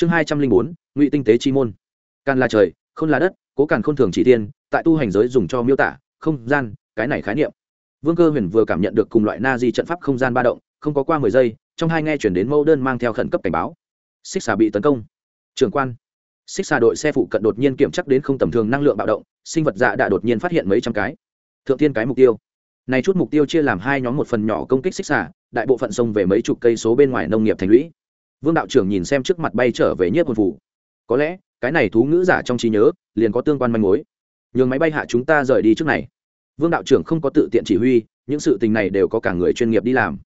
chương hai trăm linh bốn, ngụy tinh tế chi môn. Càn là trời không là đất, cố càn không thường chỉ tiên tại tu hành giới dùng cho miêu tả, không gian, cái này khái niệm. Vương cơ huyền vừa cảm nhận được cùng loại na di trận pháp không gian ba động, không có qua mười giây, trong hai nghe chuyển đến mẫu đơn mang theo khẩn cấp cảnh báo. Xích xà bị tấn công. Trường quan. Xích xà đội xe phụ cận đột nhiên kiểm chắc đến không tầm thường năng lượng bạo động, sinh vật dạ đã đột nhiên phát hiện mấy trăm cái. Thượng tiên cái mục tiêu. Này chút mục tiêu chia làm hai nhóm, một phần nhỏ công kích xích xà, đại bộ phận sông về mấy chục cây số bên ngoài nông nghiệp thành lũy vương đạo trưởng nhìn xem trước mặt bay trở về nhiếp hồn phủ. Có lẽ, cái này thú ngữ giả trong trí nhớ, liền có tương quan manh mối. Nhường máy bay hạ chúng ta rời đi trước này. Vương đạo trưởng không có tự tiện chỉ huy, những sự tình này đều có cả người chuyên nghiệp đi làm.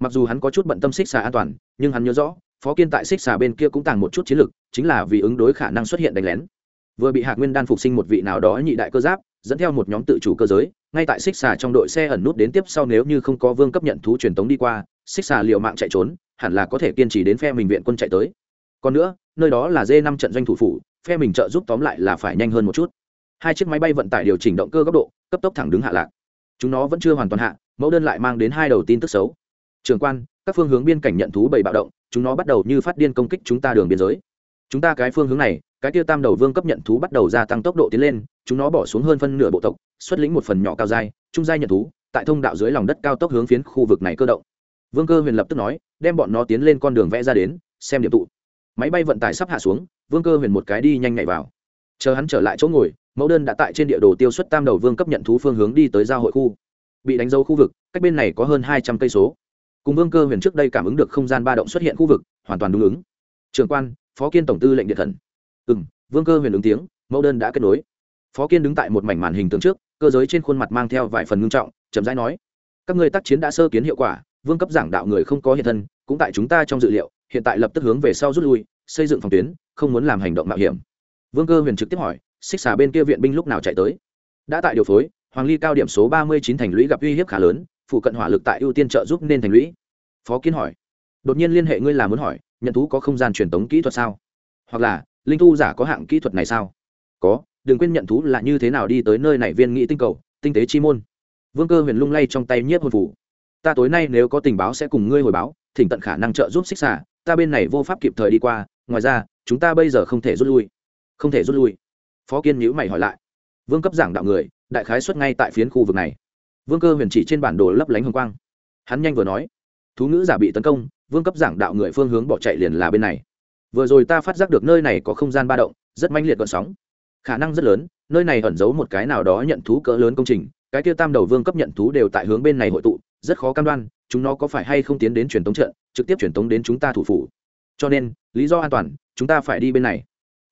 Mặc dù hắn có chút bận tâm xích xà an toàn, nhưng hắn nhớ rõ, phó kiên tại xích xà bên kia cũng tàng một chút chiến lược chính là vì ứng đối khả năng xuất hiện đánh lén. Vừa bị hạc nguyên đan phục sinh một vị nào đó nhị đại cơ giáp, dẫn theo một nhóm tự chủ cơ giới, ngay tại xích xà trong đội xe ẩn nút đến tiếp sau nếu như không có vương cấp nhận thú truyền tống đi qua xích xà liệu mạng chạy trốn, hẳn là có thể kiên trì đến phe mình viện quân chạy tới. Còn nữa, nơi đó là d năm trận doanh thủ phủ, phe mình trợ giúp tóm lại là phải nhanh hơn một chút. Hai chiếc máy bay vận tải điều chỉnh động cơ góc độ, cấp tốc thẳng đứng hạ lạc. Chúng nó vẫn chưa hoàn toàn hạ, mẫu đơn lại mang đến hai đầu tin tức xấu. Trường quan, các phương hướng biên cảnh nhận thú bầy bạo động, chúng nó bắt đầu như phát điên công kích chúng ta đường biên giới. Chúng ta cái phương hướng này, cái tiêu tam đầu vương cấp nhận thú bắt đầu gia tăng tốc độ tiến lên, chúng nó bỏ xuống hơn phân nửa bộ tộc, xuất lĩnh một phần nhỏ cao dai, trung dai nhận thú, tại thông đạo dưới lòng đất cao tốc hướng phiến khu vực này cơ động vương cơ huyền lập tức nói, đem bọn nó tiến lên con đường vẽ ra đến, xem điểm tụ. Máy bay vận tải sắp hạ xuống, vương cơ huyền một cái đi nhanh nhạy vào. Chờ hắn trở lại chỗ ngồi, mẫu đơn đã tại trên địa đồ tiêu xuất tam đầu vương cấp nhận thú phương hướng đi tới giao hội khu. Bị đánh dấu khu vực, cách bên này có hơn hai trăm cây số. Cùng vương cơ huyền trước đây cảm ứng được không gian ba động xuất hiện khu vực, hoàn toàn đúng ứng. Trường quan, phó kiên tổng tư lệnh điện thần. Ừ m vương cơ huyền ứng tiếng, mẫu đơn đã kết nối. Phó kiên đứng tại một mảnh màn hình tường trước, cơ giới trên khuôn mặt mang theo vài phần ngưng trọng, chậm rãi nói, các người tác chiến đã sơ kiến hiệu quả vương cấp giảng đạo người không có hiện thân, cũng tại chúng ta trong dự liệu, hiện tại lập tức hướng về sau rút lui, xây dựng phòng tuyến, không muốn làm hành động mạo hiểm. Vương cơ huyền trực tiếp hỏi, xích xà bên kia viện binh lúc nào chạy tới? Đã tại điều phối, hoàng ly cao điểm số ba mươi chín thành lũy gặp uy hiếp khá lớn, phụ cận hỏa lực tại ưu tiên trợ giúp nên thành lũy. Phó kiến hỏi, đột nhiên liên hệ ngươi là muốn hỏi, nhận thú có không gian truyền tống kỹ thuật sao? Hoặc là, linh thu giả có hạng kỹ thuật này sao? Có, đừng quên nhận thú là như thế nào đi tới nơi này viên nghị tinh cầu, tinh tế chi môn. Vương cơ huyền lung lay trong tay nhiếp hồn phủ ta tối nay nếu có tình báo sẽ cùng ngươi hồi báo, thỉnh tận khả năng trợ giúp xích xả ta bên này vô pháp kịp thời đi qua, ngoài ra, chúng ta bây giờ không thể rút lui. Không thể rút lui. Phó kiên nhữ mày hỏi lại. Vương cấp giảng đạo người, đại khái xuất ngay tại phiến khu vực này. Vương cơ huyền chỉ trên bản đồ lấp lánh hồng quang. Hắn nhanh vừa nói. Thú ngữ giả bị tấn công, vương cấp giảng đạo người phương hướng bỏ chạy liền là bên này. Vừa rồi ta phát giác được nơi này có không gian ba động, rất manh liệt gọn sóng. Khả năng rất lớn, nơi này ẩn giấu một cái nào đó nhận thú cỡ lớn công trình cái kia tam đầu vương cấp nhận thú đều tại hướng bên này hội tụ, rất khó cam đoan, chúng nó có phải hay không tiến đến truyền tống trận, trực tiếp truyền tống đến chúng ta thủ phủ. Cho nên, lý do an toàn, chúng ta phải đi bên này.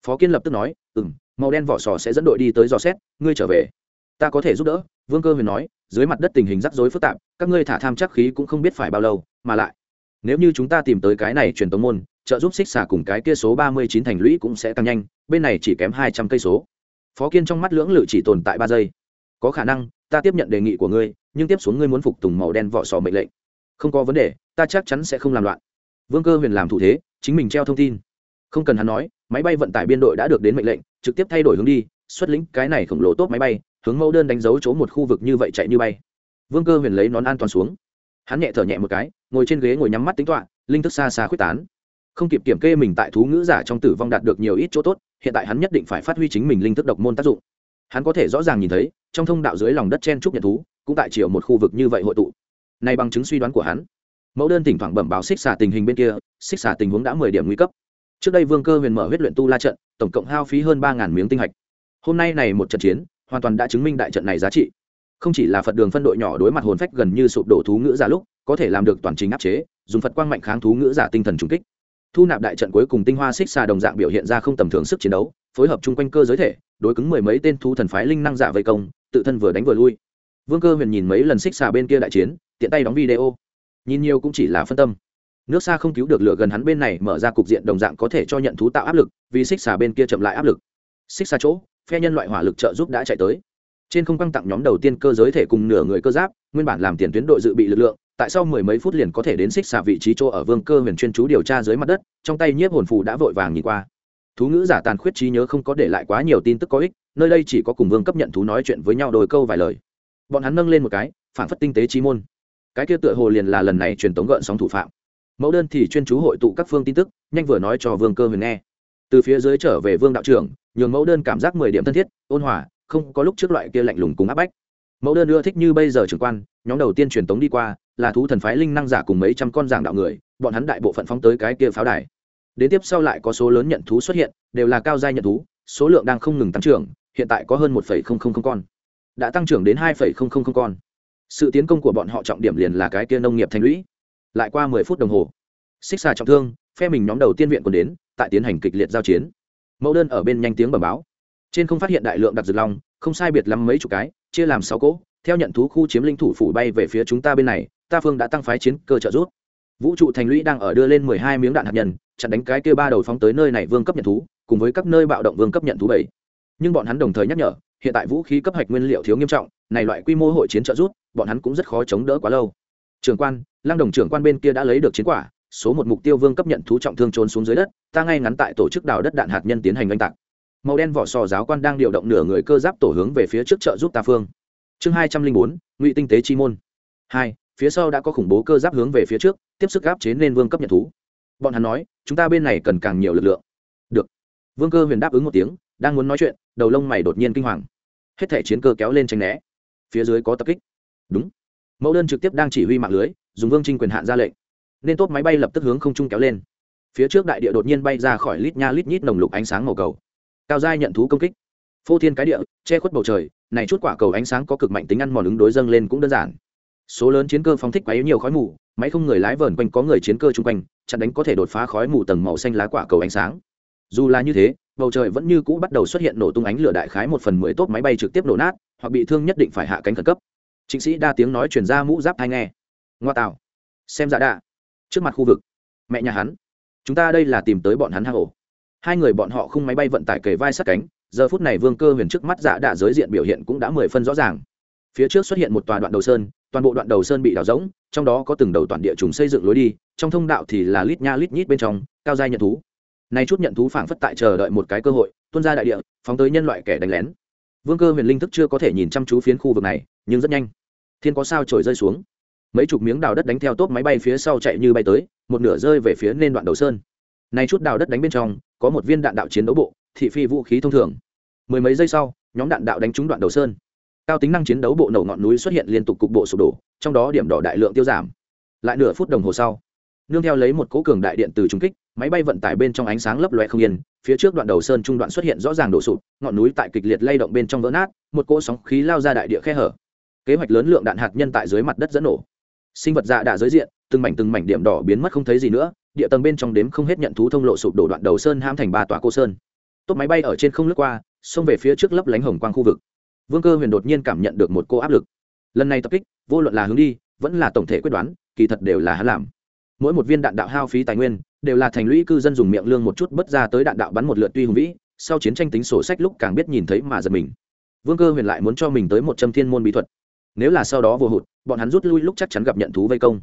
Phó kiên lập tức nói ừ m màu đen vỏ sò sẽ dẫn đội đi tới dò xét, ngươi trở về. Ta có thể giúp đỡ. Vương cơ huyền nói, dưới mặt đất tình hình rắc rối phức tạp, các ngươi thả tham chắc khí cũng không biết phải bao lâu, mà lại, nếu như chúng ta tìm tới cái này truyền tống môn, trợ giúp xích xả cùng cái kia số ba mươi chín thành lũy cũng sẽ tăng nhanh, bên này chỉ kém hai trăm cây số. Phó kiên trong mắt lưỡng lự chỉ tồn tại ba giây. Có khả năng ta tiếp nhận đề nghị của ngươi, nhưng tiếp xuống ngươi muốn phục tùng màu đen vỏ sò mệnh lệnh. Không có vấn đề, ta chắc chắn sẽ không làm loạn. Vương cơ huyền làm thủ thế, chính mình treo thông tin. Không cần hắn nói, máy bay vận tải biên đội đã được đến mệnh lệnh, trực tiếp thay đổi hướng đi, xuất lĩnh cái này khổng lồ tốt máy bay, hướng mẫu đơn đánh dấu chỗ một khu vực như vậy chạy như bay. Vương cơ huyền lấy nón an toàn xuống. Hắn nhẹ thở nhẹ một cái, ngồi trên ghế ngồi nhắm mắt tính toạ linh thức xa xa quyết tán. Không kịp kiểm kê mình tại thú ngữ giả trong tử vong đạt được nhiều ít chỗ tốt, hiện tại hắn nhất định phải phát huy chính mình linh thức độc môn tác dụng. Hắn có thể rõ ràng nhìn thấy trong thông đạo dưới lòng đất chen trúc nhật thú, cũng tại chiều một khu vực như vậy hội tụ. Nay bằng chứng suy đoán của hắn, mẫu đơn thỉnh thoảng bẩm báo xích xả tình hình bên kia, xích xả tình huống đã mười điểm nguy cấp. Trước đây vương cơ huyền mở huyết luyện tu la trận, tổng cộng hao phí hơn ba miếng tinh hạch. Hôm nay này một trận chiến, hoàn toàn đã chứng minh đại trận này giá trị. Không chỉ là phật đường phân đội nhỏ đối mặt hồn phách gần như sụp đổ thú ngữ giả lúc, có thể làm được toàn trình áp chế, dùng phật quang mạnh kháng thú ngữ giả tinh thần trung kích. Thu nạp đại trận cuối cùng tinh hoa xích xà đồng dạng biểu hiện ra không tầm thường sức chiến đấu, phối hợp chung quanh cơ giới thể, đối cứng mười mấy tên thú thần phái linh năng giả vây công tự thân vừa đánh vừa lui. Vương cơ huyền nhìn mấy lần xích xà bên kia đại chiến, tiện tay đóng video. Nhìn nhiều cũng chỉ là phân tâm. Nước xa không cứu được lửa gần hắn bên này mở ra cục diện đồng dạng có thể cho nhận thú tạo áp lực, vì xích xà bên kia chậm lại áp lực. Xích xa chỗ, phe nhân loại hỏa lực trợ giúp đã chạy tới. Trên không căng tặng nhóm đầu tiên cơ giới thể cùng nửa người cơ giáp, nguyên bản làm tiền tuyến đội dự bị lực lượng, tại sau mười mấy phút liền có thể đến xích xà vị trí chỗ ở vương cơ huyền chuyên chú điều tra dưới mặt đất, trong tay nhiếp hồn phù đã vội vàng nhìn qua. Thú ngữ giả tàn khuyết trí nhớ không có để lại quá nhiều tin tức có ích nơi đây chỉ có cùng vương cấp nhận thú nói chuyện với nhau đôi câu vài lời. Bọn hắn nâng lên một cái, phản phất tinh tế chi môn. Cái kia tựa hồ liền là lần này truyền tống gợn sóng thủ phạm. Mẫu đơn thì chuyên chú hội tụ các phương tin tức, nhanh vừa nói cho vương cơ huyền nghe. Từ phía dưới trở về vương đạo trưởng, nhường mẫu đơn cảm giác mười điểm thân thiết, ôn hòa, không có lúc trước loại kia lạnh lùng cùng áp bách. Mẫu đơn ưa thích như bây giờ trưởng quan, nhóm đầu tiên truyền tống đi qua, là thú thần phái linh năng giả cùng mấy trăm con giảng đạo người, bọn hắn đại bộ phận phóng tới cái kia pháo đài. Đến tiếp sau lại có số lớn nhận thú xuất hiện, đều là cao giai nhận thú, số lượng đang không ngừng tăng trưởng hiện tại có hơn một con, đã tăng trưởng đến hai con. Sự tiến công của bọn họ trọng điểm liền là cái kia nông nghiệp thành lũy. Lại qua mười phút đồng hồ, xích xà trọng thương, phe mình nhóm đầu tiên viện còn đến, tại tiến hành kịch liệt giao chiến. Mẫu đơn ở bên nhanh tiếng bẩm báo. Trên không phát hiện đại lượng đặc dược long, không sai biệt lắm mấy chục cái, chia làm sáu cỗ. Theo nhận thú khu chiếm linh thủ phủ bay về phía chúng ta bên này, ta phương đã tăng phái chiến cơ trợ rút vũ trụ thành lũy đang ở đưa lên mười hai miếng đạn hạt nhân, chặn đánh cái kia ba đầu phóng tới nơi này vương cấp nhận thú, cùng với các nơi bạo động vương cấp nhận thú bảy nhưng bọn hắn đồng thời nhắc nhở, hiện tại vũ khí cấp hạch nguyên liệu thiếu nghiêm trọng, này loại quy mô hội chiến trợ rút, bọn hắn cũng rất khó chống đỡ quá lâu. Trưởng quan, lăng đồng trưởng quan bên kia đã lấy được chiến quả, số một mục tiêu vương cấp nhận thú trọng thương trốn xuống dưới đất, ta ngay ngắn tại tổ chức đào đất đạn hạt nhân tiến hành oanh tạc. Màu đen vỏ sò giáo quan đang điều động nửa người cơ giáp tổ hướng về phía trước trợ giúp ta phương. Chương hai trăm linh bốn, ngụy tinh tế chi môn. Hai, phía sau đã có khủng bố cơ giáp hướng về phía trước, tiếp sức gáp chế nên vương cấp nhận thú. Bọn hắn nói, chúng ta bên này cần càng nhiều lực lượng. Được. Vương cơ huyền đáp ứng một tiếng đang muốn nói chuyện, đầu lông mày đột nhiên kinh hoàng. Hết thể chiến cơ kéo lên tranh né. Phía dưới có tập kích. Đúng. Mẫu đơn trực tiếp đang chỉ huy mạng lưới, dùng vương trinh quyền hạn ra lệnh. Nên tốt máy bay lập tức hướng không trung kéo lên. Phía trước đại địa đột nhiên bay ra khỏi lít nha lít nhít nồng lục ánh sáng màu cầu. Cao giai nhận thú công kích. Phô thiên cái địa, che khuất bầu trời, này chút quả cầu ánh sáng có cực mạnh tính ăn mòn ứng đối dâng lên cũng đơn giản. Số lớn chiến cơ phóng thích quá nhiều khói mù, máy không người lái vờn quanh có người chiến cơ chung quanh, chặn đánh có thể đột phá khói mù tầng màu xanh lá quả cầu ánh sáng. Dù là như thế bầu trời vẫn như cũ bắt đầu xuất hiện nổ tung ánh lửa đại khái một phần mười tốt máy bay trực tiếp nổ nát, hoặc bị thương nhất định phải hạ cánh khẩn cấp. Chính sĩ đa tiếng nói chuyển ra mũ giáp hay nghe. Ngoa tạo. Xem dạ đạ. Trước mặt khu vực. Mẹ nhà hắn. Chúng ta đây là tìm tới bọn hắn hang ổ. Hai người bọn họ không máy bay vận tải kề vai sát cánh, giờ phút này vương cơ huyền trước mắt dạ đạ giới diện biểu hiện cũng đã mười phân rõ ràng. Phía trước xuất hiện một tòa đoạn đầu sơn, toàn bộ đoạn đầu sơn bị đào rỗng, trong đó có từng đầu toàn địa chúng xây dựng lối đi, trong thông đạo thì là lít nha lít nhít bên trong, cao giai nhận thú nay chút nhận thú phảng phất tại chờ đợi một cái cơ hội, tuôn ra đại địa, phóng tới nhân loại kẻ đánh lén. Vương cơ huyền linh thức chưa có thể nhìn chăm chú phiến khu vực này, nhưng rất nhanh. Thiên có sao trổi rơi xuống. Mấy chục miếng đào đất đánh theo tốp máy bay phía sau chạy như bay tới, một nửa rơi về phía nên đoạn đầu sơn. Nay chút đào đất đánh bên trong, có một viên đạn đạo chiến đấu bộ, thị phi vũ khí thông thường. Mười mấy giây sau, nhóm đạn đạo đánh trúng đoạn đầu sơn. Cao tính năng chiến đấu bộ nổ ngọn núi xuất hiện liên tục cục bộ sụp đổ, trong đó điểm đỏ đại lượng tiêu giảm. Lại nửa phút đồng hồ sau, nương theo lấy một cố cường đại điện từ trung kích máy bay vận tải bên trong ánh sáng lấp loe không yên, phía trước đoạn đầu sơn trung đoạn xuất hiện rõ ràng đổ sụp, ngọn núi tại kịch liệt lay động bên trong vỡ nát, một cỗ sóng khí lao ra đại địa khe hở. Kế hoạch lớn lượng đạn hạt nhân tại dưới mặt đất dẫn nổ. Sinh vật dạ đã giới diện, từng mảnh từng mảnh điểm đỏ biến mất không thấy gì nữa, địa tầng bên trong đếm không hết nhận thú thông lộ sụp đổ đoạn đầu sơn ham thành ba tòa cô sơn. Tốt máy bay ở trên không lướt qua, xông về phía trước lấp lánh hồng quang khu vực. Vương cơ huyền đột nhiên cảm nhận được một cô áp lực. Lần này tập kích, vô luận là hướng đi, vẫn là tổng thể quyết đoán, kỳ thật đều là hắn làm. Mỗi một viên đạn đạo hao phí tài nguyên đều là thành lũy cư dân dùng miệng lương một chút bất ra tới đạn đạo bắn một lượt tuy hùng vĩ, sau chiến tranh tính sổ sách lúc càng biết nhìn thấy mà giật mình. Vương cơ huyền lại muốn cho mình tới một trăm thiên môn bí thuật. Nếu là sau đó vô hụt, bọn hắn rút lui lúc chắc chắn gặp nhận thú vây công.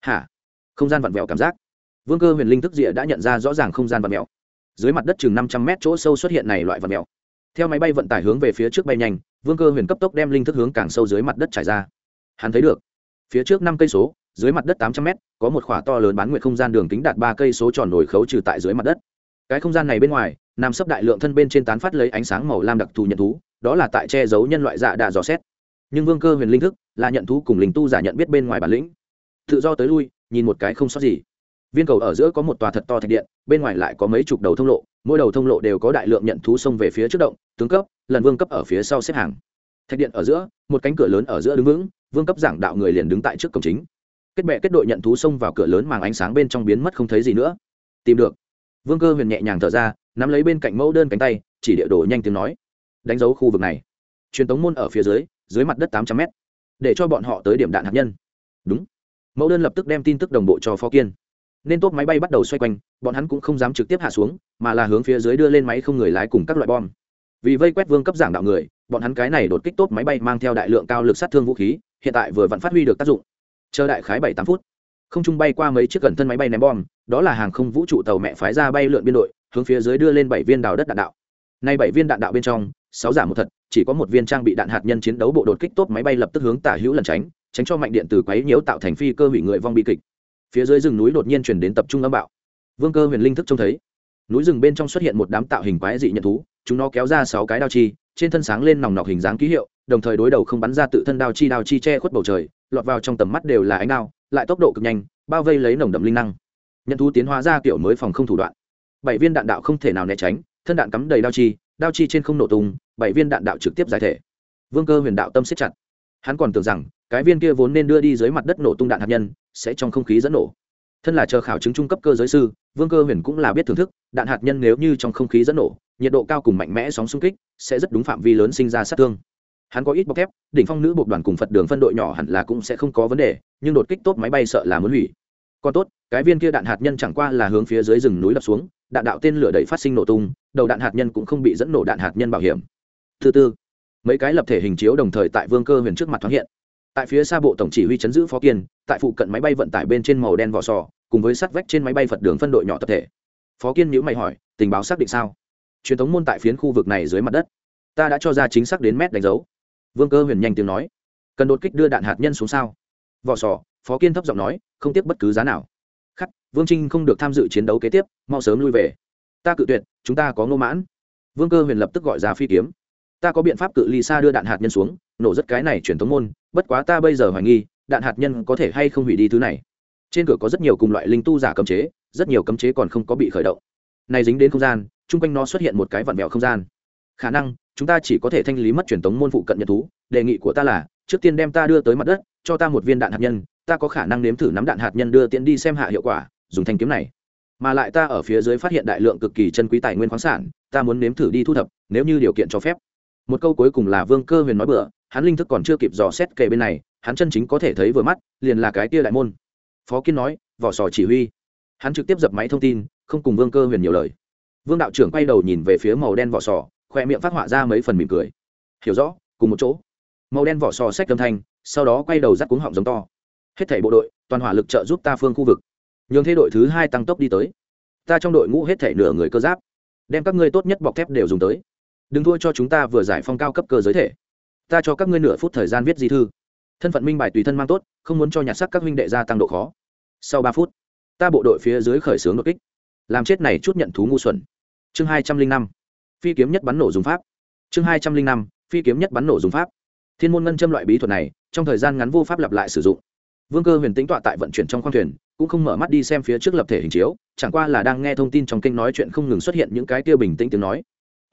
Hả? Không gian vặn vẹo cảm giác. Vương cơ huyền linh thức địa đã nhận ra rõ ràng không gian vặn vẹo. Dưới mặt đất chừng năm trăm mét chỗ sâu xuất hiện này loại vặn vẹo. Theo máy bay vận tải hướng về phía trước bay nhanh, vương cơ huyền cấp tốc đem linh thức hướng càng sâu dưới mặt đất trải ra. Hắn thấy được. Phía trước năm cây số dưới mặt đất tám trăm mét, có một khỏa to lớn bán nguyện không gian đường kính đạt ba cây số tròn nổi khấu trừ tại dưới mặt đất. Cái không gian này bên ngoài, nằm sấp đại lượng thân bên trên tán phát lấy ánh sáng màu lam đặc thù nhận thú, đó là tại che giấu nhân loại dạ đà dò xét. Nhưng vương cơ huyền linh thức là nhận thú cùng linh tu giả nhận biết bên ngoài bản lĩnh. Tự do tới lui, nhìn một cái không sót gì. Viên cầu ở giữa có một tòa thật to thạch điện, bên ngoài lại có mấy chục đầu thông lộ, mỗi đầu thông lộ đều có đại lượng nhận thú xông về phía trước động, tướng cấp, lần vương cấp ở phía sau xếp hàng. Thạch điện ở giữa, một cánh cửa lớn ở giữa đứng vững, vương cấp giảng đạo người liền đứng tại trước cổng chính kết bệ kết đội nhận thú xông vào cửa lớn màng ánh sáng bên trong biến mất không thấy gì nữa. Tìm được. Vương cơ huyền nhẹ nhàng thở ra, nắm lấy bên cạnh mẫu đơn cánh tay, chỉ địa đồ nhanh tiếng nói. Đánh dấu khu vực này. Truyền tống môn ở phía dưới dưới mặt đất tám trăm mét. Để cho bọn họ tới điểm đạn hạt nhân. Đúng. Mẫu đơn lập tức đem tin tức đồng bộ cho phó kiên. Nên tốt máy bay bắt đầu xoay quanh, bọn hắn cũng không dám trực tiếp hạ xuống, mà là hướng phía dưới đưa lên máy không người lái cùng các loại bom. Vì vây quét vương cấp giảng đạo người, bọn hắn cái này đột kích tốt máy bay mang theo đại lượng cao lực sát thương vũ khí, hiện tại vừa vẫn phát huy được tác dụng chờ đại khái bảy tám phút, không trung bay qua mấy chiếc gần thân máy bay ném bom, đó là hàng không vũ trụ tàu mẹ phái ra bay lượn biên đội, hướng phía dưới đưa lên bảy viên đào đất đạn đạo. Nay bảy viên đạn đạo bên trong, sáu giả một thật, chỉ có một viên trang bị đạn hạt nhân chiến đấu bộ đột kích tốt máy bay lập tức hướng tả hữu lần tránh tránh cho mạnh điện từ quấy nhiễu tạo thành phi cơ hủy người vong bi kịch. Phía dưới rừng núi đột nhiên chuyển đến tập trung âm bạo. Vương cơ huyền linh thức trông thấy, núi rừng bên trong xuất hiện một đám tạo hình quái dị nhận thú, chúng nó kéo ra sáu cái đao chi, trên thân sáng lên nòng nọc hình dáng ký hiệu đồng thời đối đầu không bắn ra tự thân đao chi đao chi che khuất bầu trời, lọt vào trong tầm mắt đều là ánh đao, lại tốc độ cực nhanh, bao vây lấy nồng đậm linh năng. Nhận thú tiến hóa ra kiểu mới phòng không thủ đoạn. Bảy viên đạn đạo không thể nào né tránh, thân đạn cắm đầy đao chi đao chi trên không nổ tung, bảy viên đạn đạo trực tiếp giải thể. Vương cơ huyền đạo tâm siết chặt. Hắn còn tưởng rằng, cái viên kia vốn nên đưa đi dưới mặt đất nổ tung đạn hạt nhân, sẽ trong không khí dẫn nổ. Thân là chờ khảo chứng trung cấp cơ giới sư, vương cơ huyền cũng là biết thưởng thức, đạn hạt nhân nếu như trong không khí dẫn nổ, nhiệt độ cao cùng mạnh mẽ sóng xung kích, sẽ rất đúng phạm vi lớn sinh ra sát thương hắn có ít bọc thép, đỉnh phong nữ bộ đoàn cùng phật đường phân đội nhỏ hẳn là cũng sẽ không có vấn đề, nhưng đột kích tốt máy bay sợ là muốn hủy. Còn tốt, cái viên kia đạn hạt nhân chẳng qua là hướng phía dưới rừng núi đập xuống, đạn đạo tên lửa đẩy phát sinh nổ tung, đầu đạn hạt nhân cũng không bị dẫn nổ đạn hạt nhân bảo hiểm. Thứ tư, mấy cái lập thể hình chiếu đồng thời tại vương cơ huyền trước mặt thoáng hiện. Tại phía xa bộ tổng chỉ huy chấn giữ phó kiên, tại phụ cận máy bay vận tải bên trên màu đen vỏ sò, cùng với sắt vách trên máy bay phật đường phân đội nhỏ tập thể. Phó kiên nhữ mày hỏi, tình báo xác định sao? Truyền thống môn tại phiến khu vực này dưới mặt đất. Ta đã cho ra chính xác đến mét đánh dấu vương cơ huyền nhanh tiếng nói, cần đột kích đưa đạn hạt nhân xuống sao? Vỏ sò, phó kiên thấp giọng nói, không tiếc bất cứ giá nào. Khắc, vương trinh không được tham dự chiến đấu kế tiếp, mau sớm lui về. Ta cự tuyệt, chúng ta có ngô mãn. Vương cơ huyền lập tức gọi ra phi kiếm. Ta có biện pháp cự ly xa đưa đạn hạt nhân xuống, nổ rất cái này truyền thống môn, bất quá ta bây giờ hoài nghi, đạn hạt nhân có thể hay không hủy đi thứ này. Trên cửa có rất nhiều cùng loại linh tu giả cấm chế, rất nhiều cấm chế còn không có bị khởi động. Này dính đến không gian, chung quanh nó xuất hiện một cái vặn vẹo không gian khả năng, chúng ta chỉ có thể thanh lý mất truyền thống môn phụ cận nhật thú. Đề nghị của ta là, trước tiên đem ta đưa tới mặt đất, cho ta một viên đạn hạt nhân, ta có khả năng nếm thử nắm đạn hạt nhân đưa tiễn đi xem hạ hiệu quả, dùng thanh kiếm này. Mà lại ta ở phía dưới phát hiện đại lượng cực kỳ chân quý tài nguyên khoáng sản, ta muốn nếm thử đi thu thập, nếu như điều kiện cho phép. Một câu cuối cùng là vương cơ huyền nói bừa, hắn linh thức còn chưa kịp dò xét kề bên này, hắn chân chính có thể thấy vừa mắt, liền là cái tia đại môn. Phó kiên nói, vỏ sò chỉ huy. Hắn trực tiếp dập máy thông tin, không cùng vương cơ huyền nhiều lời. Vương đạo trưởng quay đầu nhìn về phía màu đen vỏ sò khoe miệng phát họa ra mấy phần mỉm cười. Hiểu rõ, cùng một chỗ. Màu đen vỏ sò sách âm thanh, sau đó quay đầu rắt cuống họng giống to. Hết thảy bộ đội, toàn hỏa lực trợ giúp ta phương khu vực. Nhường thế đội thứ hai tăng tốc đi tới. Ta trong đội ngũ hết thảy nửa người cơ giáp, đem các ngươi tốt nhất bọc thép đều dùng tới. Đừng thua cho chúng ta vừa giải phong cao cấp cơ giới thể. Ta cho các ngươi nửa phút thời gian viết di thư. Thân phận minh bài tùy thân mang tốt, không muốn cho nhặt sắc các huynh đệ gia tăng độ khó. Sau ba phút, ta bộ đội phía dưới khởi xướng đột kích. Làm chết này chút nhận thú ngu xuẩn. Chương hai trăm linh năm phi kiếm nhất bắn nổ dùng pháp. Chương hai trăm linh năm, phi kiếm nhất bắn nổ dùng pháp. Thiên môn ngân châm loại bí thuật này, trong thời gian ngắn vô pháp lặp lại sử dụng. Vương cơ huyền tính tọa tại vận chuyển trong khoang thuyền, cũng không mở mắt đi xem phía trước lập thể hình chiếu, chẳng qua là đang nghe thông tin trong kênh nói chuyện không ngừng xuất hiện những cái tiêu bình tĩnh tiếng nói.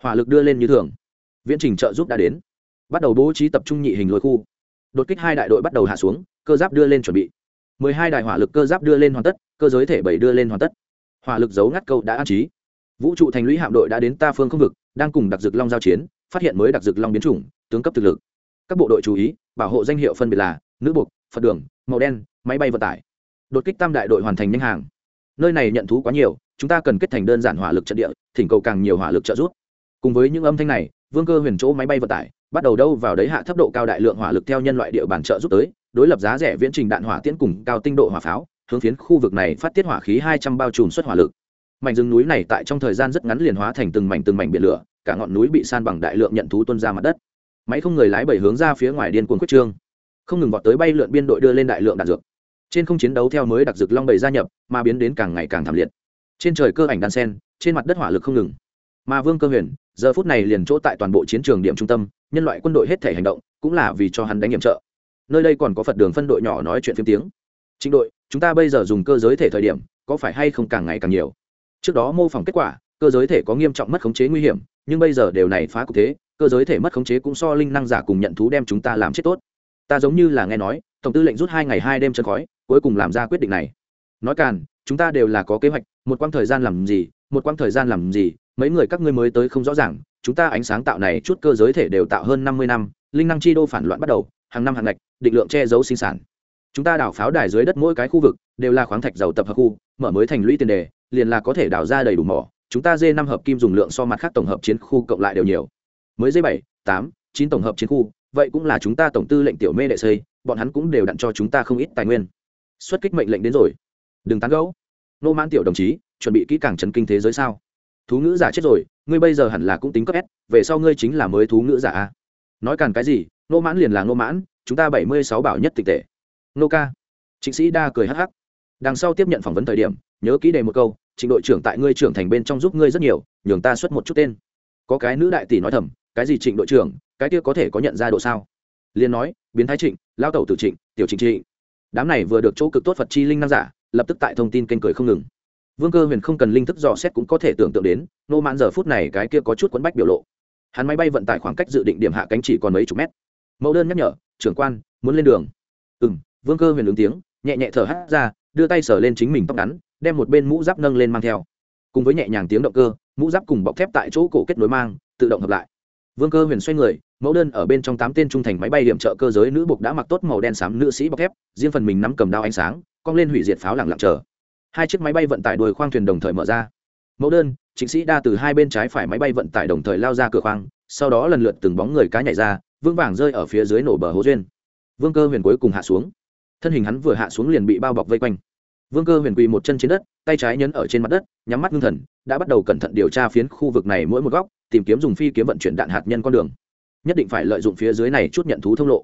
Hỏa lực đưa lên như thường. Viễn trình trợ giúp đã đến. Bắt đầu bố trí tập trung nhị hình lối khu. Đột kích hai đại đội bắt đầu hạ xuống, cơ giáp đưa lên chuẩn bị. Mười hai đại hỏa lực cơ giáp đưa lên hoàn tất, cơ giới thể bảy đưa lên hoàn tất. Hỏa lực giấu ngắt câu đã an trí vũ trụ thành lũy hạm đội đã đến ta phương không vực, đang cùng đặc dực long giao chiến, phát hiện mới đặc dực long biến chủng, tướng cấp thực lực. Các bộ đội chú ý, bảo hộ danh hiệu phân biệt là nữ buộc phật đường, màu đen, máy bay vận tải. Đột kích tam đại đội hoàn thành nhanh hàng. Nơi này nhận thú quá nhiều, chúng ta cần kết thành đơn giản hỏa lực trận địa, thỉnh cầu càng nhiều hỏa lực trợ giúp. Cùng với những âm thanh này, vương cơ huyền chỗ máy bay vận tải, bắt đầu đâu vào đấy hạ thấp độ cao đại lượng hỏa lực theo nhân loại địa bàn trợ giúp tới, đối lập giá rẻ viễn trình đạn hỏa tiễn cùng cao tinh độ hỏa pháo, hướng phiến khu vực này phát tiết hỏa khí hai trăm bao trùm xuất hỏa lực mảnh rừng núi này tại trong thời gian rất ngắn liền hóa thành từng mảnh từng mảnh biển lửa, cả ngọn núi bị san bằng đại lượng nhận thú tuân ra mặt đất. Máy không người lái bảy hướng ra phía ngoài điên cuồng quyết trương. Không ngừng vọt tới bay lượn biên đội đưa lên đại lượng đạn dược. Trên không chiến đấu theo mới đặc dược long bầy gia nhập, mà biến đến càng ngày càng thảm liệt. Trên trời cơ ảnh đan sen, trên mặt đất hỏa lực không ngừng. Mà vương cơ huyền, giờ phút này liền chỗ tại toàn bộ chiến trường điểm trung tâm, nhân loại quân đội hết thể hành động, cũng là vì cho hắn đánh nhiệm trợ. Nơi đây còn có phật đường phân đội nhỏ nói chuyện phim tiếng. Chính đội, chúng ta bây giờ dùng cơ giới thể thời điểm, có phải hay không càng ngày càng nhiều? Trước đó mô phỏng kết quả, cơ giới thể có nghiêm trọng mất khống chế nguy hiểm, nhưng bây giờ điều này phá cục thế, cơ giới thể mất khống chế cũng so linh năng giả cùng nhận thú đem chúng ta làm chết tốt. Ta giống như là nghe nói, tổng tư lệnh rút hai ngày hai đêm chân khói, cuối cùng làm ra quyết định này. Nói càn, chúng ta đều là có kế hoạch, một quãng thời gian làm gì, một quãng thời gian làm gì, mấy người các ngươi mới tới không rõ ràng, chúng ta ánh sáng tạo này chút cơ giới thể đều tạo hơn năm mươi năm, linh năng chi đô phản loạn bắt đầu, hàng năm hàng ngạch, định lượng che giấu sinh sản. Chúng ta đào pháo đài dưới đất mỗi cái khu vực, đều là khoáng thạch giàu tập hợp khu, mở mới thành lũy tiền đề liền là có thể đào ra đầy đủ mỏ, chúng ta d năm hợp kim dùng lượng so mặt khác tổng hợp chiến khu cộng lại đều nhiều. Mới d bảy, tám, chín tổng hợp chiến khu, vậy cũng là chúng ta tổng tư lệnh tiểu mê đệ xây, bọn hắn cũng đều đặn cho chúng ta không ít tài nguyên. Xuất kích mệnh lệnh đến rồi. Đừng tán gẫu. Nô mãn tiểu đồng chí, chuẩn bị kỹ càng chấn kinh thế giới sao? Thú ngữ giả chết rồi, ngươi bây giờ hẳn là cũng tính cấp s, về sau ngươi chính là mới thú ngữ giả a. Nói càn cái gì, nô mãn liền là nô mãn, chúng ta bảy mươi sáu bảo nhất tịch tệ. Nô ca. Trịnh sĩ đa cười hắc hắc đằng sau tiếp nhận phỏng vấn thời điểm, nhớ kỹ đề một câu trịnh đội trưởng tại ngươi trưởng thành bên trong giúp ngươi rất nhiều, nhường ta xuất một chút tên. Có cái nữ đại tỷ nói thầm, cái gì trịnh đội trưởng, cái kia có thể có nhận ra độ sao? Liên nói, biến thái trịnh, lao tẩu tử trịnh, tiểu trịnh trị. đám này vừa được chỗ cực tốt phật chi linh năng giả, lập tức tại thông tin kênh cười không ngừng. Vương cơ huyền không cần linh thức dò xét cũng có thể tưởng tượng đến, nô mãn giờ phút này cái kia có chút quấn bách biểu lộ. Hắn máy bay vận tải khoảng cách dự định điểm hạ cánh chỉ còn mấy chục mét. Mẫu đơn nhắc nhở, trưởng quan, muốn lên đường. Ừ m vương cơ huyền ứng tiếng, nhẹ nhẹ thở hát ra đưa tay sờ lên chính mình tóc ngắn, đem một bên mũ giáp nâng lên mang theo. Cùng với nhẹ nhàng tiếng động cơ, mũ giáp cùng bọc thép tại chỗ cổ kết nối mang, tự động hợp lại. Vương cơ huyền xoay người, mẫu đơn ở bên trong tám tên trung thành máy bay điểm trợ cơ giới nữ buộc đã mặc tốt màu đen xám nữ sĩ bọc thép, riêng phần mình nắm cầm đao ánh sáng, cong lên hủy diệt pháo lẳng lặng chờ. Hai chiếc máy bay vận tải đuôi khoang thuyền đồng thời mở ra. Mẫu đơn, chính sĩ đa từ hai bên trái phải máy bay vận tải đồng thời lao ra cửa khoang, sau đó lần lượt từng bóng người cá nhảy ra vương vàng rơi ở phía dưới nổ bờ hố duyên. Vương cơ huyền cuối cùng hạ xuống. Thân hình hắn vừa hạ xuống liền bị bao bọc vây quanh vương cơ huyền quỳ một chân trên đất, tay trái nhấn ở trên mặt đất, nhắm mắt ngưng thần, đã bắt đầu cẩn thận điều tra phiến khu vực này mỗi một góc, tìm kiếm dùng phi kiếm vận chuyển đạn hạt nhân con đường. Nhất định phải lợi dụng phía dưới này chút nhận thú thông lộ.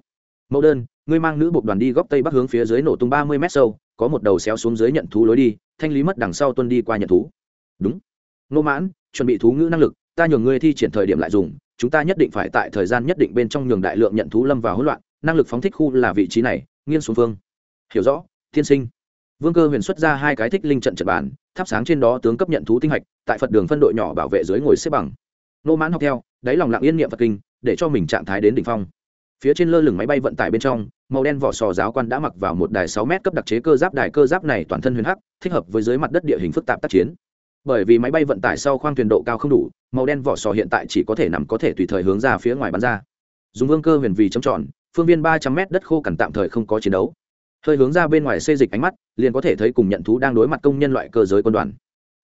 Mẫu đơn, ngươi mang nữ buộc đoàn đi góc tây bắc hướng phía dưới nổ tung ba mươi m sâu, có một đầu xéo xuống dưới nhận thú lối đi, thanh lý mất đằng sau tuân đi qua nhận thú. Đúng. Nô mãn, chuẩn bị thú ngữ năng lực, ta nhường ngươi thi triển thời điểm lại dùng, chúng ta nhất định phải tại thời gian nhất định bên trong nhường đại lượng nhận thú lâm vào hỗn loạn, năng lực phóng thích khu là vị trí này, nghiêng xuống phương. Hiểu rõ, thiên sinh vương cơ huyền xuất ra hai cái thích linh trận trận bản thắp sáng trên đó tướng cấp nhận thú tinh hạch, tại phật đường phân đội nhỏ bảo vệ dưới ngồi xếp bằng. Nô mãn học theo, đáy lòng lặng yên niệm phật kinh, để cho mình trạng thái đến đỉnh phong. Phía trên lơ lửng máy bay vận tải bên trong, màu đen vỏ sò giáo quan đã mặc vào một đài sáu m cấp đặc chế cơ giáp, đài cơ giáp này toàn thân huyền hắc, thích hợp với dưới mặt đất địa hình phức tạp tác chiến. Bởi vì máy bay vận tải sau khoang thuyền độ cao không đủ, màu đen vỏ sò hiện tại chỉ có thể nằm có thể tùy thời hướng ra phía ngoài bắn ra. Dùng vương cơ huyền vì chấm tròn, phương viên ba trăm m đất khô cằn tạm thời không có chiến đấu hơi hướng ra bên ngoài xê dịch ánh mắt, liền có thể thấy cùng nhận thú đang đối mặt công nhân loại cơ giới quân đoàn.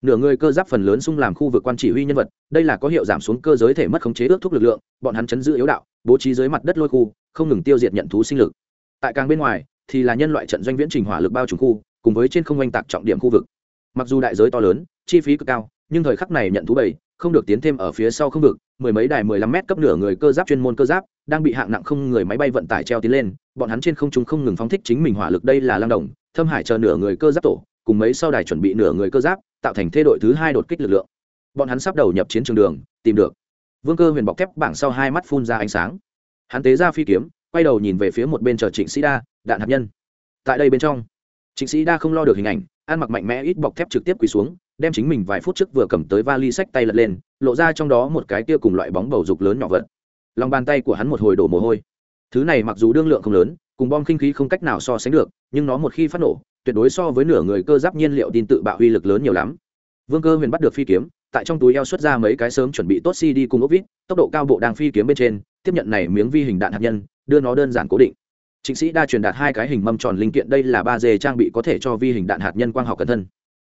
Nửa người cơ giáp phần lớn xung làm khu vực quan chỉ huy nhân vật, đây là có hiệu giảm xuống cơ giới thể mất khống chế ước thúc lực lượng, bọn hắn chấn giữ yếu đạo, bố trí dưới mặt đất lôi khu, không ngừng tiêu diệt nhận thú sinh lực. Tại càng bên ngoài, thì là nhân loại trận doanh viễn trình hỏa lực bao trùm khu, cùng với trên không oanh tạc trọng điểm khu vực. Mặc dù đại giới to lớn, chi phí cực cao, nhưng thời khắc này nhận thú bảy không được tiến thêm ở phía sau không vực mười mấy đài mười lăm mét cấp nửa người cơ giáp chuyên môn cơ giáp, đang bị hạng nặng không người máy bay vận tải treo tiến lên, bọn hắn trên không trung không ngừng phóng thích chính mình hỏa lực đây là lang đồng, thâm hải chờ nửa người cơ giáp tổ, cùng mấy sau đài chuẩn bị nửa người cơ giáp, tạo thành thê đội thứ hai đột kích lực lượng. Bọn hắn sắp đầu nhập chiến trường đường, tìm được. Vương cơ huyền bọc thép bảng sau hai mắt phun ra ánh sáng. Hắn tế ra phi kiếm, quay đầu nhìn về phía một bên chờ trịnh sĩ đa, đạn hạt nhân. Tại đây bên trong, trịnh sĩ đa không lo được hình ảnh, ăn mặc mạnh mẽ ít bọc thép trực tiếp quỳ xuống đem chính mình vài phút trước vừa cầm tới vali sách tay lật lên, lộ ra trong đó một cái kia cùng loại bóng bầu dục lớn nhỏ vật. Lòng bàn tay của hắn một hồi đổ mồ hôi. Thứ này mặc dù đương lượng không lớn, cùng bom khinh khí không cách nào so sánh được, nhưng nó một khi phát nổ, tuyệt đối so với nửa người cơ giáp nhiên liệu tin tự bạo uy lực lớn nhiều lắm. Vương cơ huyền bắt được phi kiếm, tại trong túi eo xuất ra mấy cái sớm chuẩn bị tốt cd cùng ốc vít, tốc độ cao bộ đang phi kiếm bên trên, tiếp nhận này miếng vi hình đạn hạt nhân, đưa nó đơn giản cố định. Chính sĩ đa truyền đạt hai cái hình mâm tròn linh kiện, đây là ba d trang bị có thể cho vi hình đạn hạt nhân quang học cẩn thân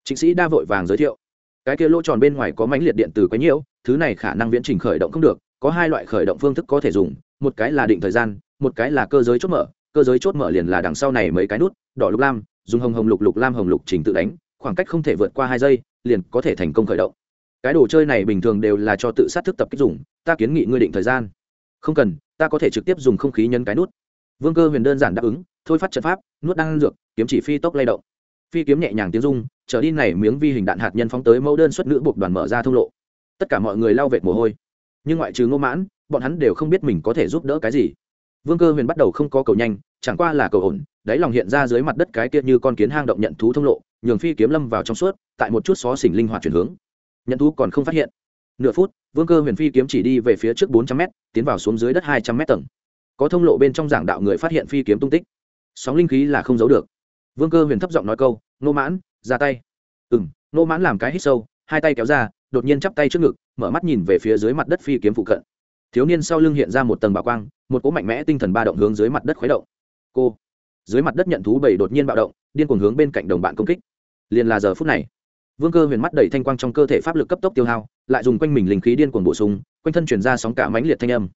chính sĩ đa vội vàng giới thiệu. Cái kia lỗ tròn bên ngoài có mánh liệt điện từ quấy nhiễu, thứ này khả năng viễn trình khởi động không được, có hai loại khởi động phương thức có thể dùng, một cái là định thời gian, một cái là cơ giới chốt mở, cơ giới chốt mở liền là đằng sau này mấy cái nút, đỏ lục lam, dùng hồng hồng lục lục lam hồng lục trình tự đánh, khoảng cách không thể vượt qua hai giây, liền có thể thành công khởi động. Cái đồ chơi này bình thường đều là cho tự sát thức tập kích dùng, ta kiến nghị ngươi định thời gian. Không cần, ta có thể trực tiếp dùng không khí nhân cái nút. Vương cơ huyền đơn giản đáp ứng, thôi phát trận pháp, nuốt đang dược, kiếm chỉ phi tốc lay động phi kiếm nhẹ nhàng tiếng rung, trở đi này miếng vi hình đạn hạt nhân phóng tới mẫu đơn xuất nữ buộc đoàn mở ra thông lộ. Tất cả mọi người lao vệt mồ hôi. Nhưng ngoại trừ ngô mãn, bọn hắn đều không biết mình có thể giúp đỡ cái gì. Vương cơ huyền bắt đầu không có cầu nhanh, chẳng qua là cầu ổn, đáy lòng hiện ra dưới mặt đất cái kia như con kiến hang động nhận thú thông lộ, nhường phi kiếm lâm vào trong suốt, tại một chút xó xỉnh linh hoạt chuyển hướng. Nhận thú còn không phát hiện. Nửa phút, vương cơ huyền phi kiếm chỉ đi về phía trước bốn trăm m tiến vào xuống dưới đất hai trăm m tầng. Có thông lộ bên trong giảng đạo người phát hiện phi kiếm tung tích. Sóng linh khí là không giấu được vương cơ huyền thấp giọng nói câu, nô mãn, ra tay. Ừ m nô mãn làm cái hít sâu, hai tay kéo ra, đột nhiên chắp tay trước ngực, mở mắt nhìn về phía dưới mặt đất phi kiếm phụ cận. Thiếu niên sau lưng hiện ra một tầng bảo quang, một cỗ mạnh mẽ tinh thần ba động hướng dưới mặt đất khuấy động. Cô. Dưới mặt đất nhận thú bảy đột nhiên bạo động, điên cuồng hướng bên cạnh đồng bạn công kích. Liền là giờ phút này, vương cơ huyền mắt đẩy thanh quang trong cơ thể pháp lực cấp tốc tiêu hao, lại dùng quanh mình linh khí điên cuồng bổ sung, quanh thân chuyển ra sóng cả mãnh liệt thanh âm.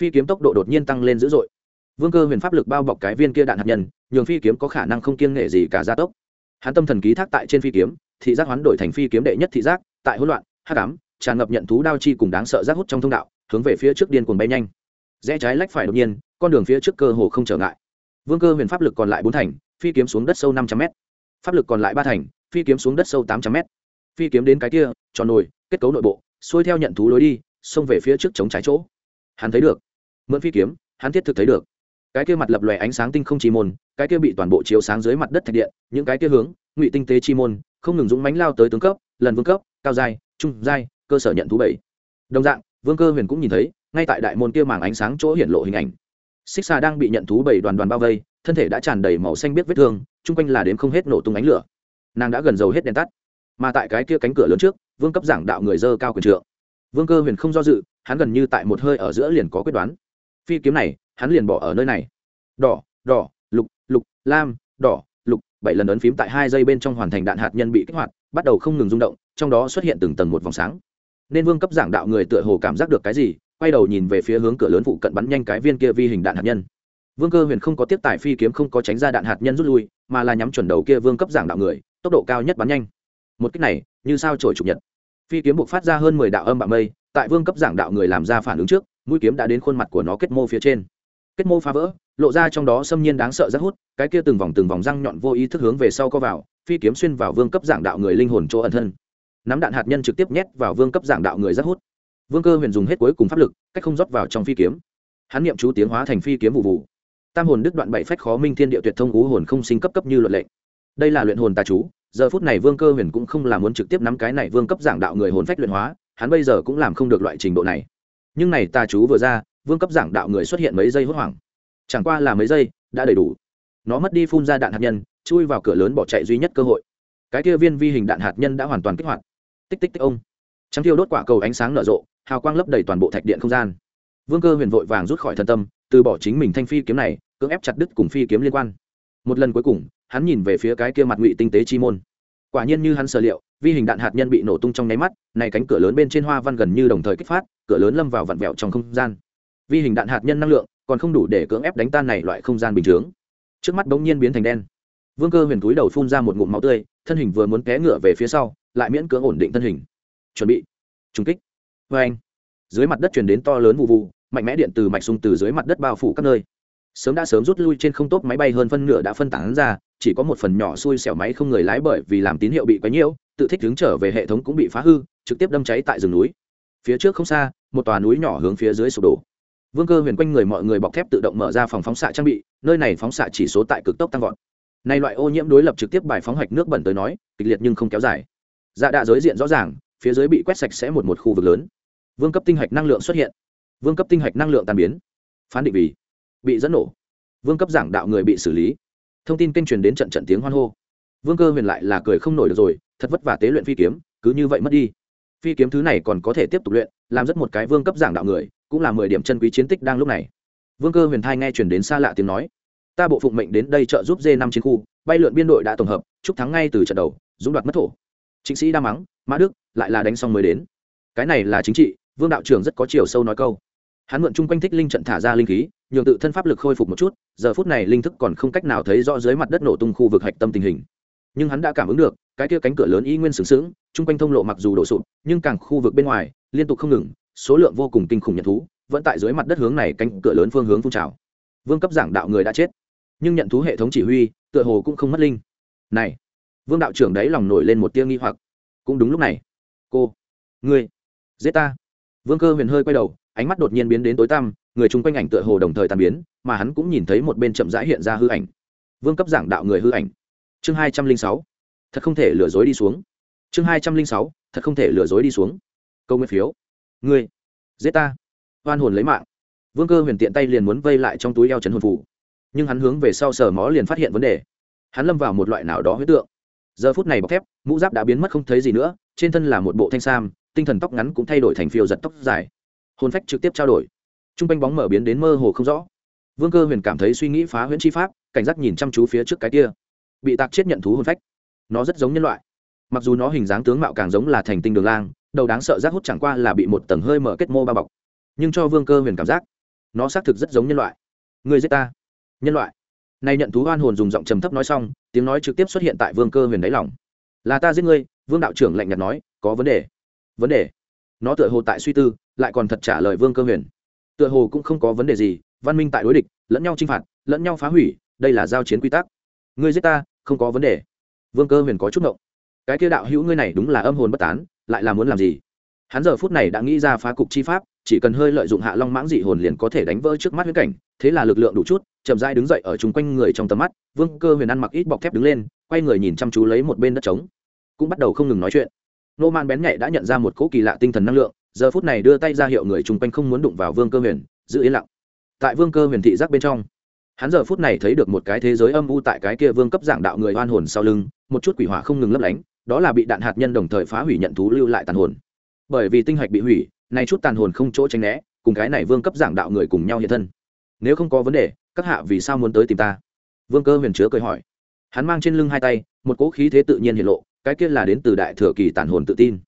Phi kiếm tốc độ đột nhiên tăng lên dữ dội vương cơ huyền pháp lực bao bọc cái viên kia đạn hạt nhân, nhường phi kiếm có khả năng không kiêng nghệ gì cả gia tốc. Hắn tâm thần ký thác tại trên phi kiếm, thị giác hoán đổi thành phi kiếm đệ nhất thị giác, tại hỗn loạn, hắc ám, tràn ngập nhận thú đao chi cùng đáng sợ rác hút trong thông đạo, hướng về phía trước điên cuồng bay nhanh. Rẽ trái lách phải đột nhiên, con đường phía trước cơ hồ không trở ngại. Vương cơ huyền pháp lực còn lại bốn thành, phi kiếm xuống đất sâu năm trăm mét. Pháp lực còn lại ba thành, phi kiếm xuống đất sâu tám trăm mét. Phi kiếm đến cái kia, tròn nồi, kết cấu nội bộ, xuôi theo nhận thú lối đi, xông về phía trước chống trái chỗ. Hắn thấy được. Mượn phi kiếm, hắn thiết thực thấy được cái kia mặt lập lòe ánh sáng tinh không chi môn, cái kia bị toàn bộ chiếu sáng dưới mặt đất thạch điện, những cái kia hướng, ngụy tinh tế chi môn, không ngừng dũng mánh lao tới tướng cấp, lần vương cấp, cao giai, trung giai, cơ sở nhận thú bảy. Đồng dạng, vương cơ huyền cũng nhìn thấy, ngay tại đại môn kia màng ánh sáng chỗ hiện lộ hình ảnh. Xích xà đang bị nhận thú bảy đoàn đoàn bao vây, thân thể đã tràn đầy màu xanh biết vết thương, chung quanh là đến không hết nổ tung ánh lửa. Nàng đã gần dầu hết đèn tắt. Mà tại cái kia cánh cửa lớn trước, vương cấp giảng đạo người dơ cao quyền trượng. Vương cơ huyền không do dự, hắn gần như tại một hơi ở giữa liền có quyết đoán. Phi kiếm này hắn liền bỏ ở nơi này. Đỏ đỏ, lục lục, lam, đỏ, lục, bảy lần ấn phím tại hai giây bên trong hoàn thành đạn hạt nhân bị kích hoạt, bắt đầu không ngừng rung động, trong đó xuất hiện từng tầng một vòng sáng. Nên vương cấp giảng đạo người tựa hồ cảm giác được cái gì, quay đầu nhìn về phía hướng cửa lớn phụ cận bắn nhanh cái viên kia vi hình đạn hạt nhân. Vương cơ huyền không có tiếp tải phi kiếm không có tránh ra đạn hạt nhân rút lui, mà là nhắm chuẩn đầu kia vương cấp giảng đạo người, tốc độ cao nhất bắn nhanh. Một cách này, như sao trổi chủ nhật. Phi kiếm buộc phát ra hơn mười đạo âm bạo mây, tại vương cấp giảng đạo người làm ra phản ứng trước, mũi kiếm đã đến khuôn mặt của nó kết mô phía trên kết mô phá vỡ, lộ ra trong đó xâm nhiên đáng sợ rất hút, cái kia từng vòng từng vòng răng nhọn vô ý thức hướng về sau co vào, phi kiếm xuyên vào vương cấp giảng đạo người linh hồn chỗ ẩn thân. Nắm đạn hạt nhân trực tiếp nhét vào vương cấp giảng đạo người rất hút. Vương cơ huyền dùng hết cuối cùng pháp lực, cách không rót vào trong phi kiếm. Hắn niệm chú tiến hóa thành phi kiếm vụ vụ. Tam hồn đức đoạn bảy phách khó minh thiên địa tuyệt thông ú hồn không sinh cấp cấp như luật lệ. Đây là luyện hồn tà chú, giờ phút này vương cơ huyền cũng không làm muốn trực tiếp nắm cái này vương cấp giảng đạo người hồn phách luyện hóa, hắn bây giờ cũng làm không được loại trình độ này nhưng này tà chú vừa ra, vương cấp giảng đạo người xuất hiện mấy giây hốt hoảng. Chẳng qua là mấy giây, đã đầy đủ. Nó mất đi phun ra đạn hạt nhân, chui vào cửa lớn bỏ chạy duy nhất cơ hội. Cái kia viên vi hình đạn hạt nhân đã hoàn toàn kích hoạt. Tích tích tích ông. Trắng thiêu đốt quả cầu ánh sáng nở rộ, hào quang lấp đầy toàn bộ thạch điện không gian. Vương cơ huyền vội vàng rút khỏi thân tâm, từ bỏ chính mình thanh phi kiếm này, cưỡng ép chặt đứt cùng phi kiếm liên quan. Một lần cuối cùng, hắn nhìn về phía cái kia mặt ngụy tinh tế chi môn quả nhiên như hắn sở liệu, vi hình đạn hạt nhân bị nổ tung trong nháy mắt, này cánh cửa lớn bên trên hoa văn gần như đồng thời kích phát, cửa lớn lâm vào vặn vẹo trong không gian. Vi hình đạn hạt nhân năng lượng, còn không đủ để cưỡng ép đánh tan này loại không gian bình chướng trước mắt bỗng nhiên biến thành đen. Vương cơ huyền túi đầu phun ra một ngụm máu tươi, thân hình vừa muốn té ngựa về phía sau, lại miễn cưỡng ổn định thân hình. Chuẩn bị. Trùng kích. Vê anh. Dưới mặt đất chuyển đến to lớn vụ vụ, mạnh mẽ điện từ mạch sung từ dưới mặt đất bao phủ các nơi. Sớm đã sớm rút lui trên không tốt máy bay hơn phân nửa đã phân tán ra chỉ có một phần nhỏ xui xẻo máy không người lái bởi vì làm tín hiệu bị quấy nhiễu, tự thích hướng trở về hệ thống cũng bị phá hư, trực tiếp đâm cháy tại rừng núi. Phía trước không xa, một tòa núi nhỏ hướng phía dưới sụp đổ. Vương cơ huyền quanh người mọi người bọc thép tự động mở ra phòng phóng xạ trang bị, nơi này phóng xạ chỉ số tại cực tốc tăng vọt. Nay loại ô nhiễm đối lập trực tiếp bài phóng hạch nước bẩn tới nói, kịch liệt nhưng không kéo dài. Dạ đạ giới diện rõ ràng, phía dưới bị quét sạch sẽ một một khu vực lớn. Vương cấp tinh hạch năng lượng xuất hiện. Vương cấp tinh hạch năng lượng tàn biến. Phán định vì bị dẫn nổ. Vương cấp giảng đạo người bị xử lý thông tin kênh truyền đến trận trận tiếng hoan hô. Vương cơ huyền lại là cười không nổi được rồi, thật vất vả tế luyện phi kiếm, cứ như vậy mất đi. Phi kiếm thứ này còn có thể tiếp tục luyện, làm rất một cái vương cấp giảng đạo người, cũng là mười điểm chân quý chiến tích đang lúc này. Vương cơ huyền thai nghe chuyển đến xa lạ tiếng nói. Ta bộ phụng mệnh đến đây trợ giúp d năm chiến khu, bay lượn biên đội đã tổng hợp, chúc thắng ngay từ trận đầu, dũng đoạt mất thổ. Chính sĩ đa mắng, mã đức, lại là đánh xong mới đến. Cái này là chính trị, vương đạo trưởng rất có chiều sâu nói câu. Hắn mượn chung quanh thích linh trận thả ra linh khí nhường tự thân pháp lực khôi phục một chút, giờ phút này linh thức còn không cách nào thấy rõ dưới mặt đất nổ tung khu vực hạch tâm tình hình. Nhưng hắn đã cảm ứng được, cái kia cánh cửa lớn y nguyên sừng sững, chung quanh thông lộ mặc dù đổ sụp, nhưng càng khu vực bên ngoài, liên tục không ngừng, số lượng vô cùng kinh khủng nhận thú, vẫn tại dưới mặt đất hướng này cánh cửa lớn phương hướng phun trào. Vương cấp giảng đạo người đã chết, nhưng nhận thú hệ thống chỉ huy, tựa hồ cũng không mất linh. Này, vương đạo trưởng đấy lòng nổi lên một tia nghi hoặc. Cũng đúng lúc này. Cô, ngươi, giết ta. Vương cơ huyền hơi quay đầu ánh mắt đột nhiên biến đến tối tăm, người chung quanh ảnh tựa hồ đồng thời tàn biến, mà hắn cũng nhìn thấy một bên chậm rãi hiện ra hư ảnh. Vương cấp giảng đạo người hư ảnh. Chương hai trăm linh sáu. Thật không thể lừa dối đi xuống. Chương hai trăm linh sáu. Thật không thể lừa dối đi xuống. Câu nguyên phiếu. Ngươi, giết ta. Oan hồn lấy mạng. Vương cơ huyền tiện tay liền muốn vây lại trong túi eo trấn hồn phủ. Nhưng hắn hướng về sau sờ mó liền phát hiện vấn đề. Hắn lâm vào một loại nào đó huyết tượng. Giờ phút này bọc thép, mũ giáp đã biến mất không thấy gì nữa, trên thân là một bộ thanh sam, tinh thần tóc ngắn cũng thay đổi thành phiêu giật tóc dài hồn phách trực tiếp trao đổi. T r u n g quanh bóng mở biến đến mơ hồ không rõ. Vương cơ huyền cảm thấy suy nghĩ phá huyễn chi pháp, cảnh giác nhìn chăm chú phía trước cái kia. Bị tạc chết nhận thú hồn phách. Nó rất giống nhân loại. Mặc dù nó hình dáng tướng mạo càng giống là thành tinh đường lang, đầu đáng sợ rác hút chẳng qua là bị một tầng hơi mở kết mô bao bọc. Nhưng cho vương cơ huyền cảm giác, nó xác thực rất giống nhân loại. Người giết ta. Nhân loại. Nay nhận thú hoan hồn dùng giọng trầm thấp nói xong, tiếng nói trực tiếp xuất hiện tại vương cơ huyền đáy lòng. Là ta giết ngươi, vương đạo trưởng lạnh nhạt nói, có vấn đề. Vấn đề. Nó tựa hồ tại suy tư lại còn thật trả lời vương cơ huyền. Tựa hồ cũng không có vấn đề gì, văn minh tại đối địch, lẫn nhau chinh phạt, lẫn nhau phá hủy, đây là giao chiến quy tắc. Ngươi giết ta, không có vấn đề. Vương cơ huyền có chút ngộng. Cái kia đạo hữu ngươi này đúng là âm hồn bất tán, lại là muốn làm gì? Hắn giờ phút này đã nghĩ ra phá cục chi pháp, chỉ cần hơi lợi dụng hạ long mãng dị hồn liền có thể đánh vỡ trước mắt huyết cảnh, thế là lực lượng đủ chút, chậm rãi đứng dậy ở chung quanh người trong tầm mắt, vương cơ huyền ăn mặc ít bọc thép đứng lên, quay người nhìn chăm chú lấy một bên đất trống. Cũng bắt đầu không ngừng nói chuyện. Nô man bén nhạy đã nhận ra một cỗ kỳ lạ tinh thần năng lượng giờ phút này đưa tay ra hiệu người chung quanh không muốn đụng vào vương cơ huyền, giữ yên lặng. Tại vương cơ huyền thị giác bên trong, hắn giờ phút này thấy được một cái thế giới âm u tại cái kia vương cấp giảng đạo người oan hồn sau lưng, một chút quỷ hỏa không ngừng lấp lánh, đó là bị đạn hạt nhân đồng thời phá hủy nhận thú lưu lại tàn hồn. Bởi vì tinh hạch bị hủy, nay chút tàn hồn không chỗ tránh né, cùng cái này vương cấp giảng đạo người cùng nhau hiện thân. Nếu không có vấn đề, các hạ vì sao muốn tới tìm ta? Vương cơ huyền chứa cười hỏi. Hắn mang trên lưng hai tay, một cỗ khí thế tự nhiên hiện lộ, cái kia là đến từ đại thừa kỳ tàn hồn tự tin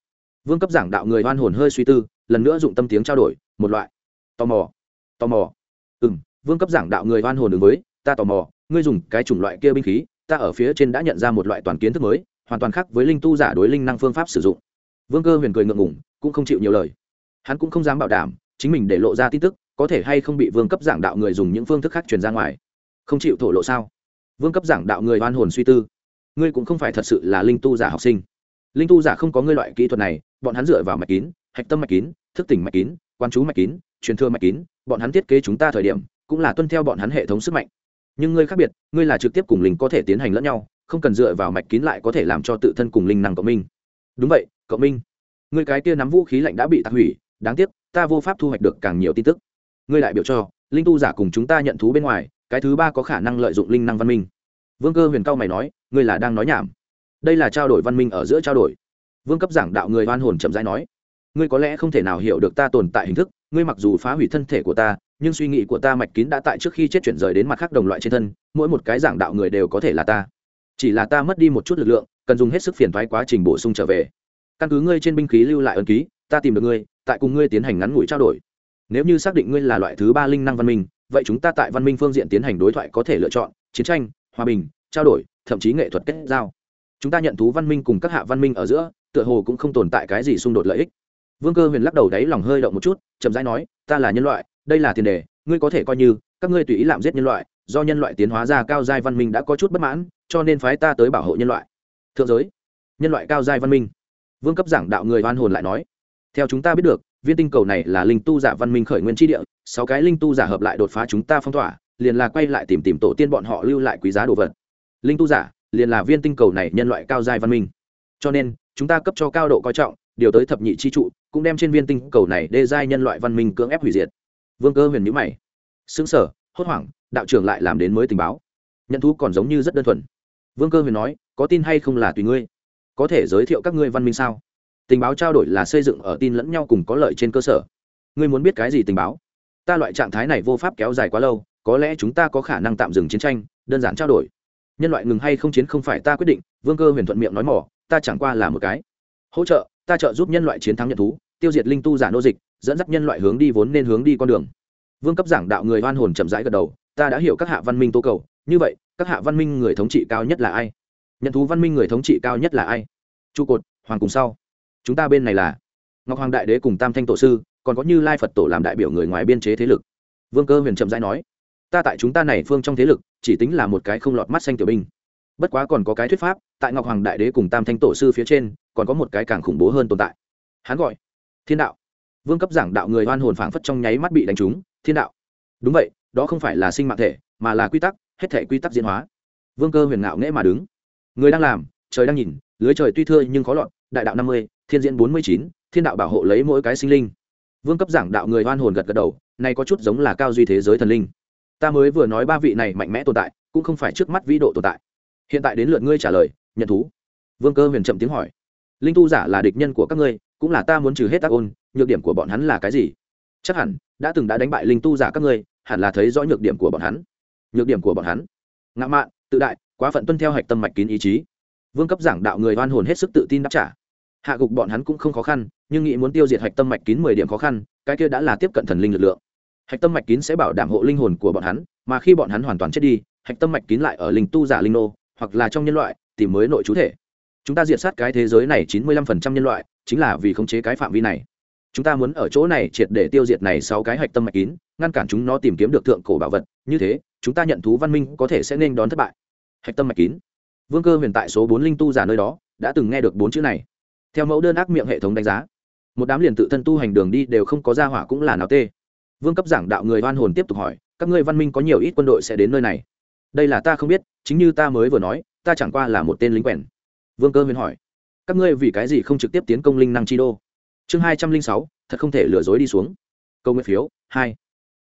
vương cấp giảng đạo người oan hồn hơi suy tư, lần nữa dụng tâm tiếng trao đổi, một loại. Tò mò. Tò mò. Ừ m vương cấp giảng đạo người oan hồn ứng với, ta tò mò, ngươi dùng cái chủng loại kia binh khí, ta ở phía trên đã nhận ra một loại toàn kiến thức mới, hoàn toàn khác với linh tu giả đối linh năng phương pháp sử dụng. Vương cơ huyền cười ngượng ngủng cũng không chịu nhiều lời. Hắn cũng không dám bảo đảm, chính mình để lộ ra tin tức, có thể hay không bị vương cấp giảng đạo người dùng những phương thức khác truyền ra ngoài. Không chịu thổ lộ sao? Vương cấp giảng đạo người oan hồn suy tư. Ngươi cũng không phải thật sự là linh tu giả học sinh linh tu giả không có ngươi loại kỹ thuật này, bọn hắn dựa vào mạch kín, hạch tâm mạch kín, thức tỉnh mạch kín quan chú mạch kín, truyền thừa mạch kín, bọn hắn thiết kế chúng ta thời điểm, cũng là tuân theo bọn hắn hệ thống sức mạnh. Nhưng ngươi khác biệt, ngươi là trực tiếp cùng linh có thể tiến hành lẫn nhau, không cần dựa vào mạch kín lại có thể làm cho tự thân cùng linh năng cộng minh. Đúng vậy, cộng minh. Ngươi cái kia nắm vũ khí lạnh đã bị tạc hủy, đáng tiếc, ta vô pháp thu hoạch được càng nhiều tin tức. Ngươi đại biểu cho, linh tu giả cùng chúng ta nhận thú bên ngoài, cái thứ ba có khả năng lợi dụng linh năng văn minh. Vương cơ huyền cao mày nói, ngươi là đang nói nhảm đây là trao đổi văn minh ở giữa trao đổi. Vương cấp giảng đạo người oan hồn chậm rãi nói, ngươi có lẽ không thể nào hiểu được ta tồn tại hình thức, ngươi mặc dù phá hủy thân thể của ta, nhưng suy nghĩ của ta mạch kín đã tại trước khi chết chuyển rời đến mặt khác đồng loại trên thân, mỗi một cái giảng đạo người đều có thể là ta. Chỉ là ta mất đi một chút lực lượng, cần dùng hết sức phiền thoái quá trình bổ sung trở về. Căn cứ ngươi trên binh khí lưu lại ân ký, ta tìm được ngươi, tại cùng ngươi tiến hành ngắn ngủi trao đổi. Nếu như xác định ngươi là loại thứ ba linh năng văn minh, vậy chúng ta tại văn minh phương diện tiến hành đối thoại có thể lựa chọn, chiến tranh, hòa bình, trao đổi, thậm chí nghệ thuật kết giao chúng ta nhận thú văn minh cùng các hạ văn minh ở giữa, tựa hồ cũng không tồn tại cái gì xung đột lợi ích. Vương cơ huyền lắc đầu đáy lòng hơi động một chút, chậm rãi nói, ta là nhân loại, đây là tiền đề, ngươi có thể coi như, các ngươi tùy ý làm giết nhân loại, do nhân loại tiến hóa ra cao giai văn minh đã có chút bất mãn, cho nên phái ta tới bảo hộ nhân loại. Thượng giới, nhân loại cao giai văn minh. Vương cấp giảng đạo người oan hồn lại nói, theo chúng ta biết được, viên tinh cầu này là linh tu giả văn minh khởi nguyên tri địa, sáu cái linh tu giả hợp lại đột phá chúng ta phong tỏa, liền là quay lại tìm tìm tổ tiên bọn họ lưu lại quý giá đồ vật. Linh tu giả liền là viên tinh cầu này nhân loại cao giai văn minh. Cho nên, chúng ta cấp cho cao độ coi trọng, điều tới thập nhị chi trụ, cũng đem trên viên tinh cầu này đê giai nhân loại văn minh cưỡng ép hủy diệt. Vương cơ huyền nhữ mày. Xứng sở hốt hoảng, đạo trưởng lại làm đến mới tình báo. Nhận thú còn giống như rất đơn thuần. Vương cơ huyền nói, có tin hay không là tùy ngươi. Có thể giới thiệu các ngươi văn minh sao? Tình báo trao đổi là xây dựng ở tin lẫn nhau cùng có lợi trên cơ sở. Ngươi muốn biết cái gì tình báo? Ta loại trạng thái này vô pháp kéo dài quá lâu, có lẽ chúng ta có khả năng tạm dừng chiến tranh, đơn giản trao đổi nhân loại ngừng hay không chiến không phải ta quyết định, vương cơ huyền thuận miệng nói mỏ, ta chẳng qua là một cái. Hỗ trợ, ta trợ giúp nhân loại chiến thắng nhận thú, tiêu diệt linh tu giả nô dịch, dẫn dắt nhân loại hướng đi vốn nên hướng đi con đường. Vương cấp giảng đạo người hoan hồn chậm rãi gật đầu, ta đã hiểu các hạ văn minh tô cầu, như vậy, các hạ văn minh người thống trị cao nhất là ai? Nhận thú văn minh người thống trị cao nhất là ai? Trụ cột, hoàng cùng sau. Chúng ta bên này là ngọc hoàng đại đế cùng tam thanh tổ sư, còn có như lai phật tổ làm đại biểu người ngoài biên chế thế lực. Vương cơ huyền chậm rãi nói, ta tại chúng ta này phương trong thế lực chỉ tính là một cái không lọt mắt xanh tiểu binh. Bất quá còn có cái thuyết pháp, tại ngọc hoàng đại đế cùng tam thanh tổ sư phía trên, còn có một cái càng khủng bố hơn tồn tại. Hắn gọi thiên đạo. Vương cấp giảng đạo người oan hồn phảng phất trong nháy mắt bị đánh trúng, thiên đạo. Đúng vậy, đó không phải là sinh mạng thể, mà là quy tắc, hết thể quy tắc diễn hóa. Vương cơ huyền ngạo nghễ mà đứng. Người đang làm, trời đang nhìn, lưới trời tuy thưa nhưng khó lọt, đại đạo năm mươi, thiên diễn bốn mươi chín, thiên đạo bảo hộ lấy mỗi cái sinh linh. Vương cấp giảng đạo người oan hồn gật gật đầu, này có chút giống là cao duy thế giới thần linh ta mới vừa nói ba vị này mạnh mẽ tồn tại, cũng không phải trước mắt vĩ độ tồn tại. Hiện tại đến lượt ngươi trả lời, nhận thú. Vương cơ huyền chậm tiếng hỏi. Linh tu giả là địch nhân của các ngươi, cũng là ta muốn trừ hết tác ôn, nhược điểm của bọn hắn là cái gì? Chắc hẳn, đã từng đã đánh bại linh tu giả các ngươi, hẳn là thấy rõ nhược điểm của bọn hắn. Nhược điểm của bọn hắn? Ngã mạn, tự đại, quá phận tuân theo hạch tâm mạch kín ý chí. Vương cấp giảng đạo người oan hồn hết sức tự tin đáp trả. Hạ gục bọn hắn cũng không khó khăn, nhưng nghĩ muốn tiêu diệt hạch tâm mạch kín mười điểm khó khăn, cái kia đã là tiếp cận thần linh lực lượng hạch tâm mạch kín sẽ bảo đảm hộ linh hồn của bọn hắn, mà khi bọn hắn hoàn toàn chết đi, hạch tâm mạch kín lại ở linh tu giả linh nô, hoặc là trong nhân loại, tìm mới nội chú thể. Chúng ta diệt sát cái thế giới này chín mươi lăm phần trăm nhân loại, chính là vì khống chế cái phạm vi này. Chúng ta muốn ở chỗ này triệt để tiêu diệt này sáu cái hạch tâm mạch kín, ngăn cản chúng nó tìm kiếm được thượng cổ bảo vật. Như thế, chúng ta nhận thú văn minh có thể sẽ nên đón thất bại. Hạch tâm mạch kín. Vương cơ huyền tại số bốn linh tu giả nơi đó, đã từng nghe được bốn chữ này. Theo mẫu đơn ác miệng hệ thống đánh giá, một đám liền tự thân tu hành đường đi đều không có ra hỏa cũng là nào tê vương cấp giảng đạo người oan hồn tiếp tục hỏi các ngươi văn minh có nhiều ít quân đội sẽ đến nơi này? Đây là ta không biết chính như ta mới vừa nói ta chẳng qua là một tên lính quèn. Vương cơ huyền hỏi các ngươi vì cái gì không trực tiếp tiến công linh năng chi đô? Chương hai trăm linh sáu thật không thể lừa dối đi xuống. Câu nguyện phiếu hai.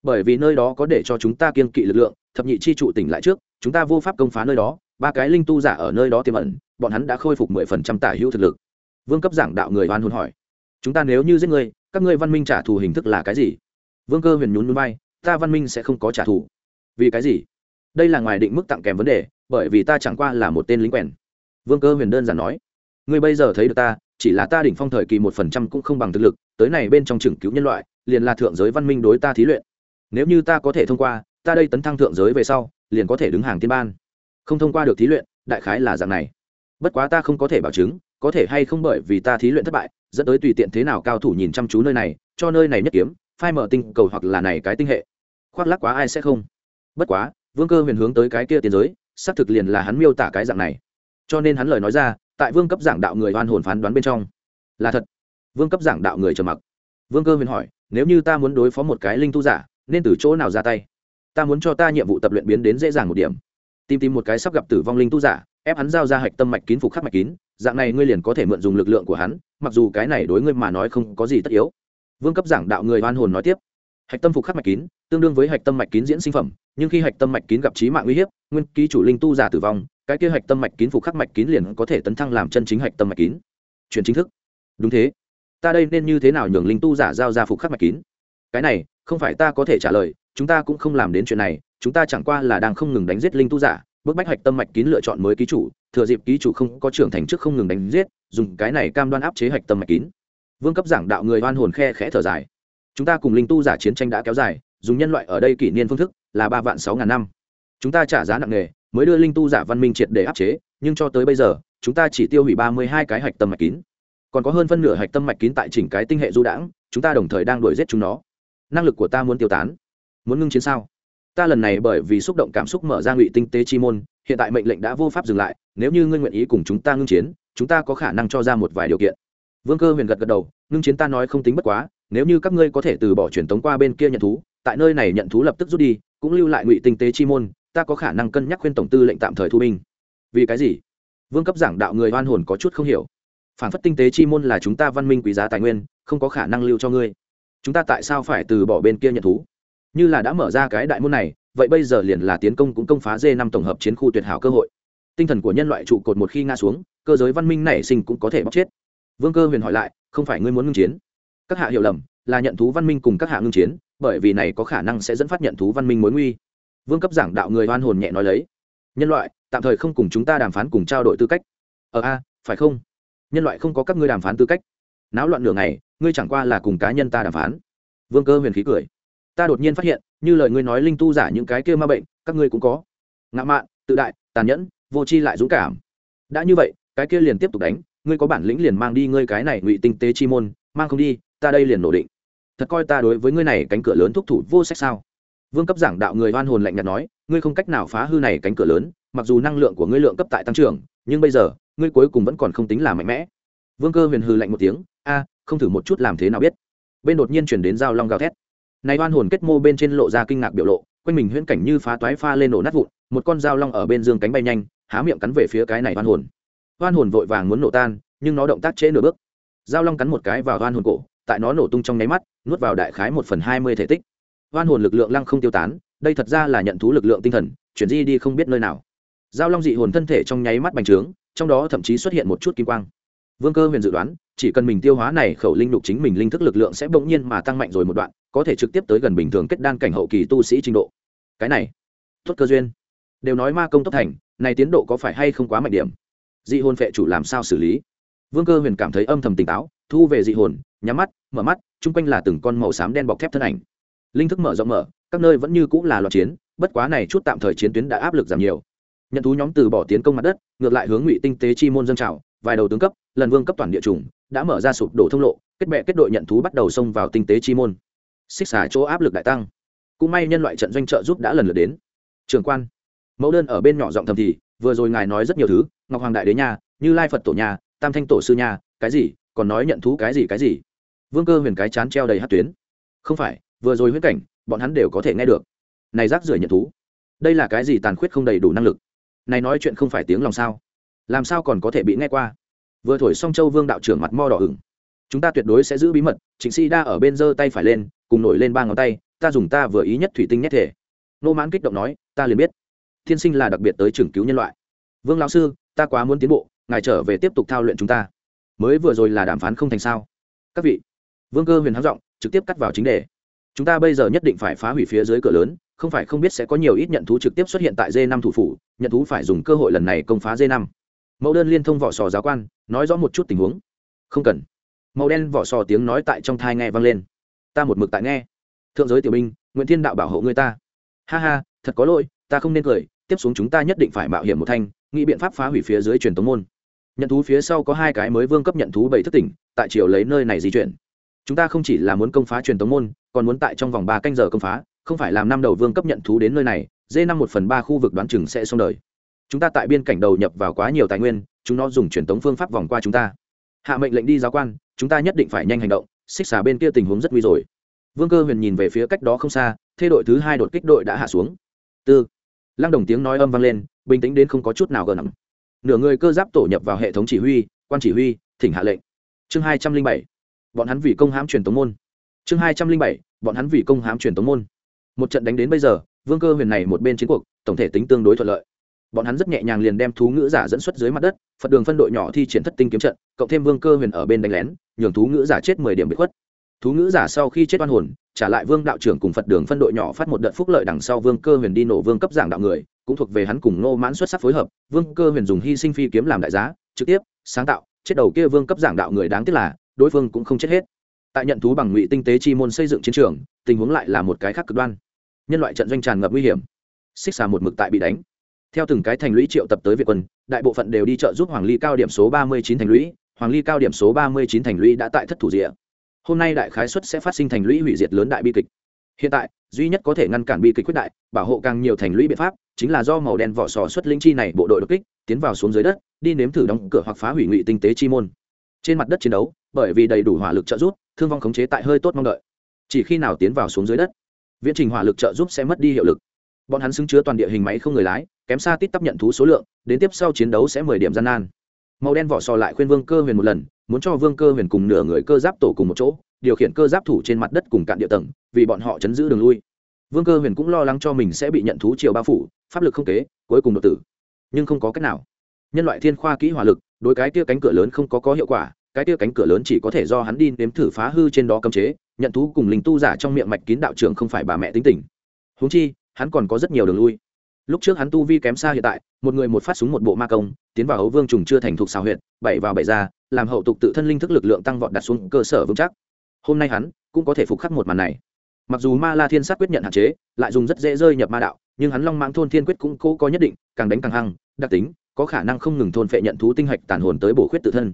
Bởi vì nơi đó có để cho chúng ta kiên kỵ lực lượng thập nhị chi trụ tỉnh lại trước chúng ta vô pháp công phá nơi đó ba cái linh tu giả ở nơi đó tiềm ẩn bọn hắn đã khôi phục mười phần trăm tả hữu thực lực. Vương cấp giảng đạo người oan hồn hỏi chúng ta nếu như giết người, các ngươi văn minh trả thù hình thức là cái gì? Vương cơ huyền nhún núi bay ta văn minh sẽ không có trả thù. Vì cái gì? Đây là ngoài định mức tặng kèm vấn đề, bởi vì ta chẳng qua là một tên lính quèn. Vương cơ huyền đơn giản nói, ngươi bây giờ thấy được ta, chỉ là ta đỉnh phong thời kỳ một phần trăm cũng không bằng thực lực, tới này bên trong chừng cứu nhân loại, liền là thượng giới văn minh đối ta thí luyện. Nếu như ta có thể thông qua, ta đây tấn thăng thượng giới về sau, liền có thể đứng hàng tiên ban. Không thông qua được thí luyện, đại khái là dạng này. Bất quá ta không có thể bảo chứng, có thể hay không bởi vì ta thí luyện thất bại, dẫn tới tùy tiện thế nào cao thủ nhìn chăm chú nơi này, cho nơi này nhất kiếm phai mở tinh cầu hoặc là này cái tinh hệ. Khoác lắc quá ai sẽ không? Bất quá, vương cơ huyền hướng tới cái kia tiến giới, xác thực liền là hắn miêu tả cái dạng này. Cho nên hắn lời nói ra, tại vương cấp giảng đạo người oan hồn phán đoán bên trong. Là thật. Vương cấp giảng đạo người trầm mặc. Vương cơ huyền hỏi, nếu như ta muốn đối phó một cái linh tu giả, nên từ chỗ nào ra tay? Ta muốn cho ta nhiệm vụ tập luyện biến đến dễ dàng một điểm. Tìm tìm một cái sắp gặp tử vong linh tu giả, ép hắn giao ra hạch tâm mạch kín phục khắc mạch kín, dạng này ngươi liền có thể mượn dùng lực lượng của hắn, mặc dù cái này đối ngươi mà nói không có gì tất yếu vương cấp giảng đạo người oan hồn nói tiếp. Hạch tâm phục khắc mạch kín, tương đương với hạch tâm mạch kín diễn sinh phẩm, nhưng khi hạch tâm mạch kín gặp trí mạng uy hiếp, nguyên ký chủ linh tu giả tử vong, cái kia hạch tâm mạch kín phục khắc mạch kín liền có thể tấn thăng làm chân chính hạch tâm mạch kín. Chuyển chính thức. Đúng thế. Ta đây nên như thế nào nhường linh tu giả giao ra phục khắc mạch kín? Cái này, không phải ta có thể trả lời, chúng ta cũng không làm đến chuyện này, chúng ta chẳng qua là đang không ngừng đánh giết linh tu giả, bức bách hạch tâm mạch kín lựa chọn mới ký chủ, thừa dịp ký chủ không có trưởng thành trước không ngừng đánh giết, dùng cái này cam đoan áp chế hạch tâm mạch kín vương cấp giảng đạo người oan hồn khe khẽ thở dài. Chúng ta cùng linh tu giả chiến tranh đã kéo dài, dùng nhân loại ở đây kỷ niên phương thức là ba vạn sáu ngàn năm. Chúng ta trả giá nặng nề, mới đưa linh tu giả văn minh triệt để áp chế, nhưng cho tới bây giờ, chúng ta chỉ tiêu hủy ba mươi hai cái hạch tâm mạch kín. Còn có hơn phân nửa hạch tâm mạch kín tại chỉnh cái tinh hệ du đãng, chúng ta đồng thời đang đuổi giết chúng nó. Năng lực của ta muốn tiêu tán. Muốn ngưng chiến sao? Ta lần này bởi vì xúc động cảm xúc mở ra ngụy tinh tế chi môn, hiện tại mệnh lệnh đã vô pháp dừng lại, nếu như ngươi nguyện ý cùng chúng ta ngưng chiến, chúng ta có khả năng cho ra một vài điều kiện vương cơ huyền gật gật đầu, ngưng chiến ta nói không tính bất quá, nếu như các ngươi có thể từ bỏ truyền tống qua bên kia nhận thú, tại nơi này nhận thú lập tức rút đi, cũng lưu lại ngụy tinh tế chi môn, ta có khả năng cân nhắc khuyên tổng tư lệnh tạm thời thu binh. Vì cái gì? Vương cấp giảng đạo người oan hồn có chút không hiểu. Phản phất tinh tế chi môn là chúng ta văn minh quý giá tài nguyên, không có khả năng lưu cho ngươi. Chúng ta tại sao phải từ bỏ bên kia nhận thú? Như là đã mở ra cái đại môn này, vậy bây giờ liền là tiến công cũng công phá d năm tổng hợp chiến khu tuyệt hảo cơ hội. Tinh thần của nhân loại trụ cột một khi ngã xuống, cơ giới văn minh nảy sinh cũng có thể bóc chết vương cơ huyền hỏi lại, không phải ngươi muốn ngưng chiến? Các hạ hiểu lầm, là nhận thú văn minh cùng các hạ ngưng chiến, bởi vì này có khả năng sẽ dẫn phát nhận thú văn minh mối nguy. Vương cấp giảng đạo người oan hồn nhẹ nói lấy, nhân loại, tạm thời không cùng chúng ta đàm phán cùng trao đổi tư cách. Ờ a, phải không? Nhân loại không có các ngươi đàm phán tư cách. Náo loạn nửa ngày, ngươi chẳng qua là cùng cá nhân ta đàm phán. Vương cơ huyền khí cười, ta đột nhiên phát hiện, như lời ngươi nói linh tu giả những cái kia ma bệnh, các ngươi cũng có. Ngạo mạn, tự đại, tàn nhẫn, vô tri lại dũng cảm. Đã như vậy, cái kia liền tiếp tục đánh ngươi có bản lĩnh liền mang đi ngươi cái này ngụy tinh tế chi môn, mang không đi, ta đây liền nổ định. Thật coi ta đối với ngươi này cánh cửa lớn thúc thủ vô sách sao? Vương cấp giảng đạo người oan hồn lạnh nhạt nói, ngươi không cách nào phá hư này cánh cửa lớn, mặc dù năng lượng của ngươi lượng cấp tại tăng trưởng, nhưng bây giờ, ngươi cuối cùng vẫn còn không tính là mạnh mẽ. Vương cơ huyền hư lạnh một tiếng, a, không thử một chút làm thế nào biết? Bên đột nhiên chuyển đến dao long gào thét. Này oan hồn kết mô bên trên lộ ra kinh ngạc biểu lộ, quanh mình huyễn cảnh như phá toái pha lên nổ nát vụn, một con dao long ở bên dương cánh bay nhanh, há miệng cắn về phía cái này oan hồn hoan hồn vội vàng muốn nổ tan, nhưng nó động tác trễ nửa bước. Dao long cắn một cái vào hoan hồn cổ, tại nó nổ tung trong nháy mắt, nuốt vào đại khái một phần hai mươi thể tích. Hoan hồn lực lượng lăng không tiêu tán, đây thật ra là nhận thú lực lượng tinh thần, chuyển di đi không biết nơi nào. Giao long dị hồn thân thể trong nháy mắt bành trướng, trong đó thậm chí xuất hiện một chút kim quang. Vương cơ huyền dự đoán, chỉ cần mình tiêu hóa này khẩu linh đục chính mình linh thức lực lượng sẽ bỗng nhiên mà tăng mạnh rồi một đoạn, có thể trực tiếp tới gần bình thường kết đan cảnh hậu kỳ tu sĩ trình độ. Cái này, tốt cơ duyên. Đều nói ma công tốc thành, này tiến độ có phải hay không quá mạnh điểm? Dị hồn phệ chủ làm sao xử lý? Vương cơ huyền cảm thấy âm thầm tỉnh táo, thu về dị hồn, nhắm mắt, mở mắt, chung quanh là từng con màu xám đen bọc thép thân ảnh. Linh thức mở rộng mở, các nơi vẫn như cũng là loạt chiến, bất quá này chút tạm thời chiến tuyến đã áp lực giảm nhiều. Nhận thú nhóm từ bỏ tiến công mặt đất, ngược lại hướng ngụy tinh tế chi môn dân trào vài đầu tướng cấp, lần vương cấp toàn địa chủng, đã mở ra sụp đổ thông lộ, kết bệ kết đội nhận thú bắt đầu xông vào tinh tế chi môn. Xích xả chỗ áp lực đại tăng. Cũng may nhân loại trận doanh trợ giúp đã lần lượt đến. Trường quan, mẫu đơn ở bên nhỏ giọng thầm thì vừa rồi ngài nói rất nhiều thứ ngọc hoàng đại đế nhà, như lai phật tổ nhà tam thanh tổ sư nhà cái gì còn nói nhận thú cái gì cái gì? Vương cơ huyền cái chán treo đầy hát tuyến. Không phải vừa rồi huyết cảnh bọn hắn đều có thể nghe được. Này rác rưởi nhận thú. Đây là cái gì tàn khuyết không đầy đủ năng lực? Này nói chuyện không phải tiếng lòng sao? Làm sao còn có thể bị nghe qua? Vừa thổi xong châu vương đạo trưởng mặt mo đỏ ửng. Chúng ta tuyệt đối sẽ giữ bí mật chính sĩ đa ở bên giơ tay phải lên cùng nổi lên ba ngón tay ta dùng ta vừa ý nhất thủy tinh nhét thể. Nô mãn kích động nói ta liền biết thiên sinh là đặc biệt tới trưởng cứu nhân loại. Vương lão sư, ta quá muốn tiến bộ, ngài trở về tiếp tục thao luyện chúng ta. Mới vừa rồi là đàm phán không thành sao? Các vị, vương cơ huyền háng giọng, trực tiếp cắt vào chính đề. Chúng ta bây giờ nhất định phải phá hủy phía dưới cửa lớn, không phải không biết sẽ có nhiều ít nhận thú trực tiếp xuất hiện tại d năm thủ phủ, nhận thú phải dùng cơ hội lần này công phá d năm. Mẫu đơn liên thông vỏ sò giáo quan, nói rõ một chút tình huống. Không cần. Màu đen vỏ sò tiếng nói tại trong thai nghe vang lên. Ta một mực tại nghe. Thượng giới tiểu binh, nguyễn thiên đạo bảo hộ người ta. Ha ha, thật có lỗi, ta không nên cười tiếp xuống chúng ta nhất định phải mạo hiểm một thanh, nghĩ biện pháp phá hủy phía dưới truyền tống môn. Nhận thú phía sau có hai cái mới vương cấp nhận thú bảy thất tỉnh, tại triều lấy nơi này di chuyển. Chúng ta không chỉ là muốn công phá truyền tống môn, còn muốn tại trong vòng ba canh giờ công phá, không phải làm năm đầu vương cấp nhận thú đến nơi này, dê năm một phần ba khu vực đoán chừng sẽ xong đời. Chúng ta tại biên cảnh đầu nhập vào quá nhiều tài nguyên, chúng nó dùng truyền tống phương pháp vòng qua chúng ta. Hạ mệnh lệnh đi giáo quan, chúng ta nhất định phải nhanh hành động, xích xà bên kia tình huống rất nguy rồi. Vương cơ huyền nhìn về phía cách đó không xa thê đội thứ hai đột kích đội đã hạ xuống. Tư lăng đồng tiếng nói âm vang lên, bình tĩnh đến không có chút nào gần nặng nửa người cơ giáp tổ nhập vào hệ thống chỉ huy, quan chỉ huy, thỉnh hạ lệnh. Chương hai trăm linh bảy, bọn hắn vì công hãm truyền tống môn. Chương hai trăm linh bảy, bọn hắn vì công hãm truyền tống môn. Một trận đánh đến bây giờ, vương cơ huyền này một bên chiến cuộc, tổng thể tính tương đối thuận lợi. Bọn hắn rất nhẹ nhàng liền đem thú ngữ giả dẫn xuất dưới mặt đất, phật đường phân đội nhỏ thi triển thất tinh kiếm trận, cộng thêm vương cơ huyền ở bên đánh lén, nhường thú ngữ giả chết mười điểm bị khuất thú ngữ giả sau khi chết oan hồn, trả lại vương đạo trưởng cùng phật đường phân đội nhỏ phát một đợt phúc lợi đằng sau vương cơ huyền đi nổ vương cấp giảng đạo người, cũng thuộc về hắn cùng nô mãn xuất sắc phối hợp, vương cơ huyền dùng hy sinh phi kiếm làm đại giá, trực tiếp, sáng tạo, chết đầu kia vương cấp giảng đạo người đáng tiếc là, đối phương cũng không chết hết. Tại nhận thú bằng ngụy tinh tế chi môn xây dựng chiến trường, tình huống lại là một cái khác cực đoan. Nhân loại trận doanh tràn ngập nguy hiểm. Xích xà một mực tại bị đánh. Theo từng cái thành lũy triệu tập tới việt quân, đại bộ phận đều đi chợ giúp hoàng ly cao điểm số ba mươi chín thành lũy, hoàng ly cao điểm số ba mươi chín thành lũy đã tại thất thủ rịa hôm nay đại khái xuất sẽ phát sinh thành lũy hủy diệt lớn đại bi kịch. Hiện tại, duy nhất có thể ngăn cản bi kịch quyết đại, bảo hộ càng nhiều thành lũy biện pháp, chính là do màu đen vỏ sò xuất linh chi này bộ đội đột kích, tiến vào xuống dưới đất, đi nếm thử đóng cửa hoặc phá hủy ngụy tinh tế chi môn. Trên mặt đất chiến đấu, bởi vì đầy đủ hỏa lực trợ giúp, thương vong khống chế tại hơi tốt mong đợi. Chỉ khi nào tiến vào xuống dưới đất, viễn trình hỏa lực trợ giúp sẽ mất đi hiệu lực. Bọn hắn xứng chứa toàn địa hình máy không người lái, kém xa tít tắp nhận thú số lượng, đến tiếp sau chiến đấu sẽ mười điểm gian nan màu đen vỏ sò lại khuyên vương cơ huyền một lần, muốn cho vương cơ huyền cùng nửa người cơ giáp tổ cùng một chỗ, điều khiển cơ giáp thủ trên mặt đất cùng cạn địa tầng, vì bọn họ chấn giữ đường lui. Vương cơ huyền cũng lo lắng cho mình sẽ bị nhận thú chiều bao phủ, pháp lực không kế, cuối cùng đột tử. Nhưng không có cách nào. Nhân loại thiên khoa kỹ hỏa lực, đối cái tia cánh cửa lớn không có có hiệu quả, cái tia cánh cửa lớn chỉ có thể do hắn đi nếm thử phá hư trên đó cấm chế, nhận thú cùng linh tu giả trong miệng mạch kín đạo trường không phải bà mẹ tính tình. Huống chi, hắn còn có rất nhiều đường lui lúc trước hắn tu vi kém xa hiện tại, một người một phát súng một bộ ma công, tiến vào hấu vương trùng chưa thành thục xào huyện bảy vào bảy ra, làm hậu tục tự thân linh thức lực lượng tăng vọt đặt xuống cơ sở vững chắc. Hôm nay hắn cũng có thể phục khắc một màn này. Mặc dù ma la thiên sát quyết nhận hạn chế, lại dùng rất dễ rơi nhập ma đạo, nhưng hắn long mãng thôn thiên quyết cũng cố có nhất định, càng đánh càng hăng, đặc tính, có khả năng không ngừng thôn phệ nhận thú tinh hạch tàn hồn tới bổ khuyết tự thân.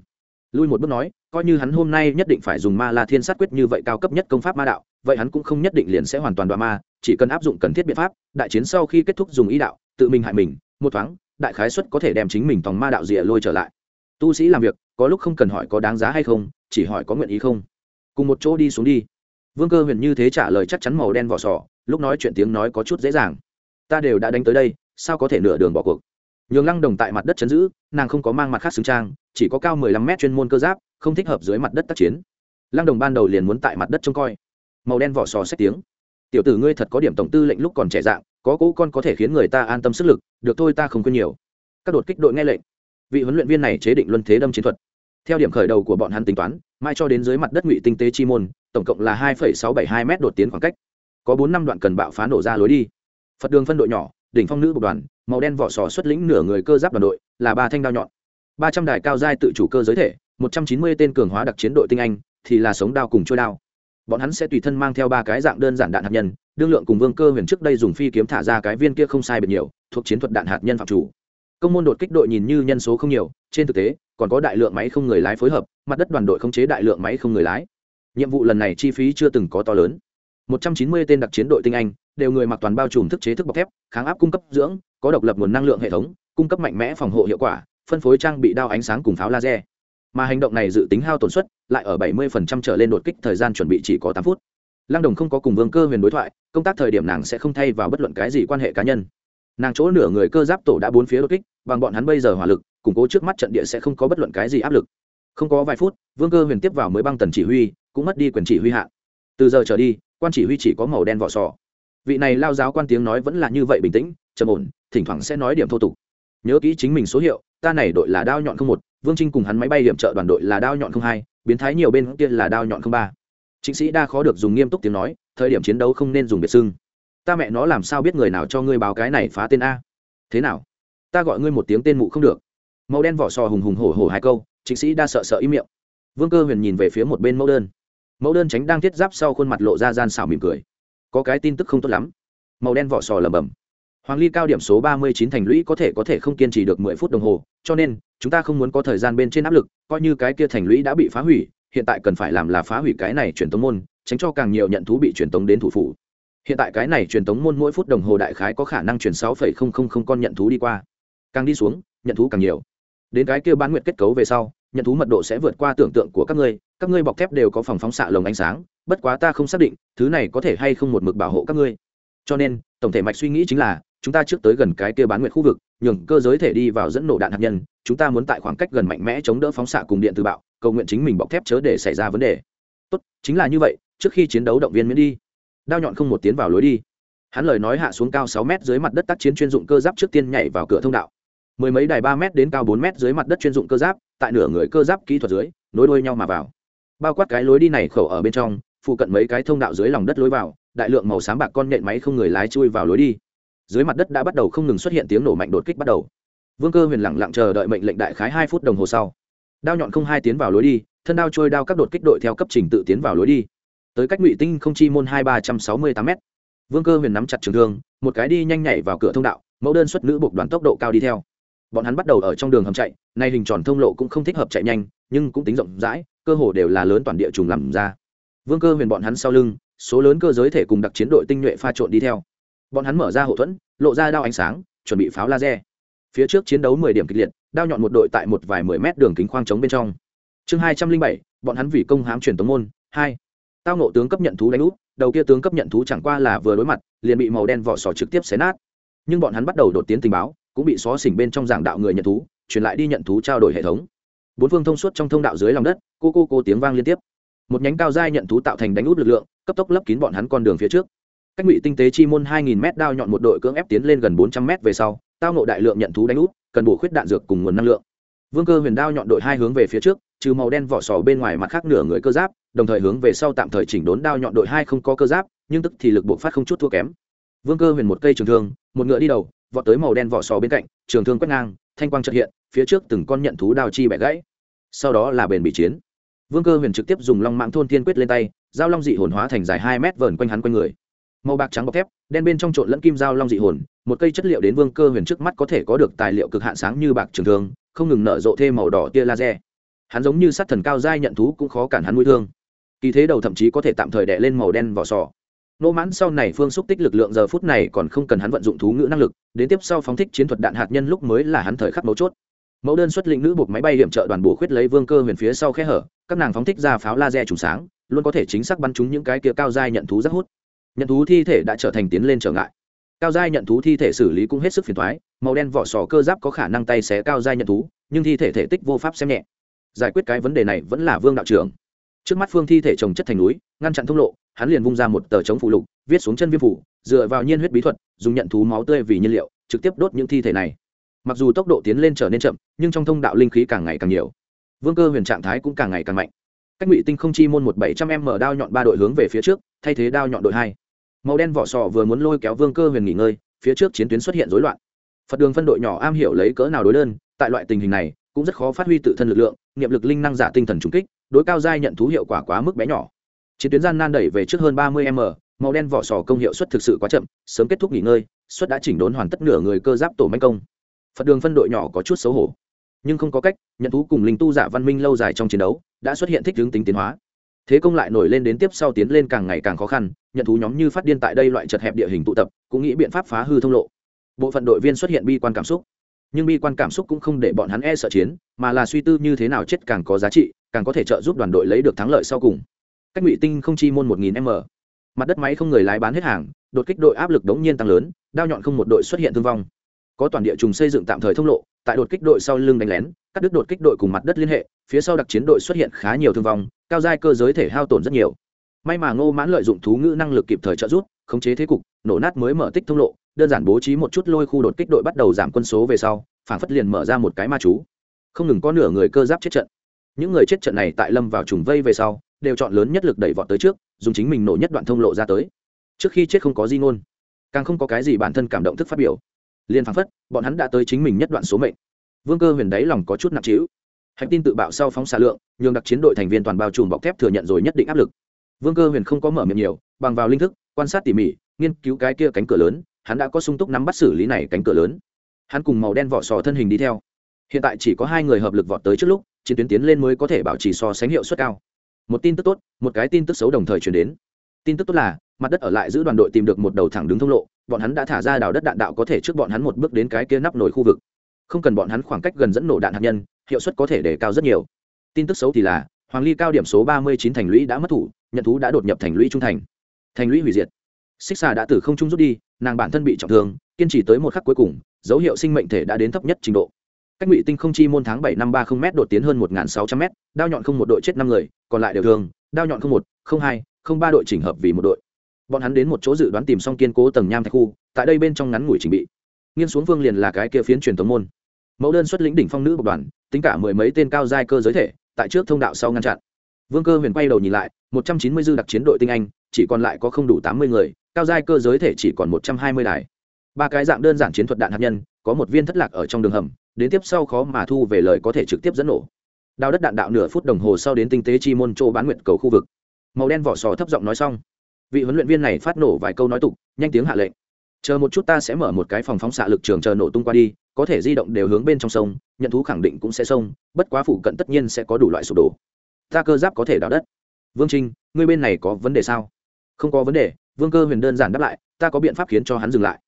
Lui một bước nói, coi như hắn hôm nay nhất định phải dùng ma la thiên sát quyết như vậy cao cấp nhất công pháp ma đạo, vậy hắn cũng không nhất định liền sẽ hoàn toàn đoạ ma chỉ cần áp dụng cần thiết biện pháp, đại chiến sau khi kết thúc dùng ý đạo, tự mình hại mình, một thoáng, đại khái xuất có thể đem chính mình tòng ma đạo rìa lôi trở lại. Tu sĩ làm việc, có lúc không cần hỏi có đáng giá hay không, chỉ hỏi có nguyện ý không. Cùng một chỗ đi xuống đi. Vương cơ huyền như thế trả lời chắc chắn màu đen vỏ sò, lúc nói chuyện tiếng nói có chút dễ dàng. Ta đều đã đánh tới đây, sao có thể nửa đường bỏ cuộc? Nhường lăng đồng tại mặt đất chấn giữ, nàng không có mang mặt khác xứng trang, chỉ có cao mười lăm mét chuyên môn cơ giáp, không thích hợp dưới mặt đất tác chiến. Lăng đồng ban đầu liền muốn tại mặt đất trông coi. Màu đen vỏ sò xét tiếng tiểu tử ngươi thật có điểm tổng tư lệnh lúc còn trẻ dạng, có cỗ con có thể khiến người ta an tâm sức lực, được thôi ta không quên nhiều. Các đột kích đội nghe lệnh. Vị huấn luyện viên này chế định luân thế đâm chiến thuật. Theo điểm khởi đầu của bọn hắn tính toán, mai cho đến dưới mặt đất ngụy tinh tế chi môn, tổng cộng là hai sáu bảy hai m đột tiến khoảng cách. Có bốn năm đoạn cần bạo phá nổ ra lối đi. Phật đường phân đội nhỏ, đỉnh phong nữ bộ đoàn, màu đen vỏ sò xuất lĩnh nửa người cơ giáp đoàn đội, là ba thanh đao nhọn. ba trăm đài cao giai tự chủ cơ giới thể, một trăm chín mươi tên cường hóa đặc chiến đội tinh anh, thì là sống đao cùng trôi đao bọn hắn sẽ tùy thân mang theo ba cái dạng đơn giản đạn hạt nhân, đương lượng cùng vương cơ huyền trước đây dùng phi kiếm thả ra cái viên kia không sai biệt nhiều, thuộc chiến thuật đạn hạt nhân phạm chủ. Công môn đột kích đội nhìn như nhân số không nhiều, trên thực tế, còn có đại lượng máy không người lái phối hợp, mặt đất đoàn đội khống chế đại lượng máy không người lái. Nhiệm vụ lần này chi phí chưa từng có to lớn. Một trăm chín mươi tên đặc chiến đội tinh anh, đều người mặc toàn bao trùm thức chế thức bọc thép, kháng áp cung cấp dưỡng, có độc lập nguồn năng lượng hệ thống, cung cấp mạnh mẽ phòng hộ hiệu quả, phân phối trang bị đao ánh sáng cùng pháo laser mà hành động này dự tính hao tổn suất lại ở 70% trở lên đột kích thời gian chuẩn bị chỉ có tám phút. Lăng đồng không có cùng vương cơ huyền đối thoại, công tác thời điểm nàng sẽ không thay vào bất luận cái gì quan hệ cá nhân. Nàng chỗ nửa người cơ giáp tổ đã bốn phía đột kích, bằng bọn hắn bây giờ hỏa lực, củng cố trước mắt trận địa sẽ không có bất luận cái gì áp lực. Không có vài phút, vương cơ huyền tiếp vào mới băng tần chỉ huy, cũng mất đi quyền chỉ huy hạ. Từ giờ trở đi, quan chỉ huy chỉ có màu đen vỏ sò. Vị này lao giáo quan tiếng nói vẫn là như vậy bình tĩnh, trầm ổn, thỉnh thoảng sẽ nói điểm thô tục. Nhớ kỹ chính mình số hiệu ta này đội là đao nhọn không một, vương trinh cùng hắn máy bay điểm trợ đoàn đội là đao nhọn không hai, biến thái nhiều bên kia là đao nhọn không ba. Chính sĩ đa khó được dùng nghiêm túc tiếng nói, thời điểm chiến đấu không nên dùng biệt xưng. Ta mẹ nó làm sao biết người nào cho ngươi báo cái này phá tên a? Thế nào? Ta gọi ngươi một tiếng tên mụ không được. Màu đen vỏ sò hùng hùng hổ hổ hai câu chính sĩ đa sợ sợ im miệng. Vương cơ huyền nhìn về phía một bên mẫu đơn. Mẫu đơn tránh đang thiết giáp sau khuôn mặt lộ ra gian xảo mỉm cười. Có cái tin tức không tốt lắm. Màu đen vỏ sò lầm bầm hoàng ly cao điểm số ba mươi chín thành lũy có thể có thể không kiên trì được mười phút đồng hồ, cho nên, chúng ta không muốn có thời gian bên trên áp lực, coi như cái kia thành lũy đã bị phá hủy, hiện tại cần phải làm là phá hủy cái này truyền tống môn, tránh cho càng nhiều nhận thú bị truyền tống đến thủ phủ. Hiện tại cái này truyền tống môn mỗi phút đồng hồ đại khái có khả năng truyền sáu phẩy không không không con nhận thú đi qua. Càng đi xuống, nhận thú càng nhiều. Đến cái kia bán nguyệt kết cấu về sau, nhận thú mật độ sẽ vượt qua tưởng tượng của các ngươi các ngươi bọc thép đều có phòng phóng xạ lồng ánh sáng, bất quá ta không xác định, thứ này có thể hay không một mực bảo hộ các ngươi. Cho nên, tổng thể mạch suy nghĩ chính là chúng ta trước tới gần cái kia bán nguyện khu vực, nhường cơ giới thể đi vào dẫn nổ đạn hạt nhân, chúng ta muốn tại khoảng cách gần mạnh mẽ chống đỡ phóng xạ cùng điện từ bạo, cầu nguyện chính mình bọc thép chớ để xảy ra vấn đề. Tốt, chính là như vậy, trước khi chiến đấu động viên miễn đi. Đao nhọn không một tiến vào lối đi. Hắn lời nói hạ xuống cao sáu mét dưới mặt đất tác chiến chuyên dụng cơ giáp trước tiên nhảy vào cửa thông đạo. Mười mấy đài ba m đến cao bốn m dưới mặt đất chuyên dụng cơ giáp, tại nửa người cơ giáp kỹ thuật dưới, nối đuôi nhau mà vào. Bao quát cái lối đi này khẩu ở bên trong, phụ cận mấy cái thông đạo dưới lòng đất lối vào, đại lượng màu xám bạc con nhện máy không người lái chui vào lối đi dưới mặt đất đã bắt đầu không ngừng xuất hiện tiếng nổ mạnh đột kích bắt đầu. Vương cơ huyền lặng lặng chờ đợi mệnh lệnh đại khái hai phút đồng hồ sau. Đao nhọn không hai tiến vào lối đi, thân đao trôi đao các đột kích đội theo cấp trình tự tiến vào lối đi. Tới cách ngụy tinh không chi môn hai ba trăm sáu mươi tám m vương cơ huyền nắm chặt trường thương, một cái đi nhanh nhảy vào cửa thông đạo, mẫu đơn xuất nữ buộc đoàn tốc độ cao đi theo. Bọn hắn bắt đầu ở trong đường hầm chạy, nay hình tròn thông lộ cũng không thích hợp chạy nhanh, nhưng cũng tính rộng rãi, cơ hồ đều là lớn toàn địa trùng làm ra. Vương cơ huyền bọn hắn sau lưng, số lớn cơ giới thể cùng đặc chiến đội tinh nhuệ pha trộn đi theo bọn hắn mở ra hậu thuẫn, lộ ra đao ánh sáng, chuẩn bị pháo laser. Phía trước chiến đấu mười điểm kịch liệt, đao nhọn một đội tại một vài mười mét đường kính khoang trống bên trong. Chương hai trăm linh bảy, bọn hắn vì công hám truyền tống môn, hai. Tao nộ tướng cấp nhận thú đánh úp đầu kia tướng cấp nhận thú chẳng qua là vừa đối mặt, liền bị màu đen vỏ sò trực tiếp xé nát. Nhưng bọn hắn bắt đầu đột tiến tình báo, cũng bị xó xỉnh bên trong giảng đạo người nhận thú, truyền lại đi nhận thú trao đổi hệ thống. Bốn phương thông suốt trong thông đạo dưới lòng đất, cô cô cô tiếng vang liên tiếp. Một nhánh cao giai nhận thú tạo thành đánh út lực lượng, cấp tốc lấp kín bọn hắn con đường phía trước cách ngụy tinh tế chi môn 2.000 m đao nhọn một đội cưỡng ép tiến lên gần 400 m về sau, tao nộ đại lượng nhận thú đánh út, cần bổ khuyết đạn dược cùng nguồn năng lượng. Vương cơ huyền đao nhọn đội hai hướng về phía trước, trừ màu đen vỏ sò bên ngoài mặt khác nửa người cơ giáp, đồng thời hướng về sau tạm thời chỉnh đốn đao nhọn đội hai không có cơ giáp, nhưng tức thì lực buộc phát không chút thua kém. Vương cơ huyền một cây trường thương, một ngựa đi đầu, vọt tới màu đen vỏ sò bên cạnh, trường thương quét ngang, thanh quang trật hiện, phía trước từng con nhận thú đao chi bẻ gãy. Sau đó là bền bị chiến. Vương cơ huyền trực tiếp dùng long mạng thôn thiên quyết lên tay, giao long dị hồn hóa thành dài hai mét vờn quanh hắn quanh người màu bạc trắng bọc thép, đen bên trong trộn lẫn kim dao long dị hồn, một cây chất liệu đến vương cơ huyền trước mắt có thể có được tài liệu cực hạn sáng như bạc trường thương, không ngừng nở rộ thêm màu đỏ tia laser. Hắn giống như sát thần cao giai nhận thú cũng khó cản hắn nuôi thương. Kỳ thế đầu thậm chí có thể tạm thời đè lên màu đen vỏ sò. Nỗ mãn sau này phương xúc tích lực lượng giờ phút này còn không cần hắn vận dụng thú ngữ năng lực, đến tiếp sau phóng thích chiến thuật đạn hạt nhân lúc mới là hắn thời khắc mấu chốt. Mẫu đơn xuất lĩnh nữ buộc máy bay hiểm trợ đoàn bổ khuyết lấy vương cơ huyền phía sau khe hở, các nàng phóng thích ra pháo laser trùng sáng, luôn có thể chính xác bắn trúng những cái kia cao giai nhận thú rất hút nhận thú thi thể đã trở thành tiến lên trở ngại. Cao giai nhận thú thi thể xử lý cũng hết sức phiền thoái màu đen vỏ sò cơ giáp có khả năng tay xé cao giai nhận thú, nhưng thi thể thể tích vô pháp xem nhẹ. Giải quyết cái vấn đề này vẫn là vương đạo trưởng. Trước mắt phương thi thể trồng chất thành núi, ngăn chặn thông lộ, hắn liền vung ra một tờ chống phụ lục, viết xuống chân viêm phủ, dựa vào nhiên huyết bí thuật, dùng nhận thú máu tươi vì nhiên liệu, trực tiếp đốt những thi thể này. Mặc dù tốc độ tiến lên trở nên chậm, nhưng trong thông đạo linh khí càng ngày càng nhiều. Vương cơ huyền trạng thái cũng càng ngày càng mạnh. Cách ngụy tinh không chi môn một bảy trăm m đao nhọn ba đội hướng về phía trước, thay thế đao nhọn đội hai màu đen vỏ sò vừa muốn lôi kéo vương cơ huyền nghỉ ngơi, phía trước chiến tuyến xuất hiện rối loạn. Phật đường phân đội nhỏ am hiểu lấy cỡ nào đối đơn, tại loại tình hình này, cũng rất khó phát huy tự thân lực lượng niệm lực linh năng giả tinh thần trung kích, đối cao giai nhận thú hiệu quả quá mức bé nhỏ. Chiến tuyến gian nan đẩy về trước hơn ba mươi m, màu đen vỏ sò công hiệu suất thực sự quá chậm, sớm kết thúc nghỉ ngơi suất đã chỉnh đốn hoàn tất nửa người cơ giáp tổ manh công. Phật đường phân đội nhỏ có chút xấu hổ. Nhưng không có cách, nhận thú cùng linh tu giả văn minh lâu dài trong chiến đấu, đã xuất hiện thích hướng tính tiến hóa thế công lại nổi lên đến tiếp sau tiến lên càng ngày càng khó khăn, nhận thú nhóm như phát điên tại đây loại chật hẹp địa hình tụ tập, cũng nghĩ biện pháp phá hư thông lộ. Bộ phận đội viên xuất hiện bi quan cảm xúc. Nhưng bi quan cảm xúc cũng không để bọn hắn e sợ chiến, mà là suy tư như thế nào chết càng có giá trị, càng có thể trợ giúp đoàn đội lấy được thắng lợi sau cùng. Cách ngụy tinh không chi môn một nghìn m. Mặt đất máy không người lái bán hết hàng, đột kích đội áp lực đống nhiên tăng lớn, đao nhọn không một đội xuất hiện thương vong. Có toàn địa trùng xây dựng tạm thời thông lộ, tại đột kích đội sau lưng đánh lén, cắt đứt đột kích đội cùng mặt đất liên hệ, phía sau đặc chiến đội xuất hiện khá nhiều thương vong cao giai cơ giới thể hao tổn rất nhiều. May mà ngô mãn lợi dụng thú ngữ năng lực kịp thời trợ giúp, khống chế thế cục, nổ nát mới mở tích thông lộ, đơn giản bố trí một chút lôi khu đột kích đội bắt đầu giảm quân số về sau phản phất liền mở ra một cái ma chú. Không ngừng có nửa người cơ giáp chết trận. Những người chết trận này tại lâm vào trùng vây về sau, đều chọn lớn nhất lực đẩy vọt tới trước, dùng chính mình nổ nhất đoạn thông lộ ra tới. Trước khi chết không có di ngôn, càng không có cái gì bản thân cảm động thức phát biểu. Liền phảng phất, bọn hắn đã tới chính mình nhất đoạn số mệnh. Vương cơ huyền đáy lòng có chút nặng trĩu hành tin tự bạo sau phóng xạ lượng, nhường đặc chiến đội thành viên toàn bao trùm bọc thép thừa nhận rồi nhất định áp lực. Vương cơ huyền không có mở miệng nhiều, bằng vào linh thức, quan sát tỉ mỉ, nghiên cứu cái kia cánh cửa lớn, hắn đã có sung túc nắm bắt xử lý này cánh cửa lớn. Hắn cùng màu đen vỏ sò thân hình đi theo. Hiện tại chỉ có hai người hợp lực vọt tới trước lúc, chiến tuyến tiến lên mới có thể bảo trì so sánh hiệu suất cao. Một tin tức tốt, một cái tin tức xấu đồng thời chuyển đến. Tin tức tốt là, mặt đất ở lại giữ đoàn đội tìm được một đầu thẳng đứng thông lộ, bọn hắn đã thả ra đào đất đạn đạo có thể trước bọn hắn một bước đến cái kia nắp nổi khu vực. Không cần bọn hắn khoảng cách gần dẫn nổ đạn hạt nhân hiệu suất có thể để cao rất nhiều. Tin tức xấu thì là, hoàng ly cao điểm số ba mươi chín thành lũy đã mất thủ, nhận thú đã đột nhập thành lũy trung thành. Thành lũy hủy diệt. Xích xà đã từ không trung rút đi, nàng bản thân bị trọng thương, kiên trì tới một khắc cuối cùng, dấu hiệu sinh mệnh thể đã đến thấp nhất trình độ. Cách ngụy tinh không chi môn tháng bảy năm ba không m đột tiến hơn một sáu trăm m đao nhọn không một đội chết năm người, còn lại đều thường đao nhọn không một, không hai, không ba đội chỉnh hợp vì một đội. Bọn hắn đến một chỗ dự đoán tìm xong kiên cố tầng nham thạch khu, tại đây bên trong ngắn ngủi trình bị. Nghiên xuống phương liền là cái kia phiến truyền tống môn mẫu đơn xuất lĩnh đỉnh phong nữ bộc đoàn, tính cả mười mấy tên cao giai cơ giới thể, tại trước thông đạo sau ngăn chặn. Vương cơ huyền quay đầu nhìn lại, một trăm chín mươi dư đặc chiến đội tinh anh, chỉ còn lại có không đủ tám mươi người, cao giai cơ giới thể chỉ còn một trăm hai mươi đài. Ba cái dạng đơn giản chiến thuật đạn hạt nhân, có một viên thất lạc ở trong đường hầm, đến tiếp sau khó mà thu về lời có thể trực tiếp dẫn nổ. Đào đất đạn đạo nửa phút đồng hồ sau đến tinh tế chi môn chỗ bán nguyện cầu khu vực. Màu đen vỏ sò thấp giọng nói xong. Vị huấn luyện viên này phát nổ vài câu nói tục, nhanh tiếng hạ lệnh. Chờ một chút ta sẽ mở một cái phòng phóng xạ lực trường chờ nổ tung qua đi có thể di động đều hướng bên trong sông, nhận thú khẳng định cũng sẽ sông, bất quá phụ cận tất nhiên sẽ có đủ loại sụp đổ. Ta cơ giáp có thể đào đất. Vương trinh, ngươi bên này có vấn đề sao? Không có vấn đề, vương cơ huyền đơn giản đáp lại, ta có biện pháp khiến cho hắn dừng lại.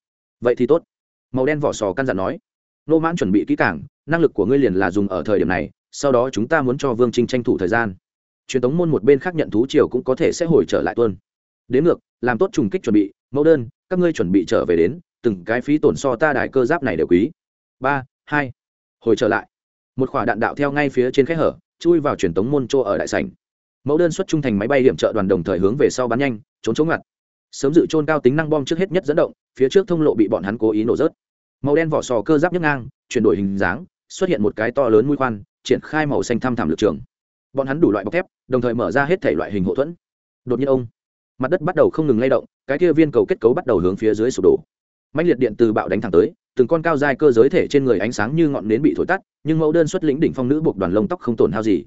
Vậy thì tốt. Màu đen vỏ sò căn dặn nói. Nô mãn chuẩn bị kỹ cảng năng lực của ngươi liền là dùng ở thời điểm này, sau đó chúng ta muốn cho vương trinh tranh thủ thời gian. Truyền thống môn một bên khác nhận thú triều cũng có thể sẽ hồi trở lại tuân đến ngược, làm tốt trùng kích chuẩn bị, mẫu đơn, các ngươi chuẩn bị trở về đến, từng cái phí tổn so ta đài cơ giáp này đều quý ba, hai. Hồi trở lại. Một quả đạn đạo theo ngay phía trên khe hở, chui vào truyền tống môn chỗ ở đại sảnh. Mẫu đơn xuất trung thành máy bay điểm trợ đoàn đồng thời hướng về sau bắn nhanh, trốn chống ngặt. Sớm dự trôn cao tính năng bom trước hết nhất dẫn động, phía trước thông lộ bị bọn hắn cố ý nổ rớt. Màu đen vỏ sò cơ giáp nhấc ngang, chuyển đổi hình dáng, xuất hiện một cái to lớn mũi khoan, triển khai màu xanh thăm thảm lực trường. Bọn hắn đủ loại bọc thép, đồng thời mở ra hết thể loại hình hậu thuẫn. Đột nhiên ông, mặt đất bắt đầu không ngừng lay động, cái kia viên cầu kết cấu bắt đầu hướng phía dưới sụp đổ. Mạnh liệt điện từ bạo đánh thẳng tới từng con cao dài cơ giới thể trên người ánh sáng như ngọn nến bị thổi tắt, nhưng mẫu đơn xuất lĩnh đỉnh phong nữ buộc đoàn lông tóc không tổn hao gì.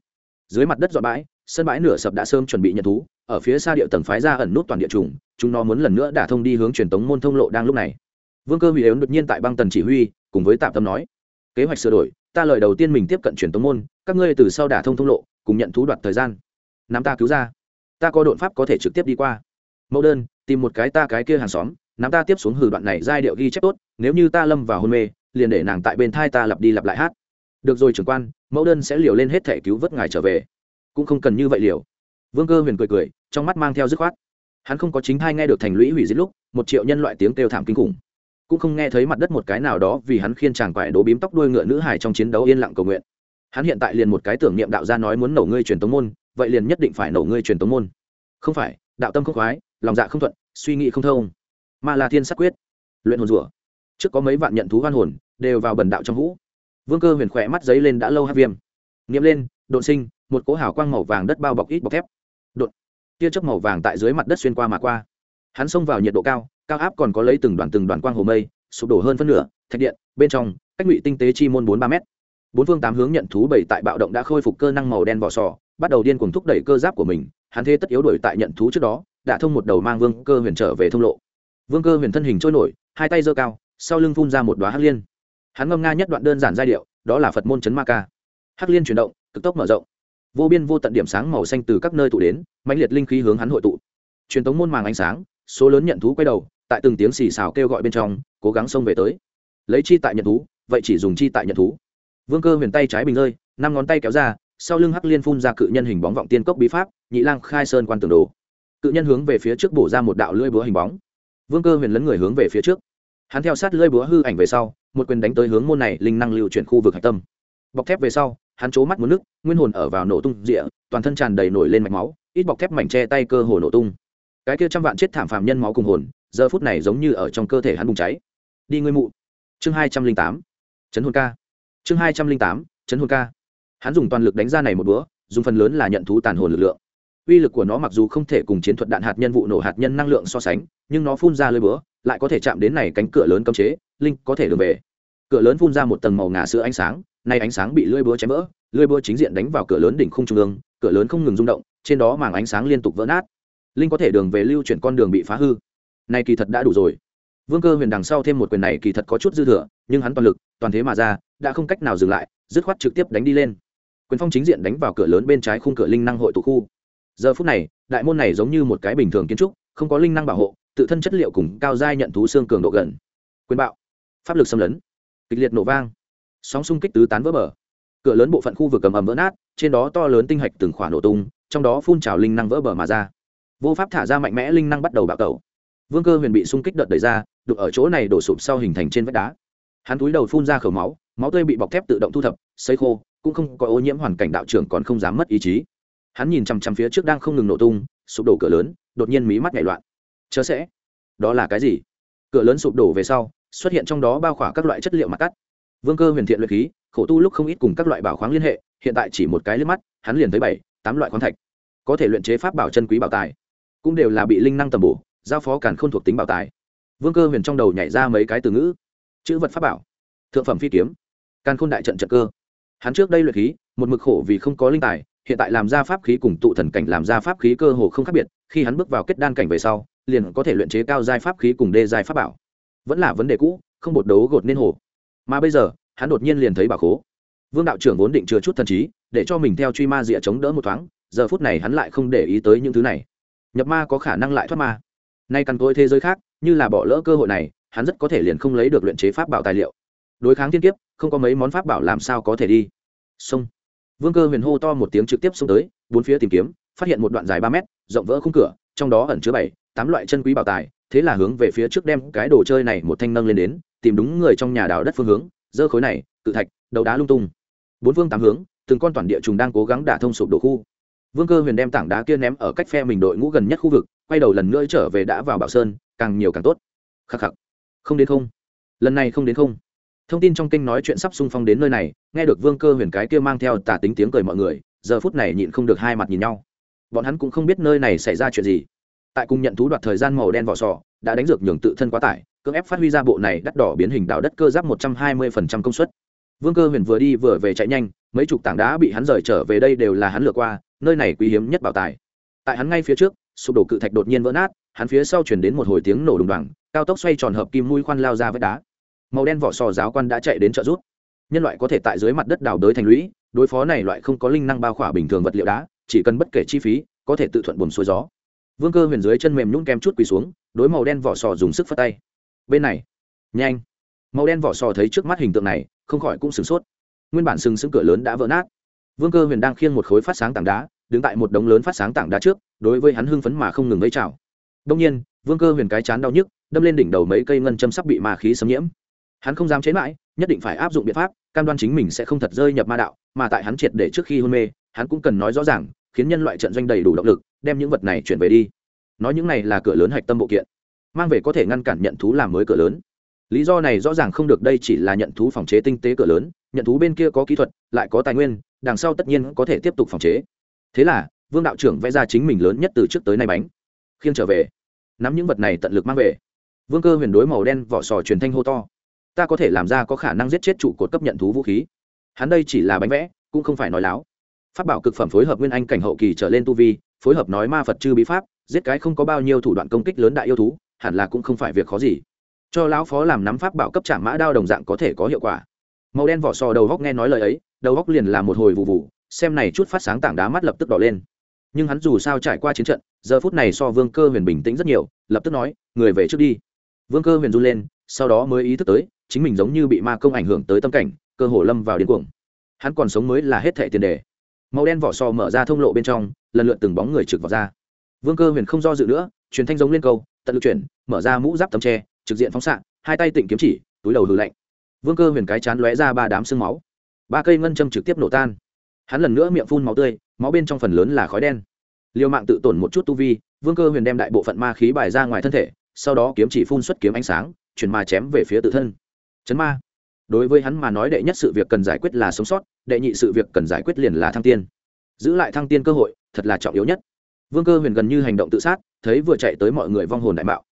Dưới mặt đất dọn bãi, sân bãi nửa sập đã sớm chuẩn bị nhận thú, ở phía xa địa tầng phái ra ẩn nút toàn địa trùng, chúng nó muốn lần nữa đả thông đi hướng truyền tống môn thông lộ đang lúc này. Vương cơ hủy yếu đột nhiên tại băng tần chỉ huy, cùng với tạm tâm nói, kế hoạch sửa đổi, ta lời đầu tiên mình tiếp cận truyền tống môn, các ngươi từ sau đả thông thông lộ, cùng nhận thú đoạt thời gian. Nắm ta cứu ra. Ta có đột pháp có thể trực tiếp đi qua. Mẫu đơn, tìm một cái ta cái kia hàng xóm nắm ta tiếp xuống hử đoạn này giai điệu ghi chép tốt, nếu như ta lâm vào hôn mê, liền để nàng tại bên thai ta lặp đi lặp lại hát. Được rồi trưởng quan, mẫu đơn sẽ liều lên hết thể cứu vớt ngài trở về. Cũng không cần như vậy liều. Vương cơ huyền cười cười, trong mắt mang theo dứt khoát. Hắn không có chính thai nghe được thành lũy hủy diệt lúc, một triệu nhân loại tiếng kêu thảm kinh khủng. Cũng không nghe thấy mặt đất một cái nào đó vì hắn khiên chàng quải đố bím tóc đuôi ngựa nữ hải trong chiến đấu yên lặng cầu nguyện. Hắn hiện tại liền một cái tưởng niệm đạo gia nói muốn nổ ngươi truyền tống môn, vậy liền nhất định phải nổ ngươi truyền tống môn. Không phải, đạo tâm không khoái, lòng dạ không thuận, suy nghĩ không thông ma là thiên sắc quyết. Luyện hồn rủa trước có mấy vạn nhận thú hoan hồn, đều vào bần đạo trong hũ vương cơ huyền khỏe mắt giấy lên đã lâu hát viêm. Nghiệm lên, độn sinh, một cỗ hào quang màu vàng đất bao bọc ít bọc thép. Đột tia chớp màu vàng tại dưới mặt đất xuyên qua mà qua. Hắn xông vào nhiệt độ cao cao áp còn có lấy từng đoàn từng đoàn quang hồ mây, sụp đổ hơn phân nửa, thạch điện, bên trong, cách ngụy tinh tế chi môn bốn ba m bốn phương tám hướng nhận thú bảy tại bạo động đã khôi phục cơ năng màu đen vỏ sò, bắt đầu điên cuồng thúc đẩy cơ giáp của mình. Hắn thế tất yếu đổi tại nhận thú trước đó, đã thông một đầu mang vương cơ huyền trở về thông lộ vương cơ huyền thân hình trôi nổi, hai tay giơ cao, sau lưng phun ra một đoá hắc liên. Hắn ngâm nga nhất đoạn đơn giản giai điệu, đó là phật môn chấn ma ca. Hắc liên chuyển động, cực tốc mở rộng. Vô biên vô tận điểm sáng màu xanh từ các nơi tụ đến, mãnh liệt linh khí hướng hắn hội tụ. Truyền tống môn màng ánh sáng, số lớn nhận thú quay đầu, tại từng tiếng xì xào kêu gọi bên trong, cố gắng xông về tới. Lấy chi tại nhận thú, vậy chỉ dùng chi tại nhận thú. Vương cơ huyền tay trái bình rơi, năm ngón tay kéo ra, sau lưng hắc liên phun ra cự nhân hình bóng vọng tiên cốc bí pháp, nhị lang khai sơn quan tường đồ. Cự nhân hướng về phía trước bổ ra một đạo lưỡi búa hình bóng vương cơ huyền lấn người hướng về phía trước. Hắn theo sát lơi búa hư ảnh về sau, một quyền đánh tới hướng môn này linh năng lưu chuyển khu vực hạch tâm. Bọc thép về sau, hắn c mắt muốn nước, nguyên hồn ở vào nổ tung rịa toàn thân tràn đầy nổi lên mạch máu, ít bọc thép mảnh che tay cơ hồ nổ tung. Cái kia trăm vạn chết thảm phạm nhân máu cùng hồn, giờ phút này giống như ở trong cơ thể hắn bùng cháy. Đi ngươi mụ. Chương hai trăm linh tám. Chấn hồn ca. Chương hai trăm linh tám, chấn hồn ca. Hắn dùng toàn lực đánh ra này một búa, dùng phần lớn là nhận thú tàn hồn lực lượng. Uy lực của nó mặc dù không thể cùng chiến thuật đạn hạt nhân vụ nổ hạt nhân năng lượng so sánh nhưng nó phun ra lưỡi búa, lại có thể chạm đến này cánh cửa lớn cấm chế, linh có thể đường về. Cửa lớn phun ra một tầng màu ngà sữa ánh sáng, nay ánh sáng bị lưỡi búa chém vỡ lưỡi búa chính diện đánh vào cửa lớn đỉnh khung trung ương, cửa lớn không ngừng rung động, trên đó màng ánh sáng liên tục vỡ nát. Linh có thể đường về lưu chuyển con đường bị phá hư. Này kỳ thật đã đủ rồi. Vương cơ huyền đằng sau thêm một quyền này kỳ thật có chút dư thừa, nhưng hắn toàn lực, toàn thế mà ra, đã không cách nào dừng lại, dứt khoát trực tiếp đánh đi lên. Quyền phong chính diện đánh vào cửa lớn bên trái khung cửa linh năng hội tụ khu. Giờ phút này, đại môn này giống như một cái bình thường kiến trúc, không có linh năng bảo hộ tự thân chất liệu cùng cao giai nhận thú xương cường độ gần. Quyền bạo. Pháp lực xâm lấn. Kịch liệt nổ vang. Sóng xung kích tứ tán vỡ bờ. Cửa lớn bộ phận khu vực cầm ầm vỡ nát, trên đó to lớn tinh hạch từng khoản nổ tung, trong đó phun trào linh năng vỡ bờ mà ra. Vô pháp thả ra mạnh mẽ linh năng bắt đầu bạo tẩu. Vương cơ huyền bị xung kích đợt đẩy ra, đục ở chỗ này đổ sụp sau hình thành trên vách đá. Hắn túi đầu phun ra khẩu máu máu tươi bị bọc thép tự động thu thập, sấy khô, cũng không có ô nhiễm hoàn cảnh đạo trưởng còn không dám mất ý chí. Hắn nhìn chằm chằm phía trước đang không ngừng nổ tung, sụp đổ cửa lớn, đột nhiên mí mắt nhảy loạn chớ sẽ. Đó là cái gì? Cửa lớn sụp đổ về sau, xuất hiện trong đó bao khỏa các loại chất liệu mặt cắt. Vương cơ huyền thiện luyện khí, khổ tu lúc không ít cùng các loại bảo khoáng liên hệ, hiện tại chỉ một cái liếc mắt, hắn liền thấy bảy, tám loại khoáng thạch. Có thể luyện chế pháp bảo chân quý bảo tài, cũng đều là bị linh năng tầm bổ, giao phó càn không thuộc tính bảo tài. Vương cơ huyền trong đầu nhảy ra mấy cái từ ngữ. Chữ vật pháp bảo, thượng phẩm phi kiếm, càn khôn đại trận trận cơ. Hắn trước đây luyện khí, một mực khổ vì không có linh tài, hiện tại làm ra pháp khí cùng tụ thần cảnh làm ra pháp khí cơ hồ không khác biệt, khi hắn bước vào kết đan cảnh về sau liền có thể luyện chế cao giai pháp khí cùng đê giai pháp bảo. Vẫn là vấn đề cũ, không bột đấu gột nên hồ. Mà bây giờ, hắn đột nhiên liền thấy bà khố. Vương đạo trưởng vốn định chừa chút thần trí, để cho mình theo truy ma dịa chống đỡ một thoáng, giờ phút này hắn lại không để ý tới những thứ này. Nhập ma có khả năng lại thoát ma. Nay căn tối thế giới khác, như là bỏ lỡ cơ hội này, hắn rất có thể liền không lấy được luyện chế pháp bảo tài liệu. Đối kháng thiên kiếp, không có mấy món pháp bảo làm sao có thể đi. Xông vương cơ huyền hô to một tiếng trực tiếp xông tới, bốn phía tìm kiếm, phát hiện một đoạn dài ba mét, rộng vỡ khung cửa, trong đó ẩn chứa bảy tám loại chân quý bảo tài, thế là hướng về phía trước đem cái đồ chơi này một thanh nâng lên đến, tìm đúng người trong nhà đào đất phương hướng, dơ khối này, cự thạch, đầu đá lung tung. Bốn phương tám hướng, từng con toàn địa trùng đang cố gắng đả thông sụp đổ khu. Vương cơ huyền đem tảng đá kia ném ở cách phe mình đội ngũ gần nhất khu vực, quay đầu lần nữa trở về đã vào bảo sơn, càng nhiều càng tốt. Khắc khắc. Không đến không. Lần này không đến không. Thông tin trong kênh nói chuyện sắp xung phong đến nơi này, nghe được vương cơ huyền cái kia mang theo tả tính tiếng cười mọi người, giờ phút này nhịn không được hai mặt nhìn nhau. Bọn hắn cũng không biết nơi này xảy ra chuyện gì tại cùng nhận thú đoạt thời gian màu đen vỏ sò, đã đánh dược nhường tự thân quá tải, cưỡng ép phát huy ra bộ này đắt đỏ biến hình đạo đất cơ giáp một trăm hai mươi phần trăm công suất. Vương cơ huyền vừa đi vừa về chạy nhanh, mấy chục tảng đá bị hắn rời trở về đây đều là hắn lừa qua, nơi này quý hiếm nhất bảo tài. Tại hắn ngay phía trước, sụp đổ cự thạch đột nhiên vỡ nát, hắn phía sau chuyển đến một hồi tiếng nổ đùng đoàng cao tốc xoay tròn hợp kim mũi khoan lao ra với đá. Màu đen vỏ sò giáo quan đã chạy đến trợ rút nhân loại có thể tại dưới mặt đất đào đới thành lũy, đối phó này loại không có linh năng bao khỏa bình thường vật liệu đá, chỉ cần bất kể chi phí, có thể tự thuận buồn xuôi gió vương cơ huyền dưới chân mềm nhún kem chút quỳ xuống, đối màu đen vỏ sò dùng sức phất tay. Bên này, nhanh. Màu đen vỏ sò thấy trước mắt hình tượng này, không khỏi cũng sửng sốt. Nguyên bản sừng sững cửa lớn đã vỡ nát. Vương cơ huyền đang khiêng một khối phát sáng tảng đá, đứng tại một đống lớn phát sáng tảng đá trước, đối với hắn hưng phấn mà không ngừng vẫy trào đông nhiên, vương cơ huyền cái chán đau nhức, đâm lên đỉnh đầu mấy cây ngân châm sắp bị ma khí xâm nhiễm. Hắn không dám chế mãi, nhất định phải áp dụng biện pháp, cam đoan chính mình sẽ không thật rơi nhập ma đạo, mà tại hắn triệt để trước khi hôn mê, hắn cũng cần nói rõ ràng, khiến nhân loại trận doanh đầy đủ động lực đem những vật này chuyển về đi. Nói những này là cửa lớn hạch tâm bộ kiện, mang về có thể ngăn cản nhận thú làm mới cửa lớn. Lý do này rõ ràng không được, đây chỉ là nhận thú phòng chế tinh tế cửa lớn, nhận thú bên kia có kỹ thuật, lại có tài nguyên, đằng sau tất nhiên có thể tiếp tục phòng chế. Thế là, vương đạo trưởng vẽ ra chính mình lớn nhất từ trước tới nay bánh, khiêng trở về, nắm những vật này tận lực mang về. Vương cơ huyền đối màu đen vỏ sò truyền thanh hô to, ta có thể làm ra có khả năng giết chết trụ cột cấp nhận thú vũ khí. Hắn đây chỉ là bánh vẽ, cũng không phải nói láo. Phát bảo cực phẩm phối hợp nguyên anh cảnh hậu kỳ trở lên tu vi phối hợp nói ma phật chư bí pháp, giết cái không có bao nhiêu thủ đoạn công kích lớn đại yêu thú, hẳn là cũng không phải việc khó gì. Cho lão phó làm nắm pháp bảo cấp trả mã đao đồng dạng có thể có hiệu quả. Màu đen vỏ sò đầu góc nghe nói lời ấy, đầu góc liền là một hồi vụ vụ xem này chút phát sáng tảng đá mắt lập tức đỏ lên. Nhưng hắn dù sao trải qua chiến trận, giờ phút này so vương cơ huyền bình tĩnh rất nhiều, lập tức nói, người về trước đi. Vương cơ huyền run lên, sau đó mới ý thức tới, chính mình giống như bị ma công ảnh hưởng tới tâm cảnh, cơ hồ lâm vào điên cuồng. Hắn còn sống mới là hết thẻ tiền đề. Màu đen vỏ sò mở ra thông lộ bên trong lần lượt từng bóng người trực vào ra. Vương cơ huyền không do dự nữa, truyền thanh giống lên câu, tận lực chuyển, mở ra mũ giáp tấm tre, trực diện phóng xạ, hai tay tịnh kiếm chỉ, túi đầu hừ lạnh. Vương cơ huyền cái chán lóe ra ba đám xương máu. Ba cây ngân châm trực tiếp nổ tan. Hắn lần nữa miệng phun máu tươi, máu bên trong phần lớn là khói đen. Liều mạng tự tổn một chút tu vi, vương cơ huyền đem đại bộ phận ma khí bài ra ngoài thân thể, sau đó kiếm chỉ phun xuất kiếm ánh sáng, chuyển ma chém về phía tự thân. Chấn ma. Đối với hắn mà nói đệ nhất sự việc cần giải quyết là sống sót, đệ nhị sự việc cần giải quyết liền là thăng tiên. Giữ lại thăng tiên cơ hội thật là trọng yếu nhất. Vương cơ huyền gần như hành động tự sát, thấy vừa chạy tới mọi người vong hồn đại mạo.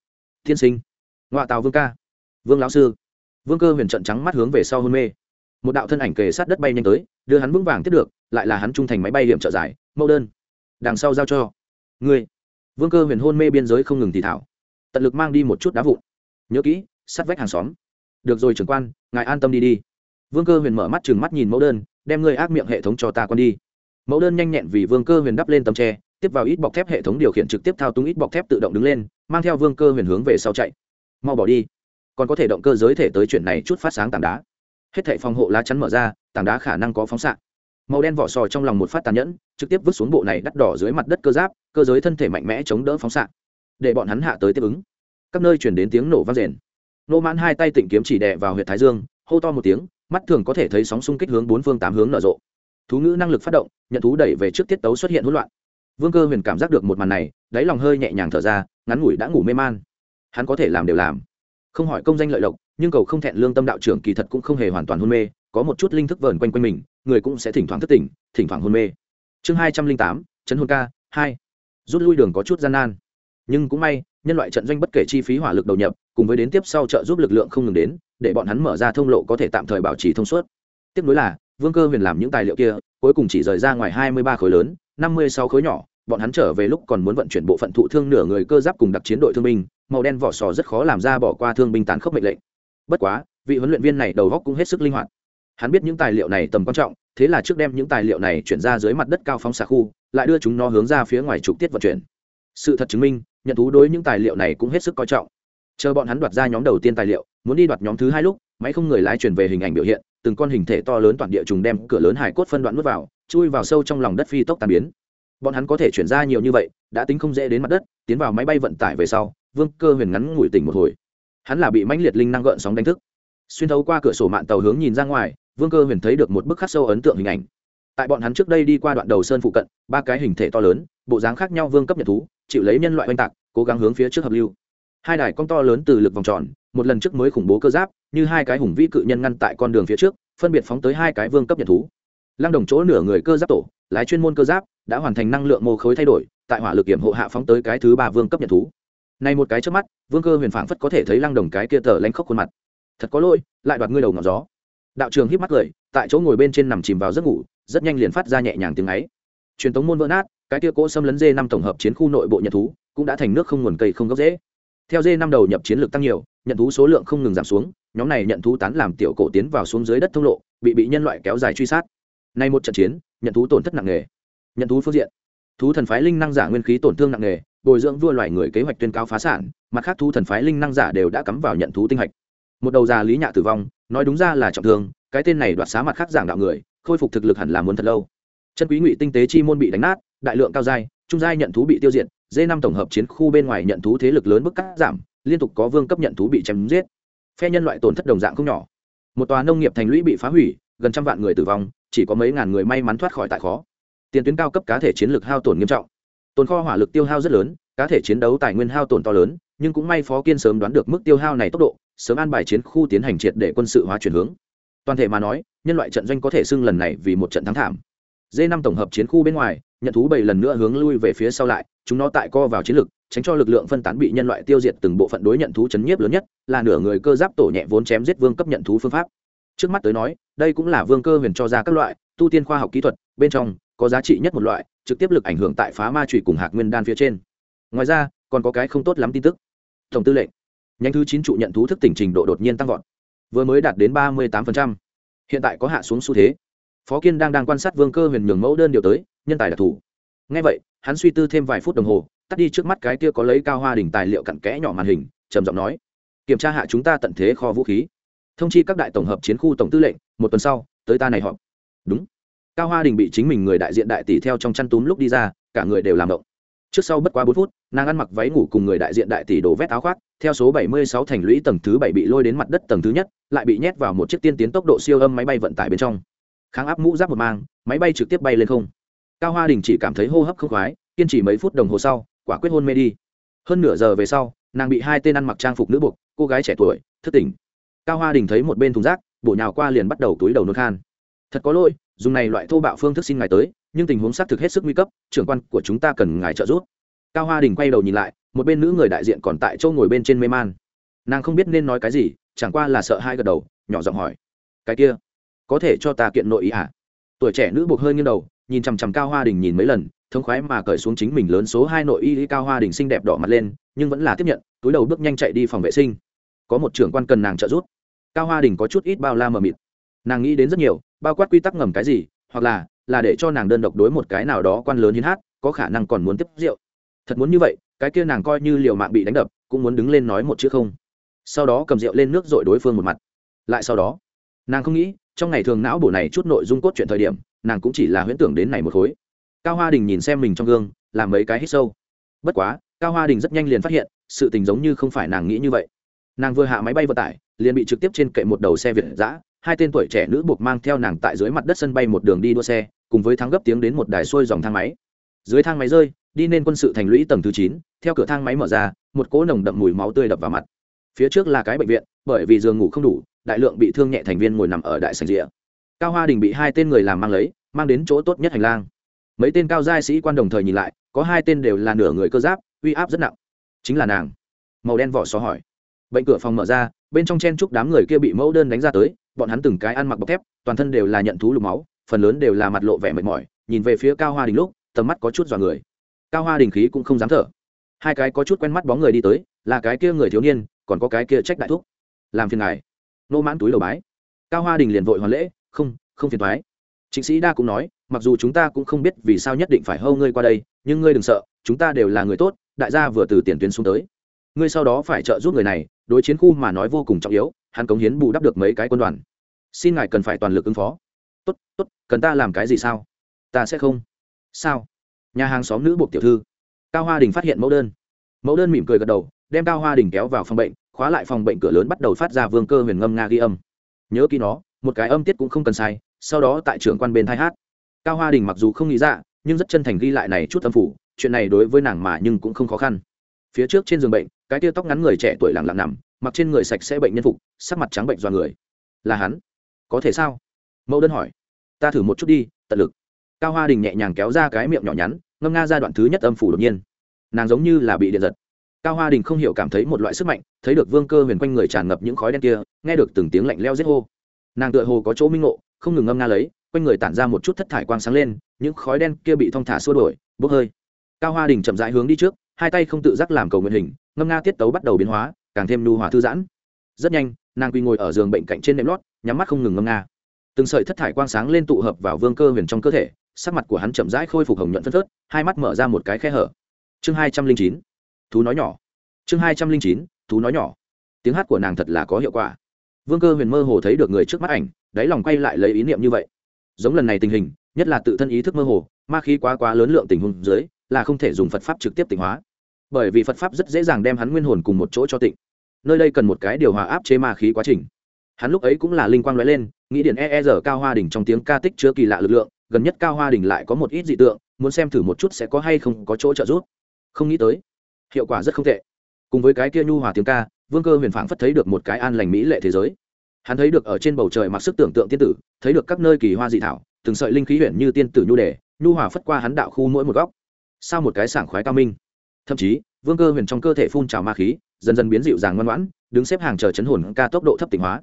Tiên sinh ngoại tào vương ca, vương lão sư. Vương cơ huyền trận trắng mắt hướng về sau hôn mê. Một đạo thân ảnh kề sát đất bay nhanh tới, đưa hắn vững vàng tiếp được, lại là hắn trung thành máy bay liệm trợ giải, mẫu đơn. Đằng sau giao cho. Ngươi. Vương cơ huyền hôn mê biên giới không ngừng thì thảo. Tận lực mang đi một chút đá vụn. Nhớ kỹ, sát vách hàng xóm. Được rồi trưởng quan, ngài an tâm đi đi. Vương cơ huyền mở mắt chừng mắt nhìn mẫu đơn, đem ngươi ác miệng hệ thống cho ta con đi mẫu đơn nhanh nhẹn vì vương cơ huyền đắp lên tấm tre, tiếp vào ít bọc thép hệ thống điều khiển trực tiếp thao túng ít bọc thép tự động đứng lên, mang theo vương cơ huyền hướng về sau chạy. Mau bỏ đi. Còn có thể động cơ giới thể tới chuyện này chút phát sáng tảng đá. Hết thể phòng hộ lá chắn mở ra, tảng đá khả năng có phóng xạ. Màu đen vỏ sò trong lòng một phát tàn nhẫn, trực tiếp vứt xuống bộ này đắt đỏ dưới mặt đất cơ giáp, cơ giới thân thể mạnh mẽ chống đỡ phóng xạ. Để bọn hắn hạ tới tiếp ứng. Các nơi chuyển đến tiếng nổ vang rền. Nô mãn hai tay tịnh kiếm chỉ đè vào huyện thái dương, hô to một tiếng, mắt thường có thể thấy sóng xung kích hướng bốn phương tám hướng nở rộ thú ngữ năng lực phát động, nhận thú đẩy về trước tiết tấu xuất hiện hỗn loạn. Vương cơ huyền cảm giác được một màn này, đáy lòng hơi nhẹ nhàng thở ra, ngắn ngủi đã ngủ mê man. Hắn có thể làm đều làm. Không hỏi công danh lợi lộc, nhưng cầu không thẹn lương tâm đạo trưởng kỳ thật cũng không hề hoàn toàn hôn mê, có một chút linh thức vờn quanh quanh mình, người cũng sẽ thỉnh thoảng thức tỉnh, thỉnh thoảng hôn mê. Chương hai trăm linh tám, chấn hôn ca, hai. Rút lui đường có chút gian nan. Nhưng cũng may, nhân loại trận doanh bất kể chi phí hỏa lực đầu nhập, cùng với đến tiếp sau trợ giúp lực lượng không ngừng đến, để bọn hắn mở ra thông lộ có thể tạm thời bảo trì thông suốt. Tiếp nối là vương cơ huyền làm những tài liệu kia, cuối cùng chỉ rời ra ngoài hai mươi ba khối lớn, năm mươi sáu khối nhỏ, bọn hắn trở về lúc còn muốn vận chuyển bộ phận thụ thương nửa người cơ giáp cùng đặc chiến đội thương binh, màu đen vỏ sò rất khó làm ra bỏ qua thương binh tán khốc mệnh lệnh. Bất quá, vị huấn luyện viên này đầu góc cũng hết sức linh hoạt. Hắn biết những tài liệu này tầm quan trọng, thế là trước đem những tài liệu này chuyển ra dưới mặt đất cao phóng xạ khu, lại đưa chúng nó hướng ra phía ngoài trục tiết vận chuyển. Sự thật chứng minh, nhận thú đối những tài liệu này cũng hết sức coi trọng. Chờ bọn hắn đoạt ra nhóm đầu tiên tài liệu, muốn đi đoạt nhóm thứ hai lúc, máy không người lái chuyển về hình ảnh biểu hiện từng con hình thể to lớn toàn địa trùng đem cửa lớn hải cốt phân đoạn nuốt vào, chui vào sâu trong lòng đất phi tốc tàn biến. Bọn hắn có thể chuyển ra nhiều như vậy, đã tính không dễ đến mặt đất, tiến vào máy bay vận tải về sau, vương cơ huyền ngắn ngủi tỉnh một hồi. Hắn là bị mãnh liệt linh năng gợn sóng đánh thức. Xuyên thấu qua cửa sổ mạng tàu hướng nhìn ra ngoài, vương cơ huyền thấy được một bức khắc sâu ấn tượng hình ảnh. Tại bọn hắn trước đây đi qua đoạn đầu sơn phụ cận, ba cái hình thể to lớn, bộ dáng khác nhau vương cấp nhật thú, chịu lấy nhân loại oanh tạc, cố gắng hướng phía trước hợp lưu. Hai đài con to lớn từ lực vòng tròn một lần trước mới khủng bố cơ giáp, như hai cái hùng vĩ cự nhân ngăn tại con đường phía trước, phân biệt phóng tới hai cái vương cấp nhật thú. Lăng đồng chỗ nửa người cơ giáp tổ, lái chuyên môn cơ giáp, đã hoàn thành năng lượng mô khối thay đổi, tại hỏa lực kiểm hộ hạ phóng tới cái thứ ba vương cấp nhật thú. Này một cái trước mắt, vương cơ huyền phảng phất có thể thấy lăng đồng cái kia tờ lanh khóc khuôn mặt. Thật có lỗi, lại đoạt ngươi đầu ngọc gió. Đạo trường híp mắt cười, tại chỗ ngồi bên trên nằm chìm vào giấc ngủ, rất nhanh liền phát ra nhẹ nhàng tiếng ấy. Truyền tống môn vỡ nát, cái kia cỗ xâm lấn dê năm tổng hợp chiến khu nội bộ nhật thú, cũng đã thành nước không nguồn cây không gốc dễ theo dê năm đầu nhập chiến lược tăng nhiều, nhận thú số lượng không ngừng giảm xuống, nhóm này nhận thú tán làm tiểu cổ tiến vào xuống dưới đất thông lộ, bị bị nhân loại kéo dài truy sát. Nay một trận chiến, nhận thú tổn thất nặng nề. Nhận thú phương diện, thú thần phái linh năng giả nguyên khí tổn thương nặng nề, bồi dưỡng vua loài người kế hoạch tuyên cao phá sản, mặt khác thú thần phái linh năng giả đều đã cắm vào nhận thú tinh hạch. Một đầu già lý nhạ tử vong, nói đúng ra là trọng thương, cái tên này đoạt xá mặt khác giảng đạo người, khôi phục thực lực hẳn là muốn thật lâu. Chân quý ngụy tinh tế chi môn bị đánh nát, đại lượng cao giai, trung giai nhận thú bị tiêu diệt d năm tổng hợp chiến khu bên ngoài nhận thú thế lực lớn bức cắt giảm, liên tục có vương cấp nhận thú bị chém giết. Phe nhân loại tổn thất đồng dạng không nhỏ. Một tòa nông nghiệp thành lũy bị phá hủy, gần trăm vạn người tử vong, chỉ có mấy ngàn người may mắn thoát khỏi tại khó. Tiền tuyến cao cấp cá thể chiến lược hao tổn nghiêm trọng. Tồn kho hỏa lực tiêu hao rất lớn, cá thể chiến đấu tài nguyên hao tổn to lớn, nhưng cũng may phó kiên sớm đoán được mức tiêu hao này tốc độ, sớm an bài chiến khu tiến hành triệt để quân sự hóa chuyển hướng. Toàn thể mà nói, nhân loại trận doanh có thể xưng lần này vì một trận thắng thảm d năm tổng hợp chiến khu bên ngoài, nhận thú bảy lần nữa hướng lui về phía sau lại, chúng nó tại co vào chiến lực, tránh cho lực lượng phân tán bị nhân loại tiêu diệt từng bộ phận đối nhận thú chấn nhiếp lớn nhất, là nửa người cơ giáp tổ nhẹ vốn chém giết vương cấp nhận thú phương pháp. Trước mắt tới nói, đây cũng là vương cơ huyền cho ra các loại, tu tiên khoa học kỹ thuật, bên trong, có giá trị nhất một loại, trực tiếp lực ảnh hưởng tại phá ma trụy cùng hạc nguyên đan phía trên. Ngoài ra, còn có cái không tốt lắm tin tức. Tổng tư lệnh, nhánh thứ chín trụ nhận thú thức tỉnh trình độ đột nhiên tăng vọt, vừa mới đạt đến ba mươi tám hiện tại có hạ xuống xu thế phó kiên đang đang quan sát vương cơ huyền nhường mẫu đơn điều tới, nhân tài đặc thù ngay vậy, hắn suy tư thêm vài phút đồng hồ, tắt đi trước mắt cái kia có lấy cao hoa đỉnh tài liệu cặn kẽ nhỏ màn hình, trầm giọng nói, kiểm tra hạ chúng ta tận thế kho vũ khí. Thông chi các đại tổng hợp chiến khu tổng tư lệnh, một tuần sau, tới ta này họp. Đúng. Cao hoa đình bị chính mình người đại diện đại tỷ theo trong chăn túm lúc đi ra, cả người đều làm động. Trước sau bất quá bốn phút, nàng ăn mặc váy ngủ cùng người đại diện đại tỷ đổ vét áo khoác, theo số 76 thành lũy tầng thứ bảy bị lôi đến mặt đất tầng thứ nhất, lại bị nhét vào một chiếc tiên tiến tốc độ siêu âm máy bay vận tải bên trong kháng áp mũ giáp một mang, máy bay trực tiếp bay lên không. Cao hoa đình chỉ cảm thấy hô hấp không khoái, kiên trì mấy phút đồng hồ sau, quả quyết hôn mê đi. Hơn nửa giờ về sau, nàng bị hai tên ăn mặc trang phục nữ buộc, cô gái trẻ tuổi, thức tỉnh. Cao hoa đình thấy một bên thùng rác, bổ nhào qua liền bắt đầu túi đầu nôn khan. Thật có lỗi, dùng này loại thô bạo phương thức xin ngài tới, nhưng tình huống xác thực hết sức nguy cấp, trưởng quan của chúng ta cần ngài trợ giúp. Cao hoa đình quay đầu nhìn lại, một bên nữ người đại diện còn tại châu ngồi bên trên mê man. Nàng không biết nên nói cái gì, chẳng qua là sợ hai gật đầu, nhỏ giọng hỏi. Cái kia? Có thể cho ta kiện nội ý ạ tuổi trẻ nữ buộc hơi nghiêng đầu, nhìn chằm chằm cao hoa đình nhìn mấy lần, thống khoái mà cởi xuống chính mình lớn số hai nội y cao hoa đình xinh đẹp đỏ mặt lên, nhưng vẫn là tiếp nhận, túi đầu bước nhanh chạy đi phòng vệ sinh. Có một trưởng quan cần nàng trợ giúp. Cao hoa đình có chút ít bao la mờ mịt. Nàng nghĩ đến rất nhiều, bao quát quy tắc ngầm cái gì, hoặc là là để cho nàng đơn độc đối một cái nào đó quan lớn hiến hát, có khả năng còn muốn tiếp rượu. Thật muốn như vậy, cái kia nàng coi như liều mạng bị đánh đập, cũng muốn đứng lên nói một chữ không. Sau đó cầm rượu lên nước dội đối phương một mặt. Lại sau đó, nàng không nghĩ trong ngày thường não bổ này chút nội dung cốt chuyện thời điểm, nàng cũng chỉ là huyễn tưởng đến này một khối. Cao hoa đình nhìn xem mình trong gương, làm mấy cái hít sâu. Bất quá, cao hoa đình rất nhanh liền phát hiện, sự tình giống như không phải nàng nghĩ như vậy. Nàng vừa hạ máy bay vận tải, liền bị trực tiếp trên kệ một đầu xe việt giã hai tên tuổi trẻ nữ buộc mang theo nàng tại dưới mặt đất sân bay một đường đi đua xe, cùng với thắng gấp tiếng đến một đài xuôi dòng thang máy. Dưới thang máy rơi, đi nên quân sự thành lũy tầng thứ chín, theo cửa thang máy mở ra, một cỗ nồng đậm mùi máu tươi đập vào mặt. Phía trước là cái bệnh viện, bởi vì giường ngủ không đủ đại lượng bị thương nhẹ thành viên ngồi nằm ở đại sành rìa, cao hoa đình bị hai tên người làm mang lấy mang đến chỗ tốt nhất hành lang. Mấy tên cao giai sĩ quan đồng thời nhìn lại có hai tên đều là nửa người cơ giáp uy áp rất nặng. Chính là nàng. Màu đen vỏ xó hỏi. Bệnh cửa phòng mở ra bên trong chen chúc đám người kia bị mẫu đơn đánh ra tới bọn hắn từng cái ăn mặc bọc thép toàn thân đều là nhận thú lục máu phần lớn đều là mặt lộ vẻ mệt mỏi nhìn về phía cao hoa đình lúc tầm mắt có chút dọa người. Cao hoa đình khí cũng không dám thở. Hai cái có chút quen mắt bóng người đi tới là cái kia người thiếu niên còn có cái kia trách đại thúc. Làm phiền ngài nô mãn túi đầu bái. Cao hoa đình liền vội hoàn lễ, không không phiền thoái chính sĩ đa cũng nói, mặc dù chúng ta cũng không biết vì sao nhất định phải hâu ngươi qua đây, nhưng ngươi đừng sợ, chúng ta đều là người tốt, đại gia vừa từ tiền tuyến xuống tới. Ngươi sau đó phải trợ giúp người này, đối chiến khu mà nói vô cùng trọng yếu, hắn cống hiến bù đắp được mấy cái quân đoàn. Xin ngài cần phải toàn lực ứng phó. Tốt tốt, cần ta làm cái gì sao? Ta sẽ không. Sao? Nhà hàng xóm nữ buộc tiểu thư. Cao hoa đình phát hiện mẫu đơn. Mẫu đơn mỉm cười gật đầu, đem cao hoa đình kéo vào phòng bệnh khóa lại phòng bệnh cửa lớn bắt đầu phát ra vương cơ huyền ngâm nga ghi âm. Nhớ kỹ nó, một cái âm tiết cũng không cần sai, sau đó tại trưởng quan bên thai hát. Cao hoa đình mặc dù không nghĩ ra, nhưng rất chân thành ghi lại này chút âm phủ, chuyện này đối với nàng mà nhưng cũng không khó khăn. Phía trước trên giường bệnh, cái tia tóc ngắn người trẻ tuổi lặng lặng nằm, mặc trên người sạch sẽ bệnh nhân phục, sắc mặt trắng bệnh do người. Là hắn? Có thể sao? Mẫu đơn hỏi. Ta thử một chút đi, tận lực. Cao hoa đình nhẹ nhàng kéo ra cái miệng nhỏ nhắn, ngâm nga ra đoạn thứ nhất âm phủ đột nhiên. Nàng giống như là bị điện giật cao hoa đình không hiểu cảm thấy một loại sức mạnh, thấy được vương cơ huyền quanh người tràn ngập những khói đen kia, nghe được từng tiếng lạnh leo giết hô. Nàng tựa hồ có chỗ minh ngộ, không ngừng ngâm nga lấy, quanh người tản ra một chút thất thải quang sáng lên, những khói đen kia bị thong thả xua đổi bốc hơi. Cao hoa đình chậm rãi hướng đi trước, hai tay không tự giác làm cầu nguyện hình, ngâm nga tiết tấu bắt đầu biến hóa, càng thêm nu hòa thư giãn. Rất nhanh, nàng quy ngồi ở giường bệnh cạnh trên nệm lót, nhắm mắt không ngừng ngâm nga. Từng sợi thất thải quang sáng lên tụ hợp vào vương cơ huyền trong cơ thể, sắc mặt của hắn chậm rãi khôi phục hồng nhuận phân phớt, hai mắt mở ra một cái khe hở. Chương hai trăm linh chín thú nói nhỏ. Chương hai trăm linh chín, thú nói nhỏ. Tiếng hát của nàng thật là có hiệu quả. Vương cơ huyền mơ hồ thấy được người trước mắt ảnh, đáy lòng quay lại lấy ý niệm như vậy. Giống lần này tình hình, nhất là tự thân ý thức mơ hồ, ma khí quá quá lớn lượng tình huống dưới, là không thể dùng phật pháp trực tiếp tịnh hóa. Bởi vì phật pháp rất dễ dàng đem hắn nguyên hồn cùng một chỗ cho tịnh. Nơi đây cần một cái điều hòa áp chế ma khí quá trình. Hắn lúc ấy cũng là linh quang nói lên, nghĩ điện e e r cao hoa đỉnh trong tiếng ca tích chứa kỳ lạ lực lượng, gần nhất cao hoa đỉnh lại có một ít dị tượng, muốn xem thử một chút sẽ có hay không có chỗ trợ giúp. Không nghĩ tới hiệu quả rất không tệ. Cùng với cái kia nhu hòa tiếng ca, vương cơ huyền phảng phất thấy được một cái an lành mỹ lệ thế giới. Hắn thấy được ở trên bầu trời mặc sức tưởng tượng tiên tử, thấy được các nơi kỳ hoa dị thảo, từng sợi linh khí huyền như tiên tử nhu đề, nhu hòa phất qua hắn đạo khu mỗi một góc. Sao một cái sảng khoái cao minh. Thậm chí, vương cơ huyền trong cơ thể phun trào ma khí, dần dần biến dịu dàng ngoan ngoãn, đứng xếp hàng chờ chấn hồn ca tốc độ thấp tỉnh hóa.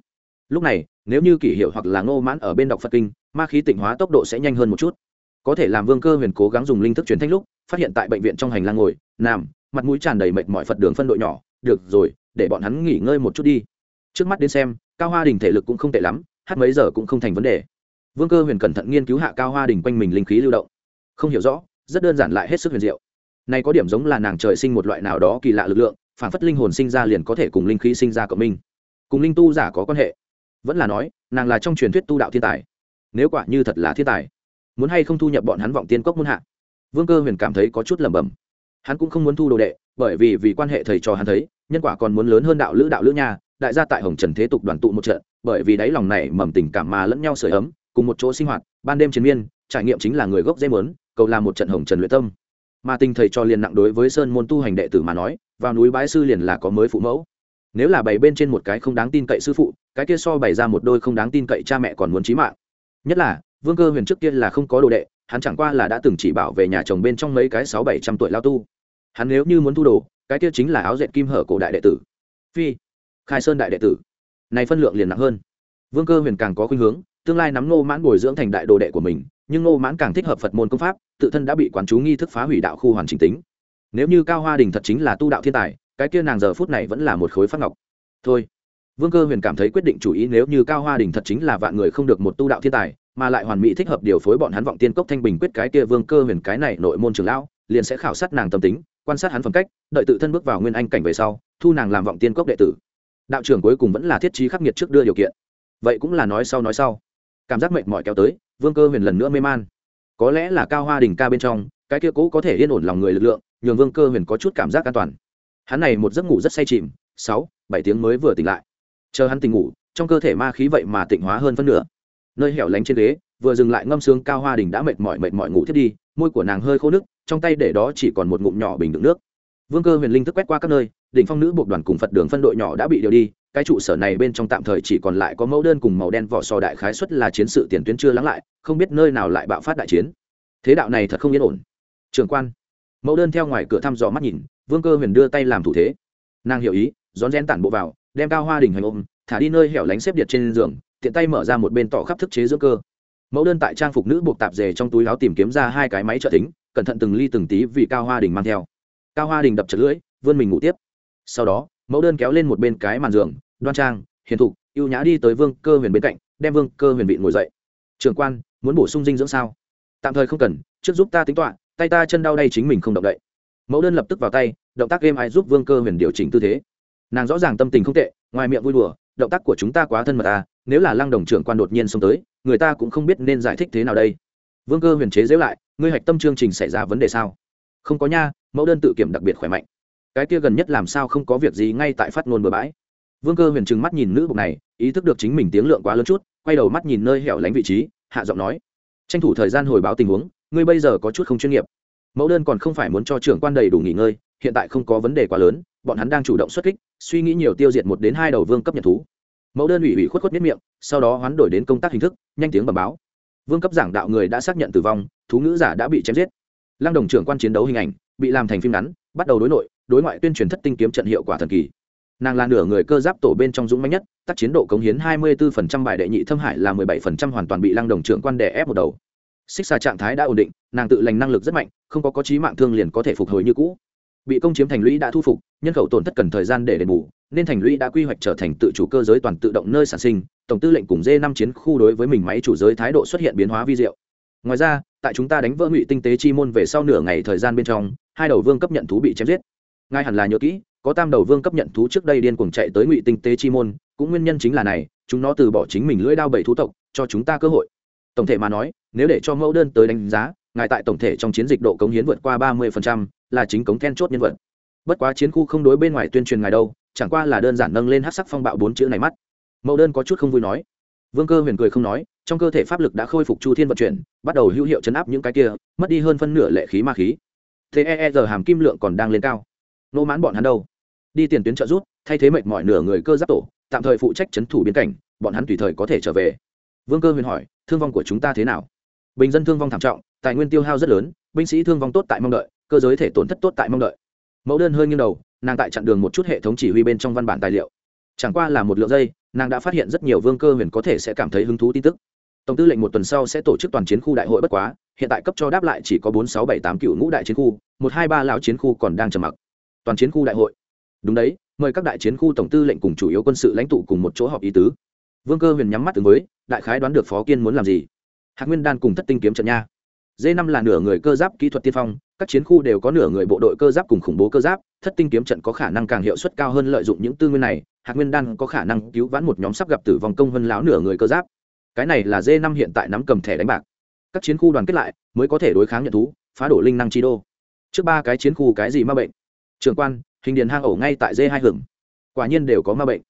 Lúc này, nếu như kỷ hiệu hoặc là ngô mãn ở bên đọc phật kinh, ma khí tỉnh hóa tốc độ sẽ nhanh hơn một chút. Có thể làm vương cơ huyền cố gắng dùng linh thức truyền thanh lúc, phát hiện tại bệnh viện trong hành lang ngồi, nằm mặt mũi tràn đầy mệt mỏi phật đường phân đội nhỏ, được rồi, để bọn hắn nghỉ ngơi một chút đi. Trước mắt đến xem, cao hoa đình thể lực cũng không tệ lắm, hát mấy giờ cũng không thành vấn đề. Vương cơ huyền cẩn thận nghiên cứu hạ cao hoa đình quanh mình linh khí lưu động. Không hiểu rõ, rất đơn giản lại hết sức huyền diệu. Này có điểm giống là nàng trời sinh một loại nào đó kỳ lạ lực lượng, phản phất linh hồn sinh ra liền có thể cùng linh khí sinh ra cộng minh. Cùng linh tu giả có quan hệ. Vẫn là nói, nàng là trong truyền thuyết tu đạo thiên tài. Nếu quả như thật là thiên tài, muốn hay không thu nhập bọn hắn vọng tiên cốc muôn hạ? Vương cơ huyền cảm thấy có chút lẩm bẩm hắn cũng không muốn thu đồ đệ, bởi vì vì quan hệ thầy trò hắn thấy, nhân quả còn muốn lớn hơn đạo lữ đạo lữ nha, đại gia tại hồng trần thế tục đoàn tụ một trận, bởi vì đáy lòng này mầm tình cảm mà lẫn nhau sưởi ấm, cùng một chỗ sinh hoạt, ban đêm chiến miên, trải nghiệm chính là người gốc dễ mớn cầu làm một trận hồng trần luyện tâm. Mà tình thầy trò liền nặng đối với sơn môn tu hành đệ tử mà nói, vào núi bái sư liền là có mới phụ mẫu. Nếu là bày bên trên một cái không đáng tin cậy sư phụ, cái kia so bày ra một đôi không đáng tin cậy cha mẹ còn muốn trí mạng. Nhất là, vương cơ huyền trước kia là không có đồ đệ hắn chẳng qua là đã từng chỉ bảo về nhà chồng bên trong mấy cái sáu bảy trăm tuổi lao tu. Hắn nếu như muốn thu đồ, cái kia chính là áo dệt kim hở cổ đại đệ tử. Phi, khai sơn đại đệ tử. Này phân lượng liền nặng hơn. Vương cơ huyền càng có khuynh hướng, tương lai nắm ngô mãn bồi dưỡng thành đại đồ đệ của mình, nhưng ngô mãn càng thích hợp phật môn công pháp, tự thân đã bị quán chú nghi thức phá hủy đạo khu hoàn chỉnh tính. Nếu như cao hoa đình thật chính là tu đạo thiên tài, cái kia nàng giờ phút này vẫn là một khối phát ngọc. Thôi. Vương cơ huyền cảm thấy quyết định chủ ý, nếu như cao hoa đình thật chính là vạn người không được một tu đạo thiên tài mà lại hoàn mỹ thích hợp điều phối bọn hắn vọng tiên cốc thanh bình quyết cái kia vương cơ huyền cái này nội môn trường lão, liền sẽ khảo sát nàng tâm tính, quan sát hắn phẩm cách, đợi tự thân bước vào nguyên anh cảnh về sau, thu nàng làm vọng tiên cốc đệ tử. Đạo trưởng cuối cùng vẫn là thiết trí khắc nghiệt trước đưa điều kiện. Vậy cũng là nói sau nói sau. Cảm giác mệt mỏi kéo tới, vương cơ huyền lần nữa mê man. Có lẽ là cao hoa đình ca bên trong, cái kia cũ có thể yên ổn lòng người lực lượng, nhường vương cơ huyền có chút cảm giác an toàn. Hắn này một giấc ngủ rất say chìm, sáu, bảy tiếng mới vừa tỉnh lại. Chờ hắn tỉnh ngủ, trong cơ thể ma khí vậy mà tịnh hóa hơn phân nửa nơi hẻo lánh trên ghế, vừa dừng lại ngâm sướng cao hoa đình đã mệt mỏi mệt mỏi ngủ thiết đi, môi của nàng hơi khô nước trong tay để đó chỉ còn một ngụm nhỏ bình đựng nước. Vương cơ huyền linh thức quét qua các nơi, đỉnh phong nữ buộc đoàn cùng phật đường phân đội nhỏ đã bị điều đi, cái trụ sở này bên trong tạm thời chỉ còn lại có mẫu đơn cùng màu đen vỏ sò đại khái xuất là chiến sự tiền tuyến chưa lắng lại, không biết nơi nào lại bạo phát đại chiến. Thế đạo này thật không yên ổn. Trường quan. Mẫu đơn theo ngoài cửa thăm dò mắt nhìn, vương cơ huyền đưa tay làm thủ thế. Nàng hiểu ý, rón rén tản bộ vào, đem cao hoa đình hành ôm, thả đi nơi hẻo lánh xếp điện trên giường tiện tay mở ra một bên tỏ khắp thức chế dưỡng cơ. Mẫu đơn tại trang phục nữ buộc tạp dề trong túi áo tìm kiếm ra hai cái máy trợ tính cẩn thận từng ly từng tí vì cao hoa đình mang theo. Cao hoa đình đập chật lưỡi, vươn mình ngủ tiếp. Sau đó, mẫu đơn kéo lên một bên cái màn giường, đoan trang, hiền thục, ưu nhã đi tới vương cơ huyền bên cạnh, đem vương cơ huyền vị ngồi dậy. Trường quan, muốn bổ sung dinh dưỡng sao? Tạm thời không cần, trước giúp ta tính toạ tay ta chân đau đây chính mình không động đậy. Mẫu đơn lập tức vào tay, động tác game ai giúp vương cơ huyền điều chỉnh tư thế. Nàng rõ ràng tâm tình không tệ, ngoài miệng vui đùa động tác của chúng ta quá thân mật à nếu là lăng đồng trưởng quan đột nhiên xông tới, người ta cũng không biết nên giải thích thế nào đây. Vương cơ huyền chế dễu lại, ngươi hạch tâm chương trình xảy ra vấn đề sao? Không có nha, mẫu đơn tự kiểm đặc biệt khỏe mạnh. Cái kia gần nhất làm sao không có việc gì ngay tại phát ngôn bừa bãi. Vương cơ huyền trừng mắt nhìn nữ bục này, ý thức được chính mình tiếng lượng quá lớn chút, quay đầu mắt nhìn nơi hẻo lánh vị trí, hạ giọng nói. Tranh thủ thời gian hồi báo tình huống, ngươi bây giờ có chút không chuyên nghiệp. Mẫu đơn còn không phải muốn cho trưởng quan đầy đủ nghỉ ngơi, hiện tại không có vấn đề quá lớn, bọn hắn đang chủ động xuất kích suy nghĩ nhiều tiêu diệt một đến hai đầu vương cấp nhật thú. Mẫu đơn ủy ủy khuất khuất miết miệng, sau đó hoán đổi đến công tác hình thức, nhanh tiếng bẩm báo. Vương cấp giảng đạo người đã xác nhận tử vong, thú ngữ giả đã bị chém giết. Lăng đồng trưởng quan chiến đấu hình ảnh, bị làm thành phim ngắn, bắt đầu đối nội, đối ngoại tuyên truyền thất tinh kiếm trận hiệu quả thần kỳ. Nàng là nửa người cơ giáp tổ bên trong dũng mạnh nhất, tác chiến độ cống hiến 24% bài đệ nhị thâm hải là 17% hoàn toàn bị lăng đồng trưởng quan đè ép một đầu. Xích xa trạng thái đã ổn định, nàng tự lành năng lực rất mạnh, không có có trí mạng thương liền có thể phục hồi như cũ bị công chiếm thành lũy đã thu phục, nhân khẩu tổn thất cần thời gian để đền bù, nên thành lũy đã quy hoạch trở thành tự chủ cơ giới toàn tự động nơi sản sinh, tổng tư lệnh cùng d năm chiến khu đối với mình máy chủ giới thái độ xuất hiện biến hóa vi diệu. Ngoài ra, tại chúng ta đánh vỡ ngụy tinh tế chi môn về sau nửa ngày thời gian bên trong, hai đầu vương cấp nhận thú bị chém giết. Ngay hẳn là nhớ kỹ, có tam đầu vương cấp nhận thú trước đây điên cuồng chạy tới ngụy tinh tế chi môn, cũng nguyên nhân chính là này, chúng nó từ bỏ chính mình lưỡi đao bảy thú tộc, cho chúng ta cơ hội. Tổng thể mà nói, nếu để cho mẫu đơn tới đánh giá ngài tại tổng thể trong chiến dịch độ cống hiến vượt qua ba mươi là chính cống then chốt nhân vật. Bất quá chiến khu không đối bên ngoài tuyên truyền ngài đâu chẳng qua là đơn giản nâng lên hắc sắc phong bạo bốn chữ này mắt. Mẫu đơn có chút không vui nói. Vương cơ huyền cười không nói trong cơ thể pháp lực đã khôi phục chu thiên vận chuyển bắt đầu hữu hiệu chấn áp những cái kia mất đi hơn phân nửa lệ khí ma khí. Thế e, e giờ hàm kim lượng còn đang lên cao. Nô mãn bọn hắn đâu? Đi tiền tuyến trợ rút thay thế mệt mọi nửa người cơ giáp tổ tạm thời phụ trách trấn thủ biên cảnh bọn hắn tùy thời có thể trở về. Vương cơ huyền hỏi thương vong của chúng ta thế nào? Bình dân thương vong thảm trọng tài nguyên tiêu hao rất lớn, binh sĩ thương vong tốt tại mong đợi, cơ giới thể tổn thất tốt tại mong đợi. Mẫu đơn hơi nghiêng đầu, nàng tại chặn đường một chút hệ thống chỉ huy bên trong văn bản tài liệu. Chẳng qua là một lượng giây, nàng đã phát hiện rất nhiều vương cơ huyền có thể sẽ cảm thấy hứng thú tin tức. Tổng tư lệnh một tuần sau sẽ tổ chức toàn chiến khu đại hội bất quá, hiện tại cấp cho đáp lại chỉ có bốn sáu bảy tám cựu ngũ đại chiến khu, một hai ba lão chiến khu còn đang trầm mặc. Toàn chiến khu đại hội. Đúng đấy, mời các đại chiến khu tổng tư lệnh cùng chủ yếu quân sự lãnh tụ cùng một chỗ họp ý tứ. Vương cơ huyền nhắm mắt từng với, đại khái đoán được phó kiên muốn làm gì. Hạc nguyên đan cùng thất tinh kiếm trận nha d năm là nửa người cơ giáp kỹ thuật tiên phong, các chiến khu đều có nửa người bộ đội cơ giáp cùng khủng bố cơ giáp, thất tinh kiếm trận có khả năng càng hiệu suất cao hơn lợi dụng những tư nguyên này hạt nguyên đan có khả năng cứu vãn một nhóm sắp gặp tử vong công vân láo nửa người cơ giáp. Cái này là d năm hiện tại nắm cầm thẻ đánh bạc. Các chiến khu đoàn kết lại, mới có thể đối kháng nhận thú, phá đổ linh năng chi đô. Trước ba cái chiến khu cái gì ma bệnh? Trường quan, hình điền hang ổ ngay tại d hai hưởng quả nhiên đều có ma bệnh.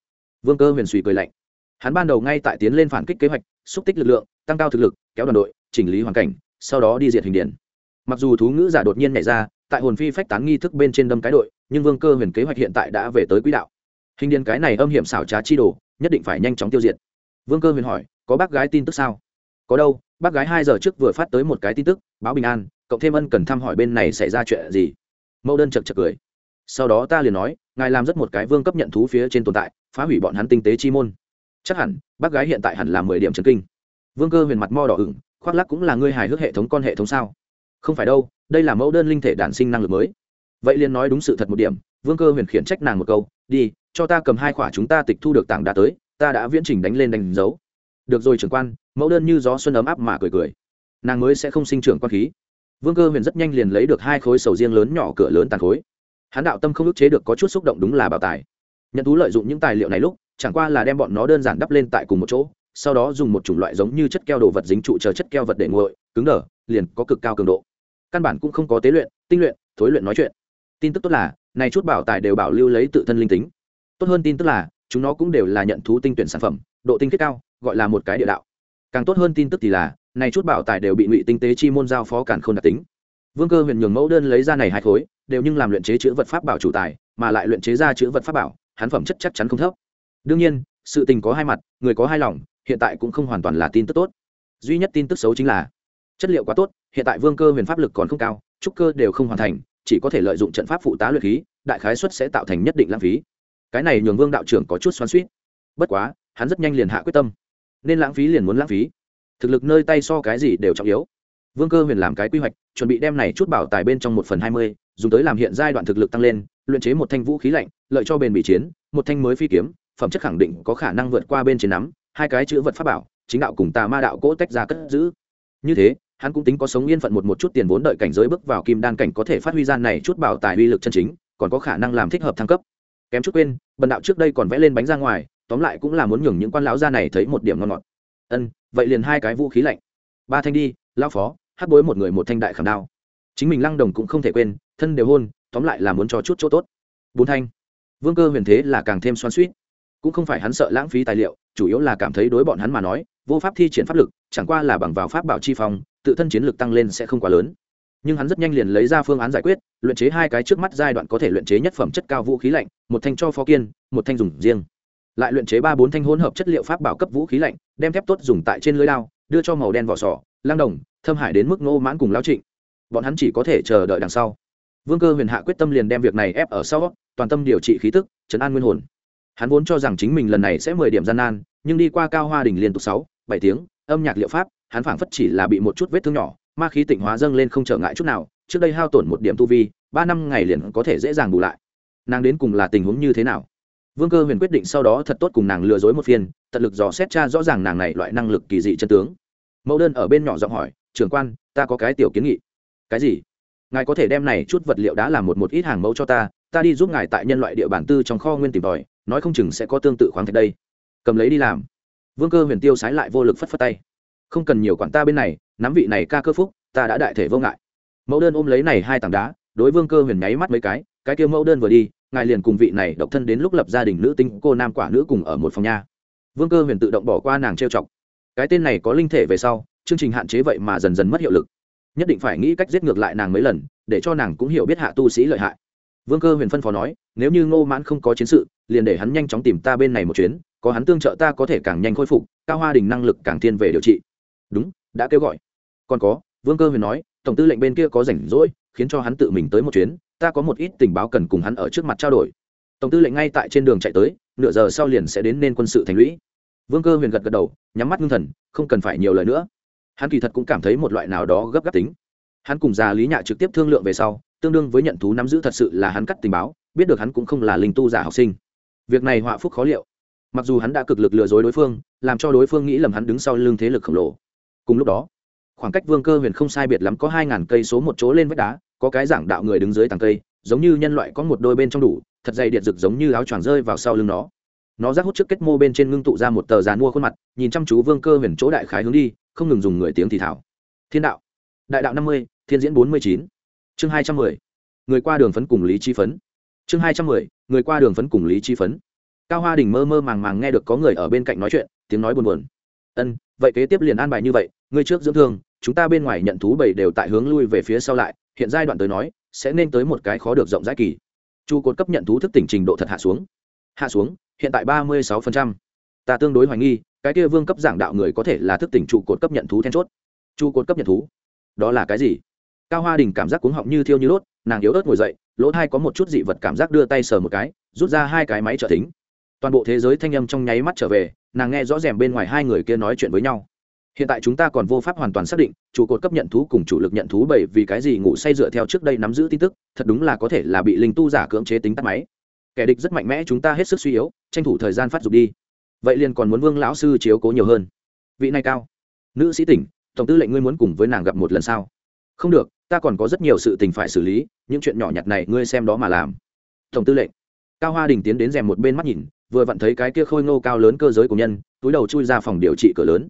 Vương cơ huyền suy cười lạnh. Hắn ban đầu ngay tại tiến lên phản kích kế hoạch, xúc tích lực lượng, tăng cao thực lực, kéo đoàn đội, chỉnh lý hoàn cảnh sau đó đi diệt hình điển. mặc dù thú ngữ giả đột nhiên nhảy ra, tại hồn phi phách tán nghi thức bên trên đâm cái đội, nhưng vương cơ huyền kế hoạch hiện tại đã về tới quỹ đạo. Hình điền cái này âm hiểm xảo trá chi đồ, nhất định phải nhanh chóng tiêu diệt. Vương cơ huyền hỏi, có bác gái tin tức sao? Có đâu, bác gái hai giờ trước vừa phát tới một cái tin tức, báo bình an, cộng thêm ân cần thăm hỏi bên này xảy ra chuyện gì. Mẫu đơn chật chật cười. Sau đó ta liền nói, ngài làm rất một cái vương cấp nhận thú phía trên tồn tại, phá hủy bọn hắn tinh tế chi môn. Chắc hẳn, bác gái hiện tại hẳn là mười điểm trần kinh. Vương cơ huyền mặt mo đỏ ửng khoác lắc cũng là ngươi hài hước hệ thống con hệ thống sao? Không phải đâu, đây là mẫu đơn linh thể đản sinh năng lực mới. Vậy liền nói đúng sự thật một điểm, vương cơ huyền khiển trách nàng một câu, đi, cho ta cầm hai khỏa chúng ta tịch thu được tảng đá tới, ta đã viễn trình đánh lên đánh dấu. Được rồi trưởng quan, mẫu đơn như gió xuân ấm áp mà cười cười. Nàng mới sẽ không sinh trưởng quan khí. Vương cơ huyền rất nhanh liền lấy được hai khối sầu riêng lớn nhỏ cửa lớn tàn khối. Hắn đạo tâm không ức chế được có chút xúc động đúng là bảo tài. Nhận thú lợi dụng những tài liệu này lúc, chẳng qua là đem bọn nó đơn giản đắp lên tại cùng một chỗ sau đó dùng một chủng loại giống như chất keo đồ vật dính trụ chờ chất keo vật để nguội, cứng đờ, liền có cực cao cường độ. Căn bản cũng không có tế luyện, tinh luyện, thối luyện nói chuyện. Tin tức tốt là, này chút bảo tài đều bảo lưu lấy tự thân linh tính. Tốt hơn tin tức là, chúng nó cũng đều là nhận thú tinh tuyển sản phẩm, độ tinh kết cao, gọi là một cái địa đạo. Càng tốt hơn tin tức thì là, này chút bảo tài đều bị ngụy tinh tế chi môn giao phó cản không đặc tính. Vương cơ huyền nhường mẫu đơn lấy ra này hai khối, đều nhưng làm luyện chế chữ vật pháp bảo chủ tài, mà lại luyện chế ra chữ vật pháp bảo, hắn phẩm chất chắc chắn không thấp. Đương nhiên, sự tình có hai mặt, người có hai lòng hiện tại cũng không hoàn toàn là tin tức tốt. Duy nhất tin tức xấu chính là, chất liệu quá tốt, hiện tại vương cơ huyền pháp lực còn không cao, trúc cơ đều không hoàn thành, chỉ có thể lợi dụng trận pháp phụ tá luyện khí, đại khái xuất sẽ tạo thành nhất định lãng phí. Cái này nhường vương đạo trưởng có chút xoắn suýt bất quá, hắn rất nhanh liền hạ quyết tâm. Nên lãng phí liền muốn lãng phí. Thực lực nơi tay so cái gì đều trọng yếu. Vương cơ huyền làm cái quy hoạch, chuẩn bị đem này chút bảo tài bên trong một phần hai mươi, dùng tới làm hiện giai đoạn thực lực tăng lên, luyện chế một thanh vũ khí lạnh, lợi cho bền bị chiến, một thanh mới phi kiếm, phẩm chất khẳng định có khả năng vượt qua bên trên nắm hai cái chữ vật pháp bảo, chính đạo cùng tà ma đạo cỗ tách ra cất giữ. Như thế, hắn cũng tính có sống yên phận một một chút tiền vốn đợi cảnh giới bước vào kim đan cảnh có thể phát huy gian này chút bảo tài uy lực chân chính, còn có khả năng làm thích hợp thăng cấp. Kém chút quên, bần đạo trước đây còn vẽ lên bánh ra ngoài, tóm lại cũng là muốn nhường những quan lão gia này thấy một điểm ngon ngọt. Ân, vậy liền hai cái vũ khí lạnh. Ba thanh đi, lão phó, hát bối một người một thanh đại khảm đao. Chính mình lăng đồng cũng không thể quên, thân đều hôn, tóm lại là muốn cho chút chỗ tốt. Bốn thanh. Vương cơ huyền thế là càng thêm xoan suýt cũng không phải hắn sợ lãng phí tài liệu, chủ yếu là cảm thấy đối bọn hắn mà nói, vô pháp thi triển pháp lực, chẳng qua là bằng vào pháp bảo chi phong, tự thân chiến lực tăng lên sẽ không quá lớn. Nhưng hắn rất nhanh liền lấy ra phương án giải quyết, luyện chế hai cái trước mắt giai đoạn có thể luyện chế nhất phẩm chất cao vũ khí lạnh, một thanh cho phó kiên, một thanh dùng riêng. Lại luyện chế ba bốn thanh hỗn hợp chất liệu pháp bảo cấp vũ khí lạnh, đem thép tốt dùng tại trên lưới đao, đưa cho màu đen vỏ sò, lang đồng, thâm hải đến mức nô mãn cùng lao trịnh. Bọn hắn chỉ có thể chờ đợi đằng sau. Vương cơ huyền hạ quyết tâm liền đem việc này ép ở sau, toàn tâm điều trị khí tức chấn an nguyên hồn hắn vốn cho rằng chính mình lần này sẽ mười điểm gian nan, nhưng đi qua cao hoa đình liên tục sáu, bảy tiếng, âm nhạc liệu pháp, hắn phảng phất chỉ là bị một chút vết thương nhỏ, ma khí tịnh hóa dâng lên không trở ngại chút nào, trước đây hao tổn một điểm tu vi, ba năm ngày liền có thể dễ dàng bù lại. Nàng đến cùng là tình huống như thế nào? Vương cơ huyền quyết định sau đó thật tốt cùng nàng lừa dối một phiên, tận lực dò xét cha rõ ràng nàng này loại năng lực kỳ dị chân tướng. Mẫu đơn ở bên nhỏ giọng hỏi, trưởng quan, ta có cái tiểu kiến nghị. Cái gì? Ngài có thể đem này chút vật liệu đã làm một một ít hàng mẫu cho ta ta đi giúp ngài tại nhân loại địa bản tư trong kho nguyên tìm tòi nói không chừng sẽ có tương tự khoáng thạch đây. Cầm lấy đi làm. Vương cơ huyền tiêu sái lại vô lực phất phất tay. Không cần nhiều quản ta bên này, nắm vị này ca cơ phúc, ta đã đại thể vô ngại. Mẫu đơn ôm lấy này hai tảng đá, đối vương cơ huyền nháy mắt mấy cái cái kia mẫu đơn vừa đi, ngài liền cùng vị này độc thân đến lúc lập gia đình nữ tính cô nam quả nữ cùng ở một phòng nha vương cơ huyền tự động bỏ qua nàng trêu chọc. Cái tên này có linh thể về sau, chương trình hạn chế vậy mà dần dần mất hiệu lực. Nhất định phải nghĩ cách giết ngược lại nàng mấy lần, để cho nàng cũng hiểu biết hạ tu sĩ lợi hại vương cơ huyền phân phó nói, nếu như ngô mãn không có chiến sự, liền để hắn nhanh chóng tìm ta bên này một chuyến, có hắn tương trợ ta có thể càng nhanh khôi phục, cao hoa đình năng lực càng thiên về điều trị. Đúng, đã kêu gọi. Còn có, vương cơ huyền nói, tổng tư lệnh bên kia có rảnh rỗi, khiến cho hắn tự mình tới một chuyến, ta có một ít tình báo cần cùng hắn ở trước mặt trao đổi. Tổng tư lệnh ngay tại trên đường chạy tới, nửa giờ sau liền sẽ đến nên quân sự thành lũy. Vương cơ huyền gật gật đầu, nhắm mắt ngưng thần, không cần phải nhiều lời nữa. Hắn kỳ thật cũng cảm thấy một loại nào đó gấp gáp tính. Hắn cùng già lý nhạ trực tiếp thương lượng về sau tương đương với nhận thú nắm giữ thật sự là hắn cắt tình báo, biết được hắn cũng không là linh tu giả học sinh. Việc này họa phúc khó liệu. Mặc dù hắn đã cực lực lừa dối đối phương, làm cho đối phương nghĩ lầm hắn đứng sau lưng thế lực khổng lồ. Cùng lúc đó, khoảng cách vương cơ huyền không sai biệt lắm có hai ngàn cây số một chỗ lên vách đá, có cái giảng đạo người đứng dưới tàng cây, giống như nhân loại có một đôi bên trong đủ, thật dày điện rực giống như áo choàng rơi vào sau lưng nó. Nó rác hút trước kết mô bên trên ngưng tụ ra một tờ giàn mua khuôn mặt, nhìn chăm chú vương cơ huyền chỗ đại khái hướng đi, không ngừng dùng người tiếng thì thảo. Thiên đạo. Đại đạo năm mươi, thiên diễn bốn mươi chín chương hai trăm mười, người qua đường phấn cùng lý chi phấn. Chương hai trăm mười, người qua đường phấn cùng lý chi phấn. Cao hoa đình mơ mơ màng màng nghe được có người ở bên cạnh nói chuyện, tiếng nói buồn buồn. Ân, vậy kế tiếp liền an bài như vậy, ngươi trước dưỡng thương, chúng ta bên ngoài nhận thú bảy đều tại hướng lui về phía sau lại, hiện giai đoạn tới nói, sẽ nên tới một cái khó được rộng rãi kỳ. Chu cột cấp nhận thú thức tỉnh trình độ thật hạ xuống. Hạ xuống, hiện tại ba mươi sáu ta tương đối hoài nghi, cái kia vương cấp giảng đạo người có thể là thức tỉnh trụ cột cấp nhận thú then chốt. Chu cột cấp nhận thú. Đó là cái gì? Cao hoa đình cảm giác cuống họng như thiêu như đốt, nàng yếu ớt ngồi dậy, lỗ thai có một chút dị vật cảm giác đưa tay sờ một cái, rút ra hai cái máy trợ thính. Toàn bộ thế giới thanh âm trong nháy mắt trở về, nàng nghe rõ ràng bên ngoài hai người kia nói chuyện với nhau. Hiện tại chúng ta còn vô pháp hoàn toàn xác định chủ cột cấp nhận thú cùng chủ lực nhận thú bởi vì cái gì ngủ say dựa theo trước đây nắm giữ tin tức, thật đúng là có thể là bị linh tu giả cưỡng chế tính tắt máy. Kẻ địch rất mạnh mẽ, chúng ta hết sức suy yếu, tranh thủ thời gian phát dục đi. Vậy liền còn muốn vương lão sư chiếu cố nhiều hơn. Vị này cao. Nữ sĩ tỉnh, tổng tư lệnh ngươi muốn cùng với nàng gặp một lần sau không được ta còn có rất nhiều sự tình phải xử lý, những chuyện nhỏ nhặt này ngươi xem đó mà làm. Tổng tư lệnh, cao hoa đình tiến đến rèm một bên mắt nhìn, vừa vặn thấy cái kia khôi ngô cao lớn cơ giới của nhân, túi đầu chui ra phòng điều trị cửa lớn.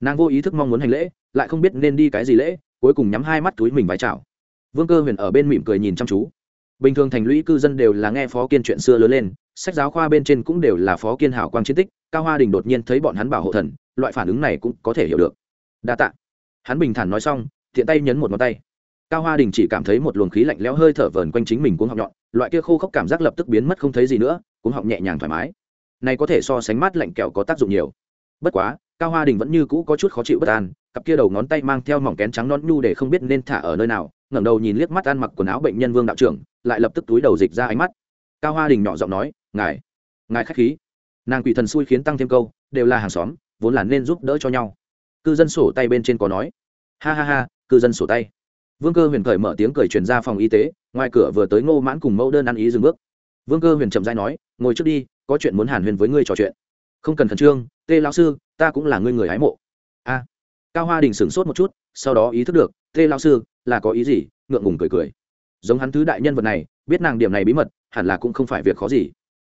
Nàng vô ý thức mong muốn hành lễ, lại không biết nên đi cái gì lễ, cuối cùng nhắm hai mắt túi mình vái chào. Vương cơ huyền ở bên mỉm cười nhìn chăm chú. Bình thường thành lũy cư dân đều là nghe phó kiên chuyện xưa lớn lên, sách giáo khoa bên trên cũng đều là phó kiên hảo quang chiến tích, cao hoa đình đột nhiên thấy bọn hắn bảo hộ thần, loại phản ứng này cũng có thể hiểu được. Đa tạ. Hắn bình thản nói xong thiện tay nhấn một ngón tay cao hoa đình chỉ cảm thấy một luồng khí lạnh lẽo hơi thở vờn quanh chính mình cuống họng nhọn, loại kia khô khốc cảm giác lập tức biến mất không thấy gì nữa, cuống họng nhẹ nhàng thoải mái. Này có thể so sánh mát lạnh kẹo có tác dụng nhiều. Bất quá, cao hoa đình vẫn như cũ có chút khó chịu bất an, cặp kia đầu ngón tay mang theo mỏng kén trắng non nhu để không biết nên thả ở nơi nào, ngẩng đầu nhìn liếc mắt ăn mặc quần áo bệnh nhân vương đạo trưởng, lại lập tức túi đầu dịch ra ánh mắt. Cao hoa đình nhỏ giọng nói, ngài ngài khách khí. Nàng quỷ thần xui khiến tăng thêm câu, đều là hàng xóm, vốn là nên giúp đỡ cho nhau. Cư dân sổ tay bên trên có nói. Ha ha ha, cư dân sổ tay vương cơ huyền cởi mở tiếng cười truyền ra phòng y tế, ngoài cửa vừa tới ngô mãn cùng mẫu đơn ăn ý dừng bước. Vương cơ huyền chậm dai nói, ngồi trước đi, có chuyện muốn hàn huyền với ngươi trò chuyện. Không cần khẩn trương, tê lão sư, ta cũng là ngươi người hái mộ. A. Cao hoa đình sửng sốt một chút, sau đó ý thức được, tê lão sư, là có ý gì? Ngượng ngùng cười cười. Giống hắn thứ đại nhân vật này, biết nàng điểm này bí mật, hẳn là cũng không phải việc khó gì.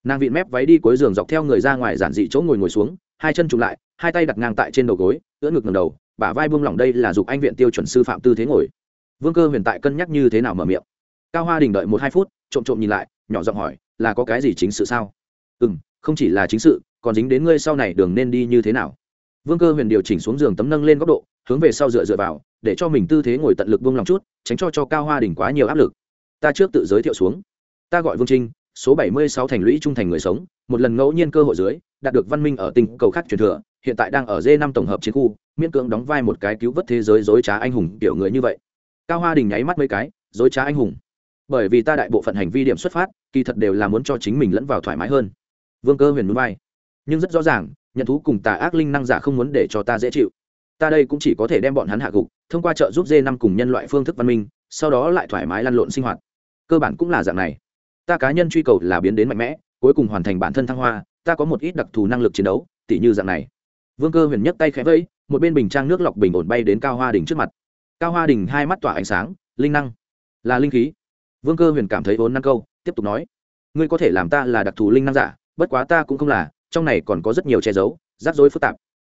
Nàng vịn mép váy đi cuối giường dọc theo người ra ngoài giản dị chỗ ngồi ngồi xuống, hai chân trùng lại, hai tay đặt ngang tại trên đầu gối, ưỡn ngực ngầm đầu, bả vai buông lỏng đây là dục anh viện tiêu chuẩn sư phạm tư thế ngồi vương cơ huyền tại cân nhắc như thế nào mở miệng. Cao hoa đình đợi một hai phút, trộm trộm nhìn lại, nhỏ giọng hỏi, là có cái gì chính sự sao? Ừ m không chỉ là chính sự, còn dính đến ngươi sau này đường nên đi như thế nào? Vương cơ huyền điều chỉnh xuống giường tấm nâng lên góc độ, hướng về sau dựa dựa vào, để cho mình tư thế ngồi tận lực buông lòng chút, tránh cho cho cao hoa đình quá nhiều áp lực. Ta trước tự giới thiệu xuống. Ta gọi vương trinh, số bảy mươi sáu thành lũy trung thành người sống, một lần ngẫu nhiên cơ hội dưới, đạt được văn minh ở tình cầu khác truyền thừa, hiện tại đang ở d năm tổng hợp chiến khu, miễn cưỡng đóng vai một cái cứu vớt thế giới dối trá anh hùng kiểu người như vậy cao hoa đình nháy mắt mấy cái, dối trá anh hùng. Bởi vì ta đại bộ phận hành vi điểm xuất phát, kỳ thật đều là muốn cho chính mình lẫn vào thoải mái hơn. Vương cơ huyền núi vai. Nhưng rất rõ ràng, nhận thú cùng tà ác linh năng giả không muốn để cho ta dễ chịu. Ta đây cũng chỉ có thể đem bọn hắn hạ gục, thông qua trợ giúp dê năm cùng nhân loại phương thức văn minh, sau đó lại thoải mái lăn lộn sinh hoạt. Cơ bản cũng là dạng này. Ta cá nhân truy cầu là biến đến mạnh mẽ, cuối cùng hoàn thành bản thân thăng hoa, ta có một ít đặc thù năng lực chiến đấu, tỉ như dạng này. Vương cơ huyền nhấc tay khẽ vẫy, một bên bình trang nước lọc bình ổn bay đến cao hoa đình trước mặt cao hoa đình hai mắt tỏa ánh sáng, linh năng là linh khí. Vương cơ huyền cảm thấy vốn năng câu, tiếp tục nói, ngươi có thể làm ta là đặc thù linh năng giả, bất quá ta cũng không là, trong này còn có rất nhiều che giấu, rắc rối phức tạp.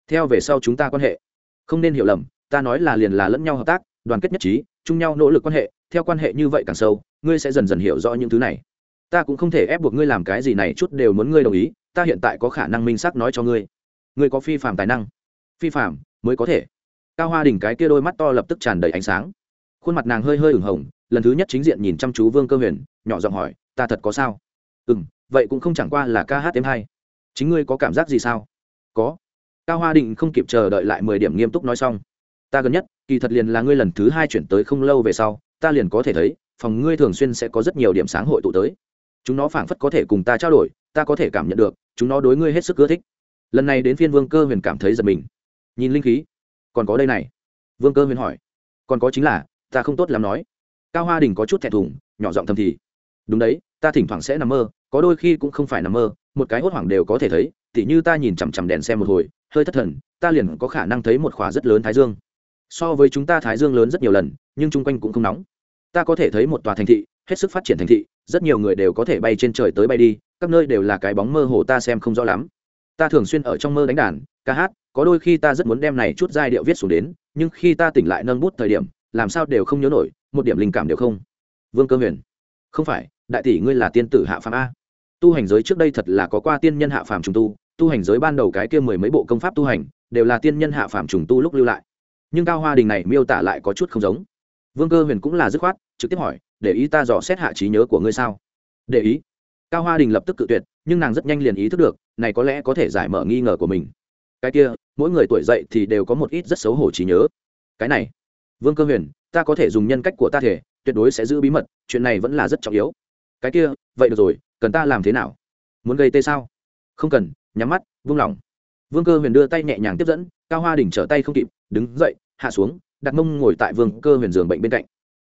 Theo về sau chúng ta quan hệ. Không nên hiểu lầm, ta nói là liền là lẫn nhau hợp tác, đoàn kết nhất trí, chung nhau nỗ lực quan hệ, theo quan hệ như vậy càng sâu, ngươi sẽ dần dần hiểu rõ những thứ này. Ta cũng không thể ép buộc ngươi làm cái gì này, chút đều muốn ngươi đồng ý, ta hiện tại có khả năng minh xác nói cho ngươi. Ngươi có phi phạm tài năng. Phi phạm mới có thể cao hoa đình cái kia đôi mắt to lập tức tràn đầy ánh sáng. Khuôn mặt nàng hơi hơi ửng hồng, lần thứ nhất chính diện nhìn chăm chú vương cơ huyền, nhỏ giọng hỏi, ta thật có sao? Ừ m vậy cũng không chẳng qua là ca hát thêm hay. Chính ngươi có cảm giác gì sao? Có. Cao hoa định không kịp chờ đợi lại mười điểm nghiêm túc nói xong. Ta gần nhất, kỳ thật liền là ngươi lần thứ hai chuyển tới không lâu về sau, ta liền có thể thấy, phòng ngươi thường xuyên sẽ có rất nhiều điểm sáng hội tụ tới. Chúng nó phảng phất có thể cùng ta trao đổi, ta có thể cảm nhận được, chúng nó đối ngươi hết sức ưa thích. Lần này đến phiên vương cơ huyền cảm thấy giật mình. Nhìn linh khí còn có đây này. Vương cơ huyền hỏi. Còn có chính là, ta không tốt lắm nói. Cao hoa đình có chút thẹn thùng, nhỏ giọng thầm thì. Đúng đấy, ta thỉnh thoảng sẽ nằm mơ, có đôi khi cũng không phải nằm mơ, một cái hốt hoảng đều có thể thấy, tỉ như ta nhìn chằm chằm đèn xem một hồi, hơi thất thần, ta liền có khả năng thấy một khỏa rất lớn thái dương. So với chúng ta thái dương lớn rất nhiều lần, nhưng chung quanh cũng không nóng. Ta có thể thấy một tòa thành thị, hết sức phát triển thành thị, rất nhiều người đều có thể bay trên trời tới bay đi, các nơi đều là cái bóng mơ hồ ta xem không rõ lắm. Ta thường xuyên ở trong mơ đánh đàn, ca hát có đôi khi ta rất muốn đem này chút giai điệu viết xuống đến, nhưng khi ta tỉnh lại nâng bút thời điểm, làm sao đều không nhớ nổi, một điểm linh cảm đều không. Vương cơ huyền, không phải, đại tỷ ngươi là tiên tử hạ phàm a. Tu hành giới trước đây thật là có qua tiên nhân hạ phàm trùng tu tu hành giới ban đầu cái kia mười mấy bộ công pháp tu hành, đều là tiên nhân hạ phàm trùng tu lúc lưu lại. Nhưng cao hoa đình này miêu tả lại có chút không giống. Vương cơ huyền cũng là dứt khoát, trực tiếp hỏi, để ý ta dò xét hạ trí nhớ của ngươi sao? Để ý. Cao hoa đình lập tức cự tuyệt, nhưng nàng rất nhanh liền ý thức được, này có lẽ có thể giải mở nghi ngờ của mình. Cái kia mỗi người tuổi dậy thì đều có một ít rất xấu hổ trí nhớ. Cái này, vương cơ huyền, ta có thể dùng nhân cách của ta thể, tuyệt đối sẽ giữ bí mật, chuyện này vẫn là rất trọng yếu. Cái kia, vậy được rồi, cần ta làm thế nào? Muốn gây tê sao? Không cần, nhắm mắt, vung lòng. Vương cơ huyền đưa tay nhẹ nhàng tiếp dẫn, cao hoa đình trở tay không kịp, đứng dậy, hạ xuống, đặt mông ngồi tại vương cơ huyền giường bệnh bên cạnh.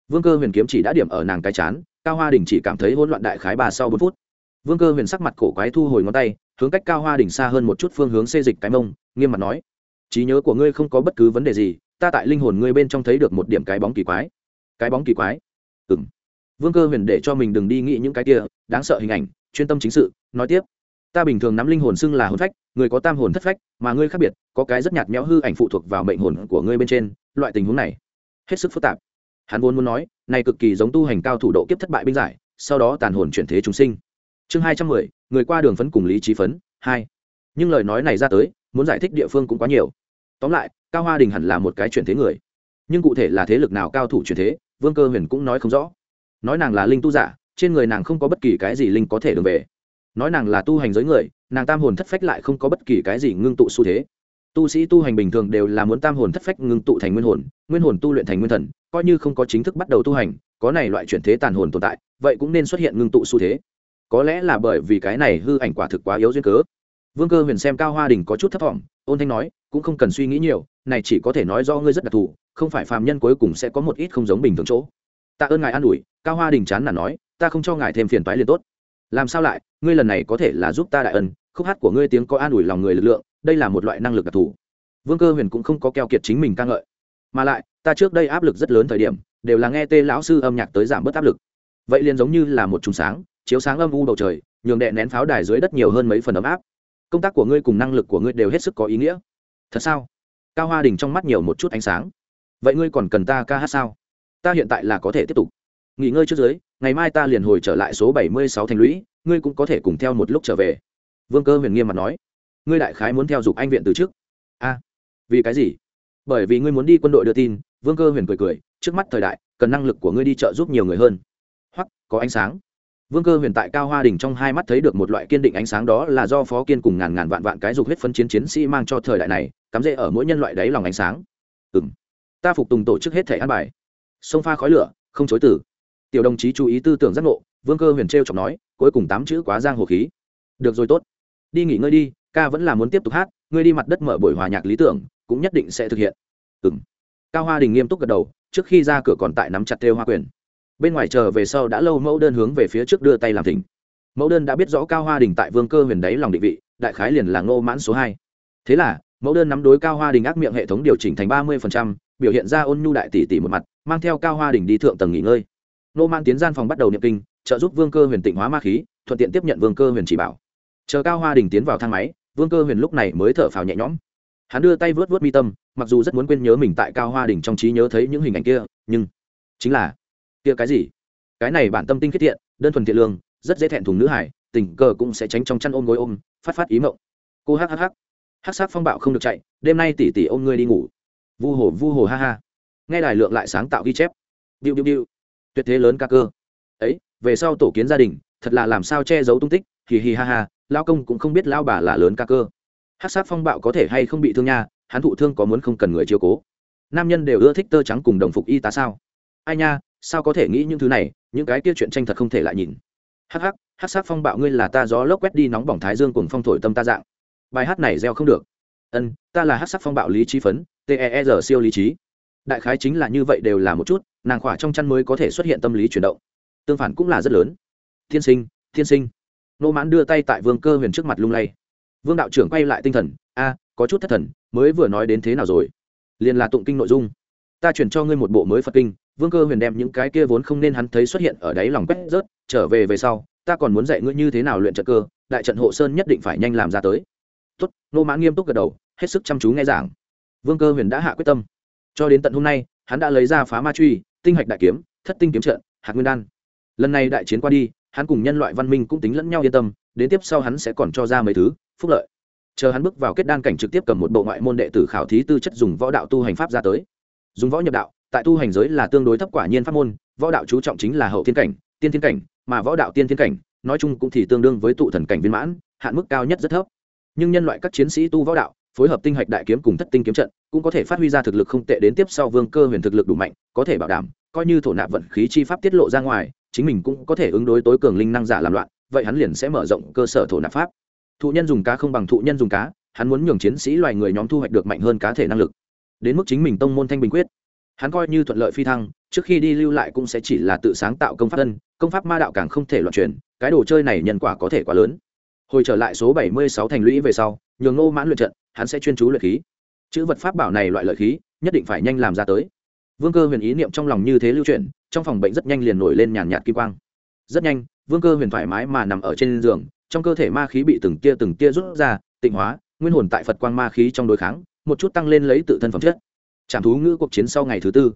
Vương cơ huyền kiếm chỉ đã điểm ở nàng cái chán, cao hoa đình chỉ cảm thấy hỗn loạn đại khái bà sau bốn phút. Vương cơ huyền sắc mặt cổ quái thu hồi ngón tay hướng cách cao hoa đỉnh xa hơn một chút phương hướng xê dịch cái mông, nghiêm mặt nói, trí nhớ của ngươi không có bất cứ vấn đề gì, ta tại linh hồn ngươi bên trong thấy được một điểm cái bóng kỳ quái. Cái bóng kỳ quái? Ừ m vương cơ huyền để cho mình đừng đi nghĩ những cái kia, đáng sợ hình ảnh, chuyên tâm chính sự, nói tiếp, ta bình thường nắm linh hồn xưng là hồn phách, người có tam hồn thất phách, mà ngươi khác biệt, có cái rất nhạt nhẽo hư ảnh phụ thuộc vào mệnh hồn của ngươi bên trên, loại tình huống này. Hết sức phức tạp. Hắn vốn muốn nói, này cực kỳ giống tu hành cao thủ độ kiếp thất bại binh giải, sau đó tàn hồn chuyển thế chúng sinh chương hai trăm mười, người qua đường phấn cùng lý trí phấn, hai. Nhưng lời nói này ra tới, muốn giải thích địa phương cũng quá nhiều. Tóm lại, cao hoa đình hẳn là một cái chuyển thế người. Nhưng cụ thể là thế lực nào cao thủ chuyển thế, vương cơ huyền cũng nói không rõ. Nói nàng là linh tu giả, trên người nàng không có bất kỳ cái gì linh có thể đường về. Nói nàng là tu hành giới người, nàng tam hồn thất phách lại không có bất kỳ cái gì ngưng tụ xu thế. Tu sĩ tu hành bình thường đều là muốn tam hồn thất phách ngưng tụ thành nguyên hồn nguyên hồn tu luyện thành nguyên thần, coi như không có chính thức bắt đầu tu hành, có này loại chuyển thế tàn hồn tồn tại, vậy cũng nên xuất hiện ngưng tụ xu thế có lẽ là bởi vì cái này hư ảnh quả thực quá yếu duyên cớ. Vương cơ huyền xem cao hoa đình có chút thấp t ôn thanh nói, cũng không cần suy nghĩ nhiều, này chỉ có thể nói do ngươi rất đặc thù, không phải phàm nhân cuối cùng sẽ có một ít không giống bình thường chỗ. Tạ ơn ngài an ủi, cao hoa đình chán là nói, ta không cho ngài thêm phiền toái liền tốt. Làm sao lại, ngươi lần này có thể là giúp ta đại ân, khúc hát của ngươi tiếng có an ủi lòng người lực lượng, đây là một loại năng lực đặc thù. Vương cơ huyền cũng không có keo kiệt chính mình ca ngợi. Mà lại, ta trước đây áp lực rất lớn thời điểm, đều là nghe tê lão sư âm nhạc tới giảm bớt áp lực. Vậy liền giống như là một chùm sáng chiếu sáng âm u bầu trời, nhường đệ nén pháo đài dưới đất nhiều hơn mấy phần ấm áp. Công tác của ngươi cùng năng lực của ngươi đều hết sức có ý nghĩa. Thật sao? Cao hoa đình trong mắt nhiều một chút ánh sáng. Vậy ngươi còn cần ta ca hát sao? Ta hiện tại là có thể tiếp tục. Nghỉ ngơi trước dưới, ngày mai ta liền hồi trở lại số bảy mươi sáu thành lũy, ngươi cũng có thể cùng theo một lúc trở về. Vương cơ huyền nghiêm mặt nói. Ngươi đại khái muốn theo dục anh viện từ trước. A, vì cái gì? Bởi vì ngươi muốn đi quân đội đưa tin, vương cơ huyền cười cười, trước mắt thời đại, cần năng lực của ngươi đi trợ giúp nhiều người hơn. Hoặc có ánh sáng vương cơ huyền tại cao hoa đình trong hai mắt thấy được một loại kiên định ánh sáng đó là do phó kiên cùng ngàn ngàn vạn vạn cái dục huyết phân chiến chiến sĩ mang cho thời đại này, cắm rễ ở mỗi nhân loại đáy lòng ánh sáng. Ừ m ta phục tùng tổ chức hết thể an bài. Sông pha khói lửa, không chối tử tiểu đồng chí chú ý tư tưởng giác ngộ, vương cơ huyền t r chọc nói, cuối cùng tám chữ quá giang hồ khí. Được rồi tốt. Đi nghỉ ngơi đi, ca vẫn là muốn tiếp tục hát, ngươi đi mặt đất mở buổi hòa nhạc lý tưởng, cũng nhất định sẽ thực hiện. Ừ m cao hoa đình nghiêm túc gật đầu, trước khi ra cửa còn tại nắm chặt tiêu hoa quyền bên ngoài chờ về sau đã lâu mẫu đơn hướng về phía trước đưa tay làm thỉnh. Mẫu đơn đã biết rõ cao hoa đình tại vương cơ huyền đáy lòng định vị, đại khái liền là ngô mãn số hai. Thế là, mẫu đơn nắm đối cao hoa đình ác miệng hệ thống điều chỉnh thành ba mươi biểu hiện ra ôn nhu đại tỷ tỷ một mặt, mang theo cao hoa đình đi thượng tầng nghỉ ngơi. Nô mãn tiến gian phòng bắt đầu niệm kinh, trợ giúp vương cơ huyền tịnh hóa ma khí, thuận tiện tiếp nhận vương cơ huyền chỉ bảo. Chờ cao hoa đình tiến vào thang máy, vương cơ huyền lúc này mới thở phào nhẹ nhõm. Hắn đưa tay vớt vớt mi tâm, mặc dù rất muốn quên nhớ mình tại cao hoa đình trong trí nhớ thấy những hình ảnh kia, nhưng chính là kia cái gì? Cái này bản tâm tinh khiết thiện, đơn thuần thiện lương, rất dễ thẹn thùng nữ hải tình cờ cũng sẽ tránh trong chăn ôm gối ôm, phát phát ý mộng. Cô hắc hắc hắc. Sát phong bạo không được chạy, đêm nay tỉ tỉ ôm ngươi đi ngủ. Vu hồ vu hồ, ha ha. Nghe đài lượng lại sáng tạo ghi chép. Điệu điệu điệu tuyệt thế lớn ca cơ. Ấy, về sau tổ kiến gia đình, thật là làm sao che giấu tung tích, hì hì ha ha lao công cũng không biết lao bà là lớn ca cơ. Hát sát phong bạo có thể hay không bị thương nha, hắn thụ thương có muốn không cần người chiếu cố. Nam nhân đều ưa thích tơ trắng cùng đồng phục y tá sao? Ai nha sao có thể nghĩ những thứ này, những cái kia chuyện tranh thật không thể lại nhìn. Hắc hắc hát sát phong bạo ngươi là ta gió lốc quét đi nóng bỏng thái dương cùng phong thổi tâm ta dạng. Bài hát này gieo không được. Ân, ta là hát sắc phong bạo lý trí phấn, t e siêu lý trí. Đại khái chính là như vậy đều là một chút, nàng khỏa trong chăn mới có thể xuất hiện tâm lý chuyển động. Tương phản cũng là rất lớn. Thiên sinh thiên sinh. Nô mãn đưa tay tại vương cơ huyền trước mặt lung lay. Vương đạo trưởng quay lại tinh thần, a, có chút thất thần, mới vừa nói đến thế nào rồi? Liền là tụng kinh nội dung. Ta chuyển cho ngươi một bộ mới phật kinh vương cơ huyền đem những cái kia vốn không nên hắn thấy xuất hiện ở đáy lòng quét rớt, trở về về sau, ta còn muốn dạy ngươi như thế nào luyện trận cơ, đại trận hộ sơn nhất định phải nhanh làm ra tới. Tuất nô mã nghiêm túc gật đầu, hết sức chăm chú nghe giảng. Vương cơ huyền đã hạ quyết tâm. Cho đến tận hôm nay, hắn đã lấy ra phá ma truy, tinh hạch đại kiếm, thất tinh kiếm trận, hạt nguyên đan. Lần này đại chiến qua đi, hắn cùng nhân loại văn minh cũng tính lẫn nhau yên tâm, đến tiếp sau hắn sẽ còn cho ra mấy thứ, phúc lợi. Chờ hắn bước vào kết đan cảnh trực tiếp cầm một bộ ngoại môn đệ tử khảo thí tư chất dùng võ đạo tu hành pháp ra tới. Dùng võ nhập đạo tại tu hành giới là tương đối thấp quả nhiên pháp môn, võ đạo chú trọng chính là hậu thiên cảnh, tiên thiên cảnh, mà võ đạo tiên thiên cảnh, nói chung cũng thì tương đương với tụ thần cảnh viên mãn, hạn mức cao nhất rất thấp. Nhưng nhân loại các chiến sĩ tu võ đạo, phối hợp tinh hạch đại kiếm cùng thất tinh kiếm trận, cũng có thể phát huy ra thực lực không tệ đến tiếp sau vương cơ huyền thực lực đủ mạnh, có thể bảo đảm, coi như thổ nạp vận khí chi pháp tiết lộ ra ngoài, chính mình cũng có thể ứng đối tối cường linh năng giả làm loạn, vậy hắn liền sẽ mở rộng cơ sở thổ nạp pháp. Thụ nhân dùng cá không bằng thụ nhân dùng cá, hắn muốn nhường chiến sĩ loài người nhóm thu hoạch được mạnh hơn cá thể năng lực. Đến mức chính mình tông môn thanh bình quyết hắn coi như thuận lợi phi thăng trước khi đi lưu lại cũng sẽ chỉ là tự sáng tạo công pháp thân, công pháp ma đạo càng không thể loạn truyền cái đồ chơi này nhân quả có thể quá lớn. Hồi trở lại số bảy mươi sáu thành lũy về sau nhường ngô mãn luyện trận hắn sẽ chuyên chú luyện khí. Chữ vật pháp bảo này loại lợi khí nhất định phải nhanh làm ra tới. Vương cơ huyền ý niệm trong lòng như thế lưu chuyển trong phòng bệnh rất nhanh liền nổi lên nhàn nhạt kim quang. Rất nhanh vương cơ huyền thoải mái mà nằm ở trên giường trong cơ thể ma khí bị từng tia từng tia rút ra tịnh hóa nguyên hồn tại phật quang ma khí trong đối kháng một chút tăng lên lấy tự thân phẩm chất trảm thú ngữ cuộc chiến sau ngày thứ tư.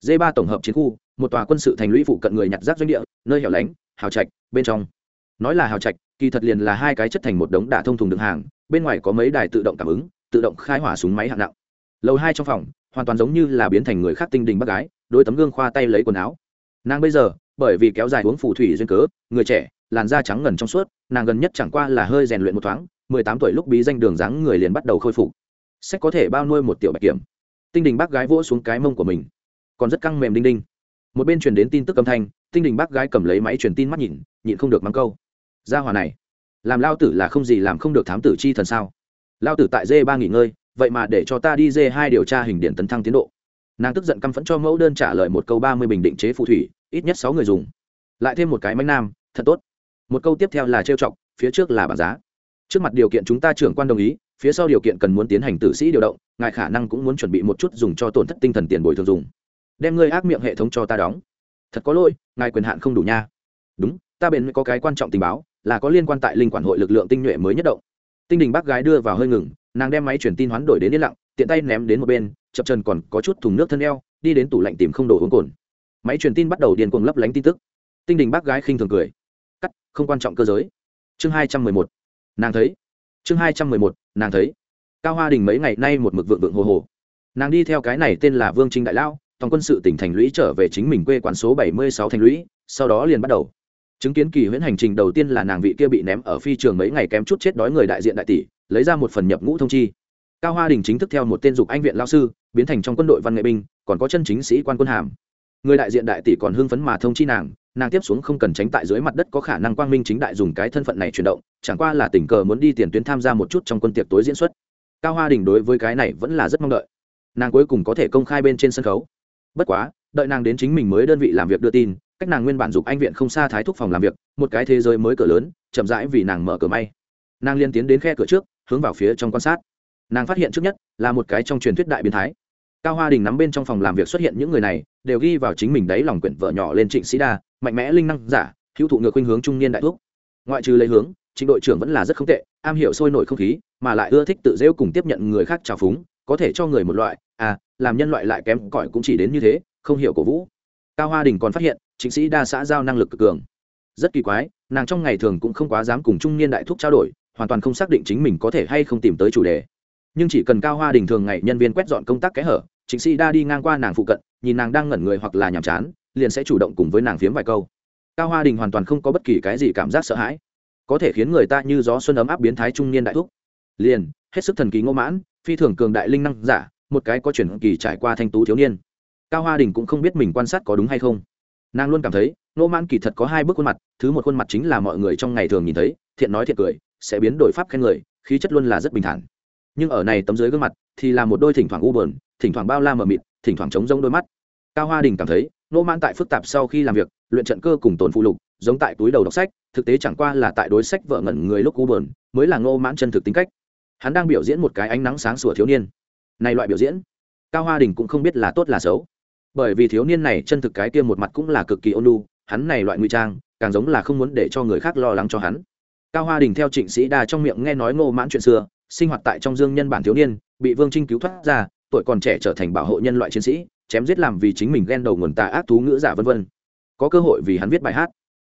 D ba tổng hợp chiến khu, một tòa quân sự thành lũy phụ cận người nhặt rác doanh địa, nơi hẻo lánh, hào trạch, bên trong. Nói là hào trạch, kỳ thật liền là hai cái chất thành một đống đả thông thùng đường hàng, bên ngoài có mấy đài tự động cảm ứng, tự động khai hỏa súng máy hạng nặng. Lầu hai trong phòng, hoàn toàn giống như là biến thành người khác tinh đình bác gái, đôi tấm gương khoa tay lấy quần áo. Nàng bây giờ, bởi vì kéo dài uống phù thủy duyên cớ, người trẻ, làn da trắng ngần trong suốt, nàng gần nhất chẳng qua là hơi rèn luyện một thoáng, mười tám tuổi lúc bí danh đường dáng người liền bắt đầu khôi phục. Sách có thể bao nuôi một tiểu bạch kiểm tinh đình bác gái vỗ xuống cái mông của mình. Còn rất căng mềm đinh đinh. Một bên truyền đến tin tức âm thanh, tinh đình bác gái cầm lấy máy truyền tin mắt nhìn, nhịn không được mắng câu. Gia hòa này, làm lao tử là không gì làm không được thám tử chi thần sao? Lao tử tại dê ba nghỉ ngơi, vậy mà để cho ta đi dê hai điều tra hình điện tấn thăng tiến độ. Nàng tức giận căm phẫn cho mẫu đơn trả lời một câu ba mươi bình định chế phù thủy, ít nhất sáu người dùng. Lại thêm một cái mánh nam, thật tốt. Một câu tiếp theo là trêu chọc, phía trước là bảng giá. Trước mặt điều kiện chúng ta trưởng quan đồng ý phía sau điều kiện cần muốn tiến hành tử sĩ điều động, ngài khả năng cũng muốn chuẩn bị một chút dùng cho tổn thất tinh thần tiền bồi thường dùng. Đem ngươi ác miệng hệ thống cho ta đóng. Thật có lỗi, ngài quyền hạn không đủ nha. Đúng, ta bền có cái quan trọng tình báo, là có liên quan tại linh quản hội lực lượng tinh nhuệ mới nhất động. Tinh đình bác gái đưa vào hơi ngừng, nàng đem máy truyền tin hoán đổi đến yên lặng, tiện tay ném đến một bên, chập trần còn có chút thùng nước thân eo, đi đến tủ lạnh tìm không đồ uống cồn. Máy truyền tin bắt đầu điền cuồng lấp lánh tin tức. Tinh đình bác gái khinh thường cười. Cắt, không quan trọng cơ giới. Chương hai trăm mười một. Nàng thấy. Chương hai trăm mười một nàng thấy. Cao hoa đình mấy ngày nay một mực vượng vượng hồ hồ. Nàng đi theo cái này tên là vương trinh đại lão, tòng quân sự tỉnh thành lũy trở về chính mình quê quán số bảy mươi sáu thành lũy, sau đó liền bắt đầu. Chứng kiến kỳ huyễn hành trình đầu tiên là nàng vị kia bị ném ở phi trường mấy ngày kém chút chết đói người đại diện đại tỷ, lấy ra một phần nhập ngũ thông chi. Cao hoa đình chính thức theo một tên dục anh viện lao sư, biến thành trong quân đội văn nghệ binh, còn có chân chính sĩ quan quân hàm người đại diện đại tỷ còn hưng phấn mà thông chi nàng nàng tiếp xuống không cần tránh tại dưới mặt đất có khả năng quang minh chính đại dùng cái thân phận này chuyển động, chẳng qua là tình cờ muốn đi tiền tuyến tham gia một chút trong quân tiệc tối diễn xuất. Cao hoa đình đối với cái này vẫn là rất mong đợi. Nàng cuối cùng có thể công khai bên trên sân khấu. Bất quá, đợi nàng đến chính mình mới đơn vị làm việc đưa tin, cách nàng nguyên bản dục anh viện không xa thái thúc phòng làm việc, một cái thế giới mới cửa lớn, chậm rãi vì nàng mở cửa may. Nàng liên tiến đến khe cửa trước, hướng vào phía trong quan sát. Nàng phát hiện trước nhất là một cái trong truyền thuyết đại biến thái cao hoa đình nắm bên trong phòng làm việc xuất hiện những người này, đều ghi vào chính mình đấy lòng quyển vợ nhỏ lên trịnh sĩ đa, mạnh mẽ linh năng giả, hữu thụ ngược khuynh hướng trung niên đại thuốc ngoại trừ lấy hướng, trịnh đội trưởng vẫn là rất không tệ, am hiểu sôi nổi không khí, mà lại ưa thích tự dễu cùng tiếp nhận người khác trào phúng, có thể cho người một loại à làm nhân loại lại kém cỏi cũng chỉ đến như thế, không hiểu cổ vũ. Cao hoa đình còn phát hiện chính sĩ đa xã giao năng lực cực cường. Rất kỳ quái, nàng trong ngày thường cũng không quá dám cùng trung niên đại thúc trao đổi, hoàn toàn không xác định chính mình có thể hay không tìm tới chủ đề. Nhưng chỉ cần cao hoa đình thường ngày nhân viên quét dọn công tác kẽ hở chính sĩ đa đi ngang qua nàng phụ cận, nhìn nàng đang ngẩn người hoặc là nhàm chán, liền sẽ chủ động cùng với nàng phiếm vài câu. Cao hoa đình hoàn toàn không có bất kỳ cái gì cảm giác sợ hãi. Có thể khiến người ta như gió xuân ấm áp biến thái trung niên đại thúc. Liền, hết sức thần kỳ ngô mãn, phi thường cường đại linh năng giả, một cái có chuyển kỳ trải qua thanh tú thiếu niên. Cao hoa đình cũng không biết mình quan sát có đúng hay không. Nàng luôn cảm thấy, ngô mãn kỳ thật có hai bước khuôn mặt, thứ một khuôn mặt chính là mọi người trong ngày thường nhìn thấy, thiện nói thiện cười, sẽ biến đổi pháp khen người, khí chất luôn là rất bình thản. Nhưng ở này tấm dưới gương mặt thì là một đôi thỉnh thoảng u bờn thỉnh thoảng bao la mờ mịt, thỉnh thoảng trống rông đôi mắt. Cao hoa đình cảm thấy nô mãn tại phức tạp sau khi làm việc, luyện trận cơ cùng tồn phụ lục, giống tại túi đầu đọc sách, thực tế chẳng qua là tại đối sách vợ ngẩn người lúc u bờn mới là ngô mãn chân thực tính cách. Hắn đang biểu diễn một cái ánh nắng sáng sủa thiếu niên. Này loại biểu diễn, cao hoa đình cũng không biết là tốt là xấu. Bởi vì thiếu niên này chân thực cái kia một mặt cũng là cực kỳ ôn lu hắn này loại ngụy trang, càng giống là không muốn để cho người khác lo lắng cho hắn. Cao hoa đình theo trịnh sĩ đa trong miệng nghe nói ngô mãn chuyện xưa, sinh hoạt tại trong dương nhân bản thiếu niên bị vương trinh cứu thoát ra, tuổi còn trẻ trở thành bảo hộ nhân loại chiến sĩ, chém giết làm vì chính mình ghen đầu nguồn tà ác thú ngữ giả vân vân. Có cơ hội vì hắn viết bài hát.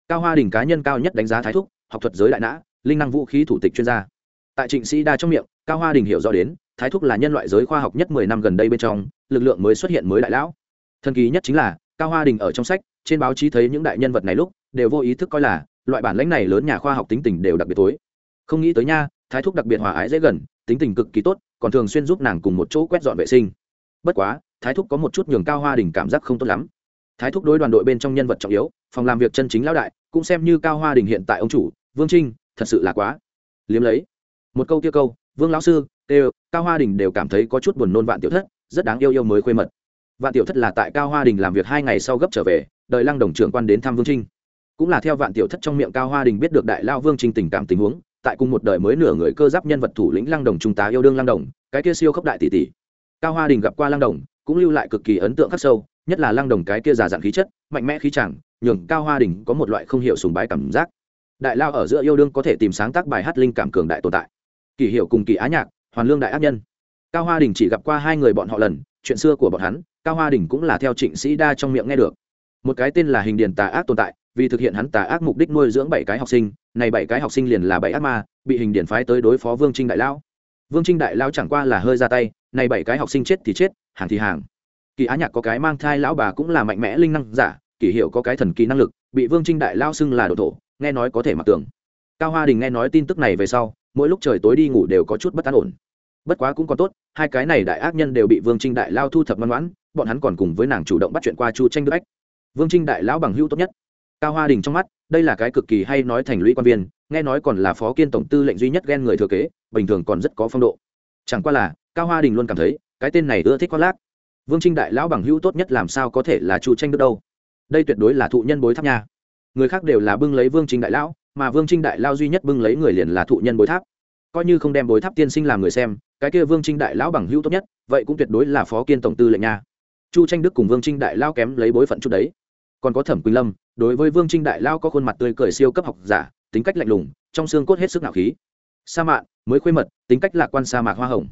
Cao hoa đình cá nhân cao nhất đánh giá thái thúc, học thuật giới đại nã, linh năng vũ khí thủ tịch chuyên gia. Tại trịnh sĩ đa trong miệng, cao hoa đình hiểu rõ đến, thái thúc là nhân loại giới khoa học nhất mười năm gần đây bên trong, lực lượng mới xuất hiện mới đại lão. Thần kỳ nhất chính là, cao hoa đình ở trong sách, trên báo chí thấy những đại nhân vật này lúc, đều vô ý thức coi là, loại bản lãnh này lớn nhà khoa học tính tình đều đặc biệt tối. Không nghĩ tới nha, thái thúc đặc biệt hòa ái dễ gần, tính tình cực kỳ tốt còn thường xuyên giúp nàng cùng một chỗ quét dọn vệ sinh. Bất quá, thái thúc có một chút nhường cao hoa đình cảm giác không tốt lắm. Thái thúc đối đoàn đội bên trong nhân vật trọng yếu, phòng làm việc chân chính lão đại, cũng xem như cao hoa đình hiện tại ông chủ, vương trinh, thật sự là quá liếm lấy. Một câu tiêu câu, vương lão sư, đều, cao hoa đình đều cảm thấy có chút buồn nôn vạn tiểu thất, rất đáng yêu yêu mới khuê mật. Vạn tiểu thất là tại cao hoa đình làm việc hai ngày sau gấp trở về, đợi lăng đồng trưởng quan đến thăm vương trinh. Cũng là theo vạn tiểu thất trong miệng cao hoa đình biết được đại lao vương trinh tình cảm tình huống tại cùng một đời mới nửa người cơ giáp nhân vật thủ lĩnh lăng đồng trung tá yêu đương lăng đồng, cái kia siêu khốc đại tỷ tỷ. Cao hoa đình gặp qua lăng đồng, cũng lưu lại cực kỳ ấn tượng khắc sâu, nhất là lăng đồng cái kia già dặn khí chất, mạnh mẽ khí chẳng nhường cao hoa đình có một loại không hiểu sùng bái cảm giác. Đại lao ở giữa yêu đương có thể tìm sáng tác bài hát linh cảm cường đại tồn tại. Kỳ hiệu cùng kỳ á nhạc, hoàn lương đại ác nhân. Cao hoa đình chỉ gặp qua hai người bọn họ lần, chuyện xưa của bọn hắn, cao hoa đình cũng là theo trịnh sĩ đa trong miệng nghe được. Một cái tên là hình điền tà ác tồn tại vì thực hiện hắn tà ác mục đích nuôi dưỡng bảy cái học sinh, này bảy cái học sinh liền là bảy ác ma, bị hình điển phái tới đối phó vương trinh đại lão. Vương trinh đại lão chẳng qua là hơi ra tay, này bảy cái học sinh chết thì chết, hàng thì hàng. Kỳ á nhạc có cái mang thai lão bà cũng là mạnh mẽ linh năng giả, kỳ hiệu có cái thần kỳ năng lực, bị vương trinh đại lao xưng là đồ thổ, nghe nói có thể mặc tường. Cao hoa đình nghe nói tin tức này về sau, mỗi lúc trời tối đi ngủ đều có chút bất an ổn. Bất quá cũng còn tốt, hai cái này đại ác nhân đều bị vương trinh đại lao thu thập ngoan ngoãn, bọn hắn còn cùng với nàng chủ động bắt chuyện qua chu tranh đức ách. Vương trinh đại lão bằng hữu tốt nhất cao hoa đình trong mắt, đây là cái cực kỳ hay nói thành lũy quan viên, nghe nói còn là phó kiên tổng tư lệnh duy nhất ghen người thừa kế, bình thường còn rất có phong độ. Chẳng qua là, cao hoa đình luôn cảm thấy, cái tên này ưa thích khoác lác. Vương trinh đại lão bằng hữu tốt nhất làm sao có thể là chu tranh đức đâu. Đây tuyệt đối là thụ nhân bối tháp nha. Người khác đều là bưng lấy vương trinh đại lão, mà vương trinh đại lao duy nhất bưng lấy người liền là thụ nhân bối tháp. Coi như không đem bối tháp tiên sinh làm người xem, cái kia vương trinh đại lão bằng hữu tốt nhất, vậy cũng tuyệt đối là phó kiên tổng tư lệnh nha. Chu tranh đức cùng vương trinh đại lao kém lấy bối phận chút đấy còn có thẩm quỳnh lâm, đối với vương trinh đại lao có khuôn mặt tươi cười siêu cấp học giả, tính cách lạnh lùng, trong xương cốt hết sức nạo khí. Sa mạc, mới khuê mật, tính cách lạc quan sa mạc hoa hồng.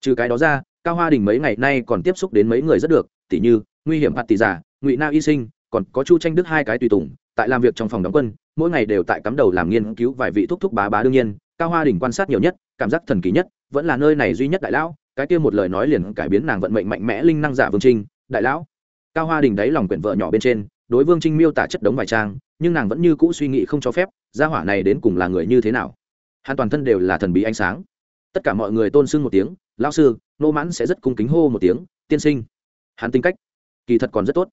Trừ cái đó ra, cao hoa đình mấy ngày nay còn tiếp xúc đến mấy người rất được, tỉ như, nguy hiểm hạt tỷ giả ngụy na y sinh, còn có chu tranh đức hai cái tùy tùng, tại làm việc trong phòng đóng quân, mỗi ngày đều tại cắm đầu làm nghiên cứu vài vị thúc thúc bá bá đương nhiên, cao hoa đình quan sát nhiều nhất, cảm giác thần kỳ nhất, vẫn là nơi này duy nhất đại lão, cái kia một lời nói liền cải biến nàng vận mệnh mạnh mẽ linh năng giả vương trinh, đại lão. Cao hoa đình đáy lòng quyển vợ nhỏ bên trên đối vương trinh miêu tả chất đống vải trang, nhưng nàng vẫn như cũ suy nghĩ không cho phép, gia hỏa này đến cùng là người như thế nào? Hắn toàn thân đều là thần bí ánh sáng. Tất cả mọi người tôn sưng một tiếng lao sư, nô mãn sẽ rất cung kính hô một tiếng, tiên sinh. Hắn tính cách, kỳ thật còn rất tốt.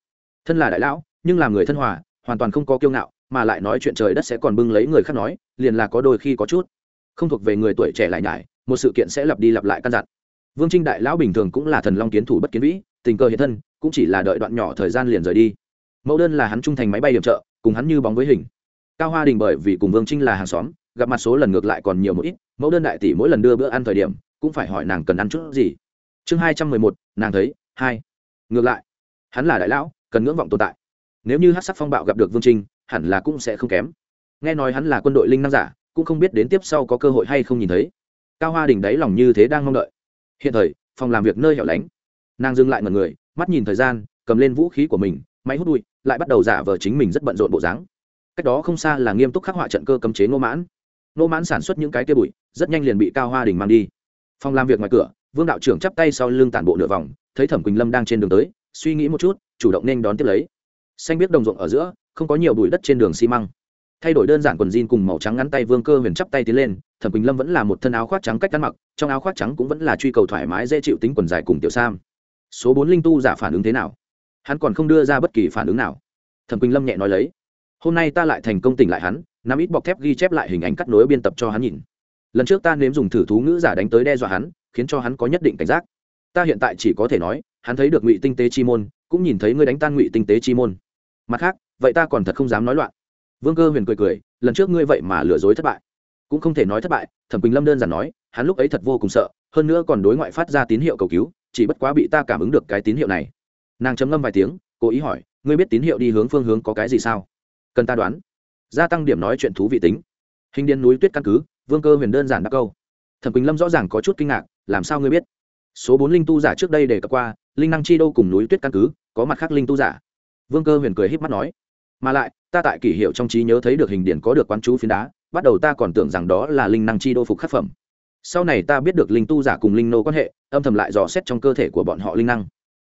Thân là đại lão, nhưng là người thân hòa, hoàn toàn không có kiêu ngạo, mà lại nói chuyện trời đất sẽ còn bưng lấy người khác nói, liền là có đôi khi có chút. Không thuộc về người tuổi trẻ lại nhải, một sự kiện sẽ lặp đi lặp lại căn dặn. Vương trinh đại lão bình thường cũng là thần long kiến thủ bất kiến vĩ, tình cờ hiện thân, cũng chỉ là đợi đoạn nhỏ thời gian liền rời đi mẫu đơn là hắn trung thành máy bay điểm trợ, cùng hắn như bóng với hình. Cao hoa đình bởi vì cùng vương trinh là hàng xóm, gặp mặt số lần ngược lại còn nhiều một ít, mẫu đơn đại tỷ mỗi lần đưa bữa ăn thời điểm, cũng phải hỏi nàng cần ăn chút gì. Chương hai trăm mười một, nàng thấy, hai. Ngược lại, hắn là đại lão, cần ngưỡng vọng tồn tại. Nếu như hát sắc phong bạo gặp được vương trinh, hẳn là cũng sẽ không kém. Nghe nói hắn là quân đội linh năng giả, cũng không biết đến tiếp sau có cơ hội hay không nhìn thấy. Cao hoa đình đáy lòng như thế đang mong đợi. Hiện thời, phòng làm việc nơi hẻo lánh. Nàng dừng lại mật người, mắt nhìn thời gian, cầm lên vũ khí của mình máy hút bụi lại bắt đầu giả vờ chính mình rất bận rộn bộ dáng. Cách đó không xa là nghiêm túc khắc họa trận cơ cấm chế ngô mãn. Ngô mãn sản xuất những cái kia bụi, rất nhanh liền bị cao hoa đình mang đi. Phòng làm việc ngoài cửa, vương đạo trưởng chắp tay sau lưng tản bộ nửa vòng, thấy thẩm quỳnh lâm đang trên đường tới, suy nghĩ một chút, chủ động nên đón tiếp lấy. Xanh biết đồng ruộng ở giữa, không có nhiều bụi đất trên đường xi măng. Thay đổi đơn giản quần jean cùng màu trắng ngắn tay vương cơ huyền chắp tay tiến lên, thẩm quỳnh lâm vẫn là một thân áo khoác trắng cách ăn mặc, trong áo khoác trắng cũng vẫn là truy cầu thoải mái dễ chịu tính quần dài cùng tiểu sam. Số bốn linh tu giả phản ứng thế nào? Hắn còn không đưa ra bất kỳ phản ứng nào. Thẩm quỳnh lâm nhẹ nói lấy, hôm nay ta lại thành công tỉnh lại hắn, nắm ít bọc thép ghi chép lại hình ảnh cắt nối biên tập cho hắn nhìn. Lần trước ta nếm dùng thử thú ngữ giả đánh tới đe dọa hắn, khiến cho hắn có nhất định cảnh giác. Ta hiện tại chỉ có thể nói, hắn thấy được ngụy tinh tế chi môn, cũng nhìn thấy ngươi đánh tan ngụy tinh tế chi môn. Mặt khác, vậy ta còn thật không dám nói loạn. Vương cơ huyền cười cười, lần trước ngươi vậy mà lừa dối thất bại. Cũng không thể nói thất bại, thẩm quỳnh lâm đơn giản nói, hắn lúc ấy thật vô cùng sợ, hơn nữa còn đối ngoại phát ra tín hiệu cầu cứu, chỉ bất quá bị ta cảm ứng được cái tín hiệu này nàng chấm ngâm vài tiếng, cố ý hỏi, ngươi biết tín hiệu đi hướng phương hướng có cái gì sao? Cần ta đoán. Gia tăng điểm nói chuyện thú vị tính. Hình điền núi tuyết căn cứ, vương cơ huyền đơn giản đáp câu. Thẩm quỳnh lâm rõ ràng có chút kinh ngạc, làm sao ngươi biết? Số bốn linh tu giả trước đây để cập qua, linh năng chi đô cùng núi tuyết căn cứ, có mặt khác linh tu giả. Vương cơ huyền cười h í p mắt nói, mà lại, ta tại kỷ hiệu trong trí nhớ thấy được hình điển có được quán chú phiến đá, bắt đầu ta còn tưởng rằng đó là linh năng chi đô phục khắc phẩm. Sau này ta biết được linh tu giả cùng linh nô quan hệ, âm thầm lại dò xét trong cơ thể của bọn họ linh năng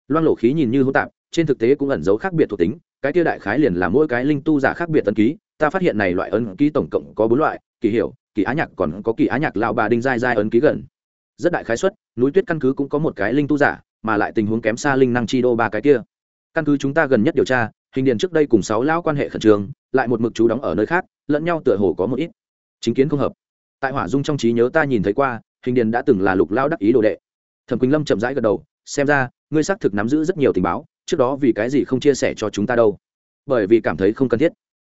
loan lộ khí nhìn như hỗn tạp, trên thực tế cũng ẩn giấu khác biệt thuộc tính, cái kia đại khái liền là mỗi cái linh tu giả khác biệt ấn ký, ta phát hiện này loại ấn ký tổng cộng có bốn loại, kỳ hiệu kỳ á nhạc còn có kỳ á nhạc lão bà đinh giai giai ấn ký gần. Rất đại khái suất, núi tuyết căn cứ cũng có một cái linh tu giả, mà lại tình huống kém xa linh năng chi đô ba cái kia. Căn cứ chúng ta gần nhất điều tra, hình điền trước đây cùng sáu lão quan hệ khẩn trương, lại một mực chú đóng ở nơi khác, lẫn nhau tựa hồ có một ít chính kiến không hợp. Tại hỏa dung trong trí nhớ ta nhìn thấy qua, hình điền đã từng là lục lão đắc ý đồ đệ. Thẩm quỳnh lâm chậm rãi gật đầu, xem ra ngươi xác thực nắm giữ rất nhiều tình báo, trước đó vì cái gì không chia sẻ cho chúng ta đâu? Bởi vì cảm thấy không cần thiết.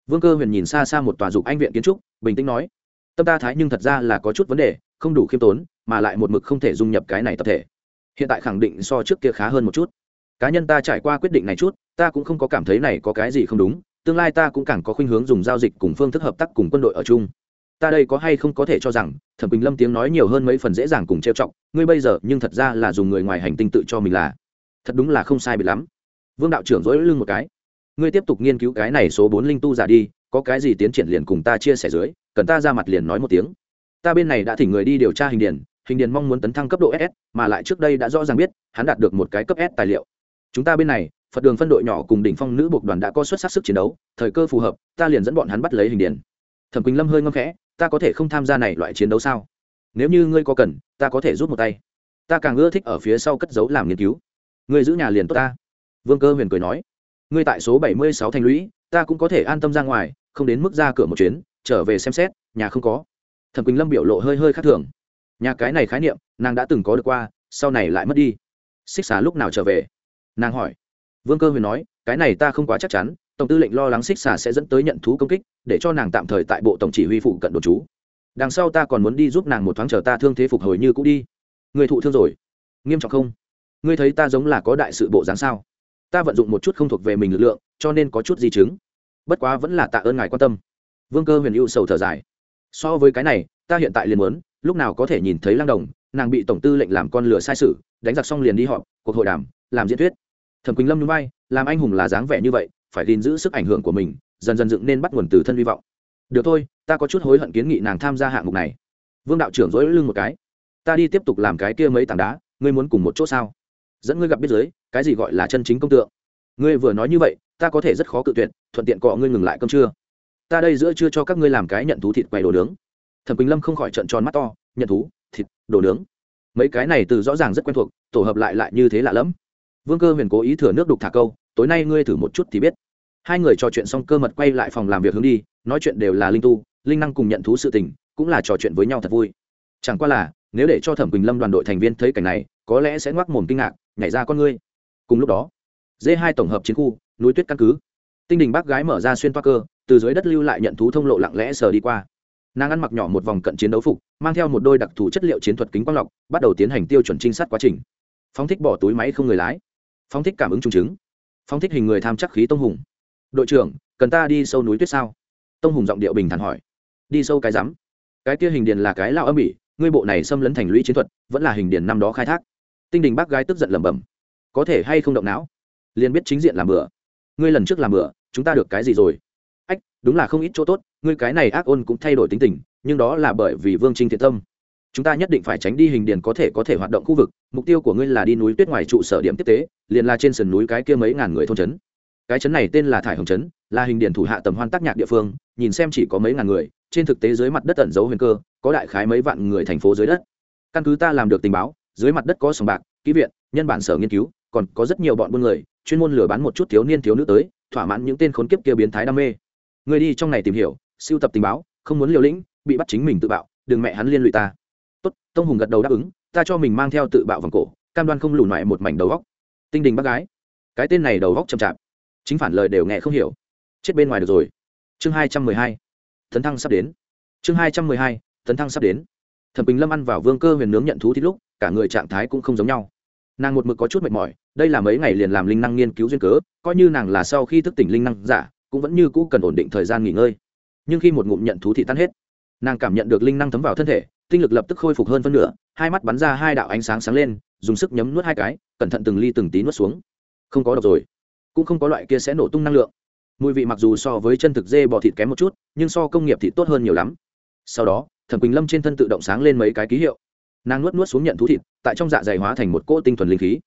Vương cơ huyền nhìn xa xa một tòa dục anh viện kiến trúc, bình tĩnh nói, tâm ta thái nhưng thật ra là có chút vấn đề, không đủ khiêm tốn, mà lại một mực không thể dung nhập cái này tập thể. Hiện tại khẳng định so trước kia khá hơn một chút. Cá nhân ta trải qua quyết định này chút, ta cũng không có cảm thấy này có cái gì không đúng, tương lai ta cũng càng có khuynh hướng dùng giao dịch cùng phương thức hợp tác cùng quân đội ở chung. Ta đây có hay không có thể cho rằng, thẩm bình lâm tiếng nói nhiều hơn mấy phần dễ dàng cùng trêu chọc, ngươi bây giờ nhưng thật ra là dùng người ngoài hành tinh tự cho mình là thật đúng là không sai bị lắm. Vương đạo trưởng dỗi lưng một cái. Ngươi tiếp tục nghiên cứu cái này số bốn linh tu giả đi, có cái gì tiến triển liền cùng ta chia sẻ dưới, cần ta ra mặt liền nói một tiếng. Ta bên này đã thỉnh người đi điều tra hình điền hình điền mong muốn tấn thăng cấp độ ss mà lại trước đây đã rõ ràng biết, hắn đạt được một cái cấp s tài liệu. Chúng ta bên này, phật đường phân đội nhỏ cùng đỉnh phong nữ buộc đoàn đã có xuất sắc sức chiến đấu, thời cơ phù hợp, ta liền dẫn bọn hắn bắt lấy hình điền. Thẩm quỳnh lâm hơi ngâm khẽ, ta có thể không tham gia này loại chiến đấu sao? Nếu như ngươi có cần, ta có thể rút một tay. Ta càng ưa thích ở phía sau cất giấu làm nghiên cứu ngươi giữ nhà liền tốt ta. Vương cơ huyền cười nói, ngươi tại số bảy mươi sáu thành lũy, ta cũng có thể an tâm ra ngoài, không đến mức ra cửa một chuyến, trở về xem xét, nhà không có. Thẩm quỳnh lâm biểu lộ hơi hơi khác thường. Nhà cái này khái niệm, nàng đã từng có được qua, sau này lại mất đi. Xích xà lúc nào trở về? Nàng hỏi. Vương cơ huyền nói, cái này ta không quá chắc chắn, tổng tư lệnh lo lắng xích xà sẽ dẫn tới nhận thú công kích, để cho nàng tạm thời tại bộ tổng chỉ huy phụ cận đồn trú. Đằng sau ta còn muốn đi giúp nàng một thoáng chờ ta thương thế phục hồi như cũ đi. Người thụ thương rồi. Nghiêm trọng không? Ngươi thấy ta giống là có đại sự bộ dáng sao? Ta vận dụng một chút không thuộc về mình lực lượng, cho nên có chút di chứng. Bất quá vẫn là tạ ơn ngài quan tâm. Vương cơ huyền ưu sầu thở dài. So với cái này, ta hiện tại liền muốn, lúc nào có thể nhìn thấy lang đồng, nàng bị tổng tư lệnh làm con lửa sai sự, đánh giặc xong liền đi họp, cuộc hội đàm, làm diễn thuyết. Thẩm quỳnh lâm núi bay làm anh hùng là dáng vẻ như vậy, phải gìn giữ sức ảnh hưởng của mình, dần dần dựng nên bắt nguồn từ thân hy vọng. Được thôi, ta có chút hối hận kiến nghị nàng tham gia hạng mục này. Vương đạo trưởng dối lưng một cái. Ta đi tiếp tục làm cái kia mấy tảng đá, ngươi muốn cùng một chỗ sao? Dẫn ngươi gặp biết giới, cái gì gọi là chân chính công tượng? Ngươi vừa nói như vậy, ta có thể rất khó cự tuyệt, thuận tiện cọ ngươi ngừng lại cơm trưa. Ta đây giữa chưa cho các ngươi làm cái nhận thú thịt quay đồ nướng. Thẩm quỳnh lâm không khỏi trận tròn mắt to, nhận thú, thịt, đồ nướng. Mấy cái này từ rõ ràng rất quen thuộc, tổ hợp lại lại như thế lạ lẫm. Vương cơ huyền cố ý thừa nước đục thả câu, tối nay ngươi thử một chút thì biết. Hai người trò chuyện xong cơ mật quay lại phòng làm việc hướng đi, nói chuyện đều là linh tu, linh năng cùng nhận thú sự tình, cũng là trò chuyện với nhau thật vui. Chẳng qua là, nếu để cho thẩm quỳnh lâm đoàn đội thành viên thấy cảnh này, có lẽ sẽ ngoác mồm kinh ngạc nhảy ra con ngươi. Cùng lúc đó d hai tổng hợp chiến khu, núi tuyết căn cứ. Tinh đình bác gái mở ra xuyên toa cơ, từ dưới đất lưu lại nhận thú thông lộ lặng lẽ sờ đi qua. Nàng ăn mặc nhỏ một vòng cận chiến đấu phục, mang theo một đôi đặc thù chất liệu chiến thuật kính quang lọc, bắt đầu tiến hành tiêu chuẩn trinh sát quá trình. Phóng thích bỏ túi máy không người lái. Phóng thích cảm ứng trung chứng. Phóng thích hình người tham chắc khí tông hùng. Đội trưởng, cần ta đi sâu núi tuyết sao? Tông hùng giọng điệu bình thản hỏi. Đi sâu cái rắm. Cái kia hình điền là cái lao âm ỉ, ngươi bộ này xâm lấn thành lũy chiến thuật, vẫn là hình điền năm đó khai thác tinh đình bác gái tức giận lẩm bẩm. Có thể hay không động não? Liền biết chính diện làm bừa. Ngươi lần trước làm bừa, chúng ta được cái gì rồi? Ách, đúng là không ít chỗ tốt, ngươi cái này ác ôn cũng thay đổi tính tình, nhưng đó là bởi vì vương trinh thiện tâm. Chúng ta nhất định phải tránh đi hình điền có thể có thể hoạt động khu vực, mục tiêu của ngươi là đi núi tuyết ngoài trụ sở điểm tiếp tế, liền là trên sườn núi cái kia mấy ngàn người thôn trấn. Cái trấn này tên là thải hồng trấn, là hình điền thủ hạ tầm hoan tác nhạc địa phương, nhìn xem chỉ có mấy ngàn người, trên thực tế dưới mặt đất ẩn giấu huyền cơ, có đại khái mấy vạn người thành phố dưới đất. Căn cứ ta làm được tình báo dưới mặt đất có sòng bạc kỹ viện, nhân bản sở nghiên cứu, còn có rất nhiều bọn buôn người, chuyên môn lừa bán một chút thiếu niên thiếu nữ tới, thỏa mãn những tên khốn kiếp kia biến thái đam mê. Người đi trong này tìm hiểu, siêu tập tình báo, không muốn liều lĩnh, bị bắt chính mình tự bạo, đừng mẹ hắn liên lụy ta. Tốt, tông hùng gật đầu đáp ứng, ta cho mình mang theo tự bạo vòng cổ, cam đoan không lùn lại một mảnh đầu góc. Tinh đình bác gái. Cái tên này đầu góc chậm chạp. Chính phản lời đều nghe không hiểu. Chết bên ngoài được rồi. Chương hai trăm mười hai. Tấn thăng sắp đến. Chương hai trăm mười hai, tấn thăng sắp đến. Thẩm bình lâm ăn vào vương cơ huyền nướng nhận thú thịt lúc cả người trạng thái cũng không giống nhau. Nàng một mực có chút mệt mỏi, đây là mấy ngày liền làm linh năng nghiên cứu duyên cớ, coi như nàng là sau khi thức tỉnh linh năng giả, cũng vẫn như cũ cần ổn định thời gian nghỉ ngơi. Nhưng khi một ngụm nhận thú thị tan hết. Nàng cảm nhận được linh năng thấm vào thân thể, tinh lực lập tức khôi phục hơn phân nửa, hai mắt bắn ra hai đạo ánh sáng sáng lên, dùng sức nhấm nuốt hai cái, cẩn thận từng ly từng tí nuốt xuống. Không có độc rồi. Cũng không có loại kia sẽ nổ tung năng lượng. Mùi vị mặc dù so với chân thực dê bò thịt kém một chút, nhưng so công nghiệp thịt tốt hơn nhiều lắm. Sau đó, thẩm quỳnh lâm trên thân tự động sáng lên mấy cái ký hiệu nàng nuốt nuốt xuống nhận thú thịt, tại trong dạ dày hóa thành một cỗ tinh thuần linh khí.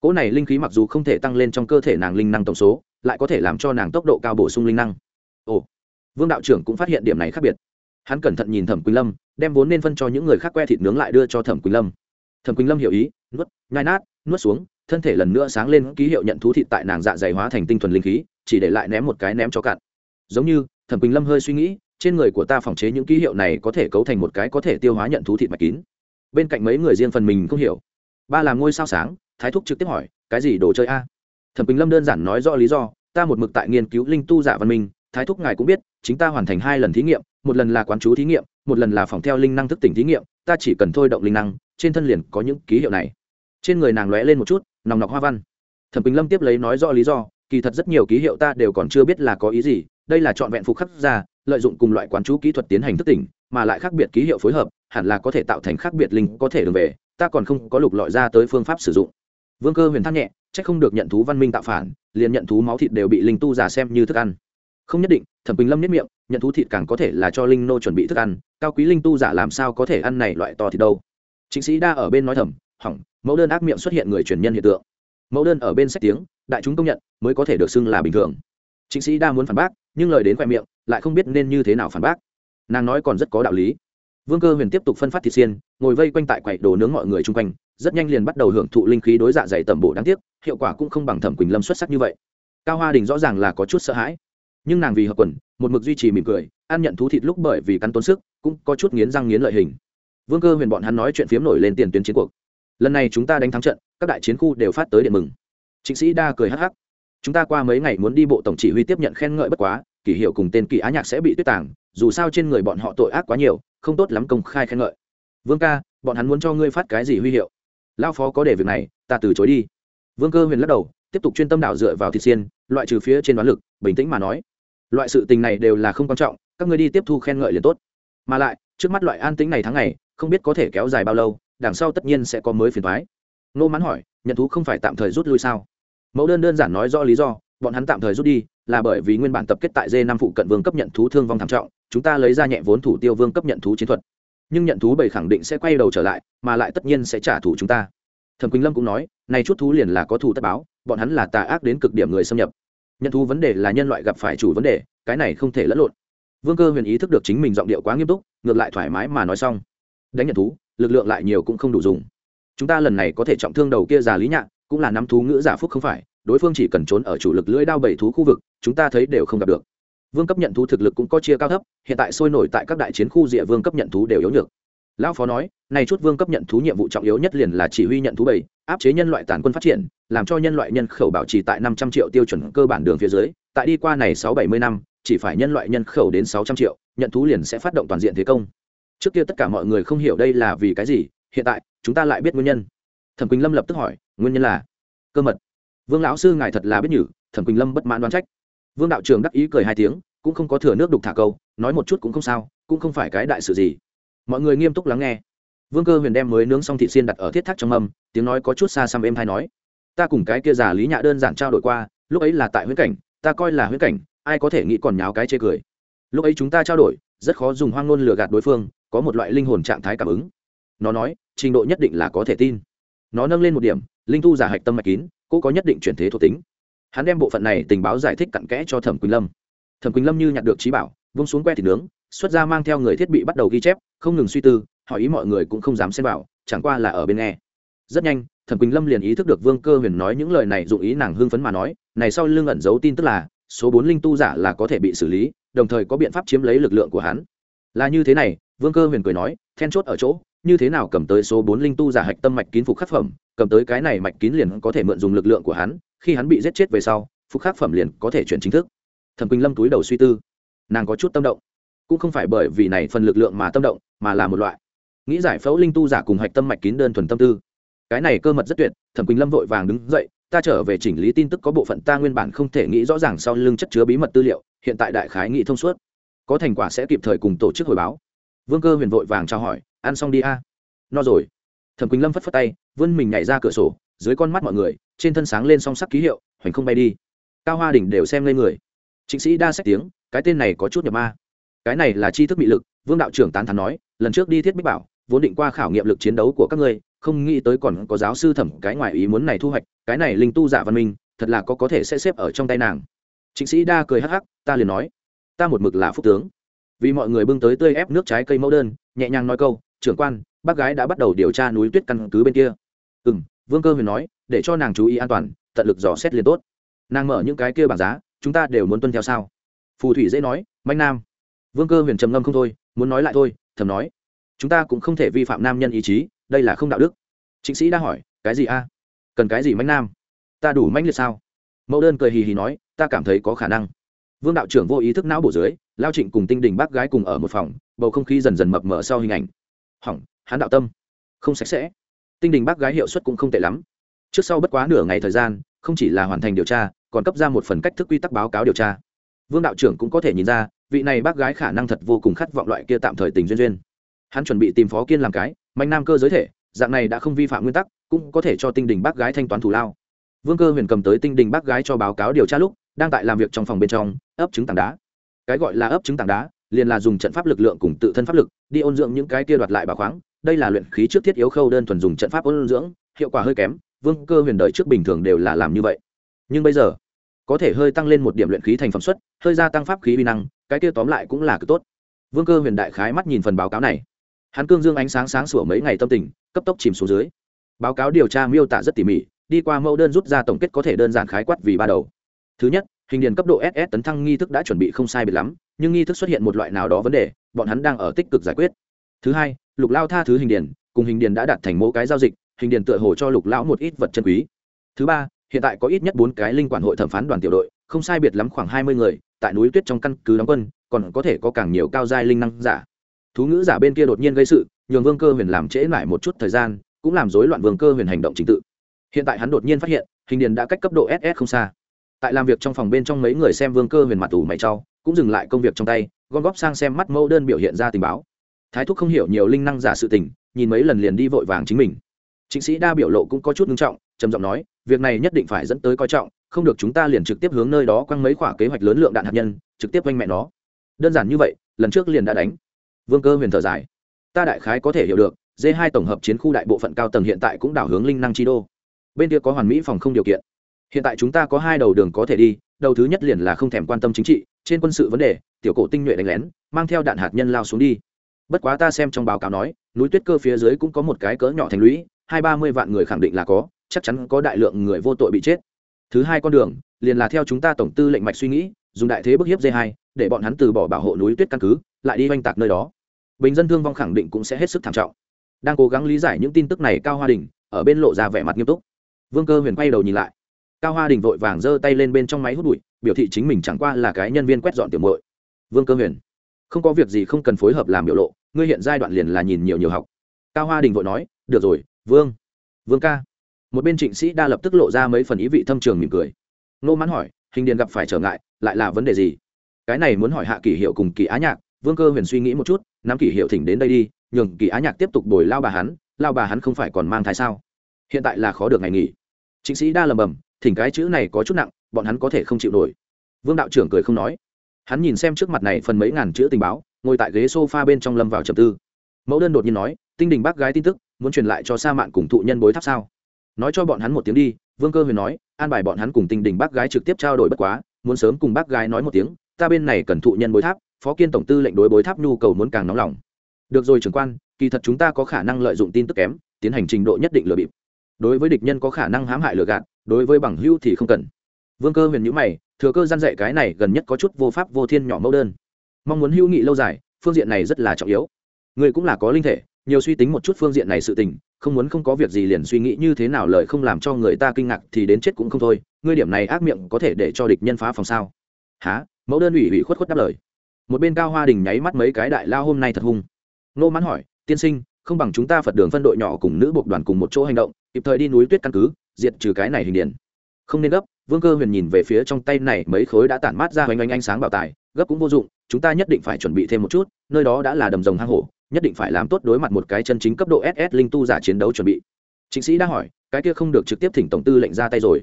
Cỗ này linh khí mặc dù không thể tăng lên trong cơ thể nàng linh năng tổng số, lại có thể làm cho nàng tốc độ cao bổ sung linh năng. Ồ, vương đạo trưởng cũng phát hiện điểm này khác biệt. Hắn cẩn thận nhìn thẩm quỳnh lâm, đem vốn nên phân cho những người khác que thịt nướng lại đưa cho thẩm quỳnh lâm. Thẩm quỳnh lâm hiểu ý, nuốt, nhai nát, nuốt xuống, thân thể lần nữa sáng lên ký hiệu nhận thú thịt tại nàng dạ dày hóa thành tinh thuần linh khí, chỉ để lại ném một cái ném cho cạn giống như, thẩm quỳnh lâm hơi suy nghĩ, trên người của ta phòng chế những ký hiệu này có thể cấu thành một cái có thể tiêu hóa nhận thú thịt mạch kín bên cạnh mấy người riêng phần mình không hiểu. Ba làm ngôi sao sáng, thái thúc trực tiếp hỏi, cái gì đồ chơi a? Thẩm quỳnh lâm đơn giản nói rõ lý do, ta một mực tại nghiên cứu linh tu giả văn minh, thái thúc ngài cũng biết, chính ta hoàn thành hai lần thí nghiệm, một lần là quán chú thí nghiệm, một lần là phòng theo linh năng thức tỉnh thí nghiệm, ta chỉ cần thôi động linh năng, trên thân liền có những ký hiệu này. Trên người nàng lóe lên một chút, nòng nọc hoa văn. Thẩm quỳnh lâm tiếp lấy nói rõ lý do, kỳ thật rất nhiều ký hiệu ta đều còn chưa biết là có ý gì, đây là trọn vẹn phục khắc ra, lợi dụng cùng loại quán chú kỹ thuật tiến hành thức tỉnh mà lại khác biệt ký hiệu phối hợp, hẳn là có thể tạo thành khác biệt linh có thể đường về, ta còn không có lục lọi ra tới phương pháp sử dụng. Vương cơ huyền than nhẹ c h ắ c không được nhận thú văn minh tạo phản, liền nhận thú máu thịt đều bị linh tu giả xem như thức ăn. Không nhất định, thẩm quỳnh lâm nhất miệng, nhận thú thịt càng có thể là cho linh nô chuẩn bị thức ăn, cao quý linh tu giả làm sao có thể ăn này loại to thịt đâu. Chính sĩ đa ở bên nói thầm, hỏng, mẫu đơn ác miệng xuất hiện người truyền nhân hiện tượng. Mẫu đơn ở bên sách tiếng, đại chúng công nhận, mới có thể được xưng là bình thường. Chính sĩ đa muốn phản bác, nhưng lời đến khoe miệng, lại không biết nên như thế nào phản bác nàng nói còn rất có đạo lý. Vương cơ huyền tiếp tục phân phát thịt xiên, ngồi vây quanh tại quầy đồ nướng mọi người chung quanh, rất nhanh liền bắt đầu hưởng thụ linh khí đối dạ dày tẩm bổ đáng tiếc, hiệu quả cũng không bằng thẩm quỳnh lâm xuất sắc như vậy. Cao hoa đình rõ ràng là có chút sợ hãi. Nhưng nàng vì hợp quần, một mực duy trì mỉm cười, ăn nhận thú thịt lúc bởi vì cắn tốn sức, cũng có chút nghiến răng nghiến lợi hình. Vương cơ huyền bọn hắn nói chuyện phiếm nổi lên tiền tuyến chiến cuộc. Lần này chúng ta đánh thắng trận, các đại chiến khu đều phát tới điện mừng. Chính sĩ đa cười hắc hắc. Chúng ta qua mấy ngày muốn đi bộ tổng chỉ huy tiếp nhận khen ngợi bất quá kỷ hiệu cùng tên kỷ á nhạc sẽ bị tuyết tàng dù sao trên người bọn họ tội ác quá nhiều, không tốt lắm công khai khen ngợi. Vương ca, bọn hắn muốn cho ngươi phát cái gì huy hiệu? Lao phó có để việc này, ta từ chối đi. Vương cơ huyền lắc đầu, tiếp tục chuyên tâm đảo dựa vào thịt xiên, loại trừ phía trên đoán lực, bình tĩnh mà nói. Loại sự tình này đều là không quan trọng, các ngươi đi tiếp thu khen ngợi liền tốt. Mà lại, trước mắt loại an tĩnh này tháng ngày, không biết có thể kéo dài bao lâu, đằng sau tất nhiên sẽ có mới phiền thoái nô mắn hỏi, nhận thú không phải tạm thời rút lui sao? Mẫu đơn đơn giản nói rõ lý do bọn hắn tạm thời rút đi, là bởi vì nguyên bản tập kết tại d năm phụ cận vương cấp nhận thú thương vong thảm trọng, chúng ta lấy ra nhẹ vốn thủ tiêu vương cấp nhận thú chiến thuật. Nhưng nhận thú bảy khẳng định sẽ quay đầu trở lại, mà lại tất nhiên sẽ trả thù chúng ta. Thẩm quỳnh lâm cũng nói nay chút thú liền là có thù tất báo, bọn hắn là tà ác đến cực điểm người xâm nhập. Nhận thú vấn đề là nhân loại gặp phải chủ vấn đề, cái này không thể lẫn lộn. Vương cơ huyền ý thức được chính mình giọng điệu quá nghiêm túc, ngược lại thoải mái mà nói xong. Đánh nhận thú, lực lượng lại nhiều cũng không đủ dùng. Chúng ta lần này có thể trọng thương đầu kia già lý nhạn, cũng là năm thú ngữ giả phúc không phải đối phương chỉ cần trốn ở chủ lực lưỡi đao bảy thú khu vực, chúng ta thấy đều không gặp được. Vương cấp nhận thú thực lực cũng có chia cao thấp, hiện tại sôi nổi tại các đại chiến khu địa vương cấp nhận thú đều yếu nhược. Lão phó nói, này chút vương cấp nhận thú nhiệm vụ trọng yếu nhất liền là chỉ huy nhận thú bảy, áp chế nhân loại tàn quân phát triển, làm cho nhân loại nhân khẩu bảo trì tại năm trăm triệu tiêu chuẩn cơ bản đường phía dưới, tại đi qua này sáu bảy mươi năm, chỉ phải nhân loại nhân khẩu đến sáu trăm triệu, nhận thú liền sẽ phát động toàn diện thế công. Trước kia tất cả mọi người không hiểu đây là vì cái gì, hiện tại, chúng ta lại biết nguyên nhân. Thẩm quỳnh lâm lập tức hỏi, nguyên nhân là cơ mật vương lão sư ngài thật là biết nhử, thẩm quỳnh lâm bất mãn đoán trách. Vương đạo trường đắc ý cười hai tiếng, cũng không có thừa nước đục thả câu, nói một chút cũng không sao, cũng không phải cái đại sự gì. Mọi người nghiêm túc lắng nghe. Vương cơ huyền đem mới nướng xong thị xiên đặt ở thiết thác trong âm tiếng nói có chút xa xăm êm hay nói. Ta cùng cái kia già lý nhạ đơn giản trao đổi qua, lúc ấy là tại huyễn cảnh, ta coi là huyễn cảnh, ai có thể nghĩ còn nháo cái chê cười. Lúc ấy chúng ta trao đổi, rất khó dùng hoang ngôn lừa gạt đối phương, có một loại linh hồn trạng thái cảm ứng. Nó nói, trình độ nhất định là có thể tin. Nó nâng lên một điểm, linh thu giả hạch tâm mạch kín cô có nhất định chuyển thế thuộc tính. Hắn đem bộ phận này tình báo giải thích cặn kẽ cho thẩm quỳnh lâm. Thẩm quỳnh lâm như nhặt được trí bảo, vung xuống que thịt nướng, xuất ra mang theo người thiết bị bắt đầu ghi chép, không ngừng suy tư, hỏi ý mọi người cũng không dám xem vào, chẳng qua là ở bên nghe. Rất nhanh, thẩm quỳnh lâm liền ý thức được vương cơ huyền nói những lời này dụng ý nàng hưng phấn mà nói, này sau lưng ẩn giấu tin tức là, số bốn linh tu giả là có thể bị xử lý, đồng thời có biện pháp chiếm lấy lực lượng của hắn. Là như thế này, vương cơ huyền cười nói, then chốt ở chỗ, như thế nào cầm tới số bốn linh tu giả hạch tâm mạch kín phục khắc phẩm cầm tới cái này mạch kín liền có thể mượn dùng lực lượng của hắn, khi hắn bị giết chết về sau, phục khắc phẩm liền có thể chuyển chính thức. Thẩm quỳnh lâm túi đầu suy tư. Nàng có chút tâm động. Cũng không phải bởi vì này phần lực lượng mà tâm động, mà là một loại. Nghĩ giải phẫu linh tu giả cùng hạch tâm mạch kín đơn thuần tâm tư. Cái này cơ mật rất tuyệt, thẩm quỳnh lâm vội vàng đứng dậy, ta trở về chỉnh lý tin tức có bộ phận ta nguyên bản không thể nghĩ rõ ràng sau lưng chất chứa bí mật tư liệu, hiện tại đại khái nghĩ thông suốt. Có thành quả sẽ kịp thời cùng tổ chức hồi báo. Vương cơ huyền vội vàng trao hỏi, ăn xong đi a. No rồi thẩm quỳnh lâm phất phất tay, vươn mình nhảy ra cửa sổ, dưới con mắt mọi người, trên thân sáng lên song sắc ký hiệu, hoành không bay đi. Cao hoa đỉnh đều xem lên người. Trịnh sĩ đa sách tiếng, cái tên này có chút nhập ma. Cái này là chi thức bị lực, vương đạo trưởng tán thắn nói, lần trước đi thiết bích bảo, vốn định qua khảo nghiệm lực chiến đấu của các ngươi, không nghĩ tới còn có giáo sư thẩm cái ngoài ý muốn này thu hoạch, cái này linh tu giả văn minh, thật là có có thể sẽ xếp ở trong tay nàng. Trịnh sĩ đa cười hắc hắc, ta liền nói, ta một mực là phúc tướng. Vì mọi người bưng tới tươi ép nước trái cây mẫu đơn, nhẹ nhàng nói câu, trưởng quan bác gái đã bắt đầu điều tra núi tuyết căn cứ bên kia. Ừ m vương cơ huyền nói, để cho nàng chú ý an toàn, tận lực dò xét liền tốt. Nàng mở những cái kia bảng giá, chúng ta đều muốn tuân theo sao? Phù thủy dễ nói, manh nam. Vương cơ huyền trầm ngâm không thôi, muốn nói lại thôi, thầm nói, chúng ta cũng không thể vi phạm nam nhân ý chí, đây là không đạo đức. Chính sĩ đã hỏi, cái gì a? Cần cái gì manh nam? Ta đủ manh liệt sao? Mẫu đơn cười hì hì nói, ta cảm thấy có khả năng. Vương đạo trưởng vô ý thức não bổ dưới, lao trịnh cùng tinh đình bác gái cùng ở một phòng, bầu không khí dần dần mập mờ sau hình ảnh. Hỏng hắn đạo tâm, không sạch sẽ. Tinh đình bác gái hiệu suất cũng không tệ lắm. Trước sau bất quá nửa ngày thời gian, không chỉ là hoàn thành điều tra, còn cấp ra một phần cách thức quy tắc báo cáo điều tra. Vương đạo trưởng cũng có thể nhìn ra, vị này bác gái khả năng thật vô cùng khát vọng loại kia tạm thời tình duyên duyên. Hắn chuẩn bị tìm phó kiên làm cái, mạnh nam cơ giới thể, dạng này đã không vi phạm nguyên tắc, cũng có thể cho tinh đình bác gái thanh toán thù lao. Vương cơ huyền cầm tới tinh đình bác gái cho báo cáo điều tra lúc, đang tại làm việc trong phòng bên trong, ấp trứng tảng đá. Cái gọi là ấp trứng tảng đá, liền là dùng trận pháp lực lượng cùng tự thân pháp lực, đi ôn dưỡng những cái kia đoạt lại bảo khoáng đây là luyện khí trước thiết yếu khâu đơn thuần dùng trận pháp ôn dưỡng, hiệu quả hơi kém, vương cơ huyền đời trước bình thường đều là làm như vậy. Nhưng bây giờ, có thể hơi tăng lên một điểm luyện khí thành phẩm suất, hơi gia tăng pháp khí vi năng, cái kia tóm lại cũng là cực tốt. Vương cơ huyền đại khái mắt nhìn phần báo cáo này. Hắn cương dương ánh sáng sáng sủa mấy ngày tâm tình, cấp tốc chìm xuống dưới. Báo cáo điều tra miêu tả rất tỉ mỉ, đi qua mẫu đơn rút ra tổng kết có thể đơn giản khái quát vì ba đầu. Thứ nhất, hình điền cấp độ ss tấn thăng nghi thức đã chuẩn bị không sai biệt lắm, nhưng nghi thức xuất hiện một loại nào đó vấn đề, bọn hắn đang ở tích cực giải quyết. Thứ hai lục lao tha thứ hình điền, cùng hình điền đã đạt thành mỗi cái giao dịch, hình điền tựa hồ cho lục lão một ít vật chân quý. Thứ ba, hiện tại có ít nhất bốn cái linh quản hội thẩm phán đoàn tiểu đội, không sai biệt lắm khoảng hai mươi người, tại núi tuyết trong căn cứ đóng quân, còn có thể có càng nhiều cao giai linh năng giả. Thú ngữ giả bên kia đột nhiên gây sự, nhường vương cơ huyền làm trễ lại một chút thời gian, cũng làm rối loạn vương cơ huyền hành động trình tự. Hiện tại hắn đột nhiên phát hiện, hình điền đã cách cấp độ ss không xa. Tại làm việc trong phòng bên trong mấy người xem vương cơ huyền mặt tủ mày trau cũng dừng lại công việc trong tay, gom góp sang xem mắt mẫu đơn biểu hiện ra tình báo thái thúc không hiểu nhiều linh năng giả sự tình, nhìn mấy lần liền đi vội vàng chính mình. Chính sĩ đa biểu lộ cũng có chút nghiêm trọng, trầm giọng nói, việc này nhất định phải dẫn tới coi trọng, không được chúng ta liền trực tiếp hướng nơi đó quăng mấy khoả kế hoạch lớn lượng đạn hạt nhân, trực tiếp quanh mẹ nó. Đơn giản như vậy, lần trước liền đã đánh. Vương cơ huyền thở dài. Ta đại khái có thể hiểu được d hai tổng hợp chiến khu đại bộ phận cao tầng hiện tại cũng đảo hướng linh năng chi đô. Bên kia có hoàn mỹ phòng không điều kiện. Hiện tại chúng ta có hai đầu đường có thể đi, đầu thứ nhất liền là không thèm quan tâm chính trị, trên quân sự vấn đề, tiểu cổ tinh nhuệ đánh lén, mang theo đạn hạt nhân lao xuống đi bất quá ta xem trong báo cáo nói, núi tuyết cơ phía dưới cũng có một cái cỡ nhỏ thành lũy, hai ba mươi vạn người khẳng định là có, chắc chắn có đại lượng người vô tội bị chết. Thứ hai con đường, liền là theo chúng ta tổng tư lệnh mạch suy nghĩ, dùng đại thế bức hiếp d hai, để bọn hắn từ bỏ bảo hộ núi tuyết căn cứ, lại đi oanh tạc nơi đó. Bình dân thương vong khẳng định cũng sẽ hết sức thảm trọng. Đang cố gắng lý giải những tin tức này, cao hoa đình ở bên lộ ra vẻ mặt nghiêm túc. Vương cơ huyền quay đầu nhìn lại. Cao hoa đình vội vàng giơ tay lên bên trong máy hút bụi, biểu thị chính mình chẳng qua là cái nhân viên quét dọn tiểu mội vương cơ huyền không có việc gì không cần phối hợp làm biểu lộ, ngươi hiện giai đoạn liền là nhìn nhiều nhiều học. Cao hoa đình vội nói, được rồi, vương vương ca. Một bên trịnh sĩ đa lập tức lộ ra mấy phần ý vị thâm trường mỉm cười. Nô mãn hỏi, hình điền gặp phải trở ngại, lại là vấn đề gì? Cái này muốn hỏi hạ kỷ hiệu cùng kỳ á nhạc, vương cơ huyền suy nghĩ một chút, nắm kỷ hiệu thỉnh đến đây đi, nhường kỳ á nhạc tiếp tục đổi lao bà hắn, lao bà hắn không phải còn mang thai sao? Hiện tại là khó được ngày nghỉ. Chính sĩ đa lầm bầm, thỉnh cái chữ này có chút nặng, bọn hắn có thể không chịu nổi. Vương đạo trưởng cười không nói hắn nhìn xem trước mặt này phần mấy ngàn chữ tình báo, ngồi tại ghế s o f a bên trong lâm vào trầm tư. Mẫu đơn đột nhiên nói, tinh đình bác gái tin tức, muốn truyền lại cho sa mạn cùng thụ nhân bối tháp sao? Nói cho bọn hắn một tiếng đi, vương cơ huyền nói, an bài bọn hắn cùng tinh đình bác gái trực tiếp trao đổi bất quá, muốn sớm cùng bác gái nói một tiếng, ta bên này cần thụ nhân bối tháp, phó kiên tổng tư lệnh đối bối tháp nhu cầu muốn càng nóng lòng. Được rồi trưởng quan, kỳ thật chúng ta có khả năng lợi dụng tin tức kém, tiến hành trình độ nhất định lừa bịp. Đối với địch nhân có khả năng hãm hại lừa gạt, đối với bằng hưu thì không cần. Vương cơ huyền nhữ mày thừa cơ gian dạy cái này gần nhất có chút vô pháp vô thiên nhỏ mẫu đơn. Mong muốn hữu nghị lâu dài, phương diện này rất là trọng yếu. Người cũng là có linh thể, nhiều suy tính một chút phương diện này sự tình, không muốn không có việc gì liền suy nghĩ như thế nào lời không làm cho người ta kinh ngạc thì đến chết cũng không thôi. Ngươi điểm này ác miệng có thể để cho địch nhân phá phòng sao? Há mẫu đơn ủy ủy khuất khuất đáp lời. Một bên cao hoa đình nháy mắt mấy cái đại lao hôm nay thật hung. Nô mãn hỏi, tiên sinh, không bằng chúng ta phật đường phân đội nhỏ cùng nữ bộc đoàn cùng một chỗ hành động, kịp thời đi núi tuyết căn cứ, diệt trừ cái này hình điển. Không nên gấp vương cơ huyền nhìn về phía trong tay này mấy khối đã tản mát ra hoành ánh ánh sáng bảo tài, gấp cũng vô dụng, chúng ta nhất định phải chuẩn bị thêm một chút, nơi đó đã là đầm rồng hang hổ, nhất định phải làm tốt đối mặt một cái chân chính cấp độ ss linh tu giả chiến đấu chuẩn bị. Chính sĩ đã hỏi, cái kia không được trực tiếp thỉnh tổng tư lệnh ra tay rồi.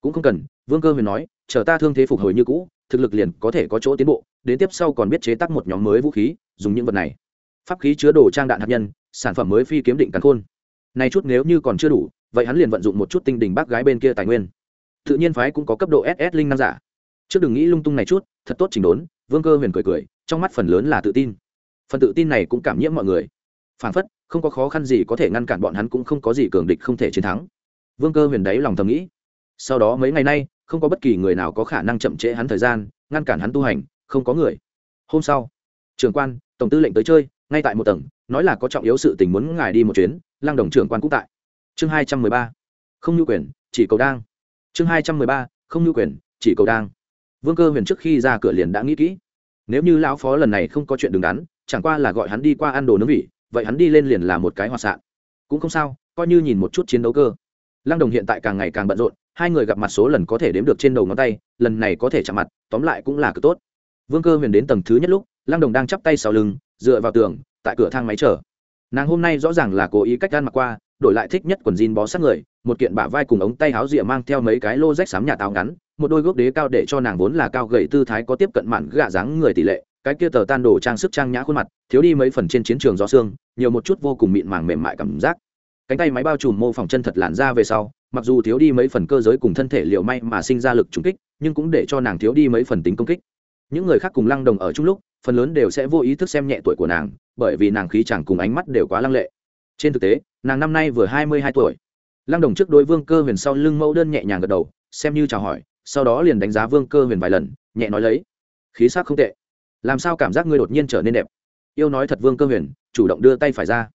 Cũng không cần, vương cơ huyền nói, chờ ta thương thế phục hồi như cũ, thực lực liền có thể có chỗ tiến bộ, đến tiếp sau còn biết chế tác một nhóm mới vũ khí, dùng những vật này. Pháp khí chứa đồ trang đạn hạt nhân, sản phẩm mới phi kiếm định cắn khôn. Này chút nếu như còn chưa đủ, vậy hắn liền vận dụng một chút tinh đình bác gái bên kia tài nguyên tự nhiên phái cũng có cấp độ ss linh năng giả. Trước đừng nghĩ lung tung này chút, thật tốt chỉnh đốn, vương cơ huyền cười cười, trong mắt phần lớn là tự tin. Phần tự tin này cũng cảm nhiễm mọi người. Phản phất, không có khó khăn gì có thể ngăn cản bọn hắn cũng không có gì cường địch không thể chiến thắng. Vương cơ huyền đáy lòng thầm nghĩ. Sau đó mấy ngày nay, không có bất kỳ người nào có khả năng chậm trễ hắn thời gian, ngăn cản hắn tu hành, không có người. Hôm sau, trưởng quan, tổng tư lệnh tới chơi, ngay tại một tầng, nói là có trọng yếu sự tình muốn ngài đi một chuyến lang đồng trưởng quan cũng tại. Chương hai trăm mười ba. Không nhu quyền, chỉ cầu đang chương hai trăm mười ba, không nhu quyền, chỉ cầu đang. Vương cơ huyền trước khi ra cửa liền đã nghĩ kỹ. Nếu như lão phó lần này không có chuyện đứng đắn, chẳng qua là gọi hắn đi qua ăn đồ nướng vị, vậy hắn đi lên liền là một cái hoạt sạn. Cũng không sao, coi như nhìn một chút chiến đấu cơ. Lăng đồng hiện tại càng ngày càng bận rộn, hai người gặp mặt số lần có thể đếm được trên đầu ngón tay, lần này có thể chạm mặt, tóm lại cũng là cực tốt. Vương cơ huyền đến tầng thứ nhất lúc, lăng đồng đang chắp tay sau lưng, dựa vào tường, tại cửa thang máy chờ. Nàng hôm nay rõ ràng là cố ý cách gan mặc qua đổi lại thích nhất quần jean bó sát người, một kiện bả vai cùng ống tay áo rìa mang theo mấy cái lô rách xám nhà táo ngắn, một đôi gốc đế cao để cho nàng vốn là cao gầy tư thái có tiếp cận mạn gạ dáng người tỷ lệ, cái kia tờ tan đồ trang sức trang nhã khuôn mặt, thiếu đi mấy phần trên chiến trường gió xương, nhiều một chút vô cùng mịn màng mềm mại cảm giác. Cánh tay máy bao trùm mô phỏng chân thật làn ra về sau, mặc dù thiếu đi mấy phần cơ giới cùng thân thể liệu may mà sinh ra lực trúng kích, nhưng cũng để cho nàng thiếu đi mấy phần tính công kích. Những người khác cùng lăng đồng ở chung lúc, phần lớn đều sẽ vô ý thức xem nhẹ tuổi của nàng, bởi vì nàng khí chẳng cùng ánh mắt đều quá lăng lệ. Trên thực tế nàng năm nay vừa hai mươi hai tuổi. Lăng đồng trước đôi vương cơ huyền sau lưng mẫu đơn nhẹ nhàng gật đầu, xem như chào hỏi, sau đó liền đánh giá vương cơ huyền vài lần, nhẹ nói lấy, khí sắc không tệ. Làm sao cảm giác ngươi đột nhiên trở nên đẹp? Yêu nói thật vương cơ huyền, chủ động đưa tay phải ra.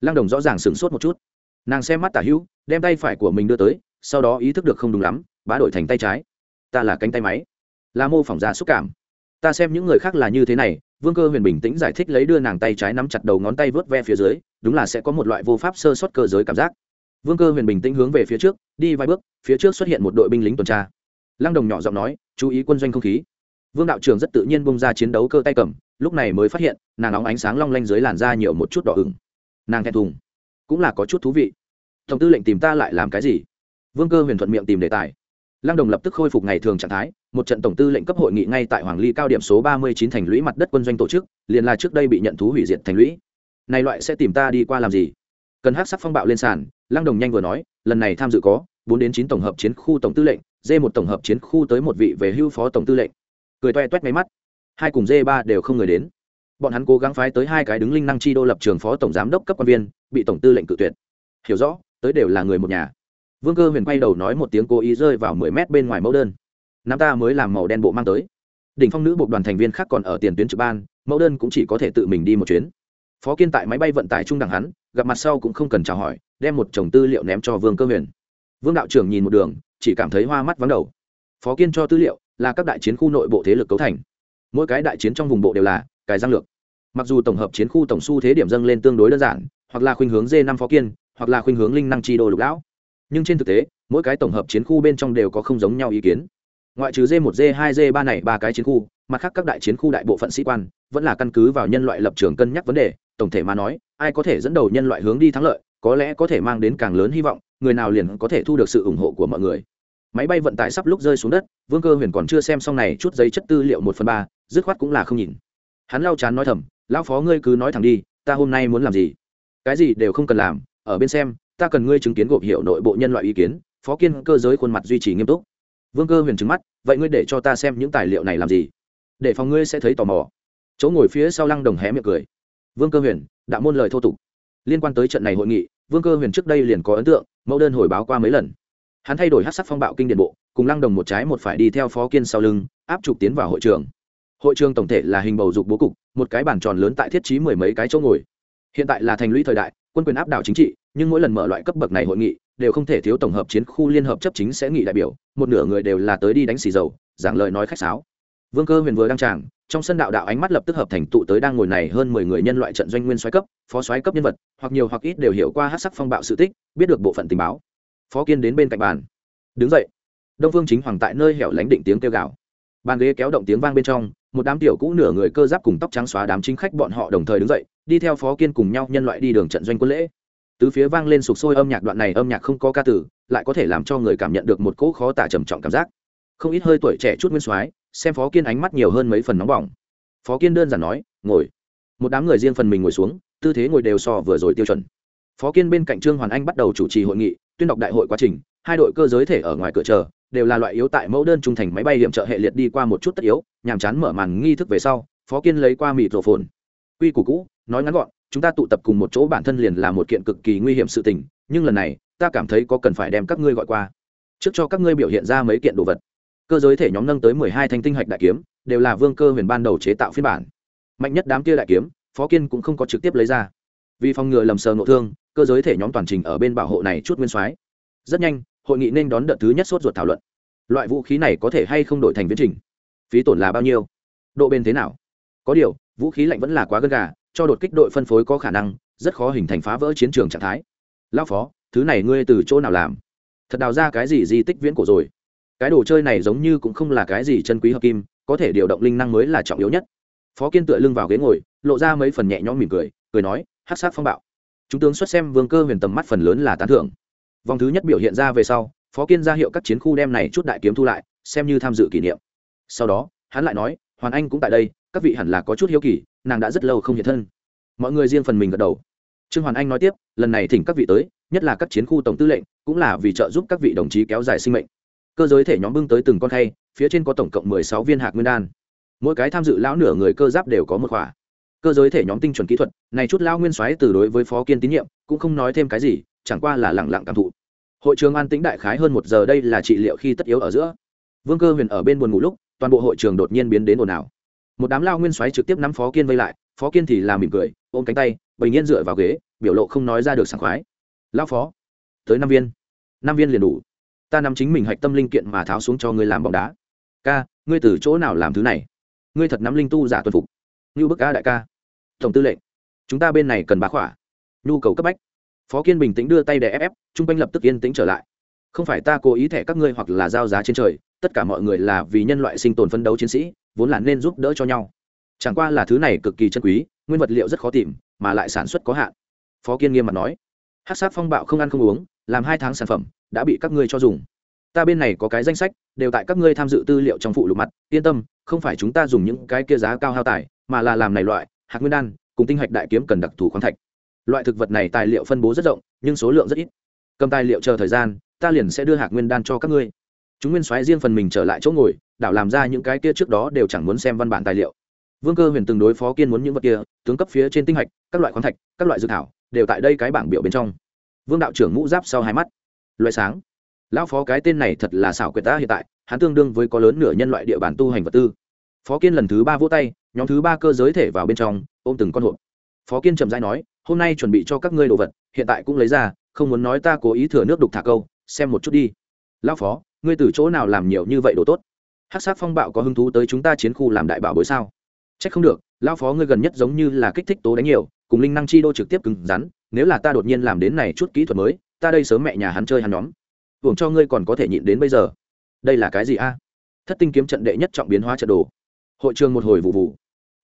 Lăng đồng rõ ràng sửng sốt một chút. Nàng xem mắt tả hữu, đem tay phải của mình đưa tới, sau đó ý thức được không đúng lắm, bá đổi thành tay trái. Ta là cánh tay máy, là mô phỏng ra xúc cảm. Ta xem những người khác là như thế này. Vương cơ huyền bình tĩnh giải thích lấy đưa nàng tay trái nắm chặt đầu ngón tay vớt ve phía dưới đúng là sẽ có một loại vô pháp sơ sót cơ giới cảm giác. Vương cơ huyền bình tĩnh hướng về phía trước, đi vài bước, phía trước xuất hiện một đội binh lính tuần tra. Lăng đồng nhỏ giọng nói, chú ý quân doanh không khí. Vương đạo trường rất tự nhiên bung ra chiến đấu cơ tay cầm, lúc này mới phát hiện, nàng óng ánh sáng long lanh dưới làn da nhiều một chút đỏ ửng. Nàng thẹn thùng. Cũng là có chút thú vị. Tổng tư lệnh tìm ta lại làm cái gì? Vương cơ huyền thuận miệng tìm đề tài. Lăng đồng lập tức khôi phục ngày thường trạng thái, một trận tổng tư lệnh cấp hội nghị ngay tại hoàng ly cao điểm số ba mươi chín thành lũy mặt đất quân doanh tổ chức, liền là trước đây bị nhận thú hủy diệt thành lũy này loại sẽ tìm ta đi qua làm gì? Cần hát sắc phong bạo lên sàn, lăng đồng nhanh vừa nói, lần này tham dự có bốn đến chín tổng hợp chiến khu tổng tư lệnh d một tổng hợp chiến khu tới một vị về hưu phó tổng tư lệnh. Cười toe toét máy mắt. Hai cùng d ba đều không người đến. Bọn hắn cố gắng phái tới hai cái đứng linh năng chi đô lập trường phó tổng giám đốc cấp quan viên, bị tổng tư lệnh cự tuyệt. Hiểu rõ, tới đều là người một nhà. Vương cơ huyền quay đầu nói một tiếng cố ý rơi vào mười mét bên ngoài mẫu đơn. Nam ta mới làm màu đen bộ mang tới. Đỉnh phong nữ bộ đoàn thành viên khác còn ở tiền tuyến trực ban, mẫu đơn cũng chỉ có thể tự mình đi một chuyến phó kiên tại máy bay vận tải trung đẳng hắn, gặp mặt sau cũng không cần chào hỏi, đem một chồng tư liệu ném cho vương cơ huyền. Vương đạo trưởng nhìn một đường, chỉ cảm thấy hoa mắt vắng đầu. Phó kiên cho tư liệu là các đại chiến khu nội bộ thế lực cấu thành. Mỗi cái đại chiến trong vùng bộ đều là cài giang lược. Mặc dù tổng hợp chiến khu tổng su thế điểm dâng lên tương đối đơn giản, hoặc là khuynh hướng d năm phó kiên, hoặc là khuynh hướng linh năng chi đô lục lão. Nhưng trên thực tế, mỗi cái tổng hợp chiến khu bên trong đều có không giống nhau ý kiến. Ngoại trừ d một d hai d ba này ba cái chiến khu, mặt khác các đại chiến khu đại bộ phận sĩ quan, vẫn là căn cứ vào nhân loại lập trường cân nhắc vấn đề tổng thể mà nói, ai có thể dẫn đầu nhân loại hướng đi thắng lợi, có lẽ có thể mang đến càng lớn hy vọng, người nào liền có thể thu được sự ủng hộ của mọi người. Máy bay vận tải sắp lúc rơi xuống đất, vương cơ huyền còn chưa xem xong này chút giấy chất tư liệu một phần ba, dứt khoát cũng là không nhìn. Hắn lau chán nói thầm, lão phó ngươi cứ nói thẳng đi, ta hôm nay muốn làm gì? Cái gì đều không cần làm, ở bên xem, ta cần ngươi chứng kiến gộp hiệu nội bộ nhân loại ý kiến, phó kiên cơ giới khuôn mặt duy trì nghiêm túc. Vương cơ huyền trứng mắt, vậy ngươi để cho ta xem những tài liệu này làm gì? Để phòng ngươi sẽ thấy tò mò. Chỗ ngồi phía sau lăng đồng hé miệng cười vương cơ huyền, đạo môn lời thô tục. Liên quan tới trận này hội nghị, vương cơ huyền trước đây liền có ấn tượng, mẫu đơn hồi báo qua mấy lần. Hắn thay đổi hát sắc phong bạo kinh điện bộ, cùng lăng đồng một trái một phải đi theo phó kiên sau lưng, áp trục tiến vào hội trường. Hội trường tổng thể là hình bầu dục bố cục, một cái bàn tròn lớn tại thiết trí mười mấy cái chỗ ngồi. Hiện tại là thành lũy thời đại, quân quyền áp đảo chính trị, nhưng mỗi lần mở loại cấp bậc này hội nghị, đều không thể thiếu tổng hợp chiến khu liên hợp chấp chính sẽ nghị đại biểu, một nửa người đều là tới đi đánh xì dầu, giảng lời nói khách sáo vương cơ huyền vừa đăng tràng, trong sân đạo đạo ánh mắt lập tức hợp thành tụ tới đang ngồi này hơn mười người nhân loại trận doanh nguyên soái cấp, phó soái cấp nhân vật, hoặc nhiều hoặc ít đều hiểu qua hát sắc phong bạo sự tích, biết được bộ phận tình báo. Phó kiên đến bên cạnh bàn. Đứng dậy. Đông phương chính hoàng tại nơi hẻo lánh định tiếng kêu gào. Bàn ghế kéo động tiếng vang bên trong, một đám tiểu cũ nửa người cơ giáp cùng tóc trắng xóa đám chính khách bọn họ đồng thời đứng dậy, đi theo phó kiên cùng nhau nhân loại đi đường trận doanh quân lễ. Tứ phía vang lên sục sôi âm nhạc đoạn này âm nhạc không có ca tử lại có thể làm cho người cảm nhận được một cỗ khó tả trầm trọng cảm giác. Không ít hơi tuổi trẻ chút nguyên soái xem phó kiên ánh mắt nhiều hơn mấy phần nóng bỏng. Phó kiên đơn giản nói, ngồi. Một đám người riêng phần mình ngồi xuống, tư thế ngồi đều so vừa rồi tiêu chuẩn. Phó kiên bên cạnh trương hoàn anh bắt đầu chủ trì hội nghị, tuyên đọc đại hội quá trình, hai đội cơ giới thể ở ngoài cửa chờ, đều là loại yếu tại mẫu đơn trung thành máy bay hiểm trợ hệ liệt đi qua một chút tất yếu, nhàm chán mở màn nghi thức về sau, phó kiên lấy qua mịt rổ phồn quy củ cũ, nói ngắn gọn, chúng ta tụ tập cùng một chỗ bản thân liền là một kiện cực kỳ nguy hiểm sự tình, nhưng lần này, ta cảm thấy có cần phải đem các ngươi gọi qua. Trước cho các ngươi biểu hiện ra mấy kiện đồ vật cơ giới thể nhóm nâng tới mười hai thanh tinh hạch đại kiếm, đều là vương cơ huyền ban đầu chế tạo phiên bản. Mạnh nhất đám kia đại kiếm, phó kiên cũng không có trực tiếp lấy ra. Vì phòng ngừa lầm sờ ngộ thương, cơ giới thể nhóm toàn trình ở bên bảo hộ này chút nguyên soái. Rất nhanh, hội nghị nên đón đợt thứ nhất sốt ruột thảo luận. Loại vũ khí này có thể hay không đổi thành viễn trình? Phí tổn là bao nhiêu? Độ bền thế nào? Có điều, vũ khí lạnh vẫn là quá gân gà, cho đột kích đội phân phối có khả năng, rất khó hình thành phá vỡ chiến trường trạng thái. Lao phó, thứ này ngươi từ chỗ nào làm? Thật đào ra cái gì di tích viễn cổ rồi? Cái đồ chơi này giống như cũng không là cái gì chân quý hợp kim, có thể điều động linh năng mới là trọng yếu nhất. Phó kiên tựa lưng vào ghế ngồi, lộ ra mấy phần nhẹ nhõm mỉm cười cười nói hát sát phong bạo. Chúng tướng xuất xem vương cơ huyền tầm mắt phần lớn là tán thưởng. Vòng thứ nhất biểu hiện ra về sau, phó kiên ra hiệu các chiến khu đem này chút đại kiếm thu lại, xem như tham dự kỷ niệm. Sau đó, hắn lại nói, hoàn anh cũng tại đây, các vị hẳn là có chút hiếu kỳ, nàng đã rất lâu không hiện thân. Mọi người riêng phần mình gật đầu. Trương hoàn anh nói tiếp, lần này thỉnh các vị tới, nhất là các chiến khu tổng tư lệnh, cũng là vì trợ giúp các vị đồng chí kéo dài sinh mệnh cơ giới thể nhóm bưng tới từng con khay, phía trên có tổng cộng mười sáu viên hạt nguyên đan. Mỗi cái tham dự lão nửa người cơ giáp đều có một khỏa. Cơ giới thể nhóm tinh chuẩn kỹ thuật, này chút lão nguyên soái từ đối với phó kiên tín nhiệm, cũng không nói thêm cái gì, chẳng qua là lẳng lặng cảm thụ. Hội trường an tĩnh đại khái hơn một giờ đây là trị liệu khi tất yếu ở giữa. Vương cơ huyền ở bên buồn ngủ lúc, toàn bộ hội trường đột nhiên biến đến ồn ào. Một đám lao nguyên soái trực tiếp nắm phó kiên vây lại, phó kiên thì làm mỉm cười, ôm cánh tay, bình nhiên dựa vào ghế, biểu lộ không nói ra được sảng khoái. Lao phó, tới năm viên. Năm viên liền đủ ta nắm chính mình hạch tâm linh kiện mà tháo xuống cho ngươi làm bóng đá. Ca, ngươi từ chỗ nào làm thứ này? Ngươi thật nắm linh tu giả tuân phục. Như bức ca đại ca. Tổng tư lệnh, chúng ta bên này cần bá khỏa. Nhu cầu cấp bách. Phó kiên bình tĩnh đưa tay để ép ép, chung quanh lập tức yên tĩnh trở lại. Không phải ta cố ý thẻ các ngươi hoặc là giao giá trên trời, tất cả mọi người là vì nhân loại sinh tồn phấn đấu chiến sĩ, vốn là nên giúp đỡ cho nhau. Chẳng qua là thứ này cực kỳ chân quý, nguyên vật liệu rất khó tìm, mà lại sản xuất có hạn. Phó kiên nghiêm mặt nói. Hát sát phong bạo không ăn không uống, làm hai tháng sản phẩm đã bị các ngươi cho dùng. Ta bên này có cái danh sách, đều tại các ngươi tham dự tư liệu trong phụ lục mặt, yên tâm, không phải chúng ta dùng những cái kia giá cao hao tài, mà là làm này loại, hạt nguyên đan, cùng tinh hạch đại kiếm cần đặc thù khoáng thạch. Loại thực vật này tài liệu phân bố rất rộng, nhưng số lượng rất ít. Cầm tài liệu chờ thời gian, ta liền sẽ đưa hạt nguyên đan cho các ngươi. Chúng nguyên soái riêng phần mình trở lại chỗ ngồi, đảo làm ra những cái kia trước đó đều chẳng muốn xem văn bản tài liệu. Vương cơ huyền từng đối phó kiên muốn những vật kia, tướng cấp phía trên tinh hạch, các loại khoáng thạch, các loại dự thảo, đều tại đây cái bảng biểu bên trong. Vương đạo trưởng ngũ giáp sau hai mắt loại sáng. Lão phó cái tên này thật là xảo quyệt ta hiện tại, hắn tương đương với có lớn nửa nhân loại địa bàn tu hành vật tư. Phó kiên lần thứ ba vỗ tay, nhóm thứ ba cơ giới thể vào bên trong, ôm từng con hộp. Phó kiên trầm dai nói, hôm nay chuẩn bị cho các ngươi đồ vật, hiện tại cũng lấy ra, không muốn nói ta cố ý thừa nước đục thả câu, xem một chút đi. Lão phó, ngươi từ chỗ nào làm nhiều như vậy đồ tốt? Hắc sát phong bạo có hứng thú tới chúng ta chiến khu làm đại bảo bối sao? Trách không được, lão phó ngươi gần nhất giống như là kích thích tố đánh nhiều, cùng linh năng chi đô trực tiếp cứng rắn, nếu là ta đột nhiên làm đến này chút kỹ thuật mới ta đây sớm mẹ nhà hắn chơi hắn nhóm. Hưởng cho ngươi còn có thể nhịn đến bây giờ. Đây là cái gì a? À? Thất tinh kiếm trận đệ nhất trọng biến hóa trận đồ. Hội trường một hồi vụ vụ.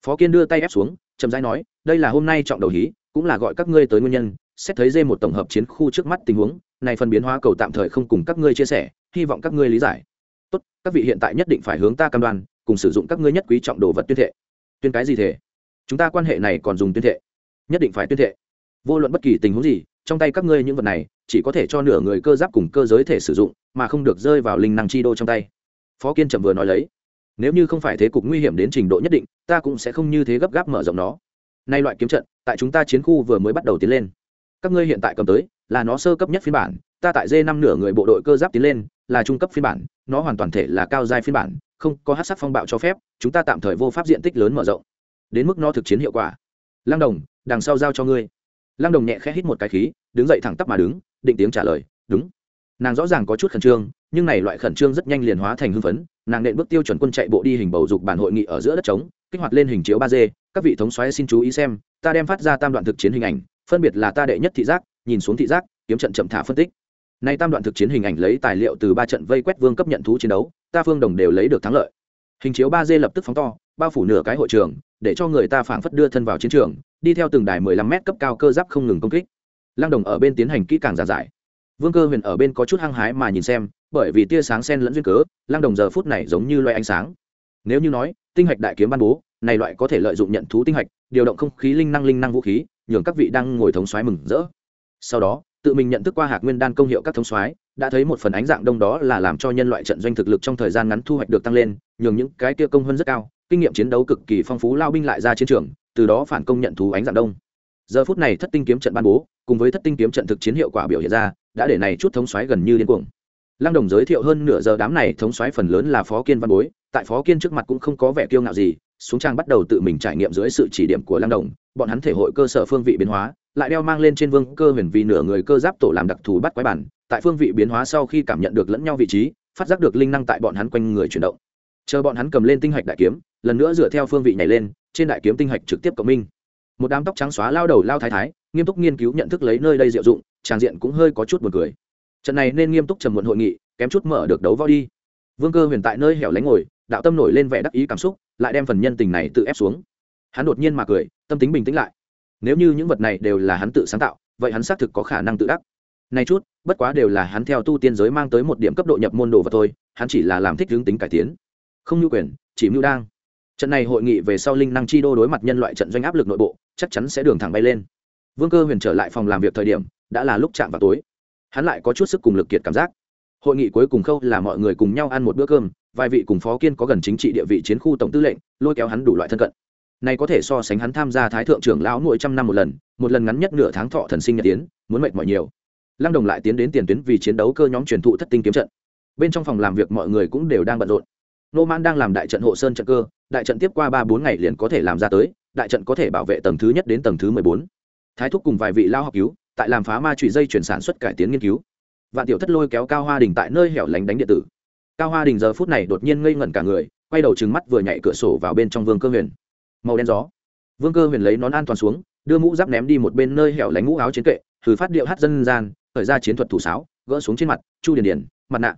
Phó kiên đưa tay ép xuống, chậm rãi nói, đây là hôm nay trọng đầu hí, cũng là gọi các ngươi tới nguyên nhân, xét thấy dê một tổng hợp chiến khu trước mắt tình huống, này phần biến hóa cầu tạm thời không cùng các ngươi chia sẻ, hy vọng các ngươi lý giải. Tốt, các vị hiện tại nhất định phải hướng ta cam đoan, cùng sử dụng các ngươi nhất quý trọng đồ vật tuyên thệ. Tuyên cái gì thể chúng ta quan hệ này còn dùng tuyên thệ. Nhất định phải tuyên thệ. Vô luận bất kỳ tình huống gì trong tay các ngươi những vật này, chỉ có thể cho nửa người cơ giáp cùng cơ giới thể sử dụng, mà không được rơi vào linh năng chi đô trong tay. Phó kiên trầm vừa nói lấy. Nếu như không phải thế cục nguy hiểm đến trình độ nhất định, ta cũng sẽ không như thế gấp gáp mở rộng nó. Nay loại kiếm trận, tại chúng ta chiến khu vừa mới bắt đầu tiến lên. Các ngươi hiện tại cầm tới, là nó sơ cấp nhất phiên bản, ta tại d năm nửa người bộ đội cơ giáp tiến lên, là trung cấp phiên bản, nó hoàn toàn thể là cao giai phiên bản, không có hát sắc phong bạo cho phép, chúng ta tạm thời vô pháp diện tích lớn mở rộng. Đến mức nó thực chiến hiệu quả. Lăng đồng, đằng sau giao cho ngươi lăng đồng nhẹ khẽ hít một cái khí, đứng dậy thẳng tắp mà đứng, định tiếng trả lời, đúng. Nàng rõ ràng có chút khẩn trương, nhưng này loại khẩn trương rất nhanh liền hóa thành hưng phấn, nàng nện bước tiêu chuẩn quân chạy bộ đi hình bầu dục bản hội nghị ở giữa đất trống, kích hoạt lên hình chiếu ba d, các vị thống xoáy xin chú ý xem, ta đem phát ra tam đoạn thực chiến hình ảnh, phân biệt là ta đệ nhất thị giác, nhìn xuống thị giác, kiếm trận chậm thả phân tích. Nay tam đoạn thực chiến hình ảnh lấy tài liệu từ ba trận vây quét vương cấp nhận thú chiến đấu, ta phương đồng đều lấy được thắng lợi. Hình chiếu ba d lập tức phóng to, bao phủ nửa cái hội trường để cho người ta phảng phất đưa thân vào chiến trường, đi theo từng đài mười lăm mét cấp cao cơ giáp không ngừng công kích. Lăng đồng ở bên tiến hành kỹ càng giả giải. Vương cơ huyền ở bên có chút hăng hái mà nhìn xem, bởi vì tia sáng sen lẫn duyên cớ, lăng đồng giờ phút này giống như loại ánh sáng. Nếu như nói, tinh hạch đại kiếm ban bố, này loại có thể lợi dụng nhận thú tinh hạch, điều động không khí linh năng linh năng vũ khí, nhường các vị đang ngồi thống xoáy mừng rỡ. Sau đó, tự mình nhận thức qua hạc nguyên đan công hiệu các thống soái, đã thấy một phần ánh dạng đông đó là làm cho nhân loại trận doanh thực lực trong thời gian ngắn thu hoạch được tăng lên, nhường những cái kia công hơn rất cao kinh nghiệm chiến đấu cực kỳ phong phú, lao binh lại ra chiến trường, từ đó phản công nhận thú ánh dạng đông. Giờ phút này thất tinh kiếm trận ban bố, cùng với thất tinh kiếm trận thực chiến hiệu quả biểu hiện ra, đã để này chút thống xoáy gần như điên cuồng. Lăng đồng giới thiệu hơn nửa giờ đám này thống xoáy phần lớn là phó kiên văn bối, tại phó kiên trước mặt cũng không có vẻ kiêu ngạo gì, xuống trang bắt đầu tự mình trải nghiệm dưới sự chỉ điểm của lăng đồng, bọn hắn thể hội cơ sở phương vị biến hóa, lại đeo mang lên trên vương cơ huyền vì nửa người cơ giáp tổ làm đặc thù bắt quái bản, tại phương vị biến hóa sau khi cảm nhận được lẫn nhau vị trí, phát giác được linh năng tại bọn hắn quanh người chuyển động. Chờ bọn hắn cầm lên tinh hạch đại kiếm lần nữa dựa theo phương vị nhảy lên, trên đại kiếm tinh hạch trực tiếp cộng minh. Một đám tóc trắng xóa lao đầu lao thái thái, nghiêm túc nghiên cứu nhận thức lấy nơi đây diệu dụng, tràng diện cũng hơi có chút buồn cười. Trận này nên nghiêm túc trầm muộn hội nghị, kém chút mở được đấu võ đi. Vương cơ huyền tại nơi hẻo lánh ngồi, đạo tâm nổi lên vẻ đắc ý cảm xúc, lại đem phần nhân tình này tự ép xuống. Hắn đột nhiên mà cười, tâm tính bình tĩnh lại. Nếu như những vật này đều là hắn tự sáng tạo, vậy hắn xác thực có khả năng tự đắc. Nay chút, bất quá đều là hắn theo tu tiên giới mang tới một điểm cấp độ nhập môn đồ và thôi, hắn chỉ là làm thích hướng tính cải tiến. Không nhu quyền, chỉ mưu đang trận này hội nghị về sau linh năng chi đô đối mặt nhân loại trận doanh áp lực nội bộ, chắc chắn sẽ đường thẳng bay lên. Vương cơ huyền trở lại phòng làm việc thời điểm, đã là lúc chạm vào tối. Hắn lại có chút sức cùng lực kiệt cảm giác. Hội nghị cuối cùng khâu là mọi người cùng nhau ăn một bữa cơm, vài vị cùng phó kiên có gần chính trị địa vị chiến khu tổng tư lệnh, lôi kéo hắn đủ loại thân cận. Này có thể so sánh hắn tham gia thái thượng trưởng lão nội trăm năm một lần một lần ngắn nhất nửa tháng thọ thần sinh nhật tiến, muốn mệt mỏi nhiều. Lăng đồng lại tiến đến tiền tuyến vì chiến đấu cơ nhóm truyền thụ thất tinh kiếm trận. Bên trong phòng làm việc mọi người cũng đều đang bận rộn nô man đang làm đại trận hộ sơn trận cơ, đại trận tiếp qua ba bốn ngày liền có thể làm ra tới, đại trận có thể bảo vệ tầng thứ nhất đến tầng thứ mười bốn. Thái thúc cùng vài vị lao học cứu, tại làm phá ma trụy dây chuyển sản xuất cải tiến nghiên cứu. Vạn tiểu thất lôi kéo cao hoa đình tại nơi hẻo lánh đánh điện tử. Cao hoa đình giờ phút này đột nhiên ngây ngẩn cả người, quay đầu trừng mắt vừa nhảy cửa sổ vào bên trong vương cơ huyền. Màu đen gió. Vương cơ huyền lấy nón an toàn xuống, đưa mũ giáp ném đi một bên nơi hẻo lánh mũ áo chiến kệ, thử phát điệu hát dân gian, khởi ra chiến thuật thủ sáo, gỡ xuống trên mặt, chu điền điền, mặt nạ.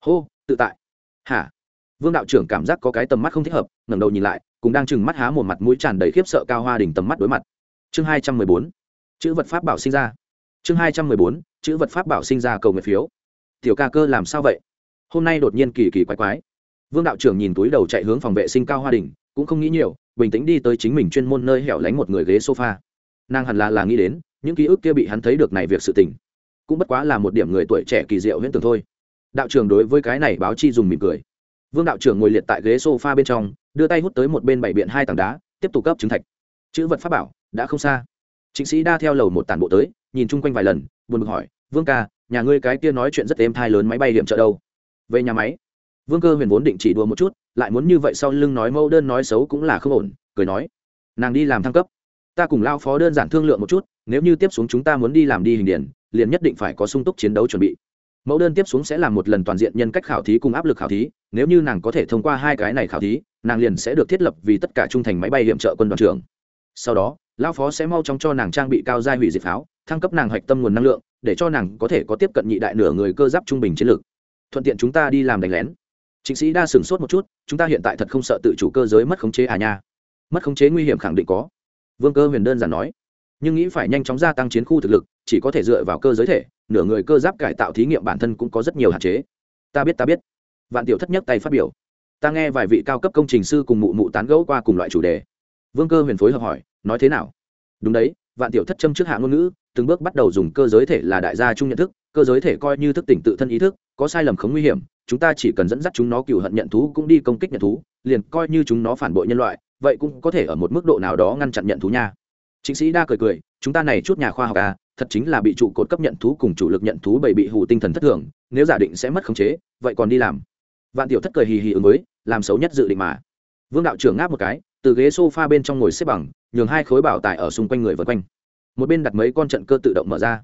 Hô, tự tại. Hả? Vương đạo trưởng cảm giác có cái tầm mắt không thích hợp, ngẩng đầu nhìn lại cùng đang chừng mắt há một mặt mũi tràn đầy khiếp sợ cao hoa đình tầm mắt đối mặt. Chương hai trăm mười bốn, chữ vật pháp bảo sinh ra. Chương hai trăm mười bốn, chữ vật pháp bảo sinh ra cầu nguyện phiếu. Tiểu ca cơ làm sao vậy? Hôm nay đột nhiên kỳ kỳ quái quái. Vương đạo trưởng nhìn túi đầu chạy hướng phòng vệ sinh cao hoa đình cũng không nghĩ nhiều, bình tĩnh đi tới chính mình chuyên môn nơi hẻo lánh một người ghế sofa. Nàng hẳn là là nghĩ đến, những ký ức kia bị hắn thấy được này việc sự tình. Cũng bất quá là một điểm người tuổi trẻ kỳ diệu huyễn tưởng thôi. Đạo trưởng đối với cái này báo chi dùng mỉm cười vương đạo trưởng ngồi liệt tại ghế sofa bên trong, đưa tay hút tới một bên bảy biện hai tảng đá, tiếp tục cấp chứng thạch. Chữ vật pháp bảo, đã không xa. Chính sĩ đa theo lầu một tản bộ tới, nhìn chung quanh vài lần, buồn bực hỏi, vương ca, nhà ngươi cái kia nói chuyện rất êm thai lớn máy bay điểm trợ đâu? Về nhà máy. Vương cơ huyền vốn định chỉ đùa một chút, lại muốn như vậy sau lưng nói mẫu đơn nói xấu cũng là không ổn, cười nói, nàng đi làm thăng cấp. Ta cùng lao phó đơn giản thương lượng một chút, nếu như tiếp xuống chúng ta muốn đi làm đi hình điển liền nhất định phải có sung túc chiến đấu chuẩn bị mẫu đơn tiếp xuống sẽ làm một lần toàn diện nhân cách khảo thí cùng áp lực khảo thí, nếu như nàng có thể thông qua hai cái này khảo thí, nàng liền sẽ được thiết lập vì tất cả trung thành máy bay hiểm trợ quân đoàn trưởng. Sau đó lao phó sẽ mau chóng cho nàng trang bị cao giai hủy diệt pháo, thăng cấp nàng hạch tâm nguồn năng lượng, để cho nàng có thể có tiếp cận nhị đại nửa người cơ giáp trung bình chiến lược. Thuận tiện chúng ta đi làm đánh lén. Chính sĩ đa sửng sốt một chút, chúng ta hiện tại thật không sợ tự chủ cơ giới mất khống chế à nha. Mất khống chế nguy hiểm khẳng định có. Vương cơ huyền đơn giản nói. Nhưng nghĩ phải nhanh chóng gia tăng chiến khu thực lực chỉ có thể dựa vào cơ giới thể, nửa người cơ giáp cải tạo thí nghiệm bản thân cũng có rất nhiều hạn chế. Ta biết ta biết. Vạn tiểu thất nhất tay phát biểu. Ta nghe vài vị cao cấp công trình sư cùng mụ mụ tán gẫu qua cùng loại chủ đề. Vương cơ huyền phối hợp hỏi, nói thế nào? Đúng đấy, vạn tiểu thất châm trước hạ ngôn ngữ, từng bước bắt đầu dùng cơ giới thể là đại gia chung nhận thức, cơ giới thể coi như thức tỉnh tự thân ý thức, có sai lầm khống nguy hiểm, chúng ta chỉ cần dẫn dắt chúng nó cựu hận nhận thú cũng đi công kích nhận thú, liền coi như chúng nó phản bội nhân loại, vậy cũng có thể ở một mức độ nào đó ngăn chặn nhận thú nha. Chính sĩ đa cười cười, chúng ta này chút nhà khoa học à thật chính là bị trụ cột cấp nhận thú cùng chủ lực nhận thú bầy bị hù tinh thần thất thường, nếu giả định sẽ mất khống chế, vậy còn đi làm. Vạn tiểu thất cười hì hì ứng với, làm xấu nhất dự định mà. Vương đạo trưởng ngáp một cái, từ ghế sofa bên trong ngồi xếp bằng, nhường hai khối bảo tài ở xung quanh người vân quanh. Một bên đặt mấy con trận cơ tự động mở ra.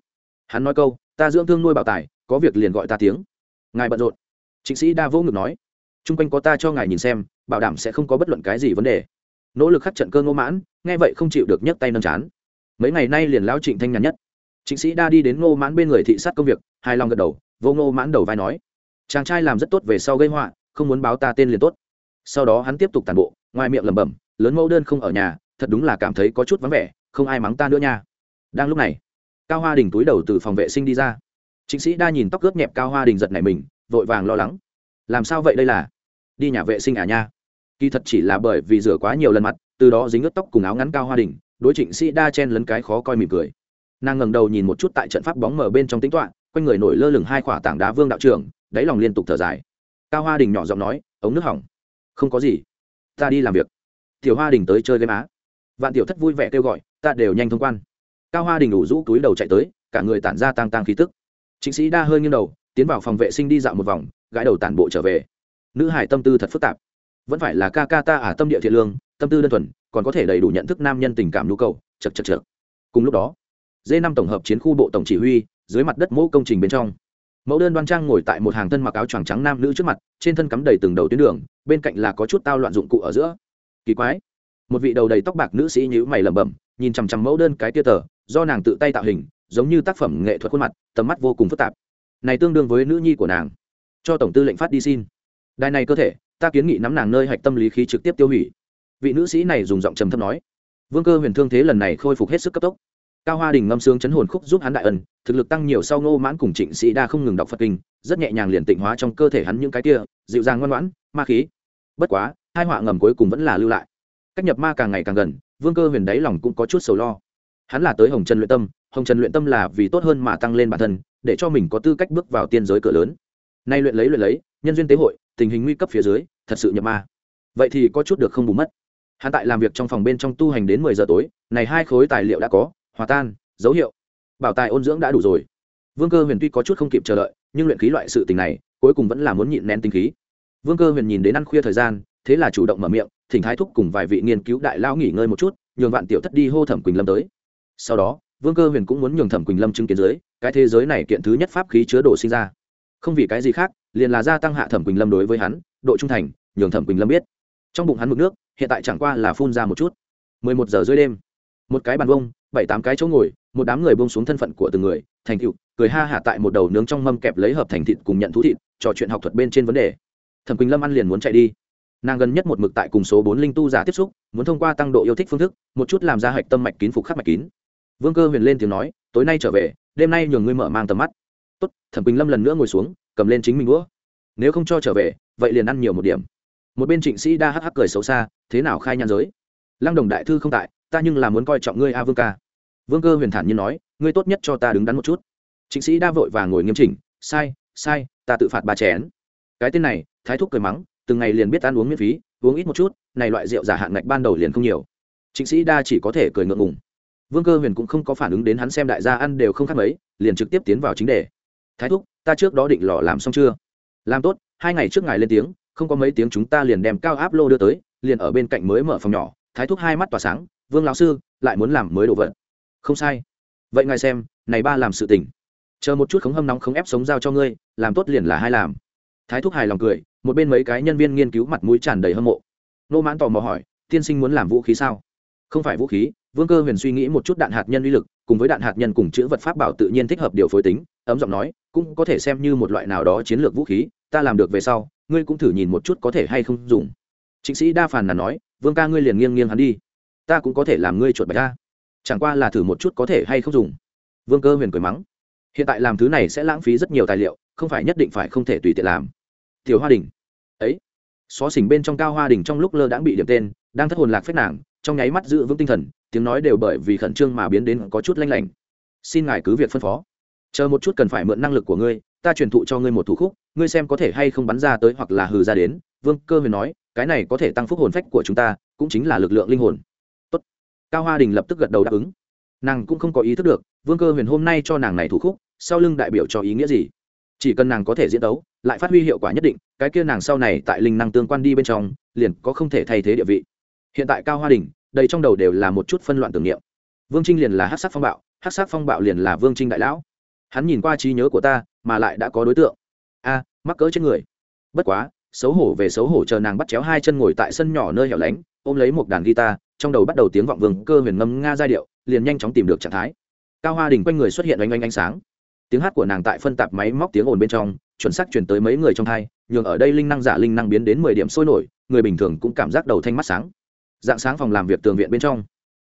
Hắn nói câu, ta dưỡng thương nuôi bảo tài, có việc liền gọi ta tiếng. Ngài bận rộn. Chính sĩ đa vô ngực nói chung quanh có ta cho ngài nhìn xem, bảo đảm sẽ không có bất luận cái gì vấn đề. Nỗ lực khắc trận cơ ngô mãn, nghe vậy không chịu được nhấc tay nâng chán. Mấy ngày nay liền lão trịnh thanh nhàn nhất trịnh sĩ đa đi đến ngô mãn bên người thị sát công việc, hài lòng gật đầu, vô ngô mãn đầu vai nói, chàng trai làm rất tốt về sau gây họa, không muốn báo ta tên liền tốt. Sau đó hắn tiếp tục tàn bộ, ngoài miệng lẩm bẩm, lớn mẫu đơn không ở nhà, thật đúng là cảm thấy có chút vắng vẻ, không ai mắng ta nữa nha. Đang lúc này, cao hoa đình túi đầu từ phòng vệ sinh đi ra. Chính sĩ đa nhìn tóc ướt nhẹp cao hoa đình giật này mình, vội vàng lo lắng, làm sao vậy đây là? Đi nhà vệ sinh à nha? Kỳ thật chỉ là bởi vì rửa quá nhiều lần mặt, từ đó dính ướt tóc cùng áo ngắn cao hoa đình, đối trịnh sĩ đa chen lấn cái khó coi mỉm cười nàng ngẩng đầu nhìn một chút tại trận pháp bóng mở bên trong tính toạ quanh người nổi lơ lửng hai khỏa tảng đá vương đạo trưởng đáy lòng liên tục thở dài. Cao hoa đình nhỏ giọng nói, ống nước hỏng. Không có gì. Ta đi làm việc. Tiểu hoa đình tới chơi game á. Vạn tiểu thất vui vẻ kêu gọi, ta đều nhanh thông quan. Cao hoa đình đủ rũ túi đầu chạy tới, cả người tản ra tang tang khí tức. Chính sĩ đa hơi nghiêng đầu, tiến vào phòng vệ sinh đi dạo một vòng, gãi đầu tản bộ trở về. Nữ hải tâm tư thật phức tạp. Vẫn phải là ca ca ta ả tâm địa thiện lương, tâm tư đơn thuần, còn có thể đầy đủ nhận thức nam nhân tình cảm nhu cầu chật chật chật cùng lúc đó d năm tổng hợp chiến khu bộ tổng chỉ huy, dưới mặt đất mẫu công trình bên trong. Mẫu đơn đoan trang ngồi tại một hàng thân mặc áo choàng trắng nam nữ trước mặt, trên thân cắm đầy từng đầu tuyến đường, bên cạnh là có chút tao loạn dụng cụ ở giữa. Kỳ quái. Một vị đầu đầy tóc bạc nữ sĩ nhữ mày lẩm bẩm, nhìn chằm chằm mẫu đơn cái tia tờ, do nàng tự tay tạo hình, giống như tác phẩm nghệ thuật khuôn mặt, tầm mắt vô cùng phức tạp. Này tương đương với nữ nhi của nàng. Cho tổng tư lệnh phát đi xin. Đài này cơ thể, ta kiến nghị nắm nàng nơi hạch tâm lý khí trực tiếp tiêu hủy. Vị nữ sĩ này dùng giọng trầm thấp nói. Vương cơ huyền thương thế lần này khôi phục hết sức cấp tốc cao hoa đình ngâm sướng chấn hồn khúc giúp hắn đại ân, thực lực tăng nhiều sau ngô mãn cùng trịnh sĩ đa không ngừng đọc phật kinh, rất nhẹ nhàng liền tịnh hóa trong cơ thể hắn những cái kia, dịu dàng ngoan ngoãn, ma khí. Bất quá, hai họa ngầm cuối cùng vẫn là lưu lại. Cách nhập ma càng ngày càng gần, vương cơ huyền đáy lòng cũng có chút sầu lo. Hắn là tới hồng trần luyện tâm, hồng trần luyện tâm là vì tốt hơn mà tăng lên bản thân, để cho mình có tư cách bước vào tiên giới cửa lớn. Nay luyện lấy luyện lấy, nhân duyên tế hội, tình hình nguy cấp phía dưới, thật sự nhập ma. Vậy thì có chút được không bù mất. Hắn tại làm việc trong phòng bên trong tu hành đến mười giờ tối, này hai khối tài liệu đã có hòa tan, dấu hiệu, bảo tài ôn dưỡng đã đủ rồi. Vương cơ huyền tuy có chút không kịp chờ đợi, nhưng luyện khí loại sự tình này, cuối cùng vẫn là muốn nhịn nén tinh khí. Vương cơ huyền nhìn đến ăn khuya thời gian, thế là chủ động mở miệng, thỉnh thái thúc cùng vài vị nghiên cứu đại lão nghỉ ngơi một chút, nhường vạn tiểu thất đi hô thẩm quỳnh lâm tới. Sau đó, vương cơ huyền cũng muốn nhường thẩm quỳnh lâm chứng kiến dưới, cái thế giới này kiện thứ nhất pháp khí chứa đồ sinh ra. Không vì cái gì khác, liền là gia tăng hạ thẩm quỳnh lâm đối với hắn, độ trung thành, nhường thẩm quỳnh lâm biết. Trong bụng hắn mực nước, hiện tại chẳng qua là phun ra một chút. Mười một giờ dưới đêm một cái bàn bông bảy tám cái chỗ ngồi, một đám người bông xuống thân phận của từng người, thành cựu cười ha hạ tại một đầu nướng trong mâm kẹp lấy hợp thành thịt cùng nhận thú thịt, trò chuyện học thuật bên trên vấn đề. Thẩm quỳnh lâm ăn liền muốn chạy đi. Nàng gần nhất một mực tại cùng số bốn linh tu giả tiếp xúc, muốn thông qua tăng độ yêu thích phương thức, một chút làm ra hạch tâm mạch kín phục khắc mạch kín. Vương cơ huyền lên tiếng nói, tối nay trở về, đêm nay nhường ngươi mở mang tầm mắt. Tốt. Thẩm quỳnh lâm lần nữa ngồi xuống, cầm lên chính mình đũa. Nếu không cho trở về, vậy liền ăn nhiều một điểm. Một bên trịnh sĩ đa hắc hắc cười xấu xa, thế nào khai nhan giới? Lăng đồng đại thư không tại ta nhưng là muốn coi trọng ngươi a vương ca. Vương cơ huyền thản nhiên nói, ngươi tốt nhất cho ta đứng đắn một chút. Trịnh sĩ đa vội và ngồi nghiêm chỉnh, sai sai, ta tự phạt ba chén. Cái tên này, thái thúc cười mắng, từng ngày liền biết ăn uống miễn phí, uống ít một chút, này loại rượu giả hạn ngạch ban đầu liền không nhiều. Trịnh sĩ đa chỉ có thể cười ngượng ngùng. Vương cơ huyền cũng không có phản ứng đến hắn xem đại gia ăn đều không khác mấy, liền trực tiếp tiến vào chính đề. Thái thúc, ta trước đó định lò làm xong chưa? Làm tốt, hai ngày trước ngày lên tiếng, không có mấy tiếng chúng ta liền đem cao áp lô đưa tới, liền ở bên cạnh mới mở phòng nhỏ. Thái thúc hai mắt tỏa sáng vương lão sư, lại muốn làm mới đồ vật. Không sai. Vậy ngài xem, này ba làm sự tình. Chờ một chút khống hâm nóng không ép sống giao cho ngươi, làm tốt liền là hai làm. Thái thúc hài lòng cười, một bên mấy cái nhân viên nghiên cứu mặt mũi tràn đầy hâm mộ. Nô mãn tò mò hỏi, tiên sinh muốn làm vũ khí sao? Không phải vũ khí, vương cơ huyền suy nghĩ một chút đạn hạt nhân uy lực, cùng với đạn hạt nhân cùng chữ vật pháp bảo tự nhiên thích hợp điều phối tính, ấm giọng nói, cũng có thể xem như một loại nào đó chiến lược vũ khí, ta làm được về sau, ngươi cũng thử nhìn một chút có thể hay không dùng. Chính sĩ đa phàn là nói, vương ca ngươi liền nghiêng nghiêng hắn đi ta cũng có thể làm ngươi chuột bạch ta chẳng qua là thử một chút có thể hay không dùng. Vương cơ huyền cười mắng. Hiện tại làm thứ này sẽ lãng phí rất nhiều tài liệu, không phải nhất định phải không thể tùy tiện làm. Tiểu hoa đình. Ấy. Xó xỉnh bên trong cao hoa đình trong lúc lơ đãng bị điểm tên, đang thất hồn lạc phép nàng, trong nháy mắt giữ vững tinh thần, tiếng nói đều bởi vì khẩn trương mà biến đến có chút lanh lảnh. Xin ngài cứ việc phân phó. Chờ một chút cần phải mượn năng lực của ngươi, ta truyền thụ cho ngươi một thủ khúc, ngươi xem có thể hay không bắn ra tới hoặc là hừ ra đến. Vương cơ huyền nói, cái này có thể tăng phúc hồn phách của chúng ta, cũng chính là lực lượng linh hồn cao hoa đình lập tức gật đầu đáp ứng. Nàng cũng không có ý thức được, vương cơ huyền hôm nay cho nàng này thủ khúc, sau lưng đại biểu cho ý nghĩa gì? Chỉ cần nàng có thể diễn đấu lại phát huy hiệu quả nhất định, cái kia nàng sau này tại linh năng tương quan đi bên trong, liền có không thể thay thế địa vị. Hiện tại cao hoa đình, đầy trong đầu đều là một chút phân loạn tưởng niệm. Vương trinh liền là hát sắc phong bạo hát sắc phong bạo liền là vương trinh đại lão. Hắn nhìn qua trí nhớ của ta, mà lại đã có đối tượng. A, mắc cỡ trên người. Bất quá, xấu hổ về xấu hổ chờ nàng bắt chéo hai chân ngồi tại sân nhỏ nơi hẻo lánh, ôm lấy một đàn guitar trong đầu bắt đầu tiếng vọng vương cơ huyền ngâm nga giai điệu, liền nhanh chóng tìm được trạng thái. Cao hoa đình quanh người xuất hiện oanh oanh ánh sáng. Tiếng hát của nàng tại phân tạp máy móc tiếng ồn bên trong, chuẩn xác chuyển tới mấy người trong thai, nhường ở đây linh năng giả linh năng biến đến mười điểm sôi nổi, người bình thường cũng cảm giác đầu thanh mắt sáng. Dạng sáng phòng làm việc tường viện bên trong.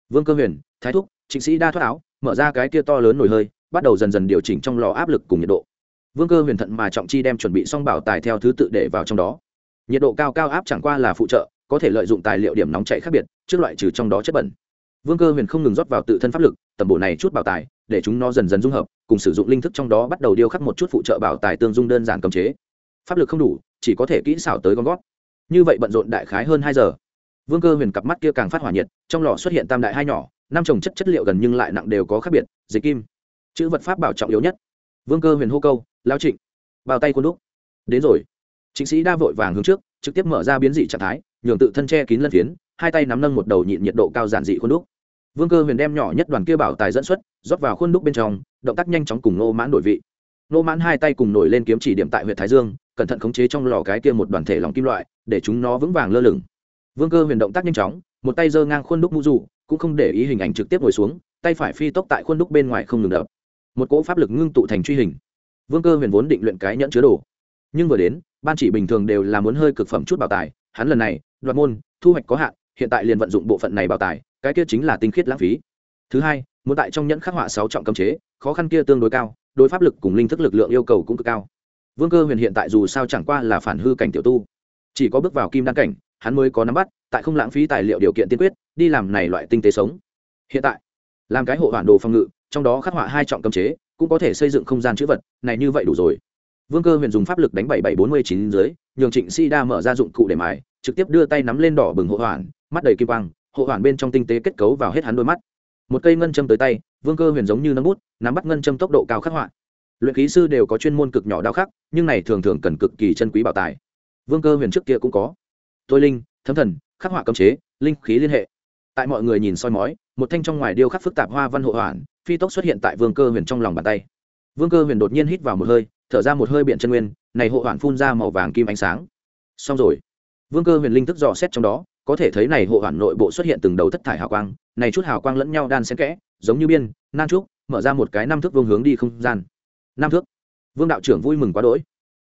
Vương cơ huyền, thái thúc, trịnh sĩ đa thoát áo, mở ra cái kia to lớn nổi hơi, bắt đầu dần dần điều chỉnh trong lò áp lực cùng nhiệt độ. Vương cơ huyền thận mà trọng chi đem chuẩn bị xong bảo tài theo thứ tự để vào trong đó. Nhiệt độ cao cao áp chẳng qua là phụ trợ có thể lợi dụng tài liệu điểm nóng chạy khác biệt, trước loại trừ trong đó chất bẩn. Vương cơ huyền không ngừng rót vào tự thân pháp lực tầm bổ này chút bảo tài, để chúng nó dần dần dung hợp, cùng sử dụng linh thức trong đó bắt đầu điêu khắc một chút phụ trợ bảo tài tương dung đơn giản cầm chế. Pháp lực không đủ, chỉ có thể kỹ xảo tới con gót. Như vậy bận rộn đại khái hơn hai giờ. Vương cơ huyền cặp mắt kia càng phát hỏa nhiệt, trong lò xuất hiện tam đại hai nhỏ, năm trồng chất chất liệu gần nhưng lại nặng đều có khác biệt, dịch kim. Chữ vật pháp bảo trọng yếu nhất. Vương cơ huyền hô câu lao trịnh, bao tay quân đúc. Đến rồi. Chính sĩ đa vội vàng hướng trước, trực tiếp mở ra biến dị trạng thái nhường tự thân che kín lân phiến, hai tay nắm nâng một đầu nhịn nhiệt độ cao giản dị khuôn đúc. Vương cơ huyền đem nhỏ nhất đoàn kia bảo tài dẫn xuất, rót vào khuôn đúc bên trong, động tác nhanh chóng cùng nô mãn đổi vị. Nô mãn hai tay cùng nổi lên kiếm chỉ điểm tại huyện thái dương, cẩn thận khống chế trong lò cái kia một đoàn thể lòng kim loại, để chúng nó vững vàng lơ lửng. Vương cơ huyền động tác nhanh chóng, một tay giơ ngang khuôn đúc mũ dù, cũng không để ý hình ảnh trực tiếp ngồi xuống, tay phải phi tốc tại khuôn đúc bên ngoài không ngừng đập. Một cỗ pháp lực ngưng tụ thành truy hình. Vương cơ huyền vốn định luyện cái nhẫn chứa đồ. Nhưng vừa đến, ban chỉ bình thường đều là muốn hơi cực phẩm chút bảo tài, hắn lần này đoạt môn, thu hoạch có hạn, hiện tại liền vận dụng bộ phận này bảo tài, cái kia chính là tinh khiết lãng phí. Thứ hai, muốn tại trong nhẫn khắc họa sáu trọng cấm chế, khó khăn kia tương đối cao, đối pháp lực cùng linh thức lực lượng yêu cầu cũng cực cao. Vương cơ huyền hiện tại dù sao chẳng qua là phản hư cảnh tiểu tu, chỉ có bước vào kim đan cảnh, hắn mới có nắm bắt, tại không lãng phí tài liệu điều kiện tiên quyết, đi làm này loại tinh tế sống. Hiện tại, làm cái hộ hoàn đồ phòng ngự, trong đó khắc họa hai trọng cấm chế, cũng có thể xây dựng không gian chữ vật, này như vậy đủ rồi. Vương cơ huyền dùng pháp lực đánh bảy bảy bốn mươi chín dưới, nhường trịnh si đa mở ra dụng cụ để mài trực tiếp đưa tay nắm lên đỏ bừng hộ hoàn mắt đầy kim quang, hộ hoàn bên trong tinh tế kết cấu vào hết hắn đôi mắt. Một cây ngân châm tới tay, vương cơ huyền giống như nắm bút, nắm bắt ngân châm tốc độ cao khắc họa. Luyện khí sư đều có chuyên môn cực nhỏ đao khắc, nhưng này thường thường cần cực kỳ chân quý bảo tài. Vương cơ huyền trước kia cũng có. Tôi linh, thấm thần, khắc họa cấm chế, linh khí liên hệ. Tại mọi người nhìn soi mói, một thanh trong ngoài điêu khắc phức tạp hoa văn hộ hoàn phi tốc xuất hiện tại vương cơ huyền trong lòng bàn tay. Vương cơ huyền đột nhiên hít vào một hơi, thở ra một hơi biện chân nguyên, này hộ hoàn phun ra màu vàng kim ánh sáng. Xong rồi vương cơ huyền linh thức dò xét trong đó, có thể thấy này hộ hoàn nội bộ xuất hiện từng đầu thất thải hào quang, này chút hào quang lẫn nhau đan xen kẽ, giống như biên nan trúc, mở ra một cái năm thước vương hướng đi không gian. Năm thước? Vương đạo trưởng vui mừng quá đỗi.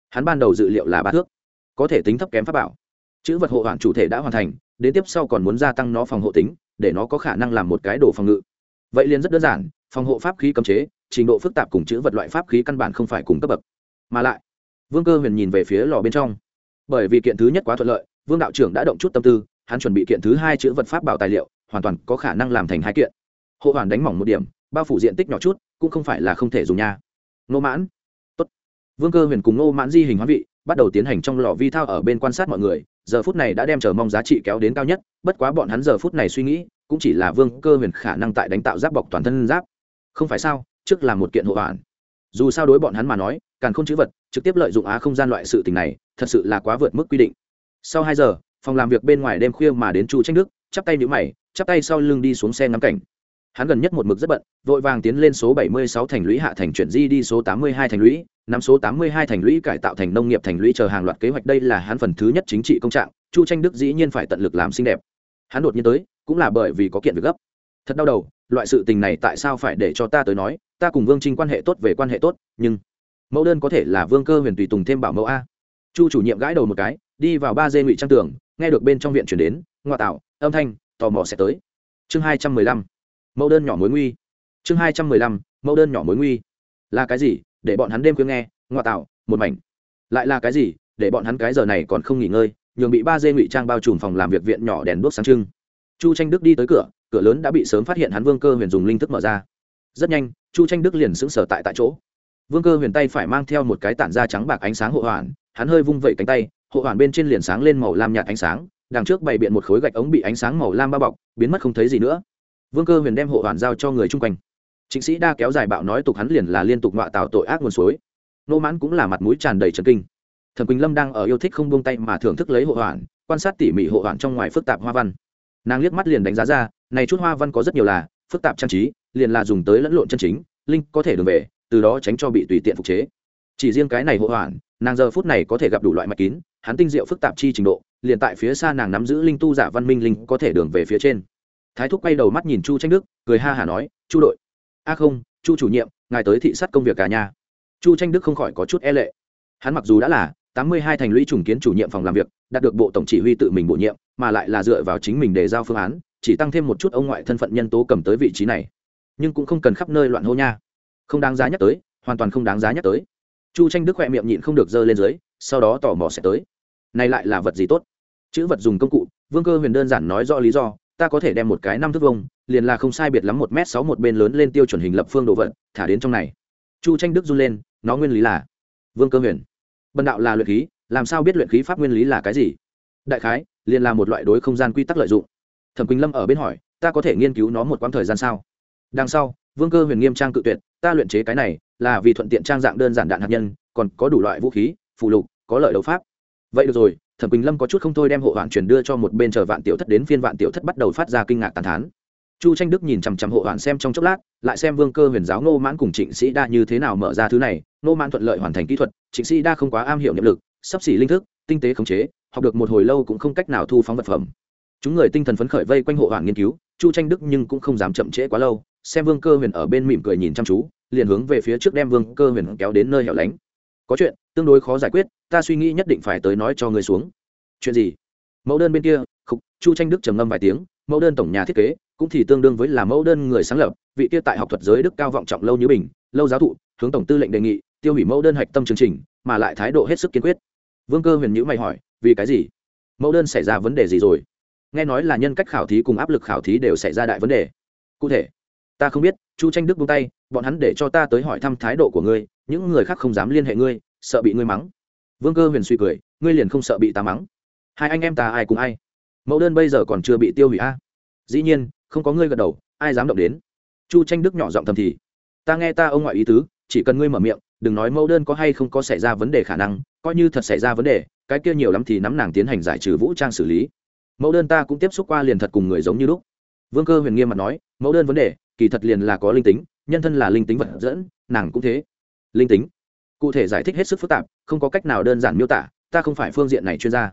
Hắn ban đầu dự liệu là ba thước. Có thể tính thấp kém pháp bảo. Chữ vật hộ hoàn chủ thể đã hoàn thành, đến tiếp sau còn muốn gia tăng nó phòng hộ tính, để nó có khả năng làm một cái đồ phòng ngự. Vậy liền rất đơn giản, phòng hộ pháp khí cấm chế, trình độ phức tạp cùng chữ vật loại pháp khí căn bản không phải cùng cấp bậc. Mà lại, vương cơ huyền nhìn về phía lò bên trong. Bởi vì kiện thứ nhất quá thuận lợi vương đạo trưởng đã động chút tâm tư, hắn chuẩn bị kiện thứ hai chữ vật pháp bảo tài liệu, hoàn toàn có khả năng làm thành hai kiện. Hộ hoàn đánh mỏng một điểm, bao phủ diện tích nhỏ chút, cũng không phải là không thể dùng nha. Nô mãn. Tốt. vương cơ huyền cùng nô mãn di hình hóa vị, bắt đầu tiến hành trong lò vi thao ở bên quan sát mọi người, giờ phút này đã đem chờ mong giá trị kéo đến cao nhất, bất quá bọn hắn giờ phút này suy nghĩ, cũng chỉ là vương cơ huyền khả năng tại đánh tạo giáp bọc toàn thân giáp. Không phải sao, trước là một kiện hộ hoàn. Dù sao đối bọn hắn mà nói càng không chữ vật, trực tiếp lợi dụng á không gian loại sự tình này, thật sự là quá vượt mức quy định sau hai giờ, phòng làm việc bên ngoài đêm khuya mà đến chu tranh đức, chắp tay nhữ mày, chắp tay sau lưng đi xuống xe ngắm cảnh. Hắn gần nhất một mực rất bận, vội vàng tiến lên số 76 thành lũy hạ thành chuyển di đi số 82 thành lũy năm số 82 thành lũy cải tạo thành nông nghiệp thành lũy chờ hàng loạt kế hoạch. Đây là hắn phần thứ nhất chính trị công trạng, chu tranh đức dĩ nhiên phải tận lực làm xinh đẹp. Hắn đột nhiên tới, cũng là bởi vì có kiện việc gấp. Thật đau đầu, loại sự tình này tại sao phải để cho ta tới nói, ta cùng vương trinh quan hệ tốt về quan hệ tốt, nhưng mẫu đơn có thể là vương cơ huyền tùy tùng thêm bảo mẫu a. Chu chủ nhiệm gãi đầu một cái đi vào ba dê ngụy trang tường, nghe được bên trong viện chuyển đến ngoại tạo, âm thanh, tò mò sẽ tới. Chương hai trăm mười lăm, mẫu đơn nhỏ mối nguy. Chương hai trăm mười lăm, mẫu đơn nhỏ mối nguy. Là cái gì? Để bọn hắn đêm khuya nghe ngoại tạo, một mảnh. Lại là cái gì? Để bọn hắn cái giờ này còn không nghỉ ngơi, nhường bị ba dê ngụy trang bao trùm phòng làm việc viện nhỏ đèn đuốc sáng trưng. Chu tranh đức đi tới cửa cửa lớn đã bị sớm phát hiện hắn vương cơ huyền dùng linh thức mở ra. Rất nhanh, chu tranh đức liền sững sờ tại tại chỗ. Vương cơ huyền tay phải mang theo một cái tản da trắng bạc ánh sáng hộ hoàn, hắn hơi vung vẩy cánh tay hộ hoàn bên trên liền sáng lên màu lam nhạt ánh sáng, đằng trước bày biện một khối gạch ống bị ánh sáng màu lam bao bọc, biến mất không thấy gì nữa. Vương cơ huyền đem hộ hoàn giao cho người chung quanh. Chính sĩ đa kéo dài bạo nói tục hắn liền là liên tục ngoạ tạo tội ác nguồn suối. Nô mãn cũng là mặt mũi tràn đầy trần kinh. Thần quỳnh lâm đang ở yêu thích không buông tay mà thưởng thức lấy hộ hoàn, quan sát tỉ mỉ hộ hoàn trong ngoài phức tạp hoa văn. Nàng liếc mắt liền đánh giá ra, này chút hoa văn có rất nhiều là phức tạp trang trí, liền là dùng tới lẫn lộn chân chính, linh có thể đường về, từ đó tránh cho bị tùy tiện phục chế. Chỉ riêng cái này hộ hoàn nàng giờ phút này có thể gặp đủ loại mạch kín, hắn tinh diệu phức tạp chi trình độ, liền tại phía xa nàng nắm giữ linh tu giả văn minh linh có thể đường về phía trên. Thái thúc quay đầu mắt nhìn chu tranh đức, cười ha hả nói, chu đội. A à không, chu chủ nhiệm, ngài tới thị sát công việc cả nhà. Chu tranh đức không khỏi có chút e lệ. Hắn mặc dù đã là tám mươi hai thành lũy trùng kiến chủ nhiệm phòng làm việc, đạt được bộ tổng chỉ huy tự mình bổ nhiệm, mà lại là dựa vào chính mình để giao phương án, chỉ tăng thêm một chút ông ngoại thân phận nhân tố cầm tới vị trí này. Nhưng cũng không cần khắp nơi loạn hô nha. Không đáng giá nhắc tới, hoàn toàn không đáng giá nhắc tới chu tranh đức khoe miệng nhịn không được giơ lên dưới, sau đó tò mò sẽ tới. Này lại là vật gì tốt? Chữ vật dùng công cụ, vương cơ huyền đơn giản nói rõ lý do, ta có thể đem một cái năm thước vông liền là không sai biệt lắm một m sáu một bên lớn lên tiêu chuẩn hình lập phương đồ vật, thả đến trong này. Chu tranh đức run lên, nó nguyên lý là? Vương cơ huyền. Bần đạo là luyện khí, làm sao biết luyện khí pháp nguyên lý là cái gì? Đại khái, liền là một loại đối không gian quy tắc lợi dụng. Thẩm quỳnh lâm ở bên hỏi, ta có thể nghiên cứu nó một quãng thời gian sao? Đằng sau, vương cơ huyền nghiêm trang cự tuyệt, ta luyện chế cái này là vì thuận tiện trang dạng đơn giản đạn hạt nhân, còn có đủ loại vũ khí phụ lục, có lợi đấu pháp. Vậy được rồi, thẩm quỳnh lâm có chút không thôi đem hộ hoạn truyền đưa cho một bên chờ vạn tiểu thất đến phiên vạn tiểu thất bắt đầu phát ra kinh ngạc tàn thán. Chu tranh đức nhìn chằm chằm hộ hoạn xem trong chốc lát, lại xem vương cơ huyền giáo nô mãn cùng trịnh sĩ đa như thế nào mở ra thứ này. Nô mãn thuận lợi hoàn thành kỹ thuật, trịnh sĩ đa không quá am hiểu nhiệm lực, sắp xỉ linh thức, tinh tế khống chế, học được một hồi lâu cũng không cách nào thu phóng vật phẩm. Chúng người tinh thần phấn khởi vây quanh hộ hoạn nghiên cứu, chu tranh đức nhưng cũng không dám chậm trễ quá lâu, xem vương cơ huyền ở bên mỉm cười nhìn chăm chú liền hướng về phía trước đem vương cơ huyền kéo đến nơi hẻo lánh. Có chuyện, tương đối khó giải quyết, ta suy nghĩ nhất định phải tới nói cho người xuống. Chuyện gì? Mẫu đơn bên kia khúc chu tranh đức trầm ngâm vài tiếng, mẫu đơn tổng nhà thiết kế, cũng thì tương đương với là mẫu đơn người sáng lập, vị kia tại học thuật giới đức cao vọng trọng lâu như bình, lâu giáo thụ, hướng tổng tư lệnh đề nghị, tiêu hủy mẫu đơn hạch tâm chương trình, mà lại thái độ hết sức kiên quyết. Vương cơ huyền nhữ mày hỏi, vì cái gì? Mẫu đơn xảy ra vấn đề gì rồi? Nghe nói là nhân cách khảo thí cùng áp lực khảo thí đều xảy ra đại vấn đề. Cụ thể ta không biết, chu tranh đức buông tay, bọn hắn để cho ta tới hỏi thăm thái độ của ngươi, những người khác không dám liên hệ ngươi, sợ bị ngươi mắng. Vương cơ huyền suy cười, ngươi liền không sợ bị ta mắng. Hai anh em ta ai cùng ai? Mẫu đơn bây giờ còn chưa bị tiêu hủy a. Dĩ nhiên, không có ngươi gật đầu, ai dám động đến? Chu tranh đức nhỏ giọng thầm thì, ta nghe ta ông ngoại ý tứ, chỉ cần ngươi mở miệng, đừng nói mẫu đơn có hay không có xảy ra vấn đề khả năng, coi như thật xảy ra vấn đề, cái kia nhiều lắm thì nắm nàng tiến hành giải trừ vũ trang xử lý. Mẫu đơn ta cũng tiếp xúc qua liền thật cùng người giống như lúc. Vương cơ huyền nghiêm mặt nói, mẫu đơn vấn đề kỳ thật liền là có linh tính, nhân thân là linh tính vật dẫn, nàng cũng thế. Linh tính. Cụ thể giải thích hết sức phức tạp, không có cách nào đơn giản miêu tả, ta không phải phương diện này chuyên gia.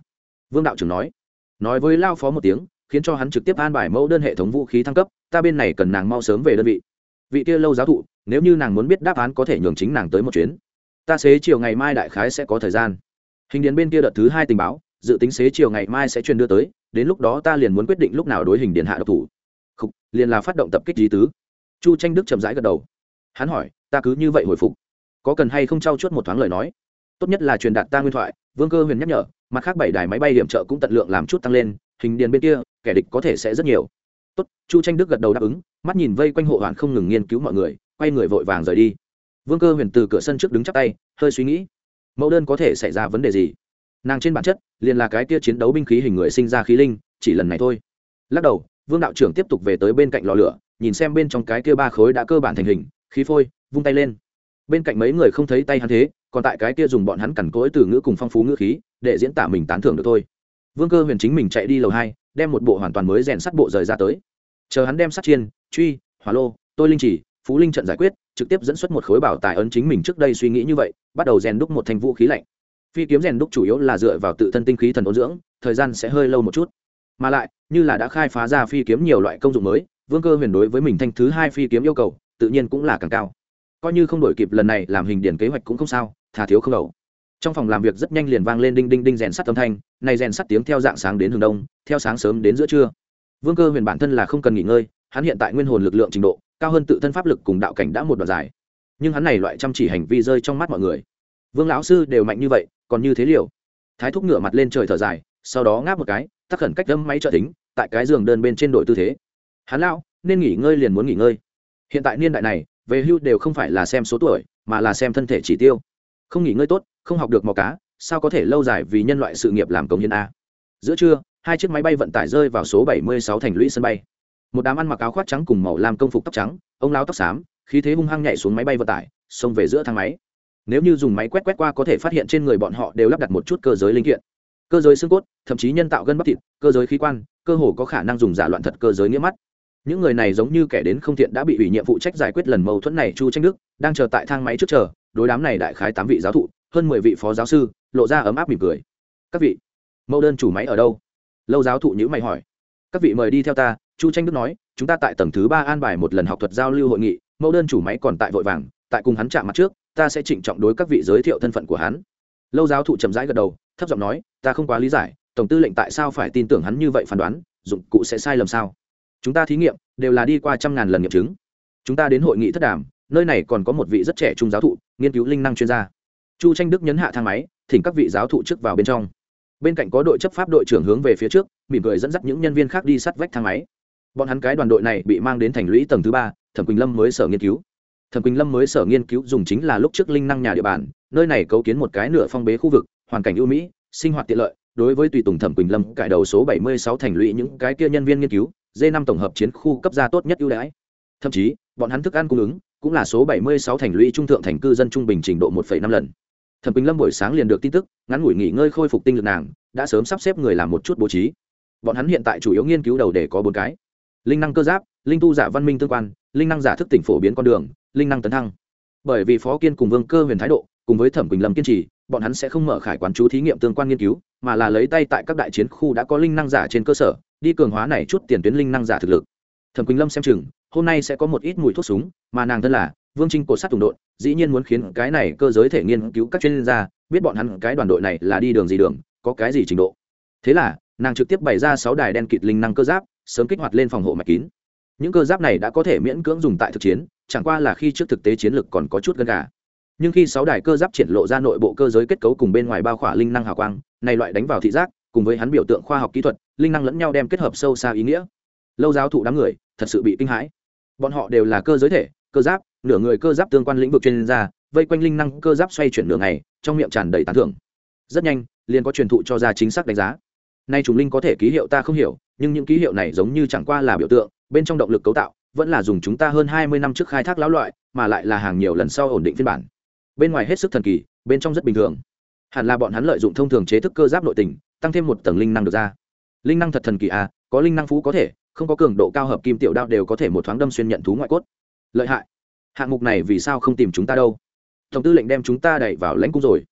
Vương đạo trưởng nói. Nói với lao phó một tiếng, khiến cho hắn trực tiếp an bài mẫu đơn hệ thống vũ khí thăng cấp, ta bên này cần nàng mau sớm về đơn vị. Vị kia lâu giáo thụ, nếu như nàng muốn biết đáp án có thể nhường chính nàng tới một chuyến. Ta xế chiều ngày mai đại khái sẽ có thời gian. Hình điền bên kia đợt thứ hai tình báo, dự tính xế chiều ngày mai sẽ truyền đưa tới, đến lúc đó ta liền muốn quyết định lúc nào đối hình điền hạ độc thủ khục, liền là phát động tập kích lý tứ. Chu tranh đức chậm rãi gật đầu. Hắn hỏi, ta cứ như vậy hồi phục, có cần hay không trao chuốt một thoáng lời nói? Tốt nhất là truyền đạt ta nguyên thoại. Vương cơ huyền nhắc nhở, mặt khác bảy đài máy bay điểm trợ cũng tận lượng làm chút tăng lên, hình điền bên kia, kẻ địch có thể sẽ rất nhiều. Tốt, chu tranh đức gật đầu đáp ứng, mắt nhìn vây quanh hộ hoàn không ngừng nghiên cứu mọi người, quay người vội vàng rời đi. Vương cơ huyền từ cửa sân trước đứng chắp tay, hơi suy nghĩ, mẫu đơn có thể xảy ra vấn đề gì? Nàng trên bản chất, liền là cái kia chiến đấu binh khí hình người sinh ra khí linh, chỉ lần này thôi. Lắc đầu vương đạo trưởng tiếp tục về tới bên cạnh lò lửa, nhìn xem bên trong cái kia ba khối đã cơ bản thành hình, khí phôi, vung tay lên. Bên cạnh mấy người không thấy tay hắn thế, còn tại cái kia dùng bọn hắn cằn cỗi từ ngữ cùng phong phú ngữ khí, để diễn tả mình tán thưởng được thôi. Vương cơ huyền chính mình chạy đi lầu hai, đem một bộ hoàn toàn mới rèn sắt bộ rời ra tới. Chờ hắn đem sắt chiên, truy, hỏa lô, tôi linh chỉ, phú linh trận giải quyết, trực tiếp dẫn xuất một khối bảo tài ấn chính mình trước đây suy nghĩ như vậy, bắt đầu rèn đúc một thành vũ khí lạnh. Phi kiếm rèn đúc chủ yếu là dựa vào tự thân tinh khí thần ôn dưỡng, thời gian sẽ hơi lâu một chút mà lại, như là đã khai phá ra phi kiếm nhiều loại công dụng mới, vương cơ huyền đối với mình thanh thứ hai phi kiếm yêu cầu, tự nhiên cũng là càng cao. Coi như không đổi kịp lần này làm hình điển kế hoạch cũng không sao, thà thiếu không đầu. Trong phòng làm việc rất nhanh liền vang lên đinh đinh đinh rèn sắt âm thanh, này rèn sắt tiếng theo dạng sáng đến hướng đông, theo sáng sớm đến giữa trưa. Vương cơ huyền bản thân là không cần nghỉ ngơi, hắn hiện tại nguyên hồn lực lượng trình độ, cao hơn tự thân pháp lực cùng đạo cảnh đã một đoạn dài. Nhưng hắn này loại chăm chỉ hành vi rơi trong mắt mọi người. Vương lão sư đều mạnh như vậy, còn như thế liều. Thái thúc ngửa mặt lên trời thở dài, sau đó ngáp một cái tắc khẩn cách đâm máy trợ tính tại cái giường đơn bên trên đội tư thế. Hắn lão, nên nghỉ ngơi liền muốn nghỉ ngơi. Hiện tại niên đại này, về hưu đều không phải là xem số tuổi, mà là xem thân thể chỉ tiêu. Không nghỉ ngơi tốt, không học được mò cá, sao có thể lâu dài vì nhân loại sự nghiệp làm công nhân a? Giữa trưa, hai chiếc máy bay vận tải rơi vào số 76 thành lũy sân bay. Một đám ăn mặc áo khoác trắng cùng màu làm công phục tóc trắng, ông lao tóc xám, khí thế hung hăng nhảy xuống máy bay vận tải, xông về giữa thang máy. Nếu như dùng máy quét quét qua có thể phát hiện trên người bọn họ đều lắp đặt một chút cơ giới linh kiện cơ giới xương cốt, thậm chí nhân tạo gân bắp thịt, cơ giới khí quan, cơ hồ có khả năng dùng giả loạn thật cơ giới nghĩa mắt. Những người này giống như kẻ đến không thiện đã bị ủy nhiệm vụ trách giải quyết lần mâu thuẫn này chu tranh đức, đang chờ tại thang máy trước chờ, đối đám này đại khái tám vị giáo thụ, hơn mười vị phó giáo sư, lộ ra ấm áp mỉm cười. Các vị, mẫu đơn chủ máy ở đâu? Lâu giáo thụ nhữ mày hỏi. Các vị mời đi theo ta. Chu tranh đức nói, chúng ta tại tầng thứ ba an bài một lần học thuật giao lưu hội nghị, mẫu đơn chủ máy còn tại vội vàng, tại cùng hắn chạm mặt trước, ta sẽ trịnh trọng đối các vị giới thiệu thân phận của hắn. Lâu giáo thụ chậm rãi gật đầu thấp giọng nói, ta không quá lý giải, tổng tư lệnh tại sao phải tin tưởng hắn như vậy phán đoán, dụng cụ sẽ sai lầm sao? Chúng ta thí nghiệm đều là đi qua trăm ngàn lần nghiệm chứng. Chúng ta đến hội nghị thất đàm, nơi này còn có một vị rất trẻ trung giáo thụ, nghiên cứu linh năng chuyên gia. Chu tranh đức nhấn hạ thang máy, thỉnh các vị giáo thụ trước vào bên trong. Bên cạnh có đội chấp pháp đội trưởng hướng về phía trước, mỉm cười dẫn dắt những nhân viên khác đi sát vách thang máy. Bọn hắn cái đoàn đội này bị mang đến thành lũy tầng thứ ba, thẩm quỳnh lâm mới sở nghiên cứu. Thẩm quỳnh lâm mới sở nghiên cứu dùng chính là lúc trước linh năng nhà địa bàn, nơi này cấu kiến một cái nửa phong bế khu vực hoàn cảnh ưu mỹ sinh hoạt tiện lợi đối với tùy tùng thẩm quỳnh lâm cải đầu số 76 thành lũy những cái kia nhân viên nghiên cứu d 5 tổng hợp chiến khu cấp ra tốt nhất ưu đãi. Thậm chí bọn hắn thức ăn cung ứng cũng là số 76 thành lũy trung thượng thành cư dân trung bình trình độ 1,5 lần. Thẩm quỳnh lâm buổi sáng liền được tin tức ngắn ngủi nghỉ ngơi khôi phục tinh lực nàng đã sớm sắp xếp người làm một chút bố trí. Bọn hắn hiện tại chủ yếu nghiên cứu đầu để có bốn cái. Linh năng cơ giáp linh tu giả văn minh tương quan linh năng giả thức tỉnh phổ biến con đường linh năng tấn thăng bởi vì phó kiên cùng vương cơ huyền thái độ, cùng với thẩm quỳnh lâm kiên trì, bọn hắn sẽ không mở khải quán chú thí nghiệm tương quan nghiên cứu, mà là lấy tay tại các đại chiến khu đã có linh năng giả trên cơ sở, đi cường hóa này chút tiền tuyến linh năng giả thực lực. Thẩm quỳnh lâm xem chừng, hôm nay sẽ có một ít mùi thuốc súng, mà nàng thân là vương trinh cột sát tùng đội, dĩ nhiên muốn khiến cái này cơ giới thể nghiên cứu các chuyên gia biết bọn hắn cái đoàn đội này là đi đường gì đường, có cái gì trình độ. Thế là, nàng trực tiếp bày ra sáu đài đen kịt linh năng cơ giáp, sớm kích hoạt lên phòng hộ mạch kín. Những cơ giáp này đã có thể miễn cưỡng dùng tại thực chiến chẳng qua là khi trước thực tế chiến lược còn có chút gần gà. Nhưng khi sáu đài cơ giáp triển lộ ra nội bộ cơ giới kết cấu cùng bên ngoài bao khỏa linh năng hào quang, này loại đánh vào thị giác, cùng với hắn biểu tượng khoa học kỹ thuật, linh năng lẫn nhau đem kết hợp sâu xa ý nghĩa. Lâu giáo thụ đám người, thật sự bị kinh hãi. Bọn họ đều là cơ giới thể, cơ giáp, nửa người cơ giáp tương quan lĩnh vực chuyên gia, vây quanh linh năng cơ giáp xoay chuyển nửa ngày, trong miệng tràn đầy tán thưởng. Rất nhanh, liền có truyền thụ cho ra chính xác đánh giá. Nay trùng linh có thể ký hiệu ta không hiểu, nhưng những ký hiệu này giống như chẳng qua là biểu tượng, bên trong động lực cấu tạo vẫn là dùng chúng ta hơn hai mươi năm trước khai thác lão loại, mà lại là hàng nhiều lần sau ổn định phiên bản. Bên ngoài hết sức thần kỳ, bên trong rất bình thường. Hẳn là bọn hắn lợi dụng thông thường chế thức cơ giáp nội tình, tăng thêm một tầng linh năng được ra. Linh năng thật thần kỳ à có linh năng phú có thể, không có cường độ cao hợp kim tiểu đao đều có thể một thoáng đâm xuyên nhận thú ngoại cốt. Lợi hại. Hạng mục này vì sao không tìm chúng ta đâu? Tổng tư lệnh đem chúng ta đẩy vào lãnh cung rồi.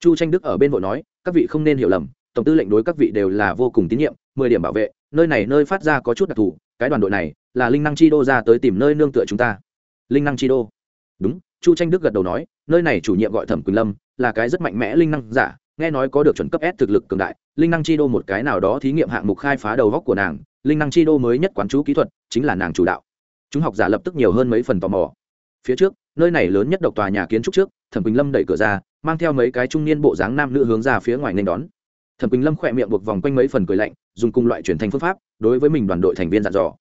Chu tranh đức ở bên vội nói, các vị không nên hiểu lầm, tổng tư lệnh đối các vị đều là vô cùng tín nhiệm, mười điểm bảo vệ, nơi này nơi phát ra có chút đặc thù cái đoàn đội này là linh năng chi đô ra tới tìm nơi nương tựa chúng ta. Linh năng chi đô. Đúng, chu tranh đức gật đầu nói, nơi này chủ nhiệm gọi thẩm quỳnh lâm, là cái rất mạnh mẽ linh năng giả, nghe nói có được chuẩn cấp S thực lực cường đại. Linh năng chi đô một cái nào đó thí nghiệm hạng mục khai phá đầu góc của nàng, linh năng chi đô mới nhất quán chú kỹ thuật, chính là nàng chủ đạo. Chúng học giả lập tức nhiều hơn mấy phần tò mò. Phía trước, nơi này lớn nhất độc tòa nhà kiến trúc trước, thẩm quỳnh lâm đẩy cửa ra, mang theo mấy cái trung niên bộ dáng nam nữ hướng ra phía ngoài nên đón thẩm quỳnh lâm khỏe miệng buộc vòng quanh mấy phần cười lạnh, dùng cùng loại truyền thanh phương pháp, đối với mình đoàn đội thành viên dặn dò.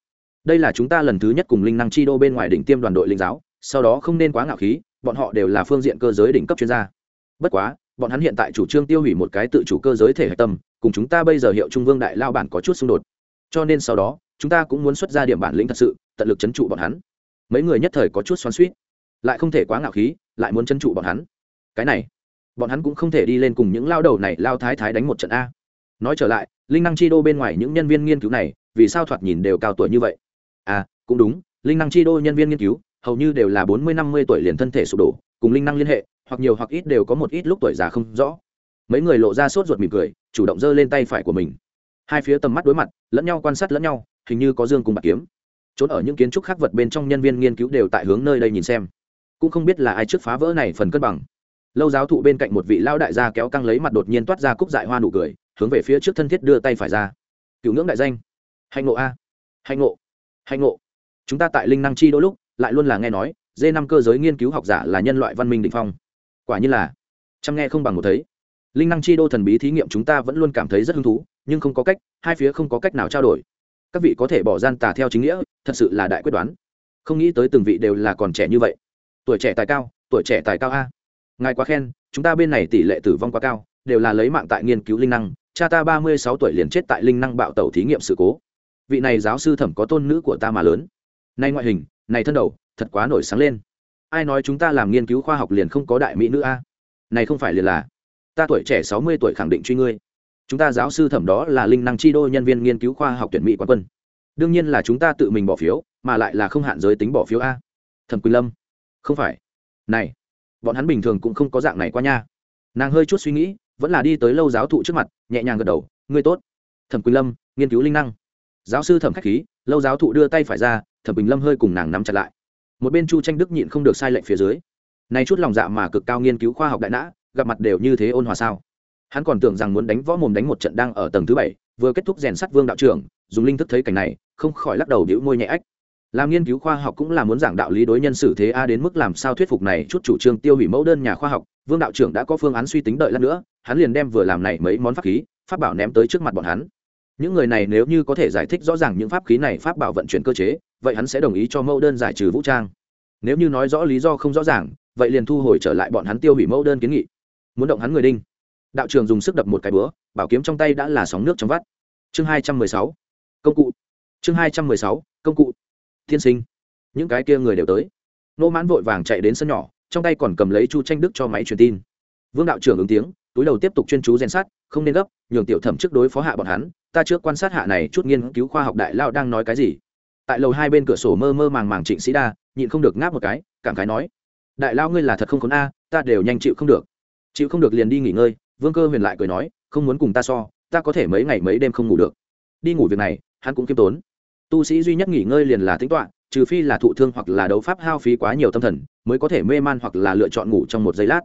Đây là chúng ta lần thứ nhất cùng linh năng chi đô bên ngoài đỉnh tiêm đoàn đội linh giáo, sau đó không nên quá ngạo khí, bọn họ đều là phương diện cơ giới đỉnh cấp chuyên gia. Bất quá, bọn hắn hiện tại chủ trương tiêu hủy một cái tự chủ cơ giới thể hạch tâm, cùng chúng ta bây giờ hiệu trung vương đại lao bản có chút xung đột. Cho nên sau đó, chúng ta cũng muốn xuất ra điểm bản lĩnh thật sự, tận lực chấn trụ bọn hắn. Mấy người nhất thời có chút xoắn suýt lại không thể quá ngạo khí, lại muốn chấn trụ bọn hắn. Cái này bọn hắn cũng không thể đi lên cùng những lao đầu này lao thái thái đánh một trận a. Nói trở lại, linh năng chi đô bên ngoài những nhân viên nghiên cứu này, vì sao thoạt nhìn đều cao tuổi như vậy? À cũng đúng, linh năng chi đô nhân viên nghiên cứu, hầu như đều là bốn mươi, năm mươi tuổi liền thân thể sụp đổ, cùng linh năng liên hệ, hoặc nhiều hoặc ít đều có một ít lúc tuổi già không rõ. Mấy người lộ ra sốt ruột mỉm cười, chủ động giơ lên tay phải của mình. Hai phía tầm mắt đối mặt, lẫn nhau quan sát lẫn nhau, hình như có dương cùng bạc kiếm. Trốn ở những kiến trúc khác vật bên trong nhân viên nghiên cứu đều tại hướng nơi đây nhìn xem. Cũng không biết là ai trước phá vỡ này phần cân bằng lâu giáo thụ bên cạnh một vị lao đại gia kéo căng lấy mặt đột nhiên toát ra cúc dại hoa nụ cười, hướng về phía trước thân thiết đưa tay phải ra. Cựu ngưỡng đại danh. Hạnh ngộ a. Hạnh ngộ. Hạnh ngộ. Chúng ta tại linh năng chi đôi lúc, lại luôn là nghe nói, d năm cơ giới nghiên cứu học giả là nhân loại văn minh định phong. Quả như là, chăm nghe không bằng một thấy. Linh năng chi đô thần bí thí nghiệm chúng ta vẫn luôn cảm thấy rất hứng thú, nhưng không có cách, hai phía không có cách nào trao đổi. Các vị có thể bỏ gian tà theo chính nghĩa, thật sự là đại quyết đoán. Không nghĩ tới từng vị đều là còn trẻ như vậy. Tuổi trẻ tài cao, tuổi trẻ tài cao a ngài quá khen, chúng ta bên này tỷ lệ tử vong quá cao, đều là lấy mạng tại nghiên cứu linh năng, cha ta ba mươi sáu tuổi liền chết tại linh năng bạo tẩu thí nghiệm sự cố. Vị này giáo sư thẩm có tôn nữ của ta mà lớn. Nay ngoại hình, này thân đầu, thật quá nổi sáng lên. Ai nói chúng ta làm nghiên cứu khoa học liền không có đại mỹ nữ a? Này không phải liền là, ta tuổi trẻ sáu mươi tuổi khẳng định truy ngươi. Chúng ta giáo sư thẩm đó là linh năng chi đô nhân viên nghiên cứu khoa học tuyển mỹ quán quân. Đương nhiên là chúng ta tự mình bỏ phiếu, mà lại là không hạn giới tính bỏ phiếu a. Thẩm quỳnh lâm, không phải. Này bọn hắn bình thường cũng không có dạng này qua nha. Nàng hơi chút suy nghĩ, vẫn là đi tới lâu giáo thụ trước mặt, nhẹ nhàng gật đầu, ngươi tốt. Thẩm quỳnh lâm, nghiên cứu linh năng. Giáo sư thẩm khách khí, lâu giáo thụ đưa tay phải ra, thẩm quỳnh lâm hơi cùng nàng nắm chặt lại. Một bên chu tranh đức nhịn không được sai lệnh phía dưới. Này chút lòng dạ mà cực cao nghiên cứu khoa học đại nã, gặp mặt đều như thế ôn hòa sao? Hắn còn tưởng rằng muốn đánh võ mồm đánh một trận đang ở tầng thứ bảy, vừa kết thúc rèn sắt vương đạo trưởng, dùng linh thức thấy cảnh này, không khỏi lắc đầu đĩu môi nhẹ ách làm nghiên cứu khoa học cũng là muốn giảng đạo lý đối nhân xử thế a đến mức làm sao thuyết phục này chút chủ trương tiêu hủy mẫu đơn nhà khoa học. Vương đạo trưởng đã có phương án suy tính đợi lát nữa, hắn liền đem vừa làm này mấy món pháp khí, pháp bảo ném tới trước mặt bọn hắn. Những người này nếu như có thể giải thích rõ ràng những pháp khí này pháp bảo vận chuyển cơ chế, vậy hắn sẽ đồng ý cho mẫu đơn giải trừ vũ trang. Nếu như nói rõ lý do không rõ ràng, vậy liền thu hồi trở lại bọn hắn tiêu hủy mẫu đơn kiến nghị. Muốn động hắn người đinh. Đạo trường dùng sức đập một cái búa, bảo kiếm trong tay đã là sóng nước trong vắt. Chương hai trăm mười sáu. Công cụ. Chương hai trăm mười sáu. Công cụ tiên sinh, những cái kia người đều tới. Nô mãn vội vàng chạy đến sân nhỏ, trong tay còn cầm lấy chu tranh đức cho máy truyền tin. Vương đạo trưởng ứng tiếng, túi đầu tiếp tục chuyên chú rèn sát không nên gấp, nhường tiểu thẩm trước đối phó hạ bọn hắn, ta trước quan sát hạ này chút nghiên cứu khoa học đại lao đang nói cái gì. Tại lầu hai bên cửa sổ mơ mơ màng màng trịnh sĩ đa, nhịn không được ngáp một cái, cảm khái nói, đại lao ngươi là thật không khốn a, ta đều nhanh chịu không được. Chịu không được liền đi nghỉ ngơi, vương cơ huyền lại cười nói, không muốn cùng ta so, ta có thể mấy ngày mấy đêm không ngủ được. Đi ngủ việc này, hắn cũng kiêm tốn tu sĩ duy nhất nghỉ ngơi liền là tính toán trừ phi là thụ thương hoặc là đấu pháp hao phí quá nhiều tâm thần, mới có thể mê man hoặc là lựa chọn ngủ trong một giây lát.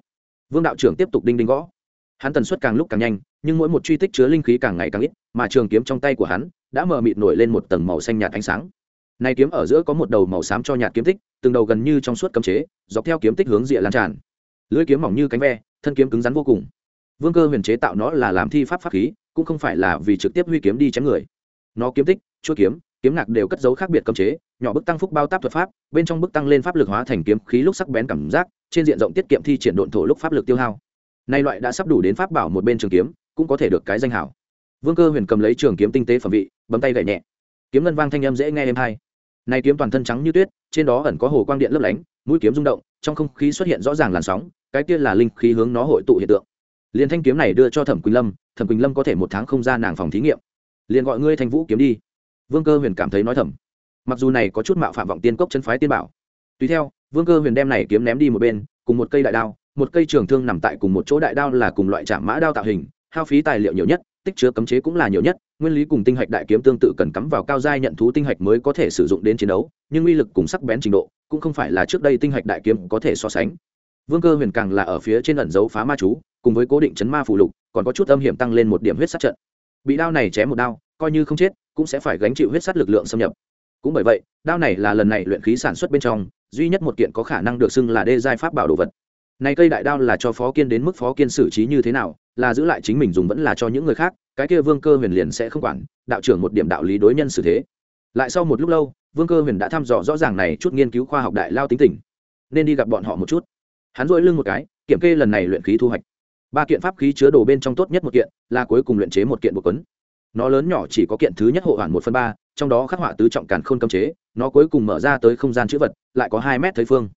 Vương đạo trưởng tiếp tục đinh đinh gõ. Hắn tần suất càng lúc càng nhanh, nhưng mỗi một truy tích chứa linh khí càng ngày càng ít, mà trường kiếm trong tay của hắn đã mờ mịt nổi lên một tầng màu xanh nhạt ánh sáng. Này kiếm ở giữa có một đầu màu xám cho nhạt kiếm tích, từng đầu gần như trong suốt cấm chế, dọc theo kiếm tích hướng rìa lan tràn. Lưỡi kiếm mỏng như cánh ve, thân kiếm cứng rắn vô cùng. Vương cơ huyền chế tạo nó là làm thi pháp pháp khí, cũng không phải là vì trực tiếp huy kiếm đi chém người. Nó kiếm tích chuỗi kiếm kiếm ngạc đều cất dấu khác biệt cấm chế, nhỏ bức tăng phúc bao táp thuật pháp, bên trong bức tăng lên pháp lực hóa thành kiếm khí lúc sắc bén cảm giác, trên diện rộng tiết kiệm thi triển độn thổ lúc pháp lực tiêu hao. Nay loại đã sắp đủ đến pháp bảo một bên trường kiếm, cũng có thể được cái danh hảo. Vương cơ huyền cầm lấy trường kiếm tinh tế phẩm vị, bấm tay gậy nhẹ. Kiếm ngân vang thanh âm dễ nghe êm hay nay kiếm toàn thân trắng như tuyết, trên đó ẩn có hồ quang điện lấp lánh, mũi kiếm rung động, trong không khí xuất hiện rõ ràng làn sóng, cái kia là linh khí hướng nó hội tụ hiện tượng. Liền thanh kiếm này đưa cho thẩm quỳnh lâm, thẩm quỳnh lâm có thể một tháng không ra nàng phòng thí nghiệm. Liền gọi ngươi thanh vũ kiếm đi vương cơ huyền cảm thấy nói thầm. Mặc dù này có chút mạo phạm vọng tiên cốc chân phái tiên bảo, tùy theo, vương cơ huyền đem này kiếm ném đi một bên, cùng một cây đại đao, một cây trường thương nằm tại cùng một chỗ đại đao là cùng loại trạm mã đao tạo hình, hao phí tài liệu nhiều nhất, tích chứa cấm chế cũng là nhiều nhất, nguyên lý cùng tinh hạch đại kiếm tương tự cần cắm vào cao giai nhận thú tinh hạch mới có thể sử dụng đến chiến đấu, nhưng uy lực cùng sắc bén trình độ cũng không phải là trước đây tinh hạch đại kiếm có thể so sánh. Vương cơ huyền càng là ở phía trên ẩn dấu phá ma chú, cùng với cố định chấn ma phù lục, còn có chút âm hiểm tăng lên một điểm huyết sát trận. Bị đao này chém một đao, coi như không chết cũng sẽ phải gánh chịu huyết sát lực lượng xâm nhập. Cũng bởi vậy, đao này là lần này luyện khí sản xuất bên trong, duy nhất một kiện có khả năng được xưng là đê giai pháp bảo đồ vật. Này cây đại đao là cho phó kiên đến mức phó kiên xử trí như thế nào, là giữ lại chính mình dùng vẫn là cho những người khác, cái kia vương cơ huyền liền sẽ không quản, đạo trưởng một điểm đạo lý đối nhân xử thế. Lại sau một lúc lâu, vương cơ huyền đã thăm dò rõ ràng này chút nghiên cứu khoa học đại lao tính tình. Nên đi gặp bọn họ một chút. Hắn dội lưng một cái, kiểm kê lần này luyện khí thu hoạch. Ba kiện pháp khí chứa đồ bên trong tốt nhất một kiện, là cuối cùng luyện chế một kiện bộ quấn nó lớn nhỏ chỉ có kiện thứ nhất hộ hoàn một phần ba, trong đó khắc họa tứ trọng càn khôn cấm chế, nó cuối cùng mở ra tới không gian chữ vật, lại có hai mét thấy phương.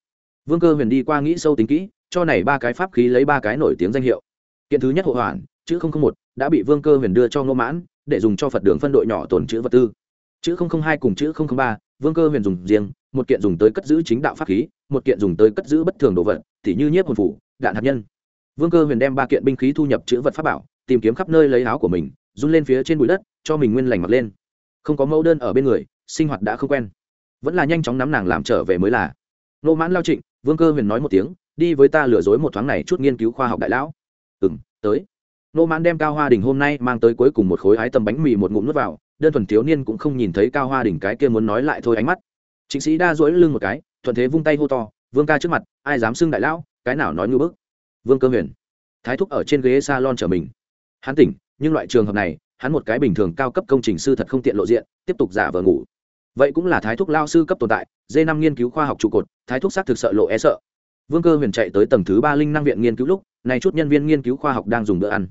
Vương cơ huyền đi qua nghĩ sâu tính kỹ, cho này ba cái pháp khí lấy ba cái nổi tiếng danh hiệu. Kiện thứ nhất hộ hoàn, chữ một, đã bị vương cơ huyền đưa cho ngô mãn, để dùng cho phật đường phân đội nhỏ tồn chữ vật tư. Chữ hai cùng chữ ba, vương cơ huyền dùng riêng, một kiện dùng tới cất giữ chính đạo pháp khí, một kiện dùng tới cất giữ bất thường đồ vật t như nhiếp hồn phủ, đạn hạt nhân. Vương cơ huyền đem ba kiện binh khí thu nhập chữ vật pháp bảo, tìm kiếm khắp nơi lấy áo của mình run lên phía trên bụi đất, cho mình nguyên lành mặc lên. Không có mẫu đơn ở bên người, sinh hoạt đã không quen. Vẫn là nhanh chóng nắm nàng làm trở về mới là. Nô mãn lao trịnh, vương cơ huyền nói một tiếng, đi với ta lừa dối một thoáng này chút nghiên cứu khoa học đại lão. Ừ m tới. Nô mãn đem cao hoa đình hôm nay mang tới cuối cùng một khối ái tầm bánh mì một ngụm nước vào, đơn thuần thiếu niên cũng không nhìn thấy cao hoa đình cái kia muốn nói lại thôi ánh mắt. Chính sĩ đa dỗi lưng một cái, thuận thế vung tay hô to, vương ca trước mặt, ai dám xưng đại lão, cái nào nói ngư bức? Vương cơ huyền, thái thúc ở trên ghế s a lon chở mình. Hắn tỉnh nhưng loại trường hợp này, hắn một cái bình thường cao cấp công trình sư thật không tiện lộ diện, tiếp tục giả vờ ngủ. Vậy cũng là thái thuốc lao sư cấp tồn tại d năm nghiên cứu khoa học trụ cột, thái thuốc xác thực sợ lộ e sợ. Vương cơ huyền chạy tới tầng thứ ba linh năng viện nghiên cứu lúc, này chút nhân viên nghiên cứu khoa học đang dùng bữa ăn.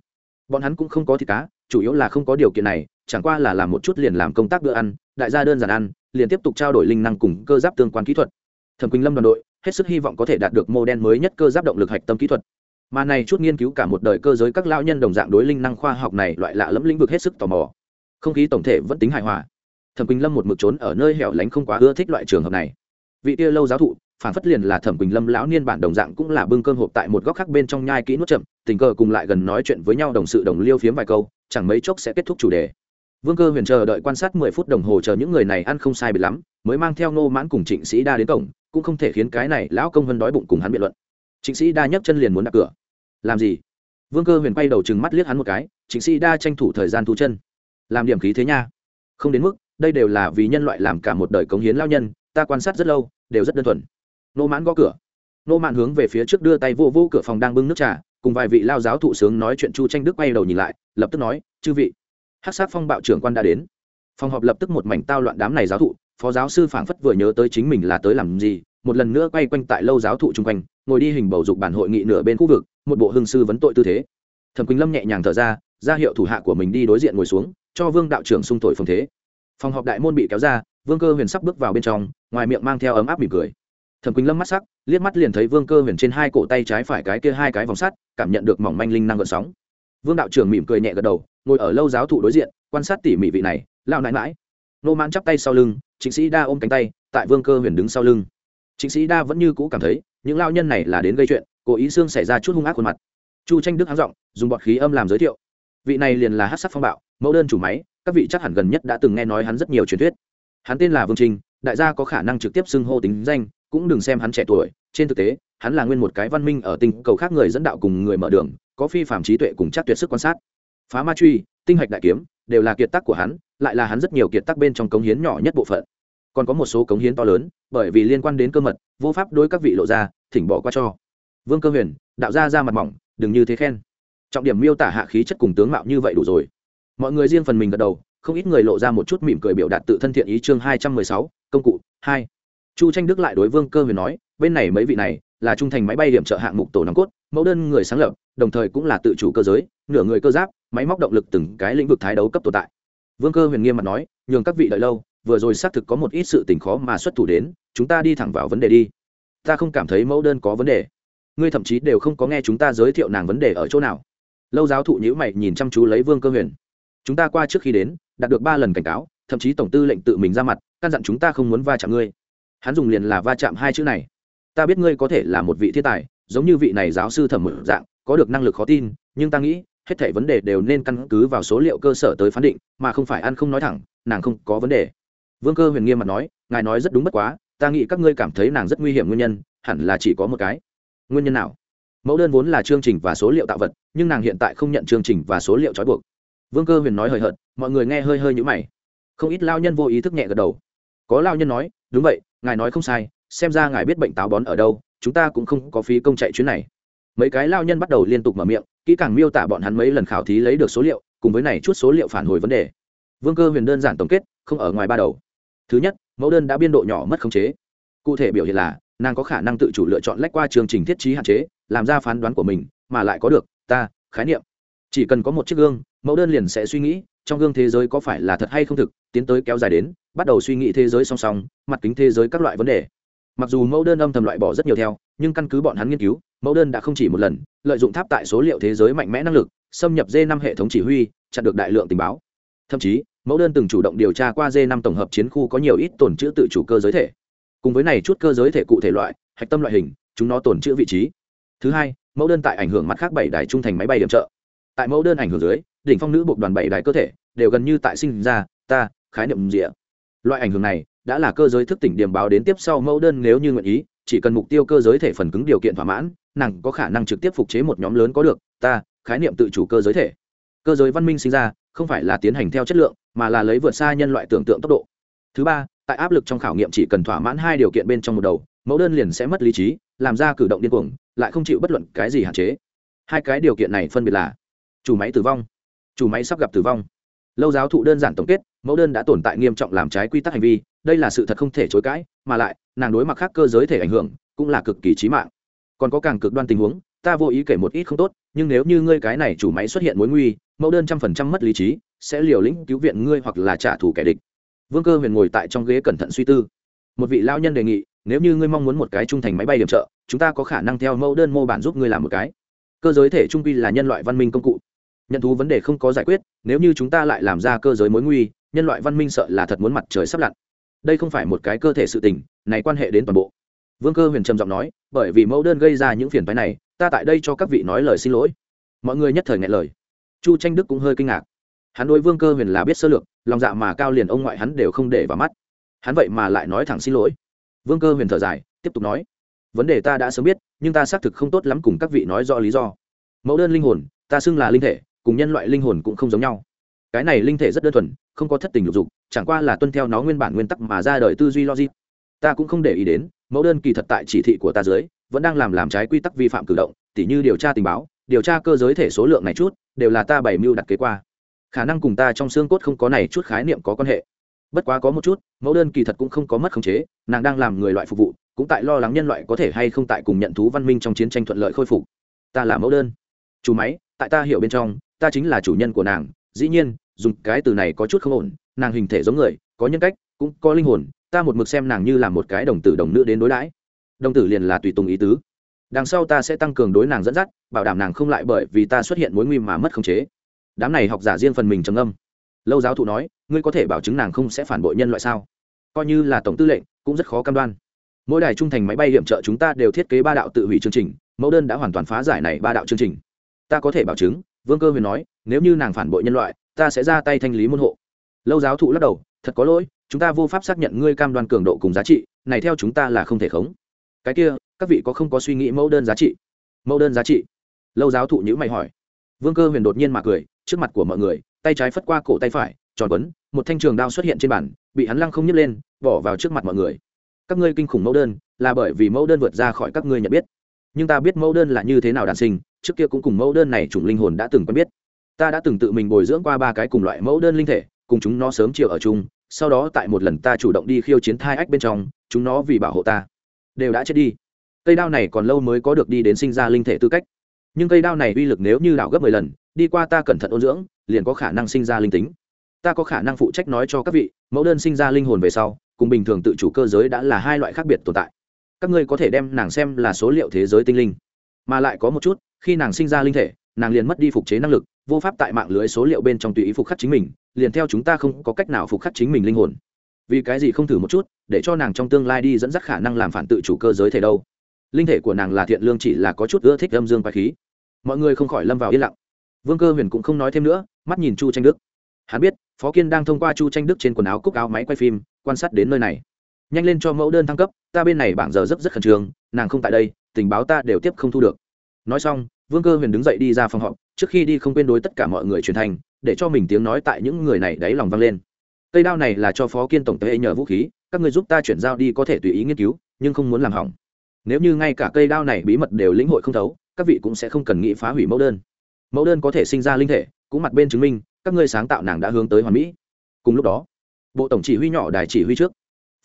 Bọn hắn cũng không có thịt cá, chủ yếu là không có điều kiện này, chẳng qua là làm một chút liền làm công tác bữa ăn, đại gia đơn giản ăn, liền tiếp tục trao đổi linh năng cùng cơ giáp tương quan kỹ thuật. Thẩm quỳnh lâm đoàn đội, hết sức hy vọng có thể đạt được mô đen mới nhất cơ giáp động lực hạch tâm kỹ thuật mà này chút nghiên cứu cả một đời cơ giới các lao nhân đồng dạng đối linh năng khoa học này loại lạ lẫm lĩnh vực hết sức tò mò. Không khí tổng thể vẫn tính hài hòa. Thẩm quỳnh lâm một mực trốn ở nơi hẻo lánh không quá ưa thích loại trường hợp này. Vị tia lâu giáo thụ, phản phất liền là thẩm quỳnh lâm lão niên bản đồng dạng cũng là bưng cơm hộp tại một góc khác bên trong nhai kỹ nuốt chậm, tình cờ cùng lại gần nói chuyện với nhau đồng sự đồng liêu phiếm vài câu, chẳng mấy chốc sẽ kết thúc chủ đề. Vương cơ huyền chờ đợi quan sát mười phút đồng hồ chờ những người này ăn không sai bị lắm, mới mang theo ngô mãn cùng trịnh sĩ đa đến cổng, cũng không thể khiến cái này lão công vân đói bụng cùng hắn biện luận. Trịnh sĩ đa nhấc chân liền muốn đạp cửa làm gì? Vương cơ huyền quay đầu chừng mắt liếc hắn một cái, chính sĩ đa tranh thủ thời gian thu chân. Làm điểm khí thế nha. Không đến mức, đây đều là vì nhân loại làm cả một đời cống hiến lao nhân, ta quan sát rất lâu, đều rất đơn thuần. Nô mãn gõ cửa. Nô mãn hướng về phía trước đưa tay vô vô cửa phòng đang bưng nước trà, cùng vài vị lao giáo thụ sướng nói chuyện chu tranh đức quay đầu nhìn lại, lập tức nói, chư vị hát sát phong bạo trưởng quan đã đến. Phòng họp lập tức một mảnh tao loạn đám này giáo thụ, phó giáo sư phảng phất vừa nhớ tới chính mình là tới làm gì một lần nữa quay quanh tại lâu giáo thụ chung quanh, ngồi đi hình bầu dục bản hội nghị nửa bên khu vực, một bộ hương sư vấn tội tư thế. Thẩm quỳnh lâm nhẹ nhàng thở ra ra hiệu thủ hạ của mình đi đối diện ngồi xuống, cho vương đạo trưởng xung thổi phòng thế. Phòng họp đại môn bị kéo ra, vương cơ huyền sắp bước vào bên trong, ngoài miệng mang theo ấm áp mỉm cười. Thẩm quỳnh lâm mắt sắc, liếc mắt liền thấy vương cơ huyền trên hai cổ tay trái phải cái kia hai cái vòng sắt, cảm nhận được mỏng manh linh năng gợn sóng. Vương đạo trưởng mỉm cười nhẹ gật đầu, ngồi ở lâu giáo thụ đối diện, quan sát tỉ mỉ vị này lao nãi mãi nô mãn chắp tay sau lưng chính sĩ đa ôm cánh tay, tại vương cơ huyền đứng sau lưng chính sĩ đa vẫn như cũ cảm thấy, những lao nhân này là đến gây chuyện, cố ý xương xảy ra chút hung ác khuôn mặt. Chu tranh đức háng giọng, dùng bọt khí âm làm giới thiệu. Vị này liền là hát sắc phong bạo, mẫu đơn chủ máy, các vị chắc hẳn gần nhất đã từng nghe nói hắn rất nhiều truyền thuyết. Hắn tên là vương trinh đại gia có khả năng trực tiếp xưng hô tính danh, cũng đừng xem hắn trẻ tuổi, trên thực tế, hắn là nguyên một cái văn minh ở tinh cầu khác người dẫn đạo cùng người mở đường, có phi phạm trí tuệ cùng chắc tuyệt sức quan sát. Phá ma truy, tinh hạch đại kiếm, đều là kiệt tác của hắn, lại là hắn rất nhiều kiệt tác bên trong cống hiến nhỏ nhất bộ phận. Còn có một số cống hiến to lớn bởi vì liên quan đến cơ mật, vô pháp đối các vị lộ ra, thỉnh bỏ qua cho. Vương cơ huyền, đạo ra ra mặt mỏng, đừng như thế khen. Trọng điểm miêu tả hạ khí chất cùng tướng mạo như vậy đủ rồi. Mọi người riêng phần mình gật đầu, không ít người lộ ra một chút mỉm cười biểu đạt tự thân thiện ý chương hai trăm mười sáu, công cụ hai. Chu tranh đức lại đối vương cơ huyền nói, bên này mấy vị này là trung thành máy bay điểm trợ hạng mục tổ nòng cốt, mẫu đơn người sáng lập, đồng thời cũng là tự chủ cơ giới, nửa người cơ giáp, máy móc động lực từng cái lĩnh vực thái đấu cấp tồn tại. Vương cơ huyền nghiêm mặt nói, nhường các vị đợi lâu vừa rồi xác thực có một ít sự tình khó mà xuất thủ đến, chúng ta đi thẳng vào vấn đề đi. Ta không cảm thấy mẫu đơn có vấn đề. Ngươi thậm chí đều không có nghe chúng ta giới thiệu nàng vấn đề ở chỗ nào. Lâu giáo thụ nhữ mày nhìn chăm chú lấy vương cơ huyền. Chúng ta qua trước khi đến, đạt được ba lần cảnh cáo, thậm chí tổng tư lệnh tự mình ra mặt, căn dặn chúng ta không muốn va chạm ngươi. Hắn dùng liền là va chạm hai chữ này. Ta biết ngươi có thể là một vị thiên tài, giống như vị này giáo sư thẩm mở dạng, có được năng lực khó tin, nhưng ta nghĩ, hết thảy vấn đề đều nên căn cứ vào số liệu cơ sở tới phán định, mà không phải ăn không nói thẳng, nàng không có vấn đề vương cơ huyền nghiêm mặt nói, ngài nói rất đúng bất quá, ta nghĩ các ngươi cảm thấy nàng rất nguy hiểm nguyên nhân, hẳn là chỉ có một cái. Nguyên nhân nào? Mẫu đơn vốn là chương trình và số liệu tạo vật, nhưng nàng hiện tại không nhận chương trình và số liệu trói buộc. Vương cơ huyền nói hời hợt, mọi người nghe hơi hơi nhũ mày. Không ít lao nhân vô ý thức nhẹ gật đầu. Có lao nhân nói, đúng vậy, ngài nói không sai, xem ra ngài biết bệnh táo bón ở đâu, chúng ta cũng không có phí công chạy chuyến này. Mấy cái lao nhân bắt đầu liên tục mở miệng, kỹ càng miêu tả bọn hắn mấy lần khảo thí lấy được số liệu, cùng với này chút số liệu phản hồi vấn đề. Vương cơ huyền đơn giản tổng kết, không ở ngoài ba đầu thứ nhất, mẫu đơn đã biên độ nhỏ mất khống chế. Cụ thể biểu hiện là, nàng có khả năng tự chủ lựa chọn lách qua chương trình thiết trí hạn chế, làm ra phán đoán của mình, mà lại có được, ta, khái niệm. Chỉ cần có một chiếc gương, mẫu đơn liền sẽ suy nghĩ, trong gương thế giới có phải là thật hay không thực, tiến tới kéo dài đến, bắt đầu suy nghĩ thế giới song song, mặt kính thế giới các loại vấn đề. Mặc dù mẫu đơn âm thầm loại bỏ rất nhiều theo, nhưng căn cứ bọn hắn nghiên cứu, mẫu đơn đã không chỉ một lần, lợi dụng tháp tại số liệu thế giới mạnh mẽ năng lực, xâm nhập d năm hệ thống chỉ huy, chặn được đại lượng tình báo. Thậm chí mẫu đơn từng chủ động điều tra qua d năm tổng hợp chiến khu có nhiều ít tồn chữ tự chủ cơ giới thể. Cùng với này chút cơ giới thể cụ thể loại, hạch tâm loại hình, chúng nó tồn chữ vị trí. Thứ hai, mẫu đơn tại ảnh hưởng mặt khác bảy đài trung thành máy bay điểm trợ. Tại mẫu đơn ảnh hưởng dưới, đỉnh phong nữ buộc đoàn bảy đài cơ thể đều gần như tại sinh ra, ta, khái niệm rịa loại ảnh hưởng này đã là cơ giới thức tỉnh điểm báo đến tiếp sau mẫu đơn nếu như nguyện ý, chỉ cần mục tiêu cơ giới thể phần cứng điều kiện thỏa mãn, nàng có khả năng trực tiếp phục chế một nhóm lớn có được, ta, khái niệm tự chủ cơ giới thể. Cơ giới văn minh sinh ra không phải là tiến hành theo chất lượng, mà là lấy vượt xa nhân loại tưởng tượng tốc độ. Thứ ba, tại áp lực trong khảo nghiệm chỉ cần thỏa mãn hai điều kiện bên trong một đầu, mẫu đơn liền sẽ mất lý trí, làm ra cử động điên cuồng, lại không chịu bất luận cái gì hạn chế. Hai cái điều kiện này phân biệt là chủ máy tử vong, chủ máy sắp gặp tử vong. Lâu giáo thụ đơn giản tổng kết, mẫu đơn đã tồn tại nghiêm trọng làm trái quy tắc hành vi, đây là sự thật không thể chối cãi, mà lại, nàng đối mặt khác cơ giới thể ảnh hưởng, cũng là cực kỳ trí mạng. Còn có càng cực đoan tình huống, ta vô ý kể một ít không tốt, nhưng nếu như ngươi cái này chủ máy xuất hiện mối nguy mẫu đơn trăm phần trăm mất lý trí, sẽ liều lĩnh cứu viện ngươi hoặc là trả thù kẻ địch. Vương cơ huyền ngồi tại trong ghế cẩn thận suy tư. Một vị lao nhân đề nghị, nếu như ngươi mong muốn một cái trung thành máy bay điểm trợ, chúng ta có khả năng theo mẫu đơn mô bản giúp ngươi làm một cái. Cơ giới thể trung quy là nhân loại văn minh công cụ. Nhận thú vấn đề không có giải quyết, nếu như chúng ta lại làm ra cơ giới mối nguy, nhân loại văn minh sợ là thật muốn mặt trời sắp lặn. Đây không phải một cái cơ thể sự tình, này quan hệ đến toàn bộ. Vương cơ huyền trầm giọng nói, bởi vì mẫu đơn gây ra những phiền phái này, ta tại đây cho các vị nói lời xin lỗi. Mọi người nhất thời ngại lời chu tranh đức cũng hơi kinh ngạc. Hắn đối vương cơ huyền là biết sơ lược, lòng dạ mà cao liền ông ngoại hắn đều không để vào mắt. Hắn vậy mà lại nói thẳng xin lỗi. Vương cơ huyền thở dài, tiếp tục nói. Vấn đề ta đã sớm biết, nhưng ta xác thực không tốt lắm cùng các vị nói rõ lý do. Mẫu đơn linh hồn, ta xưng là linh thể, cùng nhân loại linh hồn cũng không giống nhau. Cái này linh thể rất đơn thuần, không có thất tình lục dục, chẳng qua là tuân theo nó nguyên bản nguyên tắc mà ra đời tư duy logic. Ta cũng không để ý đến, mẫu đơn kỳ thật tại chỉ thị của ta dưới, vẫn đang làm làm trái quy tắc vi phạm cử động, tỉ như điều tra tình báo, điều tra cơ giới thể số lượng này chút đều là ta bày mưu đặt kế qua. Khả năng cùng ta trong xương cốt không có này chút khái niệm có quan hệ. Bất quá có một chút, mẫu đơn kỳ thật cũng không có mất khống chế, nàng đang làm người loại phục vụ, cũng tại lo lắng nhân loại có thể hay không tại cùng nhận thú văn minh trong chiến tranh thuận lợi khôi phục. Ta là mẫu đơn. Chủ máy, tại ta hiểu bên trong, ta chính là chủ nhân của nàng. Dĩ nhiên, dùng cái từ này có chút không ổn, nàng hình thể giống người, có nhân cách, cũng có linh hồn, ta một mực xem nàng như là một cái đồng tử đồng nữ đến đối đãi. Đồng tử liền là tùy tùng ý tứ đằng sau ta sẽ tăng cường đối nàng dẫn dắt, bảo đảm nàng không lại bởi vì ta xuất hiện mối nguy mà mất khống chế. Đám này học giả riêng phần mình trầm âm lâu giáo thụ nói, ngươi có thể bảo chứng nàng không sẽ phản bội nhân loại sao? Coi như là tổng tư lệnh, cũng rất khó cam đoan. Mỗi đài trung thành máy bay hiểm trợ chúng ta đều thiết kế ba đạo tự hủy chương trình, mẫu đơn đã hoàn toàn phá giải này ba đạo chương trình. Ta có thể bảo chứng, vương cơ huyền nói, nếu như nàng phản bội nhân loại, ta sẽ ra tay thanh lý môn hộ. Lâu giáo thụ lắc đầu, thật có lỗi, chúng ta vô pháp xác nhận ngươi cam đoan cường độ cùng giá trị, này theo chúng ta là không thể khống. Cái kia các vị có không có suy nghĩ mẫu đơn giá trị? Mẫu đơn giá trị? Lâu giáo thụ nhữ mày hỏi. Vương cơ huyền đột nhiên mà cười, trước mặt của mọi người, tay trái phất qua cổ tay phải, tròn quấn, một thanh trường đao xuất hiện trên bàn, bị hắn lăng không nhấc lên, bỏ vào trước mặt mọi người. Các ngươi kinh khủng mẫu đơn, là bởi vì mẫu đơn vượt ra khỏi các ngươi nhận biết. Nhưng ta biết mẫu đơn là như thế nào đàn sinh, trước kia cũng cùng mẫu đơn này chủng linh hồn đã từng quen biết. Ta đã từng tự mình bồi dưỡng qua ba cái cùng loại mẫu đơn linh thể, cùng chúng nó sớm chiều ở chung, sau đó tại một lần ta chủ động đi khiêu chiến thai ách bên trong, chúng nó vì bảo hộ ta, đều đã chết đi cây đao này còn lâu mới có được đi đến sinh ra linh thể tư cách. Nhưng cây đao này uy lực nếu như đảo gấp mười lần, đi qua ta cẩn thận ôn dưỡng, liền có khả năng sinh ra linh tính. Ta có khả năng phụ trách nói cho các vị, mẫu đơn sinh ra linh hồn về sau, cùng bình thường tự chủ cơ giới đã là hai loại khác biệt tồn tại. Các ngươi có thể đem nàng xem là số liệu thế giới tinh linh. Mà lại có một chút, khi nàng sinh ra linh thể, nàng liền mất đi phục chế năng lực, vô pháp tại mạng lưới số liệu bên trong tùy ý phục khắc chính mình, liền theo chúng ta không có cách nào phục khắc chính mình linh hồn. Vì cái gì không thử một chút, để cho nàng trong tương lai đi dẫn dắt khả năng làm phản tự chủ cơ giới thể đâu? Linh thể của nàng là thiện lương chỉ là có chút ưa thích âm dương quái khí. Mọi người không khỏi lâm vào yên lặng. Vương cơ huyền cũng không nói thêm nữa, mắt nhìn chu tranh đức. Hắn biết, phó kiên đang thông qua chu tranh đức trên quần áo cúc áo máy quay phim, quan sát đến nơi này. Nhanh lên cho mẫu đơn thăng cấp, ta bên này bảng giờ rất rất khẩn trương, nàng không tại đây, tình báo ta đều tiếp không thu được. Nói xong, vương cơ huyền đứng dậy đi ra phòng họp, trước khi đi không quên đối tất cả mọi người truyền thành, để cho mình tiếng nói tại những người này đáy lòng vang lên. Cây đao này là cho phó kiên tổng tế nhờ vũ khí, các người giúp ta chuyển giao đi có thể tùy ý nghiên cứu, nhưng không muốn làm hỏng nếu như ngay cả cây đao này bí mật đều lĩnh hội không thấu, các vị cũng sẽ không cần nghĩ phá hủy mẫu đơn. Mẫu đơn có thể sinh ra linh thể, cũng mặt bên chứng minh, các ngươi sáng tạo nàng đã hướng tới hoàn mỹ. Cùng lúc đó, bộ tổng chỉ huy nhỏ đài chỉ huy trước.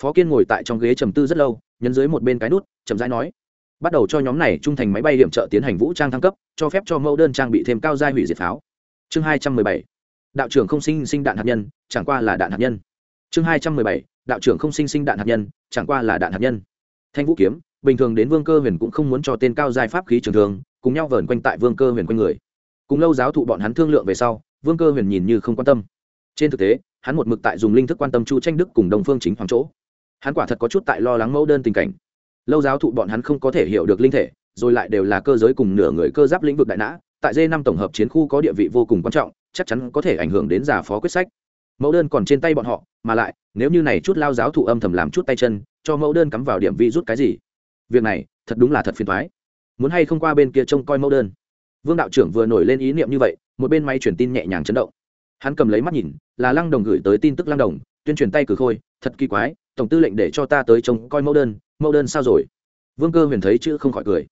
Phó kiên ngồi tại trong ghế trầm tư rất lâu, nhấn dưới một bên cái nút, chậm rãi nói, bắt đầu cho nhóm này trung thành máy bay hiểm trợ tiến hành vũ trang thăng cấp, cho phép cho mẫu đơn trang bị thêm cao giai hủy diệt pháo. Chương hai trăm mười bảy, đạo trưởng không sinh sinh đạn hạt nhân, chẳng qua là đạn hạt nhân. Chương hai trăm mười bảy, đạo trưởng không sinh sinh đạn hạt nhân, chẳng qua là đạn hạt nhân. Thanh vũ kiếm bình thường đến vương cơ huyền cũng không muốn cho tên cao giai pháp khí trường thường, cùng nhau vờn quanh tại vương cơ huyền quanh người. Cùng lâu giáo thụ bọn hắn thương lượng về sau, vương cơ huyền nhìn như không quan tâm. Trên thực tế, hắn một mực tại dùng linh thức quan tâm chu tranh đức cùng đồng phương chính hoàng chỗ. Hắn quả thật có chút tại lo lắng mẫu đơn tình cảnh. Lâu giáo thụ bọn hắn không có thể hiểu được linh thể, rồi lại đều là cơ giới cùng nửa người cơ giáp lĩnh vực đại nã, tại d năm tổng hợp chiến khu có địa vị vô cùng quan trọng, chắc chắn có thể ảnh hưởng đến giả phó quyết sách. Mẫu đơn còn trên tay bọn họ, mà lại, nếu như này chút lao giáo thụ âm thầm làm chút tay chân, cho mẫu đơn cắm vào điểm vi rút cái gì? Việc này thật đúng là thật phiền thoái. Muốn hay không qua bên kia trông coi mẫu đơn. Vương đạo trưởng vừa nổi lên ý niệm như vậy, một bên máy truyền tin nhẹ nhàng chấn động. Hắn cầm lấy mắt nhìn, là lăng đồng gửi tới tin tức lăng đồng, tuyên truyền tay cử khôi, thật kỳ quái, tổng tư lệnh để cho ta tới trông coi mẫu đơn mẫu đơn sao rồi? Vương cơ huyền thấy chữ không khỏi cười.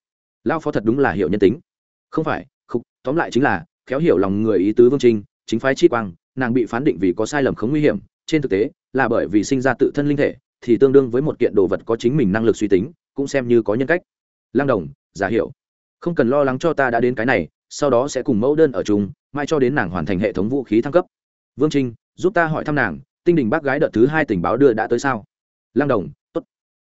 Lao phó thật đúng là hiểu nhân tính. Không phải không tóm lại chính là, khéo hiểu lòng người ý tứ vương trinh, chính phái chi quang, nàng bị phán định vì có sai lầm không nguy hiểm, trên thực tế, là bởi vì sinh ra tự thân linh thể, thì tương đương với một kiện đồ vật có chính mình năng lực suy tính cũng xem như có nhân cách. Lang đồng, giả hiểu. Không cần lo lắng cho ta đã đến cái này, sau đó sẽ cùng mẫu đơn ở chung, mai cho đến nàng hoàn thành hệ thống vũ khí thăng cấp. Vương trinh, giúp ta hỏi thăm nàng, tinh đình bác gái đợt thứ hai tình báo đưa đã tới sao? Lang đồng, tốt.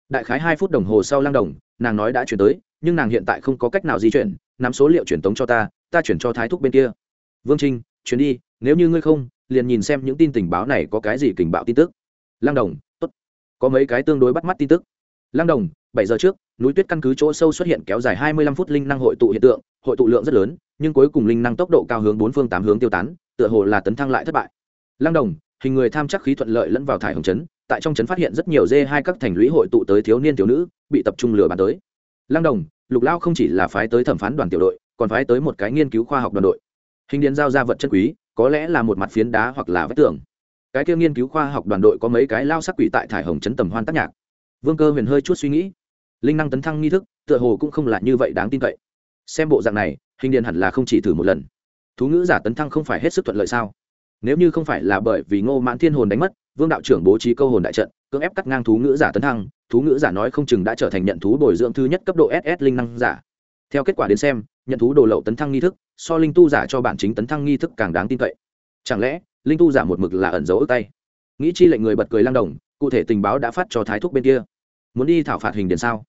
Đại khái hai phút đồng hồ sau lang đồng, nàng nói đã chuyển tới, nhưng nàng hiện tại không có cách nào di chuyển, nắm số liệu truyền tống cho ta ta chuyển cho thái thúc bên kia. Vương trinh, chuyển đi, nếu như ngươi không, liền nhìn xem những tin tình báo này có cái gì tình báo tin tức. Lang đồng, tốt. Có mấy cái tương đối bắt mắt tin tức. Lang đồng bảy giờ trước, núi tuyết căn cứ chỗ sâu xuất hiện kéo dài hai mươi lăm phút linh năng hội tụ hiện tượng, hội tụ lượng rất lớn, nhưng cuối cùng linh năng tốc độ cao hướng bốn phương tám hướng tiêu tán, tựa hồ là tấn thăng lại thất bại. Lăng đồng, hình người tham chắc khí thuận lợi lẫn vào thải hồng trấn tại trong trấn phát hiện rất nhiều dê hai các thành lũy hội tụ tới thiếu niên thiếu nữ, bị tập trung lừa bán tới. Lăng đồng, lục lao không chỉ là phái tới thẩm phán đoàn tiểu đội, còn phái tới một cái nghiên cứu khoa học đoàn đội. Hình điện giao ra vật chân quý, có lẽ là một mặt phiến đá hoặc là vách tường. Cái kia nghiên cứu khoa học đoàn đội có mấy cái lao sắc quỷ tại thải hồng trấn tầm hoan tác nhạc. Vương cơ huyền hơi chút suy nghĩ linh năng tấn thăng nghi thức, tựa hồ cũng không là như vậy đáng tin cậy. Xem bộ dạng này, hình điện hẳn là không chỉ thử một lần. Thú ngữ giả tấn thăng không phải hết sức thuận lợi sao? Nếu như không phải là bởi vì ngô mãn thiên hồn đánh mất, vương đạo trưởng bố trí câu hồn đại trận, cưỡng ép cắt ngang thú ngữ giả tấn thăng, thú ngữ giả nói không chừng đã trở thành nhận thú bồi dưỡng thứ nhất cấp độ ss linh năng giả. Theo kết quả đến xem, nhận thú đồ lậu tấn thăng nghi thức, so linh tu giả cho bản chính tấn thăng nghi thức càng đáng tin cậy. Chẳng lẽ, linh tu giả một mực là ẩn dấu ước tay? Nghĩ chi lệnh người bật cười lang đồng, cụ thể tình báo đã phát cho thái thúc bên kia. Muốn đi thảo phạt hình điền sao?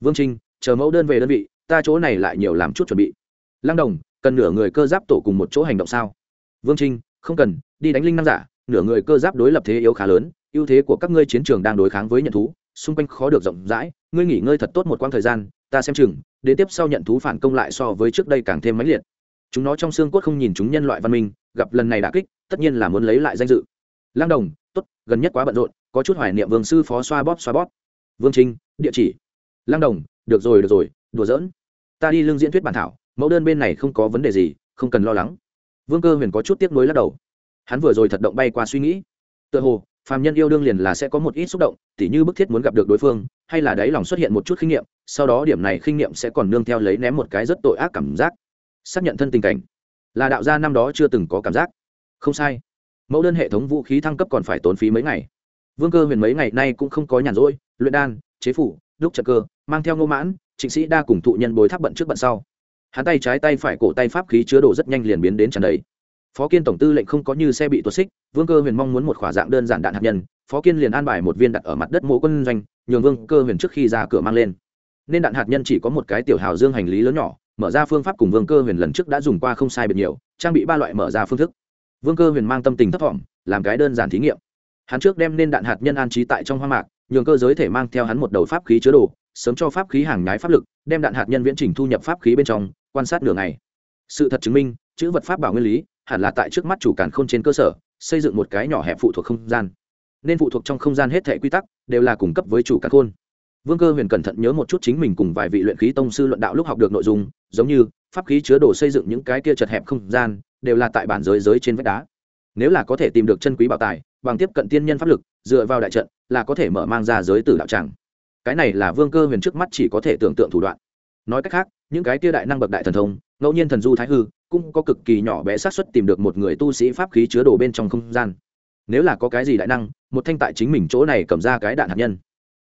Vương trinh, chờ mẫu đơn về đơn vị, ta chỗ này lại nhiều làm chút chuẩn bị. Lang đồng, cần nửa người cơ giáp tổ cùng một chỗ hành động sao? Vương trinh, không cần, đi đánh linh năng giả, nửa người cơ giáp đối lập thế yếu khá lớn, ưu thế của các ngươi chiến trường đang đối kháng với nhận thú, xung quanh khó được rộng rãi, ngươi nghỉ ngơi thật tốt một quãng thời gian, ta xem chừng, đến tiếp sau nhận thú phản công lại so với trước đây càng thêm mãnh liệt. Chúng nó trong xương cốt không nhìn chúng nhân loại văn minh, gặp lần này đả kích, tất nhiên là muốn lấy lại danh dự. Lang đồng, tốt, gần nhất quá bận rộn, có chút hoài niệm vương sư phó xoa bóp xoa bóp. Vương trinh, địa chỉ lang đồng, được rồi được rồi, đùa giỡn. Ta đi lương diễn thuyết bản thảo, mẫu đơn bên này không có vấn đề gì, không cần lo lắng. Vương cơ huyền có chút tiếc nuối lắc đầu. Hắn vừa rồi thật động bay qua suy nghĩ. Tựa hồ, phàm nhân yêu đương liền là sẽ có một ít xúc động, tỉ như bức thiết muốn gặp được đối phương, hay là đáy lòng xuất hiện một chút kinh nghiệm, sau đó điểm này kinh nghiệm sẽ còn nương theo lấy ném một cái rất tội ác cảm giác. Xác nhận thân tình cảnh. Là đạo gia năm đó chưa từng có cảm giác. Không sai. Mẫu đơn hệ thống vũ khí thăng cấp còn phải tốn phí mấy ngày. Vương cơ huyền mấy ngày nay cũng không có nhàn rỗi, luyện đan, chế phủ đúc trận cơ, mang theo ngô mãn, trịnh sĩ đa cùng thụ nhân bồi tháp bận trước bận sau. Hắn tay trái tay phải cổ tay pháp khí chứa đồ rất nhanh liền biến đến tràn đầy. Phó kiên tổng tư lệnh không có như xe bị tuột xích, vương cơ huyền mong muốn một khỏa dạng đơn giản đạn hạt nhân, phó kiên liền an bài một viên đặt ở mặt đất mộ quân doanh, nhường vương cơ huyền trước khi ra cửa mang lên. Nên đạn hạt nhân chỉ có một cái tiểu hào dương hành lý lớn nhỏ, mở ra phương pháp cùng vương cơ huyền lần trước đã dùng qua không sai biệt nhiều, trang bị ba loại mở ra phương thức. Vương cơ huyền mang tâm tình thấp thỏm, làm cái đơn giản thí nghiệm. Hắn trước đem nên đạn hạt nhân an trí tại trong hoa mạc nhường cơ giới thể mang theo hắn một đầu pháp khí chứa đồ, sớm cho pháp khí hàng nhái pháp lực, đem đạn hạt nhân viễn trình thu nhập pháp khí bên trong, quan sát nửa ngày. Sự thật chứng minh, chữ vật pháp bảo nguyên lý, hẳn là tại trước mắt chủ càn khôn trên cơ sở, xây dựng một cái nhỏ hẹp phụ thuộc không gian. Nên phụ thuộc trong không gian hết thể quy tắc, đều là cung cấp với chủ càn khôn. Vương cơ huyền cẩn thận nhớ một chút chính mình cùng vài vị luyện khí tông sư luận đạo lúc học được nội dung, giống như, pháp khí chứa đồ xây dựng những cái kia chật hẹp không gian, đều là tại bản giới giới trên vách đá. Nếu là có thể tìm được chân quý bảo tài, bằng tiếp cận tiên nhân pháp lực, dựa vào đại trận là có thể mở mang ra giới tử đạo tràng. Cái này là vương cơ huyền trước mắt chỉ có thể tưởng tượng thủ đoạn. Nói cách khác, những cái tia đại năng bậc đại thần thông, ngẫu nhiên thần du thái hư, cũng có cực kỳ nhỏ bé xác suất tìm được một người tu sĩ pháp khí chứa đồ bên trong không gian. Nếu là có cái gì đại năng, một thanh tại chính mình chỗ này cầm ra cái đạn hạt nhân,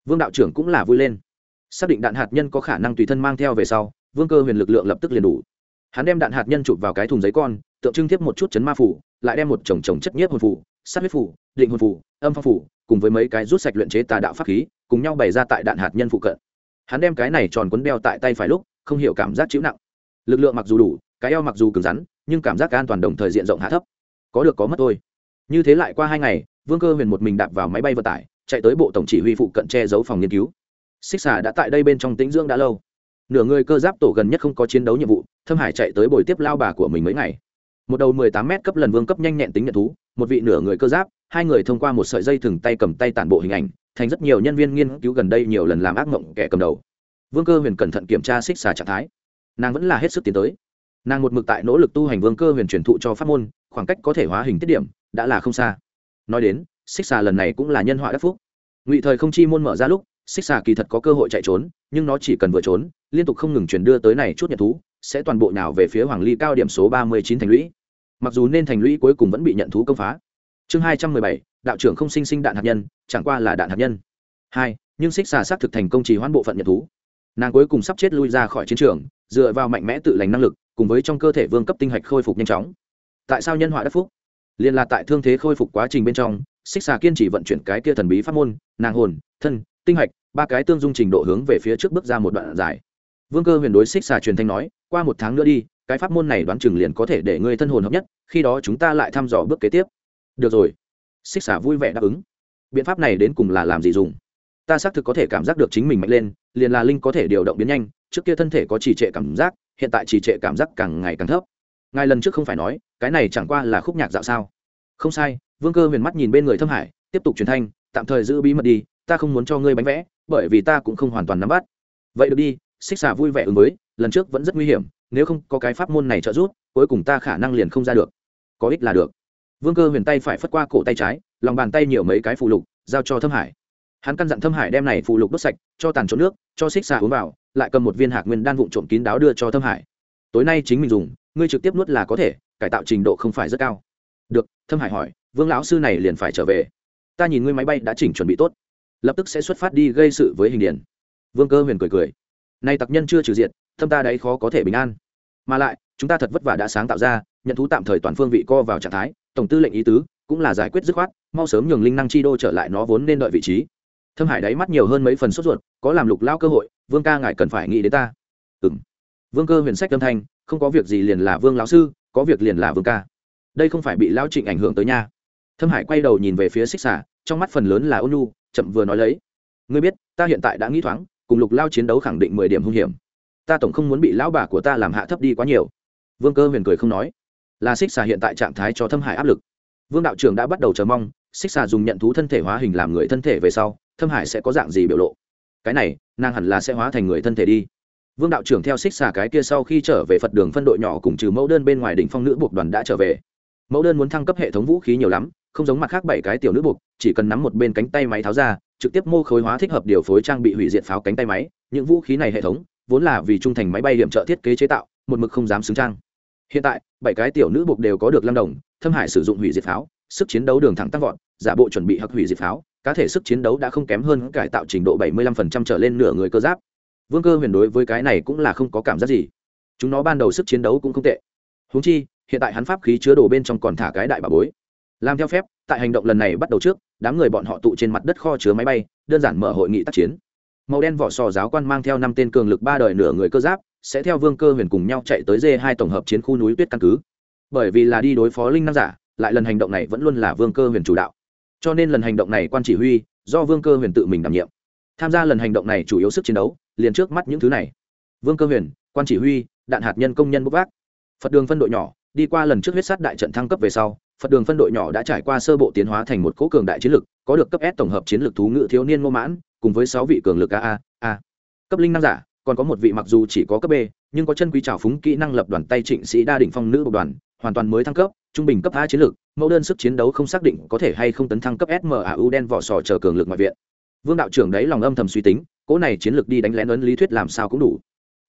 vương đạo trưởng cũng là vui lên. Xác định đạn hạt nhân có khả năng tùy thân mang theo về sau, vương cơ huyền lực lượng lập tức liền đủ. Hắn đem đạn hạt nhân chụp vào cái thùng giấy con, tượng trưng tiếp một chút chấn ma phủ, lại đem một chồng chồng chất nhiếp hồn phủ sát huyết phủ, định hồn phủ, âm phong phủ, cùng với mấy cái rút sạch luyện chế tà đạo pháp khí, cùng nhau bày ra tại đạn hạt nhân phụ cận. Hắn đem cái này tròn quấn đeo tại tay phải lúc, không hiểu cảm giác chịu nặng. Lực lượng mặc dù đủ, cái eo mặc dù cứng rắn, nhưng cảm giác an toàn đồng thời diện rộng hạ thấp. Có được có mất thôi. Như thế lại qua hai ngày, vương cơ huyền một mình đạp vào máy bay vận tải, chạy tới bộ tổng chỉ huy phụ cận che giấu phòng nghiên cứu. Xích xà đã tại đây bên trong tĩnh dưỡng đã lâu. Nửa người cơ giáp tổ gần nhất không có chiến đấu nhiệm vụ, thâm hải chạy tới bồi tiếp lao bà của mình mấy ngày. Một đầu mười tám m cấp lần vương cấp nhanh nhẹn tính nhận thú một vị nửa người cơ giáp, hai người thông qua một sợi dây thừng tay cầm tay tản bộ hình ảnh, thành rất nhiều nhân viên nghiên cứu gần đây nhiều lần làm ác mộng kẻ cầm đầu. Vương cơ huyền cẩn thận kiểm tra xích xà trạng thái. Nàng vẫn là hết sức tiến tới. Nàng một mực tại nỗ lực tu hành vương cơ huyền truyền thụ cho pháp môn, khoảng cách có thể hóa hình tiết điểm, đã là không xa. Nói đến, xích xà lần này cũng là nhân họa đắc phúc. Ngụy thời không chi môn mở ra lúc, xích xà kỳ thật có cơ hội chạy trốn, nhưng nó chỉ cần vừa trốn, liên tục không ngừng chuyển đưa tới này chút nhật thú, sẽ toàn bộ nào về phía hoàng ly cao điểm số ba mươi chín thành lũy mặc dù nên thành lũy cuối cùng vẫn bị nhận thú công phá. Chương hai trăm mười bảy, đạo trưởng không sinh sinh đạn hạt nhân, chẳng qua là đạn hạt nhân. Hai, nhưng xích xà xác thực thành công trì hoãn bộ phận nhận thú. Nàng cuối cùng sắp chết lui ra khỏi chiến trường, dựa vào mạnh mẽ tự lành năng lực, cùng với trong cơ thể vương cấp tinh hạch khôi phục nhanh chóng. Tại sao nhân họa đất phúc? Liên là tại thương thế khôi phục quá trình bên trong xích xà kiên trì vận chuyển cái kia thần bí pháp môn, nàng hồn, thân, tinh hạch, ba cái tương dung trình độ hướng về phía trước bước ra một đoạn dài. Vương cơ huyền đối xích xà truyền thanh nói, qua một tháng nữa đi cái pháp môn này đoán chừng liền có thể để ngươi thân hồn hợp nhất, khi đó chúng ta lại thăm dò bước kế tiếp. Được rồi. Xích xà vui vẻ đáp ứng. Biện pháp này đến cùng là làm gì dùng? Ta xác thực có thể cảm giác được chính mình mạnh lên, liền là linh có thể điều động biến nhanh, trước kia thân thể có trì trệ cảm giác, hiện tại trì trệ cảm giác càng ngày càng thấp. Ngài lần trước không phải nói, cái này chẳng qua là khúc nhạc dạo sao? Không sai, vương cơ huyền mắt nhìn bên người thâm hải, tiếp tục truyền thanh, tạm thời giữ bí mật đi, ta không muốn cho ngươi bánh vẽ, bởi vì ta cũng không hoàn toàn nắm bắt. Vậy được đi, xích xà vui vẻ ứng với lần trước vẫn rất nguy hiểm, nếu không có cái pháp môn này trợ giúp, cuối cùng ta khả năng liền không ra được. Có ích là được. Vương cơ huyền tay phải phất qua cổ tay trái, lòng bàn tay nhiều mấy cái phụ lục, giao cho thâm hải. Hắn căn dặn thâm hải đem này phụ lục đốt sạch, cho tàn trộn nước, cho xích xà uống vào, lại cầm một viên hạt nguyên đan vụn trộm kín đáo đưa cho thâm hải. Tối nay chính mình dùng, ngươi trực tiếp nuốt là có thể, cải tạo trình độ không phải rất cao. Được, thâm hải hỏi, vương lão sư này liền phải trở về. Ta nhìn ngươi máy bay đã chỉnh chuẩn bị tốt. Lập tức sẽ xuất phát đi gây sự với hình điển vương cơ huyền cười cười. Nay tặc nhân chưa trừ diệt thâm ta đấy khó có thể bình an. Mà lại, chúng ta thật vất vả đã sáng tạo ra, nhận thú tạm thời toàn phương vị co vào trạng thái, tổng tư lệnh ý tứ cũng là giải quyết dứt khoát, mau sớm nhường linh năng chi đô trở lại nó vốn nên đợi vị trí. Thâm hải đáy mắt nhiều hơn mấy phần sốt ruột, có làm lục lao cơ hội, vương ca ngài cần phải nghĩ đến ta. Ừ m vương cơ huyền sách âm thanh, không có việc gì liền là vương lão sư, có việc liền là vương ca. Đây không phải bị lao trịnh ảnh hưởng tới nha. Thâm hải quay đầu nhìn về phía xích xả trong mắt phần lớn là ôn nhu, chậm vừa nói lấy. Ngươi biết, ta hiện tại đã nghĩ thoáng, cùng lục lao chiến đấu khẳng định mười điểm hung hiểm ta tổng không muốn bị lão bà của ta làm hạ thấp đi quá nhiều. Vương cơ huyền cười không nói. Là xích xà hiện tại trạng thái cho thâm hải áp lực. Vương đạo trưởng đã bắt đầu chờ mong xích xà dùng nhận thú thân thể hóa hình làm người thân thể về sau, thâm hải sẽ có dạng gì biểu lộ? Cái này, nàng hẳn là sẽ hóa thành người thân thể đi. Vương đạo trưởng theo xích xà cái kia sau khi trở về phật đường phân đội nhỏ cùng trừ mẫu đơn bên ngoài đỉnh phong nữ buộc đoàn đã trở về. Mẫu đơn muốn thăng cấp hệ thống vũ khí nhiều lắm, không giống mặt khác bảy cái tiểu nữ buộc, chỉ cần nắm một bên cánh tay máy tháo ra, trực tiếp mô khối hóa thích hợp điều phối trang bị hủy diệt pháo cánh tay máy, những vũ khí này hệ thống vốn là vì trung thành máy bay điểm trợ thiết kế chế tạo, một mực không dám xứng trang. Hiện tại, bảy cái tiểu nữ buộc đều có được lâm đồng, thâm hải sử dụng hủy diệt pháo, sức chiến đấu đường thẳng tăng vọt, giả bộ chuẩn bị hặc hủy diệt pháo, cá thể sức chiến đấu đã không kém hơn cải tạo trình độ 75% trở lên nửa người cơ giáp. Vương cơ huyền đối với cái này cũng là không có cảm giác gì. Chúng nó ban đầu sức chiến đấu cũng không tệ. Húng chi, hiện tại hắn pháp khí chứa đồ bên trong còn thả cái đại bà bối. Làm theo phép, tại hành động lần này bắt đầu trước, đám người bọn họ tụ trên mặt đất kho chứa máy bay, đơn giản mở hội nghị tác chiến màu đen vỏ sò giáo quan mang theo năm tên cường lực ba đời nửa người cơ giáp, sẽ theo vương cơ huyền cùng nhau chạy tới d hai tổng hợp chiến khu núi tuyết căn cứ. Bởi vì là đi đối phó linh năng giả, lại lần hành động này vẫn luôn là vương cơ huyền chủ đạo. Cho nên lần hành động này quan chỉ huy, do vương cơ huyền tự mình đảm nhiệm. Tham gia lần hành động này chủ yếu sức chiến đấu, liền trước mắt những thứ này. Vương cơ huyền, quan chỉ huy, đạn hạt nhân công nhân bốc vác. Phật đường phân đội nhỏ, đi qua lần trước huyết sát đại trận thăng cấp về sau phật đường phân đội nhỏ đã trải qua sơ bộ tiến hóa thành một cỗ cường đại chiến lực có được cấp s tổng hợp chiến lược thú ngự thiếu niên ngô mãn cùng với sáu vị cường lực a a cấp linh năng giả còn có một vị mặc dù chỉ có cấp b nhưng có chân quý trào phúng kỹ năng lập đoàn tay trịnh sĩ đa đỉnh phong nữ bộ đoàn hoàn toàn mới thăng cấp trung bình cấp a chiến lược mẫu đơn sức chiến đấu không xác định có thể hay không tấn thăng cấp smau đen vỏ sò chờ cường lực ngoại viện. Vương đạo trưởng đấy lòng âm thầm suy tính cỗ này chiến lược đi đánh lén ấn lý thuyết làm sao cũng đủ.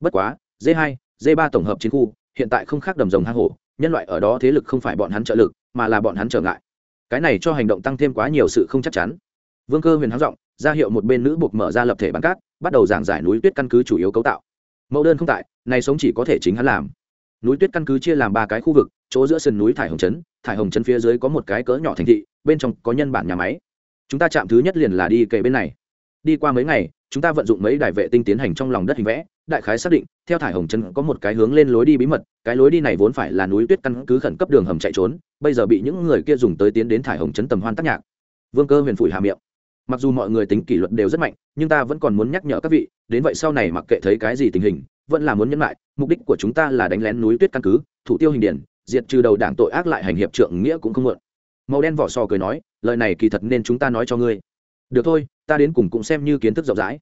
Bất quá d hai, d ba tổng hợp chiến khu hiện tại không khác đầm rồng hang hổ nhân loại ở đó thế lực không phải bọn hắn trợ lực mà là bọn hắn trở ngại. Cái này cho hành động tăng thêm quá nhiều sự không chắc chắn. Vương cơ huyền háng giọng, ra hiệu một bên nữ buộc mở ra lập thể bán cát, bắt đầu giảng giải núi tuyết căn cứ chủ yếu cấu tạo. Mẫu đơn không tại, này sống chỉ có thể chính hắn làm. Núi tuyết căn cứ chia làm ba cái khu vực, chỗ giữa sườn núi thải hồng trấn, thải hồng trấn phía dưới có một cái cỡ nhỏ thành thị, bên trong có nhân bản nhà máy. Chúng ta chạm thứ nhất liền là đi kề bên này. Đi qua mấy ngày chúng ta vận dụng mấy đài vệ tinh tiến hành trong lòng đất hình vẽ, đại khái xác định, theo thải hồng trấn có một cái hướng lên lối đi bí mật, cái lối đi này vốn phải là núi tuyết căn cứ khẩn cấp đường hầm chạy trốn, bây giờ bị những người kia dùng tới tiến đến thải hồng trấn tầm hoan tác nhạc. Vương cơ huyền phủi hà miệng. Mặc dù mọi người tính kỷ luật đều rất mạnh, nhưng ta vẫn còn muốn nhắc nhở các vị, đến vậy sau này mặc kệ thấy cái gì tình hình, vẫn là muốn nhấn lại mục đích của chúng ta là đánh lén núi tuyết căn cứ, thủ tiêu hình điển, diệt trừ đầu đảng tội ác lại hành hiệp trượng nghĩa cũng không mượn màu đen vỏ sò cười nói, lời này kỳ thật nên chúng ta nói cho ngươi được thôi, ta đến cùng cũng xem như kiến thức rộng rãi.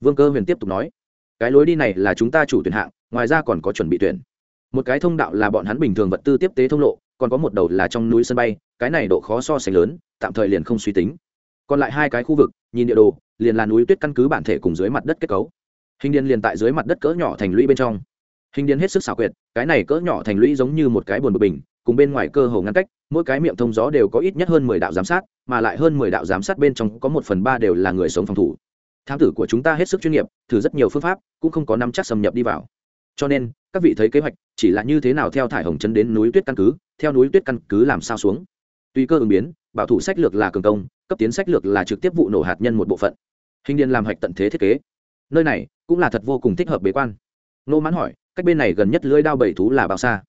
Vương cơ huyền tiếp tục nói, cái lối đi này là chúng ta chủ tuyển hạng, ngoài ra còn có chuẩn bị tuyển. Một cái thông đạo là bọn hắn bình thường vật tư tiếp tế thông lộ, còn có một đầu là trong núi sân bay, cái này độ khó so sánh lớn, tạm thời liền không suy tính. Còn lại hai cái khu vực, nhìn địa đồ, liền là núi tuyết căn cứ bản thể cùng dưới mặt đất kết cấu. Hình điền liền tại dưới mặt đất cỡ nhỏ thành lũy bên trong. Hình điền hết sức xảo quyệt, cái này cỡ nhỏ thành lũy giống như một cái buồn bực bình cùng bên ngoài cơ hồ ngăn cách, mỗi cái miệng thông gió đều có ít nhất hơn mười đạo giám sát, mà lại hơn mười đạo giám sát bên trong có một phần ba đều là người sống phòng thủ. Thám tử của chúng ta hết sức chuyên nghiệp, thử rất nhiều phương pháp, cũng không có nắm chắc xâm nhập đi vào. Cho nên, các vị thấy kế hoạch, chỉ là như thế nào theo thải hồng chân đến núi tuyết căn cứ, theo núi tuyết căn cứ làm sao xuống. Tùy cơ ứng biến, bảo thủ sách lược là cường công, cấp tiến sách lược là trực tiếp vụ nổ hạt nhân một bộ phận. Hình điền làm hạch tận thế thiết kế. Nơi này cũng là thật vô cùng thích hợp bế quan. Nô mãn hỏi, cách bên này gần nhất lưỡi đao bảy thú là bao xa?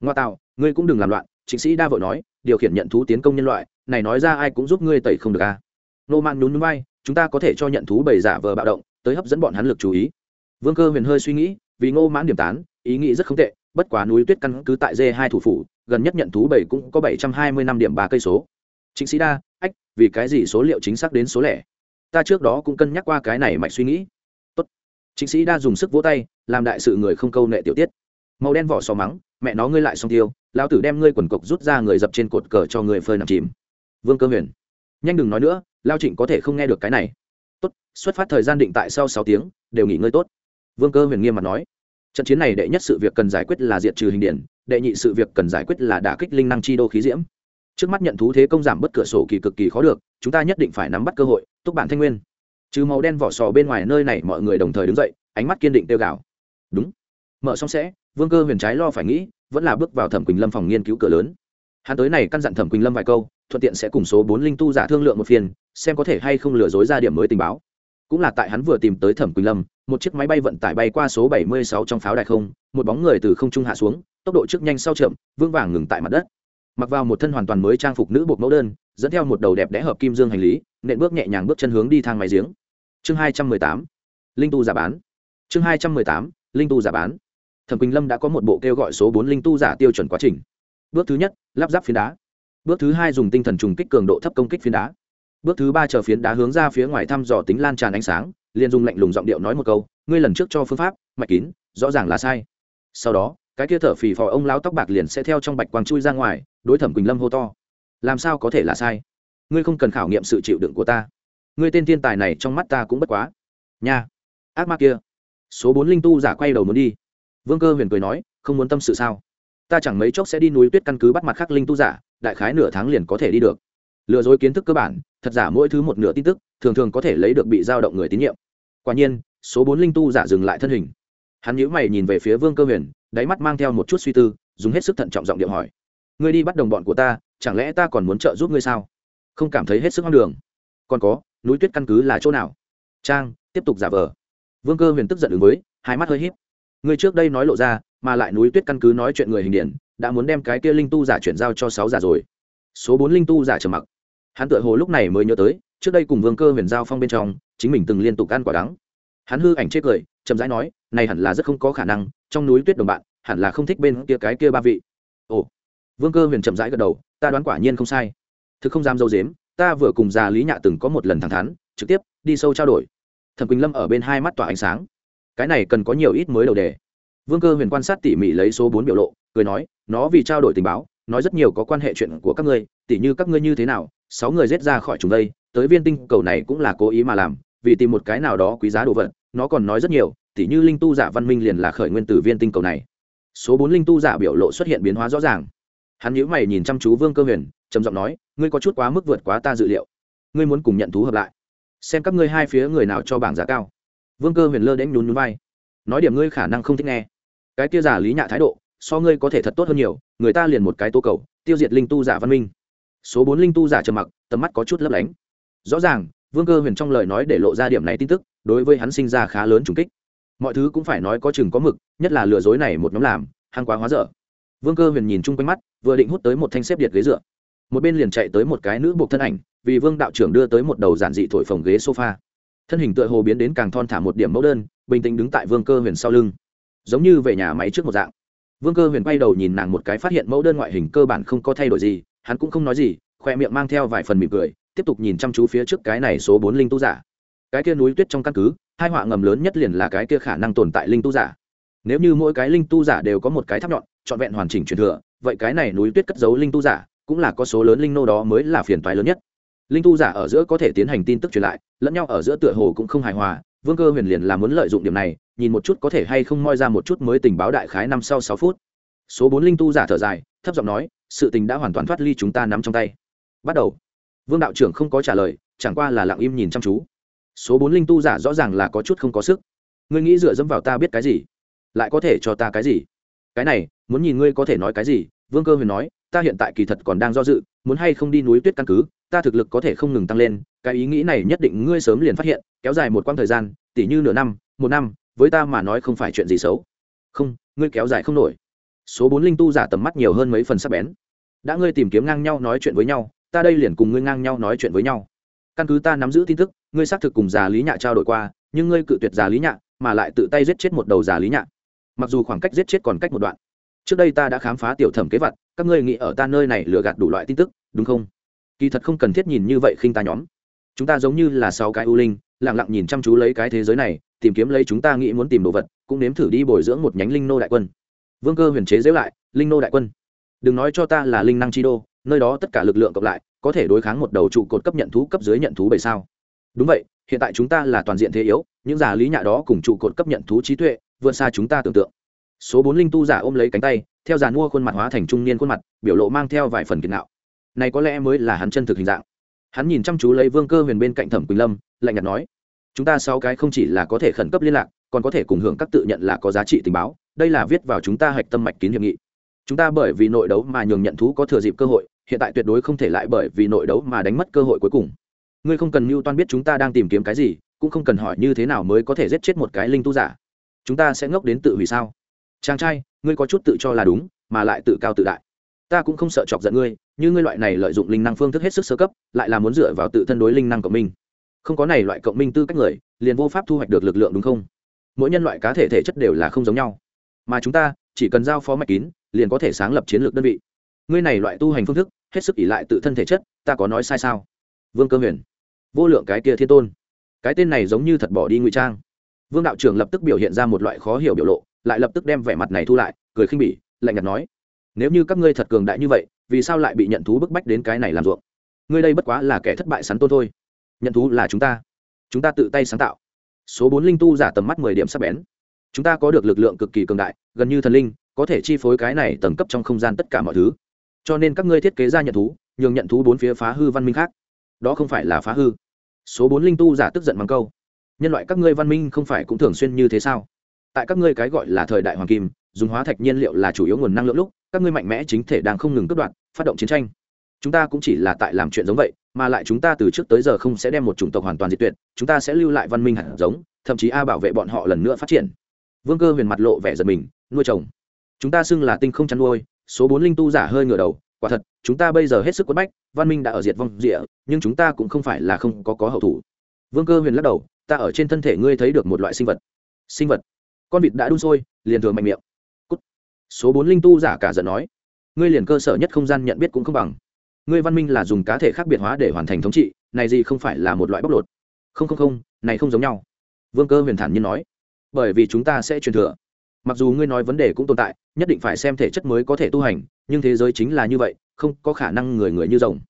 Ngoa tạo ngươi cũng đừng làm loạn chính sĩ đa vội nói, điều khiển nhận thú tiến công nhân loại, này nói ra ai cũng giúp ngươi tẩy không được a à. nô man nhún vai, chúng ta có thể cho nhận thú bầy giả vờ bạo động, tới hấp dẫn bọn hắn lực chú ý. Vương cơ huyền hơi suy nghĩ, vì ngô mãn điểm tán, ý nghĩ rất không tệ, bất quá núi tuyết căn cứ tại d hai thủ phủ, gần nhất nhận thú bảy cũng có bảy trăm hai mươi năm điểm ba cây số. Chính sĩ đa, ách, vì cái gì số liệu chính xác đến số lẻ? Ta trước đó cũng cân nhắc qua cái này mạch suy nghĩ. Tốt. Chính sĩ đa dùng sức vỗ tay, làm đại sự người không câu nệ tiểu tiết màu đen vỏ sò mắng, mẹ nó ngươi lại xong tiêu, lão tử đem ngươi quần cộc rút ra người dập trên cột cờ cho người phơi nằm chìm. Vương cơ huyền, nhanh đừng nói nữa lao trịnh có thể không nghe được cái này. Tốt, xuất phát thời gian định tại sau sáu tiếng, đều nghỉ ngơi tốt. Vương cơ huyền nghiêm mặt nói, trận chiến này đệ nhất sự việc cần giải quyết là diệt trừ hình điển đệ nhị sự việc cần giải quyết là đả kích linh năng chi đô khí diễm. Trước mắt nhận thú thế công giảm bất cửa sổ kỳ cực kỳ khó được, chúng ta nhất định phải nắm bắt cơ hội, túc bản thanh nguyên. Trừ màu đen vỏ sò bên ngoài nơi này mọi người đồng thời đứng dậy, ánh mắt kiên định tiêu gạo. Đúng mở xong sẽ, vương cơ huyền trái lo phải nghĩ, vẫn là bước vào thẩm quỳnh lâm phòng nghiên cứu cửa lớn. Hắn tới này căn dặn thẩm quỳnh lâm vài câu, thuận tiện sẽ cùng số bốn linh tu giả thương lượng một phiên xem có thể hay không lừa dối ra điểm mới tình báo. Cũng là tại hắn vừa tìm tới thẩm quỳnh lâm, một chiếc máy bay vận tải bay qua số 76 trong pháo đài không, một bóng người từ không trung hạ xuống, tốc độ trước nhanh sau chậm, vương vàng ngừng tại mặt đất. Mặc vào một thân hoàn toàn mới trang phục nữ buộc mẫu đơn, dẫn theo một đầu đẹp đẽ hợp kim dương hành lý, nện bước nhẹ nhàng bước chân hướng đi thang máy giếng. Chương 218 linh tu giả bán. Chương 218 linh tu giả bán thẩm quỳnh lâm đã có một bộ kêu gọi số bốn linh tu giả tiêu chuẩn quá trình. Bước thứ nhất, lắp ráp phiến đá. Bước thứ hai dùng tinh thần trùng kích cường độ thấp công kích phiến đá. Bước thứ ba chờ phiến đá hướng ra phía ngoài thăm dò tính lan tràn ánh sáng, liền dùng lạnh lùng giọng điệu nói một câu, ngươi lần trước cho phương pháp, mạch kín, rõ ràng là sai. Sau đó, cái kia thở phì phò ông lão tóc bạc liền sẽ theo trong bạch quang chui ra ngoài, đối thẩm quỳnh lâm hô to, làm sao có thể là sai? Ngươi không cần khảo nghiệm sự chịu đựng của ta. Ngươi tên thiên tài này trong mắt ta cũng bất quá. Nha. Ác ma kia. Số bốn linh tu giả quay đầu muốn đi vương cơ huyền cười nói, không muốn tâm sự sao? Ta chẳng mấy chốc sẽ đi núi tuyết căn cứ bắt mặt khắc linh tu giả, đại khái nửa tháng liền có thể đi được. Lừa dối kiến thức cơ bản, thật giả mỗi thứ một nửa tin tức, thường thường có thể lấy được bị giao động người tín nhiệm. Quả nhiên, số bốn linh tu giả dừng lại thân hình. Hắn nhíu mày nhìn về phía vương cơ huyền, đáy mắt mang theo một chút suy tư, dùng hết sức thận trọng giọng điệu hỏi, ngươi đi bắt đồng bọn của ta, chẳng lẽ ta còn muốn trợ giúp ngươi sao? Không cảm thấy hết sức hoang đường. Còn có, núi tuyết căn cứ là chỗ nào? Trang, tiếp tục giả vờ. Vương cơ huyền tức giận ứng với, hai mắt hơi h í p ngươi trước đây nói lộ ra, mà lại núi tuyết căn cứ nói chuyện người hình điển, đã muốn đem cái kia linh tu giả chuyển giao cho sáu giả rồi. Số bốn linh tu giả trầm mặc. Hắn tựa hồ lúc này mới nhớ tới, trước đây cùng vương cơ huyền giao phong bên trong, chính mình từng liên tục ăn quả đắng. Hắn hư ảnh chê cười, chậm rãi nói, này hẳn là rất không có khả năng, trong núi tuyết đồng bạn, hẳn là không thích bên kia cái kia ba vị. Ồ. Vương cơ huyền chậm rãi gật đầu, ta đoán quả nhiên không sai. Thực không dám dâu dếm, ta vừa cùng già lý nhạ từng có một lần thẳng thắn, trực tiếp, đi sâu trao đổi. Thẩm quỳnh lâm ở bên hai mắt tỏa ánh sáng cái này cần có nhiều ít mới đầu đề. Vương cơ huyền quan sát tỉ mỉ lấy số bốn biểu lộ, cười nói, nó vì trao đổi tình báo, nói rất nhiều có quan hệ chuyện của các ngươi, tỉ như các ngươi như thế nào, sáu người rết ra khỏi chúng đây, tới viên tinh cầu này cũng là cố ý mà làm, vì tìm một cái nào đó quý giá đồ vật, nó còn nói rất nhiều, tỉ như linh tu giả văn minh liền là khởi nguyên từ viên tinh cầu này. Số bốn linh tu giả biểu lộ xuất hiện biến hóa rõ ràng. Hắn nhíu mày nhìn chăm chú vương cơ huyền, trầm giọng nói, ngươi có chút quá mức vượt quá ta dự liệu. Ngươi muốn cùng nhận thú hợp lại. Xem các ngươi hai phía người nào cho bảng giá cao vương cơ huyền lơ đễnh nhún nhún vai. Nói điểm ngươi khả năng không thích nghe. Cái kia giả lý nhạ thái độ, so ngươi có thể thật tốt hơn nhiều, người ta liền một cái tố cầu, tiêu diệt linh tu giả văn minh. Số bốn linh tu giả trầm mặc, tầm mắt có chút lấp lánh. Rõ ràng, vương cơ huyền trong lời nói để lộ ra điểm này tin tức, đối với hắn sinh ra khá lớn trùng kích. Mọi thứ cũng phải nói có chừng có mực, nhất là lừa dối này một nhóm làm hàng quá hóa dở. Vương cơ huyền nhìn chung quanh mắt, vừa định hút tới một thanh xếp điện ghế dựa. Một bên liền chạy tới một cái nữ buộc thân ảnh, vì vương đạo trưởng đưa tới một đầu giản dị thổi phồng ghế sofa thân hình tựa hồ biến đến càng thon thả một điểm mẫu đơn, bình tĩnh đứng tại vương cơ huyền sau lưng. Giống như về nhà máy trước một dạng. Vương cơ huyền quay đầu nhìn nàng một cái phát hiện mẫu đơn ngoại hình cơ bản không có thay đổi gì, hắn cũng không nói gì, khoe miệng mang theo vài phần mỉm cười, tiếp tục nhìn chăm chú phía trước cái này số bốn linh tu giả. Cái kia núi tuyết trong căn cứ, hai họa ngầm lớn nhất liền là cái kia khả năng tồn tại linh tu giả. Nếu như mỗi cái linh tu giả đều có một cái tháp nhọn, trọn vẹn hoàn chỉnh truyền thừa, vậy cái này núi tuyết cất giấu linh tu giả, cũng là có số lớn linh nô đó mới là phiền toái lớn nhất linh tu giả ở giữa có thể tiến hành tin tức truyền lại, lẫn nhau ở giữa tựa hồ cũng không hài hòa, vương cơ huyền liền là muốn lợi dụng điểm này, nhìn một chút có thể hay không moi ra một chút mới tình báo đại khái năm sau sáu phút. Số bốn linh tu giả thở dài, thấp giọng nói, sự tình đã hoàn toàn thoát ly chúng ta nắm trong tay. Bắt đầu. Vương đạo trưởng không có trả lời, chẳng qua là lặng im nhìn chăm chú. Số bốn linh tu giả rõ ràng là có chút không có sức. Ngươi nghĩ dựa dẫm vào ta biết cái gì? Lại có thể cho ta cái gì? Cái này, muốn nhìn ngươi có thể nói cái gì? Vương cơ huyền nói, ta hiện tại kỳ thật còn đang do dự, muốn hay không đi núi tuyết căn cứ ta thực lực có thể không ngừng tăng lên, cái ý nghĩ này nhất định ngươi sớm liền phát hiện, kéo dài một quãng thời gian, tỉ như nửa năm, một năm, với ta mà nói không phải chuyện gì xấu. Không, ngươi kéo dài không nổi. Số bốn linh tu giả tầm mắt nhiều hơn mấy phần sắc bén. Đã ngươi tìm kiếm ngang nhau nói chuyện với nhau, ta đây liền cùng ngươi ngang nhau nói chuyện với nhau. Căn cứ ta nắm giữ tin tức, ngươi xác thực cùng già lý nhạ trao đổi qua, nhưng ngươi cự tuyệt già lý nhạ, mà lại tự tay giết chết một đầu già lý nhạ. Mặc dù khoảng cách giết chết còn cách một đoạn. Trước đây ta đã khám phá tiểu thẩm kế vật, các ngươi nghĩ ở ta nơi này lừa gạt đủ loại tin tức, đúng không? Kỳ thật không cần thiết nhìn như vậy khinh ta nhóm. Chúng ta giống như là sáu cái ưu linh, lặng lặng nhìn chăm chú lấy cái thế giới này, tìm kiếm lấy chúng ta nghĩ muốn tìm đồ vật, cũng nếm thử đi bồi dưỡng một nhánh linh nô đại quân. Vương cơ huyền chế dễu lại, linh nô đại quân, đừng nói cho ta là linh năng chi đô, nơi đó tất cả lực lượng cộng lại, có thể đối kháng một đầu trụ cột cấp nhận thú cấp dưới nhận thú bảy sao? Đúng vậy, hiện tại chúng ta là toàn diện thế yếu, những giả lý nhạ đó cùng trụ cột cấp nhận thú trí tuệ, vượt xa chúng ta tưởng tượng. Số bốn linh tu giả ôm lấy cánh tay, theo giàn mua khuôn mặt hóa thành trung niên khuôn mặt, biểu lộ mang theo vài phần kiệt nạo này có lẽ mới là hắn chân thực hình dạng. Hắn nhìn chăm chú lấy vương cơ huyền bên cạnh thẩm quỳnh lâm, lạnh nhạt nói, chúng ta sáu cái không chỉ là có thể khẩn cấp liên lạc, còn có thể cùng hưởng các tự nhận là có giá trị tình báo, đây là viết vào chúng ta hạch tâm mạch kín hiệp nghị. Chúng ta bởi vì nội đấu mà nhường nhận thú có thừa dịp cơ hội, hiện tại tuyệt đối không thể lại bởi vì nội đấu mà đánh mất cơ hội cuối cùng. Ngươi không cần mưu toan biết chúng ta đang tìm kiếm cái gì, cũng không cần hỏi như thế nào mới có thể giết chết một cái linh tu giả. Chúng ta sẽ ngốc đến tự hủy sao? Chàng trai, ngươi có chút tự cho là đúng, mà lại tự cao tự đại ta cũng không sợ chọc giận ngươi, như ngươi loại này lợi dụng linh năng phương thức hết sức sơ cấp, lại là muốn dựa vào tự thân đối linh năng cộng minh không có này loại cộng minh tư cách người, liền vô pháp thu hoạch được lực lượng đúng không? Mỗi nhân loại cá thể thể chất đều là không giống nhau. Mà chúng ta, chỉ cần giao phó mạch kín, liền có thể sáng lập chiến lược đơn vị. Ngươi này loại tu hành phương thức, hết sức ỷ lại tự thân thể chất, ta có nói sai sao? Vương cơ huyền. Vô lượng cái kia thiên tôn. Cái tên này giống như thật bỏ đi ngụy trang. Vương đạo trưởng lập tức biểu hiện ra một loại khó hiểu biểu lộ, lại lập tức đem vẻ mặt này thu lại, cười khinh bỉ, lạnh nhạt nói nếu như các ngươi thật cường đại như vậy, vì sao lại bị nhận thú bức bách đến cái này làm ruộng? Ngươi đây bất quá là kẻ thất bại sắn tôn thôi. Nhận thú là chúng ta. Chúng ta tự tay sáng tạo. Số bốn linh tu giả tầm mắt mười điểm sắp bén. Chúng ta có được lực lượng cực kỳ cường đại, gần như thần linh, có thể chi phối cái này tầng cấp trong không gian tất cả mọi thứ. Cho nên các ngươi thiết kế ra nhận thú, nhường nhận thú bốn phía phá hư văn minh khác. Đó không phải là phá hư. Số bốn linh tu giả tức giận bằng câu. Nhân loại các ngươi văn minh không phải cũng thường xuyên như thế sao? Tại các ngươi cái gọi là thời đại hoàng kim dùng hóa thạch nhiên liệu là chủ yếu nguồn năng lượng lúc, các ngươi mạnh mẽ chính thể đang không ngừng cất đoạn phát động chiến tranh. Chúng ta cũng chỉ là tại làm chuyện giống vậy, mà lại chúng ta từ trước tới giờ không sẽ đem một chủng tộc hoàn toàn diệt tuyệt, chúng ta sẽ lưu lại văn minh hạt giống, thậm chí a bảo vệ bọn họ lần nữa phát triển. Vương cơ huyền mặt lộ vẻ giật mình, nuôi trồng chúng ta xưng là tinh không chăn nuôi, số bốn linh tu giả hơi ngửa đầu, quả thật, chúng ta bây giờ hết sức quất bách, văn minh đã ở diệt vong rịa nhưng chúng ta cũng không phải là không có có hậu thủ. Vương cơ huyền lắc đầu, ta ở trên thân thể ngươi thấy được một loại sinh vật. Sinh vật. Con vịt đã đun sôi, liền thường mạnh miệng số bốn linh tu giả cả giận nói, ngươi liền cơ sở nhất không gian nhận biết cũng không bằng. Ngươi văn minh là dùng cá thể khác biệt hóa để hoàn thành thống trị, này gì không phải là một loại bóc lột. Không không không, này không giống nhau. Vương cơ huyền thản nhiên nói, bởi vì chúng ta sẽ truyền thừa. Mặc dù ngươi nói vấn đề cũng tồn tại, nhất định phải xem thể chất mới có thể tu hành, nhưng thế giới chính là như vậy, không có khả năng người người như rồng.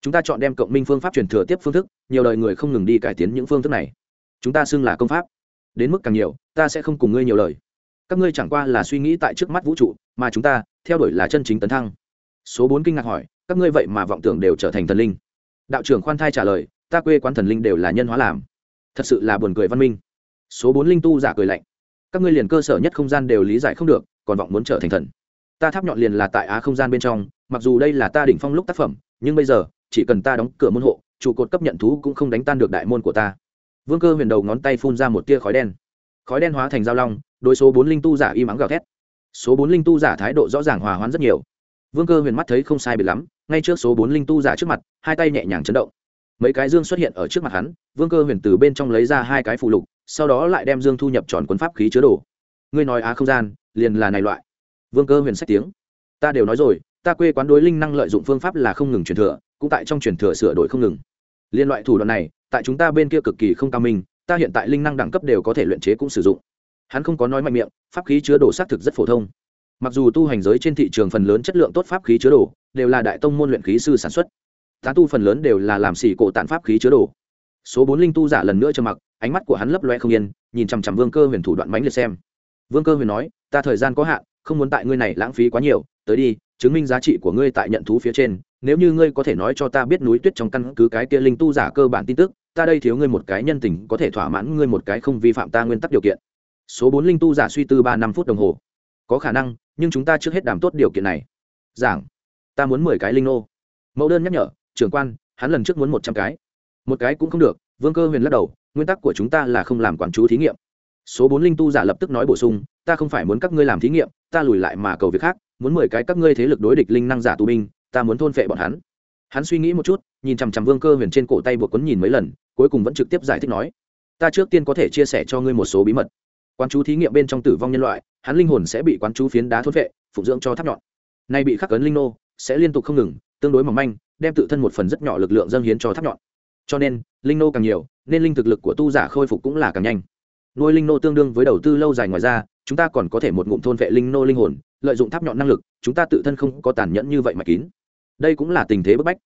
Chúng ta chọn đem cộng minh phương pháp truyền thừa tiếp phương thức, nhiều đời người không ngừng đi cải tiến những phương thức này. Chúng ta xưng là công pháp. Đến mức càng nhiều, ta sẽ không cùng ngươi nhiều lời các ngươi chẳng qua là suy nghĩ tại trước mắt vũ trụ, mà chúng ta, theo đuổi là chân chính tấn thăng. Số bốn kinh ngạc hỏi, các ngươi vậy mà vọng tưởng đều trở thành thần linh? Đạo trưởng khoan thai trả lời, ta quê quán thần linh đều là nhân hóa làm. Thật sự là buồn cười văn minh. Số bốn linh tu giả cười lạnh. Các ngươi liền cơ sở nhất không gian đều lý giải không được, còn vọng muốn trở thành thần. Ta tháp nhọn liền là tại á không gian bên trong, mặc dù đây là ta đỉnh phong lúc tác phẩm, nhưng bây giờ, chỉ cần ta đóng cửa môn hộ, trụ cột cấp nhận thú cũng không đánh tan được đại môn của ta. Vương cơ huyền đầu ngón tay phun ra một tia khói đen khói đen hóa thành dao long, đối số bốn linh tu giả y mắng gào thét. Số bốn linh tu giả thái độ rõ ràng hòa hoãn rất nhiều. Vương cơ huyền mắt thấy không sai biệt lắm, ngay trước số bốn linh tu giả trước mặt, hai tay nhẹ nhàng chấn động. Mấy cái dương xuất hiện ở trước mặt hắn, vương cơ huyền từ bên trong lấy ra hai cái phụ lục, sau đó lại đem dương thu nhập tròn quân pháp khí chứa đồ. Ngươi nói á không gian, liền là này loại. Vương cơ huyền sách tiếng. Ta đều nói rồi, ta quê quán đối linh năng lợi dụng phương pháp là không ngừng truyền thừa, cũng tại trong truyền thừa sửa đổi không ngừng. Liên loại thủ đoạn này, tại chúng ta bên kia cực kỳ không cao minh ta hiện tại linh năng đẳng cấp đều có thể luyện chế cũng sử dụng. Hắn không có nói mạnh miệng, pháp khí chứa đồ xác thực rất phổ thông. Mặc dù tu hành giới trên thị trường phần lớn chất lượng tốt pháp khí chứa đồ, đều là đại tông môn luyện khí sư sản xuất. Tá tu phần lớn đều là làm xỉ cổ tản pháp khí chứa đồ. Số bốn linh tu giả lần nữa cho mặc, ánh mắt của hắn lấp loe không yên, nhìn chằm chằm vương cơ huyền thủ đoạn mánh liệt xem. Vương cơ huyền nói, ta thời gian có hạn, không muốn tại ngươi này lãng phí quá nhiều, tới đi, chứng minh giá trị của ngươi tại nhận thú phía trên, nếu như ngươi có thể nói cho ta biết núi tuyết trong căn cứ cái kia linh tu giả cơ bản tin tức ta đây thiếu ngươi một cái nhân tình, có thể thỏa mãn ngươi một cái không vi phạm ta nguyên tắc điều kiện. Số bốn linh tu giả suy tư ba năm phút đồng hồ. Có khả năng, nhưng chúng ta trước hết đảm tốt điều kiện này. Giảng. Ta muốn mười cái linh nô. Mẫu đơn nhắc nhở, trưởng quan, hắn lần trước muốn một trăm cái. Một cái cũng không được, vương cơ huyền lắc đầu, nguyên tắc của chúng ta là không làm quản chú thí nghiệm. Số bốn linh tu giả lập tức nói bổ sung, ta không phải muốn các ngươi làm thí nghiệm, ta lùi lại mà cầu việc khác, muốn mười cái các ngươi thế lực đối địch linh năng giả tù binh, ta muốn thôn phệ bọn hắn hắn suy nghĩ một chút, nhìn chằm chằm vương cơ huyền trên cổ tay buộc quấn nhìn mấy lần, cuối cùng vẫn trực tiếp giải thích nói, ta trước tiên có thể chia sẻ cho ngươi một số bí mật. Quán chú thí nghiệm bên trong tử vong nhân loại, hắn linh hồn sẽ bị quán chú phiến đá thốt vệ, phụng dưỡng cho tháp nhọn. Nay bị khắc cấn linh nô, sẽ liên tục không ngừng, tương đối mỏng manh, đem tự thân một phần rất nhỏ lực lượng dâng hiến cho tháp nhọn. Cho nên, linh nô càng nhiều, nên linh thực lực của tu giả khôi phục cũng là càng nhanh. Nuôi linh nô tương đương với đầu tư lâu dài ngoài ra, chúng ta còn có thể một ngụm thôn vệ linh nô linh hồn, lợi dụng tháp nhọn năng lực, chúng ta tự thân không có tàn nhẫn như vậy mà kín đây cũng là tình thế bức bách.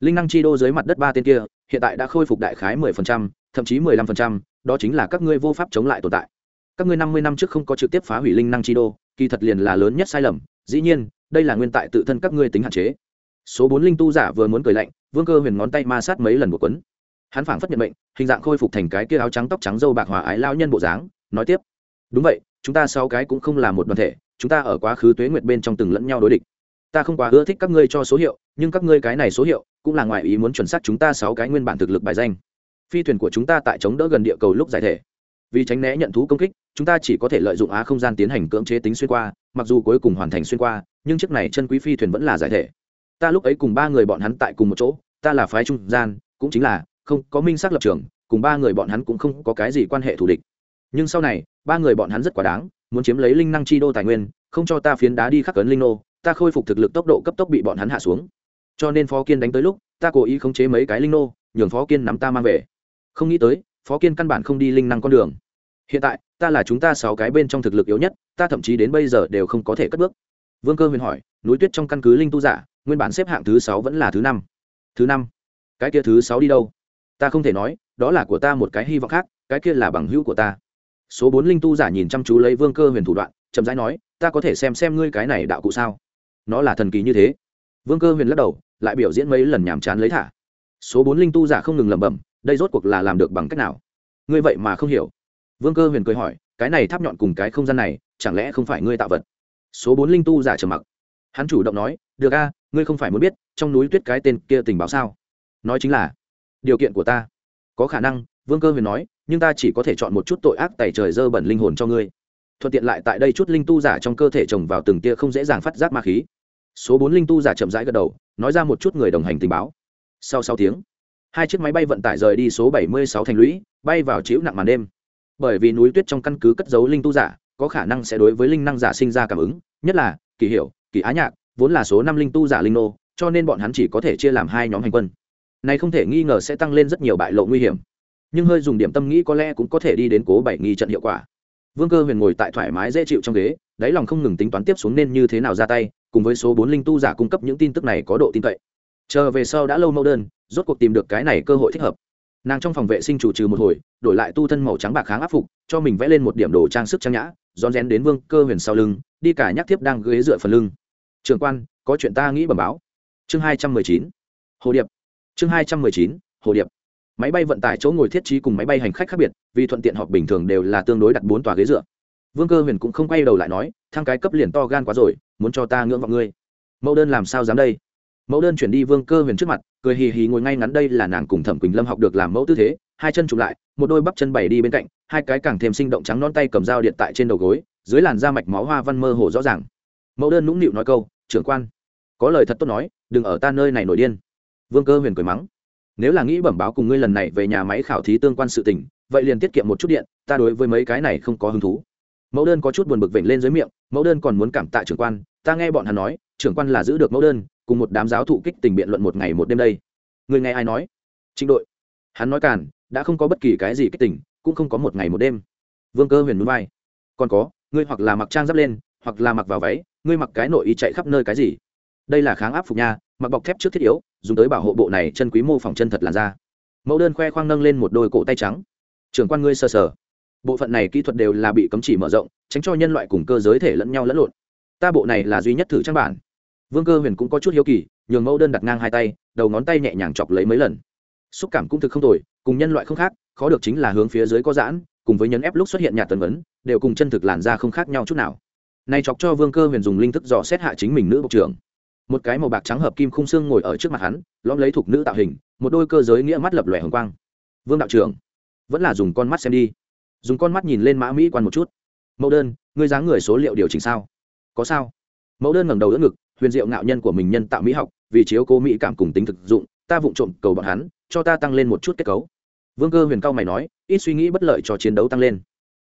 Linh năng chi đô dưới mặt đất ba tên kia, hiện tại đã khôi phục đại khái mười phần trăm, thậm chí mười lăm phần trăm, đó chính là các ngươi vô pháp chống lại tồn tại. Các ngươi năm mươi năm trước không có trực tiếp phá hủy linh năng chi đô, kỳ thật liền là lớn nhất sai lầm, dĩ nhiên, đây là nguyên tại tự thân các ngươi tính hạn chế. Số bốn linh tu giả vừa muốn cười lạnh, vương cơ huyền ngón tay ma sát mấy lần một quấn hắn phảng phất nhận mệnh, hình dạng khôi phục thành cái kia áo trắng tóc trắng dâu bạc hòa ái lao nhân bộ dáng, nói tiếp. Đúng vậy, chúng ta sáu cái cũng không là một đoàn thể, chúng ta ở quá khứ tuế nguyệt bên trong từng lẫn nhau đối địch ta không quá ưa thích các ngươi cho số hiệu, nhưng các ngươi cái này số hiệu cũng là ngoài ý muốn chuẩn xác chúng ta sáu cái nguyên bản thực lực bài danh. Phi thuyền của chúng ta tại chống đỡ gần địa cầu lúc giải thể. Vì tránh né nhận thú công kích, chúng ta chỉ có thể lợi dụng á không gian tiến hành cưỡng chế tính xuyên qua, mặc dù cuối cùng hoàn thành xuyên qua, nhưng chiếc này chân quý phi thuyền vẫn là giải thể. Ta lúc ấy cùng ba người bọn hắn tại cùng một chỗ, ta là phái trung gian, cũng chính là không có minh xác lập trường, cùng ba người bọn hắn cũng không có cái gì quan hệ thù địch. Nhưng sau này, ba người bọn hắn rất quá đáng, muốn chiếm lấy linh năng chi đô tài nguyên, không cho ta phiến đá đi khắc cấn linh nô ta khôi phục thực lực tốc độ cấp tốc bị bọn hắn hạ xuống. Cho nên phó kiên đánh tới lúc, ta cố ý khống chế mấy cái linh nô, nhường phó kiên nắm ta mang về. Không nghĩ tới, phó kiên căn bản không đi linh năng con đường. Hiện tại, ta là chúng ta sáu cái bên trong thực lực yếu nhất, ta thậm chí đến bây giờ đều không có thể cất bước. Vương cơ huyền hỏi, núi tuyết trong căn cứ linh tu giả, nguyên bản xếp hạng thứ sáu vẫn là thứ năm. Thứ năm? Cái kia thứ sáu đi đâu? Ta không thể nói, đó là của ta một cái hy vọng khác, cái kia là bằng hữu của ta. Số bốn linh tu giả nhìn chăm chú lấy vương cơ huyền thủ đoạn, chậm rãi nói, ta có thể xem xem ngươi cái này đạo cụ sao? Nó là thần kỳ như thế. Vương cơ huyền lắc đầu, lại biểu diễn mấy lần nhàm chán lấy thả. Số bốn linh tu giả không ngừng lẩm bẩm, đây rốt cuộc là làm được bằng cách nào? Ngươi vậy mà không hiểu. Vương cơ huyền cười hỏi, cái này tháp nhọn cùng cái không gian này, chẳng lẽ không phải ngươi tạo vật? Số bốn linh tu giả trầm mặc. Hắn chủ động nói, được a, ngươi không phải muốn biết, trong núi tuyết cái tên kia tình báo sao? Nói chính là, điều kiện của ta. Có khả năng, vương cơ huyền nói, nhưng ta chỉ có thể chọn một chút tội ác tẩy trời dơ bẩn linh hồn cho ngươi. Thuận tiện lại tại đây chút linh tu giả trong cơ thể trồng vào từng tia không dễ dàng phát giác ma khí số bốn linh tu giả chậm rãi gật đầu, nói ra một chút người đồng hành tình báo. Sau sáu tiếng, hai chiếc máy bay vận tải rời đi số bảy mươi sáu thành lũy, bay vào chịu nặng màn đêm. Bởi vì núi tuyết trong căn cứ cất giấu linh tu giả, có khả năng sẽ đối với linh năng giả sinh ra cảm ứng, nhất là, kỳ hiểu kỳ á nhạc, vốn là số năm linh tu giả linh nô, cho nên bọn hắn chỉ có thể chia làm hai nhóm hành quân. Này không thể nghi ngờ sẽ tăng lên rất nhiều bại lộ nguy hiểm. Nhưng hơi dùng điểm tâm nghĩ có lẽ cũng có thể đi đến cố bảy nghi trận hiệu quả. Vương cơ huyền ngồi tại thoải mái dễ chịu trong ghế, đáy lòng không ngừng tính toán tiếp xuống nên như thế nào ra tay cùng với số bốn linh tu giả cung cấp những tin tức này có độ tin cậy. Chờ về sau đã lâu mẫu đơn, rốt cuộc tìm được cái này cơ hội thích hợp. Nàng trong phòng vệ sinh chủ trừ một hồi, đổi lại tu thân màu trắng bạc kháng áp phục, cho mình vẽ lên một điểm đồ trang sức trang nhã, rón rén đến vương cơ huyền sau lưng, đi cả nhắc thiếp đang ghế dựa phần lưng. Trường quan, có chuyện ta nghĩ bẩm báo. Chương hai trăm mười chín. Hồ điệp. Chương hai trăm mười chín, hồ điệp. Máy bay vận tải chỗ ngồi thiết trí cùng máy bay hành khách khác biệt, vì thuận tiện họp bình thường đều là tương đối đặt bốn tòa ghế dựa vương cơ huyền cũng không quay đầu lại nói, thang cái cấp liền to gan quá rồi, muốn cho ta ngưỡng vọng ngươi. Mẫu đơn làm sao dám đây? Mẫu đơn chuyển đi vương cơ huyền trước mặt, cười hì hì ngồi ngay ngắn đây là nàng cùng thẩm quỳnh lâm học được làm mẫu tư thế, hai chân chụp lại, một đôi bắp chân bày đi bên cạnh, hai cái càng thêm sinh động trắng non tay cầm dao điện tại trên đầu gối, dưới làn da mạch máu hoa văn mơ hồ rõ ràng. Mẫu đơn nũng nịu nói câu, trưởng quan, có lời thật tốt nói, đừng ở ta nơi này nổi điên. Vương cơ huyền cười mắng, nếu là nghĩ bẩm báo cùng ngươi lần này về nhà máy khảo thí tương quan sự tình, vậy liền tiết kiệm một chút điện, ta đối với mấy cái này không có hứng thú mẫu đơn có chút buồn bực vểnh lên dưới miệng mẫu đơn còn muốn cảm tạ trưởng quan ta nghe bọn hắn nói trưởng quan là giữ được mẫu đơn cùng một đám giáo thụ kích tình biện luận một ngày một đêm đây. Người nghe ai nói? Trịnh đội. Hắn nói càn đã không có bất kỳ cái gì kích tình cũng không có một ngày một đêm. Vương cơ huyền núi vai. Còn có ngươi hoặc là mặc trang giáp lên hoặc là mặc vào váy ngươi mặc cái nội y chạy khắp nơi cái gì? Đây là kháng áp phục nha mặc bọc thép trước thiết yếu dùng tới bảo hộ bộ này chân quý mô phỏng chân thật làn da. Mẫu đơn khoe khoang nâng lên một đôi cổ tay trắng. Trưởng quan ngươi sơ sờ, sờ bộ phận này kỹ thuật đều là bị cấm chỉ mở rộng, tránh cho nhân loại cùng cơ giới thể lẫn nhau lẫn lộn. Ta bộ này là duy nhất thử trang bản. Vương cơ huyền cũng có chút hiếu kỳ, nhường mẫu đơn đặt ngang hai tay, đầu ngón tay nhẹ nhàng chọc lấy mấy lần. Xúc cảm cũng thực không tồi, cùng nhân loại không khác, khó được chính là hướng phía dưới có giãn, cùng với nhấn ép lúc xuất hiện nhạt tần vấn, đều cùng chân thực làn ra không khác nhau chút nào. Này chọc cho vương cơ huyền dùng linh thức dò xét hạ chính mình nữ bộ trưởng. Một cái màu bạc trắng hợp kim khung xương ngồi ở trước mặt hắn, lõm lấy thuộc nữ tạo hình, một đôi cơ giới nghĩa mắt lập lòe hồng quang. Vương đạo trưởng, vẫn là dùng con mắt xem đi dùng con mắt nhìn lên mã mỹ quan một chút. Mẫu đơn, ngươi dáng người số liệu điều chỉnh sao? Có sao? Mẫu đơn ngẩng đầu đỡ ngực, huyền diệu ngạo nhân của mình nhân tạo mỹ học, vì chiếu cố mỹ cảm cùng tính thực dụng, ta vụng trộm cầu bọn hắn, cho ta tăng lên một chút kết cấu. Vương cơ huyền cao mày nói, ít suy nghĩ bất lợi cho chiến đấu tăng lên.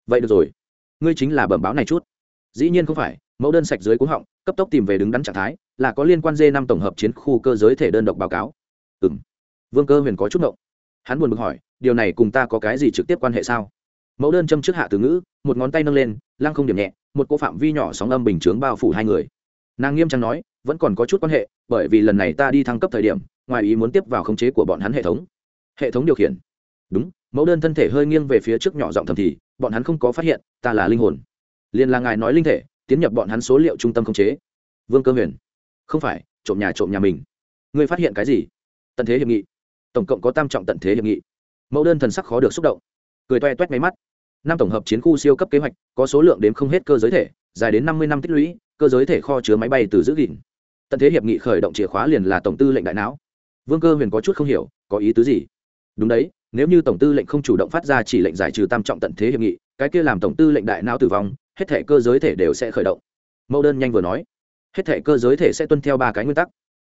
Vậy được rồi. Ngươi chính là bẩm báo này chút. Dĩ nhiên không phải, mẫu đơn sạch dưới cuống họng, cấp tốc tìm về đứng đắn trạng thái, là có liên quan d năm tổng hợp chiến khu cơ giới thể đơn độc báo cáo. Ừ m vương cơ huyền có chút ngộng. Hắn buồn bực hỏi, điều này cùng ta có cái gì trực tiếp quan hệ sao? Mẫu đơn châm trước hạ từ ngữ, một ngón tay nâng lên, lăng không điểm nhẹ, một cô phạm vi nhỏ sóng âm bình chướng bao phủ hai người. Nàng nghiêm trang nói, vẫn còn có chút quan hệ, bởi vì lần này ta đi thăng cấp thời điểm, ngoài ý muốn tiếp vào khống chế của bọn hắn hệ thống. Hệ thống điều khiển? Đúng, mẫu đơn thân thể hơi nghiêng về phía trước nhỏ giọng thầm thì, bọn hắn không có phát hiện, ta là linh hồn. Liền là ngài nói linh thể, tiến nhập bọn hắn số liệu trung tâm khống chế. Vương cơ huyền. Không phải, trộm nhà trộm nhà mình. Ngươi phát hiện cái gì? Tận thế hiệp nghị. Tổng cộng có tam trọng tận thế hiệp nghị. Mẫu đơn thần sắc khó được xúc động. Cười toe toét máy mắt năm tổng hợp chiến khu siêu cấp kế hoạch, có số lượng đến không hết cơ giới thể, dài đến năm mươi năm tích lũy, cơ giới thể kho chứa máy bay từ giữ gìn. Tận thế hiệp nghị khởi động chìa khóa liền là tổng tư lệnh đại não. Vương cơ huyền có chút không hiểu, có ý tứ gì? Đúng đấy, nếu như tổng tư lệnh không chủ động phát ra chỉ lệnh giải trừ tam trọng tận thế hiệp nghị, cái kia làm tổng tư lệnh đại não tử vong, hết thể cơ giới thể đều sẽ khởi động. Mẫu đơn nhanh vừa nói, hết thể cơ giới thể sẽ tuân theo ba cái nguyên tắc.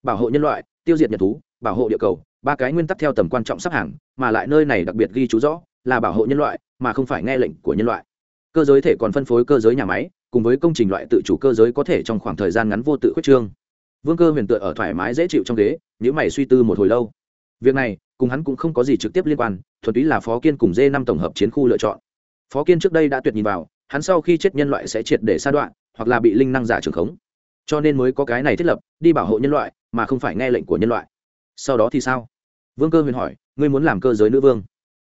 Bảo hộ nhân loại, tiêu diệt nhật thú, bảo hộ địa cầu, ba cái nguyên tắc theo tầm quan trọng sắp hàng, mà lại nơi này đặc biệt ghi chú rõ là bảo hộ nhân loại mà không phải nghe lệnh của nhân loại. Cơ giới thể còn phân phối cơ giới nhà máy, cùng với công trình loại tự chủ cơ giới có thể trong khoảng thời gian ngắn vô tự khuyết trương. Vương cơ huyền tựa ở thoải mái dễ chịu trong ghế những mày suy tư một hồi lâu. Việc này, cùng hắn cũng không có gì trực tiếp liên quan, thuần túy là phó kiên cùng d năm tổng hợp chiến khu lựa chọn. Phó kiên trước đây đã tuyệt nhìn vào, hắn sau khi chết nhân loại sẽ triệt để sa đoạn hoặc là bị linh năng giả trường khống. Cho nên mới có cái này thiết lập, đi bảo hộ nhân loại, mà không phải nghe lệnh của nhân loại. Sau đó thì sao? Vương cơ huyền hỏi, ngươi muốn làm cơ giới nữ vương?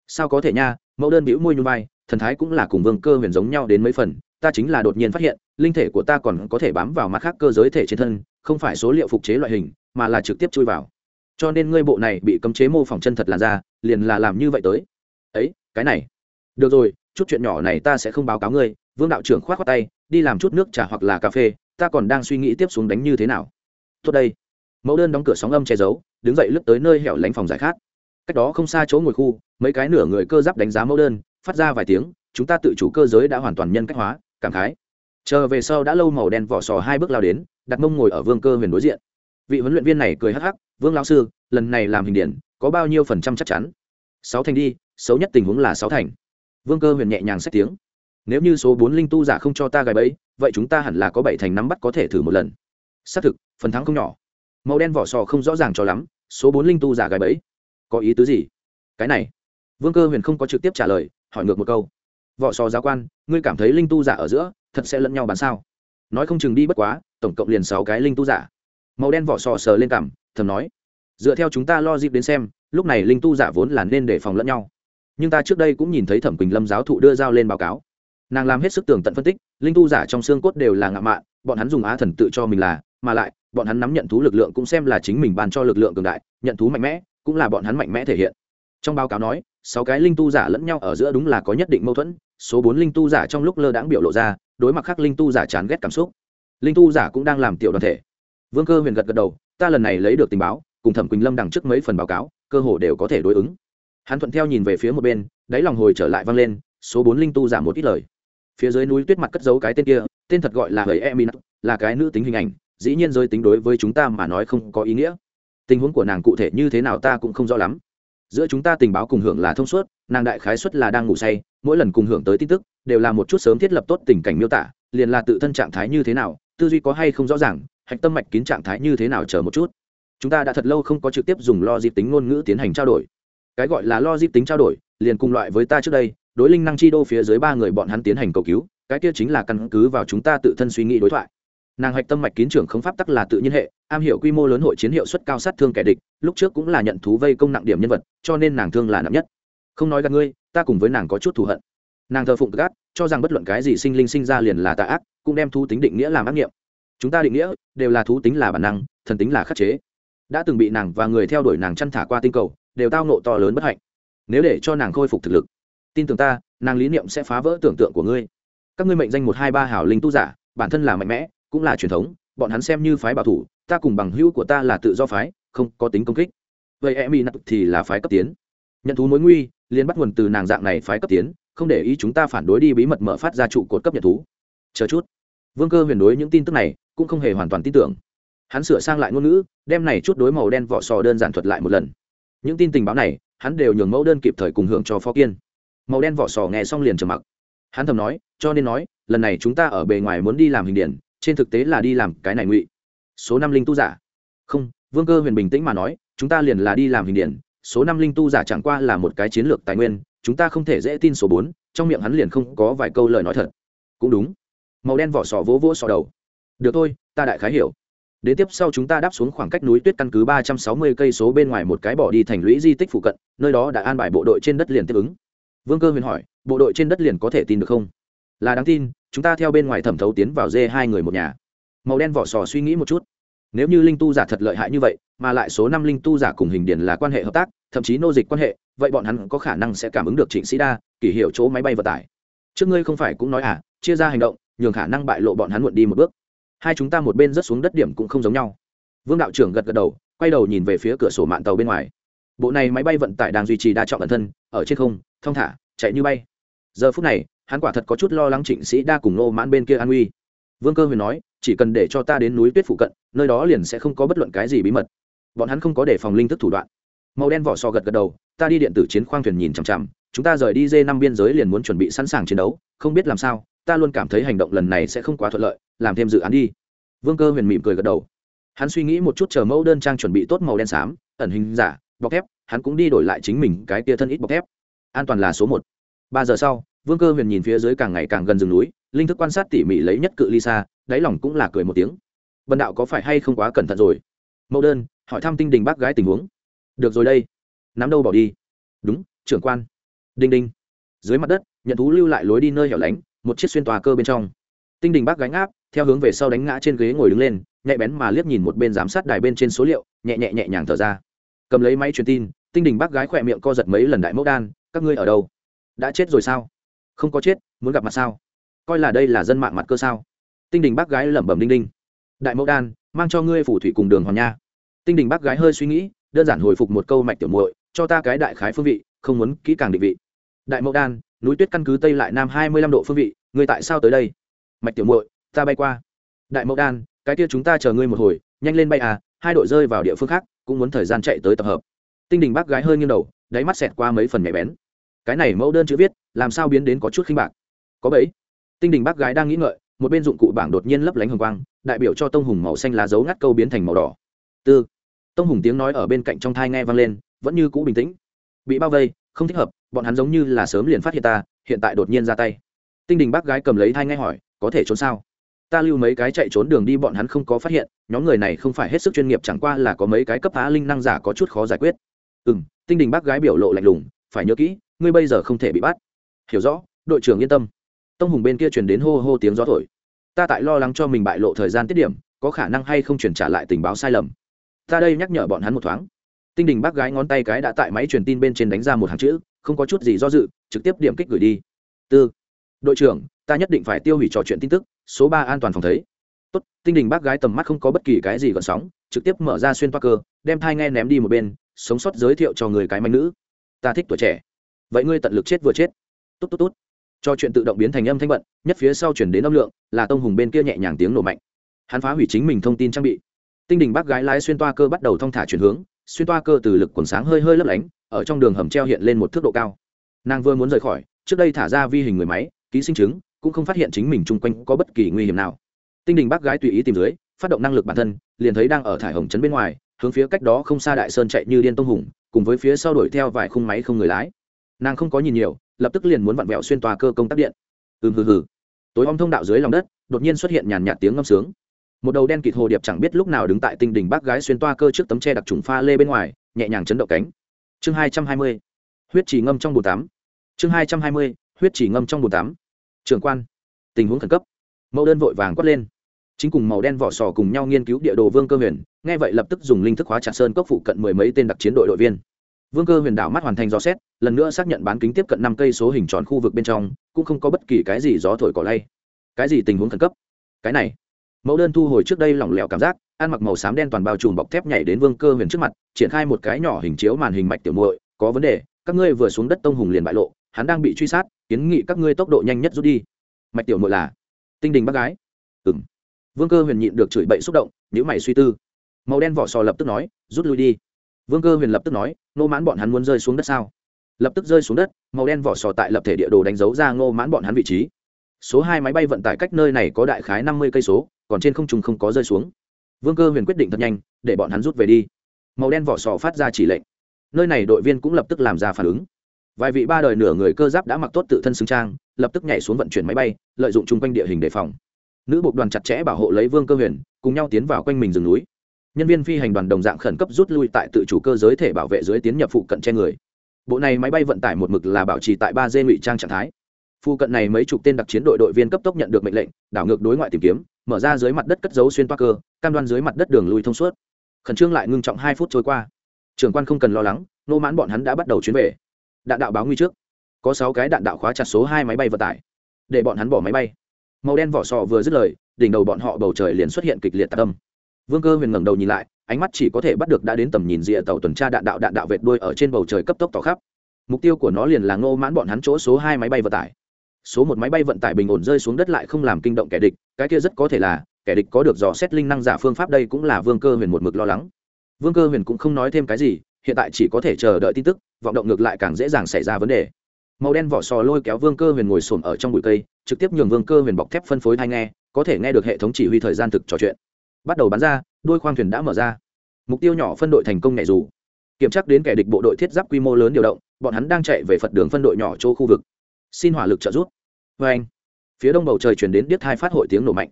Sao có thể nha mẫu đơn bĩu môi nhung vai, thần thái cũng là cùng vương cơ huyền giống nhau đến mấy phần, ta chính là đột nhiên phát hiện, linh thể của ta còn có thể bám vào mặt khác cơ giới thể trên thân, không phải số liệu phục chế loại hình, mà là trực tiếp chui vào. Cho nên ngươi bộ này bị cấm chế mô phỏng chân thật làn ra liền là làm như vậy tới. Ấy, cái này. Được rồi, chút chuyện nhỏ này ta sẽ không báo cáo ngươi, vương đạo trưởng k h o á t khoác tay, đi làm chút nước trà hoặc là cà phê, ta còn đang suy nghĩ tiếp xuống đánh như thế nào. Tốt đây. Mẫu đơn đóng cửa sóng âm che giấu, đứng dậy lướt tới nơi hẻo lánh phòng giải khát cách đó không xa chỗ ngồi khu, mấy cái nửa người cơ giáp đánh giá mẫu đơn, phát ra vài tiếng, chúng ta tự chủ cơ giới đã hoàn toàn nhân cách hóa, cảm khái. Chờ về sau đã lâu màu đen vỏ sò hai bước lao đến, đặt mông ngồi ở vương cơ huyền đối diện. Vị huấn luyện viên này cười hắc hắc, vương lão sư, lần này làm hình điển, có bao nhiêu phần trăm chắc chắn? Sáu thành đi, xấu nhất tình huống là sáu thành. Vương cơ huyền nhẹ nhàng xét tiếng. Nếu như số bốn linh tu giả không cho ta gài bẫy, vậy chúng ta hẳn là có bảy thành nắm bắt có thể thử một lần. Xác thực, phần thắng không nhỏ. Màu đen vỏ sò không rõ ràng cho lắm, số bốn linh tu giả gài bẫy có ý tứ gì? Cái này. Vương cơ huyền không có trực tiếp trả lời, hỏi ngược một câu. Vỏ sò giáo quan, ngươi cảm thấy linh tu giả ở giữa, thật sẽ lẫn nhau bán sao? Nói không chừng đi bất quá, tổng cộng liền sáu cái linh tu giả. Màu đen vỏ sò sờ lên cằm, thầm nói. Dựa theo chúng ta lo dịp đến xem, lúc này linh tu giả vốn là nên để phòng lẫn nhau. Nhưng ta trước đây cũng nhìn thấy thẩm quỳnh lâm giáo thụ đưa dao lên báo cáo. Nàng làm hết sức tường tận phân tích, linh tu giả trong xương cốt đều là ngạo mạn, bọn hắn dùng á thần tự cho mình là, mà lại, bọn hắn nắm nhận thú lực lượng cũng xem là chính mình ban cho lực lượng cường đại, nhận thú mạnh mẽ cũng là bọn hắn mạnh mẽ thể hiện. Trong báo cáo nói, sáu cái linh tu giả lẫn nhau ở giữa đúng là có nhất định mâu thuẫn, số bốn linh tu giả trong lúc lơ đãng biểu lộ ra, đối mặt khác linh tu giả chán ghét cảm xúc. Linh tu giả cũng đang làm tiểu đoàn thể. Vương cơ huyền gật gật đầu, ta lần này lấy được tình báo, cùng thẩm quỳnh lâm đằng trước mấy phần báo cáo, cơ hồ đều có thể đối ứng. Hắn thuận theo nhìn về phía một bên, đáy lòng hồi trở lại vang lên, số bốn linh tu giả một ít lời. Phía dưới núi tuyết mặt cất giấu cái tên kia, tên thật gọi là hầy emin là cái nữ tính hình ảnh, dĩ nhiên giới tính đối với chúng ta mà nói không có ý nghĩa tình huống của nàng cụ thể như thế nào ta cũng không rõ lắm. Giữa chúng ta tình báo cùng hưởng là thông suốt, nàng đại khái xuất là đang ngủ say, mỗi lần cùng hưởng tới tin tức, đều là một chút sớm thiết lập tốt tình cảnh miêu tả, liền là tự thân trạng thái như thế nào, tư duy có hay không rõ ràng, hạch tâm mạch kín trạng thái như thế nào chờ một chút. Chúng ta đã thật lâu không có trực tiếp dùng lo dịp tính ngôn ngữ tiến hành trao đổi. Cái gọi là lo dịp tính trao đổi, liền cùng loại với ta trước đây, đối linh năng chi đô phía dưới ba người bọn hắn tiến hành cầu cứu, cái kia chính là căn cứ vào chúng ta tự thân suy nghĩ đối thoại. Nàng hạch tâm mạch kín trưởng không pháp tắc là tự nhiên hệ am hiểu quy mô lớn hội chiến hiệu suất cao sát thương kẻ địch, lúc trước cũng là nhận thú vây công nặng điểm nhân vật, cho nên nàng thương là nặng nhất. Không nói gặp ngươi, ta cùng với nàng có chút thù hận. Nàng thờ phụng gác cho rằng bất luận cái gì sinh linh sinh ra liền là tà ác, cũng đem thú tính định nghĩa làm ác nghiệm. Chúng ta định nghĩa, đều là thú tính là bản năng, thần tính là khắc chế. Đã từng bị nàng và người theo đuổi nàng chăn thả qua tinh cầu, đều tao nộ to lớn bất hạnh. Nếu để cho nàng khôi phục thực lực, tin tưởng ta, nàng lý niệm sẽ phá vỡ tưởng tượng của ngươi. Các ngươi mệnh danh một hai ba hảo linh tu giả, bản thân là mạnh mẽ, cũng là truyền thống, bọn hắn xem như phái bảo thủ ta cùng bằng hữu của ta là tự do phái, không có tính công kích. Vậy em y nặng thì là phái cấp tiến. Nhận thú mối nguy liên bắt nguồn từ nàng dạng này phái cấp tiến, không để ý chúng ta phản đối đi bí mật mở phát ra trụ cột cấp nhận thú. Chờ chút. Vương cơ huyền đối những tin tức này cũng không hề hoàn toàn tin tưởng. Hắn sửa sang lại ngôn ngữ, đem này chút đối màu đen vỏ sò đơn giản thuật lại một lần. Những tin tình báo này, hắn đều nhường mẫu đơn kịp thời cùng hưởng cho phó kiên. Màu đen vỏ sò nghe xong liền trầm mặc. Hắn thầm nói, cho nên nói, lần này chúng ta ở bề ngoài muốn đi làm hình điển, trên thực tế là đi làm cái này ngụy số năm linh tu giả. Không, vương cơ huyền bình tĩnh mà nói, chúng ta liền là đi làm hình điển, số năm linh tu giả chẳng qua là một cái chiến lược tài nguyên, chúng ta không thể dễ tin số bốn, trong miệng hắn liền không có vài câu lời nói thật. Cũng đúng. Màu đen vỏ sò vỗ vỗ sò đầu. Được thôi, ta đại khái hiểu. Đến tiếp sau chúng ta đáp xuống khoảng cách núi tuyết căn cứ ba trăm sáu mươi cây số bên ngoài một cái bỏ đi thành lũy di tích phụ cận, nơi đó đã an bài bộ đội trên đất liền tiếp ứng. Vương cơ huyền hỏi, bộ đội trên đất liền có thể tin được không? Là đáng tin, chúng ta theo bên ngoài thẩm thấu tiến vào dê hai người một nhà màu đen vỏ sò suy nghĩ một chút. Nếu như linh tu giả thật lợi hại như vậy, mà lại số năm linh tu giả cùng hình điển là quan hệ hợp tác, thậm chí nô dịch quan hệ, vậy bọn hắn có khả năng sẽ cảm ứng được trịnh sĩ đa kỷ hiệu chỗ máy bay vận tải. Trước ngươi không phải cũng nói à chia ra hành động, nhường khả năng bại lộ bọn hắn muộn đi một bước. Hai chúng ta một bên rớt xuống đất điểm cũng không giống nhau. Vương đạo trưởng gật gật đầu, quay đầu nhìn về phía cửa sổ mạng tàu bên ngoài. Bộ này máy bay vận tải đang duy trì đa trọng bản thân, ở trên không, thong thả, chạy như bay. Giờ phút này, hắn quả thật có chút lo lắng trịnh sĩ đa cùng nô mãn bên kia an uy vương cơ huyền nói chỉ cần để cho ta đến núi tuyết phụ cận, nơi đó liền sẽ không có bất luận cái gì bí mật. Bọn hắn không có để phòng linh thức thủ đoạn. Màu đen vỏ sò gật gật đầu, ta đi điện tử chiến khoang thuyền nhìn chằm chằm, chúng ta rời đi dê năm biên giới liền muốn chuẩn bị sẵn sàng chiến đấu, không biết làm sao, ta luôn cảm thấy hành động lần này sẽ không quá thuận lợi, làm thêm dự án đi. Vương cơ huyền mỉm cười gật đầu. Hắn suy nghĩ một chút chờ mẫu đơn trang chuẩn bị tốt màu đen xám, ẩn hình giả, bọc thép, hắn cũng đi đổi lại chính mình cái tia thân ít bọc thép. An toàn là số một. Ba giờ sau, vương cơ huyền nhìn phía dưới càng ngày càng gần rừng núi linh thức quan sát tỉ mỉ lấy nhất cự ly xa, đáy lòng cũng là cười một tiếng. Bần đạo có phải hay không quá cẩn thận rồi? Mẫu đơn, hỏi thăm tinh đình bác gái tình huống. Được rồi đây. Nắm đâu bỏ đi? Đúng, trưởng quan. Đinh đinh. Dưới mặt đất, nhận thú lưu lại lối đi nơi hẻo lánh, một chiếc xuyên tòa cơ bên trong. Tinh đình bác gánh áp theo hướng về sau đánh ngã trên ghế ngồi đứng lên, nhạy bén mà liếc nhìn một bên giám sát đài bên trên số liệu, nhẹ nhẹ nhẹ nhàng thở ra. Cầm lấy máy truyền tin, tinh đình bác gái khỏe miệng co giật mấy lần đại mẫu đan, các ngươi ở đâu? Đã chết rồi sao? Không có chết, muốn gặp mặt sao? Coi là đây là dân mạng mặt cơ sao? Tinh đình bác gái lẩm bẩm đinh đinh. Đại mẫu đan, mang cho ngươi phủ thủy cùng đường hoàng nha. Tinh đình bác gái hơi suy nghĩ, đơn giản hồi phục một câu mạch tiểu muội, cho ta cái đại khái phương vị, không muốn kỹ càng định vị. Đại mẫu đan, núi tuyết căn cứ tây lại nam hai mươi lăm độ phương vị, ngươi tại sao tới đây? Mạch tiểu muội, ta bay qua. Đại mẫu đan, cái kia chúng ta chờ ngươi một hồi, nhanh lên bay à hai đội rơi vào địa phương khác, cũng muốn thời gian chạy tới tập hợp. Tinh đình bác gái hơi nghiêng đầu, đáy mắt xẹt qua mấy phần nhạy bén. Cái này mẫu đơn chữ viết, làm sao biến đến có chút khinh bạc? Có bấy tinh đình bác gái đang nghĩ ngợi, một bên dụng cụ bảng đột nhiên lấp lánh hồng quang, đại biểu cho tông hùng màu xanh lá dấu ngắt câu biến thành màu đỏ. Tư. Tông hùng tiếng nói ở bên cạnh trong thai nghe vang lên, vẫn như cũ bình tĩnh. Bị bao vây, không thích hợp, bọn hắn giống như là sớm liền phát hiện ta, hiện tại đột nhiên ra tay. Tinh đình bác gái cầm lấy thai nghe hỏi, có thể trốn sao? Ta lưu mấy cái chạy trốn đường đi bọn hắn không có phát hiện, nhóm người này không phải hết sức chuyên nghiệp chẳng qua là có mấy cái cấp phá linh năng giả có chút khó giải quyết. Ừ m tinh đình bác gái biểu lộ lạnh lùng, phải nhớ kỹ, ngươi bây giờ không thể bị bắt. Hiểu rõ, đội trưởng yên tâm tông hùng bên kia truyền đến hô hô tiếng gió thổi. Ta tại lo lắng cho mình bại lộ thời gian tiết điểm, có khả năng hay không chuyển trả lại tình báo sai lầm. Ta đây nhắc nhở bọn hắn một thoáng. Tinh đình bác gái ngón tay cái đã tại máy truyền tin bên trên đánh ra một hàng chữ, không có chút gì do dự, trực tiếp điểm kích gửi đi. Tư. Đội trưởng, ta nhất định phải tiêu hủy trò chuyện tin tức, số ba an toàn phòng thấy. Tốt, tinh đình bác gái tầm mắt không có bất kỳ cái gì gợn sóng, trực tiếp mở ra xuyên toa cơ, đem thai nghe ném đi một bên, sống sót giới thiệu cho người cái manh nữ. Ta thích tuổi trẻ. Vậy ngươi tận lực chết vừa chết. Tốt tốt tốt cho chuyện tự động biến thành âm thanh bận, nhất phía sau chuyển đến âm lượng, là tông hùng bên kia nhẹ nhàng tiếng nổ mạnh. Hắn phá hủy chính mình thông tin trang bị. Tinh đình bác gái lái xuyên toa cơ bắt đầu thong thả chuyển hướng, xuyên toa cơ từ lực quần sáng hơi hơi lấp lánh, ở trong đường hầm treo hiện lên một thước độ cao. Nàng vừa muốn rời khỏi, trước đây thả ra vi hình người máy, ký sinh chứng, cũng không phát hiện chính mình chung quanh có bất kỳ nguy hiểm nào. Tinh đình bác gái tùy ý tìm dưới, phát động năng lực bản thân, liền thấy đang ở thải hồng trấn bên ngoài, hướng phía cách đó không xa đại sơn chạy như điên tông hùng, cùng với phía sau đuổi theo vài khung máy không người lái. Nàng không có nhìn nhiều lập tức liền muốn vặn vẹo xuyên tòa cơ công tác điện. Ừm, hừ hừ. Tối om thông đạo dưới lòng đất, đột nhiên xuất hiện nhàn nhạt tiếng ngâm sướng. Một đầu đen kịt hồ điệp chẳng biết lúc nào đứng tại tinh đỉnh bác gái xuyên toa cơ trước tấm tre đặc trùng pha lê bên ngoài, nhẹ nhàng chấn động cánh. Chương hai trăm hai mươi. Huyết chỉ ngâm trong bồn tắm. Chương hai trăm hai mươi. Huyết chỉ ngâm trong bồn tắm. Trường quan. Tình huống khẩn cấp. Mẫu đơn vội vàng quát lên. Chính cùng màu đen vỏ sò cùng nhau nghiên cứu địa đồ vương cơ huyền, nghe vậy lập tức dùng linh thức hóa chặt sơn cốc phụ cận mười mấy tên đặc chiến đội đội viên vương cơ huyền đảo mắt hoàn thành dò xét, lần nữa xác nhận bán kính tiếp cận năm cây số hình tròn khu vực bên trong, cũng không có bất kỳ cái gì gió thổi cỏ lay. Cái gì tình huống khẩn cấp? Cái này. Mẫu đơn thu hồi trước đây lỏng lẻo cảm giác, ăn mặc màu xám đen toàn bao trùm bọc thép nhảy đến vương cơ huyền trước mặt, triển khai một cái nhỏ hình chiếu màn hình mạch tiểu muội, có vấn đề, các ngươi vừa xuống đất tông hùng liền bại lộ, hắn đang bị truy sát, kiến nghị các ngươi tốc độ nhanh nhất rút đi. Mạch tiểu muội là, tinh đình bác gái. Ừng vương cơ huyền nhịn được chửi bậy xúc động nhữ mày suy tư. Màu đen vỏ sò lập tức nói, rút lui đi vương cơ huyền lập tức nói, ngô mãn bọn hắn muốn rơi xuống đất sao? Lập tức rơi xuống đất, màu đen vỏ sò tại lập thể địa đồ đánh dấu ra ngô mãn bọn hắn vị trí. Số hai máy bay vận tải cách nơi này có đại khái năm mươi cây số, còn trên không trung không có rơi xuống. Vương cơ huyền quyết định thật nhanh, để bọn hắn rút về đi. Màu đen vỏ sò phát ra chỉ lệnh. Nơi này đội viên cũng lập tức làm ra phản ứng. Vài vị ba đời nửa người cơ giáp đã mặc tốt tự thân xứng trang, lập tức nhảy xuống vận chuyển máy bay, lợi dụng chung quanh địa hình đề phòng. Nữ bộ đoàn chặt chẽ bảo hộ lấy vương cơ huyền, cùng nhau tiến vào quanh mình rừng núi nhân viên phi hành đoàn đồng dạng khẩn cấp rút lui tại tự chủ cơ giới thể bảo vệ dưới tiến nhập phụ cận che người. Bộ này máy bay vận tải một mực là bảo trì tại ba d ngụy trang trạng thái. Phụ cận này mấy chục tên đặc chiến đội đội viên cấp tốc nhận được mệnh lệnh, đảo ngược đối ngoại tìm kiếm, mở ra dưới mặt đất cất dấu xuyên toa cơ, cam đoan dưới mặt đất đường lui thông suốt. Khẩn trương lại ngưng trọng hai phút trôi qua. Trưởng quan không cần lo lắng, nô mãn bọn hắn đã bắt đầu chuyến về. Đạn đạo báo nguy trước. Có sáu cái đạn đạo khóa chặt số hai máy bay vận tải. Để bọn hắn bỏ máy bay. Màu đen vỏ sò vừa dứt lời, đỉnh đầu bọn họ bầu trời liền xuất hiện kịch liệt tạc tâm vương cơ huyền ngẩng đầu nhìn lại, ánh mắt chỉ có thể bắt được đã đến tầm nhìn rìa tàu tuần tra đạn đạo đạn đạo vệt đuôi ở trên bầu trời cấp tốc tỏ khắp. Mục tiêu của nó liền là ngô mãn bọn hắn chỗ số hai máy bay vận tải. Số một máy bay vận tải bình ổn rơi xuống đất lại không làm kinh động kẻ địch, cái kia rất có thể là, kẻ địch có được dò xét linh năng giả phương pháp đây cũng là vương cơ huyền một mực lo lắng. Vương cơ huyền cũng không nói thêm cái gì, hiện tại chỉ có thể chờ đợi tin tức, vọng động ngược lại càng dễ dàng xảy ra vấn đề. Màu đen vỏ sò lôi kéo vương cơ huyền ngồi xổm ở trong bụi cây, trực tiếp nhường vương cơ huyền bọc thép phân phối thai nghe, có thể nghe được hệ thống chỉ huy thời gian thực trò chuyện bắt đầu bắn ra, đôi khoang thuyền đã mở ra. Mục tiêu nhỏ phân đội thành công nhảy dù. Kiểm tra đến kẻ địch bộ đội thiết giáp quy mô lớn điều động, bọn hắn đang chạy về phật đường phân đội nhỏ chỗ khu vực. Xin hỏa lực trợ giúp. Vê anh, phía đông bầu trời chuyển đến điếc hai phát hội tiếng nổ mạnh.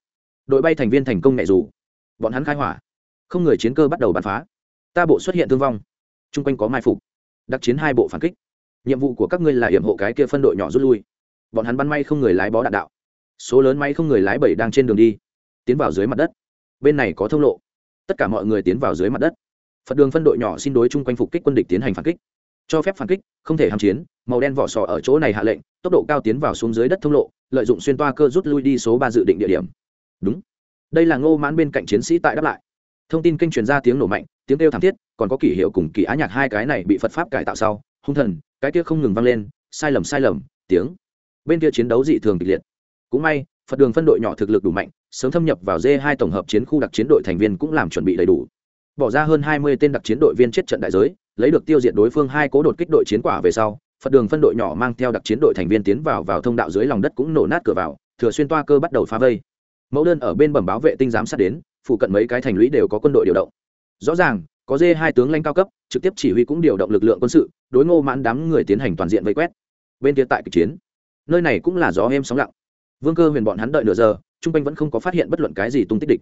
Đội bay thành viên thành công nhảy dù. Bọn hắn khai hỏa. Không người chiến cơ bắt đầu bắn phá. Ta bộ xuất hiện thương vong. T r u n g quanh có mai phục. Đặc chiến hai bộ phản kích. Nhiệm vụ của các ngươi là hiểm hộ cái kia phân đội nhỏ rút lui. Bọn hắn bắn may không người lái bó đạn đạo. Số lớn máy không người lái bảy đang trên đường đi. Tiến vào dưới mặt đất bên này có thông lộ. Tất cả mọi người tiến vào dưới mặt đất. Phật đường phân đội nhỏ xin đối chung quanh phục kích quân địch tiến hành phản kích. Cho phép phản kích, không thể hàm chiến, màu đen vỏ sò ở chỗ này hạ lệnh, tốc độ cao tiến vào xuống dưới đất thông lộ, lợi dụng xuyên toa cơ rút lui đi số ba dự định địa điểm. Đúng. Đây là ngô mãn bên cạnh chiến sĩ tại đáp lại. Thông tin kênh truyền ra tiếng nổ mạnh, tiếng kêu thảm thiết, còn có kỷ hiệu cùng kỳ á nhạc hai cái này bị phật pháp cải tạo sau, hung thần, cái kia không ngừng vang lên, sai lầm sai lầm, tiếng. Bên kia chiến đấu dị thường kịch liệt. Cũng may phật đường phân đội nhỏ thực lực đủ mạnh, sớm thâm nhập vào d 2 tổng hợp chiến khu đặc chiến đội thành viên cũng làm chuẩn bị đầy đủ. Bỏ ra hơn hai mươi tên đặc chiến đội viên chết trận đại giới, lấy được tiêu diệt đối phương hai cố đột kích đội chiến quả về sau, phật đường phân đội nhỏ mang theo đặc chiến đội thành viên tiến vào vào thông đạo dưới lòng đất cũng nổ nát cửa vào, thừa xuyên toa cơ bắt đầu phá vây. Mẫu đơn ở bên bẩm báo vệ tinh giám sát đến, phụ cận mấy cái thành lũy đều có quân đội điều động. Rõ ràng, có dê hai tướng lãnh cao cấp, trực tiếp chỉ huy cũng điều động lực lượng quân sự, đối ngô mãn đám người tiến hành toàn diện vây quét. Bên kia tại kịch chiến, nơi này cũng là gió êm sóng lặng vương cơ huyền bọn hắn đợi nửa giờ trung quanh vẫn không có phát hiện bất luận cái gì tung tích địch.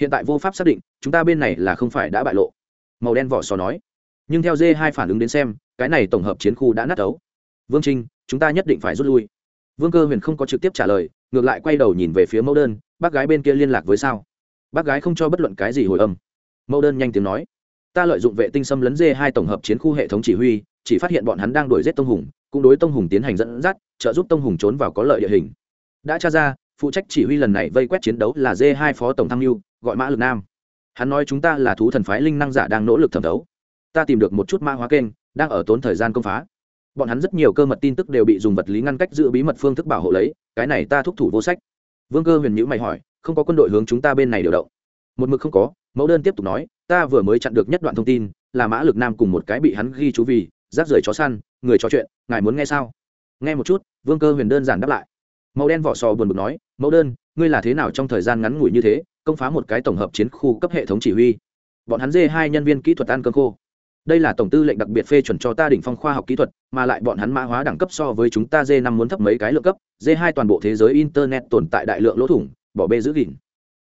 Hiện tại vô pháp xác định, chúng ta bên này là không phải đã bại lộ. Màu đen vỏ sò nói. Nhưng theo Dê hai phản ứng đến xem, cái này tổng hợp chiến khu đã nát ấu. Vương trinh, chúng ta nhất định phải rút lui. Vương cơ huyền không có trực tiếp trả lời, ngược lại quay đầu nhìn về phía mẫu đơn, bác gái bên kia liên lạc với sao? Bác gái không cho bất luận cái gì hồi âm. Mẫu đơn nhanh tiếng nói. Ta lợi dụng vệ tinh xâm lấn Dê hai tổng hợp chiến khu hệ thống chỉ huy, chỉ phát hiện bọn hắn đang đuổi giết tông hùng, cũng đối tông hùng tiến hành dẫn dắt, trợ giúp tông hùng trốn vào có lợi địa hình đã tra ra, phụ trách chỉ huy lần này vây quét chiến đấu là d hai phó tổng tham mưu, gọi mã lực nam. Hắn nói chúng ta là thú thần phái linh năng giả đang nỗ lực thẩm thấu ta tìm được một chút mã hóa kênh, đang ở tốn thời gian công phá. Bọn hắn rất nhiều cơ mật tin tức đều bị dùng vật lý ngăn cách giữ bí mật phương thức bảo hộ lấy, cái này ta thúc thủ vô sách. Vương cơ huyền nhữ mày hỏi, không có quân đội hướng chúng ta bên này điều động. Một mực không có, mẫu đơn tiếp tục nói, ta vừa mới chặn được nhất đoạn thông tin, là mã lực nam cùng một cái bị hắn ghi chú vì, rác rưởi chó săn, người trò chuyện, ngài muốn nghe sao? Nghe một chút, vương cơ huyền đơn giản đáp lại màu đen vỏ sò buồn bực nói, mẫu đơn, ngươi là thế nào trong thời gian ngắn ngủi như thế, công phá một cái tổng hợp chiến khu cấp hệ thống chỉ huy? Bọn hắn dê hai nhân viên kỹ thuật ăn cơm khô. Đây là tổng tư lệnh đặc biệt phê chuẩn cho ta đỉnh phong khoa học kỹ thuật, mà lại bọn hắn mã hóa đẳng cấp so với chúng ta d năm muốn thấp mấy cái lượng cấp. D hai toàn bộ thế giới internet tồn tại đại lượng lỗ thủng, bỏ bê giữ gìn.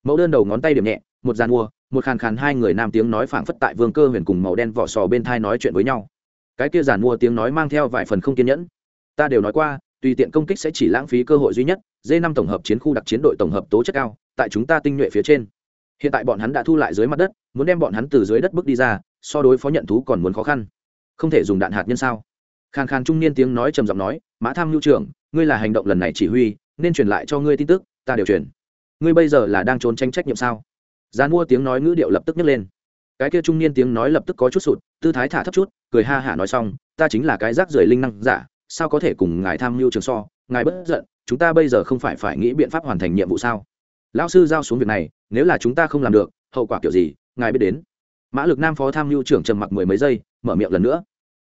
Mẫu đơn đầu ngón tay điểm nhẹ, một dàn mua, một khàn khàn hai người nam tiếng nói phảng phất tại vương cơ huyền cùng màu đen vỏ sò bên thai nói chuyện với nhau. Cái kia giàn mua tiếng nói mang theo vài phần không kiên nhẫn. Ta đều nói qua tùy tiện công kích sẽ chỉ lãng phí cơ hội duy nhất d năm tổng hợp chiến khu đặc chiến đội tổng hợp tố chất cao, tại chúng ta tinh nhuệ phía trên. Hiện tại bọn hắn đã thu lại dưới mặt đất, muốn đem bọn hắn từ dưới đất bước đi ra, so đối phó nhận thú còn muốn khó khăn. Không thể dùng đạn hạt nhân sao? Khàn khàn trung niên tiếng nói trầm giọng nói, mã tham nhu trưởng, ngươi là hành động lần này chỉ huy, nên truyền lại cho ngươi tin tức, ta đều truyền. Ngươi bây giờ là đang trốn tranh trách nhiệm sao? Gian mua tiếng nói ngữ điệu lập tức nhấc lên. Cái kia trung niên tiếng nói lập tức có chút sụt, tư thái thả thấp chút, cười ha hả nói xong, ta chính là cái rác rưởi linh năng giả sao có thể cùng ngài tham mưu trường so? Ngài bất giận, chúng ta bây giờ không phải phải nghĩ biện pháp hoàn thành nhiệm vụ sao? Lão sư giao xuống việc này, nếu là chúng ta không làm được, hậu quả kiểu gì? Ngài biết đến. Mã lực nam phó tham mưu trưởng trầm mặc mười mấy giây, mở miệng lần nữa.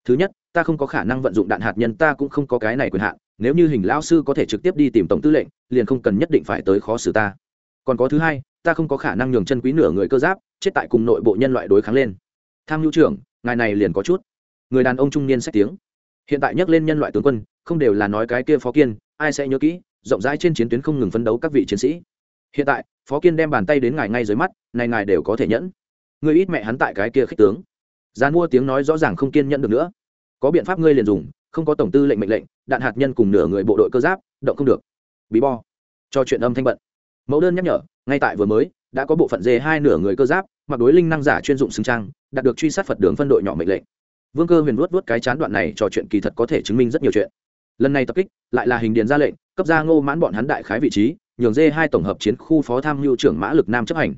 Thứ nhất, ta không có khả năng vận dụng đạn hạt nhân, ta cũng không có cái này quyền hạn, nếu như hình lão sư có thể trực tiếp đi tìm tổng tư lệnh, liền không cần nhất định phải tới khó xử ta. Còn có thứ hai, ta không có khả năng nhường chân quý nửa người cơ giáp, chết tại cùng nội bộ nhân loại đối kháng lên. Tham mưu trưởng, ngài này liền có chút. Người đàn ông trung niên xét tiếng hiện tại nhắc lên nhân loại tướng quân, không đều là nói cái kia phó kiên, ai sẽ nhớ kỹ, rộng rãi trên chiến tuyến không ngừng phấn đấu các vị chiến sĩ. Hiện tại, phó kiên đem bàn tay đến ngài ngay dưới mắt, này ngài đều có thể nhẫn. Người ít mẹ hắn tại cái kia khích tướng. Gian mua tiếng nói rõ ràng không kiên nhẫn được nữa. Có biện pháp ngươi liền dùng, không có tổng tư lệnh mệnh lệnh, đạn hạt nhân cùng nửa người bộ đội cơ giáp, động không được. Bí bo. Cho chuyện âm thanh bận. Mẫu đơn nhắc nhở, ngay tại vừa mới, đã có bộ phận dê hai nửa người cơ giáp, mặc đối linh năng giả chuyên dụng xứng trang, đạt được truy sát phật đường phân đội nhỏ mệnh lệnh vương cơ huyền vuốt vuốt cái chán đoạn này trò chuyện kỳ thật có thể chứng minh rất nhiều chuyện. Lần này tập kích, lại là hình điền ra lệnh, cấp ra ngô mãn bọn hắn đại khái vị trí, nhường dê hai tổng hợp chiến khu phó tham mưu trưởng mã lực nam chấp hành.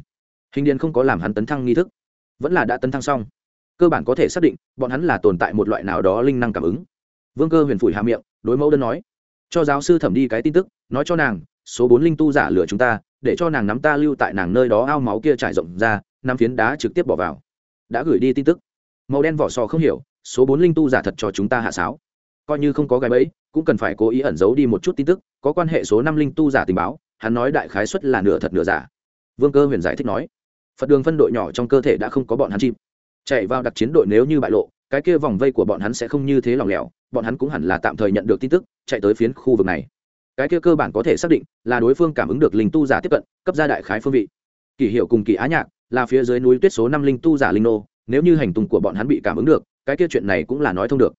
Hình điền không có làm hắn tấn thăng nghi thức, vẫn là đã tấn thăng xong. Cơ bản có thể xác định, bọn hắn là tồn tại một loại nào đó linh năng cảm ứng. Vương cơ huyền phủi hạ miệng, đối mẫu đơn nói, cho giáo sư thẩm đi cái tin tức, nói cho nàng, số bốn linh tu giả lửa chúng ta, để cho nàng nắm ta lưu tại nàng nơi đó ao máu kia trải rộng ra, năm phiến đá trực tiếp bỏ vào. Đã gửi đi tin tức màu đen vỏ sò không hiểu, số bốn linh tu giả thật cho chúng ta hạ sáo. Coi như không có gái bẫy, cũng cần phải cố ý ẩn giấu đi một chút tin tức, có quan hệ số năm linh tu giả tình báo, hắn nói đại khái xuất là nửa thật nửa giả. Vương cơ huyền giải thích nói, phật đường phân đội nhỏ trong cơ thể đã không có bọn hắn chim chạy vào đặc chiến đội nếu như bại lộ, cái kia vòng vây của bọn hắn sẽ không như thế lỏng lẻo, bọn hắn cũng hẳn là tạm thời nhận được tin tức, chạy tới phiến khu vực này. Cái kia cơ bản có thể xác định là đối phương cảm ứng được linh tu giả tiếp cận, cấp ra đại khái phương vị. Kỷ hiệu cùng kỳ á nhạc là phía dưới núi tuyết số năm linh tu giả linh nô nếu như hành tung của bọn hắn bị cảm ứng được, cái kia chuyện này cũng là nói thông được.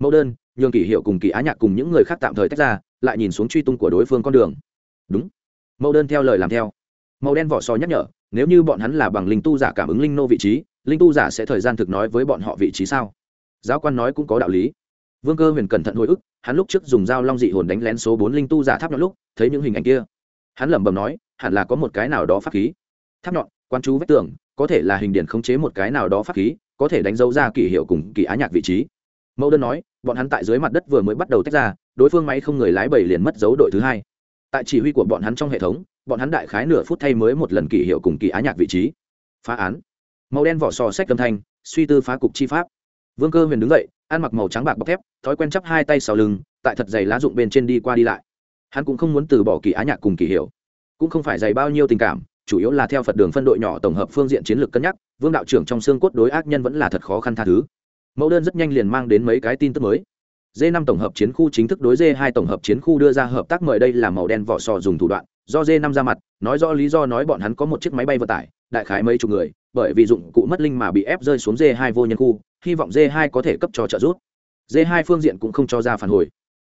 Mẫu đơn, nhường kỷ hiệu cùng kỳ á nhạc cùng những người khác tạm thời tách ra, lại nhìn xuống truy tung của đối phương con đường. Đúng. Mẫu đơn theo lời làm theo. Màu đen vỏ sò nhắc nhở, nếu như bọn hắn là bằng linh tu giả cảm ứng linh nô vị trí, linh tu giả sẽ thời gian thực nói với bọn họ vị trí sao? Giáo quan nói cũng có đạo lý. Vương cơ huyền cẩn thận hồi ức, hắn lúc trước dùng dao long dị hồn đánh lén số bốn linh tu giả tháp nhọn lúc, thấy những hình ảnh kia. Hắn lẩm bẩm nói, hẳn là có một cái nào đó pháp khí. Tháp nhọn, quan chú vách tường có thể là hình điển khống chế một cái nào đó pháp khí, có thể đánh dấu ra kỷ hiệu cùng kỳ á nhạc vị trí. Mẫu đơn nói, bọn hắn tại dưới mặt đất vừa mới bắt đầu tách ra, đối phương máy không người lái bảy liền mất dấu đội thứ hai. Tại chỉ huy của bọn hắn trong hệ thống, bọn hắn đại khái nửa phút thay mới một lần kỷ hiệu cùng kỳ á nhạc vị trí. Phá án. Màu đen vỏ sò sách âm thanh, suy tư phá cục chi pháp. Vương cơ huyền đứng dậy, ăn mặc màu trắng bạc bọc thép, thói quen chắp hai tay sau lưng, tại thật dày lá dụng bên trên đi qua đi lại. Hắn cũng không muốn từ bỏ kỳ á nhạc cùng kỳ hiệu. Cũng không phải dày bao nhiêu tình cảm chủ yếu là theo phật đường phân đội nhỏ tổng hợp phương diện chiến lược cân nhắc, vương đạo trưởng trong xương cốt đối ác nhân vẫn là thật khó khăn tha thứ. Mẫu đơn rất nhanh liền mang đến mấy cái tin tức mới. D năm tổng hợp chiến khu chính thức đối d hai tổng hợp chiến khu đưa ra hợp tác mời đây là màu đen vỏ sò dùng thủ đoạn, do d năm ra mặt, nói rõ lý do nói bọn hắn có một chiếc máy bay vận tải, đại khái mấy chục người, bởi vì dụng cụ mất linh mà bị ép rơi xuống d hai vô nhân khu, hy vọng d hai có thể cấp cho trợ giúp. D hai phương diện cũng không cho ra phản hồi.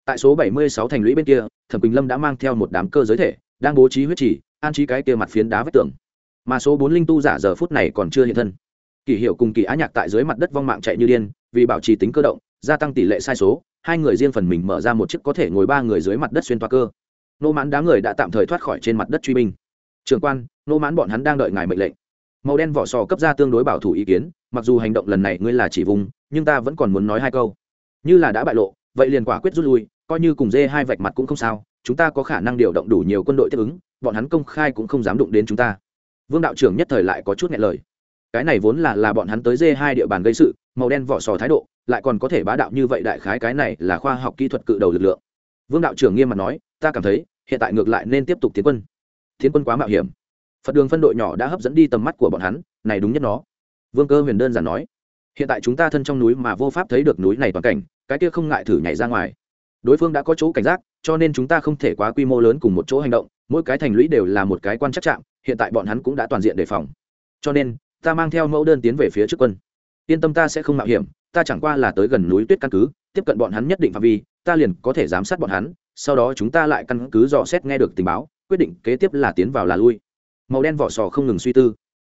Tại số bảy mươi sáu thành lũy bên kia, thẩm quỳnh lâm đã mang theo một đám cơ giới thể, đang bố trí huyết chỉ an trí cái kia mặt phiến đá vách tường. Mà số bốn linh tu giả giờ phút này còn chưa hiện thân. Kỳ hiệu cùng kỳ á nhạc tại dưới mặt đất vong mạng chạy như điên, vì bảo trì tính cơ động, gia tăng tỷ lệ sai số, hai người riêng phần mình mở ra một chiếc có thể ngồi ba người dưới mặt đất xuyên toa cơ. Nô mãn đám người đã tạm thời thoát khỏi trên mặt đất truy binh. Trường quan, nô mãn bọn hắn đang đợi ngài mệnh lệnh. Màu đen vỏ sò cấp ra tương đối bảo thủ ý kiến, mặc dù hành động lần này ngươi là chỉ vùng, nhưng ta vẫn còn muốn nói hai câu. Như là đã bại lộ, vậy liền quả quyết rút lui, coi như cùng dê hai vạch mặt cũng không sao, chúng ta có khả năng điều động đủ nhiều quân đội tiếp ứng bọn hắn công khai cũng không dám đụng đến chúng ta. Vương đạo trưởng nhất thời lại có chút nghẹn lời. Cái này vốn là là bọn hắn tới dê hai địa bàn gây sự, màu đen vỏ sò thái độ, lại còn có thể bá đạo như vậy đại khái cái này là khoa học kỹ thuật cự đầu lực lượng. Vương đạo trưởng nghiêm mặt nói, ta cảm thấy, hiện tại ngược lại nên tiếp tục tiến quân. Tiến quân quá mạo hiểm. Phật đường phân đội nhỏ đã hấp dẫn đi tầm mắt của bọn hắn, này đúng nhất nó. Vương cơ huyền đơn giản nói, hiện tại chúng ta thân trong núi mà vô pháp thấy được núi này toàn cảnh, cái kia không ngại thử nhảy ra ngoài. Đối phương đã có chỗ cảnh giác, cho nên chúng ta không thể quá quy mô lớn cùng một chỗ hành động mỗi cái thành lũy đều là một cái quan chắc chạm hiện tại bọn hắn cũng đã toàn diện đề phòng. Cho nên, ta mang theo mẫu đơn tiến về phía trước quân. Yên tâm ta sẽ không mạo hiểm, ta chẳng qua là tới gần núi tuyết căn cứ, tiếp cận bọn hắn nhất định phạm vi, ta liền có thể giám sát bọn hắn, sau đó chúng ta lại căn cứ dò xét nghe được tình báo, quyết định kế tiếp là tiến vào là lui. Màu đen vỏ sò không ngừng suy tư.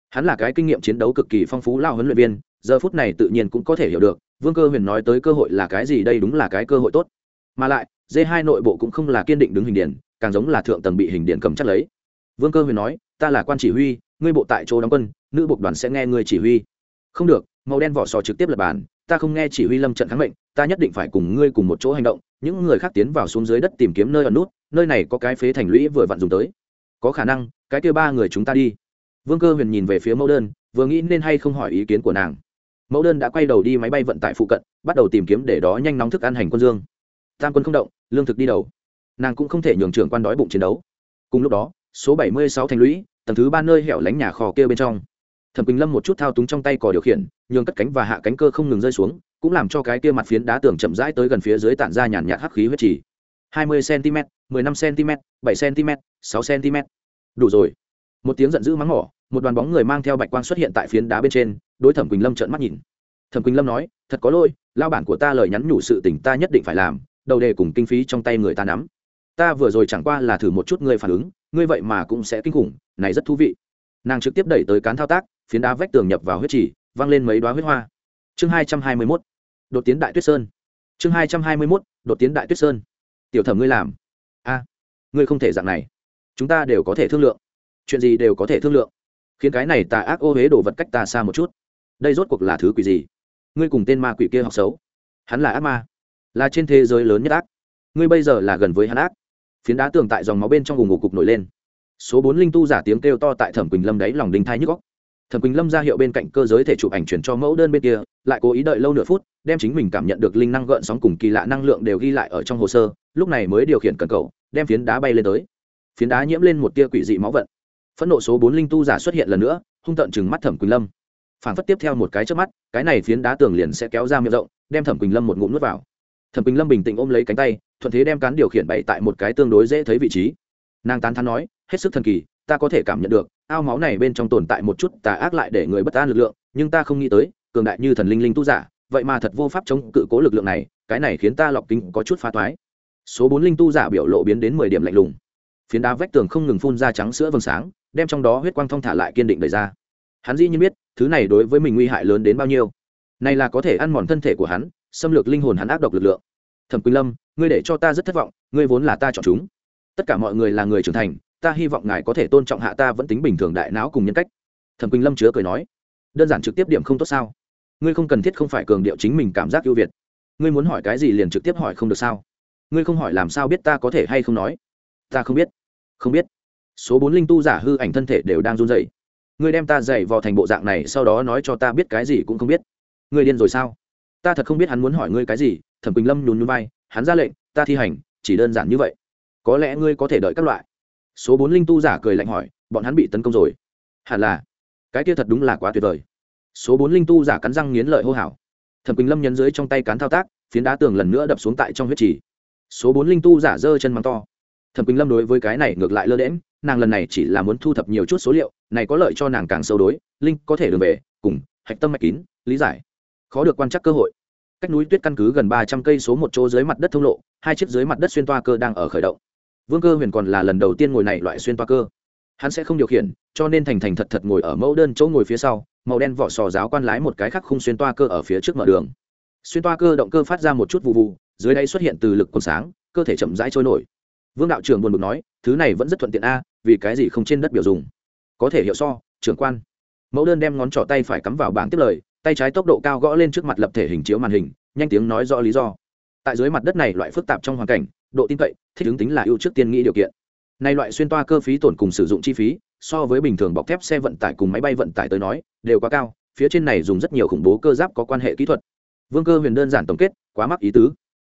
Hắn là cái kinh nghiệm chiến đấu cực kỳ phong phú lao huấn luyện viên, giờ phút này tự nhiên cũng có thể hiểu được, vương cơ huyền nói tới cơ hội là cái gì đây đúng là cái cơ hội tốt mà lại d hai nội bộ cũng không là kiên định đứng hình điển, càng giống là thượng tầng bị hình điển cầm chắc lấy. Vương cơ huyền nói, ta là quan chỉ huy, ngươi bộ tại chỗ đóng quân, nữ bộ đoàn sẽ nghe ngươi chỉ huy. Không được, màu đen vỏ sò trực tiếp lập bàn, ta không nghe chỉ huy lâm trận kháng mệnh, ta nhất định phải cùng ngươi cùng một chỗ hành động, những người khác tiến vào xuống dưới đất tìm kiếm nơi ở nút, nơi này có cái phế thành lũy vừa vặn dùng tới. Có khả năng, cái kêu ba người chúng ta đi. Vương cơ huyền nhìn về phía mẫu đơn, vừa nghĩ nên hay không hỏi ý kiến của nàng. Mẫu đơn đã quay đầu đi máy bay vận tải phụ cận, bắt đầu tìm kiếm để đó nhanh nóng thức ăn hành quân dương tam quân không động, lương thực đi đầu. Nàng cũng không thể nhường trưởng quan đói bụng chiến đấu. Cùng lúc đó, số bảy mươi sáu thành lũy, tầng thứ ba nơi hẻo lánh nhà kho kia bên trong. Thẩm quỳnh lâm một chút thao túng trong tay cò điều khiển, nhường cất cánh và hạ cánh cơ không ngừng rơi xuống, cũng làm cho cái kia mặt phiến đá tường chậm rãi tới gần phía dưới tản ra nhàn nhạt hắc khí huyết trì. hai mươi cm mười năm cm bảy cm sáu cm đủ rồi. Một tiếng giận dữ mắng mỏ, một đoàn bóng người mang theo bạch quang xuất hiện tại phiến đá bên trên, đối thẩm quỳnh lâm trợn mắt nhìn. Thẩm quỳnh lâm nói, thật có lỗi lao bản của ta lời nhắn nhủ sự tình ta nhất định phải làm đầu đề cùng kinh phí trong tay người ta nắm. Ta vừa rồi chẳng qua là thử một chút ngươi phản ứng ngươi vậy mà cũng sẽ kinh khủng này rất thú vị. Nàng trực tiếp đẩy tới cán thao tác phiến đá vách tường nhập vào huyết chỉ, văng lên mấy đoá huyết hoa. Chương hai trăm hai mươi mốt đột tiến đại tuyết sơn. Chương hai trăm hai mươi mốt đột tiến đại tuyết sơn. Tiểu thẩm ngươi làm. A ngươi không thể dạng này. Chúng ta đều có thể thương lượng. Chuyện gì đều có thể thương lượng. Khiến cái này tà ác ô huế đồ vật cách ta xa một chút. Đây rốt cuộc là thứ quỷ gì? Ngươi cùng tên ma quỷ kia học xấu. Hắn là ác ma là trên thế giới lớn nhất ác. Ngươi bây giờ là gần với hắn ác. Phiến đá tường tại dòng máu bên trong vùng ngủ cục nổi lên. Số bốn linh tu giả tiếng kêu to tại thẩm quỳnh lâm đáy lòng đinh thai nhức góc thẩm quỳnh lâm ra hiệu bên cạnh cơ giới thể chụp ảnh chuyển cho mẫu đơn bên kia, lại cố ý đợi lâu nửa phút, đem chính mình cảm nhận được linh năng gợn sóng cùng kỳ lạ năng lượng đều ghi lại ở trong hồ sơ, lúc này mới điều khiển cần cầu, đem phiến đá bay lên tới. Phiến đá nhiễm lên một tia quỷ dị máu vận. Phẫn nộ số bốn linh tu giả xuất hiện lần nữa, hung tợn chừng mắt thẩm quỳnh lâm. Phản phất tiếp theo một cái trước mắt, cái này phiến đá tường liền sẽ kéo ra miệng rộng, đem thẩm quỳnh lâm một ngụm nuốt vào thẩm quỳnh lâm bình tĩnh ôm lấy cánh tay thuận thế đem cán điều khiển bày tại một cái tương đối dễ thấy vị trí nàng tán thán nói hết sức thần kỳ ta có thể cảm nhận được ao máu này bên trong tồn tại một chút tà ác lại để người bất an lực lượng nhưng ta không nghĩ tới cường đại như thần linh linh tu giả vậy mà thật vô pháp chống cự cố lực lượng này cái này khiến ta lọc kinh có chút phá toái số bốn linh tu giả biểu lộ biến đến mười điểm lạnh lùng phiến đá vách tường không ngừng phun ra trắng sữa vầng sáng đem trong đó huyết quang thong thả lại kiên định đẩy ra hắn dĩ nhiên biết thứ này đối với mình nguy hại lớn đến bao nhiêu này là có thể ăn mòn thân thể của hắn xâm lược linh hồn hắn ác độc lực lượng. Thẩm quỳnh lâm, ngươi để cho ta rất thất vọng, ngươi vốn là ta chọn chúng. Tất cả mọi người là người trưởng thành, ta hy vọng ngài có thể tôn trọng hạ ta vẫn tính bình thường đại não cùng nhân cách. Thẩm quỳnh lâm chứa cười nói, đơn giản trực tiếp điểm không tốt sao? Ngươi không cần thiết không phải cường điệu chính mình cảm giác ưu việt. Ngươi muốn hỏi cái gì liền trực tiếp hỏi không được sao? Ngươi không hỏi làm sao biết ta có thể hay không nói? Ta không biết. Không biết. Số bốn linh tu giả hư ảnh thân thể đều đang run rẩy. ngươi đem ta dày vào thành bộ dạng này, sau đó nói cho ta biết cái gì cũng không biết. Ngươi điên rồi sao? Ta thật không biết hắn muốn hỏi ngươi cái gì, thẩm quỳnh lâm nhún nhún vai, hắn ra lệnh, ta thi hành, chỉ đơn giản như vậy. Có lẽ ngươi có thể đợi các loại. Số bốn linh tu giả cười lạnh hỏi, bọn hắn bị tấn công rồi. Hẳn là. Cái kia thật đúng là quá tuyệt vời. Số bốn linh tu giả cắn răng nghiến lợi hô hào. Thẩm quỳnh lâm nhấn dưới trong tay cán thao tác, phiến đá tường lần nữa đập xuống tại trong huyết trì. Số bốn linh tu giả giơ chân mắng to. Thẩm quỳnh lâm đối với cái này ngược lại lơ đễm nàng lần này chỉ là muốn thu thập nhiều chút số liệu, này có lợi cho nàng càng sâu đối, linh có thể đường về, cùng, hạch tâm mạch kín, lý giải khó được quan trắc cơ hội. Cách núi tuyết căn cứ gần ba trăm cây số một chỗ dưới mặt đất thông lộ, hai chiếc dưới mặt đất xuyên toa cơ đang ở khởi động. Vương cơ huyền còn là lần đầu tiên ngồi này loại xuyên toa cơ. Hắn sẽ không điều khiển, cho nên thành thành thật thật ngồi ở mẫu đơn chỗ ngồi phía sau, màu đen vỏ sò giáo quan lái một cái khác khung xuyên toa cơ ở phía trước mở đường. Xuyên toa cơ động cơ phát ra một chút vụ vụ dưới đây xuất hiện từ lực còn sáng, cơ thể chậm rãi trôi nổi. Vương đạo trưởng buồn bực nói, thứ này vẫn rất thuận tiện a, vì cái gì không trên đất biểu dùng? Có thể hiểu so, trưởng quan. Mẫu đơn đem ngón trỏ tay phải cắm vào bảng tiếp lời tay trái tốc độ cao gõ lên trước mặt lập thể hình chiếu màn hình, nhanh tiếng nói rõ lý do. Tại dưới mặt đất này loại phức tạp trong hoàn cảnh, độ tin cậy, thích ứng tính là ưu trước tiên nghĩ điều kiện. Này loại xuyên toa cơ phí tổn cùng sử dụng chi phí, so với bình thường bọc thép xe vận tải cùng máy bay vận tải tới nói, đều quá cao, phía trên này dùng rất nhiều khủng bố cơ giáp có quan hệ kỹ thuật. Vương cơ huyền đơn giản tổng kết, quá mắc ý tứ.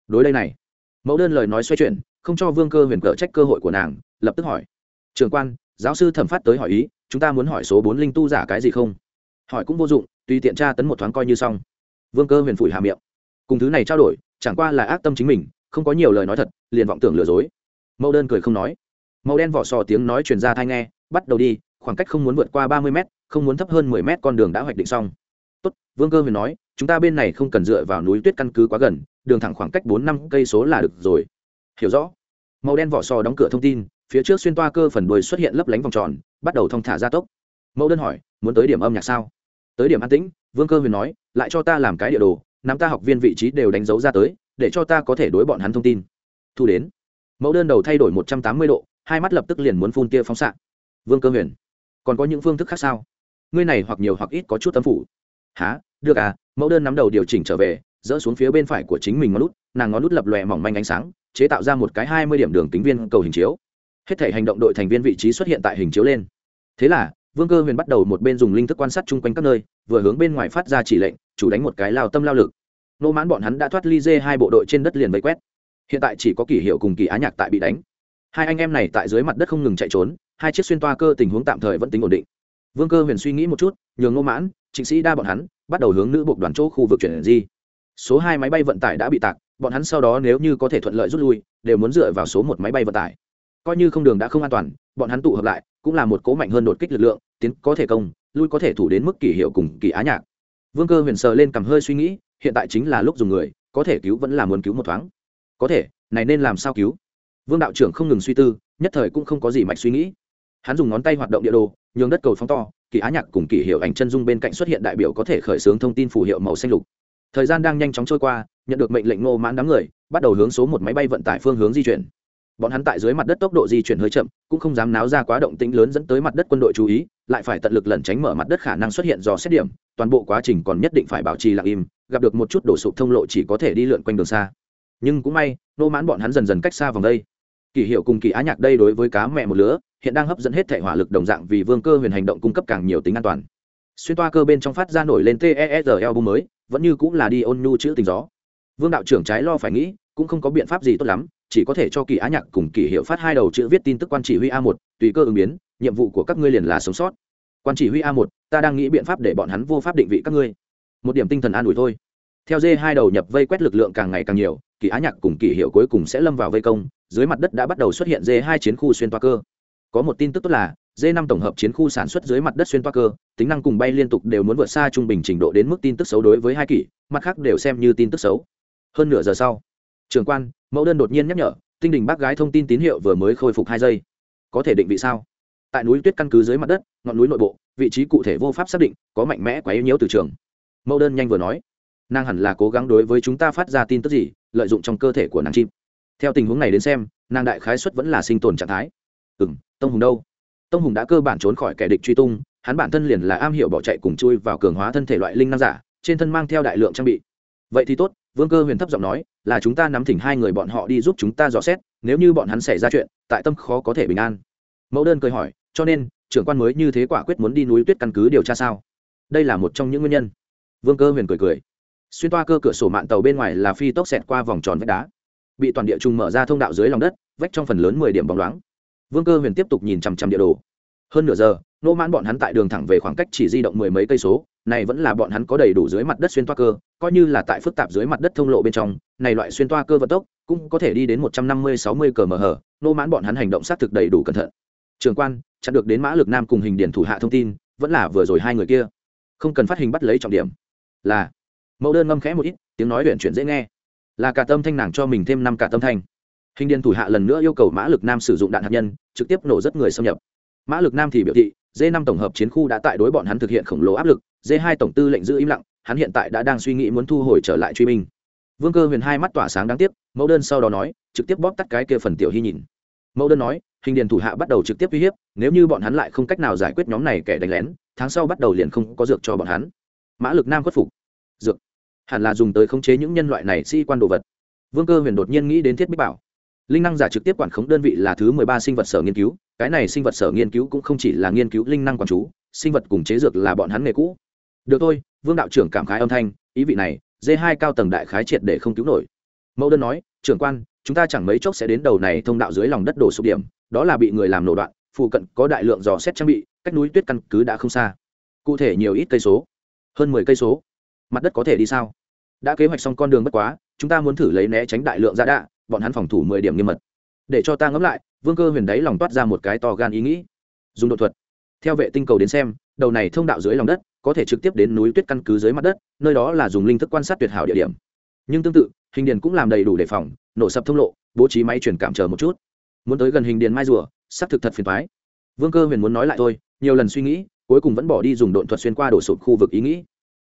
Đối đây này, mẫu đơn lời nói xoay chuyển, không cho vương cơ huyền cỡ trách cơ hội của nàng, lập tức hỏi. Trường quan, giáo sư thẩm phát tới hỏi ý, chúng ta muốn hỏi số bốn linh tu giả cái gì không? Hỏi cũng vô dụng, tùy tiện tra tấn một thoáng coi như xong. Vương cơ huyền phủi hà miệng. Cùng thứ này trao đổi, chẳng qua là ác tâm chính mình, không có nhiều lời nói thật, liền vọng tưởng lừa dối. Mẫu đơn cười không nói. Màu đen vỏ sò tiếng nói truyền ra thai nghe, bắt đầu đi, khoảng cách không muốn vượt qua ba mươi m không muốn thấp hơn mười m con đường đã hoạch định xong. Tốt, vương cơ huyền nói, chúng ta bên này không cần dựa vào núi tuyết căn cứ quá gần, đường thẳng khoảng cách bốn năm cây số là được rồi. Hiểu rõ. Màu đen vỏ sò đóng cửa thông tin, phía trước xuyên toa cơ phần đuôi xuất hiện lấp lánh vòng tròn, bắt đầu thong thả ra tốc. Mẫu đơn hỏi, muốn tới điểm âm nhạc sao? Tới điểm an tĩnh, vương cơ huyền nói, lại cho ta làm cái địa đồ, nắm ta học viên vị trí đều đánh dấu ra tới, để cho ta có thể đối bọn hắn thông tin. Thu đến. Mẫu đơn đầu thay đổi một trăm tám mươi độ, hai mắt lập tức liền muốn phun tia phóng xạ. Vương cơ huyền, còn có những phương thức khác sao? Ngươi này hoặc nhiều hoặc ít có chút tâm phủ há được à mẫu đơn nắm đầu điều chỉnh trở về, dỡ xuống phía bên phải của chính mình ngón nút nàng ngón nút lập lòe mỏng manh ánh sáng, chế tạo ra một cái hai mươi điểm đường tính viên cầu hình chiếu. Hết thể hành động đội thành viên vị trí xuất hiện tại hình chiếu lên. Thế là vương cơ huyền bắt đầu một bên dùng linh thức quan sát chung quanh các nơi, vừa hướng bên ngoài phát ra chỉ lệnh, chủ đánh một cái lao tâm lao lực. Nô mãn bọn hắn đã thoát ly dê hai bộ đội trên đất liền vây quét. Hiện tại chỉ có kỷ hiệu cùng kỳ á nhạc tại bị đánh. Hai anh em này tại dưới mặt đất không ngừng chạy trốn, hai chiếc xuyên toa cơ tình huống tạm thời vẫn tính ổn định. Vương cơ huyền suy nghĩ một chút, nhường nô mãn, trịnh sĩ đa bọn hắn, bắt đầu hướng nữ buộc đoàn chỗ khu vực chuyển di. Số hai máy bay vận tải đã bị tạc, bọn hắn sau đó nếu như có thể thuận lợi rút lui, đều muốn dựa vào số một máy bay vận tải. Coi như không đường đã không an toàn, bọn hắn tụ hợp lại, cũng là một cố mạnh hơn đột kích lực lượng tiến có thể công, lui có thể thủ đến mức kỳ hiệu cùng kỳ á nhạc. Vương cơ huyền sờ lên cầm hơi suy nghĩ, hiện tại chính là lúc dùng người, có thể cứu vẫn là muốn cứu một thoáng. Có thể, này nên làm sao cứu? Vương đạo trưởng không ngừng suy tư, nhất thời cũng không có gì mạch suy nghĩ. Hắn dùng ngón tay hoạt động địa đồ, nhường đất cầu phóng to, kỳ á nhạc cùng kỳ hiệu ảnh chân dung bên cạnh xuất hiện đại biểu có thể khởi xướng thông tin phù hiệu màu xanh lục. Thời gian đang nhanh chóng trôi qua, nhận được mệnh lệnh ngô mãn đám người, bắt đầu hướng số một máy bay vận tải phương hướng di chuyển bọn hắn tại dưới mặt đất tốc độ di chuyển hơi chậm, cũng không dám náo ra quá động tĩnh lớn dẫn tới mặt đất quân đội chú ý, lại phải tận lực lẩn tránh mở mặt đất khả năng xuất hiện do xét điểm, toàn bộ quá trình còn nhất định phải bảo trì lặng im, gặp được một chút đổ sụp thông lộ chỉ có thể đi lượn quanh đường xa. Nhưng cũng may, nô mãn bọn hắn dần dần cách xa vòng đây. Kỷ hiệu cùng kỳ á nhạc đây đối với cá mẹ một lứa, hiện đang hấp dẫn hết thể hỏa lực đồng dạng vì vương cơ huyền hành động cung cấp càng nhiều tính an toàn. Xuyên toa cơ bên trong phát ra nổi lên tesl bung mới, vẫn như cũng là đi ôn nhu chữ tình gió. Vương đạo trưởng trái lo phải nghĩ, cũng không có biện pháp gì tốt lắm chỉ có thể cho kỳ á nhạc cùng kỳ hiệu phát hai đầu chữ viết tin tức quan chỉ huy a một, tùy cơ ứng biến, nhiệm vụ của các ngươi liền là sống sót. Quan chỉ huy a một, ta đang nghĩ biện pháp để bọn hắn vô pháp định vị các ngươi. Một điểm tinh thần an ủi thôi. Theo dê hai đầu nhập vây quét lực lượng càng ngày càng nhiều, kỳ á nhạc cùng kỳ hiệu cuối cùng sẽ lâm vào vây công, dưới mặt đất đã bắt đầu xuất hiện dê hai chiến khu xuyên toa cơ. Có một tin tức tốt là, dê năm tổng hợp chiến khu sản xuất dưới mặt đất xuyên toa cơ, tính năng cùng bay liên tục đều muốn vượt xa trung bình trình độ đến mức tin tức xấu đối với hai kỷ mặt khác đều xem như tin tức xấu. Hơn nửa giờ sau trường quan, mẫu đơn đột nhiên nhắc nhở, tinh đình bác gái thông tin tín hiệu vừa mới khôi phục hai giây. Có thể định vị sao? Tại núi tuyết căn cứ dưới mặt đất, ngọn núi nội bộ, vị trí cụ thể vô pháp xác định, có mạnh mẽ quá yếu nhiễu từ trường. Mẫu đơn nhanh vừa nói, nàng hẳn là cố gắng đối với chúng ta phát ra tin tức gì, lợi dụng trong cơ thể của nàng chim. Theo tình huống này đến xem, nàng đại khái xuất vẫn là sinh tồn trạng thái. Ừ m tông hùng đâu? Tông hùng đã cơ bản trốn khỏi kẻ địch truy tung, hắn bản thân liền là am hiểu bỏ chạy cùng chui vào cường hóa thân thể loại linh năng giả, trên thân mang theo đại lượng trang bị. Vậy thì tốt vương cơ huyền thấp giọng nói, là chúng ta nắm thỉnh hai người bọn họ đi giúp chúng ta dò xét, nếu như bọn hắn xảy ra chuyện, tại tâm khó có thể bình an. Mẫu đơn cười hỏi, cho nên, trưởng quan mới như thế quả quyết muốn đi núi tuyết căn cứ điều tra sao? Đây là một trong những nguyên nhân. Vương cơ huyền cười cười. Xuyên toa cơ cửa sổ mạng tàu bên ngoài là phi tốc xẹt qua vòng tròn vách đá. Bị toàn địa trùng mở ra thông đạo dưới lòng đất, vách trong phần lớn mười điểm bóng loáng. Vương cơ huyền tiếp tục nhìn chằm chằm địa đồ. Hơn nửa giờ nô mãn bọn hắn tại đường thẳng về khoảng cách chỉ di động mười mấy cây số này vẫn là bọn hắn có đầy đủ dưới mặt đất xuyên toa cơ, coi như là tại phức tạp dưới mặt đất thông lộ bên trong, này loại xuyên toa cơ vận tốc cũng có thể đi đến một trăm năm mươi, sáu mươi cờ mờ nô mãn bọn hắn hành động sát thực đầy đủ cẩn thận. Trường quan, chặn được đến mã lực nam cùng hình điển thủ hạ thông tin, vẫn là vừa rồi hai người kia. Không cần phát hình bắt lấy trọng điểm. Là, mẫu đơn ngâm khẽ một ít, tiếng nói luyện chuyển dễ nghe. Là cả tâm thanh nàng cho mình thêm năm cả tâm thanh. Hình điền thủ hạ lần nữa yêu cầu mã lực nam sử dụng đạn hạt nhân, trực tiếp nổ rất người xâm nhập. Mã lực nam thì biểu thị d năm tổng hợp chiến khu đã tại đối bọn hắn thực hiện khổng lồ áp lực d hai tổng tư lệnh giữ im lặng, hắn hiện tại đã đang suy nghĩ muốn thu hồi trở lại truy minh vương cơ huyền hai mắt tỏa sáng đáng tiếc, mẫu đơn sau đó nói, trực tiếp bóp tắt cái kia phần tiểu hy nhìn. Mẫu đơn nói, hình điền thủ hạ bắt đầu trực tiếp uy hiếp, nếu như bọn hắn lại không cách nào giải quyết nhóm này kẻ đánh lén, tháng sau bắt đầu liền không có dược cho bọn hắn. Mã lực nam khuất phục. Dược? Hẳn là dùng tới khống chế những nhân loại này sĩ、si、quan đồ vật. Vương cơ huyền đột nhiên nghĩ đến thiết bích bảo. Linh năng giả trực tiếp quản khống đơn vị là thứ mười ba sinh vật sở nghiên cứu, cái này sinh vật sở nghiên cứu cũng không chỉ là nghiên cứu linh năng quản chú, sinh vật cùng chế dược là bọn hắn nghề cũ được thôi, vương đạo trưởng cảm khái âm thanh, ý vị này d hai cao tầng đại khái triệt để không cứu nổi. Mẫu đơn nói, trưởng quan, chúng ta chẳng mấy chốc sẽ đến đầu này thông đạo dưới lòng đất đổ sụp điểm, đó là bị người làm nổ đoạn, phụ cận có đại lượng dò xét trang bị, cách núi tuyết căn cứ đã không xa. Cụ thể nhiều ít cây số, hơn mười cây số. Mặt đất có thể đi sao? Đã kế hoạch xong con đường bất quá, chúng ta muốn thử lấy né tránh đại lượng ra đạ, bọn hắn phòng thủ mười điểm nghiêm mật. Để cho ta ngẫm lại, vương cơ huyền đáy lòng toát ra một cái to gan ý nghĩ. Dùng đột thuật. Theo vệ tinh cầu đến xem, đầu này thông đạo dưới lòng đất có thể trực tiếp đến núi tuyết căn cứ dưới mặt đất, nơi đó là dùng linh thức quan sát tuyệt hảo địa điểm. Nhưng tương tự, hình điền cũng làm đầy đủ đề phòng, nổ sập thông lộ, bố trí máy chuyển cảm chờ một chút. Muốn tới gần hình điền mai rùa, xác thực thật phiền thoái vương cơ huyền muốn nói lại thôi, nhiều lần suy nghĩ, cuối cùng vẫn bỏ đi dùng đột thuật xuyên qua đổ sụp khu vực ý nghĩ.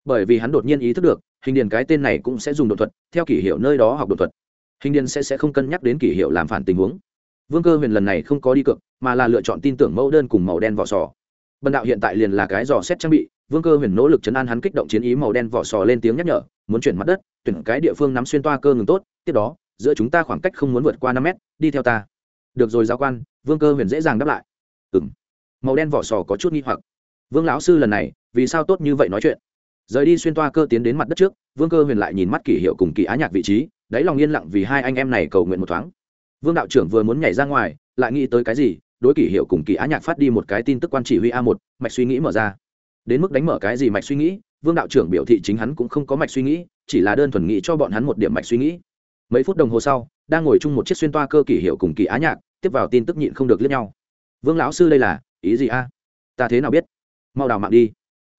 Bởi vì hắn đột nhiên ý thức được, hình điền cái tên này cũng sẽ dùng đột thuật, theo kỷ hiệu nơi đó học đột thuật. Hình điền sẽ sẽ không cân nhắc đến kỷ hiệu làm phản tình huống. Vương cơ huyền lần này không có đi cược, mà là lựa chọn tin tưởng mẫu đơn cùng màu đen vỏ sò. Bần đạo hiện tại liền là cái dò xét trang bị vương cơ huyền nỗ lực chấn an hắn kích động chiến ý màu đen vỏ sò lên tiếng nhắc nhở, muốn chuyển mặt đất, tuyển cái địa phương nắm xuyên toa cơ ngừng tốt, tiếp đó, giữa chúng ta khoảng cách không muốn vượt qua năm mét, đi theo ta. Được rồi, giáo quan, vương cơ huyền dễ dàng đáp lại. Ừ m màu đen vỏ sò có chút nghi hoặc. Vương lão sư lần này, vì sao tốt như vậy nói chuyện? Rời đi xuyên toa cơ tiến đến mặt đất trước, vương cơ huyền lại nhìn mắt kỷ hiệu cùng kỳ á nhạc vị trí, đáy lòng yên lặng vì hai anh em này cầu nguyện một thoáng. Vương đạo trưởng vừa muốn nhảy ra ngoài, lại nghĩ tới cái gì, đối kỷ hiệu cùng kỳ á nhạc phát đi một cái tin tức quan chỉ huy a một, mạch suy nghĩ mở ra đến mức đánh mở cái gì mạch suy nghĩ, vương đạo trưởng biểu thị chính hắn cũng không có mạch suy nghĩ, chỉ là đơn thuần nghĩ cho bọn hắn một điểm mạch suy nghĩ. Mấy phút đồng hồ sau, đang ngồi chung một chiếc xuyên toa cơ kỷ hiệu cùng kỳ á nhạc, tiếp vào tin tức nhịn không được liếc nhau. Vương lão sư đây là, ý gì a? Ta thế nào biết? Mau đào mạng đi.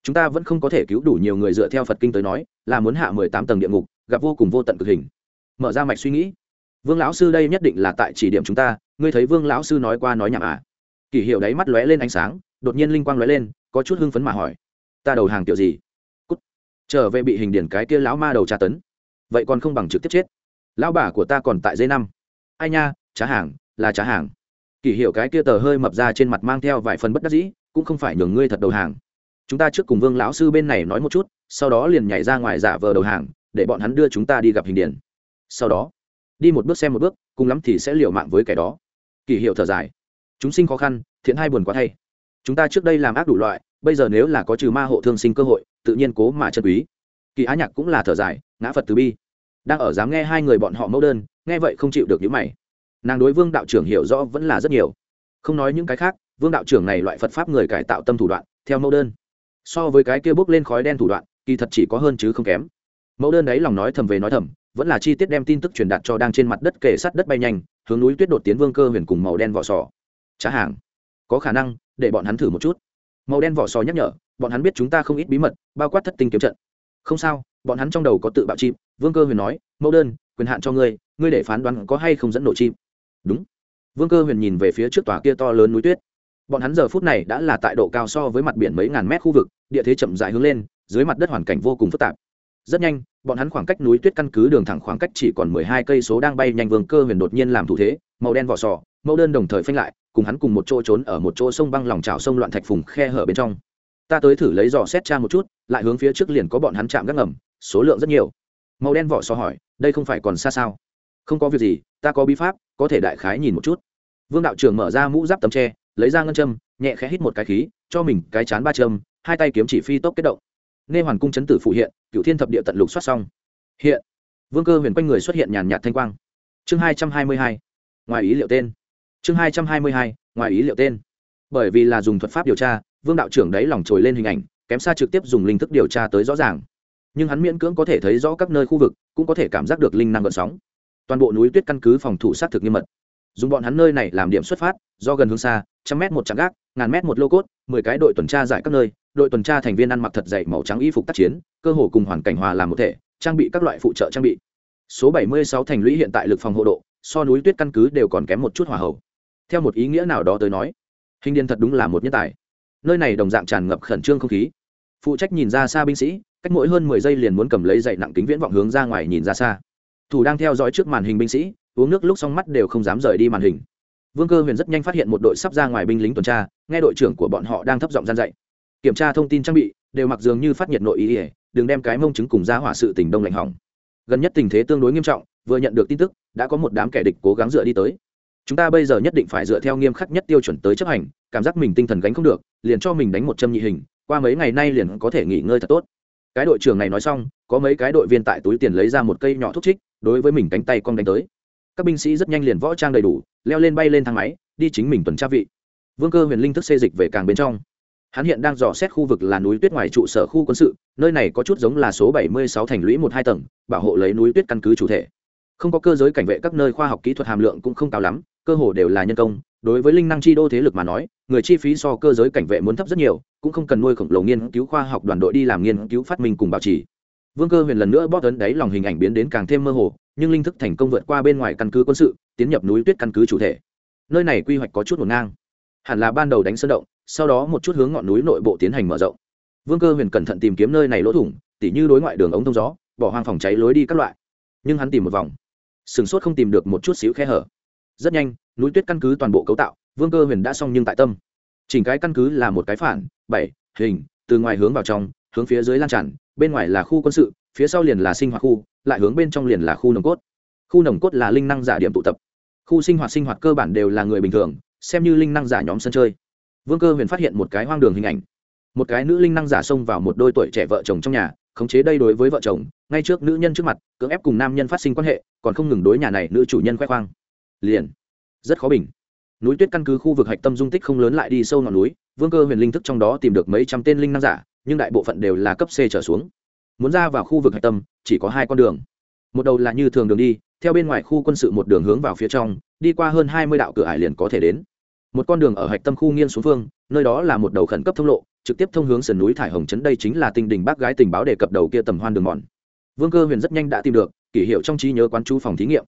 Chúng ta vẫn không có thể cứu đủ nhiều người dựa theo phật kinh tới nói, là muốn hạ mười tám tầng địa ngục, gặp vô cùng vô tận cực hình. Mở ra mạch suy nghĩ. Vương lão sư đây nhất định là tại chỉ điểm chúng ta, ngươi thấy vương lão sư nói qua nói nhảm à? Kỷ hiệu đáy mắt lóe lên ánh sáng, đột nhiên linh quang lóe lên có chút hưng phấn mà hỏi, ta đầu hàng kiểu gì? Cút. Trở về bị hình điển cái kia lão ma đầu tra tấn. Vậy còn không bằng trực tiếp chết. Lão bà của ta còn tại dây năm. Ai nha trá hàng, là trá hàng. Kỷ hiệu cái kia tờ hơi mập ra trên mặt mang theo vài phần bất đắc dĩ, cũng không phải nhường ngươi thật đầu hàng. Chúng ta trước cùng vương lão sư bên này nói một chút, sau đó liền nhảy ra ngoài giả vờ đầu hàng, để bọn hắn đưa chúng ta đi gặp hình điển. Sau đó, đi một bước xem một bước, cùng lắm thì sẽ liều mạng với kẻ đó. Kỷ hiệu thở dài. Chúng sinh khó khăn, thiện hai buồn quá thay chúng ta trước đây làm ác đủ loại, bây giờ nếu là có trừ ma hộ thương sinh cơ hội, tự nhiên cố mà chân quý. Kỳ á nhạc cũng là thở dài, ngã phật từ bi. Đang ở dám nghe hai người bọn họ mẫu đơn, nghe vậy không chịu được những mày. Nàng đối vương đạo trưởng hiểu rõ vẫn là rất nhiều. Không nói những cái khác, vương đạo trưởng này loại phật pháp người cải tạo tâm thủ đoạn, theo mẫu đơn. So với cái kia bước lên khói đen thủ đoạn, kỳ thật chỉ có hơn chứ không kém. Mẫu đơn đấy lòng nói thầm về nói thầm, vẫn là chi tiết đem tin tức truyền đạt cho đang trên mặt đất kề sát đất bay nhanh, hướng núi tuyết đột tiến vương cơ huyền cùng màu đen vỏ sò. Trá hàng. Có khả năng để bọn hắn thử một chút. Màu đen vỏ sò nhắc nhở, bọn hắn biết chúng ta không ít bí mật, bao quát thất tinh kiếm trận. Không sao, bọn hắn trong đầu có tự bạo chim, vương cơ huyền nói, mẫu đơn, quyền hạn cho ngươi ngươi để phán đoán có hay không dẫn nổ chim. Đúng. Vương cơ huyền nhìn về phía trước tòa kia to lớn núi tuyết. Bọn hắn giờ phút này đã là tại độ cao so với mặt biển mấy ngàn mét khu vực, địa thế chậm dài hướng lên, dưới mặt đất hoàn cảnh vô cùng phức tạp. Rất nhanh, bọn hắn khoảng cách núi tuyết căn cứ đường thẳng khoảng cách chỉ còn mười hai cây số đang bay nhanh, vương cơ huyền đột nhiên làm thủ thế, màu đen vỏ sò, mẫu đơn đồng thời phanh lại cùng hắn cùng một chỗ trốn ở một chỗ sông băng lòng trào sông loạn thạch phùng khe hở bên trong. Ta tới thử lấy dò xét cha một chút, lại hướng phía trước liền có bọn hắn chạm gác ngầm, số lượng rất nhiều. Màu đen vỏ sò hỏi, đây không phải còn xa sao? Không có việc gì, ta có bí pháp, có thể đại khái nhìn một chút. Vương đạo trưởng mở ra mũ giáp tấm tre, lấy ra ngân châm, nhẹ khẽ hít một cái khí, cho mình cái chán ba châm, hai tay kiếm chỉ phi tốc kết động. Nghe hoàn cung chấn tử phụ hiện cựu thiên thập địa tận lục soát xong. Hiện, vương cơ huyền quanh người xuất hiện nhàn nhạt thanh quang. Chương hai trăm hai mươi hai, ngoài ý liệu tên chương hai trăm hai mươi hai, ngoài ý liệu tên. Bởi vì là dùng thuật pháp điều tra, vương đạo trưởng đấy lòng trồi lên hình ảnh, kém xa trực tiếp dùng linh thức điều tra tới rõ ràng. Nhưng hắn miễn cưỡng có thể thấy rõ các nơi khu vực, cũng có thể cảm giác được linh năng gợn sóng. Toàn bộ núi tuyết căn cứ phòng thủ sát thực nghiêm mật. Dùng bọn hắn nơi này làm điểm xuất phát, do gần hướng xa, trăm mét một trạm gác, ngàn mét một lô cốt, mười cái đội tuần tra giải các nơi, đội tuần tra thành viên ăn mặc thật dày màu trắng y phục tác chiến, cơ hồ cùng hoàn cảnh hòa làm một thể, trang bị các loại phụ trợ trang bị. Số bảy mươi sáu thành lũy hiện tại lực phòng hộ độ, so núi tuyết căn cứ đều còn kém một chút hòa hậu theo một ý nghĩa nào đó tới nói, hình điền thật đúng là một nhân tài. Nơi này đồng dạng tràn ngập khẩn trương không khí. Phụ trách nhìn ra xa binh sĩ, cách mỗi hơn mười giây liền muốn cầm lấy dậy nặng kính viễn vọng hướng ra ngoài nhìn ra xa. Thủ đang theo dõi trước màn hình binh sĩ, uống nước lúc xong mắt đều không dám rời đi màn hình. Vương cơ huyền rất nhanh phát hiện một đội sắp ra ngoài binh lính tuần tra, nghe đội trưởng của bọn họ đang thấp giọng gian dạy. Kiểm tra thông tin trang bị, đều mặc dường như phát nhiệt nội ý ỉa đừng đem cái mông chứng cùng ra hỏa sự tình đông lạnh hỏng. Gần nhất tình thế tương đối nghiêm trọng, vừa nhận được tin tức, đã có một đám kẻ địch cố gắng dựa đi tới chúng ta bây giờ nhất định phải dựa theo nghiêm khắc nhất tiêu chuẩn tới chấp hành, cảm giác mình tinh thần gánh không được, liền cho mình đánh một châm nhị hình, qua mấy ngày nay liền có thể nghỉ ngơi thật tốt. Cái đội trưởng này nói xong, có mấy cái đội viên tại túi tiền lấy ra một cây nhỏ thuốc trích, đối với mình cánh tay cong đánh tới. Các binh sĩ rất nhanh liền võ trang đầy đủ, leo lên bay lên thang máy, đi chính mình tuần tra vị. Vương cơ huyền linh thức xê dịch về càng bên trong. Hắn hiện đang dò xét khu vực là núi tuyết ngoài trụ sở khu quân sự, nơi này có chút giống là số 76 thành lũy một hai tầng, bảo hộ lấy núi tuyết căn cứ chủ thể. Không có cơ giới cảnh vệ các nơi khoa học kỹ thuật hàm lượng cũng không cao lắm cơ hồ đều là nhân công, đối với linh năng chi đô thế lực mà nói, người chi phí so cơ giới cảnh vệ muốn thấp rất nhiều, cũng không cần nuôi khổng lồ nghiên cứu khoa học đoàn đội đi làm nghiên cứu phát minh cùng bảo trì. Vương cơ huyền lần nữa bóp ấn đáy lòng hình ảnh biến đến càng thêm mơ hồ, nhưng linh thức thành công vượt qua bên ngoài căn cứ quân sự, tiến nhập núi tuyết căn cứ chủ thể. Nơi này quy hoạch có chút ngổn ngang. Hẳn là ban đầu đánh sơn động, sau đó một chút hướng ngọn núi nội bộ tiến hành mở rộng. Vương cơ huyền cẩn thận tìm kiếm nơi này lỗ thủng, tỉ như đối ngoại đường ống thông gió, bỏ hoang phòng cháy lối đi các loại. Nhưng hắn tìm một vòng. Sửng sốt không tìm được một chút xíu khe hở rất nhanh, núi tuyết căn cứ toàn bộ cấu tạo, vương cơ huyền đã xong nhưng tại tâm. Chỉnh cái căn cứ là một cái phản, bảy, hình, từ ngoài hướng vào trong, hướng phía dưới lan tràn, bên ngoài là khu quân sự, phía sau liền là sinh hoạt khu, lại hướng bên trong liền là khu nồng cốt. Khu nồng cốt là linh năng giả điểm tụ tập. Khu sinh hoạt sinh hoạt cơ bản đều là người bình thường, xem như linh năng giả nhóm sân chơi. Vương cơ huyền phát hiện một cái hoang đường hình ảnh. Một cái nữ linh năng giả xông vào một đôi tuổi trẻ vợ chồng trong nhà, khống chế đây đối với vợ chồng, ngay trước nữ nhân trước mặt, cưỡng ép cùng nam nhân phát sinh quan hệ, còn không ngừng đối nhà này nữ chủ nhân khoe khoang liền. Rất khó bình. Núi tuyết căn cứ khu vực hạch tâm dung tích không lớn lại đi sâu ngọn núi, vương cơ huyền linh thức trong đó tìm được mấy trăm tên linh năng giả, nhưng đại bộ phận đều là cấp c trở xuống. Muốn ra vào khu vực hạch tâm, chỉ có hai con đường. Một đầu là như thường đường đi, theo bên ngoài khu quân sự một đường hướng vào phía trong, đi qua hơn hai mươi đạo cửa ải liền có thể đến. Một con đường ở hạch tâm khu nghiên xuống phương, nơi đó là một đầu khẩn cấp thông lộ, trực tiếp thông hướng sườn núi thải hồng trấn đây chính là tinh đình bác gái tình báo đề cập đầu kia tầm hoan đường mòn. Vương cơ huyền rất nhanh đã tìm được, kỷ hiệu trong trí nhớ quán chú phòng thí nghiệm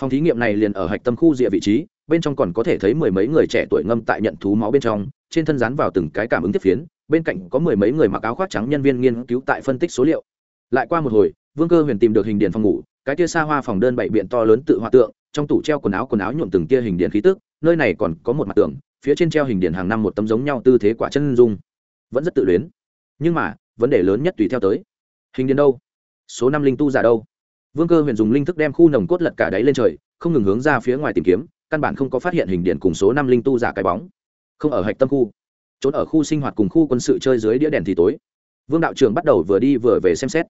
phòng thí nghiệm này liền ở hạch tâm khu rìa vị trí, bên trong còn có thể thấy mười mấy người trẻ tuổi ngâm tại nhận thú máu bên trong, trên thân dán vào từng cái cảm ứng tiếp phiến, bên cạnh có mười mấy người mặc áo khoác trắng nhân viên nghiên cứu tại phân tích số liệu. Lại qua một hồi, vương cơ huyền tìm được hình điện phòng ngủ, cái tia xa hoa phòng đơn bảy biện to lớn tự hoa tượng, trong tủ treo quần áo quần áo nhuộm từng tia hình điện khí tức, nơi này còn có một mặt tường, phía trên treo hình điện hàng năm một tấm giống nhau tư thế quả chân dung. Vẫn rất tự luyến. Nhưng mà, vấn đề lớn nhất tùy theo tới. Hình điện đâu? Số năm linh tu giả đâu? Vương cơ huyền dùng linh thức đem khu nồng cốt lật cả đáy lên trời, không ngừng hướng ra phía ngoài tìm kiếm, căn bản không có phát hiện hình điện cùng số năm linh tu giả cái bóng. Không ở hạch tâm khu, trốn ở khu sinh hoạt cùng khu quân sự chơi dưới đĩa đèn thì tối. Vương đạo trưởng bắt đầu vừa đi vừa về xem xét.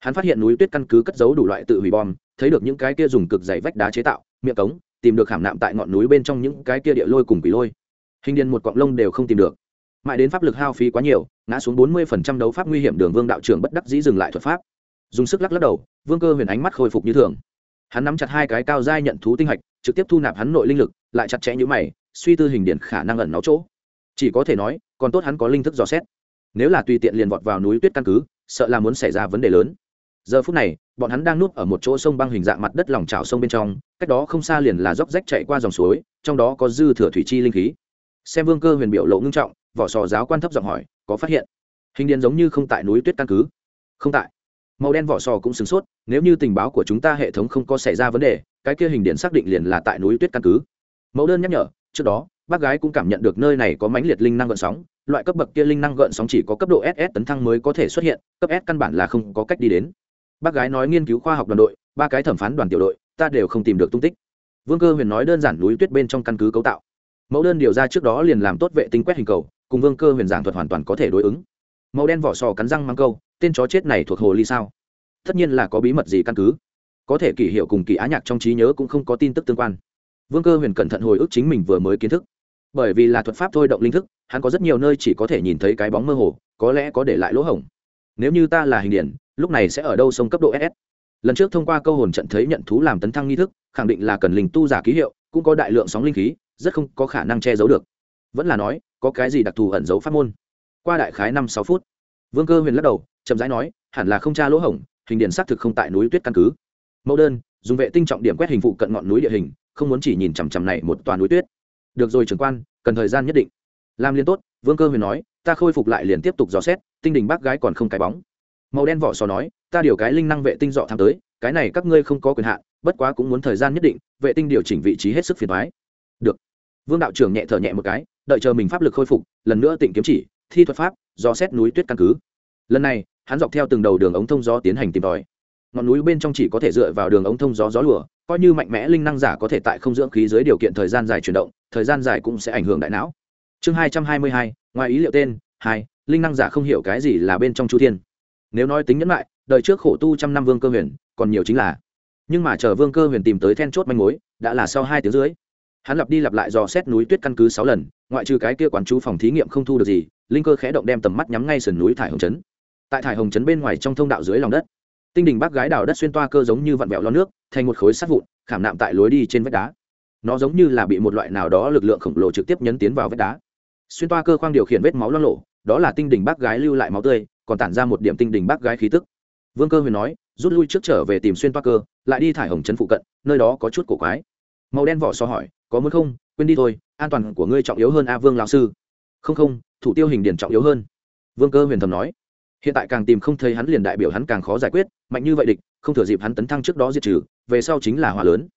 Hắn phát hiện núi tuyết căn cứ cất giấu đủ loại tự hủy bom, thấy được những cái kia dùng cực dày vách đá chế tạo, miệng cống, tìm được hầm nạm tại ngọn núi bên trong những cái kia địa lôi cùng quỷ lôi. Hình điền một cọng lông đều không tìm được. Mãi đến pháp lực hao phí quá nhiều, ngã xuống bốn mươi phần trăm đấu pháp nguy hiểm đường vương đạo trưởng bất đắc dĩ dừng lại thuật pháp dùng sức lắc lắc đầu, vương cơ huyền ánh mắt khôi phục như thường. Hắn nắm chặt hai cái cao dai nhận thú tinh hạch, trực tiếp thu nạp hắn nội linh lực, lại chặt chẽ như mày, suy tư hình điển khả năng ẩn náu chỗ. Chỉ có thể nói, còn tốt hắn có linh thức dò xét. Nếu là tùy tiện liền vọt vào núi tuyết căn cứ, sợ là muốn xảy ra vấn đề lớn. Giờ phút này, bọn hắn đang núp ở một chỗ sông băng hình dạng mặt đất lòng trào sông bên trong, cách đó không xa liền là dốc rách chạy qua dòng suối, trong đó có dư thừa thủy chi linh khí. Xem vương cơ huyền biểu lộ ngưng trọng, vỏ sò giáo quan thấp giọng hỏi, có phát hiện? Hình điền giống như không tại núi tuyết căn cứ. Không tại màu đen vỏ sò cũng sửng sốt, nếu như tình báo của chúng ta hệ thống không có xảy ra vấn đề, cái kia hình điện xác định liền là tại núi tuyết căn cứ. Mẫu đơn nhắc nhở, trước đó, bác gái cũng cảm nhận được nơi này có mãnh liệt linh năng gợn sóng, loại cấp bậc kia linh năng gợn sóng chỉ có cấp độ ss tấn thăng mới có thể xuất hiện, cấp s căn bản là không có cách đi đến. Bác gái nói nghiên cứu khoa học đoàn đội, ba cái thẩm phán đoàn tiểu đội, ta đều không tìm được tung tích. Vương cơ huyền nói đơn giản núi tuyết bên trong căn cứ cấu tạo. Mẫu đơn điều ra trước đó liền làm tốt vệ tinh quét hình cầu, cùng vương cơ huyền giảng thuật hoàn toàn có thể đối ứng. Màu đen vỏ sò cắn răng mang câu tên chó chết này thuộc hồ ly sao? Tất nhiên là có bí mật gì căn cứ. Có thể kỷ hiệu cùng kỳ á nhạc trong trí nhớ cũng không có tin tức tương quan. Vương cơ huyền cẩn thận hồi ức chính mình vừa mới kiến thức. Bởi vì là thuật pháp thôi động linh thức, hắn có rất nhiều nơi chỉ có thể nhìn thấy cái bóng mơ hồ, có lẽ có để lại lỗ hổng. Nếu như ta là hình điển, lúc này sẽ ở đâu sông cấp độ ss lần trước thông qua câu hồn trận thấy nhận thú làm tấn thăng nghi thức, khẳng định là cần linh tu giả ký hiệu, cũng có đại lượng sóng linh khí, rất không có khả năng che giấu được. Vẫn là nói, có cái gì đặc thù ẩn giấu pháp môn? Qua đại khái năm sáu phút, vương cơ huyền lắc đầu chậm rãi nói, hẳn là không tra lỗ hổng, hình điện xác thực không tại núi tuyết căn cứ. Mẫu đơn, dùng vệ tinh trọng điểm quét hình phụ cận ngọn núi địa hình, không muốn chỉ nhìn chằm chằm này một toàn núi tuyết. Được rồi trưởng quan, cần thời gian nhất định. Làm liên tốt, vương cơ huyền nói, ta khôi phục lại liền tiếp tục dò xét, tinh đình bác gái còn không cái bóng. Màu đen vỏ sò nói, ta điều cái linh năng vệ tinh dọ tham tới, cái này các ngươi không có quyền hạn, bất quá cũng muốn thời gian nhất định, vệ tinh điều chỉnh vị trí hết sức phiền thoái được. Vương đạo trưởng nhẹ thở nhẹ một cái, đợi chờ mình pháp lực khôi phục, lần nữa tỉnh kiếm chỉ, thi thuật pháp do xét núi tuyết căn cứ lần này, hắn dọc theo từng đầu đường ống thông gió tiến hành tìm tòi. Ngọn núi bên trong chỉ có thể dựa vào đường ống thông gió gió lùa, coi như mạnh mẽ linh năng giả có thể tại không dưỡng khí dưới điều kiện thời gian dài chuyển động, thời gian dài cũng sẽ ảnh hưởng đại não. Chương hai trăm hai mươi hai, ngoài ý liệu tên, hai, linh năng giả không hiểu cái gì là bên trong chu thiên. Nếu nói tính nhẫn lại, đời trước khổ tu trăm năm vương cơ huyền, còn nhiều chính là. Nhưng mà chờ vương cơ huyền tìm tới then chốt manh mối, đã là sau hai tiếng dưới hắn lặp đi lặp lại dò xét núi tuyết căn cứ sáu lần, ngoại trừ cái kia quán chú phòng thí nghiệm không thu được gì, linh cơ khẽ động đem tầm mắt nhắm ngay sườn núi thải hồng trấn tại thải hồng trấn bên ngoài trong thông đạo dưới lòng đất. Tinh đình bác gái đào đất xuyên toa cơ giống như vặn vẹo lo nước, thành một khối sắt vụn, khảm nạm tại lối đi trên vách đá. Nó giống như là bị một loại nào đó lực lượng khổng lồ trực tiếp nhấn tiến vào vách đá. Xuyên toa cơ khoang điều khiển vết máu lo lộ đó là tinh đình bác gái lưu lại máu tươi, còn tản ra một điểm tinh đình bác gái khí tức. Vương cơ huyền nói, rút lui trước trở về tìm xuyên toa cơ, lại đi thải hồng trấn phụ cận, nơi đó có chút cổ quái. Màu đen vỏ so hỏi, có muốn không? Quên đi thôi, an toàn của ngươi trọng yếu hơn a vương lão sư. Không không, thủ tiêu hình điển trọng yếu hơn. Vương cơ huyền thầm nói hiện tại càng tìm không thấy hắn liền đại biểu hắn càng khó giải quyết mạnh như vậy địch không thừa dịp hắn tấn thăng trước đó diệt trừ về sau chính là hỏa lớn.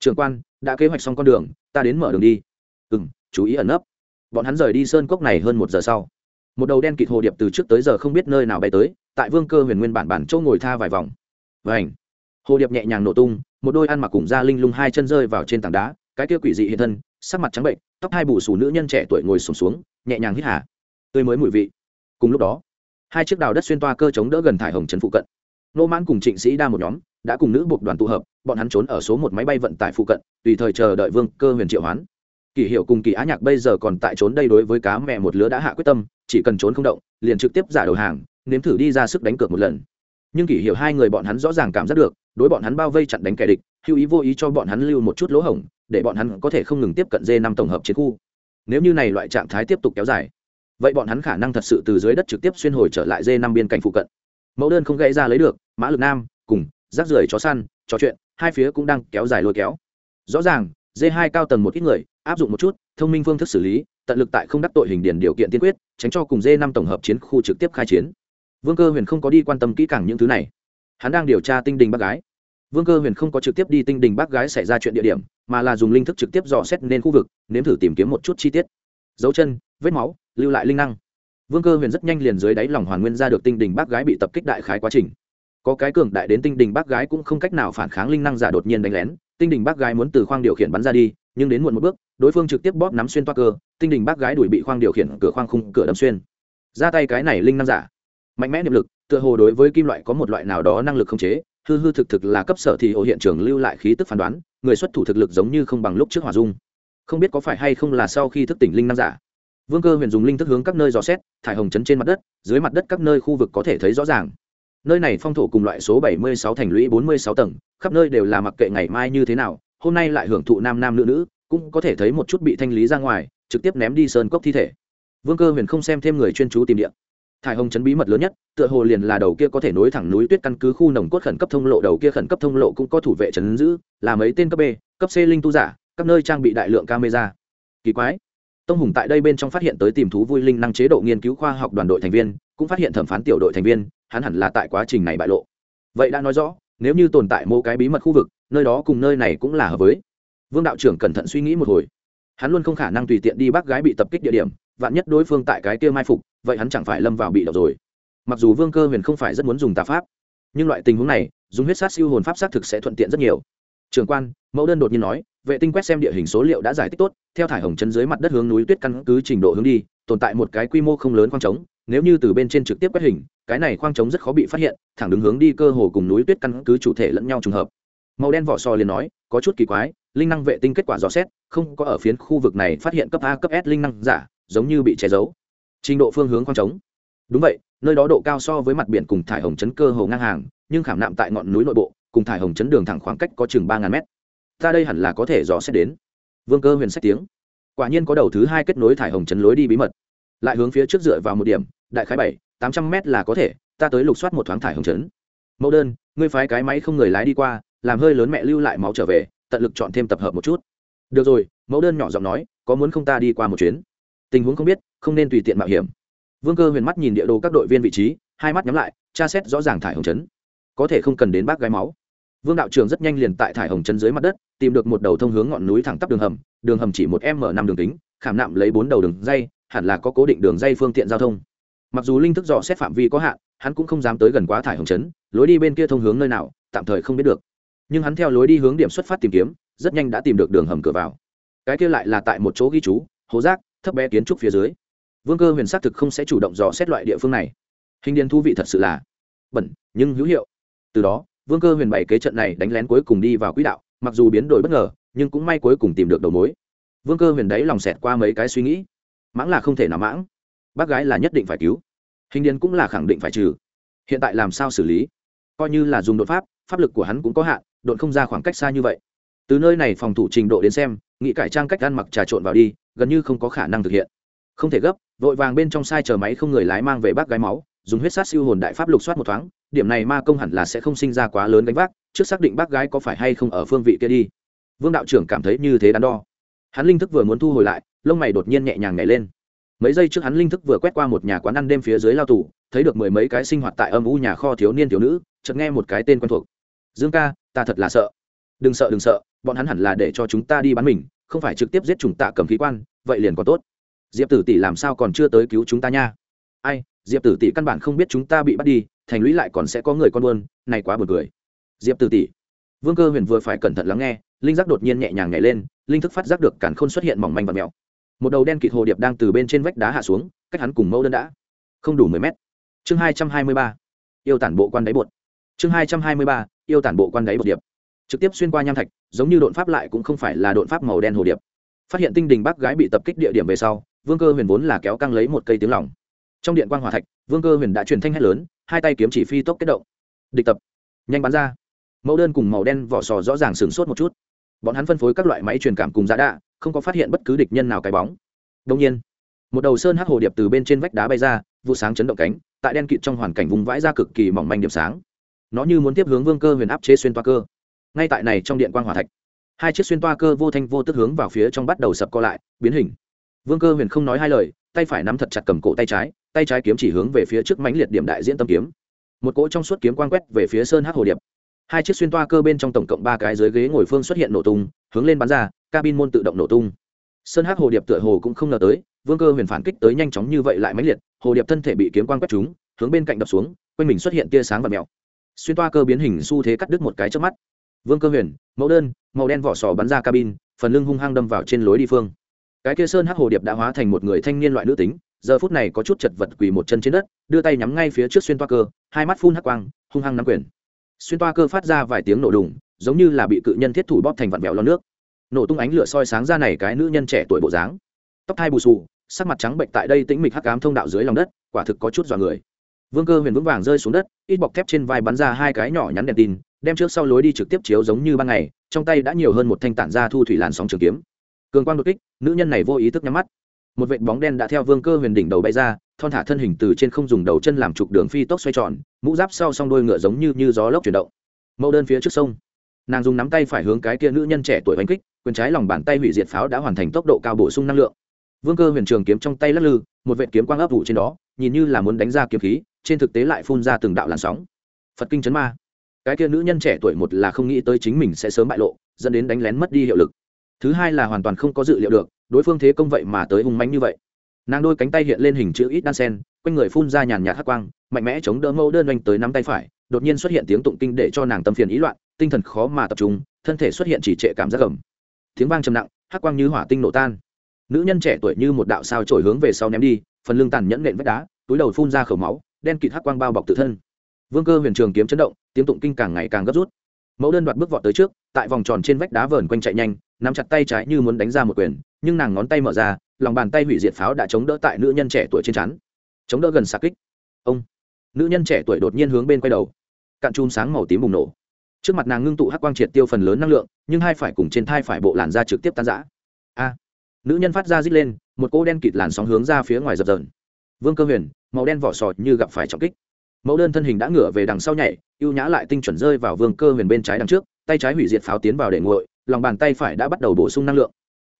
Trường quan đã kế hoạch xong con đường ta đến mở đường đi. Ừ m chú ý ẩn nấp. Bọn hắn rời đi sơn cốc này hơn một giờ sau. Một đầu đen kịt hồ điệp từ trước tới giờ không biết nơi nào bay tới tại vương cơ huyền nguyên bản bản châu ngồi tha vài vòng. Vảnh hồ điệp nhẹ nhàng nổ tung một đôi ăn mặc cùng da linh lung hai chân rơi vào trên tảng đá cái kia quỷ dị hiện thân sắc mặt trắng bệnh tóc hai bù xù nữ nhân trẻ tuổi ngồi sùng xuống, xuống nhẹ nhàng hít hà. Tươi mới mùi vị. Cùng lúc đó hai chiếc đào đất xuyên toa cơ chống đỡ gần thải hồng trấn phụ cận. Nô mãn cùng trịnh sĩ đa một nhóm đã cùng nữ buộc đoàn tụ hợp, bọn hắn trốn ở số một máy bay vận tải phụ cận, tùy thời chờ đợi vương cơ huyền triệu hoán. Kỷ hiệu cùng kỳ á nhạc bây giờ còn tại trốn đây đối với cá mẹ một lứa đã hạ quyết tâm, chỉ cần trốn không động, liền trực tiếp giả đầu hàng, nếm thử đi ra sức đánh cược một lần. Nhưng kỷ hiệu hai người bọn hắn rõ ràng cảm giác được, đối bọn hắn bao vây chặn đánh kẻ địch, hữu ý vô ý cho bọn hắn lưu một chút lỗ hổng, để bọn hắn có thể không ngừng tiếp cận dê năm tổng hợp chiến khu. Nếu như này loại trạng thái tiếp tục kéo dài vậy bọn hắn khả năng thật sự từ dưới đất trực tiếp xuyên hồi trở lại dê năm biên cảnh phụ cận. Mẫu đơn không gây ra lấy được, mã lực nam, cùng rác rưởi chó săn, trò chuyện, hai phía cũng đang kéo dài lôi kéo. Rõ ràng, dê hai cao tầng một ít người, áp dụng một chút, thông minh phương thức xử lý, tận lực tại không đắc tội hình điển điều kiện tiên quyết, tránh cho cùng dê năm tổng hợp chiến khu trực tiếp khai chiến. Vương cơ huyền không có đi quan tâm kỹ càng những thứ này. Hắn đang điều tra tinh đình bác gái. Vương cơ huyền không có trực tiếp đi tinh đình bác gái xảy ra chuyện địa điểm, mà là dùng linh thức trực tiếp dò xét nên khu vực, nếm thử tìm kiếm một chút chi tiết. Dấu chân vết máu, lưu lại linh năng. Vương cơ huyền rất nhanh liền dưới đáy lòng hoàn nguyên ra được tinh đình bác gái bị tập kích đại khái quá trình. Có cái cường đại đến tinh đình bác gái cũng không cách nào phản kháng linh năng giả đột nhiên đánh lén, tinh đình bác gái muốn từ khoang điều khiển bắn ra đi, nhưng đến muộn một bước, đối phương trực tiếp bóp nắm xuyên toa cơ, tinh đình bác gái đuổi bị khoang điều khiển cửa khoang khung cửa đâm xuyên. Ra tay cái này linh năng giả. Mạnh mẽ niệm lực, tựa hồ đối với kim loại có một loại nào đó năng lực không chế, hư hư thực thực là cấp sở thì ổ hiện trường lưu lại khí tức phán đoán, người xuất thủ thực lực giống như không bằng lúc trước hòa dung. Không biết có phải hay không là sau khi thức tỉnh linh năng giả vương cơ huyền dùng linh thức hướng các nơi dò xét, thải hồng chấn trên mặt đất, dưới mặt đất các nơi khu vực có thể thấy rõ ràng. Nơi này phong thổ cùng loại số 76 thành lũy 46 tầng, khắp nơi đều là mặc kệ ngày mai như thế nào, hôm nay lại hưởng thụ nam nam nữ nữ, cũng có thể thấy một chút bị thanh lý ra ngoài, trực tiếp ném đi sơn cốc thi thể. Vương cơ huyền không xem thêm người chuyên chú tìm địa. Thải hồng chấn bí mật lớn nhất, tựa hồ liền là đầu kia có thể nối thẳng núi tuyết căn cứ khu nồng cốt khẩn cấp thông lộ, đầu kia khẩn cấp thông lộ cũng có thủ vệ chấn giữ, là mấy tên cấp b, cấp c linh tu giả, các nơi trang bị đại lượng camera. Kỳ quái tông hùng tại đây bên trong phát hiện tới tìm thú vui linh năng chế độ nghiên cứu khoa học đoàn đội thành viên, cũng phát hiện thẩm phán tiểu đội thành viên, hắn hẳn là tại quá trình này bại lộ. Vậy đã nói rõ, nếu như tồn tại một cái bí mật khu vực, nơi đó cùng nơi này cũng là hợp với. Vương đạo trưởng cẩn thận suy nghĩ một hồi. Hắn luôn không khả năng tùy tiện đi bác gái bị tập kích địa điểm, vạn nhất đối phương tại cái kia mai phục, vậy hắn chẳng phải lâm vào bị độc rồi. Mặc dù vương cơ huyền không phải rất muốn dùng tà pháp, nhưng loại tình huống này, dùng huyết sát siêu hồn pháp xác thực sẽ thuận tiện rất nhiều trường quan, mẫu đơn đột nhiên nói, vệ tinh quét xem địa hình số liệu đã giải thích tốt, theo thải hồng chân dưới mặt đất hướng núi tuyết căn cứ trình độ hướng đi, tồn tại một cái quy mô không lớn khoang trống, nếu như từ bên trên trực tiếp quét hình, cái này khoang trống rất khó bị phát hiện, thẳng đứng hướng đi cơ hồ cùng núi tuyết căn cứ chủ thể lẫn nhau trùng hợp. Màu đen vỏ sò liền nói, có chút kỳ quái, linh năng vệ tinh kết quả dò xét, không có ở phiến khu vực này phát hiện cấp a, cấp s linh năng giả, giống như bị che giấu. Trình độ phương hướng khoang trống. Đúng vậy, nơi đó độ cao so với mặt biển cùng thải hồng chấn cơ hồ ngang hàng, nhưng khảm nạm tại ngọn núi nội bộ cùng thải hồng chấn đường thẳng khoảng cách có chừng ba ngàn mét. Ta đây hẳn là có thể dò xét đến. Vương cơ huyền xét tiếng. Quả nhiên có đầu thứ hai kết nối thải hồng chấn lối đi bí mật. Lại hướng phía trước dựa vào một điểm, đại khái bảy, tám trăm mét là có thể, ta tới lục soát một thoáng thải hồng chấn. Mẫu đơn, ngươi phái cái máy không người lái đi qua, làm hơi lớn mẹ lưu lại máu trở về, tận lực chọn thêm tập hợp một chút. Được rồi, mẫu đơn nhỏ giọng nói, có muốn không ta đi qua một chuyến? Tình huống không biết, không nên tùy tiện mạo hiểm. Vương cơ huyền mắt nhìn địa đồ các đội viên vị trí, hai mắt nhắm lại, tra xét rõ ràng thải hồng chấn. Có thể không cần đến bác gái máu vương đạo trường rất nhanh liền tại thải hồng chấn dưới mặt đất, tìm được một đầu thông hướng ngọn núi thẳng tắp đường hầm đường hầm chỉ một m năm đường kính, khảm nạm lấy bốn đầu đường dây, hẳn là có cố định đường dây phương tiện giao thông. Mặc dù linh thức dò xét phạm vi có hạn, hắn cũng không dám tới gần quá thải hồng chấn, lối đi bên kia thông hướng nơi nào, tạm thời không biết được. Nhưng hắn theo lối đi hướng điểm xuất phát tìm kiếm, rất nhanh đã tìm được đường hầm cửa vào. Cái kia lại là tại một chỗ ghi chú, hố rác, thấp bé kiến trúc phía dưới. Vương cơ huyền xác thực không sẽ chủ động dò xét loại địa phương này. Hình điền thú vị thật sự là bẩn, nhưng hữu hiệu. Từ đó vương cơ huyền bày kế trận này đánh lén cuối cùng đi vào quỹ đạo, mặc dù biến đổi bất ngờ, nhưng cũng may cuối cùng tìm được đầu mối. Vương cơ huyền đấy lòng xẹt qua mấy cái suy nghĩ. Mãng là không thể nào mãng. Bác gái là nhất định phải cứu. Hình điền cũng là khẳng định phải trừ. Hiện tại làm sao xử lý? Coi như là dùng đột pháp pháp lực của hắn cũng có hạn, đột không ra khoảng cách xa như vậy. Từ nơi này phòng thủ trình độ đến xem nghị cải trang cách ăn mặc trà trộn vào đi, gần như không có khả năng thực hiện. Không thể gấp, vội vàng bên trong sai chờ máy không người lái mang về bác gái máu dùng huyết sát siêu hồn đại pháp lục soát một thoáng, điểm này ma công hẳn là sẽ không sinh ra quá lớn gánh vác, trước xác định bác gái có phải hay không ở phương vị kia đi. Vương đạo trưởng cảm thấy như thế đắn đo. Hắn linh thức vừa muốn thu hồi lại, lông mày đột nhiên nhẹ nhàng nhảy lên. Mấy giây trước hắn linh thức vừa quét qua một nhà quán ăn đêm phía dưới lao tù, thấy được mười mấy cái sinh hoạt tại âm u nhà kho thiếu niên thiếu nữ, chợt nghe một cái tên quen thuộc. Dương ca, ta thật là sợ. Đừng sợ đừng sợ, bọn hắn hẳn là để cho chúng ta đi bắn mình, không phải trực tiếp giết chúng ta cầm khí quan, vậy liền có tốt. Diệp tử tỷ làm sao còn chưa tới cứu chúng ta nha? Ai, diệp tử tỷ căn bản không biết chúng ta bị bắt đi, thành lũy lại còn sẽ có người con buôn, này quá buồn cười. Diệp tử tỷ. Vương cơ huyền vừa phải cẩn thận lắng nghe, linh giác đột nhiên nhẹ nhàng nhảy lên, linh thức phát giác được cản khôn xuất hiện mỏng manh và mèo một đầu đen kịt hồ điệp đang từ bên trên vách đá hạ xuống, cách hắn cùng mẫu đơn đã không đủ mười mét. Chương hai trăm hai mươi ba, yêu tản bộ quan đáy bột. Chương hai trăm hai mươi ba, yêu tản bộ quan đáy bột điệp. Trực tiếp xuyên qua nham thạch, giống như đột pháp lại cũng không phải là đột pháp màu đen hồ điệp. Phát hiện tinh đình bác gái bị tập kích địa điểm về sau, vương cơ huyền vốn là kéo căng lấy một cây tiếng lỏng trong điện quan hòa thạch, vương cơ huyền đã truyền thanh hét lớn, hai tay kiếm chỉ phi tốc kết động. Địch tập. Nhanh bắn ra. Mẫu đơn cùng màu đen vỏ sò rõ ràng sửng sốt một chút. Bọn hắn phân phối các loại máy truyền cảm cùng giá đạ, không có phát hiện bất cứ địch nhân nào cái bóng. Đông nhiên, một đầu sơn hắc hồ điệp từ bên trên vách đá bay ra, vụ sáng chấn động cánh, tại đen kịt trong hoàn cảnh vùng vãi ra cực kỳ mỏng manh điểm sáng. Nó như muốn tiếp hướng vương cơ huyền áp chế xuyên toa cơ. Ngay tại này trong điện quan hòa thạch, hai chiếc xuyên toa cơ vô thanh vô tức hướng vào phía trong bắt đầu sập co lại, biến hình. Vương cơ huyền không nói hai lời, tay phải nắm thật chặt cầm cổ tay trái tay trái kiếm chỉ hướng về phía trước mãnh liệt điểm đại diễn tâm kiếm. Một cỗ trong suốt kiếm quang quét về phía sơn hắc hồ điệp. Hai chiếc xuyên toa cơ bên trong tổng cộng ba cái dưới ghế ngồi phương xuất hiện nổ tung, hướng lên bắn ra, cabin môn tự động nổ tung. Sơn hắc hồ điệp tựa hồ cũng không ngờ tới, vương cơ huyền phản kích tới nhanh chóng như vậy lại mãnh liệt, hồ điệp thân thể bị kiếm quang quét trúng, hướng bên cạnh đập xuống, quanh mình xuất hiện tia sáng và mèo. Xuyên toa cơ biến hình xu thế cắt đứt một cái trước mắt. Vương cơ huyền, mẫu đơn, màu đen vỏ sò bắn ra cabin, phần lưng hung hăng đâm vào trên lối đi phương. Cái kia sơn hắc hồ điệp đã hóa thành một người thanh niên loại nữ tính giờ phút này có chút chật vật quỳ một chân trên đất đưa tay nhắm ngay phía trước xuyên toa cơ hai mắt phun hắc quang hung hăng nắm quyền. Xuyên toa cơ phát ra vài tiếng nổ đùng giống như là bị cự nhân thiết thủ bóp thành vặn vẹo lo nước. Nổ tung ánh lửa soi sáng ra này cái nữ nhân trẻ tuổi bộ dáng. Tóc thai bù xù, sắc mặt trắng bệnh tại đây tĩnh mịch hắc ám thông đạo dưới lòng đất quả thực có chút dọa người. Vương cơ huyền vững vàng rơi xuống đất ít bọc thép trên vai bắn ra hai cái nhỏ nhắn đèn tin đem trước sau lối đi trực tiếp chiếu giống như ban ngày trong tay đã nhiều hơn một thanh tản ra thu thủy làn sóng trường kiếm. Cường quang đột kích nữ nhân này vô ý thức nhắm mắt một vệt bóng đen đã theo vương cơ huyền đỉnh đầu bay ra thon thả thân hình từ trên không dùng đầu chân làm trục đường phi tốc xoay tròn mũ giáp sau s đôi ngựa giống như, như gió lốc chuyển động. Mẫu đơn phía trước sông. Nàng dùng nắm tay phải hướng cái kia nữ nhân trẻ tuổi oanh kích quyền trái lòng bàn tay hủy diệt pháo đã hoàn thành tốc độ cao bổ sung năng lượng. Vương cơ huyền trường kiếm trong tay lắc lư một vệ kiếm quang ấp vụ trên đó nhìn như là muốn đánh ra kiếm khí trên thực tế lại phun ra từng đạo làn sóng. Phật kinh chấn ma. Cái kia nữ nhân trẻ tuổi một là không nghĩ tới chính mình sẽ sớm bại lộ dẫn đến đánh lén mất đi hiệu lực. Thứ hai là hoàn toàn không có dự liệu được đối phương thế công vậy mà tới hung manh như vậy. Nàng đôi cánh tay hiện lên hình chữ ít đan sen, quanh người phun ra nhàn nhạt hắc quang, mạnh mẽ chống đỡ mẫu đơn oanh tới nắm tay phải, đột nhiên xuất hiện tiếng tụng kinh để cho nàng tâm phiền ý loạn, tinh thần khó mà tập trung, thân thể xuất hiện chỉ trệ cảm giác gầm tiếng vang trầm nặng, hắc quang như hỏa tinh nổ tan. Nữ nhân trẻ tuổi như một đạo sao trổi hướng về sau ném đi, phần lưng tàn nhẫn nện vách đá, túi đầu phun ra khẩu máu, đen kịt hắc quang bao bọc tự thân. Vương cơ huyền trường kiếm chấn động, tiếng tụng kinh càng ngày càng gấp rút. Mẫu đơn đoạt bước vọt tới trước, tại vòng tròn trên vách đá vờn quanh chạy nhanh, nắm chặt tay trái như muốn đánh ra một quyền nhưng nàng ngón tay mở ra, lòng bàn tay hủy diệt pháo đã chống đỡ tại nữ nhân trẻ tuổi trên chắn chống đỡ gần xa kích. Ông. Nữ nhân trẻ tuổi đột nhiên hướng bên quay đầu. Cạn chùm sáng màu tím bùng nổ. Trước mặt nàng ngưng tụ hắc quang triệt tiêu phần lớn năng lượng, nhưng hai phải cùng trên thai phải bộ làn da trực tiếp tan giã a. Nữ nhân phát ra rít lên, một cỗ đen kịt làn sóng hướng ra phía ngoài dập dờn. Vương cơ huyền, màu đen vỏ sọt như gặp phải trọng kích. Mẫu đơn thân hình đã ngửa về đằng sau nhảy, ưu nhã lại tinh chuẩn rơi vào vương cơ huyền bên trái đằng trước, tay trái hủy diệt pháo tiến vào để nguội, lòng bàn tay phải đã bắt đầu bổ sung năng lượng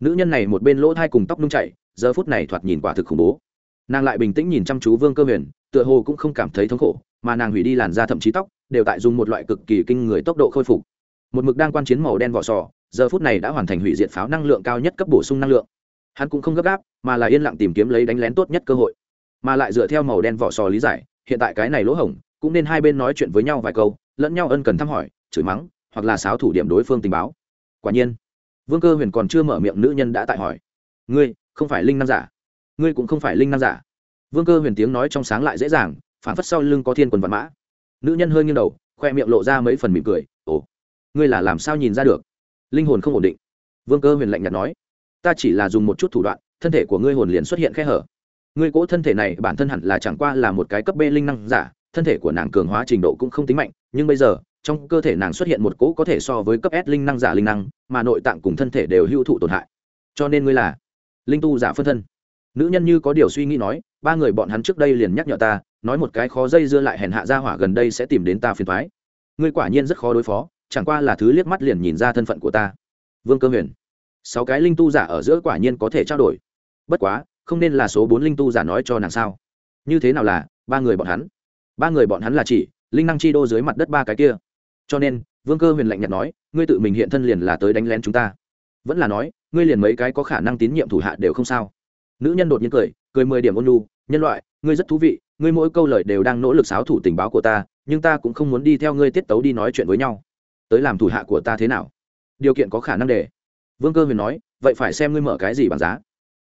nữ nhân này một bên lỗ thai cùng tóc nung chảy, giờ phút này thoạt nhìn quả thực khủng bố. Nàng lại bình tĩnh nhìn chăm chú vương cơ huyền, tựa hồ cũng không cảm thấy thống khổ, mà nàng hủy đi làn da thậm chí tóc, đều tại dùng một loại cực kỳ kinh người tốc độ khôi phục. Một mực đang quan chiến màu đen vỏ sò, giờ phút này đã hoàn thành hủy diệt pháo năng lượng cao nhất cấp bổ sung năng lượng. Hắn cũng không gấp gáp, mà là yên lặng tìm kiếm lấy đánh lén tốt nhất cơ hội. Mà lại dựa theo màu đen vỏ sò lý giải, hiện tại cái này lỗ hổng, cũng nên hai bên nói chuyện với nhau vài câu, lẫn nhau ân cần thăm hỏi, chửi mắng, hoặc là sáo thủ điểm đối phương tình báo. Quả nhiên vương cơ huyền còn chưa mở miệng, nữ nhân đã tại hỏi. Ngươi, không phải linh năng giả? Ngươi cũng không phải linh năng giả? Vương cơ huyền tiếng nói trong sáng lại dễ dàng, phản phất sau lưng có thiên quần văn mã. Nữ nhân hơi nghiêng đầu, khoe miệng lộ ra mấy phần mỉm cười. Ồ, ngươi là làm sao nhìn ra được? Linh hồn không ổn định. Vương cơ huyền lạnh nhạt nói. Ta chỉ là dùng một chút thủ đoạn, thân thể của ngươi hồn liền xuất hiện khe hở. Ngươi cỗ thân thể này bản thân hẳn là chẳng qua là một cái cấp b linh năng giả, thân thể của nàng cường hóa trình độ cũng không tính mạnh, nhưng bây giờ trong cơ thể nàng xuất hiện một cỗ có thể so với cấp s linh năng giả linh năng, mà nội tạng cùng thân thể đều hữu thụ tổn hại. Cho nên ngươi là linh tu giả phân thân. Nữ nhân như có điều suy nghĩ nói, ba người bọn hắn trước đây liền nhắc nhở ta, nói một cái khó dây dưa lại hèn hạ ra hỏa gần đây sẽ tìm đến ta phiền toái. Ngươi quả nhiên rất khó đối phó, chẳng qua là thứ liếc mắt liền nhìn ra thân phận của ta. Vương cơ huyền. Sáu cái linh tu giả ở giữa quả nhiên có thể trao đổi. Bất quá, không nên là số bốn linh tu giả nói cho nàng sao. Như thế nào là ba người bọn hắn? Ba người bọn hắn là chỉ, linh năng chi đô dưới mặt đất ba cái kia cho nên, vương cơ huyền lạnh nhạt nói, ngươi tự mình hiện thân liền là tới đánh lén chúng ta. Vẫn là nói, ngươi liền mấy cái có khả năng tín nhiệm thủ hạ đều không sao. Nữ nhân đột nhiên cười cười mười điểm ôn lu nhân loại, ngươi rất thú vị, ngươi mỗi câu lời đều đang nỗ lực xáo thủ tình báo của ta, nhưng ta cũng không muốn đi theo ngươi tiết tấu đi nói chuyện với nhau. Tới làm thủ hạ của ta thế nào? Điều kiện có khả năng để. Vương cơ huyền nói, vậy phải xem ngươi mở cái gì bằng giá.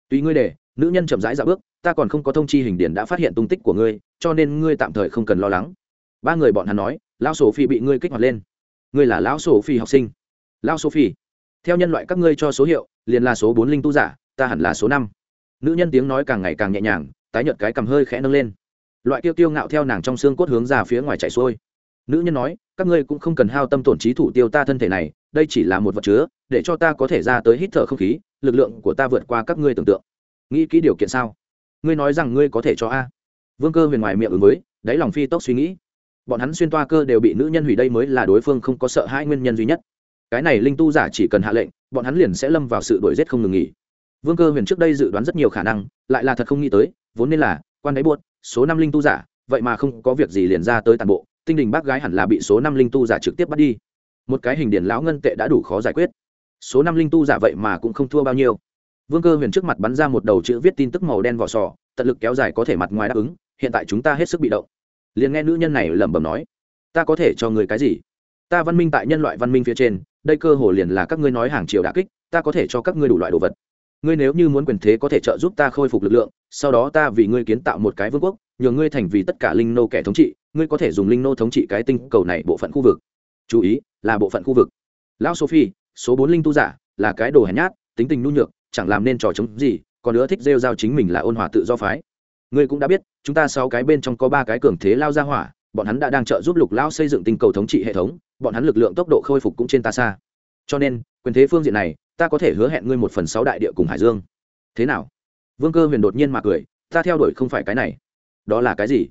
Tùy ngươi để. Nữ nhân chậm rãi dạo bước, ta còn không có thông chi hình điển đã phát hiện tung tích của ngươi, cho nên ngươi tạm thời không cần lo lắng. Ba người bọn hắn nói lão sổ phi bị ngươi kích hoạt lên. Ngươi là lão sổ phi học sinh. Lão sổ phi, theo nhân loại các ngươi cho số hiệu, liền là số bốn linh tu giả, ta hẳn là số năm. Nữ nhân tiếng nói càng ngày càng nhẹ nhàng, tái nhợt cái cầm hơi khẽ nâng lên. Loại tiêu tiêu ngạo theo nàng trong xương cốt hướng ra phía ngoài chạy xuôi. Nữ nhân nói, các ngươi cũng không cần hao tâm tổn trí thủ tiêu ta thân thể này, đây chỉ là một vật chứa, để cho ta có thể ra tới hít thở không khí, lực lượng của ta vượt qua các ngươi tưởng tượng. Nghĩ kỹ điều kiện sao? Ngươi nói rằng ngươi có thể cho a. Vương cơ huyền ngoài miệng ứng với, đáy lòng phi tốc suy nghĩ bọn hắn xuyên toa cơ đều bị nữ nhân hủy đây mới là đối phương không có sợ hãi nguyên nhân duy nhất. Cái này linh tu giả chỉ cần hạ lệnh, bọn hắn liền sẽ lâm vào sự đổi rét không ngừng nghỉ. Vương cơ huyền trước đây dự đoán rất nhiều khả năng, lại là thật không nghĩ tới, vốn nên là, quan đáy buốt, số năm linh tu giả, vậy mà không có việc gì liền ra tới toàn bộ, tinh đình bác gái hẳn là bị số năm linh tu giả trực tiếp bắt đi. Một cái hình điển lão ngân tệ đã đủ khó giải quyết. Số năm linh tu giả vậy mà cũng không thua bao nhiêu. Vương cơ huyền trước mặt bắn ra một đầu chữ viết tin tức màu đen vỏ sò, tận lực kéo dài có thể mặt ngoài đáp ứng, hiện tại chúng ta hết sức bị động liền nghe nữ nhân này lẩm bẩm nói, ta có thể cho người cái gì? Ta văn minh tại nhân loại văn minh phía trên, đây cơ hồ liền là các ngươi nói hàng triệu đà kích, ta có thể cho các ngươi đủ loại đồ vật. Ngươi nếu như muốn quyền thế có thể trợ giúp ta khôi phục lực lượng, sau đó ta vì ngươi kiến tạo một cái vương quốc, nhờ ngươi thành vì tất cả linh nô kẻ thống trị, ngươi có thể dùng linh nô thống trị cái tinh cầu này bộ phận khu vực. Chú ý, là bộ phận khu vực. Lão sophie, số bốn linh tu giả, là cái đồ hèn nhát, tính tình nhu nhược, chẳng làm nên trò chống gì, còn nữa thích rêu giao chính mình là ôn hòa tự do phái ngươi cũng đã biết, chúng ta sáu cái bên trong có ba cái cường thế lao ra hỏa, bọn hắn đã đang trợ giúp lục lao xây dựng tinh cầu thống trị hệ thống, bọn hắn lực lượng tốc độ khôi phục cũng trên ta xa. Cho nên, quyền thế phương diện này, ta có thể hứa hẹn ngươi một phần sáu đại địa cùng hải dương. Thế nào? Vương cơ huyền đột nhiên mà cười, ta theo đuổi không phải cái này. Đó là cái gì?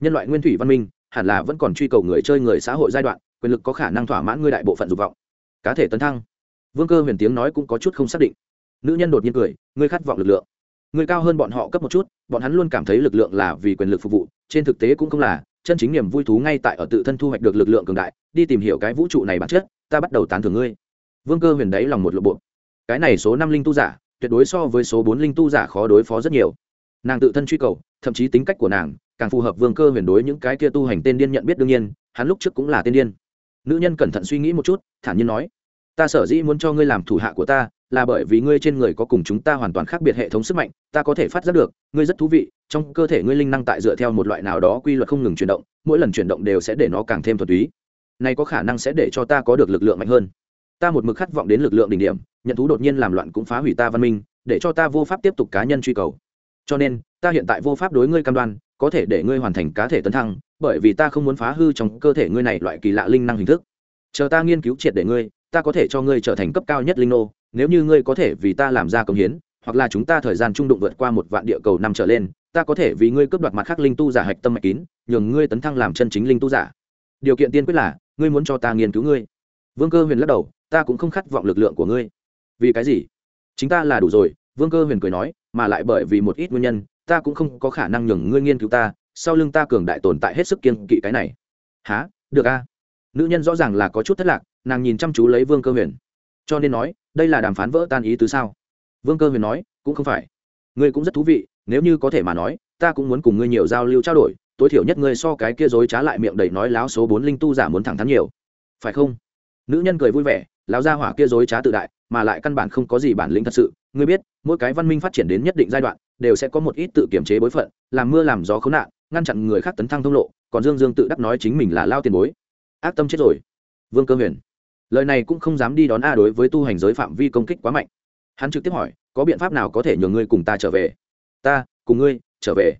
Nhân loại nguyên thủy văn minh, hẳn là vẫn còn truy cầu người chơi người xã hội giai đoạn, quyền lực có khả năng thỏa mãn ngươi đại bộ phận dục vọng. Cá thể tấn thăng. Vương cơ huyền tiếng nói cũng có chút không xác định. Nữ nhân đột nhiên cười, ngươi khát vọng lực lượng ngươi cao hơn bọn họ cấp một chút, bọn hắn luôn cảm thấy lực lượng là vì quyền lực phục vụ, trên thực tế cũng không là, chân chính niềm vui thú ngay tại ở tự thân thu hoạch được lực lượng cường đại, đi tìm hiểu cái vũ trụ này bản chất, ta bắt đầu tán thưởng ngươi. Vương cơ huyền đáy lòng một lộ bộ. Cái này số năm linh tu giả, tuyệt đối so với số bốn linh tu giả khó đối phó rất nhiều. Nàng tự thân truy cầu, thậm chí tính cách của nàng, càng phù hợp vương cơ huyền đối những cái kia tu hành tên điên nhận biết đương nhiên, hắn lúc trước cũng là tên điên. Nữ nhân cẩn thận suy nghĩ một chút, thản nhiên nói, ta sở dĩ muốn cho ngươi làm thủ hạ của ta là bởi vì ngươi trên người có cùng chúng ta hoàn toàn khác biệt hệ thống sức mạnh, ta có thể phát giác được, ngươi rất thú vị, trong cơ thể ngươi linh năng tại dựa theo một loại nào đó quy luật không ngừng chuyển động, mỗi lần chuyển động đều sẽ để nó càng thêm thuật túy. Này có khả năng sẽ để cho ta có được lực lượng mạnh hơn. Ta một mực khát vọng đến lực lượng đỉnh điểm, nhận thú đột nhiên làm loạn cũng phá hủy ta văn minh, để cho ta vô pháp tiếp tục cá nhân truy cầu. Cho nên, ta hiện tại vô pháp đối ngươi cam đoan, có thể để ngươi hoàn thành cá thể tấn thăng, bởi vì ta không muốn phá hư trong cơ thể ngươi này loại kỳ lạ linh năng hình thức. Chờ ta nghiên cứu triệt để ngươi ta có thể cho ngươi trở thành cấp cao nhất linh nô, nếu như ngươi có thể vì ta làm ra công hiến, hoặc là chúng ta thời gian trung đụng vượt qua một vạn địa cầu năm trở lên, ta có thể vì ngươi cướp đoạt mặt khác linh tu giả hạch tâm mạch kín, nhường ngươi tấn thăng làm chân chính linh tu giả. Điều kiện tiên quyết là, ngươi muốn cho ta nghiên cứu ngươi. Vương cơ huyền lắc đầu, ta cũng không khát vọng lực lượng của ngươi. Vì cái gì? Chính ta là đủ rồi, vương cơ huyền cười nói, mà lại bởi vì một ít nguyên nhân, ta cũng không có khả năng nhường ngươi nghiên cứu ta, sau lưng ta cường đại tồn tại hết sức kiên kỵ cái này. Há được a. Nữ nhân rõ ràng là có chút thất lạc nàng nhìn chăm chú lấy vương cơ huyền cho nên nói đây là đàm phán vỡ tan ý tứ sao vương cơ huyền nói cũng không phải ngươi cũng rất thú vị nếu như có thể mà nói ta cũng muốn cùng ngươi nhiều giao lưu trao đổi tối thiểu nhất ngươi so cái kia dối trá lại miệng đầy nói láo số bốn linh tu giả muốn thẳng thắn nhiều phải không nữ nhân cười vui vẻ láo ra hỏa kia dối trá tự đại mà lại căn bản không có gì bản lĩnh thật sự ngươi biết mỗi cái văn minh phát triển đến nhất định giai đoạn đều sẽ có một ít tự kiểm chế bối phận làm mưa làm gió khốn nạn ngăn chặn người khác tấn thăng thông lộ còn dương dương tự đắc nói chính mình là lao tiền bối ác tâm chết rồi vương cơ huyền lời này cũng không dám đi đón a đối với tu hành giới phạm vi công kích quá mạnh. Hắn trực tiếp hỏi, có biện pháp nào có thể nhường ngươi cùng ta trở về? Ta, cùng ngươi, trở về.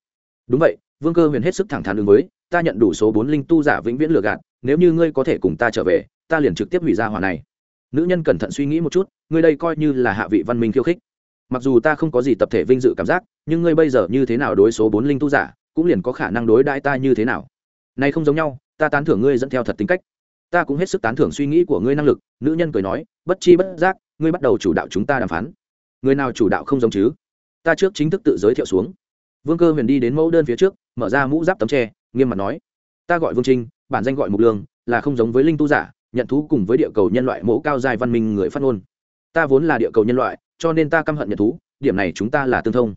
Đúng vậy, vương cơ huyền hết sức thẳng thắn ứng với, ta nhận đủ số bốn linh tu giả vĩnh viễn lừa gạt, nếu như ngươi có thể cùng ta trở về, ta liền trực tiếp hủy ra hỏa này. Nữ nhân cẩn thận suy nghĩ một chút, ngươi đây coi như là hạ vị văn minh khiêu khích. Mặc dù ta không có gì tập thể vinh dự cảm giác, nhưng ngươi bây giờ như thế nào đối số bốn linh tu giả, cũng liền có khả năng đối đãi ta như thế nào. Này không giống nhau, ta tán thưởng ngươi dẫn theo thật tính cách ta cũng hết sức tán thưởng suy nghĩ của ngươi năng lực, nữ nhân cười nói, bất chi bất giác, ngươi bắt đầu chủ đạo chúng ta đàm phán. Người nào chủ đạo không giống chứ? Ta trước chính thức tự giới thiệu xuống. Vương cơ huyền đi đến mẫu đơn phía trước, mở ra mũ giáp tấm tre, nghiêm mặt nói, ta gọi vương trinh, bản danh gọi mục lương, là không giống với linh tu giả, nhận thú cùng với địa cầu nhân loại mẫu cao dài văn minh người phát ngôn. Ta vốn là địa cầu nhân loại, cho nên ta căm hận nhận thú, điểm này chúng ta là tương thông.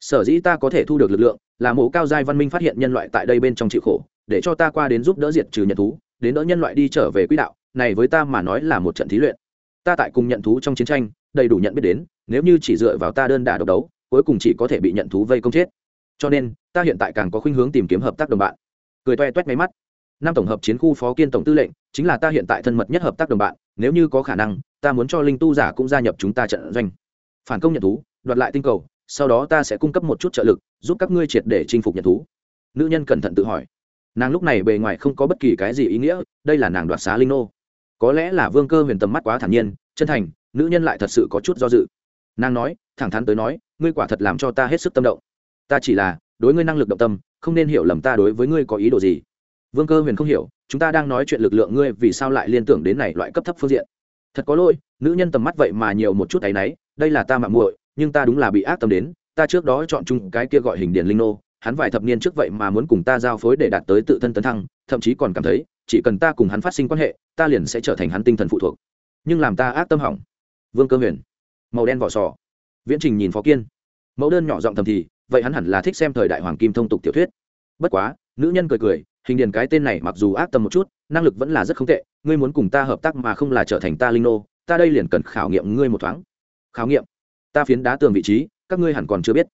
Sở dĩ ta có thể thu được lực lượng, là mẫu cao dài văn minh phát hiện nhân loại tại đây bên trong chịu khổ, để cho ta qua đến giúp đỡ diệt trừ nhận thú đến đỡ nhân loại đi trở về quỹ đạo, này với ta mà nói là một trận thí luyện. Ta tại cùng nhận thú trong chiến tranh, đầy đủ nhận biết đến, nếu như chỉ dựa vào ta đơn đả độc đấu, cuối cùng chỉ có thể bị nhận thú vây công chết. Cho nên, ta hiện tại càng có khuynh hướng tìm kiếm hợp tác đồng bạn. Cười toe toét máy mắt. Năm tổng hợp chiến khu phó kiên tổng tư lệnh, chính là ta hiện tại thân mật nhất hợp tác đồng bạn, nếu như có khả năng, ta muốn cho linh tu giả cũng gia nhập chúng ta trận doanh. Phản công nhận thú, đoạt lại tinh cầu, sau đó ta sẽ cung cấp một chút trợ lực, giúp các ngươi triệt để chinh phục nhận thú. Nữ nhân cẩn thận tự hỏi nàng lúc này bề ngoài không có bất kỳ cái gì ý nghĩa, đây là nàng đoạt xá linh nô. Có lẽ là vương cơ huyền tầm mắt quá thản nhiên, chân thành, nữ nhân lại thật sự có chút do dự. Nàng nói, thẳng thắn tới nói, ngươi quả thật làm cho ta hết sức tâm động. Ta chỉ là, đối ngươi năng lực động tâm, không nên hiểu lầm ta đối với ngươi có ý đồ gì. Vương cơ huyền không hiểu, chúng ta đang nói chuyện lực lượng ngươi vì sao lại liên tưởng đến này loại cấp thấp phương diện. Thật có lỗi, nữ nhân tầm mắt vậy mà nhiều một chút áy náy, đây là ta mạng muội, nhưng ta đúng là bị ác tâm đến, ta trước đó chọn chung cái kia gọi hình điển linh nô hắn vài thập niên trước vậy mà muốn cùng ta giao phối để đạt tới tự thân tấn thăng, thậm chí còn cảm thấy, chỉ cần ta cùng hắn phát sinh quan hệ, ta liền sẽ trở thành hắn tinh thần phụ thuộc. Nhưng làm ta ác tâm hỏng. Vương cơ huyền. Màu đen vỏ sò. Viễn trình nhìn phó kiên. Mẫu đơn nhỏ giọng thầm thì, vậy hắn hẳn là thích xem thời đại hoàng kim thông tục tiểu thuyết. Bất quá, nữ nhân cười cười, hình điền cái tên này mặc dù ác tâm một chút, năng lực vẫn là rất không tệ, ngươi muốn cùng ta hợp tác mà không là trở thành ta linh nô, ta đây liền cần khảo nghiệm ngươi một thoáng. Khảo nghiệm? Ta phiến đá tường vị trí, các ngươi hẳn còn chưa biết.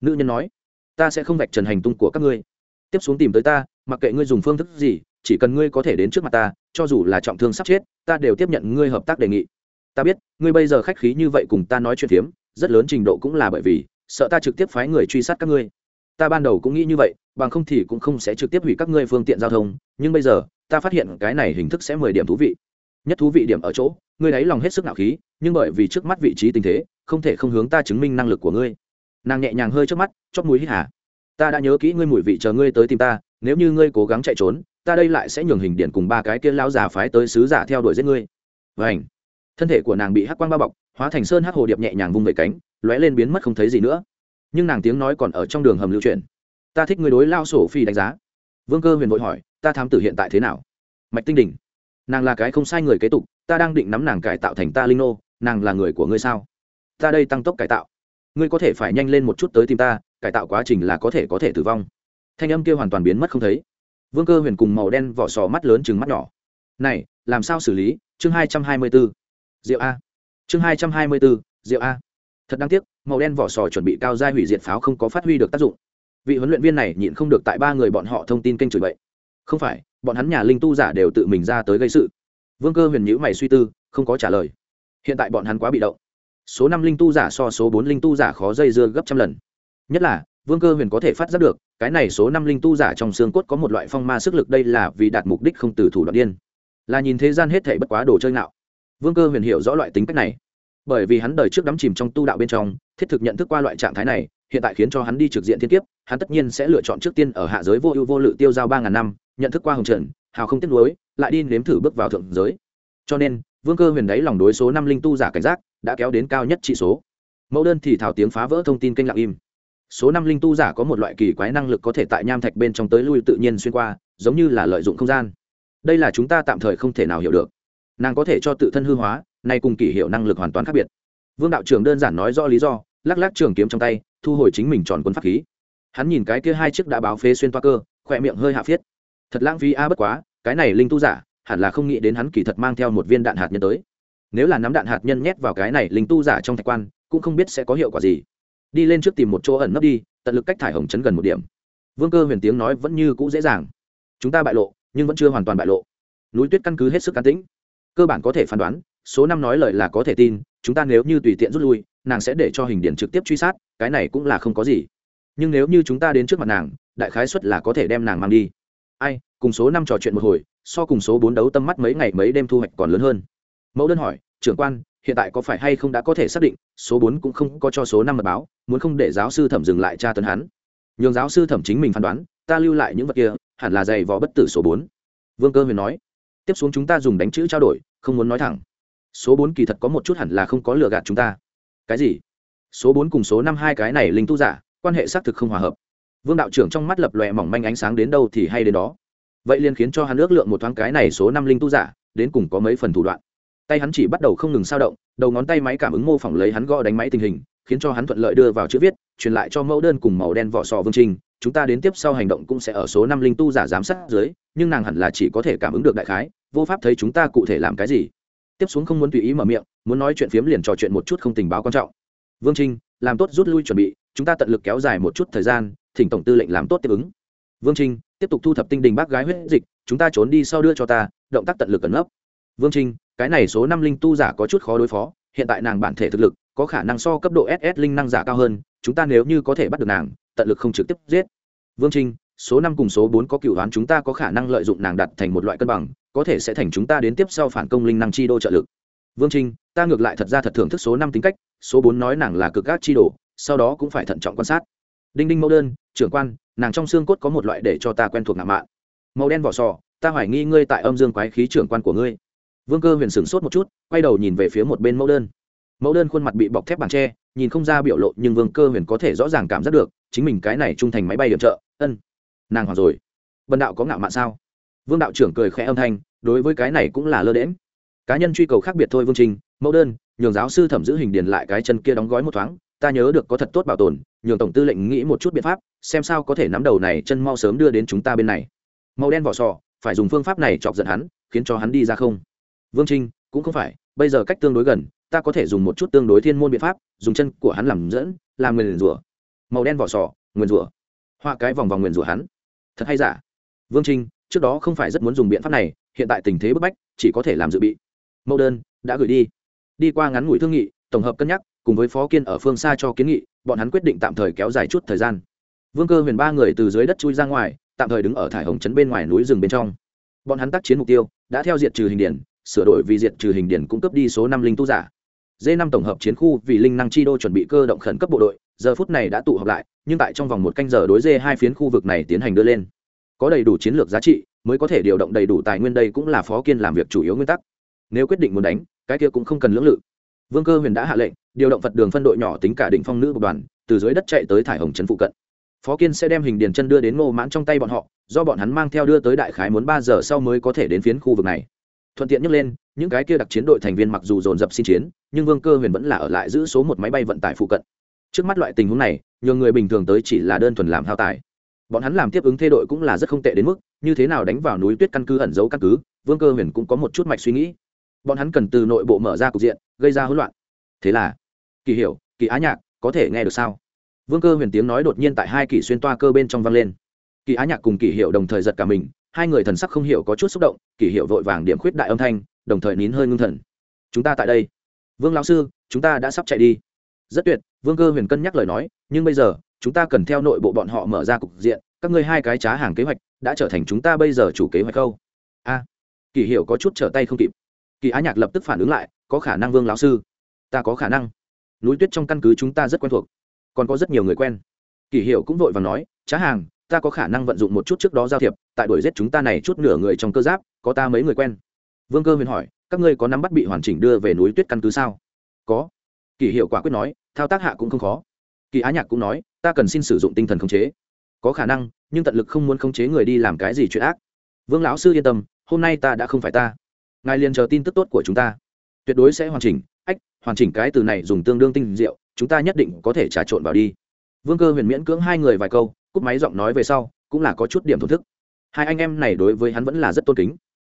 Nữ nhân nói ta sẽ không vạch trần hành tung của các ngươi. Tiếp xuống tìm tới ta, mặc kệ ngươi dùng phương thức gì, chỉ cần ngươi có thể đến trước mặt ta, cho dù là trọng thương sắp chết, ta đều tiếp nhận ngươi hợp tác đề nghị. Ta biết, ngươi bây giờ khách khí như vậy cùng ta nói chuyện phiếm, rất lớn trình độ cũng là bởi vì, sợ ta trực tiếp phái người truy sát các ngươi. Ta ban đầu cũng nghĩ như vậy, bằng không thì cũng không sẽ trực tiếp hủy các ngươi phương tiện giao thông, nhưng bây giờ, ta phát hiện cái này hình thức sẽ mười điểm thú vị. Nhất thú vị điểm ở chỗ, ngươi đáy lòng hết sức nạo khí, nhưng bởi vì trước mắt vị trí tình thế, không thể không hướng ta chứng minh năng lực của ngươi nàng nhẹ nhàng hơi trước mắt chót mũi hít hả. ta đã nhớ kỹ ngươi mùi vị, chờ ngươi tới tìm ta, nếu như ngươi cố gắng chạy trốn, ta đây lại sẽ nhường hình điện cùng ba cái kia lão già phái tới sứ giả theo đuổi giết ngươi. Vảnh thân thể của nàng bị hắc quang bao bọc, hóa thành sơn hắc hồ điệp nhẹ nhàng vung về cánh, lóe lên biến mất không thấy gì nữa. Nhưng nàng tiếng nói còn ở trong đường hầm lưu truyền ta thích người đối lao sổ phi đánh giá. Vương cơ huyền vội hỏi, ta thám tử hiện tại thế nào? Mạch tinh đỉnh nàng là cái không sai người kế tục, ta đang định nắm nàng cải tạo thành ta linh nô, nàng là người của ngươi sao? Ta đây tăng tốc cải tạo ngươi có thể phải nhanh lên một chút tới tìm ta, cải tạo quá trình là có thể có thể tử vong. Thanh âm kia hoàn toàn biến mất không thấy. Vương cơ huyền cùng màu đen vỏ sò mắt lớn chừng mắt nhỏ. Này, làm sao xử lý? Chương hai trăm hai mươi bốn rượu a. Chương hai trăm hai mươi bốn rượu a. Thật đáng tiếc, màu đen vỏ sò chuẩn bị cao giai hủy diệt pháo không có phát huy được tác dụng. Vị huấn luyện viên này nhịn không được tại ba người bọn họ thông tin kênh chửi bậy. Không phải, bọn hắn nhà linh tu giả đều tự mình ra tới gây sự. Vương cơ huyền nhữ mày suy tư, không có trả lời. Hiện tại bọn hắn quá bị động số năm linh tu giả so số bốn linh tu giả khó dây dưa gấp trăm lần. Nhất là, vương cơ huyền có thể phát giác được, cái này số năm linh tu giả trong xương cốt có một loại phong ma sức lực đây là vì đạt mục đích không từ thủ đoạn điên. Là nhìn thế gian hết thể bất quá đồ chơi nào vương cơ huyền hiểu rõ loại tính cách này. Bởi vì hắn đời trước đắm chìm trong tu đạo bên trong, thiết thực nhận thức qua loại trạng thái này, hiện tại khiến cho hắn đi trực diện thiên kiếp, hắn tất nhiên sẽ lựa chọn trước tiên ở hạ giới vô ưu vô lự tiêu giao ba ngàn năm, nhận thức qua hồng trần, hào không tiếc nuối, lại đi nếm thử bước vào thượng giới. Cho nên, vương cơ huyền đáy lòng đối số năm linh tu giả cảnh giác đã kéo đến cao nhất trị số. Mẫu đơn thì thảo tiếng phá vỡ thông tin kênh lặng im. Số năm linh tu giả có một loại kỳ quái năng lực có thể tại nham thạch bên trong tới lui tự nhiên xuyên qua, giống như là lợi dụng không gian. Đây là chúng ta tạm thời không thể nào hiểu được. Nàng có thể cho tự thân hư hóa, nay cùng kỷ hiệu năng lực hoàn toàn khác biệt. Vương đạo trưởng đơn giản nói rõ lý do, lắc lắc trường kiếm trong tay, thu hồi chính mình tròn quân pháp khí. Hắn nhìn cái kia hai chiếc đã báo phế xuyên toa cơ, khỏe miệng hơi hạ phiết. Thật lãng phí a, bất quá, cái này linh tu giả, hẳn là không nghĩ đến hắn kỳ thật mang theo một viên đạn hạt nhân tới nếu là nắm đạn hạt nhân nhét vào cái này linh tu giả trong thạch quan, cũng không biết sẽ có hiệu quả gì. Đi lên trước tìm một chỗ ẩn nấp đi, tận lực cách thải hồng chấn gần một điểm. Vương cơ huyền tiếng nói vẫn như cũ dễ dàng. Chúng ta bại lộ, nhưng vẫn chưa hoàn toàn bại lộ. Núi tuyết căn cứ hết sức cán tĩnh. Cơ bản có thể phán đoán, số năm nói lời là có thể tin, chúng ta nếu như tùy tiện rút lui, nàng sẽ để cho hình điển trực tiếp truy sát, cái này cũng là không có gì. Nhưng nếu như chúng ta đến trước mặt nàng, đại khái xuất là có thể đem nàng mang đi. Ai, cùng số năm trò chuyện một hồi, so cùng số bốn đấu tâm mắt mấy ngày mấy đêm thu hoạch còn lớn hơn mẫu đơn hỏi, trưởng quan, hiện tại có phải hay không đã có thể xác định, số bốn cũng không có cho số năm mật báo, muốn không để giáo sư thẩm dừng lại tra tấn hắn? Nhường giáo sư thẩm chính mình phán đoán, ta lưu lại những vật kia, hẳn là giày vò bất tử số bốn. Vương cơ huyền nói, tiếp xuống chúng ta dùng đánh chữ trao đổi, không muốn nói thẳng. Số bốn kỳ thật có một chút hẳn là không có lừa gạt chúng ta. Cái gì? Số bốn cùng số năm hai cái này linh tu giả, quan hệ xác thực không hòa hợp. Vương đạo trưởng trong mắt lập lòe mỏng manh ánh sáng đến đâu thì hay đến đó. Vậy liền khiến cho hắn ước lượng một thoáng cái này số năm linh tu giả, đến cùng có mấy phần thủ đoạn tay hắn chỉ bắt đầu không ngừng sao động, đầu ngón tay máy cảm ứng mô phỏng lấy hắn gõ đánh máy tình hình, khiến cho hắn thuận lợi đưa vào chữ viết, truyền lại cho mẫu đơn cùng màu đen vỏ sò vương trinh chúng ta đến tiếp sau hành động cũng sẽ ở số năm linh tu giả giám sát dưới, nhưng nàng hẳn là chỉ có thể cảm ứng được đại khái, vô pháp thấy chúng ta cụ thể làm cái gì. Tiếp xuống không muốn tùy ý mở miệng, muốn nói chuyện phiếm liền trò chuyện một chút không tình báo quan trọng. Vương trinh làm tốt rút lui chuẩn bị, chúng ta tận lực kéo dài một chút thời gian, thỉnh tổng tư lệnh làm tốt tiếp ứng. Vương trinh tiếp tục thu thập tinh đình bác gái huyết dịch, chúng ta trốn đi sau đưa cho ta, động tác tận lực cẩn nấp. Vương trinh cái này số năm linh tu giả có chút khó đối phó, hiện tại nàng bản thể thực lực có khả năng so cấp độ ss linh năng giả cao hơn, chúng ta nếu như có thể bắt được nàng, tận lực không trực tiếp giết. Vương trinh, số năm cùng số bốn có cựu đoán chúng ta có khả năng lợi dụng nàng đặt thành một loại cân bằng, có thể sẽ thành chúng ta đến tiếp sau phản công linh năng chi đô trợ lực. Vương trinh, ta ngược lại thật ra thật thưởng thức số năm tính cách, số bốn nói nàng là cực gác chi đồ, sau đó cũng phải thận trọng quan sát. Đinh đinh mẫu đơn, trưởng quan, nàng trong xương cốt có một loại để cho ta quen thuộc ngạo mạn. Màu đen vỏ sò, ta hoài nghi ngươi tại âm dương quái khí trưởng quan của ngươi vương cơ huyền sửng sốt một chút, quay đầu nhìn về phía một bên mẫu đơn. Mẫu đơn khuôn mặt bị bọc thép bằng tre nhìn không ra biểu lộ, nhưng vương cơ huyền có thể rõ ràng cảm giác được, chính mình cái này trung thành máy bay điểm trợ, ân, nàng hoặc rồi. Bần đạo có ngạo mạn sao? Vương đạo trưởng cười khẽ âm thanh, đối với cái này cũng là lơ đễm cá nhân truy cầu khác biệt thôi vương trình, mẫu đơn, nhường giáo sư thẩm giữ hình điền lại cái chân kia đóng gói một thoáng, ta nhớ được có thật tốt bảo tồn, nhường tổng tư lệnh nghĩ một chút biện pháp, xem sao có thể nắm đầu này chân mau sớm đưa đến chúng ta bên này. Màu đen vỏ sò, phải dùng phương pháp này chọc giận hắn, khiến cho hắn đi ra không? Vương trinh, cũng không phải, bây giờ cách tương đối gần, ta có thể dùng một chút tương đối thiên môn biện pháp, dùng chân của hắn làm dẫn, làm nguyền rủa. Màu đen vỏ sò, nguyền rủa. Hoa cái vòng vòng nguyền rủa hắn. Thật hay giả? Vương trinh, trước đó không phải rất muốn dùng biện pháp này, hiện tại tình thế bức bách, chỉ có thể làm dự bị. Mẫu đơn, đã gửi đi. Đi qua ngắn ngủi thương nghị, tổng hợp cân nhắc, cùng với phó kiên ở phương xa cho kiến nghị, bọn hắn quyết định tạm thời kéo dài chút thời gian. Vương cơ huyền ba người từ dưới đất chui ra ngoài, tạm thời đứng ở thải hồng trấn bên ngoài núi rừng bên trong. Bọn hắn tác chiến mục tiêu, đã theo diệt trừ hình điển sửa đổi vì diệt trừ hình điển cung cấp đi số năm linh tu giả. D năm tổng hợp chiến khu vì linh năng chi đô chuẩn bị cơ động khẩn cấp bộ đội, giờ phút này đã tụ họp lại, nhưng tại trong vòng một canh giờ đối d hai phiến khu vực này tiến hành đưa lên. Có đầy đủ chiến lược giá trị, mới có thể điều động đầy đủ tài nguyên đây cũng là phó kiên làm việc chủ yếu nguyên tắc. Nếu quyết định muốn đánh, cái kia cũng không cần lưỡng lự. Vương cơ huyền đã hạ lệnh, điều động phật đường phân đội nhỏ tính cả định phong nữ của đoàn, từ dưới đất chạy tới thải hồng trấn phụ cận. Phó kiên sẽ đem hình điền chân đưa đến ngô mãn trong tay bọn họ, do bọn hắn mang theo đưa tới đại khái muốn ba giờ sau mới có thể đến phiến khu vực này thuận tiện nhắc lên, những cái kia đặc chiến đội thành viên mặc dù dồn dập xin chiến, nhưng vương cơ huyền vẫn là ở lại giữ số một máy bay vận tải phụ cận. Trước mắt loại tình huống này nhiều người bình thường tới chỉ là đơn thuần làm thao tài. Bọn hắn làm tiếp ứng thê đội cũng là rất không tệ đến mức, như thế nào đánh vào núi tuyết căn cứ ẩn giấu căn cứ, vương cơ huyền cũng có một chút mạch suy nghĩ. Bọn hắn cần từ nội bộ mở ra cục diện, gây ra hỗn loạn. Thế là, kỳ hiểu, kỳ á nhạc, có thể nghe được sao? Vương cơ huyền tiếng nói đột nhiên tại hai kỳ xuyên toa cơ bên trong vang lên. Kỳ á nhạc cùng kỳ hiệu đồng thời giật cả mình hai người thần sắc không hiểu có chút xúc động kỳ hiệu vội vàng điểm khuyết đại âm thanh, đồng thời nín hơi ngưng thần. Chúng ta tại đây. Vương lão sư, chúng ta đã sắp chạy đi. Rất tuyệt, vương cơ huyền cân nhắc lời nói, nhưng bây giờ, chúng ta cần theo nội bộ bọn họ mở ra cục diện, các ngươi hai cái trá hàng kế hoạch, đã trở thành chúng ta bây giờ chủ kế hoạch câu. A. Kỳ hiệu có chút trở tay không kịp. Kỳ á nhạc lập tức phản ứng lại, có khả năng vương lão sư? Ta có khả năng. Núi tuyết trong căn cứ chúng ta rất quen thuộc. Còn có rất nhiều người quen. Kỳ hiệu cũng vội và nói, trá hàng ta có khả năng vận dụng một chút trước đó giao thiệp, tại đuổi giết chúng ta này chút nửa người trong cơ giáp, có ta mấy người quen. Vương cơ huyền hỏi, các ngươi có nắm bắt bị hoàn chỉnh đưa về núi tuyết căn cứ sao? Có. Kỳ hiệu quả quyết nói, thao tác hạ cũng không khó. Kỳ á nhạc cũng nói, ta cần xin sử dụng tinh thần khống chế. Có khả năng, nhưng tận lực không muốn khống chế người đi làm cái gì chuyện ác. Vương lão sư yên tâm, hôm nay ta đã không phải ta. Ngài liền chờ tin tức tốt của chúng ta. Tuyệt đối sẽ hoàn chỉnh. Ách, hoàn chỉnh cái từ này dùng tương đương tinh diệu, chúng ta nhất định có thể trà trộn vào đi. Vương cơ huyền miễn cưỡng hai người vài câu cúp máy giọng nói về sau, cũng là có chút điểm thổn thức. Hai anh em này đối với hắn vẫn là rất tôn kính.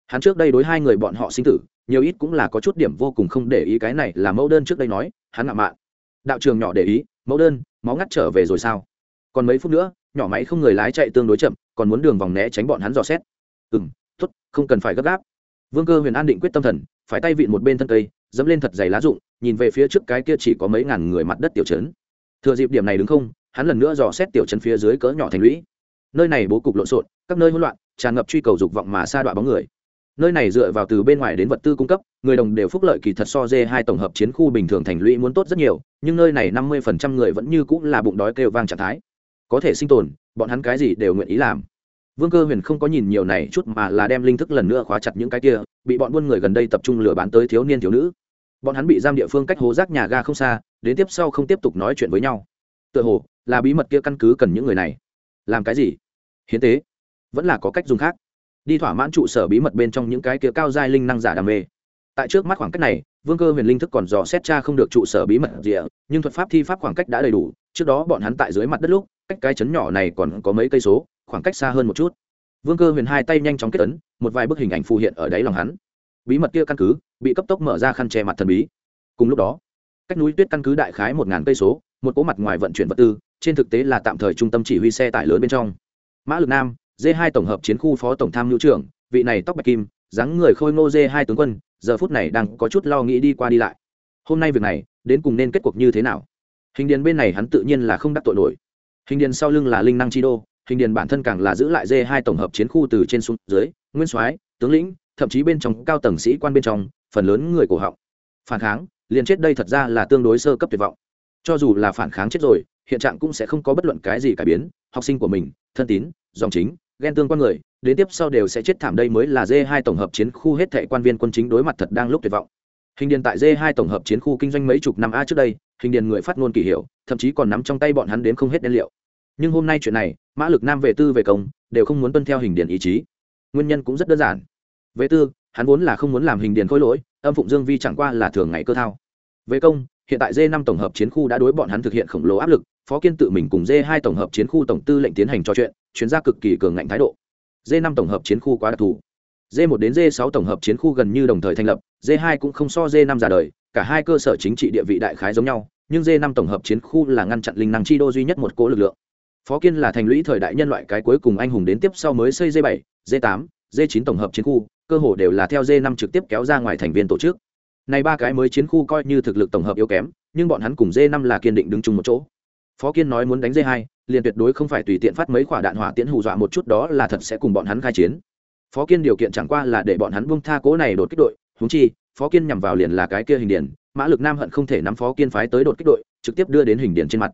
Hắn trước đây đối hai người bọn họ sinh tử, nhiều ít cũng là có chút điểm vô cùng không để ý cái này là mẫu đơn trước đây nói, hắn ngạo mạn. Đạo trường nhỏ để ý, mẫu đơn, máu ngắt trở về rồi sao? Còn mấy phút nữa, nhỏ máy không người lái chạy tương đối chậm, còn muốn đường vòng né tránh bọn hắn dò xét. Ừ m t ố t không cần phải gấp gáp. Vương cơ huyền an định quyết tâm thần, phải tay vịn một bên thân cây, dẫm lên thật dày lá rụng, nhìn về phía trước cái kia chỉ có mấy ngàn người mặt đất tiểu trấn. Thừa dịp điểm này đứng không hắn lần nữa dò xét tiểu trấn phía dưới cỡ nhỏ thành lũy. Nơi này bố cục lộn xộn, các nơi hỗn loạn, tràn ngập truy cầu dục vọng mà xa đoạn bóng người. Nơi này dựa vào từ bên ngoài đến vật tư cung cấp, người đồng đều phúc lợi kỳ thật so dê hai tổng hợp chiến khu bình thường thành lũy muốn tốt rất nhiều, nhưng nơi này năm mươi phần trăm người vẫn như cũng là bụng đói kêu vang trạng thái. Có thể sinh tồn, bọn hắn cái gì đều nguyện ý làm. Vương cơ huyền không có nhìn nhiều này chút mà là đem linh thức lần nữa khóa chặt những cái kia, bị bọn buôn người gần đây tập trung lừa bán tới thiếu niên thiếu nữ. Bọn hắn bị giam địa phương cách hố rác nhà ga không xa, đến tiếp sau không tiếp tục nói chuyện với nhau. Tựa hồ là bí mật kia căn cứ cần những người này. Làm cái gì? Hiến tế. Vẫn là có cách dùng khác. Đi thỏa mãn trụ sở bí mật bên trong những cái kia cao giai linh năng giả đam mê. Tại trước mắt khoảng cách này, vương cơ huyền linh thức còn dò xét cha không được trụ sở bí mật gì nhưng thuật pháp thi pháp khoảng cách đã đầy đủ. Trước đó bọn hắn tại dưới mặt đất lúc, cách cái chấn nhỏ này còn có mấy cây số, khoảng cách xa hơn một chút. Vương cơ huyền hai tay nhanh chóng kết ấn, một vài bức hình ảnh phù hiện ở đáy lòng hắn. Bí mật kia căn cứ bị cấp tốc mở ra khăn che mặt thần bí. Cùng lúc đó, cách núi tuyết căn cứ đại khái một ngàn cây số một cỗ mặt ngoài vận chuyển vật tư, trên thực tế là tạm thời trung tâm chỉ huy xe tải lớn bên trong. Mã lực nam d hai tổng hợp chiến khu phó tổng tham mưu trưởng, vị này tóc bạch kim, dáng người khôi ngô d hai tướng quân, giờ phút này đang có chút lo nghĩ đi qua đi lại. Hôm nay việc này, đến cùng nên kết cuộc như thế nào? Hình điền bên này hắn tự nhiên là không đắc tội nổi. Hình điền sau lưng là linh năng chi đô, hình điền bản thân càng là giữ lại d hai tổng hợp chiến khu từ trên xuống dưới, nguyên soái, tướng lĩnh, thậm chí bên trong cao tầng sĩ quan bên trong, phần lớn người cổ họng. Phản kháng, liền chết đây thật ra là tương đối sơ cấp tuyệt vọng cho dù là phản kháng chết rồi, hiện trạng cũng sẽ không có bất luận cái gì cải biến. Học sinh của mình, thân tín, dòng chính, ghen tương quan người, đến tiếp sau đều sẽ chết thảm đây mới là d hai tổng hợp chiến khu hết thệ quan viên quân chính đối mặt thật đang lúc tuyệt vọng. Hình điền tại d hai tổng hợp chiến khu kinh doanh mấy chục năm a trước đây, hình điền người phát ngôn kỳ hiệu thậm chí còn nắm trong tay bọn hắn đến không hết đen liệu. Nhưng hôm nay chuyện này, mã lực nam về tư về công, đều không muốn tuân theo hình điền ý chí. Nguyên nhân cũng rất đơn giản. Về tư, hắn vốn là không muốn làm hình điền khôi lỗi, âm phụng dương vi chẳng qua là thường ngày cơ thao. Về công hiện tại d năm tổng hợp chiến khu đã đối bọn hắn thực hiện khổng lồ áp lực, phó kiên tự mình cùng d hai tổng hợp chiến khu tổng tư lệnh tiến hành trò chuyện, chuyên gia cực kỳ cường ngạnh thái độ. D năm tổng hợp chiến khu quá đặc thù. D một đến d sáu tổng hợp chiến khu gần như đồng thời thành lập d hai cũng không so d năm ra đời, cả hai cơ sở chính trị địa vị đại khái giống nhau, nhưng d năm tổng hợp chiến khu là ngăn chặn linh năng chi đô duy nhất một cỗ lực lượng. Phó kiên là thành lũy thời đại nhân loại cái cuối cùng anh hùng đến tiếp sau mới xây d bảy d tám d chín tổng hợp chiến khu, cơ hồ đều là theo d năm trực tiếp kéo ra ngoài thành viên tổ chức này ba cái mới chiến khu coi như thực lực tổng hợp yếu kém, nhưng bọn hắn cùng d năm là kiên định đứng chung một chỗ. Phó kiên nói muốn đánh d hai, liền tuyệt đối không phải tùy tiện phát mấy quả đạn hỏa tiễn hù dọa một chút đó là thật sẽ cùng bọn hắn khai chiến. Phó kiên điều kiện chẳng qua là để bọn hắn buông tha cố này đột kích đội húng chi, phó kiên nhằm vào liền là cái kia hình điển mã lực nam hận không thể nắm phó kiên phái tới đột kích đội, trực tiếp đưa đến hình điển trên mặt.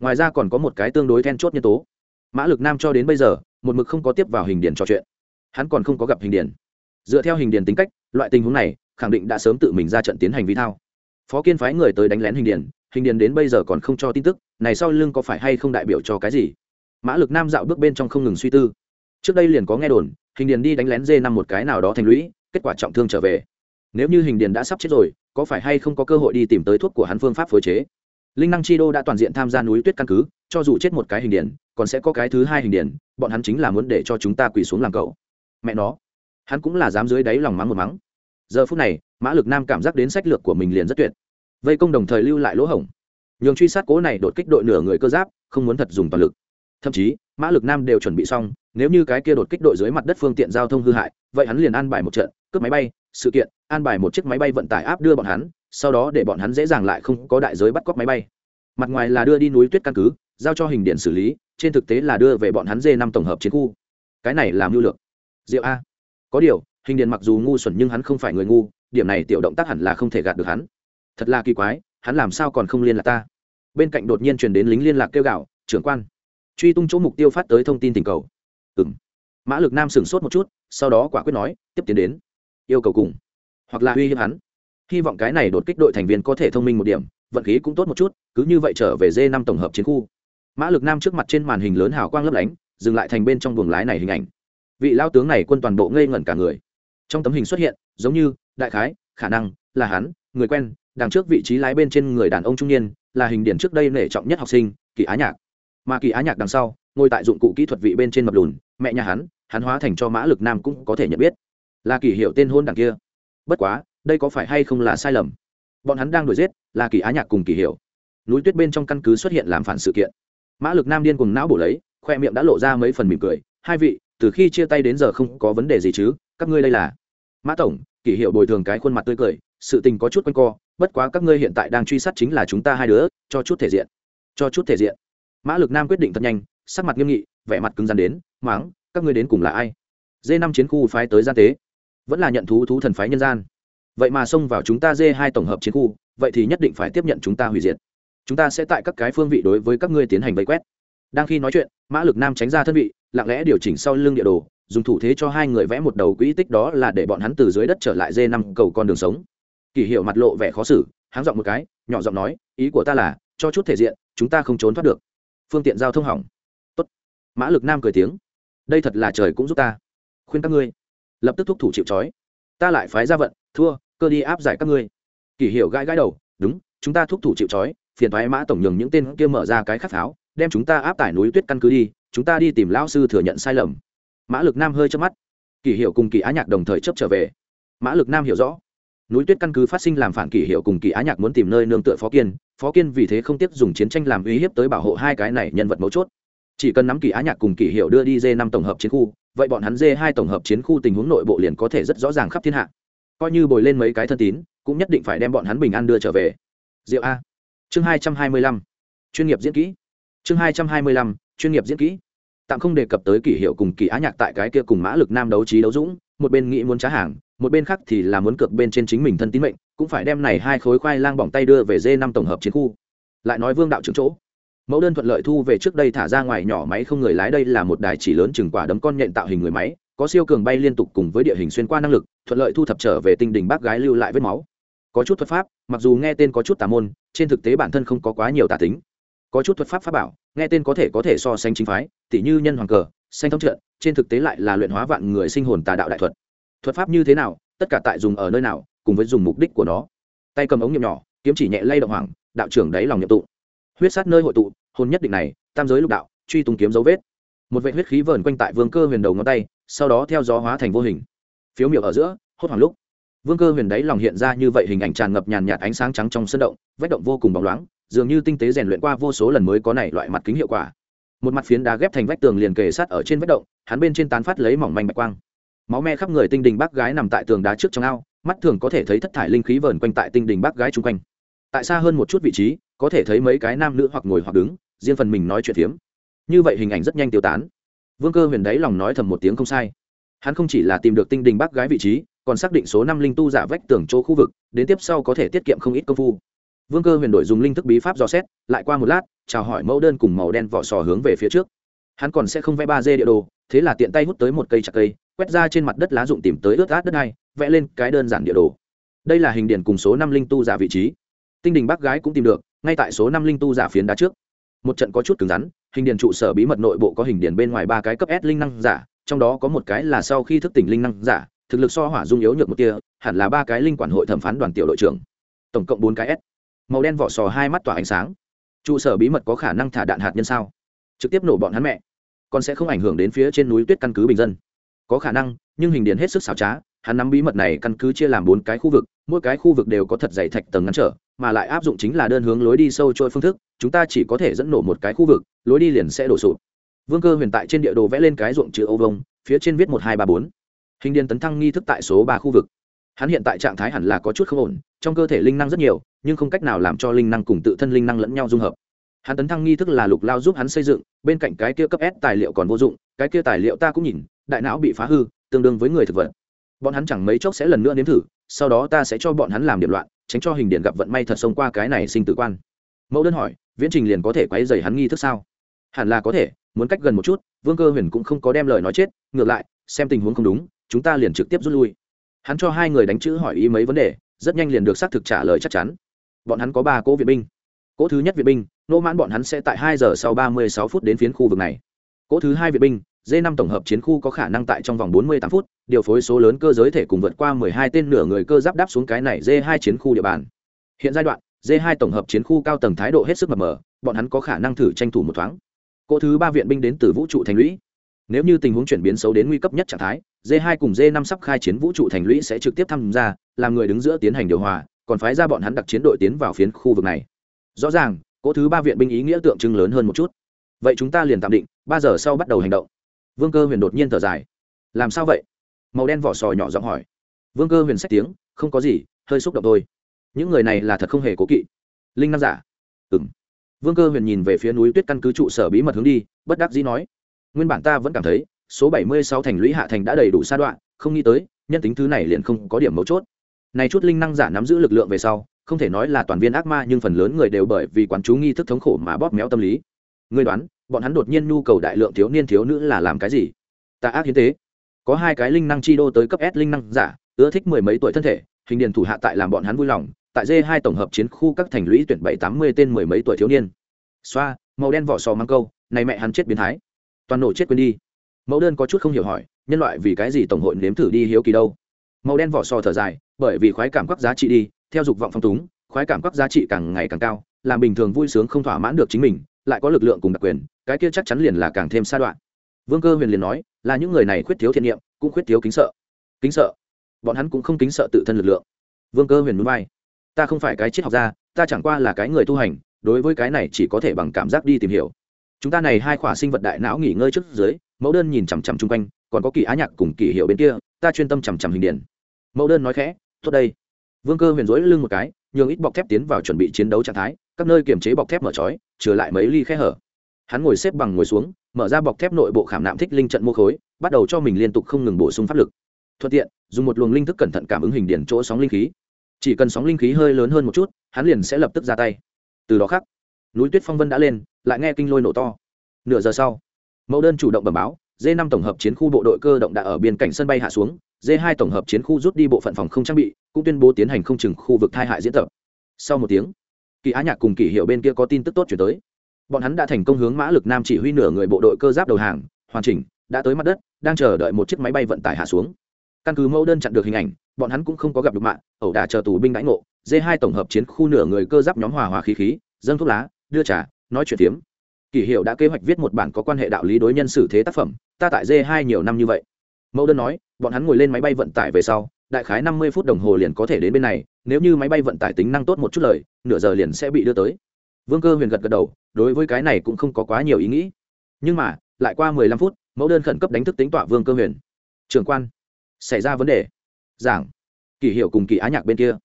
Ngoài ra còn có một cái tương đối then chốt nhân tố. Mã lực nam cho đến bây giờ, một mực không có tiếp vào hình điển trò chuyện. Hắn còn không có gặp hình điển dựa theo hình điển tính cách, loại tình huống này khẳng định đã sớm tự mình ra trận tiến hành vi thao. Phó kiên phái người tới đánh lén hình điền hình điền đến bây giờ còn không cho tin tức, này sau lưng có phải hay không đại biểu cho cái gì? Mã lực nam dạo bước bên trong không ngừng suy tư. Trước đây liền có nghe đồn, hình điền đi đánh lén dê năm một cái nào đó thành lũy, kết quả trọng thương trở về. Nếu như hình điền đã sắp chết rồi, có phải hay không có cơ hội đi tìm tới thuốc của hắn phương pháp phối chế? Linh năng chi đô đã toàn diện tham gia núi tuyết căn cứ, cho dù chết một cái hình điền, còn sẽ có cái thứ hai hình điền, bọn hắn chính là muốn để cho chúng ta quỳ xuống làm cậu. Mẹ nó, hắn cũng là dám dưới đáy lòng mắng một mắng giờ phút này, mã lực nam cảm giác đến sách lược của mình liền rất tuyệt. Vây công đồng thời lưu lại lỗ hổng. Nhường truy sát cố này đột kích đội nửa người cơ giáp, không muốn thật dùng toàn lực. Thậm chí, mã lực nam đều chuẩn bị xong, nếu như cái kia đột kích đội dưới mặt đất phương tiện giao thông hư hại, vậy hắn liền an bài một trận, cướp máy bay, sự kiện, an bài một chiếc máy bay vận tải áp đưa bọn hắn, sau đó để bọn hắn dễ dàng lại không có đại giới bắt cóc máy bay. Mặt ngoài là đưa đi núi tuyết căn cứ, giao cho hình điện xử lý, trên thực tế là đưa về bọn hắn dê năm tổng hợp chiến khu. Cái này làm lưu lược diệu a. Có điều hình điện mặc dù ngu xuẩn nhưng hắn không phải người ngu, điểm này tiểu động tác hẳn là không thể gạt được hắn. Thật là kỳ quái, hắn làm sao còn không liên lạc ta? Bên cạnh đột nhiên truyền đến lính liên lạc kêu gạo trưởng quan, truy tung chỗ mục tiêu phát tới thông tin tình cầu. Ừng mã lực nam sửng sốt một chút, sau đó quả quyết nói, tiếp tiến đến, yêu cầu cùng, hoặc là uy hiếp hắn. Hy vọng cái này đột kích đội thành viên có thể thông minh một điểm, vận khí cũng tốt một chút, cứ như vậy trở về d năm tổng hợp chiến khu. Mã lực nam trước mặt trên màn hình lớn hào quang lấp lánh, dừng lại thành bên trong buồng lái này hình ảnh. Vị lao tướng này quân toàn bộ ngây ngẩn cả người trong tấm hình xuất hiện, giống như, đại khái, khả năng, là hắn, người quen, đằng trước vị trí lái bên trên người đàn ông trung niên, là hình điển trước đây nể trọng nhất học sinh, kỳ á nhạc. Mà kỳ á nhạc đằng sau, ngồi tại dụng cụ kỹ thuật vị bên trên mập lùn, mẹ nhà hắn hắn hóa thành cho mã lực nam cũng có thể nhận biết. Là kỳ hiệu tên hôn đằng kia. Bất quá, đây có phải hay không là sai lầm? Bọn hắn đang đuổi giết, là kỳ á nhạc cùng kỳ hiệu núi tuyết bên trong căn cứ xuất hiện làm phản sự kiện. Mã lực nam điên cùng não bổ lấy, khoe miệng đã lộ ra mấy phần mỉm cười. Hai vị, từ khi chia tay đến giờ không có vấn đề gì chứ? Các ngươi đây là? Mã tổng, kỷ hiệu bồi thường cái khuôn mặt tươi cười, sự tình có chút quanh co, bất quá các ngươi hiện tại đang truy sát chính là chúng ta hai đứa, cho chút thể diện. Cho chút thể diện. Mã lực nam quyết định thật nhanh, sắc mặt nghiêm nghị, vẻ mặt cứng rắn đến, máng, các ngươi đến cùng là ai? D năm chiến khu phái tới gian tế. Vẫn là nhận thú thú thần phái nhân gian. Vậy mà xông vào chúng ta d hai tổng hợp chiến khu, vậy thì nhất định phải tiếp nhận chúng ta hủy diệt. Chúng ta sẽ tại các cái phương vị đối với các ngươi tiến hành vây quét. Đang khi nói chuyện, mã lực nam tránh ra thân vị, lặng lẽ điều chỉnh sau lưng địa đồ dùng thủ thế cho hai người vẽ một đầu quỹ tích đó là để bọn hắn từ dưới đất trở lại dê năm cầu con đường sống. Kỷ hiệu mặt lộ vẻ khó xử, háng giọng một cái, nhỏ giọng nói, ý của ta là, cho chút thể diện, chúng ta không trốn thoát được. Phương tiện giao thông hỏng. Tốt. mã lực nam cười tiếng. Đây thật là trời cũng giúp ta. Khuyên các ngươi. Lập tức thúc thủ chịu trói. Ta lại phái ra vận, thua, cơ đi áp giải các ngươi. Kỷ hiệu gãi gãi đầu, đúng, chúng ta thúc thủ chịu trói, phiền thoái mã tổng nhường những tên kia mở ra cái khắc pháo, đem chúng ta áp tải núi tuyết căn cứ đi, chúng ta đi tìm lão sư thừa nhận sai lầm mã lực nam hơi chớp mắt. Kỷ hiệu cùng kỳ á nhạc đồng thời chấp trở về. Mã lực nam hiểu rõ. Núi tuyết căn cứ phát sinh làm phản kỷ hiệu cùng kỳ á nhạc muốn tìm nơi nương tựa phó kiên. Phó kiên vì thế không tiếp dùng chiến tranh làm uy hiếp tới bảo hộ hai cái này nhân vật mấu chốt. Chỉ cần nắm kỳ á nhạc cùng kỷ hiệu đưa đi dê năm tổng hợp chiến khu, vậy bọn hắn dê hai tổng hợp chiến khu tình huống nội bộ liền có thể rất rõ ràng khắp thiên hạ. Coi như bồi lên mấy cái thân tín, cũng nhất định phải đem bọn hắn bình an đưa trở về. Diệu a. Chương hai trăm hai mươi lăm. Chuyên nghiệp diễn kỹ. Chương hai trăm hai mươi lăm. Chuyên nghiệp diễn kỹ tạm không đề cập tới kỷ hiệu cùng kỳ á nhạc tại cái kia cùng mã lực nam đấu trí đấu dũng, một bên nghĩ muốn trá hàng, một bên khác thì là muốn cược bên trên chính mình thân tín mệnh, cũng phải đem này hai khối khoai lang bỏng tay đưa về dê năm tổng hợp chiến khu. Lại nói vương đạo trưởng chỗ, mẫu đơn thuận lợi thu về trước đây thả ra ngoài nhỏ máy không người lái đây là một đài chỉ lớn chừng quả đấm con nhện tạo hình người máy, có siêu cường bay liên tục cùng với địa hình xuyên qua năng lực, thuận lợi thu thập trở về tinh đình bác gái lưu lại vết máu. Có chút thuật pháp, mặc dù nghe tên có chút tà môn, trên thực tế bản thân không có quá nhiều tà tính. Có chút thuật pháp pháp bảo nghe tên có thể có thể so sánh chính phái tỷ như nhân hoàng cờ xanh thông trận trên thực tế lại là luyện hóa vạn người sinh hồn tà đạo đại thuật. Thuật pháp như thế nào, tất cả tại dùng ở nơi nào, cùng với dùng mục đích của nó. Tay cầm ống nghiệm nhỏ, kiếm chỉ nhẹ lay động hoàng đạo trưởng đáy lòng nhiệm tụ. Huyết sát nơi hội tụ hôn nhất định này, tam giới lục đạo, truy tung kiếm dấu vết. Một vệ huyết khí vờn quanh tại vương cơ huyền đầu ngón tay, sau đó theo gió hóa thành vô hình. Phiếu miệng ở giữa, hốt hoảng lúc. Vương cơ huyền đáy lòng hiện ra như vậy hình ảnh tràn ngập nhàn nhạt ánh sáng trắng trong sân động, vách động vô cùng bóng loáng dường như tinh tế rèn luyện qua vô số lần mới có này loại mặt kính hiệu quả. Một mặt phiến đá ghép thành vách tường liền kề sát ở trên vách động, hắn bên trên tán phát lấy mỏng manh bạch quang. Máu me khắp người tinh đình bác gái nằm tại tường đá trước trong ao, mắt thường có thể thấy thất thải linh khí vờn quanh tại tinh đình bác gái chung quanh. Tại xa hơn một chút vị trí, có thể thấy mấy cái nam nữ hoặc ngồi hoặc đứng, riêng phần mình nói chuyện phiếm. Như vậy hình ảnh rất nhanh tiêu tán. Vương cơ huyền đáy lòng nói thầm một tiếng không sai. Hắn không chỉ là tìm được tinh đình bác gái vị trí, còn xác định số năm linh tu giả vách tường chỗ khu vực, đến tiếp sau có thể tiết kiệm không ít công phu vương cơ huyền đổi dùng linh thức bí pháp dò xét, lại qua một lát, chào hỏi mẫu đơn cùng màu đen vỏ sò hướng về phía trước. Hắn còn sẽ không vẽ ba d địa đồ, thế là tiện tay hút tới một cây chặt cây, quét ra trên mặt đất lá dụng tìm tới ướt át đất này vẽ lên cái đơn giản địa đồ. Đây là hình điển cùng số năm linh tu giả vị trí. Tinh đình bác gái cũng tìm được, ngay tại số năm linh tu giả phiến đá trước. Một trận có chút cứng rắn, hình điển trụ sở bí mật nội bộ có hình điển bên ngoài ba cái cấp s linh năng giả, trong đó có một cái là sau khi thức tỉnh linh năng giả, thực lực so hỏa dung yếu nhược một kia hẳn là ba cái linh quản hội thẩm phán đoàn tiểu đội trưởng. Tổng cộng bốn cái s màu đen vỏ sò hai mắt tỏa ánh sáng. Trụ sở bí mật có khả năng thả đạn hạt nhân sao? Trực tiếp nổ bọn hắn mẹ. Còn sẽ không ảnh hưởng đến phía trên núi tuyết căn cứ bình dân. Có khả năng, nhưng hình điền hết sức xảo trá, hắn nắm bí mật này căn cứ chia làm bốn cái khu vực, mỗi cái khu vực đều có thật dày thạch tầng ngăn trở, mà lại áp dụng chính là đơn hướng lối đi sâu trôi phương thức, chúng ta chỉ có thể dẫn nổ một cái khu vực, lối đi liền sẽ đổ sụp. Vương cơ huyền tại trên địa đồ vẽ lên cái ruộng chữ âu vông, phía trên viết một hai ba bốn. Hình điền tấn thăng nghi thức tại số ba khu vực hắn hiện tại trạng thái hẳn là có chút không ổn, trong cơ thể linh năng rất nhiều, nhưng không cách nào làm cho linh năng cùng tự thân linh năng lẫn nhau dung hợp. Hắn tấn thăng nghi thức là lục lao giúp hắn xây dựng, bên cạnh cái kia cấp s tài liệu còn vô dụng, cái kia tài liệu ta cũng nhìn, đại não bị phá hư, tương đương với người thực vật. Bọn hắn chẳng mấy chốc sẽ lần nữa nếm thử, sau đó ta sẽ cho bọn hắn làm điểm loạn, tránh cho hình điện gặp vận may thật xông qua cái này sinh tử quan. Mẫu đơn hỏi, viễn trình liền có thể quấy dày hắn nghi thức sao? Hẳn là có thể, muốn cách gần một chút, vương cơ huyền cũng không có đem lời nói chết, ngược lại, xem tình huống không đúng, chúng ta liền trực tiếp rút lui hắn cho hai người đánh chữ hỏi ý mấy vấn đề, rất nhanh liền được xác thực trả lời chắc chắn. Bọn hắn có ba cỗ viện binh. Cỗ thứ nhất viện binh, nô mãn bọn hắn sẽ tại hai giờ sau ba mươi sáu phút đến phiến khu vực này. Cỗ thứ hai viện binh d năm tổng hợp chiến khu có khả năng tại trong vòng bốn mươi tám phút, điều phối số lớn cơ giới thể cùng vượt qua mười hai tên nửa người cơ giáp đáp xuống cái này d hai chiến khu địa bàn. Hiện giai đoạn d hai tổng hợp chiến khu cao tầng thái độ hết sức mập mờ, bọn hắn có khả năng thử tranh thủ một thoáng. Cỗ thứ ba viện binh đến từ vũ trụ thành lũy nếu như tình huống chuyển biến xấu đến nguy cấp nhất trạng thái d 2 cùng d 5 sắp khai chiến vũ trụ thành lũy sẽ trực tiếp tham gia, làm người đứng giữa tiến hành điều hòa, còn phái ra bọn hắn đặc chiến đội tiến vào phiến khu vực này. Rõ ràng, cỗ thứ ba viện binh ý nghĩa tượng trưng lớn hơn một chút. Vậy chúng ta liền tạm định, ba giờ sau bắt đầu hành động. Vương cơ huyền đột nhiên thở dài. Làm sao vậy? Màu đen vỏ sò nhỏ giọng hỏi. Vương cơ huyền sách tiếng, không có gì, hơi xúc động thôi. Những người này là thật không hề cố kỵ. Linh năng giả. Ừ m vương cơ huyền nhìn về phía núi tuyết căn cứ trụ sở bí mật hướng đi, bất đắc dĩ nói nguyên bản ta vẫn cảm thấy, số bảy mươi sáu thành lũy hạ thành đã đầy đủ sa đoạn, không nghĩ tới, nhân tính thứ này liền không có điểm mấu chốt. Này chút linh năng giả nắm giữ lực lượng về sau, không thể nói là toàn viên ác ma, nhưng phần lớn người đều bởi vì quán chú nghi thức thống khổ mà bóp méo tâm lý. Người đoán, bọn hắn đột nhiên nhu cầu đại lượng thiếu niên thiếu nữ là làm cái gì? Ta ác hiến tế. Có hai cái linh năng chi đô tới cấp s linh năng giả, ưa thích mười mấy tuổi thân thể, hình điền thủ hạ tại làm bọn hắn vui lòng, tại d hai tổng hợp chiến khu các thành lũy tuyển bảy tám mươi tên mười mấy tuổi thiếu niên. Xoa, màu đen vỏ sò mang câu, này mẹ hắn chết biến thái toàn nổ chết quên đi. Mẫu đơn có chút không hiểu hỏi, nhân loại vì cái gì tổng hội nếm thử đi hiếu kỳ đâu? Màu đen vỏ sò thở dài, bởi vì khoái cảm các giá trị đi, theo dục vọng phong túng, khoái cảm các giá trị càng ngày càng cao, làm bình thường vui sướng không thỏa mãn được chính mình, lại có lực lượng cùng đặc quyền, cái kia chắc chắn liền là càng thêm xa đoạn. Vương cơ huyền liền nói, là những người này khuyết thiếu thiện niệm, cũng khuyết thiếu kính sợ. Kính sợ? Bọn hắn cũng không kính sợ tự thân lực lượng. Vương cơ huyền núi bay ta không phải cái triết học gia, ta chẳng qua là cái người tu hành, đối với cái này chỉ có thể bằng cảm giác đi tìm hiểu chúng ta này hai khỏa sinh vật đại não nghỉ ngơi trước dưới, mẫu đơn nhìn chằm chằm chung quanh, còn có kỳ á nhạc cùng kỳ hiệu bên kia, ta chuyên tâm chằm chằm hình điển mẫu đơn nói khẽ, tốt đây. Vương cơ huyền rỗi lưng một cái, nhường ít bọc thép tiến vào chuẩn bị chiến đấu trạng thái, các nơi kiềm chế bọc thép mở trói trừ lại mấy ly khe hở. Hắn ngồi xếp bằng ngồi xuống, mở ra bọc thép nội bộ khảm nạm thích linh trận mô khối, bắt đầu cho mình liên tục không ngừng bổ sung pháp lực. Thuận tiện, dùng một luồng linh thức cẩn thận cảm ứng hình điển chỗ sóng linh khí. Chỉ cần sóng linh khí hơi lớn hơn một chút, hắn liền sẽ lập tức ra tay. Từ đó khác núi tuyết phong vân đã lên, lại nghe kinh lôi nổ to. Nửa giờ sau, mẫu đơn chủ động bẩm báo d 5 tổng hợp chiến khu bộ đội cơ động đã ở biên cảnh sân bay hạ xuống d 2 tổng hợp chiến khu rút đi bộ phận phòng không trang bị, cũng tuyên bố tiến hành không chừng khu vực thai hại diễn tập. Sau một tiếng, kỳ á nhạc cùng kỳ hiệu bên kia có tin tức tốt chuyển tới. Bọn hắn đã thành công hướng mã lực nam chỉ huy nửa người bộ đội cơ giáp đầu hàng, hoàn chỉnh, đã tới mặt đất, đang chờ đợi một chiếc máy bay vận tải hạ xuống. Căn cứ mẫu đơn chặn được hình ảnh, bọn hắn cũng không có gặp được mạng, ẩu đả chờ tù binh đãi ngộ d 2 tổng hợp chiến khu nửa người cơ giáp nhóm hòa hòa khí khí, dâng thuốc lá đưa trà, nói chuyện tiếm kỷ hiệu đã kế hoạch viết một bản có quan hệ đạo lý đối nhân xử thế tác phẩm, ta tại d hai nhiều năm như vậy. Mẫu đơn nói, bọn hắn ngồi lên máy bay vận tải về sau, đại khái năm mươi phút đồng hồ liền có thể đến bên này, nếu như máy bay vận tải tính năng tốt một chút lời, nửa giờ liền sẽ bị đưa tới. Vương cơ huyền gật gật đầu, đối với cái này cũng không có quá nhiều ý nghĩ. Nhưng mà, lại qua mười lăm phút, mẫu đơn khẩn cấp đánh thức tính tọa vương cơ huyền. Trường quan, xảy ra vấn đề. Giảng. Kỷ hiệu cùng kỳ á nhạc bên kia.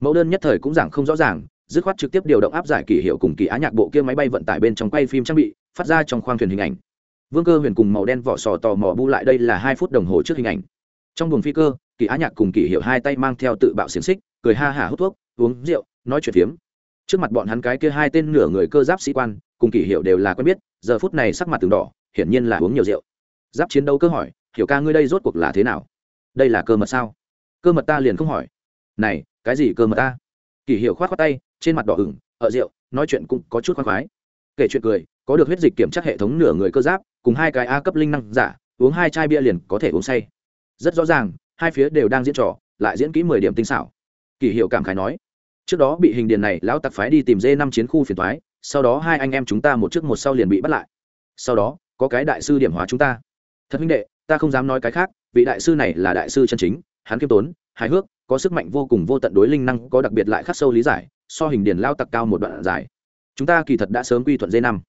Mẫu đơn nhất thời cũng giảng không rõ ràng dứt khoát trực tiếp điều động áp giải kỷ hiệu cùng kỳ á nhạc bộ kia máy bay vận tải bên trong quay phim trang bị, phát ra trong khoang thuyền hình ảnh. Vương cơ huyền cùng màu đen vỏ sò tò mò bu lại đây là hai phút đồng hồ trước hình ảnh. Trong buồng phi cơ kỳ á nhạc cùng kỷ hiệu hai tay mang theo tự bạo xiềng xích, cười ha hả hút thuốc, uống rượu, nói chuyện phiếm. Trước mặt bọn hắn cái kia hai tên nửa người cơ giáp sĩ quan, cùng kỷ hiệu đều là quen biết, giờ phút này sắc mặt từng đỏ, hiển nhiên là uống nhiều rượu. Giáp chiến đấu cơ hỏi, hiểu ca ngươi đây rốt cuộc là thế nào? Đây là cơ mật sao? Cơ mật ta liền không hỏi. Này, cái gì cơ mật ta? Kỷ hiệu khoát khoát tay trên mặt đỏ ửng, ở rượu, nói chuyện cũng có chút khoan khoái. Kể chuyện cười, có được huyết dịch kiểm tra hệ thống nửa người cơ giáp, cùng hai cái a cấp linh năng giả, uống hai chai bia liền có thể uống say. Rất rõ ràng, hai phía đều đang diễn trò, lại diễn kỹ mười điểm tinh xảo. Kỷ hiệu cảm khái nói, trước đó bị hình điền này lão tặc phái đi tìm dê năm chiến khu phiền thoái sau đó hai anh em chúng ta một trước một sau liền bị bắt lại. Sau đó, có cái đại sư điểm hóa chúng ta. Thật huynh đệ, ta không dám nói cái khác, vị đại sư này là đại sư chân chính, hắn kiêm tốn, hài hước có sức mạnh vô cùng vô tận đối linh năng có đặc biệt lại khắc sâu lý giải, so hình điền lao tặc cao một đoạn dài. Chúng ta kỳ thật đã sớm quy thuận dây năm.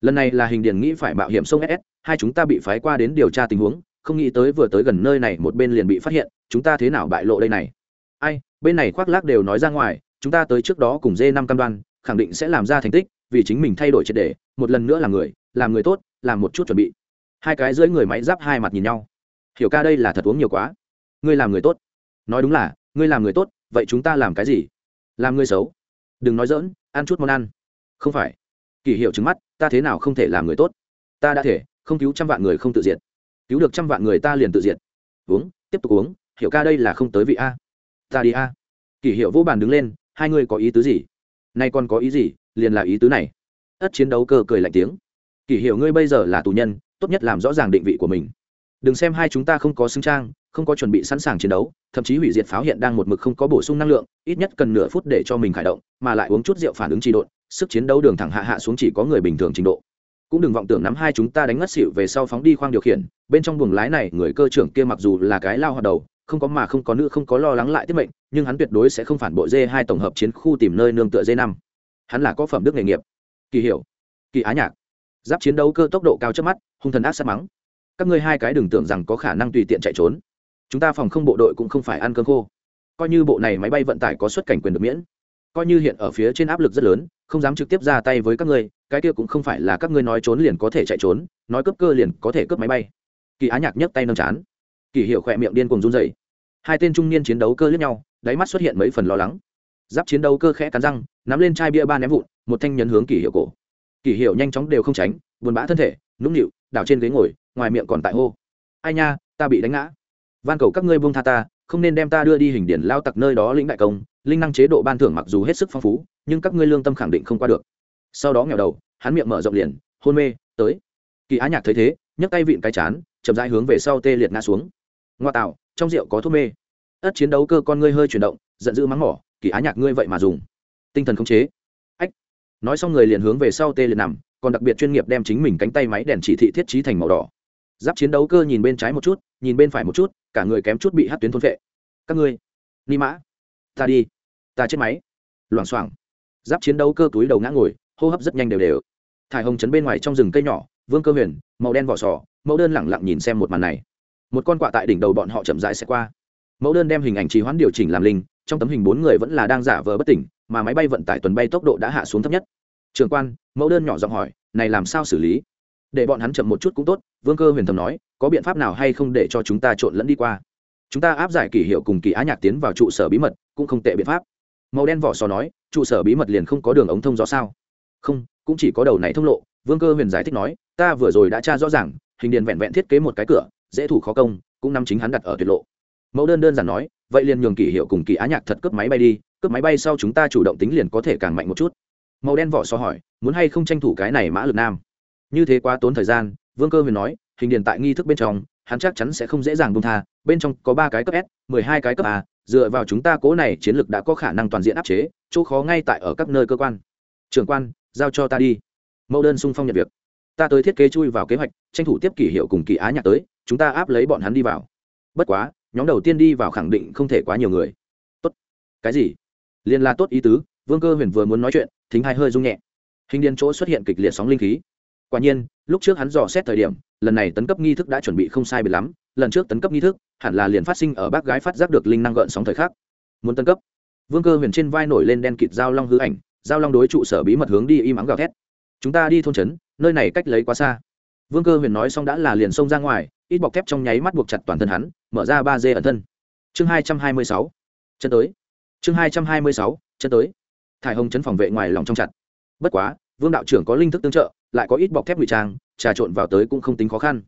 Lần này là hình điền nghĩ phải mạo hiểm sông ss hai chúng ta bị phái qua đến điều tra tình huống, không nghĩ tới vừa tới gần nơi này một bên liền bị phát hiện, chúng ta thế nào bại lộ đây này? Ai, bên này khoác lác đều nói ra ngoài, chúng ta tới trước đó cùng dê năm cam đoan, khẳng định sẽ làm ra thành tích, vì chính mình thay đổi triệt đề một lần nữa là người, làm người tốt, làm một chút chuẩn bị. Hai cái dưới người máy giáp hai mặt nhìn nhau. Hiểu ca đây là thật uống nhiều quá. Ngươi làm người tốt. Nói đúng là ngươi làm người tốt, vậy chúng ta làm cái gì? Làm người xấu. Đừng nói dỡn ăn chút món ăn. Không phải. Kỳ hiệu trứng mắt, ta thế nào không thể làm người tốt? Ta đã thể, không cứu trăm vạn người không tự diệt. Cứu được trăm vạn người ta liền tự diệt. Uống, tiếp tục uống, hiểu ca đây là không tới vị a. Ta đi a. Kỷ hiệu vô bàn đứng lên, hai người có ý tứ gì? Nay còn có ý gì, liền là ý tứ này. Ất chiến đấu cơ cười lạnh tiếng. Kỷ hiệu ngươi bây giờ là tù nhân, tốt nhất làm rõ ràng định vị của mình. Đừng xem hai chúng ta không có xứng trang không có chuẩn bị sẵn sàng chiến đấu, thậm chí hủy diệt pháo hiện đang một mực không có bổ sung năng lượng, ít nhất cần nửa phút để cho mình khởi động, mà lại uống chút rượu phản ứng trị độn, sức chiến đấu đường thẳng hạ hạ xuống chỉ có người bình thường trình độ. Cũng đừng vọng tưởng nắm hai chúng ta đánh ngất xỉu về sau phóng đi khoang điều khiển, bên trong buồng lái này người cơ trưởng kia mặc dù là cái lao hoạt đầu, không có mà không có nữ không có lo lắng lại tiết mệnh, nhưng hắn tuyệt đối sẽ không phản bội dê hai tổng hợp chiến khu tìm nơi nương tựa dê năm. Hắn là có phẩm đức nghề nghiệp. Kỳ hiểu. Kỳ á nhạc. Giáp chiến đấu cơ tốc độ cao trước mắt, hung thần ác sát mắng. Các ngươi hai cái đừng tưởng rằng có khả năng tùy tiện chạy trốn chúng ta phòng không bộ đội cũng không phải ăn cơm khô. Coi như bộ này máy bay vận tải có xuất cảnh quyền được miễn, coi như hiện ở phía trên áp lực rất lớn, không dám trực tiếp ra tay với các ngươi, cái kia cũng không phải là các ngươi nói trốn liền có thể chạy trốn, nói cướp cơ liền có thể cướp máy bay. Kỳ á nhạc nhấc tay nâng chán. Kỳ hiệu khỏe miệng điên cùng run dày hai tên trung niên chiến đấu cơ lướt nhau, đáy mắt xuất hiện mấy phần lo lắng. Giáp chiến đấu cơ khẽ cắn răng, nắm lên chai bia ba ném vụn, một thanh nhấn hướng kỳ hiệu cổ. Kỳ hiệu nhanh chóng đều không tránh, buồn bã thân thể, nũng nịu, đảo trên ghế ngồi, ngoài miệng còn tại hô. Ai nha, ta bị đánh ngã van cầu các ngươi buông tha ta, không nên đem ta đưa đi hình điển lao tặc nơi đó lĩnh đại công, linh năng chế độ ban thưởng mặc dù hết sức phong phú, nhưng các ngươi lương tâm khẳng định không qua được. Sau đó nghèo đầu, hắn miệng mở rộng liền, hôn mê, tới. Kỳ á nhạc thấy thế, nhấc tay vịn cái chán, chậm rãi hướng về sau tê liệt ngã xuống. Ngoa tạo, trong rượu có thuốc mê. Ất chiến đấu cơ con ngươi hơi chuyển động, giận dữ mắng mỏ, kỳ á nhạc ngươi vậy mà dùng tinh thần khống chế. Ách. Nói xong người liền hướng về sau tê liệt nằm, còn đặc biệt chuyên nghiệp đem chính mình cánh tay máy đèn chỉ thị thiết trí thành màu đỏ giáp chiến đấu cơ nhìn bên trái một chút, nhìn bên phải một chút, cả người kém chút bị hát tuyến thôn vệ. Các ngươi, ni mã, ta đi, ta chết máy. Loảng xoảng, giáp chiến đấu cơ túi đầu ngã ngồi, hô hấp rất nhanh đều đều. Thải hồng chấn bên ngoài trong rừng cây nhỏ, vương cơ huyền, màu đen vỏ sò, mẫu đơn lẳng lặng nhìn xem một màn này. Một con quạ tại đỉnh đầu bọn họ chậm rãi sẽ qua. Mẫu đơn đem hình ảnh trì hoãn điều chỉnh làm linh, trong tấm hình bốn người vẫn là đang giả vờ bất tỉnh, mà máy bay vận tải tuần bay tốc độ đã hạ xuống thấp nhất. Trường quan, mẫu đơn nhỏ giọng hỏi, này làm sao xử lý? Để bọn hắn chậm một chút cũng tốt vương cơ huyền thầm nói, có biện pháp nào hay không để cho chúng ta trộn lẫn đi qua? Chúng ta áp giải kỷ hiệu cùng kỳ á nhạc tiến vào trụ sở bí mật, cũng không tệ biện pháp. Màu đen vỏ sò nói, trụ sở bí mật liền không có đường ống thông rõ sao? Không, cũng chỉ có đầu này thông lộ, vương cơ huyền giải thích nói, ta vừa rồi đã tra rõ ràng, hình điện vẹn vẹn thiết kế một cái cửa, dễ thủ khó công, cũng nắm chính hắn đặt ở tuyệt lộ. Mẫu đơn đơn giản nói, vậy liền nhường kỷ hiệu cùng kỳ á nhạc thật cướp máy bay đi, cướp máy bay sau chúng ta chủ động tính liền có thể càng mạnh một chút. Màu đen vỏ so hỏi, muốn hay không tranh thủ cái này mã lực nam? Như thế quá tốn thời gian vương cơ huyền nói, hình Điền tại nghi thức bên trong, hắn chắc chắn sẽ không dễ dàng bông tha, bên trong có ba cái cấp s, mười hai cái cấp a, dựa vào chúng ta cố này chiến lược đã có khả năng toàn diện áp chế, chỗ khó ngay tại ở các nơi cơ quan. Trưởng quan, giao cho ta đi. Mẫu đơn sung phong nhận việc. Ta tới thiết kế chui vào kế hoạch, tranh thủ tiếp kỷ hiệu cùng kỳ á nhạc tới, chúng ta áp lấy bọn hắn đi vào. Bất quá, nhóm đầu tiên đi vào khẳng định không thể quá nhiều người. Tốt. Cái gì? Liên la tốt ý tứ, vương cơ huyền vừa muốn nói chuyện, thính hai hơi rung nhẹ. Hình điền chỗ xuất hiện kịch liệt sóng linh khí quả nhiên, lúc trước hắn dò xét thời điểm, lần này tấn cấp nghi thức đã chuẩn bị không sai biệt lắm, lần trước tấn cấp nghi thức, hẳn là liền phát sinh ở bác gái phát giác được linh năng gợn sóng thời khắc. Muốn tấn cấp, vương cơ huyền trên vai nổi lên đen kịt giao long hư ảnh, giao long đối trụ sở bí mật hướng đi im ắng gào thét. Chúng ta đi thôn trấn, nơi này cách lấy quá xa. Vương cơ huyền nói xong đã là liền xông ra ngoài, ít bọc thép trong nháy mắt buộc chặt toàn thân hắn, mở ra ba dê ẩn thân. Chương hai trăm hai mươi sáu. Chân tới. Chương hai trăm hai mươi sáu. Chân tới. Thải hồng chấn phòng vệ ngoài lòng trong chặt. Bất quá, vương đạo trưởng có linh thức tương trợ lại có ít bọc thép ngụy trang, trà trộn vào tới cũng không tính khó khăn.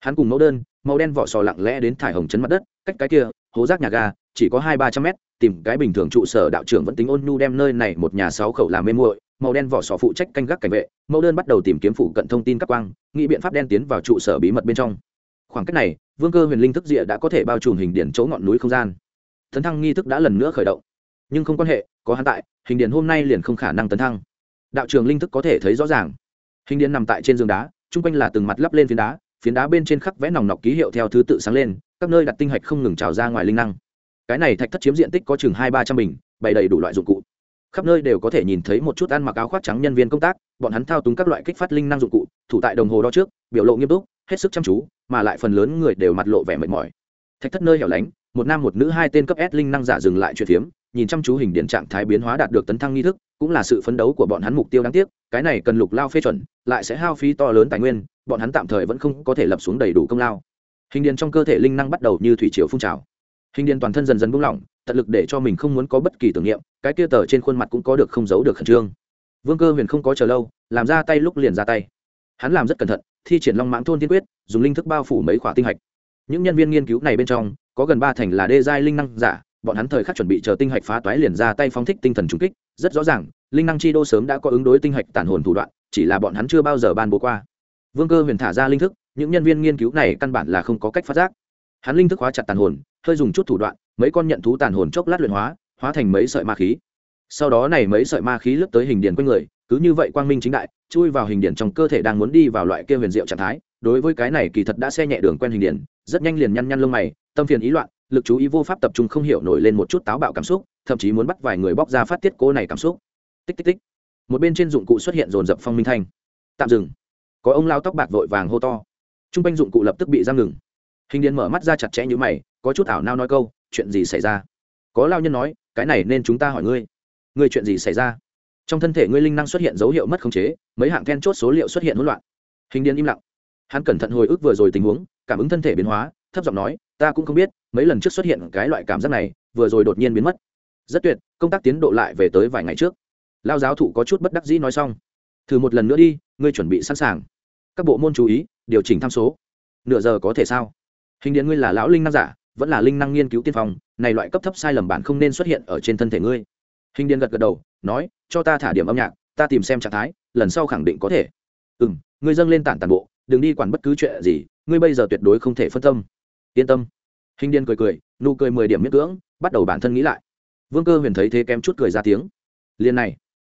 Hắn cùng mẫu đơn, màu đen vỏ sò lặng lẽ đến thải hồng chấn mặt đất, cách cái kia, hố rác nhà ga, chỉ có hai ba trăm mét, tìm cái bình thường trụ sở đạo trưởng vẫn tính ôn nhu đem nơi này một nhà sáu khẩu làm mê muội, màu đen vỏ sò phụ trách canh gác cảnh vệ, mẫu đơn bắt đầu tìm kiếm phụ cận thông tin các quang, nghĩ biện pháp đen tiến vào trụ sở bí mật bên trong. Khoảng cách này, vương cơ huyền linh thức địa đã có thể bao trùm hình điển chỗ ngọn núi không gian. Tấn thăng nghi thức đã lần nữa khởi động. Nhưng không quan hệ, có hắn tại, hình điển hôm nay liền không khả năng tấn thăng. Đạo trường linh thức có thể thấy rõ ràng hình điển nằm tại trên giường đá, chung quanh là từng mặt lắp lên phiến đá phiến đá bên trên khắc vẽ nòng nọc ký hiệu theo thứ tự sáng lên, các nơi đặt tinh hạch không ngừng trào ra ngoài linh năng. Cái này thạch thất chiếm diện tích có chừng hai ba trăm bình, bày đầy đủ loại dụng cụ. Khắp nơi đều có thể nhìn thấy một chút ăn mặc áo khoác trắng nhân viên công tác, bọn hắn thao túng các loại kích phát linh năng dụng cụ, thủ tại đồng hồ đo trước, biểu lộ nghiêm túc, hết sức chăm chú, mà lại phần lớn người đều mặt lộ vẻ mệt mỏi. Thạch thất nơi hẻo lánh, một nam một nữ hai tên cấp s linh năng giả dừng lại chuyện phiếm nhìn chăm chú hình điện trạng thái biến hóa đạt được tấn thăng nghi thức, cũng là sự phấn đấu của bọn hắn mục tiêu đáng tiếc, cái này cần lục lao phê chuẩn, lại sẽ hao phí to lớn tài nguyên, bọn hắn tạm thời vẫn không có thể lập xuống đầy đủ công lao. Hình điện trong cơ thể linh năng bắt đầu như thủy triều phun trào. Hình điện toàn thân dần dần buông lỏng, tận lực để cho mình không muốn có bất kỳ tưởng niệm, cái kia tờ trên khuôn mặt cũng có được không giấu được khẩn trương. Vương cơ huyền không có chờ lâu, làm ra tay lúc liền ra tay. Hắn làm rất cẩn thận, thi triển long mãng thôn tiên quyết, dùng linh thức bao phủ mấy khỏa tinh hạch. Những nhân viên nghiên cứu này bên trong, có gần ba thành là đê giai linh năng giả bọn hắn thời khắc chuẩn bị chờ tinh hạch phá toái liền ra tay phóng thích tinh thần trùng kích, rất rõ ràng, linh năng chi đô sớm đã có ứng đối tinh hạch tàn hồn thủ đoạn, chỉ là bọn hắn chưa bao giờ ban bố qua. Vương cơ huyền thả ra linh thức, những nhân viên nghiên cứu này căn bản là không có cách phát giác. Hắn linh thức hóa chặt tàn hồn, hơi dùng chút thủ đoạn, mấy con nhận thú tàn hồn chốc lát luyện hóa hóa thành mấy sợi ma khí. Sau đó này mấy sợi ma khí lướt tới hình điền quanh người, cứ như vậy quang minh chính đại, chui vào hình điền trong cơ thể đang muốn đi vào loại kia huyền diệu trạng thái. Đối với cái này kỳ thật đã xe nhẹ đường quen hình điền, rất nhanh liền nhăn nhăn lông mày, tâm phiền ý loạn lực chú ý vô pháp tập trung không hiểu nổi lên một chút táo bạo cảm xúc, thậm chí muốn bắt vài người bóc ra phát tiết cố này cảm xúc. Tích tích tích. Một bên trên dụng cụ xuất hiện dồn dập phong minh thanh. Tạm dừng. Có ông lao tóc bạc vội vàng hô to. T r u n g quanh dụng cụ lập tức bị giam ngừng. Hình điền mở mắt ra chặt chẽ như mày, có chút ảo nao nói câu, chuyện gì xảy ra? Có lao nhân nói, cái này nên chúng ta hỏi ngươi. Ngươi chuyện gì xảy ra? Trong thân thể ngươi linh năng xuất hiện dấu hiệu mất khống chế, mấy hạng then chốt số liệu xuất hiện hỗn loạn. Hình điền im lặng. Hắn cẩn thận hồi ức vừa rồi tình huống, cảm ứng thân thể biến hóa thấp giọng nói, ta cũng không biết, mấy lần trước xuất hiện cái loại cảm giác này, vừa rồi đột nhiên biến mất. Rất tuyệt, công tác tiến độ lại về tới vài ngày trước. Lao giáo thụ có chút bất đắc dĩ nói xong. Thử một lần nữa đi, ngươi chuẩn bị sẵn sàng. Các bộ môn chú ý, điều chỉnh tham số. Nửa giờ có thể sao? Hình điện ngươi là lão linh năng giả, vẫn là linh năng nghiên cứu tiên phòng này loại cấp thấp sai lầm bản không nên xuất hiện ở trên thân thể ngươi. Hình điện gật gật đầu, nói, cho ta thả điểm âm nhạc, ta tìm xem trạng thái, lần sau khẳng định có thể. Ừ m ngươi dâng lên tản tàn bộ, đừng đi quản bất cứ chuyện gì, ngươi bây giờ tuyệt đối không thể phân tâm yên tâm. Hình điên cười cười, nụ cười mười điểm miễn cưỡng, bắt đầu bản thân nghĩ lại. Vương cơ huyền thấy thế kém chút cười ra tiếng. Liền này,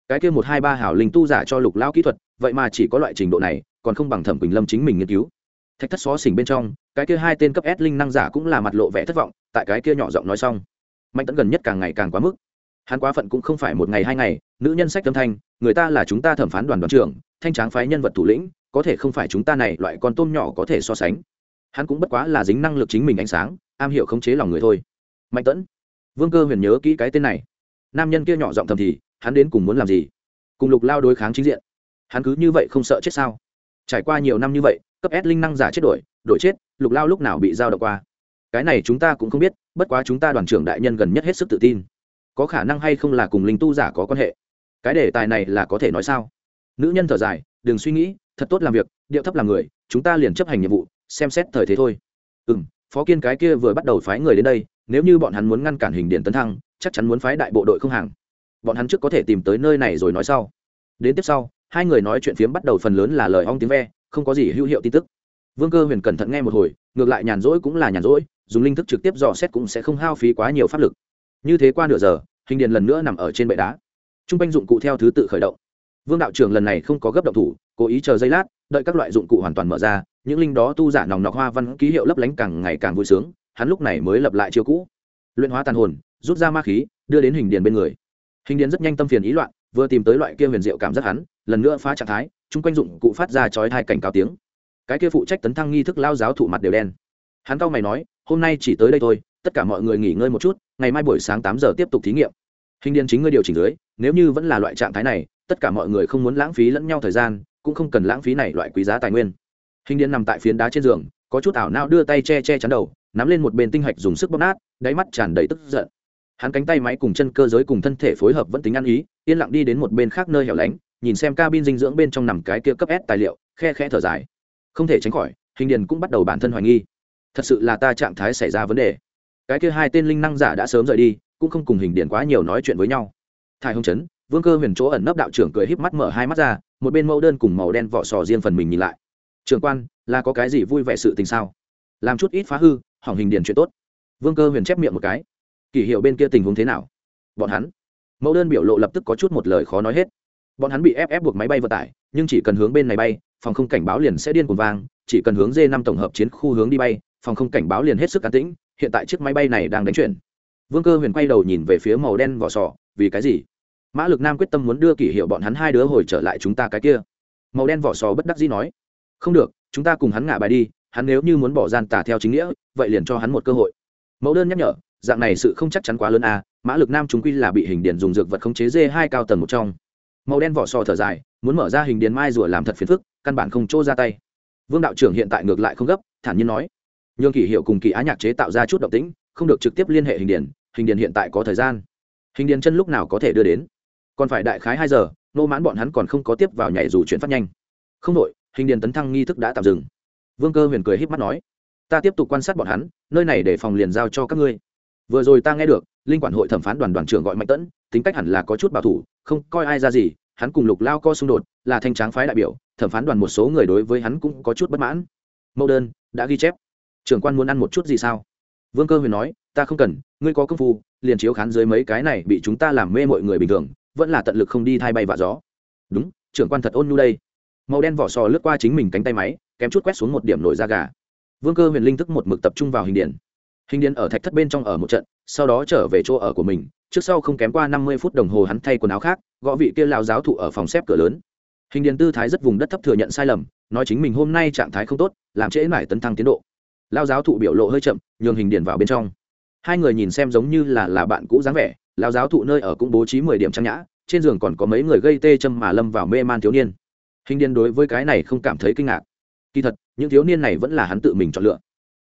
cái kia một hai ba hảo linh tu giả cho lục lao kỹ thuật, vậy mà chỉ có loại trình độ này, còn không bằng thẩm quỳnh lâm chính mình nghiên cứu. Thạch thất xó xỉnh bên trong, cái kia hai tên cấp s linh năng giả cũng là mặt lộ vẻ thất vọng, tại cái kia nhỏ giọng nói xong. Mạnh tẫn gần nhất càng ngày càng quá mức. Hắn quá phận cũng không phải một ngày hai ngày, nữ nhân sách tâm thanh, người ta là chúng ta thẩm phán đoàn đoàn trưởng, thanh tráng phái nhân vật thủ lĩnh, có thể không phải chúng ta này, loại con tôm nhỏ có thể so sánh hắn cũng bất quá là dính năng lực chính mình ánh sáng, am hiểu khống chế lòng người thôi. Mạnh tẫn vương cơ huyền nhớ kỹ cái tên này. Nam nhân kia nhỏ giọng thầm thì, hắn đến cùng muốn làm gì? Cùng lục lao đối kháng chính diện. Hắn cứ như vậy không sợ chết sao? Trải qua nhiều năm như vậy, cấp s linh năng giả chết đổi đổi chết, lục lao lúc nào bị giao động qua? Cái này chúng ta cũng không biết, bất quá chúng ta đoàn trưởng đại nhân gần nhất hết sức tự tin. Có khả năng hay không là cùng linh tu giả có quan hệ? Cái đề tài này là có thể nói sao? Nữ nhân thở dài, đừng suy nghĩ, thật tốt làm việc, điệu thấp làm người, chúng ta liền chấp hành nhiệm vụ xem xét thời thế thôi. Ừ m phó kiên cái kia vừa bắt đầu phái người đến đây, nếu như bọn hắn muốn ngăn cản hình điện tấn thăng, chắc chắn muốn phái đại bộ đội không hàng. Bọn hắn trước có thể tìm tới nơi này rồi nói sau. Đến tiếp sau, hai người nói chuyện phiếm bắt đầu phần lớn là lời ong tiếng ve, không có gì hữu hiệu tin tức. Vương cơ huyền cẩn thận nghe một hồi, ngược lại nhàn rỗi cũng là nhàn rỗi, dùng linh thức trực tiếp dò xét cũng sẽ không hao phí quá nhiều pháp lực. Như thế qua nửa giờ, hình điện lần nữa nằm ở trên bệ đá. T r u n g quanh dụng cụ theo thứ tự khởi động. Vương đạo trưởng lần này không có gấp động thủ, cố ý chờ giây lát, đợi các loại dụng cụ hoàn toàn mở ra những linh đó tu giả nòng nọc hoa văn ký hiệu lấp lánh càng ngày càng vui sướng, hắn lúc này mới lập lại chiêu cũ. Luyện hóa tàn hồn, rút ra ma khí, đưa đến hình điền bên người. Hình điền rất nhanh tâm phiền ý loạn, vừa tìm tới loại kia huyền diệu cảm giác hắn, lần nữa phá trạng thái, chung quanh dụng cụ phát ra chói hai cảnh cao tiếng. Cái kia phụ trách tấn thăng nghi thức lao giáo thụ mặt đều đen. Hắn cau mày nói, hôm nay chỉ tới đây thôi, tất cả mọi người nghỉ ngơi một chút, ngày mai buổi sáng tám giờ tiếp tục thí nghiệm. Hình điền chính ngươi điều chỉnh dưới, nếu như vẫn là loại trạng thái này, tất cả mọi người không muốn lãng phí lẫn nhau thời gian, cũng không cần lãng phí này loại quý giá tài nguyên hình điền nằm tại phiến đá trên giường, có chút ảo não đưa tay che che chắn đầu, nắm lên một bên tinh hạch dùng sức bóp nát, đáy mắt tràn đầy tức giận. Hắn cánh tay máy cùng chân cơ giới cùng thân thể phối hợp vẫn tính ăn ý, yên lặng đi đến một bên khác nơi hẻo lánh, nhìn xem cabin dinh dưỡng bên trong nằm cái kia cấp s tài liệu, khe khe thở dài. Không thể tránh khỏi, hình điền cũng bắt đầu bản thân hoài nghi. Thật sự là ta trạng thái xảy ra vấn đề. Cái kia hai tên linh năng giả đã sớm rời đi, cũng không cùng hình Điền quá nhiều nói chuyện với nhau. Thải hồng trấn, vương cơ huyền chỗ ẩn nấp đạo trưởng cười híp mắt mở hai mắt ra, một bên mẫu đơn cùng màu đen vỏ sò riêng phần mình nhìn lại trường quan, là có cái gì vui vẻ sự tình sao? Làm chút ít phá hư, hỏng hình điền chuyện tốt. Vương cơ huyền chép miệng một cái. Kỷ hiệu bên kia tình huống thế nào? Bọn hắn. Mẫu đơn biểu lộ lập tức có chút một lời khó nói hết. Bọn hắn bị ép ép buộc máy bay vận tải, nhưng chỉ cần hướng bên này bay, phòng không cảnh báo liền sẽ điên cuồng vang, chỉ cần hướng d năm tổng hợp chiến khu hướng đi bay, phòng không cảnh báo liền hết sức cá tĩnh, hiện tại chiếc máy bay này đang đánh chuyển. Vương cơ huyền quay đầu nhìn về phía màu đen vỏ sò, vì cái gì? Mã lực nam quyết tâm muốn đưa kỷ hiệu bọn hắn hai đứa hồi trở lại chúng ta cái kia. Màu đen vỏ sò bất đắc dĩ nói không được, chúng ta cùng hắn ngả bài đi, hắn nếu như muốn bỏ gian tả theo chính nghĩa, vậy liền cho hắn một cơ hội. Mẫu đơn nhắc nhở, dạng này sự không chắc chắn quá lớn à mã lực nam chúng quy là bị hình điền dùng dược vật khống chế dê hai cao tầng một trong. Màu đen vỏ sò thở dài, muốn mở ra hình điền mai rùa làm thật phiền phức, căn bản không chỗ ra tay. Vương đạo trưởng hiện tại ngược lại không gấp, thản nhiên nói. Nhường kỷ hiệu cùng kỳ á nhạc chế tạo ra chút động tĩnh, không được trực tiếp liên hệ hình điền hình điền hiện tại có thời gian. Hình điền chân lúc nào có thể đưa đến? Còn phải đại khái hai giờ, nô mãn bọn hắn còn không có tiếp vào nhảy dù chuyển phát nhanh. Không đội hình điền tấn thăng nghi thức đã tạm dừng. Vương cơ huyền cười h í p mắt nói, ta tiếp tục quan sát bọn hắn, nơi này để phòng liền giao cho các ngươi. Vừa rồi ta nghe được, linh quản hội thẩm phán đoàn đoàn trưởng gọi mạnh tẫn, tính cách hẳn là có chút bảo thủ, không coi ai ra gì, hắn cùng lục lao co xung đột, là thanh tráng phái đại biểu, thẩm phán đoàn một số người đối với hắn cũng có chút bất mãn. Mẫu đơn, đã ghi chép. Trưởng quan muốn ăn một chút gì sao? Vương cơ huyền nói, ta không cần, ngươi có công phu, liền chiếu khán dưới mấy cái này bị chúng ta làm mê mọi người bình thường, vẫn là tận lực không đi thay bay vạ gió. Đúng, trưởng quan thật ôn nhu đây màu đen vỏ sò lướt qua chính mình cánh tay máy, kém chút quét xuống một điểm nổi da gà. Vương cơ huyền linh thức một mực tập trung vào hình điện hình điện ở thạch thất bên trong ở một trận, sau đó trở về chỗ ở của mình, trước sau không kém qua năm mươi phút đồng hồ hắn thay quần áo khác, gõ vị kia lao giáo thụ ở phòng xếp cửa lớn. Hình điện tư thái rất vùng đất thấp thừa nhận sai lầm, nói chính mình hôm nay trạng thái không tốt, làm trễ mải tấn thăng tiến độ. Lao giáo thụ biểu lộ hơi chậm, nhường hình điện vào bên trong. Hai người nhìn xem giống như là là bạn cũ dáng vẻ lao giáo thụ nơi ở cũng bố trí mười điểm trang nhã, trên giường còn có mấy người gây tê châm mà lâm vào mê man thiếu niên hình Điền đối với cái này không cảm thấy kinh ngạc. Kỳ thật những thiếu niên này vẫn là hắn tự mình chọn lựa.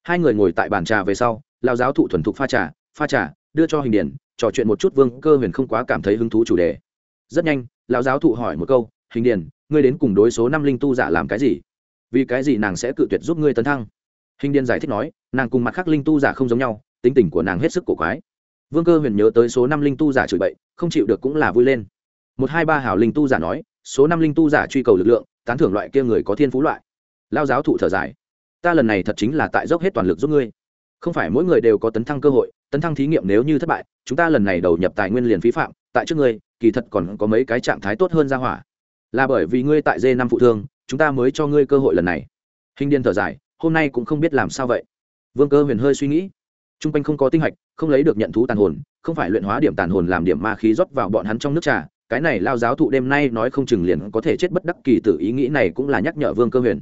Hai người ngồi tại bàn trà về sau lao giáo thụ thuần thục pha trà pha trà đưa cho hình Điền. trò chuyện một chút vương cơ huyền không quá cảm thấy hứng thú chủ đề. Rất nhanh lão giáo thụ hỏi một câu hình Điền, ngươi đến cùng đối số năm linh tu giả làm cái gì? Vì cái gì nàng sẽ cự tuyệt giúp ngươi tấn thăng? Hình Điền giải thích nói nàng cùng mặt khác linh tu giả không giống nhau tính tình của nàng hết sức cổ quái. Vương cơ huyền nhớ tới số năm linh tu giả chửi bậy không chịu được cũng là vui lên. Một hai ba hảo linh tu giả nói số năm linh tu giả truy cầu lực lượng, tán thưởng loại kia người có thiên phú loại. Lao giáo thụ thở dài. Ta lần này thật chính là tại dốc hết toàn lực giúp ngươi. Không phải mỗi người đều có tấn thăng cơ hội, tấn thăng thí nghiệm nếu như thất bại, chúng ta lần này đầu nhập tài nguyên liền phí phạm, tại trước ngươi, kỳ thật còn có mấy cái trạng thái tốt hơn ra hỏa. Là bởi vì ngươi tại d năm phụ thương, chúng ta mới cho ngươi cơ hội lần này. Hình điên thở dài, hôm nay cũng không biết làm sao vậy. Vương cơ huyền hơi suy nghĩ. T r u n g quanh không có tinh hạch, không lấy được nhận thú tàn hồn, không phải luyện hóa điểm tàn hồn làm điểm ma khí rót vào bọn hắn trong nước trà cái này lao giáo thụ đêm nay nói không chừng liền có thể chết bất đắc kỳ tử, ý nghĩ này cũng là nhắc nhở vương cơ huyền.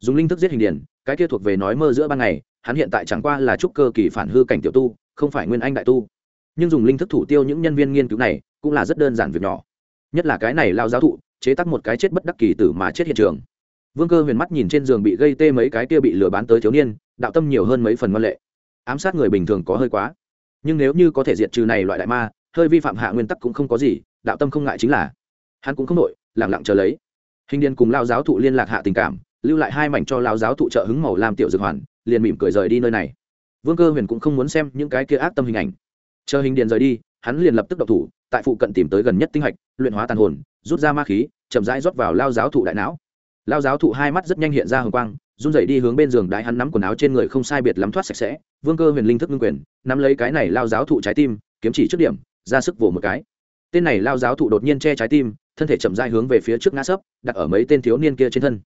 Dùng linh thức giết hình điển, cái kia thuộc về nói mơ giữa ban ngày, hắn hiện tại chẳng qua là trúc cơ kỳ phản hư cảnh tiểu tu, không phải nguyên anh đại tu. Nhưng dùng linh thức thủ tiêu những nhân viên nghiên cứu này, cũng là rất đơn giản việc nhỏ. Nhất là cái này lao giáo thụ, chế tắc một cái chết bất đắc kỳ tử mà chết hiện trường. Vương cơ huyền mắt nhìn trên giường bị gây tê mấy cái kia bị lừa bán tới thiếu niên, đạo tâm nhiều hơn mấy phần ngoan lệ. Ám sát người bình thường có hơi quá. Nhưng nếu như có thể diệt trừ này loại đại ma hơi vi phạm hạ nguyên tắc cũng không có gì, đạo tâm không ngại chính là. Hắn cũng không nội lẳng lặng chờ lấy. Hình điền cùng lao giáo thụ liên lạc hạ tình cảm, lưu lại hai mảnh cho lao giáo thụ trợ hứng màu làm tiểu dược hoàn, liền mỉm cười rời đi nơi này. Vương cơ huyền cũng không muốn xem những cái kia ác tâm hình ảnh. Chờ hình điền rời đi, hắn liền lập tức độc thủ, tại phụ cận tìm tới gần nhất tinh hạch, luyện hóa tàn hồn, rút ra ma khí, chậm rãi rót vào lao giáo thụ đại não. Lao giáo thụ hai mắt rất nhanh hiện ra hồng quang, run dậy đi hướng bên giường đái hắn nắm quần áo trên người không sai biệt lắm thoát sạch sẽ. Vương cơ huyền linh thức ngưng quyền, nắm lấy cái này lao giáo thụ trái tim kiếm chỉ trước điểm, ra sức vỗ một cái. Tên này lao giáo thụ đột nhiên che trái tim, thân thể chậm dai hướng về phía trước ngã sấp, đặt ở mấy tên thiếu niên kia trên thân.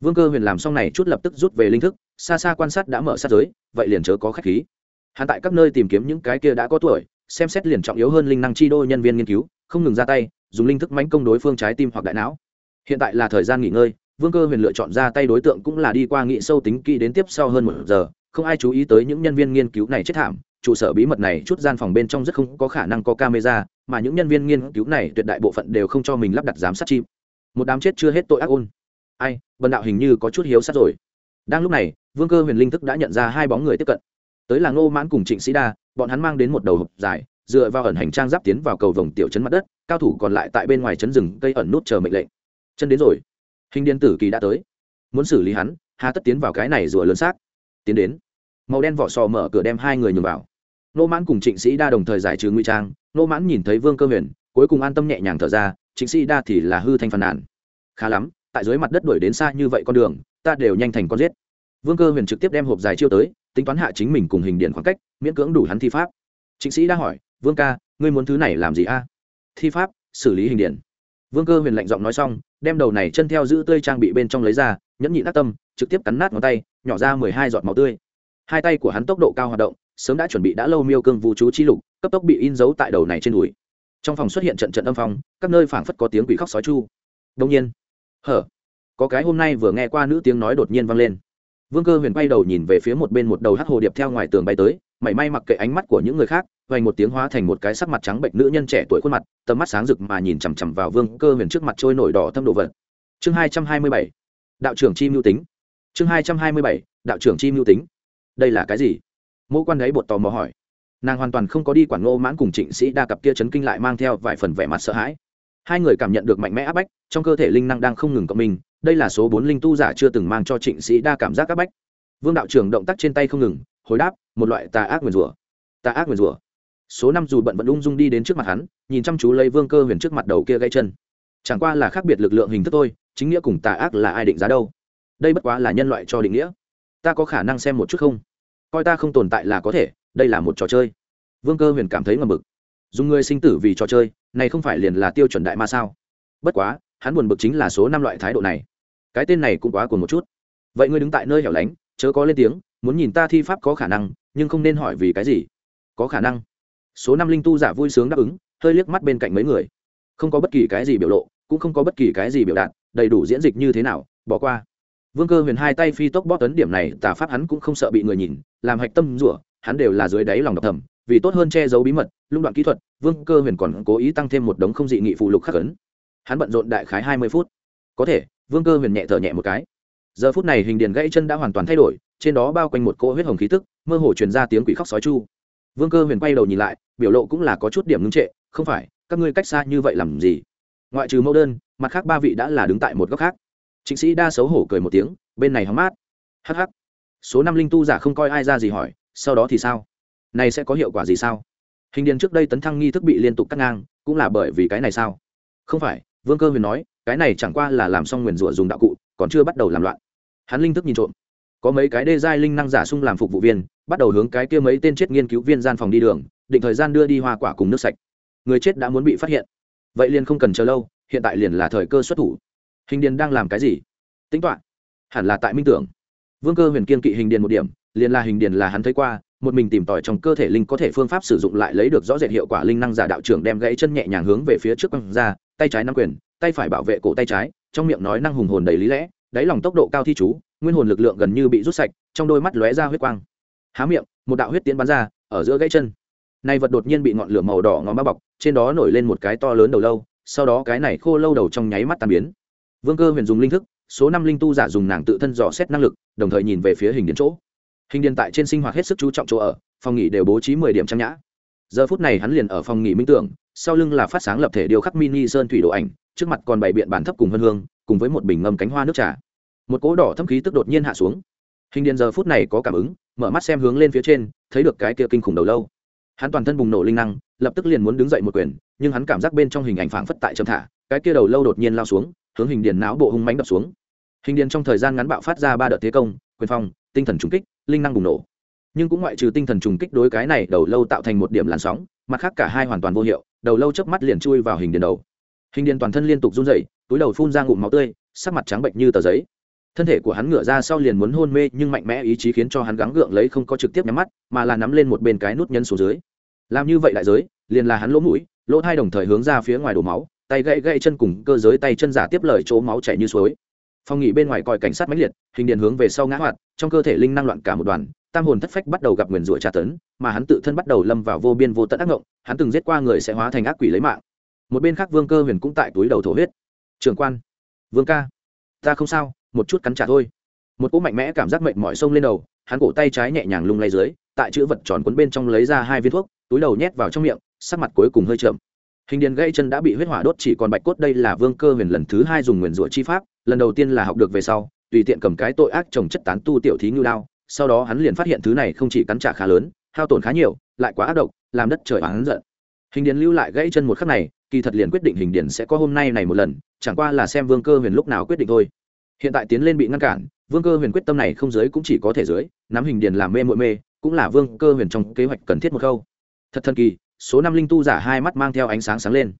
Vương cơ huyền làm xong này chút lập tức rút về linh thức, xa xa quan sát đã mở sát giới, vậy liền chớ có khách khí. Hắn tại các nơi tìm kiếm những cái kia đã có tuổi, xem xét liền trọng yếu hơn linh năng chi đô nhân viên nghiên cứu, không ngừng ra tay, dùng linh thức mánh công đối phương trái tim hoặc đại não. Hiện tại là thời gian nghỉ ngơi, vương cơ huyền lựa chọn ra tay đối tượng cũng là đi qua nghị sâu tính kỹ đến tiếp sau hơn một giờ, không ai chú ý tới những nhân viên nghiên cứu này chết thảm trụ sở bí mật này chút gian phòng bên trong rất không có khả năng có camera, mà những nhân viên nghiên cứu này tuyệt đại bộ phận đều không cho mình lắp đặt giám sát chim một đám chết chưa hết tội ác ôn. Ai vần đạo hình như có chút hiếu sát rồi. Đang lúc này, vương cơ huyền linh thức đã nhận ra hai bóng người tiếp cận. Tới là ngô mãn cùng trịnh sĩ đa, bọn hắn mang đến một đầu hộp dài, dựa vào ẩn hành trang giáp tiến vào cầu vồng tiểu chấn mặt đất, cao thủ còn lại tại bên ngoài chấn rừng, cây ẩn nút chờ mệnh lệnh. Chân đến rồi. Hình điện tử kỳ đã tới. Muốn xử lý hắn, hà tất tiến vào cái này rùa lớn xác. Tiến đến. Màu đen vỏ sò mở cửa đem hai người nhường vào nô mãn cùng trịnh sĩ đa đồng thời giải trừ nguy trang, nô mãn nhìn thấy vương cơ huyền, cuối cùng an tâm nhẹ nhàng thở ra, trịnh sĩ đa thì là hư thanh phàn nàn. Khá lắm, tại dưới mặt đất đuổi đến xa như vậy con đường, ta đều nhanh thành con giết. Vương cơ huyền trực tiếp đem hộp dài chiêu tới, tính toán hạ chính mình cùng hình điện khoảng cách, miễn cưỡng đủ hắn thi pháp. Trịnh sĩ đã hỏi, vương ca, ngươi muốn thứ này làm gì a? Thi pháp, xử lý hình điện. Vương cơ huyền lạnh giọng nói xong, đem đầu này chân theo giữ tươi trang bị bên trong lấy ra, nhẫn nhịn ác tâm, trực tiếp cắn nát ngón tay, nhỏ ra mười hai giọt máu tươi. Hai tay của hắn tốc độ cao hoạt động sớm đã chuẩn bị đã lâu miêu cương vũ chú chi lục, cấp tốc bị in dấu tại đầu này trên đùi. Trong phòng xuất hiện trận trận âm phong, các nơi phảng phất có tiếng quỷ khóc sói chu. Đông nhiên, hở, có cái hôm nay vừa nghe qua nữ tiếng nói đột nhiên vang lên. Vương cơ huyền bay đầu nhìn về phía một bên một đầu hắc hồ điệp theo ngoài tường bay tới, mảy may mặc kệ ánh mắt của những người khác, vành một tiếng hóa thành một cái sắc mặt trắng bệnh nữ nhân trẻ tuổi khuôn mặt, tầm mắt sáng rực mà nhìn chằm chằm vào vương cơ huyền trước mặt trôi nổi đỏ thâm độ vật. Chương hai trăm hai mươi bảy, đạo trưởng chi mưu tính. Chương hai trăm hai mươi bảy, đạo trưởng chi mưu tính. Đây là cái gì? Mỗ quan đấy bột tò mò hỏi. Nàng hoàn toàn không có đi quản ngô mãn cùng trịnh sĩ đa cặp kia chấn kinh lại mang theo vài phần vẻ mặt sợ hãi. Hai người cảm nhận được mạnh mẽ áp bách, trong cơ thể linh năng đang không ngừng cộng mình, đây là số bốn linh tu giả chưa từng mang cho trịnh sĩ đa cảm giác áp bách. Vương đạo trưởng động tác trên tay không ngừng, hồi đáp, một loại tà ác nguyền rủa. Tà ác nguyền rủa. Số năm dù bận vẫn ung dung đi đến trước mặt hắn, nhìn chăm chú lấy vương cơ huyền trước mặt đầu kia gây chân. Chẳng qua là khác biệt lực lượng hình thức thôi, chính nghĩa cùng tà ác là ai định giá đâu? Đây bất quá là nhân loại cho định nghĩa. Ta có khả năng xem một chút không? Coi ta không tồn tại là có thể, đây là một trò chơi. Vương cơ huyền cảm thấy ngầm bực dùng người sinh tử vì trò chơi, này không phải liền là tiêu chuẩn đại ma sao? Bất quá, hắn buồn bực chính là số năm loại thái độ này. Cái tên này cũng quá cuồng một chút. Vậy ngươi đứng tại nơi hẻo lánh, chớ có lên tiếng, muốn nhìn ta thi pháp có khả năng, nhưng không nên hỏi vì cái gì. Có khả năng. Số năm linh tu giả vui sướng đáp ứng, hơi liếc mắt bên cạnh mấy người. Không có bất kỳ cái gì biểu lộ, cũng không có bất kỳ cái gì biểu đạt, đầy đủ diễn dịch như thế nào, bỏ qua vương cơ huyền hai tay phi tốc bóp tấn điểm này, tà pháp hắn cũng không sợ bị người nhìn, làm hạch tâm rủa, hắn đều là dưới đáy lòng độc thầm, vì tốt hơn che giấu bí mật lung đoạn kỹ thuật, vương cơ huyền còn cố ý tăng thêm một đống không dị nghị phụ lục khắc ấn. Hắn bận rộn đại khái hai mươi phút. Có thể, vương cơ huyền nhẹ thở nhẹ một cái. Giờ phút này hình điền gãy chân đã hoàn toàn thay đổi, trên đó bao quanh một cỗ huyết hồng khí tức, mơ hồ truyền ra tiếng quỷ khóc sói chu. Vương cơ huyền quay đầu nhìn lại, biểu lộ cũng là có chút điểm ngưng trệ, không phải, các ngươi cách xa như vậy làm gì? Ngoại trừ mẫu đơn, mặt khác ba vị đã là đứng tại một góc khác trịnh sĩ đa xấu hổ cười một tiếng, bên này hóng mát. Hắc hắc. số năm linh tu giả không coi ai ra gì hỏi, sau đó thì sao? Này sẽ có hiệu quả gì sao? Hình điền trước đây tấn thăng nghi thức bị liên tục cắt ngang, cũng là bởi vì cái này sao? Không phải, vương cơ huyền nói, cái này chẳng qua là làm xong nguyền rủa dùng đạo cụ, còn chưa bắt đầu làm loạn. Hắn linh thức nhìn trộm. Có mấy cái đê giai linh năng giả sung làm phục vụ viên, bắt đầu hướng cái kia mấy tên chết nghiên cứu viên gian phòng đi đường, định thời gian đưa đi hoa quả cùng nước sạch. Người chết đã muốn bị phát hiện. Vậy liền không cần chờ lâu, hiện tại liền là thời cơ xuất thủ hình điền đang làm cái gì? Tính toán. Hẳn là tại minh tưởng. Vương cơ huyền kiên kỵ hình điền một điểm, liền là hình điền là hắn thấy qua, một mình tìm tòi trong cơ thể linh có thể phương pháp sử dụng lại lấy được rõ rệt hiệu quả linh năng giả đạo trưởng đem gãy chân nhẹ nhàng hướng về phía trước quăng ra, tay trái nắm quyền, tay phải bảo vệ cổ tay trái, trong miệng nói năng hùng hồn đầy lý lẽ, đáy lòng tốc độ cao thi chú, nguyên hồn lực lượng gần như bị rút sạch, trong đôi mắt lóe ra huyết quang. Há miệng, một đạo huyết tiến bắn ra, ở giữa gãy chân. Nay vật đột nhiên bị ngọn lửa màu đỏ ngó bao bọc, trên đó nổi lên một cái to lớn đầu lâu, sau đó cái này khô lâu đầu trong nháy mắt tan biến vương cơ huyền dùng linh thức, số năm linh tu giả dùng nàng tự thân dò xét năng lực, đồng thời nhìn về phía hình điền chỗ. Hình điền tại trên sinh hoạt hết sức chú trọng chỗ ở, phòng nghỉ đều bố trí mười điểm trang nhã. Giờ phút này hắn liền ở phòng nghỉ minh tưởng, sau lưng là phát sáng lập thể điều khắc mini sơn thủy đồ ảnh, trước mặt còn bày biện bản thấp cùng hân hương, cùng với một bình ngâm cánh hoa nước trà. Một cỗ đỏ thâm khí tức đột nhiên hạ xuống. Hình điền giờ phút này có cảm ứng, mở mắt xem hướng lên phía trên, thấy được cái kia kinh khủng đầu lâu. Hắn toàn thân bùng nổ linh năng, lập tức liền muốn đứng dậy một quyền, nhưng hắn cảm giác bên trong hình ảnh phảng phất tại trầm thả, cái kia đầu lâu đột nhiên lao xuống hướng hình điền não bộ hung mánh đập xuống. Hình điền trong thời gian ngắn bạo phát ra ba đợt thế công, quyền phong, tinh thần trùng kích, linh năng bùng nổ. Nhưng cũng ngoại trừ tinh thần trùng kích đối cái này đầu lâu tạo thành một điểm làn sóng, mặt khác cả hai hoàn toàn vô hiệu, đầu lâu chớp mắt liền chui vào hình điền đầu. Hình điền toàn thân liên tục run rẩy, túi đầu phun ra ngụm máu tươi, sắc mặt trắng bệnh như tờ giấy. Thân thể của hắn ngửa ra sau liền muốn hôn mê, nhưng mạnh mẽ ý chí khiến cho hắn gắng gượng lấy không có trực tiếp nhắm mắt, mà là nắm lên một bên cái nút nhân xuống dưới. Làm như vậy đại giới, liền là hắn lỗ mũi, lỗ hai đồng thời hướng ra phía ngoài đổ máu tay gãy gãy chân cùng cơ giới tay chân giả tiếp lời chỗ máu chảy như suối. Phong nghỉ bên ngoài coi cảnh sát mãnh liệt, hình điện hướng về sau ngã hoạt, trong cơ thể linh năng loạn cả một đoàn, tam hồn thất phách bắt đầu gặp nguyền rủa tra tấn, mà hắn tự thân bắt đầu lâm vào vô biên vô tận ác ngộng, hắn từng giết qua người sẽ hóa thành ác quỷ lấy mạng. Một bên khác vương cơ huyền cũng tại túi đầu thổ huyết. Trường quan, vương ca, ta không sao, một chút cắn trả thôi. Một cỗ mạnh mẽ cảm giác mệnh mỏi sông lên đầu, hắn cổ tay trái nhẹ nhàng lung lay dưới, tại chữ vật tròn cuốn bên trong lấy ra hai viên thuốc, túi đầu nhét vào trong miệng, sắc mặt cuối cùng hơi chậm hình điền gãy chân đã bị huyết hỏa đốt, chỉ còn bạch cốt. Đây là vương cơ huyền lần thứ hai dùng nguyền rủa chi pháp. Lần đầu tiên là học được về sau, tùy tiện cầm cái tội ác trồng chất tán tu tiểu thí ngưu lao sau đó hắn liền phát hiện thứ này không chỉ cắn trả khá lớn, hao tổn khá nhiều, lại quá ác độc, làm đất trời oán giận. Hình điền lưu lại gãy chân một khắc này, kỳ thật liền quyết định hình điền sẽ có hôm nay này một lần, chẳng qua là xem vương cơ huyền lúc nào quyết định thôi. Hiện tại tiến lên bị ngăn cản, vương cơ huyền quyết tâm này không dưới cũng chỉ có thể dưới nắm hình điền làm mê mội mê, cũng là vương cơ huyền trong kế hoạch cần thiết một khâu. Thật thần kỳ số năm linh tu giả hai mắt mang theo ánh sáng sáng lên.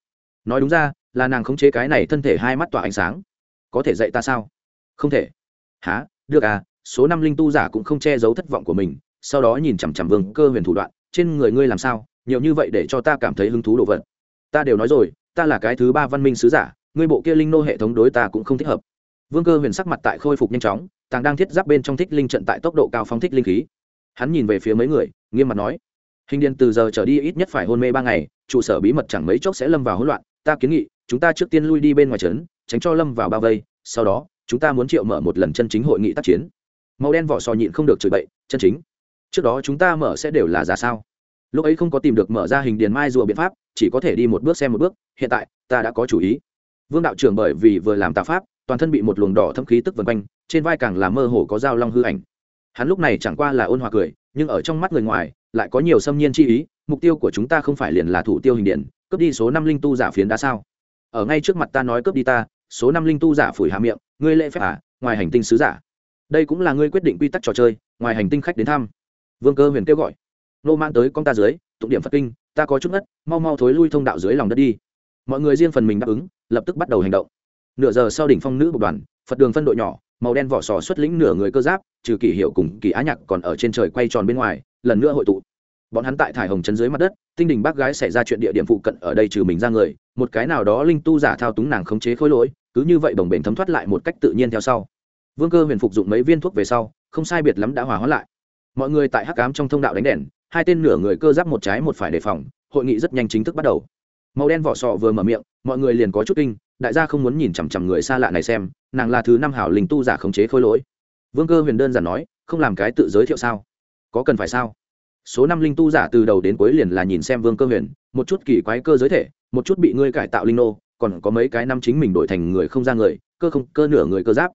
Nói đúng ra, là nàng khống chế cái này thân thể hai mắt tỏa ánh sáng. Có thể dạy ta sao? Không thể. Há được à số năm linh tu giả cũng không che giấu thất vọng của mình, sau đó nhìn chằm chằm vương cơ huyền thủ đoạn, trên người ngươi làm sao? Nhiều như vậy để cho ta cảm thấy hứng thú đồ vật. Ta đều nói rồi, ta là cái thứ ba văn minh sứ giả, ngươi bộ kia linh nô hệ thống đối ta cũng không thích hợp. Vương cơ huyền sắc mặt tại khôi phục nhanh chóng, tàng đang thiết giáp bên trong thích linh trận tại tốc độ cao phóng thích linh khí. Hắn nhìn về phía mấy người, nghiêm mặt nói hình điền từ giờ trở đi ít nhất phải hôn mê ba ngày, trụ sở bí mật chẳng mấy chốc sẽ lâm vào hỗn loạn. Ta kiến nghị, chúng ta trước tiên lui đi bên ngoài trấn, tránh cho lâm vào bao vây, sau đó, chúng ta muốn triệu mở một lần chân chính hội nghị tác chiến. Màu đen vỏ sò nhịn không được chửi bậy, chân chính? Trước đó chúng ta mở sẽ đều là giả sao? Lúc ấy không có tìm được mở ra hình điền mai rùa biện pháp, chỉ có thể đi một bước xem một bước, hiện tại, ta đã có chủ ý. Vương đạo trưởng bởi vì vừa làm tà pháp, toàn thân bị một luồng đỏ thâm khí tức vần quanh, trên vai càng là mơ hồ có dao long hư ảnh hắn lúc này chẳng qua là ôn hòa cười, nhưng ở trong mắt người ngoài, lại có nhiều xâm nhiên chi ý, mục tiêu của chúng ta không phải liền là thủ tiêu hình điện, cướp đi số năm linh tu giả phiến đá sao? Ở ngay trước mặt ta nói cướp đi ta, số năm linh tu giả phủi hạ miệng, ngươi lễ phép à ngoài hành tinh sứ giả. Đây cũng là ngươi quyết định quy tắc trò chơi, ngoài hành tinh khách đến thăm. Vương cơ huyền kêu gọi. Nô mang tới con ta dưới, tụng điểm phật kinh, ta có chút ngất, mau mau thối lui thông đạo dưới lòng đất đi. Mọi người riêng phần mình đáp ứng, lập tức bắt đầu hành động. Nửa giờ sau đỉnh phong nữ bộ đoàn, phật đường phân đội nhỏ màu đen vỏ sò xuất lĩnh nửa người cơ giáp, trừ kỳ hiệu cùng kỳ á nhạc còn ở trên trời quay tròn bên ngoài, lần nữa hội tụ. Bọn hắn tại thải hồng chân dưới mặt đất, tinh đình bác gái xảy ra chuyện địa điểm phụ cận ở đây trừ mình ra người, một cái nào đó linh tu giả thao túng nàng khống chế khối lỗi, cứ như vậy đồng bền thấm thoát lại một cách tự nhiên theo sau. Vương cơ huyền phục dụng mấy viên thuốc về sau, không sai biệt lắm đã hòa hóa lại. Mọi người tại hắc cám trong thông đạo đánh đèn, hai tên nửa người cơ giáp một trái một phải đề phòng, hội nghị rất nhanh chính thức bắt đầu màu đen vỏ sọ vừa mở miệng, mọi người liền có chút kinh, đại gia không muốn nhìn chằm chằm người xa lạ này xem, nàng là thứ năm hảo linh tu giả khống chế khôi lỗi. Vương cơ huyền đơn giản nói, không làm cái tự giới thiệu sao? Có cần phải sao? Số năm linh tu giả từ đầu đến cuối liền là nhìn xem vương cơ huyền, một chút kỳ quái cơ giới thể, một chút bị ngươi cải tạo linh nô, còn có mấy cái năm chính mình đổi thành người không ra người, cơ không, cơ nửa người cơ giáp.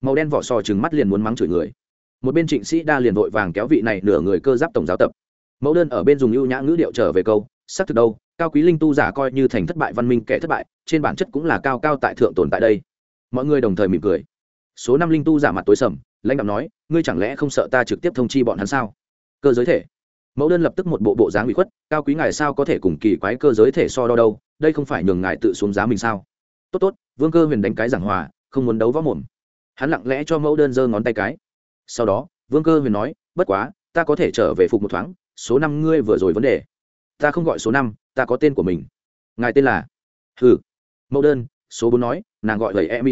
Màu đen vỏ sò trừng mắt liền muốn mắng chửi người. Một bên trịnh sĩ đa liền vội vàng kéo vị này nửa người cơ giáp tổng giáo tập. Mẫu đơn ở bên dùng ưu nhã ngữ điệu trở về câu, xác thực đâu cao quý linh tu giả coi như thành thất bại, văn minh kẻ thất bại, trên bản chất cũng là cao cao tại thượng tồn tại đây. Mọi người đồng thời mỉm cười. Số năm linh tu giả mặt tối sầm, lãnh đạo nói, ngươi chẳng lẽ không sợ ta trực tiếp thông chi bọn hắn sao? Cơ giới thể. Mẫu đơn lập tức một bộ bộ dáng bị khuất, cao quý ngài sao có thể cùng kỳ quái cơ giới thể so đo đâu? Đây không phải nhường ngài tự xuống giá mình sao? Tốt tốt, vương cơ huyền đánh cái giảng hòa, không muốn đấu võ mồm. Hắn lặng lẽ cho mẫu đơn giơ ngón tay cái. Sau đó, vương cơ huyền nói, bất quá, ta có thể trở về phục một thoáng, số năm ngươi vừa rồi vấn đề. Ta không gọi số năm ta có tên của mình. Ngài tên là? Hừ, mẫu đơn số bốn nói nàng gọi lời em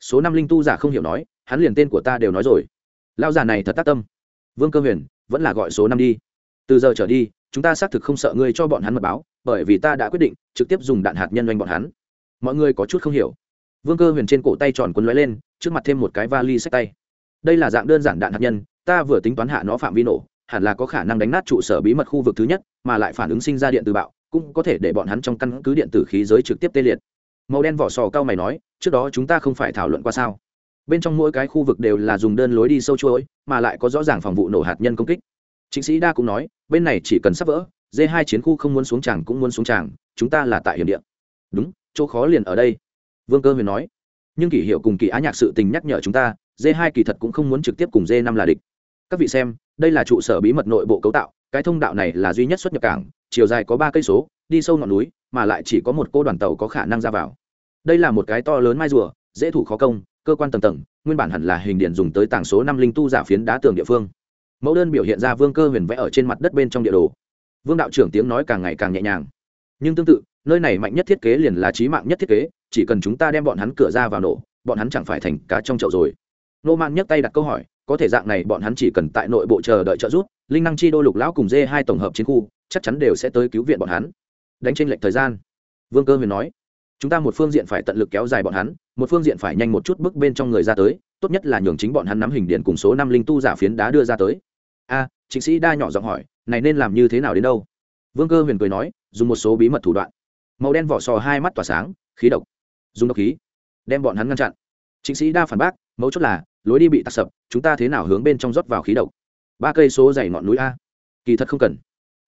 số năm linh tu giả không hiểu nói hắn liền tên của ta đều nói rồi. Lao giả này thật tác tâm. Vương cơ huyền vẫn là gọi số năm đi. Từ giờ trở đi chúng ta xác thực không sợ ngươi cho bọn hắn mật báo bởi vì ta đã quyết định trực tiếp dùng đạn hạt nhân doanh bọn hắn. Mọi người có chút không hiểu. Vương cơ huyền trên cổ tay tròn quấn lóe lên trước mặt thêm một cái vali sách tay. Đây là dạng đơn giản đạn hạt nhân ta vừa tính toán hạ nó phạm vi nổ hẳn là có khả năng đánh nát trụ sở bí mật khu vực thứ nhất mà lại phản ứng sinh ra điện từ bạo cũng có thể để bọn hắn trong căn cứ điện tử khí giới trực tiếp tê liệt. Màu đen vỏ sò cao mày nói, trước đó chúng ta không phải thảo luận qua sao? Bên trong mỗi cái khu vực đều là dùng đơn lối đi sâu chuỗi, mà lại có rõ ràng phòng vụ nổ hạt nhân công kích. Chính sĩ đa cũng nói, bên này chỉ cần sắp vỡ d hai chiến khu không muốn xuống tràng cũng muốn xuống tràng, chúng ta là tại hiểm điện đúng, chỗ khó liền ở đây. Vương cơ huyền nói, nhưng kỷ hiệu cùng kỳ á nhạc sự tình nhắc nhở chúng ta d hai kỳ thật cũng không muốn trực tiếp cùng d năm là địch. Các vị xem, đây là trụ sở bí mật nội bộ cấu tạo cái thông đạo này là duy nhất xuất nhập cảng, chiều dài có ba cây số, đi sâu ngọn núi, mà lại chỉ có một cô đoàn tàu có khả năng ra vào. Đây là một cái to lớn mai rùa, dễ thủ khó công, cơ quan tầng tầng, nguyên bản hẳn là hình điện dùng tới tảng số năm linh tu giả phiến đá tường địa phương. Mẫu đơn biểu hiện ra vương cơ huyền vẽ ở trên mặt đất bên trong địa đồ. Vương đạo trưởng tiếng nói càng ngày càng nhẹ nhàng. Nhưng tương tự, nơi này mạnh nhất thiết kế liền là trí mạng nhất thiết kế, chỉ cần chúng ta đem bọn hắn cửa ra vào nổ, bọn hắn chẳng phải thành cá trong chậu rồi. Nô man nhấc tay đặt câu hỏi có thể dạng này bọn hắn chỉ cần tại nội bộ chờ đợi trợ giúp linh năng chi đô lục lão cùng dê hai tổng hợp chiến khu chắc chắn đều sẽ tới cứu viện bọn hắn. Đánh tranh lệch thời gian. Vương cơ huyền nói chúng ta một phương diện phải tận lực kéo dài bọn hắn một phương diện phải nhanh một chút bước bên trong người ra tới tốt nhất là nhường chính bọn hắn nắm hình điện cùng số năm linh tu giả phiến đá đưa ra tới. A à, chính sĩ đa nhỏ giọng hỏi này nên làm như thế nào đến đâu? Vương cơ huyền cười nói dùng một số bí mật thủ đoạn. Màu đen vỏ sò hai mắt tỏa sáng khí độc. Dùng độc khí đem bọn hắn ngăn chặn. Chính sĩ đa phản bác mấu chốt là lối đi bị tạc sập, chúng ta thế nào hướng bên trong rót vào khí độc? Ba cây số dày ngọn núi a. Kỳ thật không cần.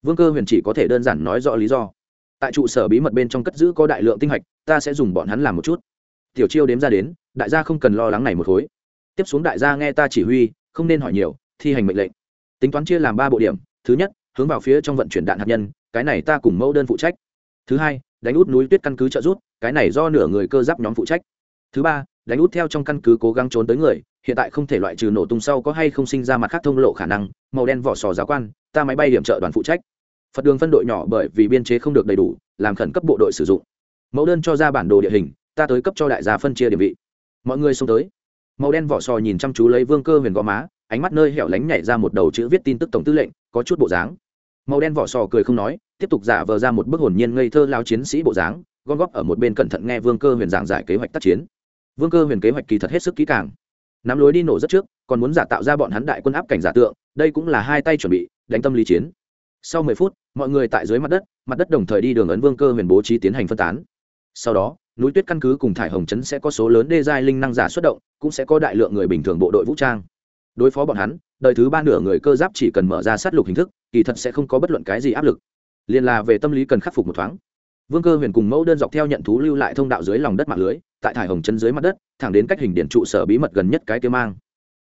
Vương cơ huyền chỉ có thể đơn giản nói rõ lý do. Tại trụ sở bí mật bên trong cất giữ có đại lượng tinh hạch, ta sẽ dùng bọn hắn làm một chút. Tiểu chiêu đếm ra đến, đại gia không cần lo lắng này một khối. Tiếp xuống đại gia nghe ta chỉ huy, không nên hỏi nhiều, thi hành mệnh lệnh. Tính toán chia làm ba bộ điểm, thứ nhất, hướng vào phía trong vận chuyển đạn hạt nhân, cái này ta cùng mẫu đơn phụ trách. Thứ hai, đánh út núi tuyết căn cứ trợ rút cái này do nửa người cơ giáp nhóm phụ trách thứ ba, đánh út theo trong căn cứ cố gắng trốn tới người, hiện tại không thể loại trừ nổ tung sau có hay không sinh ra mặt khác thông lộ khả năng, màu đen vỏ sò giáo quan, ta máy bay điểm trợ đoàn phụ trách. Phật đường phân đội nhỏ bởi vì biên chế không được đầy đủ, làm khẩn cấp bộ đội sử dụng. Mẫu đơn cho ra bản đồ địa hình, ta tới cấp cho đại gia phân chia địa vị. Mọi người xông tới. Màu đen vỏ sò nhìn chăm chú lấy vương cơ huyền gò má, ánh mắt nơi hẻo lánh nhảy ra một đầu chữ viết tin tức tổng tư lệnh, có chút bộ dáng. Màu đen vỏ sò cười không nói, tiếp tục giả vờ ra một bức hồn nhiên ngây thơ lao chiến sĩ bộ dáng, gom góp ở một bên cẩn thận nghe vương cơ huyền giảng giải kế hoạch tác chiến vương cơ huyền kế hoạch kỳ thật hết sức kỹ càng. Nắm lối đi nổ rất trước, còn muốn giả tạo ra bọn hắn đại quân áp cảnh giả tượng, đây cũng là hai tay chuẩn bị, đánh tâm lý chiến. Sau mười phút, mọi người tại dưới mặt đất mặt đất đồng thời đi đường ấn vương cơ huyền bố trí tiến hành phân tán. Sau đó, núi tuyết căn cứ cùng thải hồng trấn sẽ có số lớn đê giai linh năng giả xuất động, cũng sẽ có đại lượng người bình thường bộ đội vũ trang. Đối phó bọn hắn, đời thứ ba nửa người cơ giáp chỉ cần mở ra sát lục hình thức, kỳ thật sẽ không có bất luận cái gì áp lực. Liền là về tâm lý cần khắc phục một thoáng. Vương cơ huyền cùng mẫu đơn dọc theo nhận thú lưu lại thông đạo dưới lòng đất mạng lưới tại thải hồng chân dưới mặt đất, thẳng đến cách hình điện trụ sở bí mật gần nhất cái kia mang.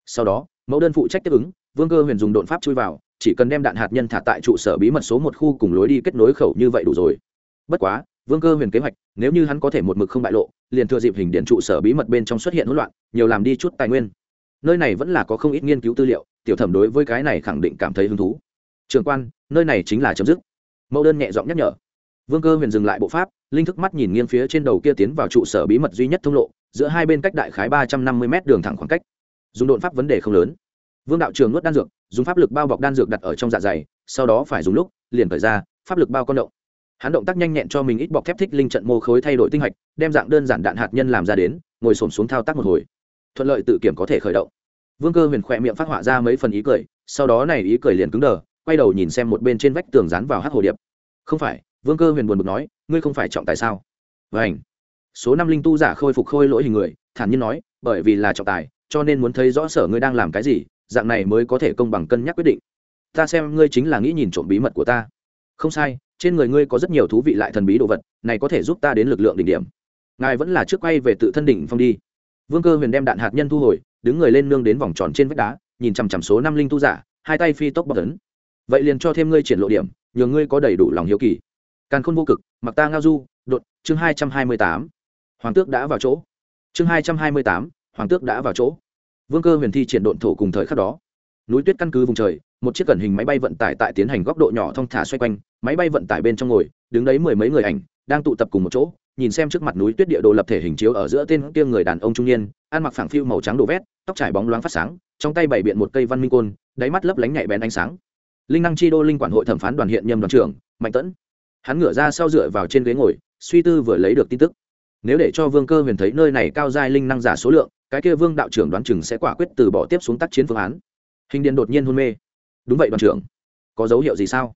Sau đó, mẫu đơn phụ trách tiếp ứng, vương cơ huyền dùng đột pháp chui vào, chỉ cần đem đạn hạt nhân thả tại trụ sở bí mật số một khu cùng lối đi kết nối khẩu như vậy đủ rồi. Bất quá, vương cơ huyền kế hoạch, nếu như hắn có thể một mực không bại lộ, liền thừa dịp hình điện trụ sở bí mật bên trong xuất hiện hỗn loạn, nhiều làm đi chút tài nguyên. Nơi này vẫn là có không ít nghiên cứu tư liệu, tiểu thẩm đối với cái này khẳng định cảm thấy hứng thú. Trường quan, nơi này chính là chấm dứt. Mẫu đơn nhẹ giọng nhắc nhở vương cơ huyền dừng lại bộ pháp, linh thức mắt nhìn nghiêng phía trên đầu kia tiến vào trụ sở bí mật duy nhất thông lộ, giữa hai bên cách đại khái ba trăm năm mươi m đường thẳng khoảng cách. Dùng đột pháp vấn đề không lớn. Vương đạo trường nuốt đan dược, dùng pháp lực bao bọc đan dược đặt ở trong dạ dày, sau đó phải dùng lúc, liền khởi ra, pháp lực bao con động. Hắn động tác nhanh nhẹn cho mình ít bọc thép thích linh trận mô khối thay đổi tinh hạch, đem dạng đơn giản đạn hạt nhân làm ra đến, ngồi xổm xuống thao tác một hồi. Thuận lợi tự kiểm có thể khởi động. Vương cơ huyền khỏe miệng phát họa ra mấy phần ý cười, sau đó này ý cười liền cứng đờ, quay đầu nhìn xem một bên trên vách tường dán vào hát hồ điệp. Không phải vương cơ huyền buồn bực nói, ngươi không phải trọng tài sao? Vảnh số năm linh tu giả khôi phục khôi lỗi hình người, thản nhiên nói, bởi vì là trọng tài, cho nên muốn thấy rõ sở ngươi đang làm cái gì, dạng này mới có thể công bằng cân nhắc quyết định. Ta xem ngươi chính là nghĩ nhìn trộm bí mật của ta. Không sai, trên người ngươi có rất nhiều thú vị lại thần bí đồ vật, này có thể giúp ta đến lực lượng đỉnh điểm. Ngài vẫn là trước quay về tự thân đỉnh phong đi. Vương cơ huyền đem đạn hạt nhân thu hồi, đứng người lên nương đến vòng tròn trên vách đá, nhìn chằm chằm số năm linh tu giả, hai tay phi tốc bọc tấn vậy liền cho thêm ngươi triển lộ điểm, nhờ ngươi có đầy đủ lòng hiếu kỳ càn khôn vô cực, mặc ta ngao du, đột, chương hai trăm hai mươi tám. Hoàng tước đã vào chỗ. Chương hai trăm hai mươi tám, hoàng tước đã vào chỗ. Vương cơ huyền thi triển độn thổ cùng thời khắc đó. Núi tuyết căn cứ vùng trời, một chiếc cẩn hình máy bay vận tải tại tiến hành góc độ nhỏ thong thả xoay quanh, máy bay vận tải bên trong ngồi, đứng đấy mười mấy người ảnh, đang tụ tập cùng một chỗ, nhìn xem trước mặt núi tuyết địa đồ lập thể hình chiếu ở giữa tên kia người đàn ông trung niên, ăn mặc phẳng phiu màu trắng đồ vét, tóc trải bóng loáng phát sáng, trong tay bày biện một cây văn minh côn, đáy mắt lấp lánh nhạy bén ánh sáng. Linh năng chi đô linh quản hội thẩm phán đoàn hiện nhâm đoàn trưởng, mạnh tẫn hắn ngửa ra sau dựa vào trên ghế ngồi, suy tư vừa lấy được tin tức. Nếu để cho vương cơ huyền thấy nơi này cao giai linh năng giả số lượng, cái kia vương đạo trưởng đoán chừng sẽ quả quyết từ bỏ tiếp xuống tác chiến phương án. Hình điền đột nhiên hôn mê. Đúng vậy đoàn trưởng. Có dấu hiệu gì sao?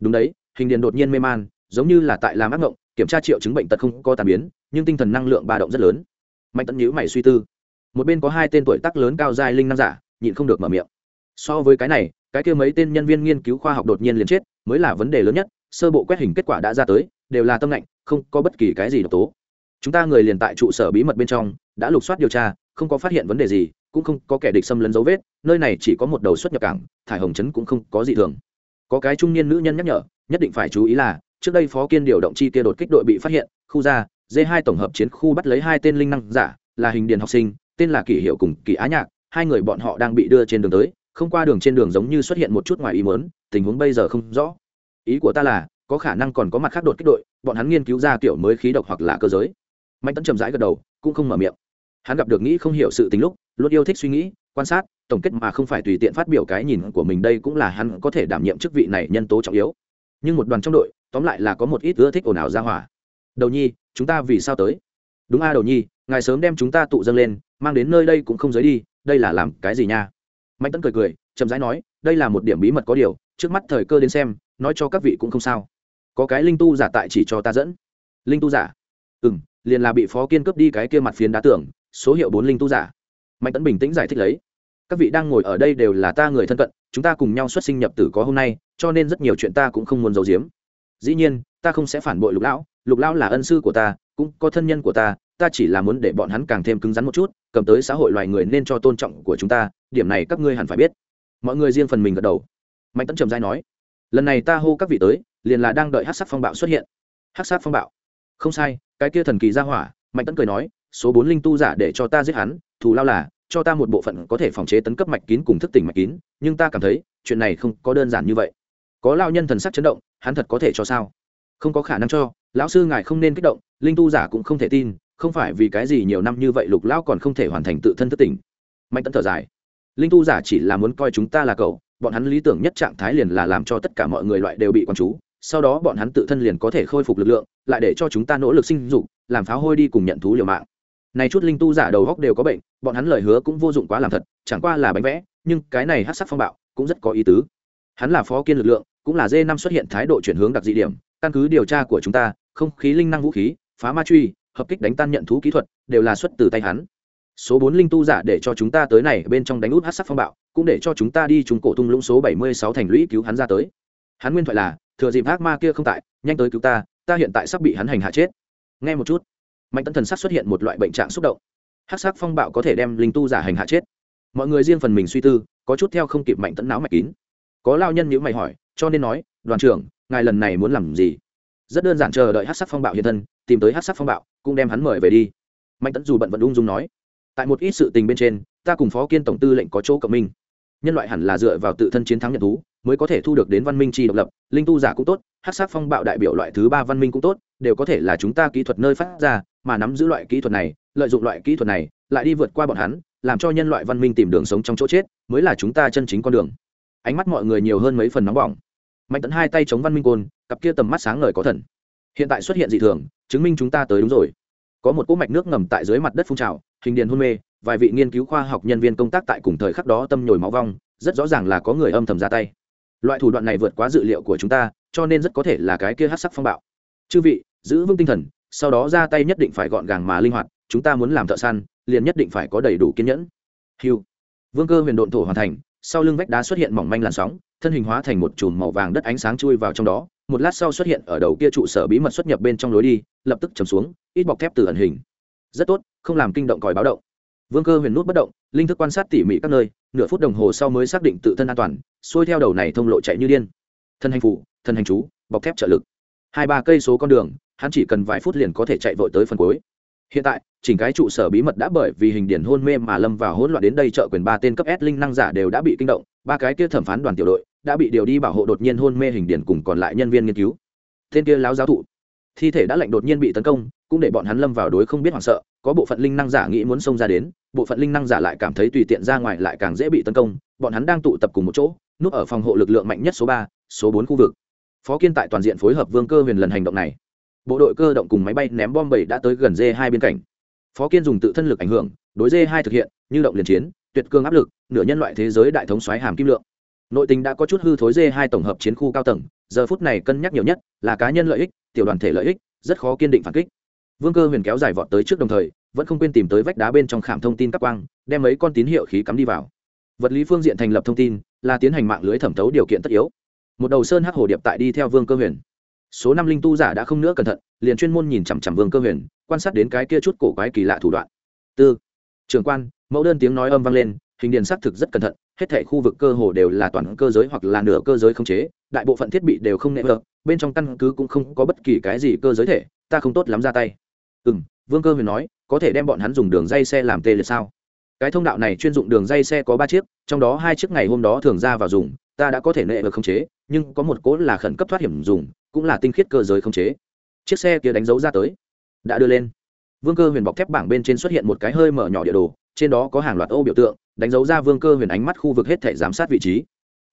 Đúng đấy, hình điền đột nhiên mê man, giống như là tại làm ác mộng, kiểm tra triệu chứng bệnh tật không có tàn biến, nhưng tinh thần năng lượng ba động rất lớn. Mạnh tẫn nhữ mày suy tư. Một bên có hai tên tuổi tác lớn cao giai linh năng giả, nhịn không được mở miệng. So với cái này, cái kia mấy tên nhân viên nghiên cứu khoa học đột nhiên liền chết, mới là vấn đề lớn nhất sơ bộ quét hình kết quả đã ra tới, đều là tâm lạnh, không có bất kỳ cái gì độc tố. Chúng ta người liền tại trụ sở bí mật bên trong, đã lục soát điều tra, không có phát hiện vấn đề gì, cũng không có kẻ địch xâm lấn dấu vết, nơi này chỉ có một đầu xuất nhập cảng, thải hồng trấn cũng không có gì thường. Có cái trung niên nữ nhân nhắc nhở, nhất định phải chú ý là, trước đây phó kiên điều động chi kia đột kích đội bị phát hiện, khu ra d hai tổng hợp chiến khu bắt lấy hai tên linh năng giả, là hình điền học sinh, tên là kỷ hiệu cùng kỷ á nhạc, hai người bọn họ đang bị đưa trên đường tới, không qua đường trên đường giống như xuất hiện một chút ngoài ý mớn tình huống bây giờ không rõ ý của ta là, có khả năng còn có mặt khác đột kích đội, bọn hắn nghiên cứu ra kiểu mới khí độc hoặc là cơ giới. Mạnh tấn trầm rãi gật đầu, cũng không mở miệng. Hắn gặp được nghĩ không hiểu sự tính lúc, luôn yêu thích suy nghĩ, quan sát, tổng kết mà không phải tùy tiện phát biểu cái nhìn của mình đây cũng là hắn có thể đảm nhiệm chức vị này nhân tố trọng yếu. Nhưng một đoàn trong đội, tóm lại là có một ít ưa thích ồn ào ra hỏa. Đầu nhi, chúng ta vì sao tới? Đúng a, đầu nhi, ngài sớm đem chúng ta tụ dâng lên, mang đến nơi đây cũng không giới đi, đây là làm cái gì nha? Mạnh tấn cười cười, chậm rãi nói, đây là một điểm bí mật có điều, trước mắt thời cơ đến xem nói cho các vị cũng không sao. Có cái linh tu giả tại chỉ cho ta dẫn. Linh tu giả? Ừ m liền là bị phó kiên cướp đi cái kia mặt phiến đá tưởng số hiệu bốn linh tu giả. Mạnh tấn bình tĩnh giải thích lấy. Các vị đang ngồi ở đây đều là ta người thân cận, chúng ta cùng nhau xuất sinh nhập tử có hôm nay, cho nên rất nhiều chuyện ta cũng không muốn giấu giếm. Dĩ nhiên, ta không sẽ phản bội lục lão lục lão là ân sư của ta, cũng có thân nhân của ta ta chỉ là muốn để bọn hắn càng thêm cứng rắn một chút, cầm tới xã hội loài người nên cho tôn trọng của chúng ta, điểm này các ngươi hẳn phải biết. Mọi người riêng phần mình gật đầu. Mạnh tấn trầm dai nói lần này ta hô các vị tới, liền là đang đợi hát sắc phong bạo xuất hiện. Hát sắc phong bạo. Không sai, cái kia thần kỳ ra hỏa, mạnh tấn cười nói, số bốn linh tu giả để cho ta giết hắn, thù lao là, cho ta một bộ phận có thể phòng chế tấn cấp mạch kín cùng thức tỉnh mạch kín, nhưng ta cảm thấy, chuyện này không có đơn giản như vậy. Có lao nhân thần sắc chấn động, hắn thật có thể cho sao? Không có khả năng cho, lão sư ngài không nên kích động, linh tu giả cũng không thể tin, không phải vì cái gì nhiều năm như vậy lục lão còn không thể hoàn thành tự thân thức tỉnh. Mạnh tấn thở dài, linh tu giả chỉ là muốn coi chúng ta là cậu bọn hắn lý tưởng nhất trạng thái liền là làm cho tất cả mọi người loại đều bị quán chú, sau đó bọn hắn tự thân liền có thể khôi phục lực lượng, lại để cho chúng ta nỗ lực sinh dục, làm pháo hôi đi cùng nhận thú liều mạng. Này chút linh tu giả đầu góc đều có bệnh, bọn hắn lời hứa cũng vô dụng quá làm thật, chẳng qua là bánh vẽ, nhưng cái này hát sắc phong bạo cũng rất có ý tứ. Hắn là phó kiên lực lượng, cũng là dê năm xuất hiện thái độ chuyển hướng đặc dị điểm, căn cứ điều tra của chúng ta, không khí linh năng vũ khí, phá ma truy, hợp kích đánh tan nhận thú kỹ thuật, đều là xuất từ tay hắn. Số bốn linh tu giả để cho chúng ta tới này bên trong đánh út hát sắc phong bạo cũng để cho chúng ta đi trúng cổ tung lũng số bảy mươi sáu thành lũy cứu hắn ra tới. Hắn nguyên thoại là, thừa dịp ác ma kia không tại, nhanh tới cứu ta ta hiện tại sắp bị hắn hành hạ chết. Nghe một chút, mạnh tấn thần sắc xuất hiện một loại bệnh trạng xúc động. Hắc sắc phong bạo có thể đem linh tu giả hành hạ chết. Mọi người riêng phần mình suy tư, có chút theo không kịp mạnh tấn não mạch kín. Có lao nhân nhữ mày hỏi, cho nên nói, đoàn trưởng, ngài lần này muốn làm gì? Rất đơn giản chờ đợi hát sắc phong bạo hiện thân, tìm tới hát sắc phong bạo, cũng đem hắn mời về đi. Mạnh tấn dù bận vận ung dung nói, tại một ít sự tình bên trên, ta cùng phó kiên tổng tư lệnh có chỗ cộng minh nhân loại hẳn là dựa vào tự thân chiến thắng nhận thú, mới có thể thu được đến văn minh chi độc lập, linh tu giả cũng tốt hát sắc phong bạo đại biểu loại thứ ba văn minh cũng tốt, đều có thể là chúng ta kỹ thuật nơi phát ra, mà nắm giữ loại kỹ thuật này, lợi dụng loại kỹ thuật này, lại đi vượt qua bọn hắn, làm cho nhân loại văn minh tìm đường sống trong chỗ chết, mới là chúng ta chân chính con đường. Ánh mắt mọi người nhiều hơn mấy phần nóng bỏng. Mạnh tận hai tay chống văn minh côn, cặp kia tầm mắt sáng ngời có thần. Hiện tại xuất hiện dị thường, chứng minh chúng ta tới đúng rồi. Có một cỗ mạch nước ngầm tại dưới mặt đất phun trào, hình điền hôn mê vài vị nghiên cứu khoa học nhân viên công tác tại cùng thời khắc đó tâm nhồi máu vong, rất rõ ràng là có người âm thầm ra tay. Loại thủ đoạn này vượt quá dự liệu của chúng ta, cho nên rất có thể là cái kia hát sắc phong bạo. Chư vị, giữ vững tinh thần, sau đó ra tay nhất định phải gọn gàng mà linh hoạt, chúng ta muốn làm thợ săn, liền nhất định phải có đầy đủ kiên nhẫn. Hiu vương cơ huyền độn thổ hoàn thành, sau lưng vách đá xuất hiện mỏng manh làn sóng, thân hình hóa thành một chùm màu vàng đất ánh sáng chui vào trong đó, một lát sau xuất hiện ở đầu kia trụ sở bí mật xuất nhập bên trong lối đi, lập tức chầm xuống, ít bọc thép từ ẩn hình. Rất tốt, không làm kinh động còi báo động vương cơ huyền nút bất động, linh thức quan sát tỉ mỉ các nơi, nửa phút đồng hồ sau mới xác định tự thân an toàn, xuôi theo đầu này thông lộ chạy như điên. Thân hành phụ thân hành chú, bọc thép trợ lực. Hai ba cây số con đường, hắn chỉ cần vài phút liền có thể chạy vội tới phần cuối. Hiện tại, chỉnh cái trụ sở bí mật đã bởi vì hình điển hôn mê mà lâm vào hỗn loạn đến đây trợ quyền ba tên cấp S linh năng giả đều đã bị kinh động, ba cái kia thẩm phán đoàn tiểu đội đã bị điều đi bảo hộ đột nhiên hôn mê hình điển cùng còn lại nhân viên nghiên cứu. Tên kia láo giáo thụ, thi thể đã lạnh đột nhiên bị tấn công, cũng để bọn hắn lâm vào đối không biết hoảng sợ, có bộ phận linh năng giả nghĩ muốn xông ra đến bộ phận linh năng giả lại cảm thấy tùy tiện ra ngoài lại càng dễ bị tấn công, bọn hắn đang tụ tập cùng một chỗ, núp ở phòng hộ lực lượng mạnh nhất số ba, số bốn khu vực. Phó kiên tại toàn diện phối hợp vương cơ huyền lần hành động này. Bộ đội cơ động cùng máy bay ném bom bảy đã tới gần d hai biên cảnh phó kiên dùng tự thân lực ảnh hưởng, đối d hai thực hiện, như động liền chiến, tuyệt cương áp lực, nửa nhân loại thế giới đại thống xoáy hàm kim lượng. Nội tình đã có chút hư thối d hai tổng hợp chiến khu cao tầng, giờ phút này cân nhắc nhiều nhất là cá nhân lợi ích, tiểu đoàn thể lợi ích, rất khó kiên định phản kích. Vương cơ huyền kéo dài vọt tới trước đồng thời vẫn không quên tìm tới vách đá bên trong khảm thông tin các quang, đem mấy con tín hiệu khí cắm đi vào. Vật lý phương diện thành lập thông tin là tiến hành mạng lưới thẩm thấu điều kiện tất yếu. Một đầu sơn hắc hồ điệp tại đi theo vương cơ huyền. Số năm linh tu giả đã không nữa cẩn thận, liền chuyên môn nhìn chằm chằm vương cơ huyền, quan sát đến cái kia chút cổ quái kỳ lạ thủ đoạn. Tư. Trường quan, mẫu đơn tiếng nói âm vang lên, hình điện xác thực rất cẩn thận, hết thể khu vực cơ hồ đều là toàn cơ giới hoặc là nửa cơ giới không chế, đại bộ phận thiết bị đều không nệ vợ, bên trong căn cứ cũng không có bất kỳ cái gì cơ giới thể, ta không tốt lắm ra tay. Ừ m vương cơ huyền nói có thể đem bọn hắn dùng đường dây xe làm tê liệt sao? Cái thông đạo này chuyên dụng đường dây xe có ba chiếc, trong đó hai chiếc ngày hôm đó thường ra vào dùng, ta đã có thể nệ được không chế, nhưng có một cố là khẩn cấp thoát hiểm dùng, cũng là tinh khiết cơ giới không chế. Chiếc xe kia đánh dấu ra tới, đã đưa lên. Vương cơ huyền bọc thép bảng bên trên xuất hiện một cái hơi mở nhỏ địa đồ, trên đó có hàng loạt ô biểu tượng, đánh dấu ra vương cơ huyền ánh mắt khu vực hết thể giám sát vị trí.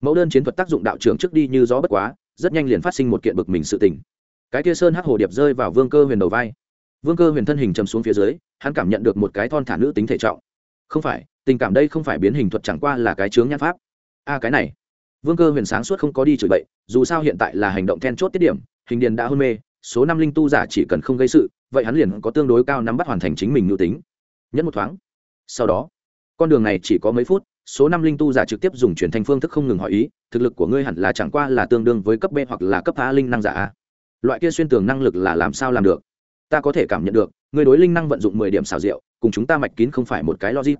Mẫu đơn chiến thuật tác dụng đạo trưởng trước đi như gió bất quá, rất nhanh liền phát sinh một kiện bực mình sự tình. Cái kia sơn hắc hồ điệp rơi vào vương cơ huyền đầu vai vương cơ huyền thân hình chầm xuống phía dưới, hắn cảm nhận được một cái thon thả nữ tính thể trọng. Không phải, tình cảm đây không phải biến hình thuật chẳng qua là cái chướng nhan pháp. A, cái này. Vương cơ huyền sáng suốt không có đi chửi bậy, dù sao hiện tại là hành động then chốt tiết điểm, hình điền đã hôn mê, số năm linh tu giả chỉ cần không gây sự, vậy hắn liền có tương đối cao nắm bắt hoàn thành chính mình nữ tính. Nhất một thoáng. Sau đó, con đường này chỉ có mấy phút, số năm linh tu giả trực tiếp dùng chuyển thành phương thức không ngừng hỏi ý, thực lực của ngươi hẳn là chẳng qua là tương đương với cấp b hoặc là cấp a linh năng giả a. Loại kia xuyên tường năng lực là làm sao làm được? Ta có thể cảm nhận được, ngươi đối linh năng vận dụng mười điểm xào rượu cùng chúng ta mạch kín không phải một cái logic.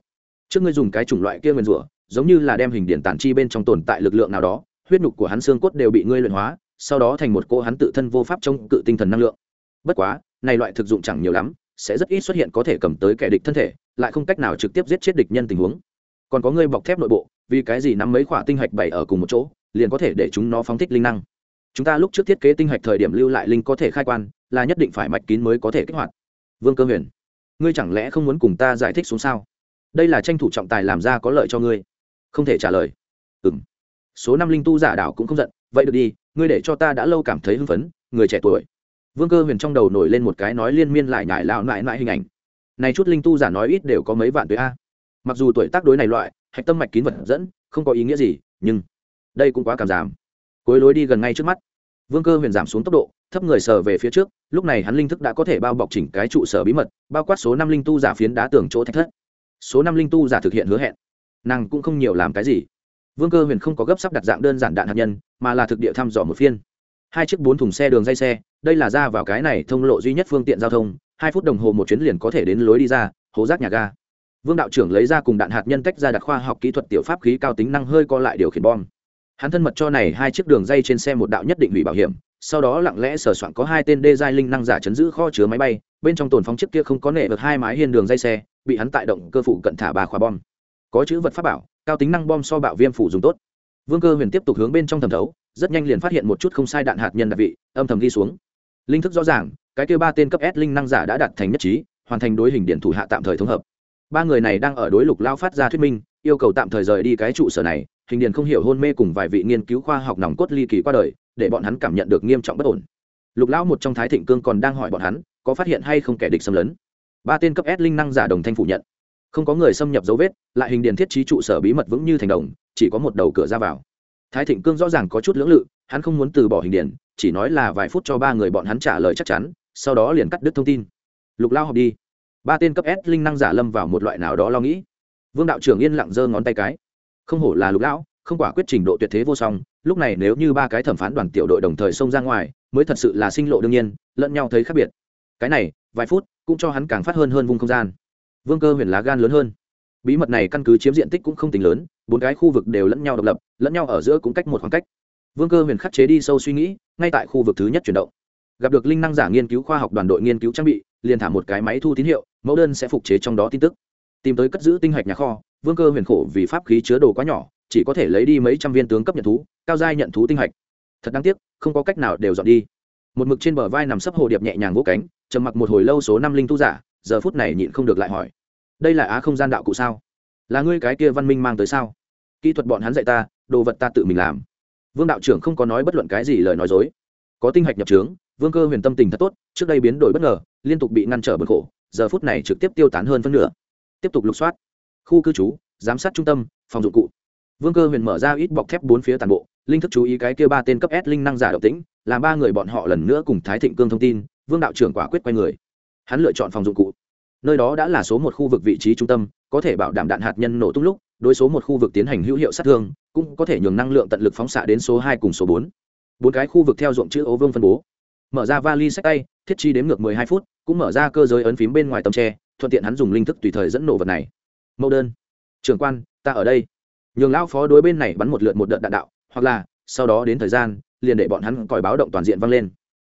Trước ngươi dùng cái chủng loại kia nguyên rủa, giống như là đem hình điện tản chi bên trong tồn tại lực lượng nào đó, huyết nhục của hắn xương cốt đều bị ngươi luyện hóa, sau đó thành một cô hắn tự thân vô pháp trong cự tinh thần năng lượng. Bất quá, này loại thực dụng chẳng nhiều lắm, sẽ rất ít xuất hiện có thể cầm tới kẻ địch thân thể, lại không cách nào trực tiếp giết chết địch nhân tình huống. Còn có ngươi bọc thép nội bộ, vì cái gì nắm mấy khoả tinh hạch bày ở cùng một chỗ, liền có thể để chúng nó phóng thích linh năng. Chúng ta lúc trước thiết kế tinh hạch thời điểm lưu lại linh có thể khai quan là nhất định phải mạch kín mới có thể kích hoạt. Vương cơ huyền, ngươi chẳng lẽ không muốn cùng ta giải thích xuống sao? Đây là tranh thủ trọng tài làm ra có lợi cho ngươi. Không thể trả lời. Ừ m số năm linh tu giả đảo cũng không giận, vậy được đi, ngươi để cho ta đã lâu cảm thấy hưng phấn, người trẻ tuổi. Vương cơ huyền trong đầu nổi lên một cái nói liên miên lại nhải lạo lại lại hình ảnh. Này chút linh tu giả nói ít đều có mấy vạn tuổi a. Mặc dù tuổi tác đối này loại, hạch tâm mạch kín vật dẫn, không có ý nghĩa gì, nhưng đây cũng quá cảm giảm. Cuối lối đi gần ngay trước mắt. Vương cơ huyền giảm xuống tốc độ thấp người sờ về phía trước, lúc này hắn linh thức đã có thể bao bọc chỉnh cái trụ sở bí mật, bao quát số năm linh tu giả phiến đá tường chỗ thách thất. Số năm linh tu giả thực hiện hứa hẹn. Nàng cũng không nhiều làm cái gì. Vương cơ huyền không có gấp sắp đặt dạng đơn giản đạn hạt nhân, mà là thực địa thăm dò một phiên. Hai chiếc bốn thùng xe đường dây xe, đây là ra vào cái này thông lộ duy nhất phương tiện giao thông, hai phút đồng hồ một chuyến liền có thể đến lối đi ra, hố rác nhà ga. Vương đạo trưởng lấy ra cùng đạn hạt nhân tách ra đặt khoa học kỹ thuật tiểu pháp khí cao tính năng hơi co lại điều khiển bom. Hắn thân mật cho này hai chiếc đường dây trên xe một đạo nhất định hủy bảo hiểm sau đó lặng lẽ sửa soạn có hai tên đê giai linh năng giả chấn giữ kho chứa máy bay, bên trong tồn phóng chiếc kia không có nệ được hai mái hiên đường dây xe, bị hắn tại động cơ phụ cận thả ba khóa bom. Có chữ vật pháp bảo, cao tính năng bom so bạo viêm phủ dùng tốt. Vương cơ huyền tiếp tục hướng bên trong thẩm thấu, rất nhanh liền phát hiện một chút không sai đạn hạt nhân đặc vị, âm thầm ghi xuống. Linh thức rõ ràng, cái kêu ba tên cấp s linh năng giả đã đạt thành nhất trí, hoàn thành đối hình điện thủ hạ tạm thời thống hợp. Ba người này đang ở đối lục lao phát ra thuyết minh, yêu cầu tạm thời rời đi cái trụ sở này, hình điện không hiểu hôn mê cùng vài vị nghiên cứu khoa học nòng cốt ly kỳ qua đời để bọn hắn cảm nhận được nghiêm trọng bất ổn. Lục lão một trong thái thịnh cương còn đang hỏi bọn hắn có phát hiện hay không kẻ địch xâm lấn? Ba tên cấp s linh năng giả đồng thanh phủ nhận. Không có người xâm nhập dấu vết lại hình Điền thiết trí trụ sở bí mật vững như thành đồng chỉ có một đầu cửa ra vào. Thái thịnh cương rõ ràng có chút lưỡng lự hắn không muốn từ bỏ hình Điền, chỉ nói là vài phút cho ba người bọn hắn trả lời chắc chắn sau đó liền cắt đứt thông tin. Lục lao học đi. Ba tên cấp s linh năng giả lâm vào một loại nào đó lo nghĩ. Vương đạo trưởng yên lặng giơ ngón tay cái. Không hổ là lục lão không quả quyết trình độ tuyệt thế vô song, lúc này nếu như ba cái thẩm phán đoàn tiểu đội đồng thời xông ra ngoài, mới thật sự là sinh lộ đương nhiên, lẫn nhau thấy khác biệt. Cái này, vài phút, cũng cho hắn càng phát hơn hơn vùng không gian. Vương cơ huyền lá gan lớn hơn. Bí mật này căn cứ chiếm diện tích cũng không tính lớn, bốn cái khu vực đều lẫn nhau độc lập, lẫn nhau ở giữa cũng cách một khoảng cách. Vương cơ huyền khắc chế đi sâu suy nghĩ, ngay tại khu vực thứ nhất chuyển động. Gặp được linh năng giả nghiên cứu khoa học đoàn đội nghiên cứu trang bị, liền thả một cái máy thu tín hiệu, mẫu đơn sẽ phục chế trong đó tin tức. Tìm tới cất giữ tinh hạch nhà kho, vương cơ huyền khổ vì pháp khí chứa đồ quá nhỏ chỉ có thể lấy đi mấy trăm viên tướng cấp nhận thú, cao giai nhận thú tinh hạch. Thật đáng tiếc, không có cách nào đều dọn đi. Một mực trên bờ vai nằm sấp hồ điệp nhẹ nhàng vỗ cánh, trầm mặc một hồi lâu số năm linh tu giả, giờ phút này nhịn không được lại hỏi. Đây là á không gian đạo cụ sao? Là ngươi cái kia văn minh mang tới sao? Kỹ thuật bọn hắn dạy ta, đồ vật ta tự mình làm. Vương đạo trưởng không có nói bất luận cái gì lời nói dối. Có tinh hạch nhập trướng, vương cơ huyền tâm tình thật tốt, trước đây biến đổi bất ngờ, liên tục bị ngăn trở bật khổ, giờ phút này trực tiếp tiêu tán hơn phân nửa. Tiếp tục lục soát. Khu cư trú, giám sát trung tâm, phòng dụng cụ vương cơ huyền mở ra ít bọc thép bốn phía toàn bộ, linh thức chú ý cái kia ba tên cấp s linh năng giả độc tĩnh, làm ba người bọn họ lần nữa cùng thái thịnh cương thông tin, vương đạo trưởng quả quyết quay người. Hắn lựa chọn phòng dụng cụ. Nơi đó đã là số một khu vực vị trí trung tâm, có thể bảo đảm đạn hạt nhân nổ tung lúc, đối số một khu vực tiến hành hữu hiệu sát thương, cũng có thể nhường năng lượng tận lực phóng xạ đến số hai cùng số bốn. Bốn cái khu vực theo ruộng chữ ấu vương phân bố. Mở ra vali sách tay, thiết chi đếm ngược mười hai phút, cũng mở ra cơ giới ấn phím bên ngoài tầm tre, thuận tiện hắn dùng linh thức tùy thời dẫn nổ vật này. Mẫu đơn. Trưởng quan, ta ở đây nhường lao phó đối bên này bắn một lượt một đợt đạn đạo, hoặc là, sau đó đến thời gian, liền để bọn hắn còi báo động toàn diện vang lên.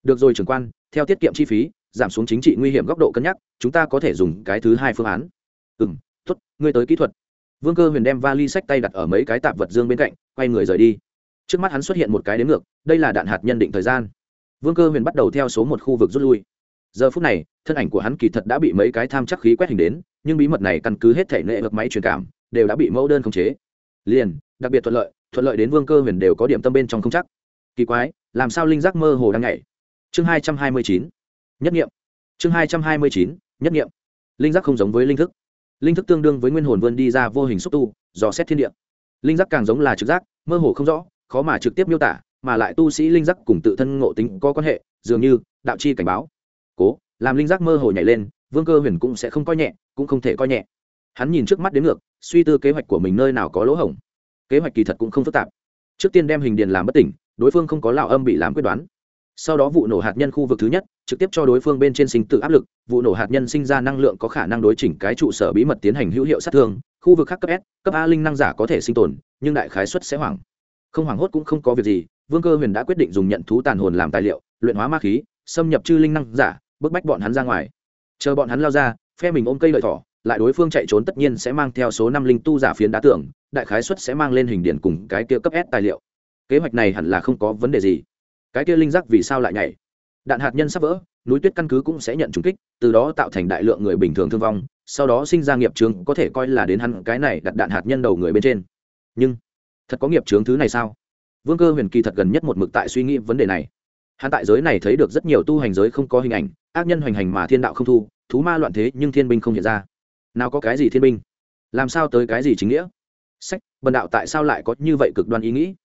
Được rồi trưởng quan, theo tiết kiệm chi phí, giảm xuống chính trị nguy hiểm góc độ cân nhắc, chúng ta có thể dùng cái thứ hai phương án. Ừ m t ố t ngươi tới kỹ thuật. Vương cơ huyền đem vali sách tay đặt ở mấy cái tạp vật dương bên cạnh, quay người rời đi. Trước mắt hắn xuất hiện một cái đếm ngược, đây là đạn hạt nhân định thời gian. Vương cơ huyền bắt đầu theo số một khu vực rút lui. Giờ phút này, thân ảnh của hắn kỳ thật đã bị mấy cái tham chắc khí quét hình đến, nhưng bí mật này căn cứ hết thể nệ vực máy truyền cảm, đều đã bị mẫu đơn khống chế liền, đặc biệt thuận lợi thuận lợi đến vương cơ huyền đều có điểm tâm bên trong không chắc. Kỳ quái, làm sao linh giác mơ hồ đang nhảy? Chương hai trăm hai mươi chín, nhất nghiệm. Chương hai trăm hai mươi chín, nhất nghiệm. Linh giác không giống với linh thức. Linh thức tương đương với nguyên hồn vươn đi ra vô hình xúc tu, dò xét thiên địa. Linh giác càng giống là trực giác, mơ hồ không rõ, khó mà trực tiếp miêu tả, mà lại tu sĩ linh giác cùng tự thân ngộ tính có quan hệ, dường như, đạo chi cảnh báo. Cố, làm linh giác mơ hồ nhảy lên, vương cơ huyền cũng sẽ không coi nhẹ, cũng không thể coi nhẹ hắn nhìn trước mắt đến ngược, suy tư kế hoạch của mình nơi nào có lỗ hổng. Kế hoạch kỳ thật cũng không phức tạp. Trước tiên đem hình điền làm bất tỉnh, đối phương không có lão âm bị làm quyết đoán. Sau đó vụ nổ hạt nhân khu vực thứ nhất, trực tiếp cho đối phương bên trên sinh tự áp lực, vụ nổ hạt nhân sinh ra năng lượng có khả năng đối chỉnh cái trụ sở bí mật tiến hành hữu hiệu sát thương, khu vực khác cấp s, cấp a linh năng giả có thể sinh tồn, nhưng đại khái xuất sẽ hoảng. Không hoảng hốt cũng không có việc gì, vương cơ huyền đã quyết định dùng nhận thú tàn hồn làm tài liệu, luyện hóa ma khí, xâm nhập chư linh năng giả, bức bách bọn hắn ra ngoài. Chờ bọn hắn lao ra, phe mình ôm cây lợi thỏ lại đối phương chạy trốn tất nhiên sẽ mang theo số năm linh tu giả phiến đá tưởng đại khái xuất sẽ mang lên hình điển cùng cái kia cấp s tài liệu. Kế hoạch này hẳn là không có vấn đề gì. Cái kia linh giác vì sao lại nhảy? Đạn hạt nhân sắp vỡ, núi tuyết căn cứ cũng sẽ nhận trúng kích, từ đó tạo thành đại lượng người bình thường thương vong, sau đó sinh ra nghiệp trướng có thể coi là đến hắn cái này đặt đạn hạt nhân đầu người bên trên. Nhưng, thật có nghiệp trướng thứ này sao? Vương cơ huyền kỳ thật gần nhất một mực tại suy nghĩ vấn đề này. Hắn tại giới này thấy được rất nhiều tu hành giới không có hình ảnh, ác nhân hoành hành mà thiên đạo không thu, thú ma loạn thế nhưng thiên binh không hiện ra nào có cái gì thiên binh? Làm sao tới cái gì chính nghĩa? Sách, bần đạo tại sao lại có như vậy cực đoan ý nghĩ?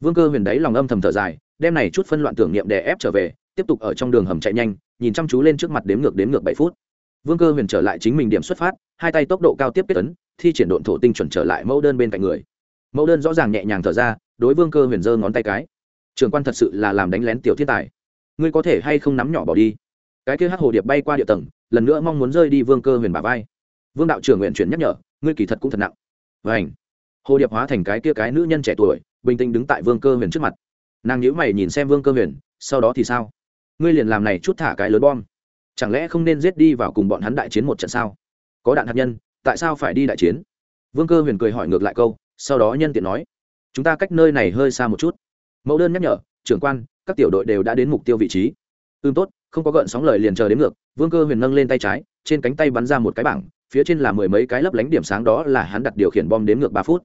Vương cơ huyền đấy lòng âm thầm thở dài, đem này chút phân loạn tưởng niệm đè ép trở về, tiếp tục ở trong đường hầm chạy nhanh, nhìn chăm chú lên trước mặt đếm ngược đếm ngược bảy phút. Vương cơ huyền trở lại chính mình điểm xuất phát, hai tay tốc độ cao tiếp kết tấn thi triển độn thổ tinh chuẩn trở lại mẫu đơn bên cạnh người. Mẫu đơn rõ ràng nhẹ nhàng thở ra, đối vương cơ huyền giơ ngón tay cái. Trường quan thật sự là làm đánh lén tiểu thiên tài. Ngươi có thể hay không nắm nhỏ bỏ đi? Cái kia hắc hồ điệp bay qua địa tầng, lần nữa mong muốn rơi đi vương cơ huyền bà vai vương đạo trưởng nguyện chuyển nhắc nhở, ngươi kỳ thật cũng thật nặng. Vảnh hồ điệp hóa thành cái kia cái nữ nhân trẻ tuổi, bình tĩnh đứng tại vương cơ huyền trước mặt. Nàng nhíu mày nhìn xem vương cơ huyền, sau đó thì sao? Ngươi liền làm này chút thả cái lớn bom. Chẳng lẽ không nên giết đi vào cùng bọn hắn đại chiến một trận sao? Có đạn hạt nhân, tại sao phải đi đại chiến? Vương cơ huyền cười hỏi ngược lại câu, sau đó nhân tiện nói, chúng ta cách nơi này hơi xa một chút. Mẫu đơn nhắc nhở, trưởng quan, các tiểu đội đều đã đến mục tiêu vị trí. Ưm tốt, không có gợn sóng lời liền chờ đến ngược. Vương cơ huyền nâng lên tay trái, trên cánh tay bắn ra một cái bảng phía trên là mười mấy cái lấp lánh điểm sáng đó là hắn đặt điều khiển bom đến ngược ba phút.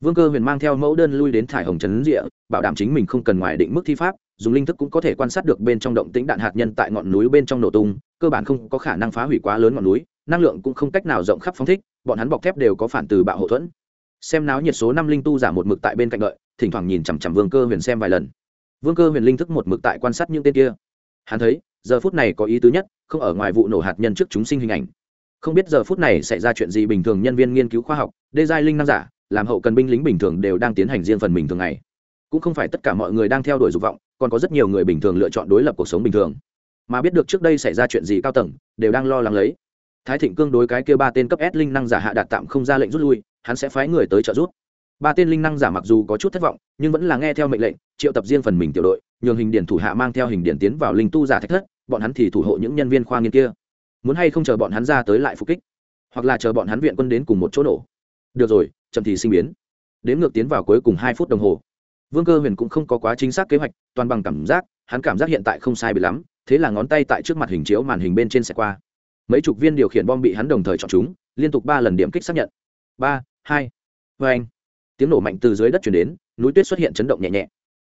Vương cơ huyền mang theo mẫu đơn lui đến thải hồng trấn rịa, bảo đảm chính mình không cần ngoài định mức thi pháp, dùng linh thức cũng có thể quan sát được bên trong động tĩnh đạn hạt nhân tại ngọn núi bên trong nổ tung, cơ bản không có khả năng phá hủy quá lớn ngọn núi, năng lượng cũng không cách nào rộng khắp phóng thích, bọn hắn bọc thép đều có phản từ bạo hậu thuẫn. Xem náo nhiệt số năm linh tu giả một mực tại bên cạnh đợi, thỉnh thoảng nhìn chằm chằm vương cơ huyền xem vài lần. Vương cơ huyền linh thức một mực tại quan sát những tên kia. Hắn thấy, giờ phút này có ý tứ nhất, không ở ngoài vụ nổ hạt nhân trước chúng sinh hình ảnh không biết giờ phút này xảy ra chuyện gì bình thường nhân viên nghiên cứu khoa học, đê giai linh năng giả, làm hậu cần binh lính bình thường đều đang tiến hành riêng phần mình thường ngày. Cũng không phải tất cả mọi người đang theo đuổi dục vọng, còn có rất nhiều người bình thường lựa chọn đối lập cuộc sống bình thường. Mà biết được trước đây xảy ra chuyện gì cao tầng, đều đang lo lắng lấy. Thái thịnh cương đối cái kia ba tên cấp s linh năng giả hạ đạt tạm không ra lệnh rút lui, hắn sẽ phái người tới trợ giúp. Ba tên linh năng giả mặc dù có chút thất vọng, nhưng vẫn là nghe theo mệnh lệnh, triệu tập riêng phần mình tiểu đội, nhường hình điển thủ hạ mang theo hình điển tiến vào linh tu giả thách thất, bọn hắn thì thủ hộ những nhân viên khoa nghiên kia muốn hay không chờ bọn hắn ra tới lại phục kích, hoặc là chờ bọn hắn viện quân đến cùng một chỗ nổ. Được rồi, chậm thì sinh biến. Đến ngược tiến vào cuối cùng hai phút đồng hồ. Vương cơ huyền cũng không có quá chính xác kế hoạch, toàn bằng cảm giác, hắn cảm giác hiện tại không sai bị lắm, thế là ngón tay tại trước mặt hình chiếu màn hình bên trên xe qua. Mấy chục viên điều khiển bom bị hắn đồng thời chọn chúng, liên tục ba lần điểm kích xác nhận. Ba, hai vê anh tiếng nổ mạnh từ dưới đất chuyển đến, núi tuyết xuất hiện chấn động nhẹ nhẹ.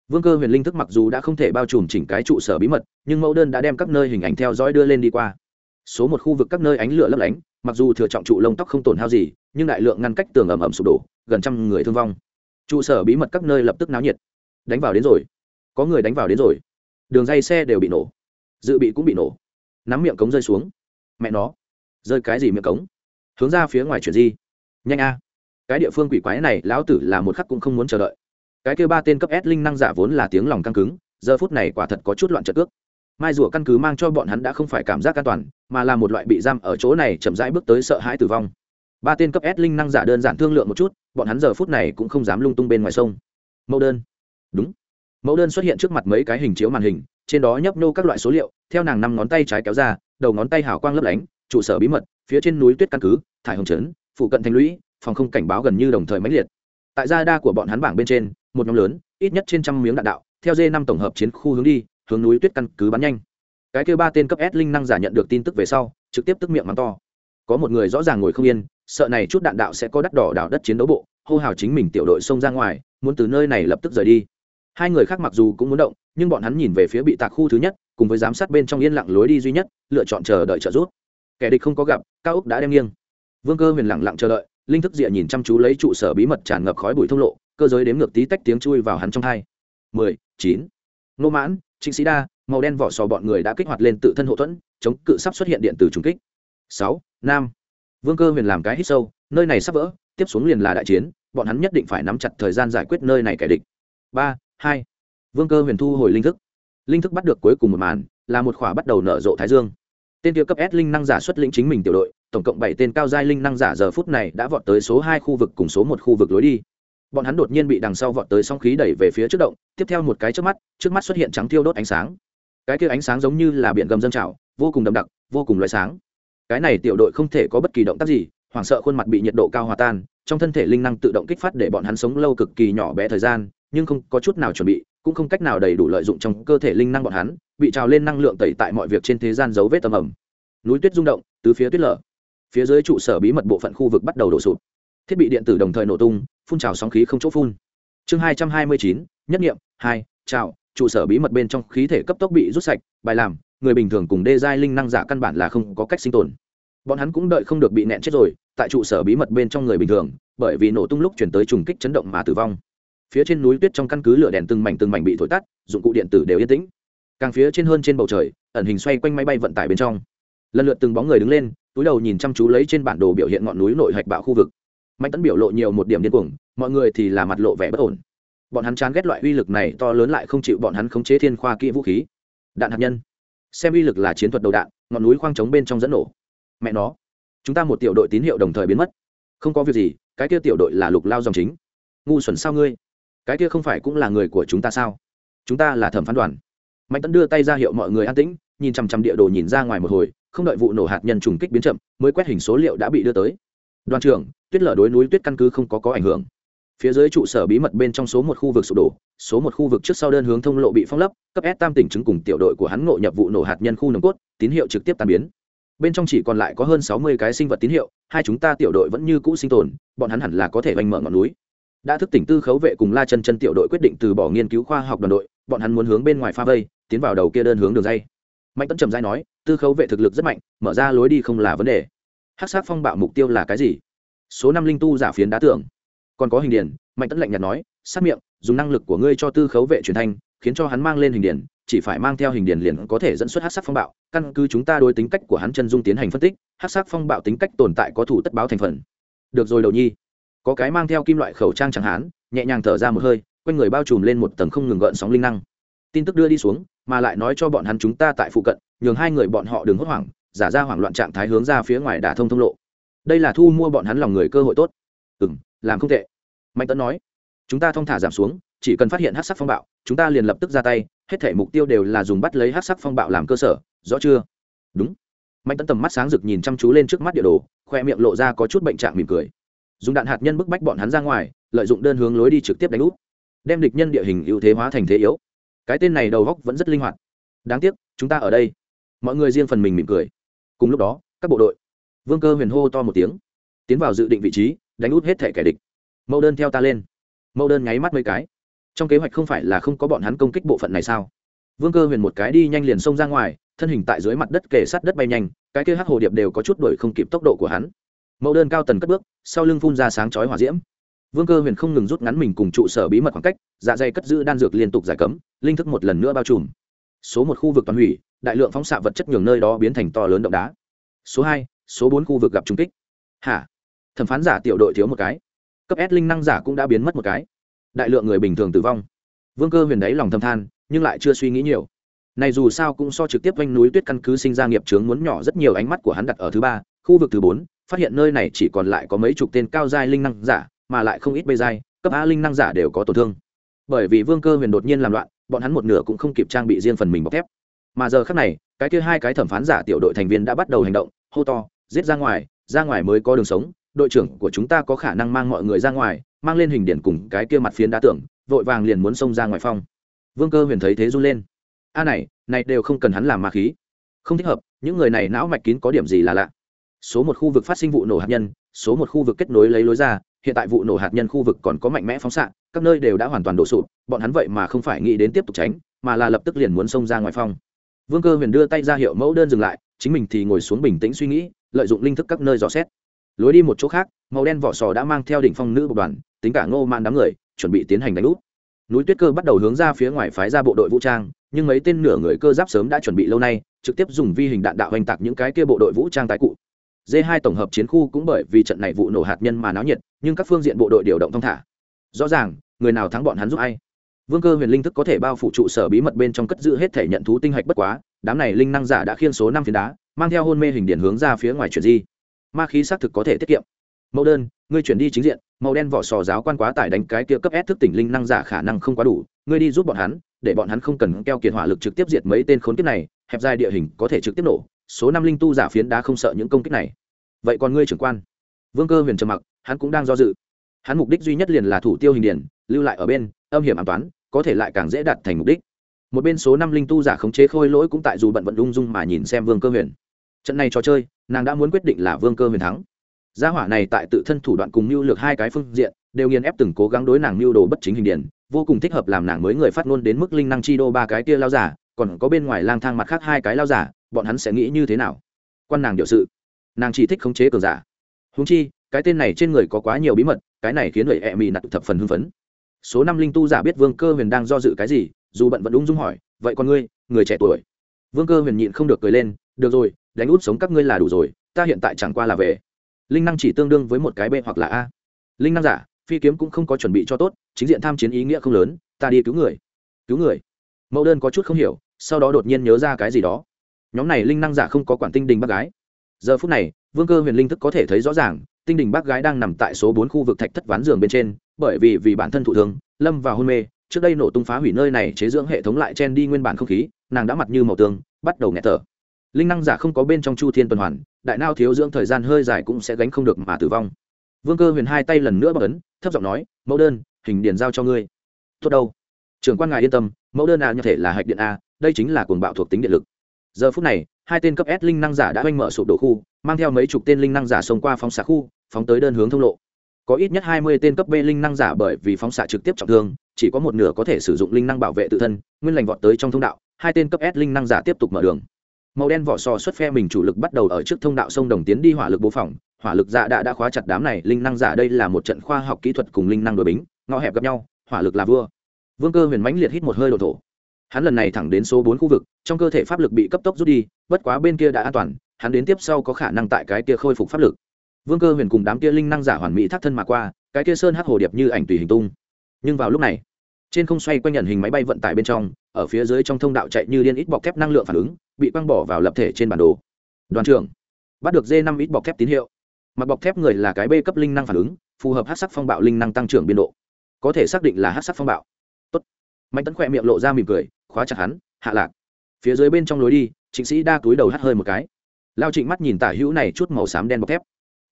Vương cơ huyền linh thức mặc dù đã không thể bao trùm chỉnh cái trụ sở bí mật, nhưng mẫu đơn đã đem các nơi hình ảnh theo dõi đưa lên đi qua số một khu vực các nơi ánh lửa lấp lánh, mặc dù thừa trọng trụ lông tóc không tổn hao gì, nhưng đại lượng ngăn cách tường ẩm ẩm sụp đổ, gần trăm người thương vong. Trụ sở bí mật các nơi lập tức náo nhiệt. Đánh vào đến rồi. Có người đánh vào đến rồi. Đường dây xe đều bị nổ. Dự bị cũng bị nổ. Nắm miệng cống rơi xuống. Mẹ nó. Rơi cái gì miệng cống? Hướng ra phía ngoài chuyển di. Nhanh a. Cái địa phương quỷ quái này, lão tử là một khắc cũng không muốn chờ đợi. Cái kêu ba tên cấp s linh năng giả vốn là tiếng lòng căng cứng, giờ phút này quả thật có chút loạn trợ cước mai rùa căn cứ mang cho bọn hắn đã không phải cảm giác an toàn mà là một loại bị giam ở chỗ này chậm rãi bước tới sợ hãi tử vong. Ba tên cấp s linh năng giả đơn giản thương lượng một chút, bọn hắn giờ phút này cũng không dám lung tung bên ngoài sông. Mẫu đơn. Đúng. Mẫu đơn xuất hiện trước mặt mấy cái hình chiếu màn hình, trên đó nhấp nô các loại số liệu, theo nàng năm ngón tay trái kéo ra, đầu ngón tay hào quang lấp lánh, trụ sở bí mật, phía trên núi tuyết căn cứ, thải hồng trấn phụ cận thanh lũy, phòng không cảnh báo gần như đồng thời mãnh liệt. Tại gia đa của bọn hắn bảng bên trên, một nhóm lớn, ít nhất trên trăm miếng đạn đạo, theo d năm tổng hợp chiến khu hướng đi, hướng núi tuyết căn cứ bắn nhanh cái kêu ba tên cấp s linh năng giả nhận được tin tức về sau, trực tiếp tức miệng mắng to. Có một người rõ ràng ngồi không yên, sợ này chút đạn đạo sẽ có đắt đỏ đảo đất chiến đấu bộ, hô hào chính mình tiểu đội xông ra ngoài, muốn từ nơi này lập tức rời đi. Hai người khác mặc dù cũng muốn động, nhưng bọn hắn nhìn về phía bị tạc khu thứ nhất, cùng với giám sát bên trong yên lặng lối đi duy nhất, lựa chọn chờ đợi trợ giúp. Kẻ địch không có gặp, cao úc đã đem nghiêng. Vương cơ huyền lặng lặng chờ đợi, linh thức địa nhìn chăm chú lấy trụ sở bí mật tràn ngập khói bụi thông lộ, cơ giới đếm ngược tí tách tiếng chui vào hắn trong hai. Mười, chín. Nô mãn, trịnh sĩ đa màu đen vỏ sò bọn người đã kích hoạt lên tự thân hậu thuẫn, chống cự sắp xuất hiện điện từ trùng kích. Sáu, nam. Vương cơ huyền làm cái hít sâu, nơi này sắp vỡ, tiếp xuống liền là đại chiến, bọn hắn nhất định phải nắm chặt thời gian giải quyết nơi này kẻ địch. Ba, hai. Vương cơ huyền thu hồi linh thức. Linh thức bắt được cuối cùng một màn, là một khỏa bắt đầu nở rộ thái dương. Tên kia cấp s linh năng giả xuất lĩnh chính mình tiểu đội, tổng cộng bảy tên cao giai linh năng giả giờ phút này đã vọt tới số hai khu vực cùng số một khu vực lối đi. Bọn hắn đột nhiên bị đằng sau vọt tới song khí đẩy về phía trước động, tiếp theo một cái trước mắt trước mắt xuất hiện trắng thiêu đốt ánh sáng cái kia ánh sáng giống như là biển gầm dâng trào, vô cùng đậm đặc, vô cùng loại sáng. Cái này tiểu đội không thể có bất kỳ động tác gì, hoảng sợ khuôn mặt bị nhiệt độ cao hòa tan, trong thân thể linh năng tự động kích phát để bọn hắn sống lâu cực kỳ nhỏ bé thời gian, nhưng không có chút nào chuẩn bị, cũng không cách nào đầy đủ lợi dụng trong cơ thể linh năng bọn hắn, bị trào lên năng lượng tẩy tại mọi việc trên thế gian dấu vết tầm ẩm núi tuyết rung động từ phía tuyết lở. Phía dưới trụ sở bí mật bộ phận khu vực bắt đầu đổ sụp. Thiết bị điện tử đồng thời nổ tung, phun trào sóng khí không chỗ phun. Chương hai trăm hai mươi chín, nhất nghiệm, hai, trào trụ sở bí mật bên trong khí thể cấp tốc bị rút sạch, bài làm, người bình thường cùng đê giai linh năng giả căn bản là không có cách sinh tồn. Bọn hắn cũng đợi không được bị nẹn chết rồi, tại trụ sở bí mật bên trong người bình thường, bởi vì nổ tung lúc chuyển tới trùng kích chấn động mà tử vong. Phía trên núi tuyết trong căn cứ lửa đèn từng mảnh từng mảnh bị thổi tắt, dụng cụ điện tử đều yên tĩnh. Càng phía trên hơn trên bầu trời, ẩn hình xoay quanh máy bay vận tải bên trong. Lần lượt từng bóng người đứng lên, túi đầu nhìn chăm chú lấy trên bản đồ biểu hiện ngọn núi nội hạch bạo khu vực. Mạnh tấn biểu lộ nhiều một điểm điên cuồng, mọi người thì là mặt lộ vẻ bất ổn bọn hắn chán ghét loại uy lực này to lớn lại không chịu bọn hắn khống chế thiên khoa kỹ vũ khí. Đạn hạt nhân. Xem uy lực là chiến thuật đầu đạn, ngọn núi khoang trống bên trong dẫn nổ. Mẹ nó. Chúng ta một tiểu đội tín hiệu đồng thời biến mất. Không có việc gì, cái kia tiểu đội là lục lao dòng chính. Ngu xuẩn sao ngươi? Cái kia không phải cũng là người của chúng ta sao? Chúng ta là thẩm phán đoàn. Mạnh tấn đưa tay ra hiệu mọi người an tĩnh, nhìn chằm chằm địa đồ nhìn ra ngoài một hồi, không đợi vụ nổ hạt nhân trùng kích biến chậm, mới quét hình số liệu đã bị đưa tới. Đoàn trưởng, tuyết lở đối núi tuyết căn cứ không có có ảnh hưởng phía dưới trụ sở bí mật bên trong số một khu vực sụp đổ, số một khu vực trước sau đơn hướng thông lộ bị phong lấp, cấp s tam tỉnh chứng cùng tiểu đội của hắn ngộ nhập vụ nổ hạt nhân khu nồng cốt, tín hiệu trực tiếp tan biến. Bên trong chỉ còn lại có hơn sáu mươi cái sinh vật tín hiệu, hai chúng ta tiểu đội vẫn như cũ sinh tồn, bọn hắn hẳn là có thể vành mở ngọn núi. Đã thức tỉnh tư khấu vệ cùng la chân chân tiểu đội quyết định từ bỏ nghiên cứu khoa học đoàn đội, bọn hắn muốn hướng bên ngoài pha vây, tiến vào đầu kia đơn hướng đường dây. Mạnh tấn trầm dai nói, tư khấu vệ thực lực rất mạnh, mở ra lối đi không là vấn đề. Hát sát phong bạo mục tiêu là cái gì? Số năm linh tu giả phiến đá tưởng còn có hình điển mạnh tấn lạnh nhạt nói sát miệng dùng năng lực của ngươi cho tư khấu vệ truyền thanh khiến cho hắn mang lên hình điển chỉ phải mang theo hình điển liền có thể dẫn xuất hát sắc phong bạo. Căn cứ chúng ta đối tính cách của hắn chân dung tiến hành phân tích hát sắc phong bạo tính cách tồn tại có thủ tất báo thành phần. Được rồi đầu nhi. Có cái mang theo kim loại khẩu trang chẳng hạn, nhẹ nhàng thở ra một hơi quanh người bao trùm lên một tầng không ngừng gợn sóng linh năng. Tin tức đưa đi xuống mà lại nói cho bọn hắn chúng ta tại phụ cận nhường hai người bọn họ đừng hốt hoảng giả ra hoảng loạn trạng thái hướng ra phía ngoài đả thông thông lộ. Đây là thu mua bọn hắn lòng người cơ hội tốt. Ừ m làm không tệ. Mạnh tấn nói, chúng ta thong thả giảm xuống, chỉ cần phát hiện hát sắc phong bạo, chúng ta liền lập tức ra tay, hết thể mục tiêu đều là dùng bắt lấy hát sắc phong bạo làm cơ sở, rõ chưa? Đúng. Mạnh tấn tầm mắt sáng rực nhìn chăm chú lên trước mắt địa đồ, khoe miệng lộ ra có chút bệnh trạng mỉm cười. Dùng đạn hạt nhân bức bách bọn hắn ra ngoài, lợi dụng đơn hướng lối đi trực tiếp đánh úp, đem địch nhân địa hình ưu thế hóa thành thế yếu. Cái tên này đầu góc vẫn rất linh hoạt. Đáng tiếc, chúng ta ở đây. Mọi người riêng phần mình mỉm cười. Cùng lúc đó, các bộ đội. Vương cơ huyền hô to một tiếng, tiến vào dự định vị trí đánh út hết thể kẻ địch. Mẫu đơn theo ta lên. Mẫu đơn nháy mắt mấy cái. Trong kế hoạch không phải là không có bọn hắn công kích bộ phận này sao? Vương cơ huyền một cái đi nhanh liền xông ra ngoài, thân hình tại dưới mặt đất kề sát đất bay nhanh, cái kia hắc hồ điệp đều có chút đuổi không kịp tốc độ của hắn. Mẫu đơn cao tần cất bước, sau lưng phun ra sáng chói hỏa diễm. Vương cơ huyền không ngừng rút ngắn mình cùng trụ sở bí mật khoảng cách dạ dày cất giữ đan dược liên tục giải cấm, linh thức một lần nữa bao trùm. Số một khu vực toàn hủy, đại lượng phóng xạ vật chất nhường nơi đó biến thành to lớn động đá. Số hai, số bốn khu vực gặp trung kích. Hả? Thẩm phán giả tiểu đội thiếu một cái. Cấp s linh năng giả cũng đã biến mất một cái. Đại lượng người bình thường tử vong. Vương cơ huyền đáy lòng thâm than, nhưng lại chưa suy nghĩ nhiều. Này dù sao cũng so trực tiếp quanh núi tuyết căn cứ sinh ra nghiệp trướng muốn nhỏ rất nhiều ánh mắt của hắn đặt ở thứ ba, khu vực thứ bốn, phát hiện nơi này chỉ còn lại có mấy chục tên cao giai linh năng giả, mà lại không ít bê giai, cấp a linh năng giả đều có tổn thương. Bởi vì vương cơ huyền đột nhiên làm loạn, bọn hắn một nửa cũng không kịp trang bị riêng phần mình bọc thép. Mà giờ khác này, cái kia hai cái thẩm phán giả tiểu đội thành viên đã bắt đầu hành động, hô to, giết ra ngoài ra ngoài mới có đường sống đội trưởng của chúng ta có khả năng mang mọi người ra ngoài, mang lên hình điển cùng cái kia mặt phiến đá tưởng vội vàng liền muốn xông ra ngoài phong. Vương cơ huyền thấy thế run lên. A này này đều không cần hắn làm ma khí. Không thích hợp, những người này não mạch kín có điểm gì là lạ. Số một khu vực phát sinh vụ nổ hạt nhân, số một khu vực kết nối lấy lối ra, hiện tại vụ nổ hạt nhân khu vực còn có mạnh mẽ phóng xạ, các nơi đều đã hoàn toàn đổ sụp, bọn hắn vậy mà không phải nghĩ đến tiếp tục tránh, mà là lập tức liền muốn xông ra ngoài phong. Vương cơ huyền đưa tay ra hiệu mẫu đơn dừng lại, chính mình thì ngồi xuống bình tĩnh suy nghĩ, lợi dụng linh thức các nơi dò xét lối đi một chỗ khác, màu đen vỏ sò đã mang theo đỉnh phong nữ bộ đoàn, tính cả ngô man đám người, chuẩn bị tiến hành đánh úp. Núi tuyết cơ bắt đầu hướng ra phía ngoài phái ra bộ đội vũ trang, nhưng mấy tên nửa người cơ giáp sớm đã chuẩn bị lâu nay, trực tiếp dùng vi hình đạn đạo hành tạc những cái kia bộ đội vũ trang tái cụ. D 2 tổng hợp chiến khu cũng bởi vì trận này vụ nổ hạt nhân mà náo nhiệt, nhưng các phương diện bộ đội điều động thong thả. Rõ ràng, người nào thắng bọn hắn giúp ai? Vương cơ huyền linh thức có thể bao phủ trụ sở bí mật bên trong cất giữ hết thể nhận thú tinh hạch bất quá, đám này linh năng giả đã khiên số năm phiến đá, mang theo hôn mê hình điển hướng ra phía ngoài chuyển di ma khí xác thực có thể tiết kiệm. Mẫu đơn, ngươi chuyển đi chính diện, màu đen vỏ sò giáo quan quá tải đánh cái kia cấp s thức tỉnh linh năng giả khả năng không quá đủ, ngươi đi giúp bọn hắn, để bọn hắn không cần keo kiệt hỏa lực trực tiếp diệt mấy tên khốn kiếp này, hẹp dài địa hình có thể trực tiếp nổ, số năm linh tu giả phiến đá không sợ những công kích này. Vậy còn ngươi trưởng quan? Vương cơ huyền trầm mặc, hắn cũng đang do dự. Hắn mục đích duy nhất liền là thủ tiêu hình điển, lưu lại ở bên, âm hiểm an toán có thể lại càng dễ đạt thành mục đích. Một bên số năm linh tu giả khống chế khôi lỗi cũng tại dù bận vận ung dung mà nhìn xem vương cơ huyền trận này trò chơi, nàng đã muốn quyết định là vương cơ huyền thắng. Gia hỏa này tại tự thân thủ đoạn cùng mưu lược hai cái phương diện, đều nghiền ép từng cố gắng đối nàng mưu đồ bất chính hình điển, vô cùng thích hợp làm nàng mới người phát ngôn đến mức linh năng chi đô ba cái kia lao giả, còn có bên ngoài lang thang mặt khác hai cái lao giả, bọn hắn sẽ nghĩ như thế nào? Quan nàng điều sự. Nàng chỉ thích khống chế cường giả. Húng chi, cái tên này trên người có quá nhiều bí mật, cái này khiến người ẹ mị nặng thập phần hưng phấn. Số năm linh tu giả biết vương cơ huyền đang do dự cái gì, dù bận vẫn ung dung hỏi, vậy con ngươi, người trẻ tuổi? Vương cơ huyền nhịn không được cười lên, được rồi đánh út sống các ngươi là đủ rồi, ta hiện tại chẳng qua là về. Linh năng chỉ tương đương với một cái b hoặc là a. Linh năng giả, phi kiếm cũng không có chuẩn bị cho tốt, chính diện tham chiến ý nghĩa không lớn, ta đi cứu người. Cứu người? Mẫu đơn có chút không hiểu, sau đó đột nhiên nhớ ra cái gì đó. Nhóm này linh năng giả không có quản tinh đình bác gái. Giờ phút này, vương cơ huyền linh thức có thể thấy rõ ràng, tinh đình bác gái đang nằm tại số bốn khu vực thạch thất ván giường bên trên, bởi vì vì bản thân thụ thương, lâm vào hôn mê, trước đây nổ tung phá hủy nơi này chế dưỡng hệ thống lại chen đi nguyên bản không khí, nàng đã mặt như màu tương bắt đầu nghẹt thở linh năng giả không có bên trong chu thiên tuần hoàn, đại nao thiếu dưỡng thời gian hơi dài cũng sẽ gánh không được mà tử vong. Vương cơ huyền hai tay lần nữa bất ấn, thấp giọng nói, mẫu đơn, hình điền giao cho ngươi. Tốt đâu. Trưởng quan ngài yên tâm, mẫu đơn à, a như thể là hạch điện a đây chính là cuồng bạo thuộc tính điện lực. Giờ phút này, hai tên cấp s linh năng giả đã oanh mở sụp đổ khu, mang theo mấy chục tên linh năng giả xông qua phóng xạ khu, phóng tới đơn hướng thông lộ. Có ít nhất hai mươi tên cấp b linh năng giả bởi vì phóng xạ trực tiếp trọng thương, chỉ có một nửa có thể sử dụng linh năng bảo vệ tự thân, nguyên lành vọt tới trong thông đạo, hai tên cấp s linh năng giả tiếp tục mở đường màu đen vỏ sò xuất phe mình chủ lực bắt đầu ở trước thông đạo sông đồng tiến đi hỏa lực bố phòng. Hỏa lực dạ đã đã khóa chặt đám này linh năng giả, đây là một trận khoa học kỹ thuật cùng linh năng đội bính, ngõ hẹp gặp nhau, hỏa lực là vua. Vương cơ huyền mãnh liệt hít một hơi đồ thổ. Hắn lần này thẳng đến số bốn khu vực, trong cơ thể pháp lực bị cấp tốc rút đi, bất quá bên kia đã an toàn, hắn đến tiếp sau có khả năng tại cái kia khôi phục pháp lực. Vương cơ huyền cùng đám kia linh năng giả hoàn mỹ thác thân mà qua, cái kia sơn hắc hồ điệp như ảnh tùy hình tung. Nhưng vào lúc này trên không xoay quanh nhận hình máy bay vận tải bên trong, ở phía dưới trong thông đạo chạy như liên ít bọc thép năng lượng phản ứng, bị quăng bỏ vào lập thể trên bản đồ. Đoàn trưởng, bắt được d năm ít bọc thép tín hiệu. Mặt bọc thép người là cái b cấp linh năng phản ứng, phù hợp hát sắc phong bạo linh năng tăng trưởng biên độ. Có thể xác định là hát sắc phong bạo. Tốt. mạnh tấn khỏe miệng lộ ra mỉm cười, khóa chặt hắn, hạ lạc. Phía dưới bên trong lối đi, trịnh sĩ đa túi đầu hắt hơi một cái. Lao trịnh mắt nhìn tả hữu này chút màu xám đen bọc thép.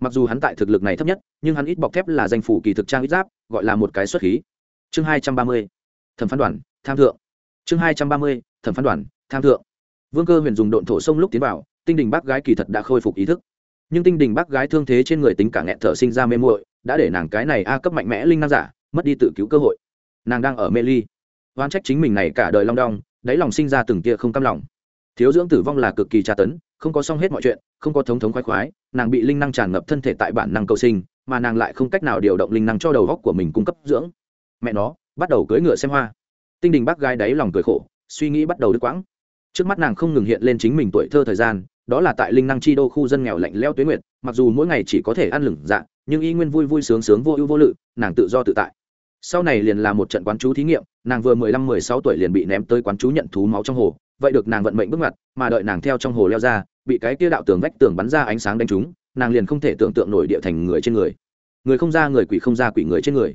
Mặc dù hắn tại thực lực này thấp nhất, nhưng hắn ít bọc thép là danh phủ kỳ thực trang ít giáp, gọi là một cái xuất khí chương hai trăm ba mươi, thẩm phán đoàn, tham thượng. Chương hai trăm ba mươi, thẩm phán đoàn, tham thượng. Vương cơ huyền dùng độn thổ sông lúc tiến vào, tinh đình bác gái kỳ thật đã khôi phục ý thức. Nhưng tinh đình bác gái thương thế trên người tính cả nghẹn thở sinh ra mê muội, đã để nàng cái này a cấp mạnh mẽ linh năng giả, mất đi tự cứu cơ hội. Nàng đang ở mê ly. Oan trách chính mình này cả đời long đong, đáy lòng sinh ra từng tia không cam lòng. Thiếu dưỡng tử vong là cực kỳ tra tấn, không có xong hết mọi chuyện, không có thống thống khoái khoái, nàng bị linh năng tràn ngập thân thể tại bản năng cầu sinh, mà nàng lại không cách nào điều động linh năng cho đầu góc của mình cung cấp dưỡng mẹ nó, bắt đầu cưỡi ngựa xem hoa. Tinh đình bác gái đáy lòng cười khổ, suy nghĩ bắt đầu đứt quãng. Trước mắt nàng không ngừng hiện lên chính mình tuổi thơ thời gian, đó là tại linh năng chi đô khu dân nghèo lạnh leo tuyến nguyệt, mặc dù mỗi ngày chỉ có thể ăn lửng dạ nhưng y nguyên vui vui sướng sướng vô ưu vô lự, nàng tự do tự tại. Sau này liền là một trận quán chú thí nghiệm, nàng vừa mười lăm, mười sáu tuổi liền bị ném tới quán chú nhận thú máu trong hồ, vậy được nàng vận mệnh bước ngoặt, mà đợi nàng theo trong hồ leo ra, bị cái kia đạo tường vách tường bắn ra ánh sáng đánh trúng, nàng liền không thể tưởng tượng nổi địa thành người trên người. Người không ra, người quỷ không ra, quỷ người trên người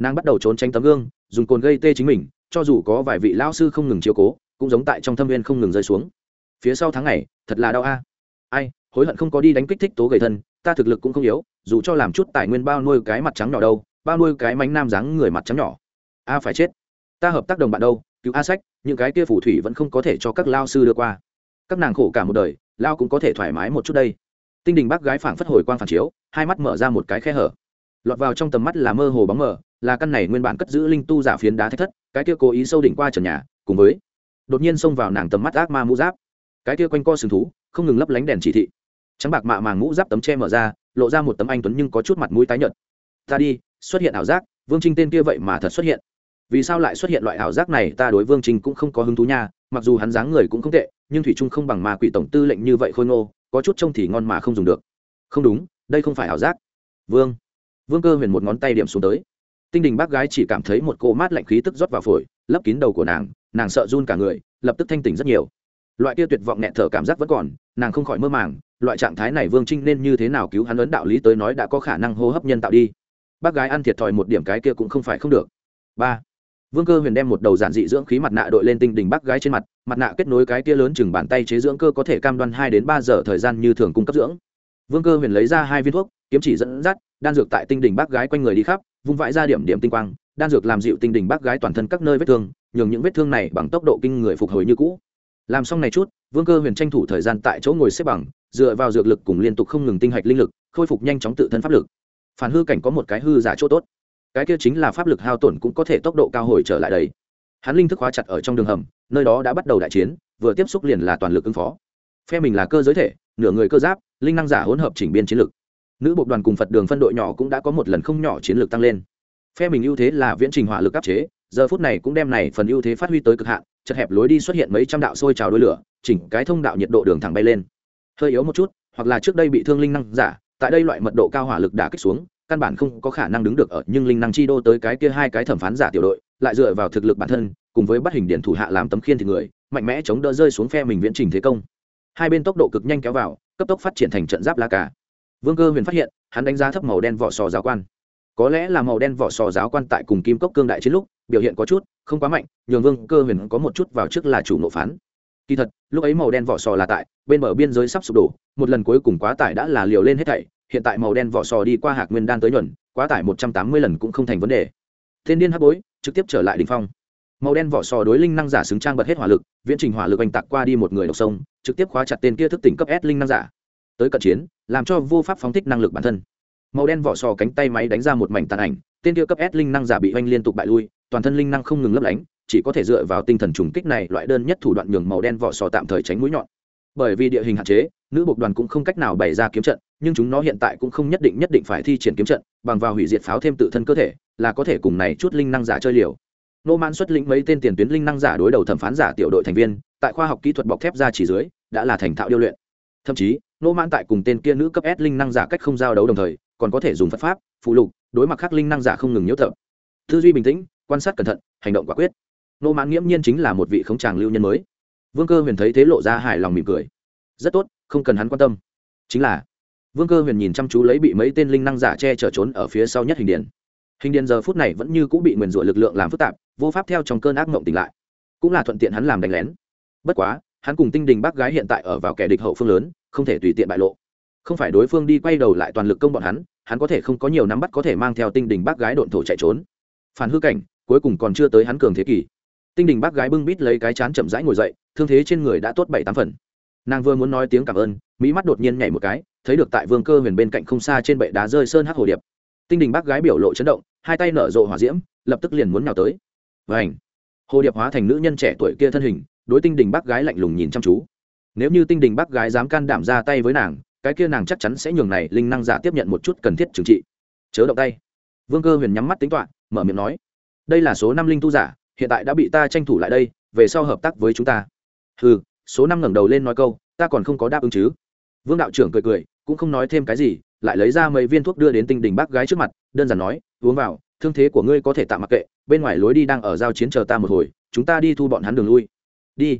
nàng bắt đầu trốn tránh tấm gương, dùng cồn gây tê chính mình, cho dù có vài vị lao sư không ngừng chiếu cố, cũng giống tại trong thâm viên không ngừng rơi xuống. Phía sau tháng này thật là đau a. Ai, hối hận không có đi đánh kích thích tố gầy thân, ta thực lực cũng không yếu, dù cho làm chút tài nguyên bao nuôi cái mặt trắng nhỏ đâu, bao nuôi cái mánh nam dáng người mặt trắng nhỏ. A phải chết. Ta hợp tác đồng bạn đâu, cứu a sách, những cái kia phù thủy vẫn không có thể cho các lao sư đưa qua. Các nàng khổ cả một đời lao cũng có thể thoải mái một chút đây. Tinh đình bác gái phảng phất hồi quang phản chiếu, hai mắt mở ra một cái khe hở lọt vào trong tầm mắt là mơ hồ bóng mờ, là căn này nguyên bản cất giữ linh tu giả phiến đá thách thất, cái kia cố ý sâu đỉnh qua trần nhà, cùng với đột nhiên xông vào nàng tầm mắt ác ma mũ giáp. Cái kia quanh co sừng thú, không ngừng lấp lánh đèn chỉ thị. Trắng bạc mạ màng mũ giáp tấm che mở ra, lộ ra một tấm anh tuấn nhưng có chút mặt mũi tái nhợt. Ta đi, xuất hiện ảo giác, vương trinh tên kia vậy mà thật xuất hiện. Vì sao lại xuất hiện loại ảo giác này, ta đối vương trinh cũng không có hứng thú nha, mặc dù hắn dáng người cũng không tệ, nhưng thủy trung không bằng mà quỷ tổng tư lệnh như vậy khôi ngô, có chút trông thì ngon mà không dùng được. Không đúng, đây không phải ảo giác. Vương vương cơ huyền một ngón tay điểm xuống tới. Tinh đình bác gái chỉ cảm thấy một cỗ mát lạnh khí tức rót vào phổi, lấp kín đầu của nàng nàng sợ run cả người, lập tức thanh tỉnh rất nhiều. Loại kia tuyệt vọng nghẹn thở cảm giác vẫn còn, nàng không khỏi mơ màng, loại trạng thái này vương trinh nên như thế nào cứu hắn ấn đạo lý tới nói đã có khả năng hô hấp nhân tạo đi. Bác gái ăn thiệt thòi một điểm cái kia cũng không phải không được. Ba. Vương cơ huyền đem một đầu giản dị dưỡng khí mặt nạ đội lên tinh đình bác gái trên mặt mặt nạ kết nối cái kia lớn chừng bàn tay chế dưỡng cơ có thể cam đoan hai đến ba giờ thời gian như thường cung cấp dưỡng. Vương cơ huyền lấy ra hai viên thuốc, kiếm chỉ dẫn dắt đan dược tại tinh đình bác gái quanh người đi khắp, vung vãi ra điểm điểm tinh quang, đan dược làm dịu tinh đình bác gái toàn thân các nơi vết thương, nhường những vết thương này bằng tốc độ kinh người phục hồi như cũ. Làm xong này chút, vương cơ huyền tranh thủ thời gian tại chỗ ngồi xếp bằng, dựa vào dược lực cùng liên tục không ngừng tinh hạch linh lực, khôi phục nhanh chóng tự thân pháp lực. Phản hư cảnh có một cái hư giả chỗ tốt. Cái kia chính là pháp lực hao tổn cũng có thể tốc độ cao hồi trở lại đấy hắn linh thức hóa chặt ở trong đường hầm, nơi đó đã bắt đầu đại chiến, vừa tiếp xúc liền là toàn lực ứng phó. Phe mình là cơ giới thể, nửa người cơ giáp, linh năng giả hỗn hợp chỉnh biên chiến lực nữ bộ đoàn cùng phật đường phân đội nhỏ cũng đã có một lần không nhỏ chiến lược tăng lên. Phe mình ưu thế là viễn trình hỏa lực áp chế, giờ phút này cũng đem này phần ưu thế phát huy tới cực hạn, chật hẹp lối đi xuất hiện mấy trăm đạo sôi trào đôi lửa, chỉnh cái thông đạo nhiệt độ đường thẳng bay lên. Hơi yếu một chút, hoặc là trước đây bị thương linh năng giả, tại đây loại mật độ cao hỏa lực đã kích xuống, căn bản không có khả năng đứng được ở nhưng linh năng chi đô tới cái kia hai cái thẩm phán giả tiểu đội, lại dựa vào thực lực bản thân, cùng với bắt hình điện thủ hạ làm tấm khiên thì người, mạnh mẽ chống đỡ rơi xuống phe mình viễn trình thế công. Hai bên tốc độ cực nhanh kéo vào, cấp tốc phát triển thành trận giáp la cả vương cơ huyền phát hiện, hắn đánh giá thấp màu đen vỏ sò giáo quan. Có lẽ là màu đen vỏ sò giáo quan tại cùng kim cốc cương đại chiến lúc, biểu hiện có chút không quá mạnh, nhường vương cơ huyền có một chút vào trước là chủ nộ phán. Kỳ thật, lúc ấy màu đen vỏ sò là tại, bên bờ biên giới sắp sụp đổ, một lần cuối cùng quá tải đã là liều lên hết thảy, hiện tại màu đen vỏ sò đi qua hạc nguyên đan tới nhuần quá tải một trăm tám mươi lần cũng không thành vấn đề. Thiên điên hấp bối, trực tiếp trở lại đ ỉ n h phong. Màu đen vỏ sò đối linh năng giả xứng trang bật hết hỏa lực, viễn trình hỏa lực oanh tạc qua đi một người độc sông, trực tiếp khóa chặt tên kia thức tỉnh cấp s linh năng giả tới cận chiến, làm cho vô pháp phóng thích năng lực bản thân. Màu đen vỏ sò cánh tay máy đánh ra một mảnh tàn ảnh, tên tiêu cấp s linh năng giả bị oanh liên tục bại lui, toàn thân linh năng không ngừng lấp lánh, chỉ có thể dựa vào tinh thần trùng kích này loại đơn nhất thủ đoạn nhường màu đen vỏ sò tạm thời tránh mũi nhọn. Bởi vì địa hình hạn chế, nữ bộc đoàn cũng không cách nào bày ra kiếm trận, nhưng chúng nó hiện tại cũng không nhất định nhất định phải thi triển kiếm trận, bằng vào hủy diệt pháo thêm tự thân cơ thể, là có thể cùng này chút linh năng giả chơi liều. Nô man xuất lĩnh mấy tên tiền tuyến linh năng giả đối đầu thẩm phán giả tiểu đội thành viên, tại khoa học kỹ thuật bọc thép ra chỉ dưới, đã là thành thạo điêu luyện. Thậm chí nô man tại cùng tên kia nữ cấp s linh năng giả cách không giao đấu đồng thời, còn có thể dùng phật pháp phụ lục, đối mặt khác linh năng giả không ngừng nhiễu thợ tư duy bình tĩnh, quan sát cẩn thận, hành động quả quyết. Nô man nghiễm nhiên chính là một vị khống tràng lưu nhân mới. Vương cơ huyền thấy thế lộ ra hài lòng mỉm cười. Rất tốt, không cần hắn quan tâm. Chính là, vương cơ huyền nhìn chăm chú lấy bị mấy tên linh năng giả che chở trốn ở phía sau nhất hình điền hình điền giờ phút này vẫn như cũng bị nguyền rủa lực lượng làm phức tạp, vô pháp theo trong cơn ác mộng tỉnh lại. Cũng là thuận tiện hắn làm đánh lén. Bất quá, hắn cùng tinh đình bác gái hiện tại ở vào kẻ địch hậu phương lớn không thể tùy tiện bại lộ. Không phải đối phương đi quay đầu lại toàn lực công bọn hắn hắn có thể không có nhiều nắm bắt có thể mang theo tinh đình bác gái độn thổ chạy trốn. Phản hư cảnh, cuối cùng còn chưa tới hắn cường thế kỷ. Tinh đình bác gái bưng bít lấy cái chán chậm rãi ngồi dậy, thương thế trên người đã tốt bảy tám phần. Nàng vừa muốn nói tiếng cảm ơn, mỹ mắt đột nhiên nhảy một cái, thấy được tại vương cơ huyền bên cạnh không xa trên bệ đá rơi sơn hắc hồ điệp. Tinh đình bác gái biểu lộ chấn động, hai tay nở rộ hỏa diễm, lập tức liền muốn nhào tới. Và ảnh hồ điệp hóa thành nữ nhân trẻ tuổi kia thân hình, đối tinh đình bác gái lạnh lùng nhìn chăm chú nếu như tinh đình bác gái dám can đảm ra tay với nàng, cái kia nàng chắc chắn sẽ nhường này linh năng giả tiếp nhận một chút cần thiết trừng trị. Chớ động tay. Vương cơ huyền nhắm mắt tính toán, mở miệng nói, đây là số năm linh tu giả, hiện tại đã bị ta tranh thủ lại đây, về sau hợp tác với chúng ta. Ừ số năm ngẩng đầu lên nói câu, ta còn không có đáp ứng chứ. Vương đạo trưởng cười cười, cũng không nói thêm cái gì, lại lấy ra mấy viên thuốc đưa đến tinh đình bác gái trước mặt, đơn giản nói, uống vào, thương thế của ngươi có thể tạm mặc kệ, bên ngoài lối đi đang ở giao chiến chờ ta một hồi, chúng ta đi thu bọn hắn đường lui. Đi.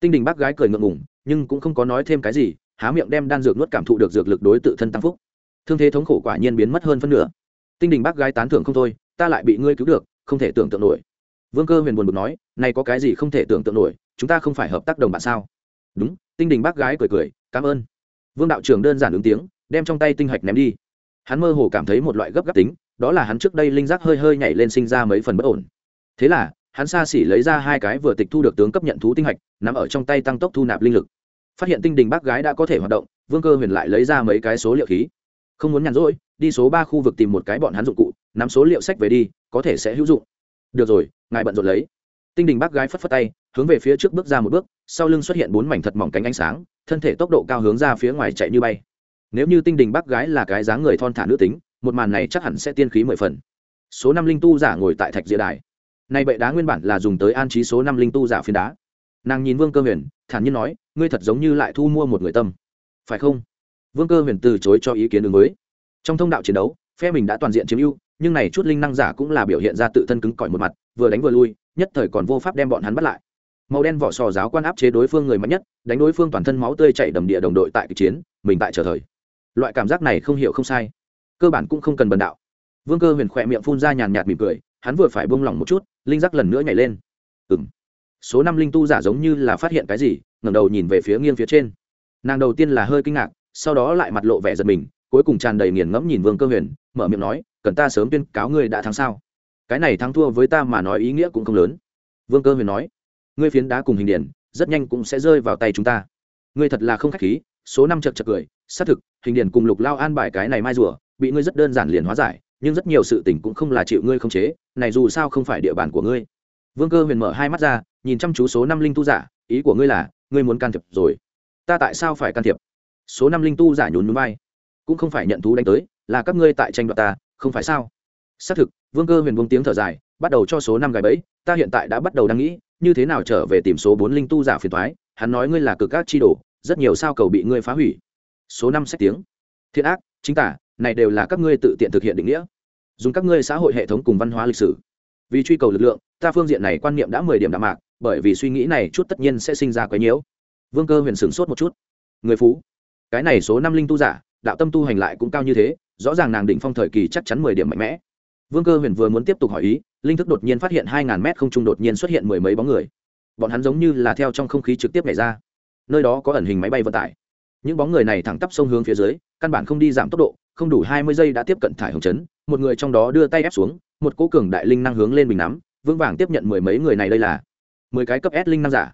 Tinh đình bác gái cười ngượng ngủng nhưng cũng không có nói thêm cái gì, há miệng đem đan dược nuốt cảm thụ được dược lực đối tự thân tăng phúc. Thương thế thống khổ quả nhiên biến mất hơn phân nửa. Tinh đình bác gái tán thưởng không thôi, ta lại bị ngươi cứu được, không thể tưởng tượng nổi. Vương cơ huyền buồn bực nói, này có cái gì không thể tưởng tượng nổi, chúng ta không phải hợp tác đồng bạn sao? Đúng, tinh đình bác gái cười cười, cảm ơn. Vương đạo trưởng đơn giản ứng tiếng, đem trong tay tinh hạch ném đi. Hắn mơ hồ cảm thấy một loại gấp gáp tính, đó là hắn trước đây linh giác hơi hơi nhảy lên sinh ra mấy phần bất ổn. Thế là hắn xa xỉ lấy ra hai cái vừa tịch thu được tướng cấp nhận thú tinh hạch nằm ở trong tay tăng tốc thu nạp linh lực. Phát hiện tinh đình bác gái đã có thể hoạt động, vương cơ huyền lại lấy ra mấy cái số liệu khí. Không muốn nhàn rỗi, đi số ba khu vực tìm một cái bọn hắn dụng cụ, nắm số liệu sách về đi, có thể sẽ hữu dụng. Được rồi, ngài bận rộn lấy. Tinh đình bác gái phất phất tay, hướng về phía trước bước ra một bước, sau lưng xuất hiện bốn mảnh thật mỏng cánh ánh sáng, thân thể tốc độ cao hướng ra phía ngoài chạy như bay. Nếu như tinh đình bác gái là cái dáng người thon thả nữ tính, một màn này chắc hẳn sẽ tiên khí mười phần. Số năm linh tu giả ngồi tại thạch diệ đài nay bệ đá nguyên bản là dùng tới an trí số năm linh tu giả phiến đá. Nàng nhìn vương cơ huyền, thản nhiên nói, ngươi thật giống như lại thu mua một người tâm. Phải không? Vương cơ huyền từ chối cho ý kiến ứng mới trong thông đạo chiến đấu, phe mình đã toàn diện chiếm ưu, nhưng này chút linh năng giả cũng là biểu hiện ra tự thân cứng cỏi một mặt, vừa đánh vừa lui, nhất thời còn vô pháp đem bọn hắn bắt lại. Màu đen vỏ sò giáo quan áp chế đối phương người mạnh nhất, đánh đối phương toàn thân máu tươi chảy đầm địa đồng đội tại kịch chiến, mình tại trở thời. Loại cảm giác này không hiểu không sai. Cơ bản cũng không cần bần đạo. Vương cơ huyền khỏe miệng phun ra nhàn nhạt mỉm cười, hắn vừa phải bông lỏng một chút linh giác lần nữa nhảy lên. Ừng số năm linh tu giả giống như là phát hiện cái gì, ngẩng đầu nhìn về phía nghiêng phía trên. Nàng đầu tiên là hơi kinh ngạc, sau đó lại mặt lộ vẻ giật mình, cuối cùng tràn đầy nghiền ngẫm nhìn vương cơ huyền, mở miệng nói, cần ta sớm tuyên cáo ngươi đã thắng sao? Cái này thắng thua với ta mà nói ý nghĩa cũng không lớn. Vương cơ huyền nói, ngươi phiến đá cùng hình điển, rất nhanh cũng sẽ rơi vào tay chúng ta. Ngươi thật là không k h á c h khí. Số năm chật chật cười, xác thực, hình điển cùng lục lao an bài cái này mai rùa, bị ngươi rất đơn giản liền hóa giải nhưng rất nhiều sự tình cũng không là chịu ngươi không chế, này dù sao không phải địa bàn của ngươi. Vương cơ huyền mở hai mắt ra, nhìn chăm chú số năm linh tu giả, ý của ngươi là, ngươi muốn can thiệp rồi. Ta tại sao phải can thiệp? Số năm linh tu giả nhún núi bay cũng không phải nhận thú đánh tới, là các ngươi tại tranh đoạt ta, không phải sao? Xác thực, vương cơ huyền buông tiếng thở dài, bắt đầu cho số năm gài bẫy, ta hiện tại đã bắt đầu đang nghĩ, như thế nào trở về tìm số bốn linh tu giả phiền thoái hắn nói ngươi là cực các chi đồ, rất nhiều sao cầu bị ngươi phá hủy. Số năm sách tiếng. Thiện ác, chính tả này đều là các ngươi tự tiện thực hiện định nghĩa. Dùng các ngươi xã hội hệ thống cùng văn hóa lịch sử. Vì truy cầu lực lượng, ta phương diện này quan niệm đã mười điểm đạm mạc, bởi vì suy nghĩ này chút tất nhiên sẽ sinh ra quấy nhiễu. Vương cơ huyền sửng sốt một chút. Người phú, cái này số năm linh tu giả, đạo tâm tu hành lại cũng cao như thế, rõ ràng nàng định phong thời kỳ chắc chắn mười điểm mạnh mẽ. Vương cơ huyền vừa muốn tiếp tục hỏi ý, linh thức đột nhiên phát hiện hai ngàn mét không trung đột nhiên xuất hiện mười mấy bóng người. Bọn hắn giống như là theo trong không khí trực tiếp nhảy ra. Nơi đó có ẩn hình máy bay vận tải. Những bóng người này thẳng tắp sông hướng phía dưới, căn bản không đi giảm tốc độ không đủ hai mươi giây đã tiếp cận thải hồng chấn, một người trong đó đưa tay ép xuống, một cố cường đại linh năng hướng lên bình nắm, vững vàng tiếp nhận mười mấy người này đây là mười cái cấp s linh năng giả.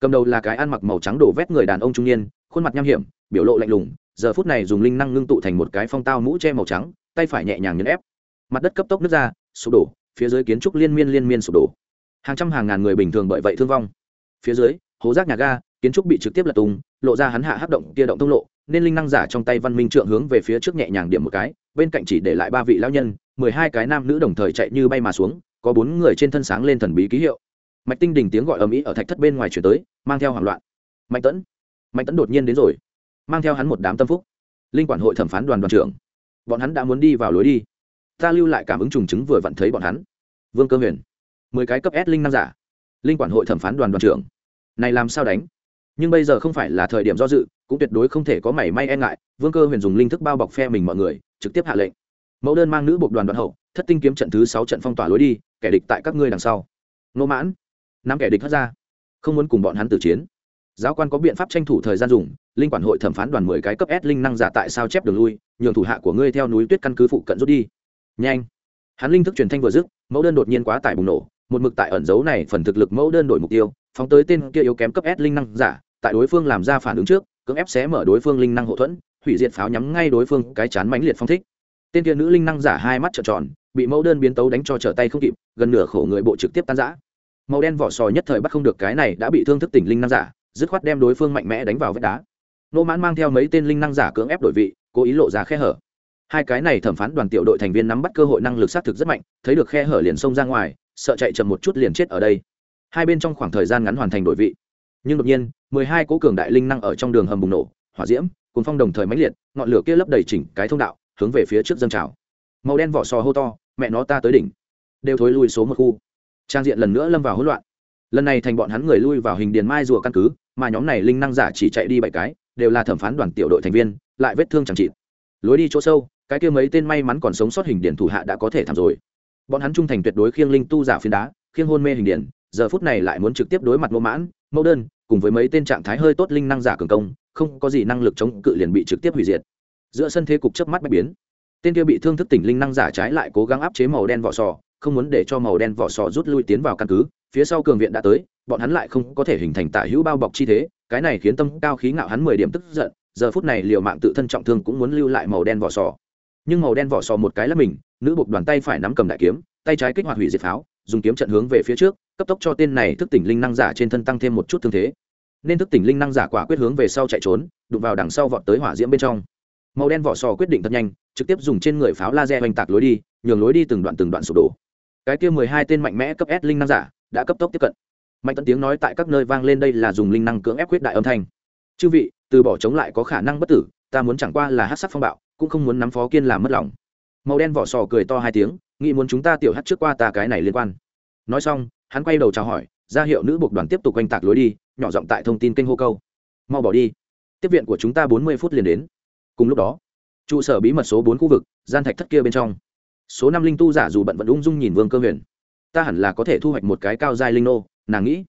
Cầm đầu là cái ăn mặc màu trắng đổ vét người đàn ông trung niên, khuôn mặt nham hiểm, biểu lộ lạnh lùng, giờ phút này dùng linh năng ngưng tụ thành một cái phong tao mũ che màu trắng, tay phải nhẹ nhàng nhấn ép. Mặt đất cấp tốc nước ra, sụp đổ, phía dưới kiến trúc liên miên liên miên sụp đổ. Hàng trăm hàng ngàn người bình thường bởi vậy thương vong. Phía dưới, hố rác nhà ga, kiến trúc bị trực tiếp lật tung, lộ ra hắn hạ hắc động kia động thông lộ nên linh năng giả trong tay văn minh trượng hướng về phía trước nhẹ nhàng điểm một cái, bên cạnh chỉ để lại ba vị lão nhân, mười hai cái nam nữ đồng thời chạy như bay mà xuống, có bốn người trên thân sáng lên thần bí ký hiệu. Mạch tinh đình tiếng gọi ầm ĩ ở thạch thất bên ngoài chuyển tới, mang theo hoảng loạn. Mạnh tẫn mạnh tẫn đột nhiên đến rồi, mang theo hắn một đám tâm phúc. Linh quản hội thẩm phán đoàn đoàn trưởng, bọn hắn đã muốn đi vào lối đi. Ta lưu lại cảm ứng trùng chứng vừa vặn thấy bọn hắn. Vương cơ huyền, mười cái cấp s linh năng giả. Linh quản hội thẩm phán đoàn đoàn trưởng, này làm sao đánh? Nhưng bây giờ không phải là thời điểm do dự cũng tuyệt đối không thể có mảy may e ngại, vương cơ huyền dùng linh thức bao bọc phe mình mọi người, trực tiếp hạ lệnh. Mẫu đơn mang nữ bộ đoàn đoạn hậu, thất tinh kiếm trận thứ sáu trận phong tỏa lối đi, kẻ địch tại các ngươi đằng sau. Nô mãn năm kẻ địch hất ra. Không muốn cùng bọn hắn tử chiến. Giáo quan có biện pháp tranh thủ thời gian dùng, linh quản hội thẩm phán đoàn mười cái cấp s linh năng giả tại sao chép đường lui, nhường thủ hạ của ngươi theo núi tuyết căn cứ phụ cận rút đi. Nhanh. Hắn linh thức truyền thanh vừa dứt, mẫu đơn đột nhiên quá tải bùng nổ, một mực tại ẩn dấu này phần thực lực mẫu đơn đổi mục tiêu, phóng tới tên kia yếu kém cấp s linh năng giả, tại đối phương làm ra phản ứng trước cưỡng ép xé mở đối phương linh năng hậu thuẫn, hủy diệt pháo nhắm ngay đối phương cái chán mãnh liệt phong thích. Tên kia nữ linh năng giả hai mắt trợn tròn, bị mẫu đơn biến tấu đánh cho trở tay không kịp, gần nửa khổ người bộ trực tiếp tan giã màu đen vỏ sò nhất thời bắt không được cái này đã bị thương thức tỉnh linh năng giả, dứt khoát đem đối phương mạnh mẽ đánh vào vách đá. Nô mãn mang theo mấy tên linh năng giả cưỡng ép đổi vị, cố ý lộ ra khe hở. Hai cái này thẩm phán đoàn tiểu đội thành viên nắm bắt cơ hội năng lực xác thực rất mạnh, thấy được khe hở liền xông ra ngoài, sợ chạy chậm một chút liền chết ở đây. Hai bên trong khoảng thời gian ngắn hoàn thành đổi vị nhưng đột nhiên, mười hai cố cường đại linh năng ở trong đường hầm bùng nổ, hỏa diễm cùng phong đồng thời mãnh liệt, ngọn lửa kia lấp đầy chỉnh cái thông đạo, hướng về phía trước dân trào. Màu đen vỏ sò hô to, mẹ nó ta tới đỉnh. Đều thối lui số một khu. Trang diện lần nữa lâm vào hỗn loạn. Lần này thành bọn hắn người lui vào hình điền mai rùa căn cứ, mà nhóm này linh năng giả chỉ chạy đi bảy cái, đều là thẩm phán đoàn tiểu đội thành viên, lại vết thương chẳng chịt. Lối đi chỗ sâu, cái kia mấy tên may mắn còn sống sót hình điển thủ hạ đã có thể thảm rồi. Bọn hắn trung thành tuyệt đối khiêng linh tu giả phiến đá, khiêng hôn mê hình điển giờ phút này lại muốn trực tiếp đối mặt mô mãn mẫu đơn, cùng với mấy tên trạng thái hơi tốt linh năng giả cường công, không có gì năng lực chống cự liền bị trực tiếp hủy diệt. Giữa sân thế cục chớp mắt bạch biến. Tên kia bị thương thức tỉnh linh năng giả trái lại cố gắng áp chế màu đen vỏ sò, không muốn để cho màu đen vỏ sò rút lui tiến vào căn cứ. Phía sau cường viện đã tới, bọn hắn lại không có thể hình thành tả hữu bao bọc chi thế, cái này khiến tâm cao khí ngạo hắn mười điểm tức giận, giờ phút này liều mạng tự thân trọng thương cũng muốn lưu lại màu đen vỏ sò. Nhưng màu đen vỏ sò một cái là mình, nữ buộc đoàn tay phải nắm cầm đại kiếm, tay trái kích hoạt hủy diệt pháo dùng kiếm trận hướng về phía trước, cấp tốc cho tên này thức tỉnh linh năng giả trên thân tăng thêm một chút thương thế. Nên thức tỉnh linh năng giả quả quyết hướng về sau chạy trốn, đụng vào đằng sau vọt tới hỏa diễm bên trong. Màu đen vỏ sò quyết định thật nhanh, trực tiếp dùng trên người pháo laser oanh tạc lối đi, nhường lối đi từng đoạn từng đoạn sụp đổ. Cái kia mười hai tên mạnh mẽ cấp s linh năng giả đã cấp tốc tiếp cận. Mạnh tận tiếng nói tại các nơi vang lên đây là dùng linh năng cưỡng ép quyết đại âm thanh. Chư vị, từ bỏ chống lại có khả năng bất tử, ta muốn chẳng qua là hát sắc phong bạo, cũng không muốn nắm phó kiên làm mất lòng. Màu đen vỏ sò cười to hai tiếng nghĩ muốn chúng ta tiểu hát trước qua ta cái này liên quan. Nói xong, hắn quay đầu chào hỏi, ra hiệu nữ buộc đoàn tiếp tục quanh tạc lối đi, nhỏ giọng tại thông tin kênh hô câu. Mau bỏ đi. Tiếp viện của chúng ta bốn mươi phút liền đến. Cùng lúc đó, trụ sở bí mật số bốn khu vực, gian thạch thất kia bên trong. Số năm linh tu giả dù bận vẫn ung dung nhìn vương cơ huyền. Ta hẳn là có thể thu hoạch một cái cao giai linh nô, nàng nghĩ.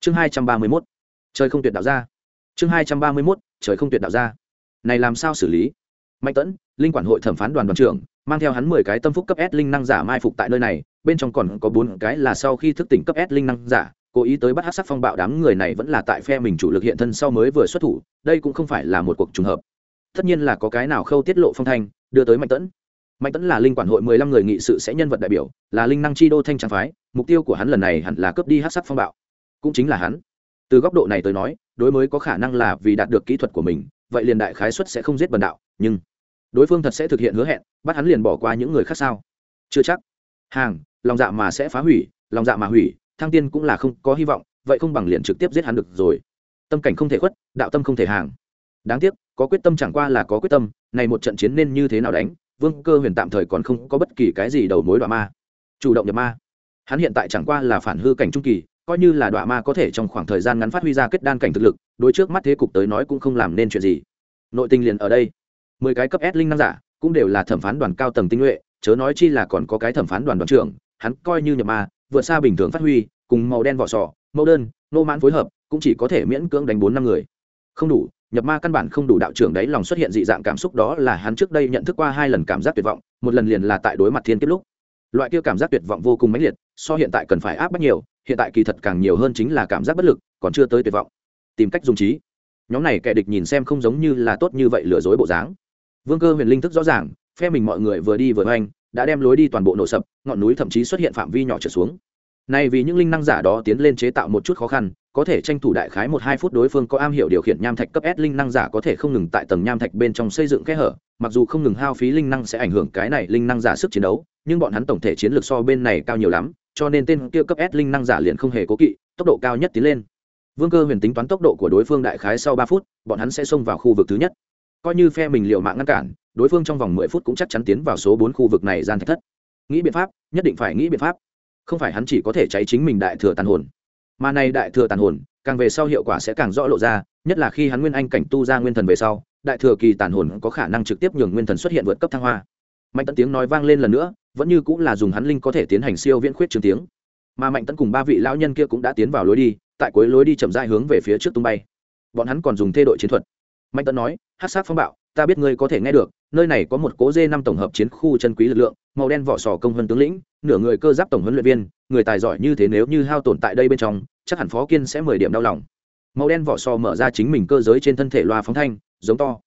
Chương hai trăm ba mươi mốt. Trời không tuyệt đạo ra. Chương hai trăm ba mươi mốt. Trời không tuyệt đạo ra. Này làm sao xử lý? Mạnh tẫn linh quản hội thẩm phán đoàn đoàn trưởng mang theo hắn mười cái tâm phúc cấp s linh năng giả mai phục tại nơi này, bên trong còn có bốn cái là sau khi thức tỉnh cấp s linh năng giả, cố ý tới bắt Hắc sắc phong bạo đám người này vẫn là tại phe mình chủ lực hiện thân sau mới vừa xuất thủ, đây cũng không phải là một cuộc trùng hợp. Tất nhiên là có cái nào khâu tiết lộ phong thanh, đưa tới mạnh tấn. Mạnh tấn là linh quản hội mười lăm người nghị sự sẽ nhân vật đại biểu, là linh năng chi đô thanh trang phái, mục tiêu của hắn lần này hẳn là cướp đi Hắc sắc phong bạo. Cũng chính là hắn. Từ góc độ này tới nói, đối mới có khả năng là vì đạt được kỹ thuật của mình, vậy liền đại khái xuất sẽ không giết bần đạo, nhưng đối phương thật sẽ thực hiện hứa hẹn, bắt hắn liền bỏ qua những người khác sao? Chưa chắc. Hàng, lòng dạ mà sẽ phá hủy, lòng dạ mà hủy, thăng tiên cũng là không có hy vọng, vậy không bằng liền trực tiếp giết hắn được rồi. Tâm cảnh không thể khuất, đạo tâm không thể hàng. Đáng tiếc, có quyết tâm chẳng qua là có quyết tâm, này một trận chiến nên như thế nào đánh, vương cơ huyền tạm thời còn không có bất kỳ cái gì đầu mối đoạn ma. Chủ động nhập ma. Hắn hiện tại chẳng qua là phản hư cảnh trung kỳ, coi như là đoạn ma có thể trong khoảng thời gian ngắn phát huy ra kết đan cảnh thực lực, đối trước mắt thế cục tới nói cũng không làm nên chuyện gì. Nội tình liền ở đây mười cái cấp s linh năng giả, cũng đều là thẩm phán đoàn cao tầng tinh nhuệ, chớ nói chi là còn có cái thẩm phán đoàn đoàn trưởng, hắn coi như nhập ma, vượt xa bình thường phát huy, cùng màu đen vỏ sò, mẫu đơn, nô mãn phối hợp, cũng chỉ có thể miễn cưỡng đánh bốn năm người. Không đủ, nhập ma căn bản không đủ đạo trưởng đấy lòng xuất hiện dị dạng cảm xúc đó là hắn trước đây nhận thức qua hai lần cảm giác tuyệt vọng, một lần liền là tại đối mặt thiên kiếp lúc. Loại kia cảm giác tuyệt vọng vô cùng mãnh liệt, so hiện tại cần phải áp bắt nhiều, hiện tại kỳ thật càng nhiều hơn chính là cảm giác bất lực, còn chưa tới tuyệt vọng. Tìm cách dùng trí. Nhóm này kẻ địch nhìn xem không giống như là tốt như vậy lừa dối bộ dáng vương cơ huyền linh thức rõ ràng, phe mình mọi người vừa đi vừa hoành, đã đem lối đi toàn bộ nổ sập, ngọn núi thậm chí xuất hiện phạm vi nhỏ trở xuống. Nay vì những linh năng giả đó tiến lên chế tạo một chút khó khăn, có thể tranh thủ đại khái một hai phút đối phương có am hiểu điều khiển nham thạch cấp s linh năng giả có thể không ngừng tại tầng nham thạch bên trong xây dựng kẽ hở, mặc dù không ngừng hao phí linh năng sẽ ảnh hưởng cái này linh năng giả sức chiến đấu, nhưng bọn hắn tổng thể chiến lược so bên này cao nhiều lắm, cho nên tên kia cấp s linh năng giả liền không hề cố kỵ, tốc độ cao nhất tiến lên. Vương cơ huyền tính toán tốc độ của đối phương đại khái sau ba phút, bọn hắn sẽ xông vào khu vực thứ nhất coi như phe mình liệu mạng ngăn cản, đối phương trong vòng mười phút cũng chắc chắn tiến vào số bốn khu vực này gian thạch thất. Nghĩ biện pháp, nhất định phải nghĩ biện pháp. Không phải hắn chỉ có thể cháy chính mình đại thừa tàn hồn. Mà này đại thừa tàn hồn, càng về sau hiệu quả sẽ càng rõ lộ ra, nhất là khi hắn nguyên anh cảnh tu ra nguyên thần về sau, đại thừa kỳ tàn hồn có khả năng trực tiếp nhường nguyên thần xuất hiện vượt cấp thăng hoa. Mạnh tấn tiếng nói vang lên lần nữa, vẫn như cũng là dùng hắn linh có thể tiến hành siêu viễn khuyết trường tiếng. Mà mạnh tấn cùng ba vị lão nhân kia cũng đã tiến vào lối đi, tại cuối lối đi chậm rãi hướng về phía trước tung bay. Bọn hắn còn dùng thê đội chiến thuật mạnh tấn nói hát sát phong bạo, ta biết ngươi có thể nghe được, nơi này có một cố dê năm tổng hợp chiến khu chân quý lực lượng, màu đen vỏ sò công hơn tướng lĩnh, nửa người cơ giáp tổng huấn luyện viên, người tài giỏi như thế nếu như hao tổn tại đây bên trong, chắc hẳn phó kiên sẽ mười điểm đau lòng. Màu đen vỏ sò mở ra chính mình cơ giới trên thân thể loa phóng thanh, giống to.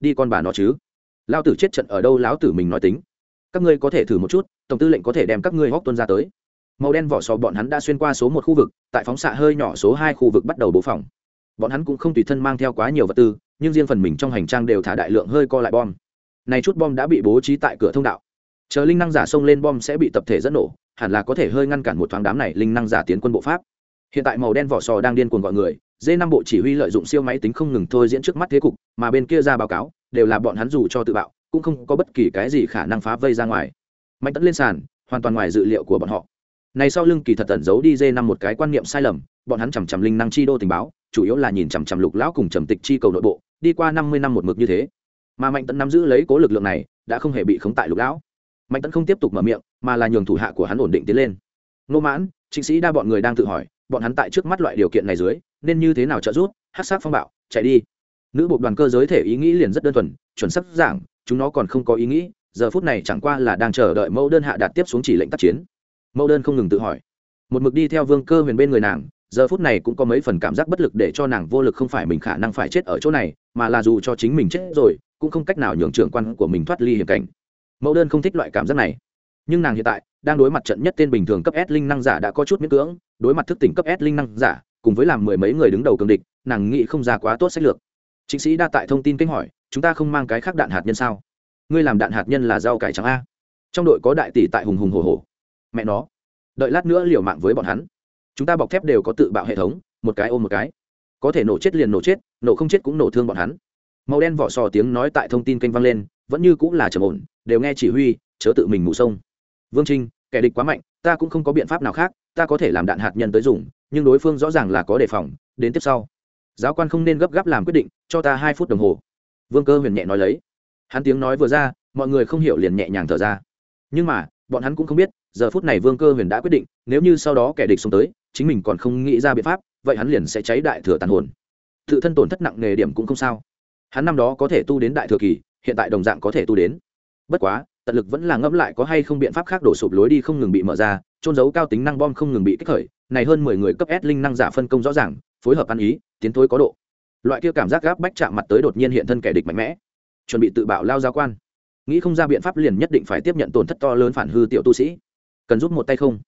Đi con bà nó chứ. Lao tử chết trận ở đâu lão tử mình nói tính. Các ngươi có thể thử một chút, tổng tư lệnh có thể đem các ngươi hóc tuân ra tới. Màu đen vỏ sò bọn hắn đã xuyên qua số một khu vực, tại phóng xạ hơi nhỏ số hai khu vực bắt đầu bố phòng. Bọn hắn cũng không tùy thân mang theo quá nhiều vật tư nhưng riêng phần mình trong hành trang đều thả đại lượng hơi co lại bom. Này chút bom đã bị bố trí tại cửa thông đạo. Chờ linh năng giả xông lên bom sẽ bị tập thể dẫn nổ, hẳn là có thể hơi ngăn cản một thoáng đám này linh năng giả tiến quân bộ pháp. Hiện tại màu đen vỏ sò đang điên cuồng gọi người d năm bộ chỉ huy lợi dụng siêu máy tính không ngừng thôi diễn trước mắt thế cục, mà bên kia ra báo cáo, đều là bọn hắn dù cho tự bạo, cũng không có bất kỳ cái gì khả năng phá vây ra ngoài. Mạnh tấn lên sàn, hoàn toàn ngoài dự liệu của bọn họ này sau lưng kỳ thật tẩn giấu đi d năm một cái quan niệm sai lầm, bọn hắn chằm chằm linh năng chi đô tình báo, chủ yếu là nhìn chằm chằm lục lão cùng trầm tịch chi cầu nội bộ, đi qua năm mươi năm một mực như thế. Mà mạnh tấn nắm giữ lấy cố lực lượng này, đã không hề bị khống tại lục lão. Mạnh tấn không tiếp tục mở miệng, mà là nhường thủ hạ của hắn ổn định tiến lên. Nô mãn chính sĩ đa bọn người đang tự hỏi, bọn hắn tại trước mắt loại điều kiện này dưới, nên như thế nào trợ giúp, hát sát phong bạo, chạy đi. Nữ bộ đoàn cơ giới thể ý nghĩ liền rất đơn thuần, chuẩn sắc giảng, chúng nó còn không có ý nghĩ, giờ phút này chẳng qua là đang chờ đợi mẫu đơn hạ đạt tiếp xuống chỉ lệnh tác chiến mẫu đơn không ngừng tự hỏi. Một mực đi theo vương cơ huyền bên người nàng, giờ phút này cũng có mấy phần cảm giác bất lực để cho nàng vô lực không phải mình khả năng phải chết ở chỗ này, mà là dù cho chính mình chết rồi, cũng không cách nào nhường trưởng quan của mình thoát ly hiểm cảnh. Mẫu đơn không thích loại cảm giác này. Nhưng nàng hiện tại, đang đối mặt trận nhất tên bình thường cấp s linh năng giả đã có chút miễn cưỡng, đối mặt thức tỉnh cấp s linh năng giả, cùng với làm mười mấy người đứng đầu cường địch, nàng nghĩ không ra quá tốt sách lược. Chính sĩ đa tại thông tin kênh hỏi, chúng ta không mang cái khác đạn hạt nhân sao? Ngươi làm đạn hạt nhân là rau cải trắng a? Trong đội có đại tỷ tại hùng hùng hồ hồ mẹ nó, đợi lát nữa liều mạng với bọn hắn. Chúng ta bọc thép đều có tự bạo hệ thống, một cái ôm một cái. Có thể nổ chết liền nổ chết, nổ không chết cũng nổ thương bọn hắn. Màu đen vỏ sò tiếng nói tại thông tin kênh vang lên, vẫn như cũng là trầm ổn, đều nghe chỉ huy, chớ tự mình mù sông. Vương trinh, kẻ địch quá mạnh, ta cũng không có biện pháp nào khác, ta có thể làm đạn hạt nhân tới dùng, nhưng đối phương rõ ràng là có đề phòng, đến tiếp sau. Giáo quan không nên gấp gáp làm quyết định, cho ta hai phút đồng hồ. Vương cơ huyền nhẹ nói lấy. Hắn tiếng nói vừa ra, mọi người không hiểu liền nhẹ nhàng thở ra. Nhưng mà, bọn hắn cũng không biết giờ phút này vương cơ huyền đã quyết định, nếu như sau đó kẻ địch xông tới, chính mình còn không nghĩ ra biện pháp, vậy hắn liền sẽ cháy đại thừa tàn hồn. Tự thân tổn thất nặng nề điểm cũng không sao. Hắn năm đó có thể tu đến đại thừa kỳ, hiện tại đồng dạng có thể tu đến. Bất quá, tận lực vẫn là ngẫm lại có hay không biện pháp khác đổ sụp lối đi không ngừng bị mở ra trôn giấu cao tính năng bom không ngừng bị kích khởi, này hơn mười người cấp s linh năng giả phân công rõ ràng, phối hợp ăn ý, tiến thối có độ. Loại kia cảm giác gáp bách chạm mặt tới đột nhiên hiện thân kẻ địch mạnh mẽ. Chuẩn bị tự bạo lao ra quan. Nghĩ không ra biện pháp liền nhất định phải tiếp nhận tổn thất to lớn phản hư tiểu tu sĩ cần giúp một tay không?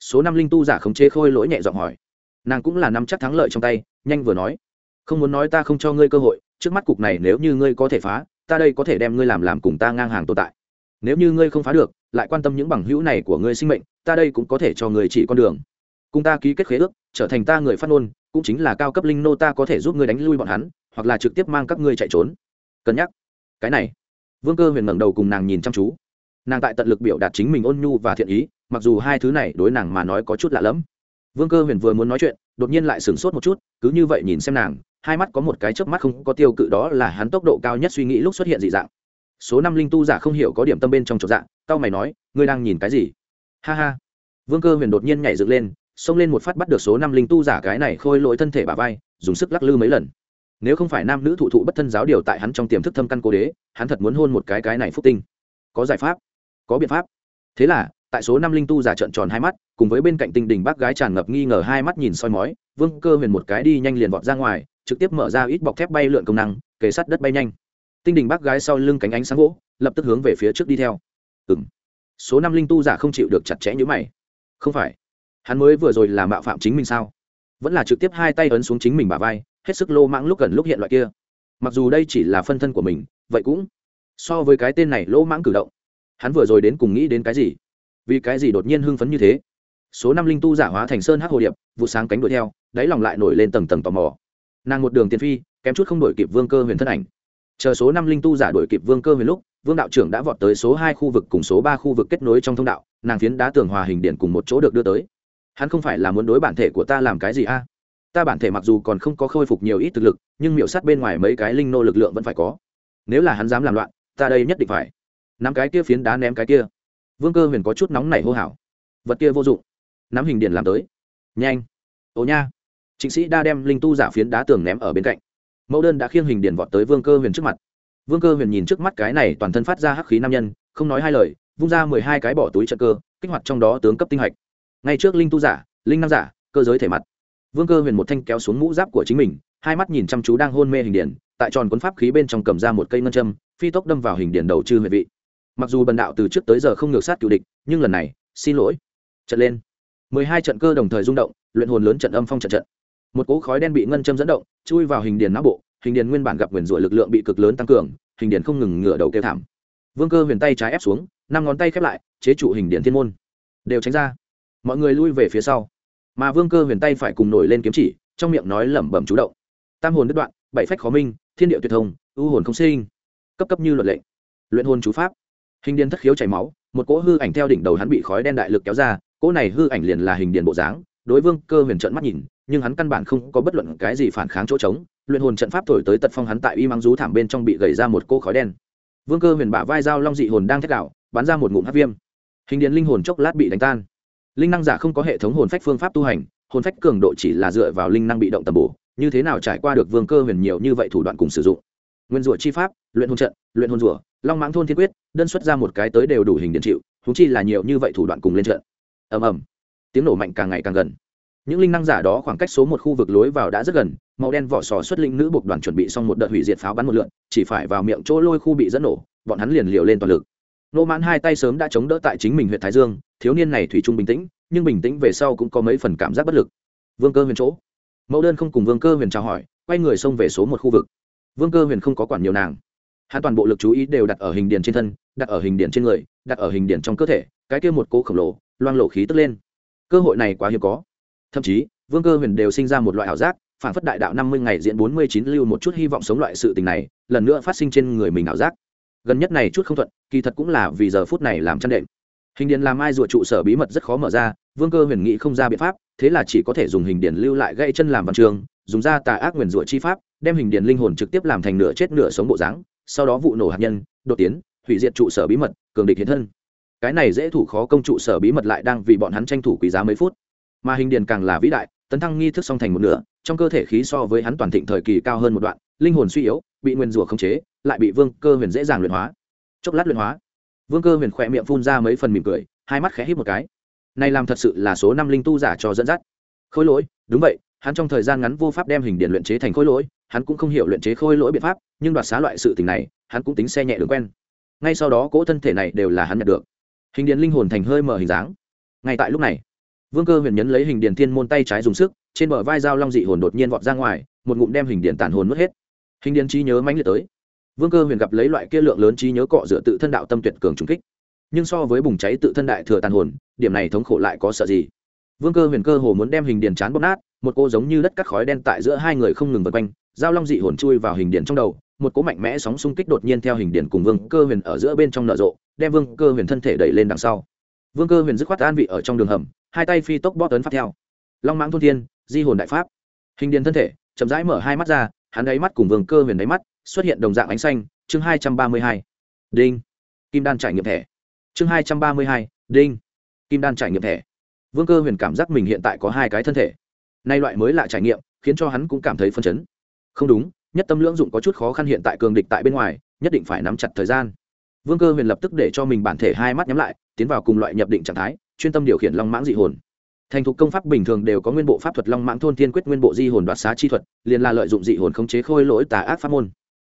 Số năm linh tu giả khống chế khôi lỗi nhẹ giọng hỏi. Nàng cũng là nắm chắc thắng lợi trong tay, nhanh vừa nói. Không muốn nói ta không cho ngươi cơ hội, trước mắt cục này nếu như ngươi có thể phá, ta đây có thể đem ngươi làm làm cùng ta ngang hàng tồn tại. Nếu như ngươi không phá được, lại quan tâm những bằng hữu này của ngươi sinh mệnh, ta đây cũng có thể cho người chỉ con đường. Cùng ta ký kết khế ước, trở thành ta người phát ngôn, cũng chính là cao cấp linh nô ta có thể giúp ngươi đánh lui bọn hắn, hoặc là trực tiếp mang các ngươi chạy trốn. Cân nhắc. Cái này. Vương cơ huyền ngẩng đầu cùng nàng nhìn chăm chú. Nàng tại tận lực biểu đạt chính mình ôn nhu và thiện ý mặc dù hai thứ này đối nàng mà nói có chút lạ lẫm. Vương cơ huyền vừa muốn nói chuyện, đột nhiên lại sửng sốt một chút, cứ như vậy nhìn xem nàng, hai mắt có một cái chớp mắt không có tiêu cự đó là hắn tốc độ cao nhất suy nghĩ lúc xuất hiện dị dạng. Số năm linh tu giả không hiểu có điểm tâm bên trong trọc dạng tao mày nói, ngươi đang nhìn cái gì? Ha ha. Vương cơ huyền đột nhiên nhảy dựng lên, xông lên một phát bắt được số năm linh tu giả cái này khôi lỗi thân thể bà vai, dùng sức lắc lư mấy lần. Nếu không phải nam nữ thụ thụ bất thân giáo điều tại hắn trong tiềm thức thâm căn cố đế, hắn thật muốn hôn một cái cái này phúc tinh. Có giải pháp, có biện pháp. Thế là tại số năm linh tu giả trợn tròn hai mắt, cùng với bên cạnh tinh đình bác gái tràn ngập nghi ngờ hai mắt nhìn soi mói, vương cơ huyền một cái đi nhanh liền vọt ra ngoài, trực tiếp mở ra ít bọc thép bay lượn công năng, kề sát đất bay nhanh. Tinh đình bác gái sau lưng cánh ánh sáng gỗ, lập tức hướng về phía trước đi theo. Ừng số năm linh tu giả không chịu được chặt chẽ như mày. Không phải. Hắn mới vừa rồi là mạo phạm chính mình sao? Vẫn là trực tiếp hai tay ấn xuống chính mình bà vai, hết sức lô mãng lúc gần lúc hiện loại kia. Mặc dù đây chỉ là phân thân của mình, vậy cũng so với cái tên này lỗ mãng cử động. Hắn vừa rồi đến cùng nghĩ đến cái gì? Vì cái gì đột nhiên hưng phấn như thế? Số năm linh tu giả hóa thành sơn hắc hồ điệp, vụ sáng cánh đuổi theo, đáy lòng lại nổi lên tầng tầng tò mò. Nàng một đường tiền phi, kém chút không đổi kịp vương cơ huyền thân ảnh. Chờ số năm linh tu giả đổi kịp vương cơ huyền lúc, vương đạo trưởng đã vọt tới số hai khu vực cùng số ba khu vực kết nối trong thông đạo, nàng phiến đá tường hòa hình điện cùng một chỗ được đưa tới. Hắn không phải là muốn đối bản thể của ta làm cái gì a? Ta bản thể mặc dù còn không có khôi phục nhiều ít thực lực, nhưng miệu sát bên ngoài mấy cái linh nô lực lượng vẫn phải có. Nếu là hắn dám làm loạn, ta đây nhất định phải nắm cái kia phiến đá ném cái kia vương cơ huyền có chút nóng nảy hô hào. Vật kia vô dụng. Nắm hình điện làm tới. Nhanh. Ồ nha. Trịnh sĩ đa đem linh tu giả phiến đá tường ném ở bên cạnh. Mẫu đơn đã khiêng hình điền vọt tới vương cơ huyền trước mặt. Vương cơ huyền nhìn trước mắt cái này toàn thân phát ra hắc khí nam nhân, không nói hai lời, vung ra mười hai cái bỏ túi trận cơ, kích hoạt trong đó tướng cấp tinh hạch. Ngay trước linh tu giả, linh nam giả, cơ giới thể mặt. Vương cơ huyền một thanh kéo xuống mũ giáp của chính mình, hai mắt nhìn chăm chú đang hôn mê hình điển tại tròn cuốn pháp khí bên trong cầm ra một cây ngân châm, phi tốc đâm vào hình điển đầu chư huệ vị mặc dù bần đạo từ trước tới giờ không ngược sát cựu địch, nhưng lần này, xin lỗi. Trận lên. Mười hai trận cơ đồng thời rung động, luyện hồn lớn trận âm phong trận trận. Một cỗ khói đen bị ngân châm dẫn động, chui vào hình điền não bộ, hình điền nguyên bản gặp nguyền rủa lực lượng bị cực lớn tăng cường, hình điền không ngừng ngửa đầu kêu thảm. Vương cơ huyền tay trái ép xuống, năm ngón tay khép lại, chế trụ hình điền thiên môn. Đều tránh ra. Mọi người lui về phía sau. Mà vương cơ huyền tay phải cùng nổi lên kiếm chỉ, trong miệng nói lẩm bẩm chú động. Tam hồn đứt đoạn, bảy phách khó minh, thiên địa tuyệt thông, ưu hồn không sinh. Cấp cấp như luật lệ. Luyện hồn chú pháp hình điền thất khiếu chảy máu, một cỗ hư ảnh theo đỉnh đầu hắn bị khói đen đại lực kéo ra, cỗ này hư ảnh liền là hình điền bộ dáng, đối vương cơ huyền trận mắt nhìn, nhưng hắn căn bản không có bất luận cái gì phản kháng chỗ trống, luyện hồn trận pháp thổi tới tật phong hắn tại y mắng rú thảm bên trong bị gầy ra một cỗ khói đen. Vương cơ huyền bả vai dao long dị hồn đang thét đạo bắn ra một ngụm hát viêm. Hình điền linh hồn chốc lát bị đánh tan. Linh năng giả không có hệ thống hồn phách phương pháp tu hành, hồn phách cường độ chỉ là dựa vào linh năng bị động tầm bổ, như thế nào trải qua được vương cơ huyền nhiều như vậy thủ đoạn cùng sử dụng? Nguyên rủa chi pháp, luyện hồn trận, luyện hồn rủa long mãng thôn thiên quyết, đơn xuất ra một cái tới đều đủ hình điện chịu thú chi là nhiều như vậy thủ đoạn cùng lên trận. Ầm ầm. Tiếng nổ mạnh càng ngày càng gần. Những linh năng giả đó khoảng cách số một khu vực lối vào đã rất gần, màu đen vỏ sò xuất linh nữ buộc đoàn chuẩn bị xong một đợt hủy diệt pháo bắn một lượn, chỉ phải vào miệng chỗ lôi khu bị dẫn nổ, bọn hắn liền liều lên toàn lực. Nô mãn hai tay sớm đã chống đỡ tại chính mình huyện thái dương, thiếu niên này thủy chung bình tĩnh, nhưng bình tĩnh về sau cũng có mấy phần cảm giác bất lực. Vương cơ huyền chỗ. Mẫu đơn không cùng vương cơ huyền chào hỏi, quay người xông về số một khu vực. Vương cơ huyền không có quản nhiều nàng hắn toàn bộ lực chú ý đều đặt ở hình điền trên thân, đặt ở hình điền trên người, đặt ở hình điền trong cơ thể, cái kia một cố khổng lồ, loang lộ khí tức lên. Cơ hội này quá hiếm có. Thậm chí, vương cơ huyền đều sinh ra một loại ảo giác, phản phất đại đạo năm mươi ngày diễn bốn mươi chín lưu một chút hy vọng sống loại sự tình này, lần nữa phát sinh trên người mình ảo giác. Gần nhất này chút không thuận, kỳ thật cũng là vì giờ phút này làm chăn đệm. Hình điền làm ai rùa trụ sở bí mật rất khó mở ra, vương cơ huyền nghị không ra biện pháp, thế là chỉ có thể dùng hình điền lưu lại gây chân làm văn trường, dùng ra tà ác nguyền rủa chi pháp, đem hình điền linh hồn trực tiếp làm thành nửa chết nửa sống bộ dáng sau đó vụ nổ hạt nhân, đột tiến, hủy diệt trụ sở bí mật, cường địch hiện thân. Cái này dễ thủ khó công trụ sở bí mật lại đang vì bọn hắn tranh thủ quý giá mấy phút. Mà hình điền càng là vĩ đại, tấn thăng nghi thức song thành một nửa, trong cơ thể khí so với hắn toàn thịnh thời kỳ cao hơn một đoạn, linh hồn suy yếu, bị nguyên rủa khống chế, lại bị vương cơ huyền dễ dàng luyện hóa. Chốc lát luyện hóa, vương cơ huyền khỏe miệng phun ra mấy phần mỉm cười, hai mắt khẽ hít một cái. Này làm thật sự là số năm linh tu giả cho dẫn dắt. Khối lỗi, đúng vậy hắn trong thời gian ngắn vô pháp đem hình điện luyện chế thành khối lỗi, hắn cũng không hiểu luyện chế khối lỗi biện pháp, nhưng đoạt xá loại sự tình này, hắn cũng tính xe nhẹ đường quen. Ngay sau đó cỗ thân thể này đều là hắn nhận được. Hình điện linh hồn thành hơi mở hình dáng. Ngay tại lúc này, vương cơ huyền nhấn lấy hình điện thiên môn tay trái dùng sức, trên bờ vai dao long dị hồn đột nhiên vọt ra ngoài, một ngụm đem hình điện tàn hồn mất hết. Hình điện trí nhớ mãnh liệt tới. Vương cơ huyền gặp lấy loại kia lượng lớn trí nhớ cọ dựa tự thân đạo tâm tuyệt cường trùng kích. Nhưng so với bùng cháy tự thân đại thừa tàn hồn, điểm này thống khổ lại có sợ gì? Vương cơ huyền cơ hồ muốn đem hình điền chán bóp nát một cô giống như đất cắt khói đen tại giữa hai người không ngừng vượt quanh, giao long dị hồn chui vào hình điện trong đầu, một cỗ mạnh mẽ sóng xung kích đột nhiên theo hình điện cùng vương cơ huyền ở giữa bên trong nở rộ, đem vương cơ huyền thân thể đẩy lên đằng sau. Vương cơ huyền dứt khoát an vị ở trong đường hầm, hai tay phi tốc bóp ấn phát theo. Long mãng thôn thiên, di hồn đại pháp. Hình điện thân thể, chậm rãi mở hai mắt ra, hắn đáy mắt cùng vương cơ huyền đáy mắt xuất hiện đồng dạng ánh xanh, chương hai trăm ba mươi hai. Đinh. Kim đan trải nghiệm thẻ. Chương hai trăm ba mươi hai, đinh. Kim đan trải nghiệm thẻ. Vương cơ huyền cảm giác mình hiện tại có hai cái thân thể nay loại mới lạ trải nghiệm, khiến cho hắn cũng cảm thấy phân chấn. Không đúng, nhất tâm lưỡng dụng có chút khó khăn hiện tại cường địch tại bên ngoài, nhất định phải nắm chặt thời gian. Vương cơ huyền lập tức để cho mình bản thể hai mắt nhắm lại, tiến vào cùng loại nhập định trạng thái, chuyên tâm điều khiển long mãng dị hồn. Thành thục công pháp bình thường đều có nguyên bộ pháp thuật long mãng thôn thiên quyết nguyên bộ di hồn đoạt xá chi thuật, liền là lợi dụng dị hồn khống chế khôi lỗi tà ác pháp môn.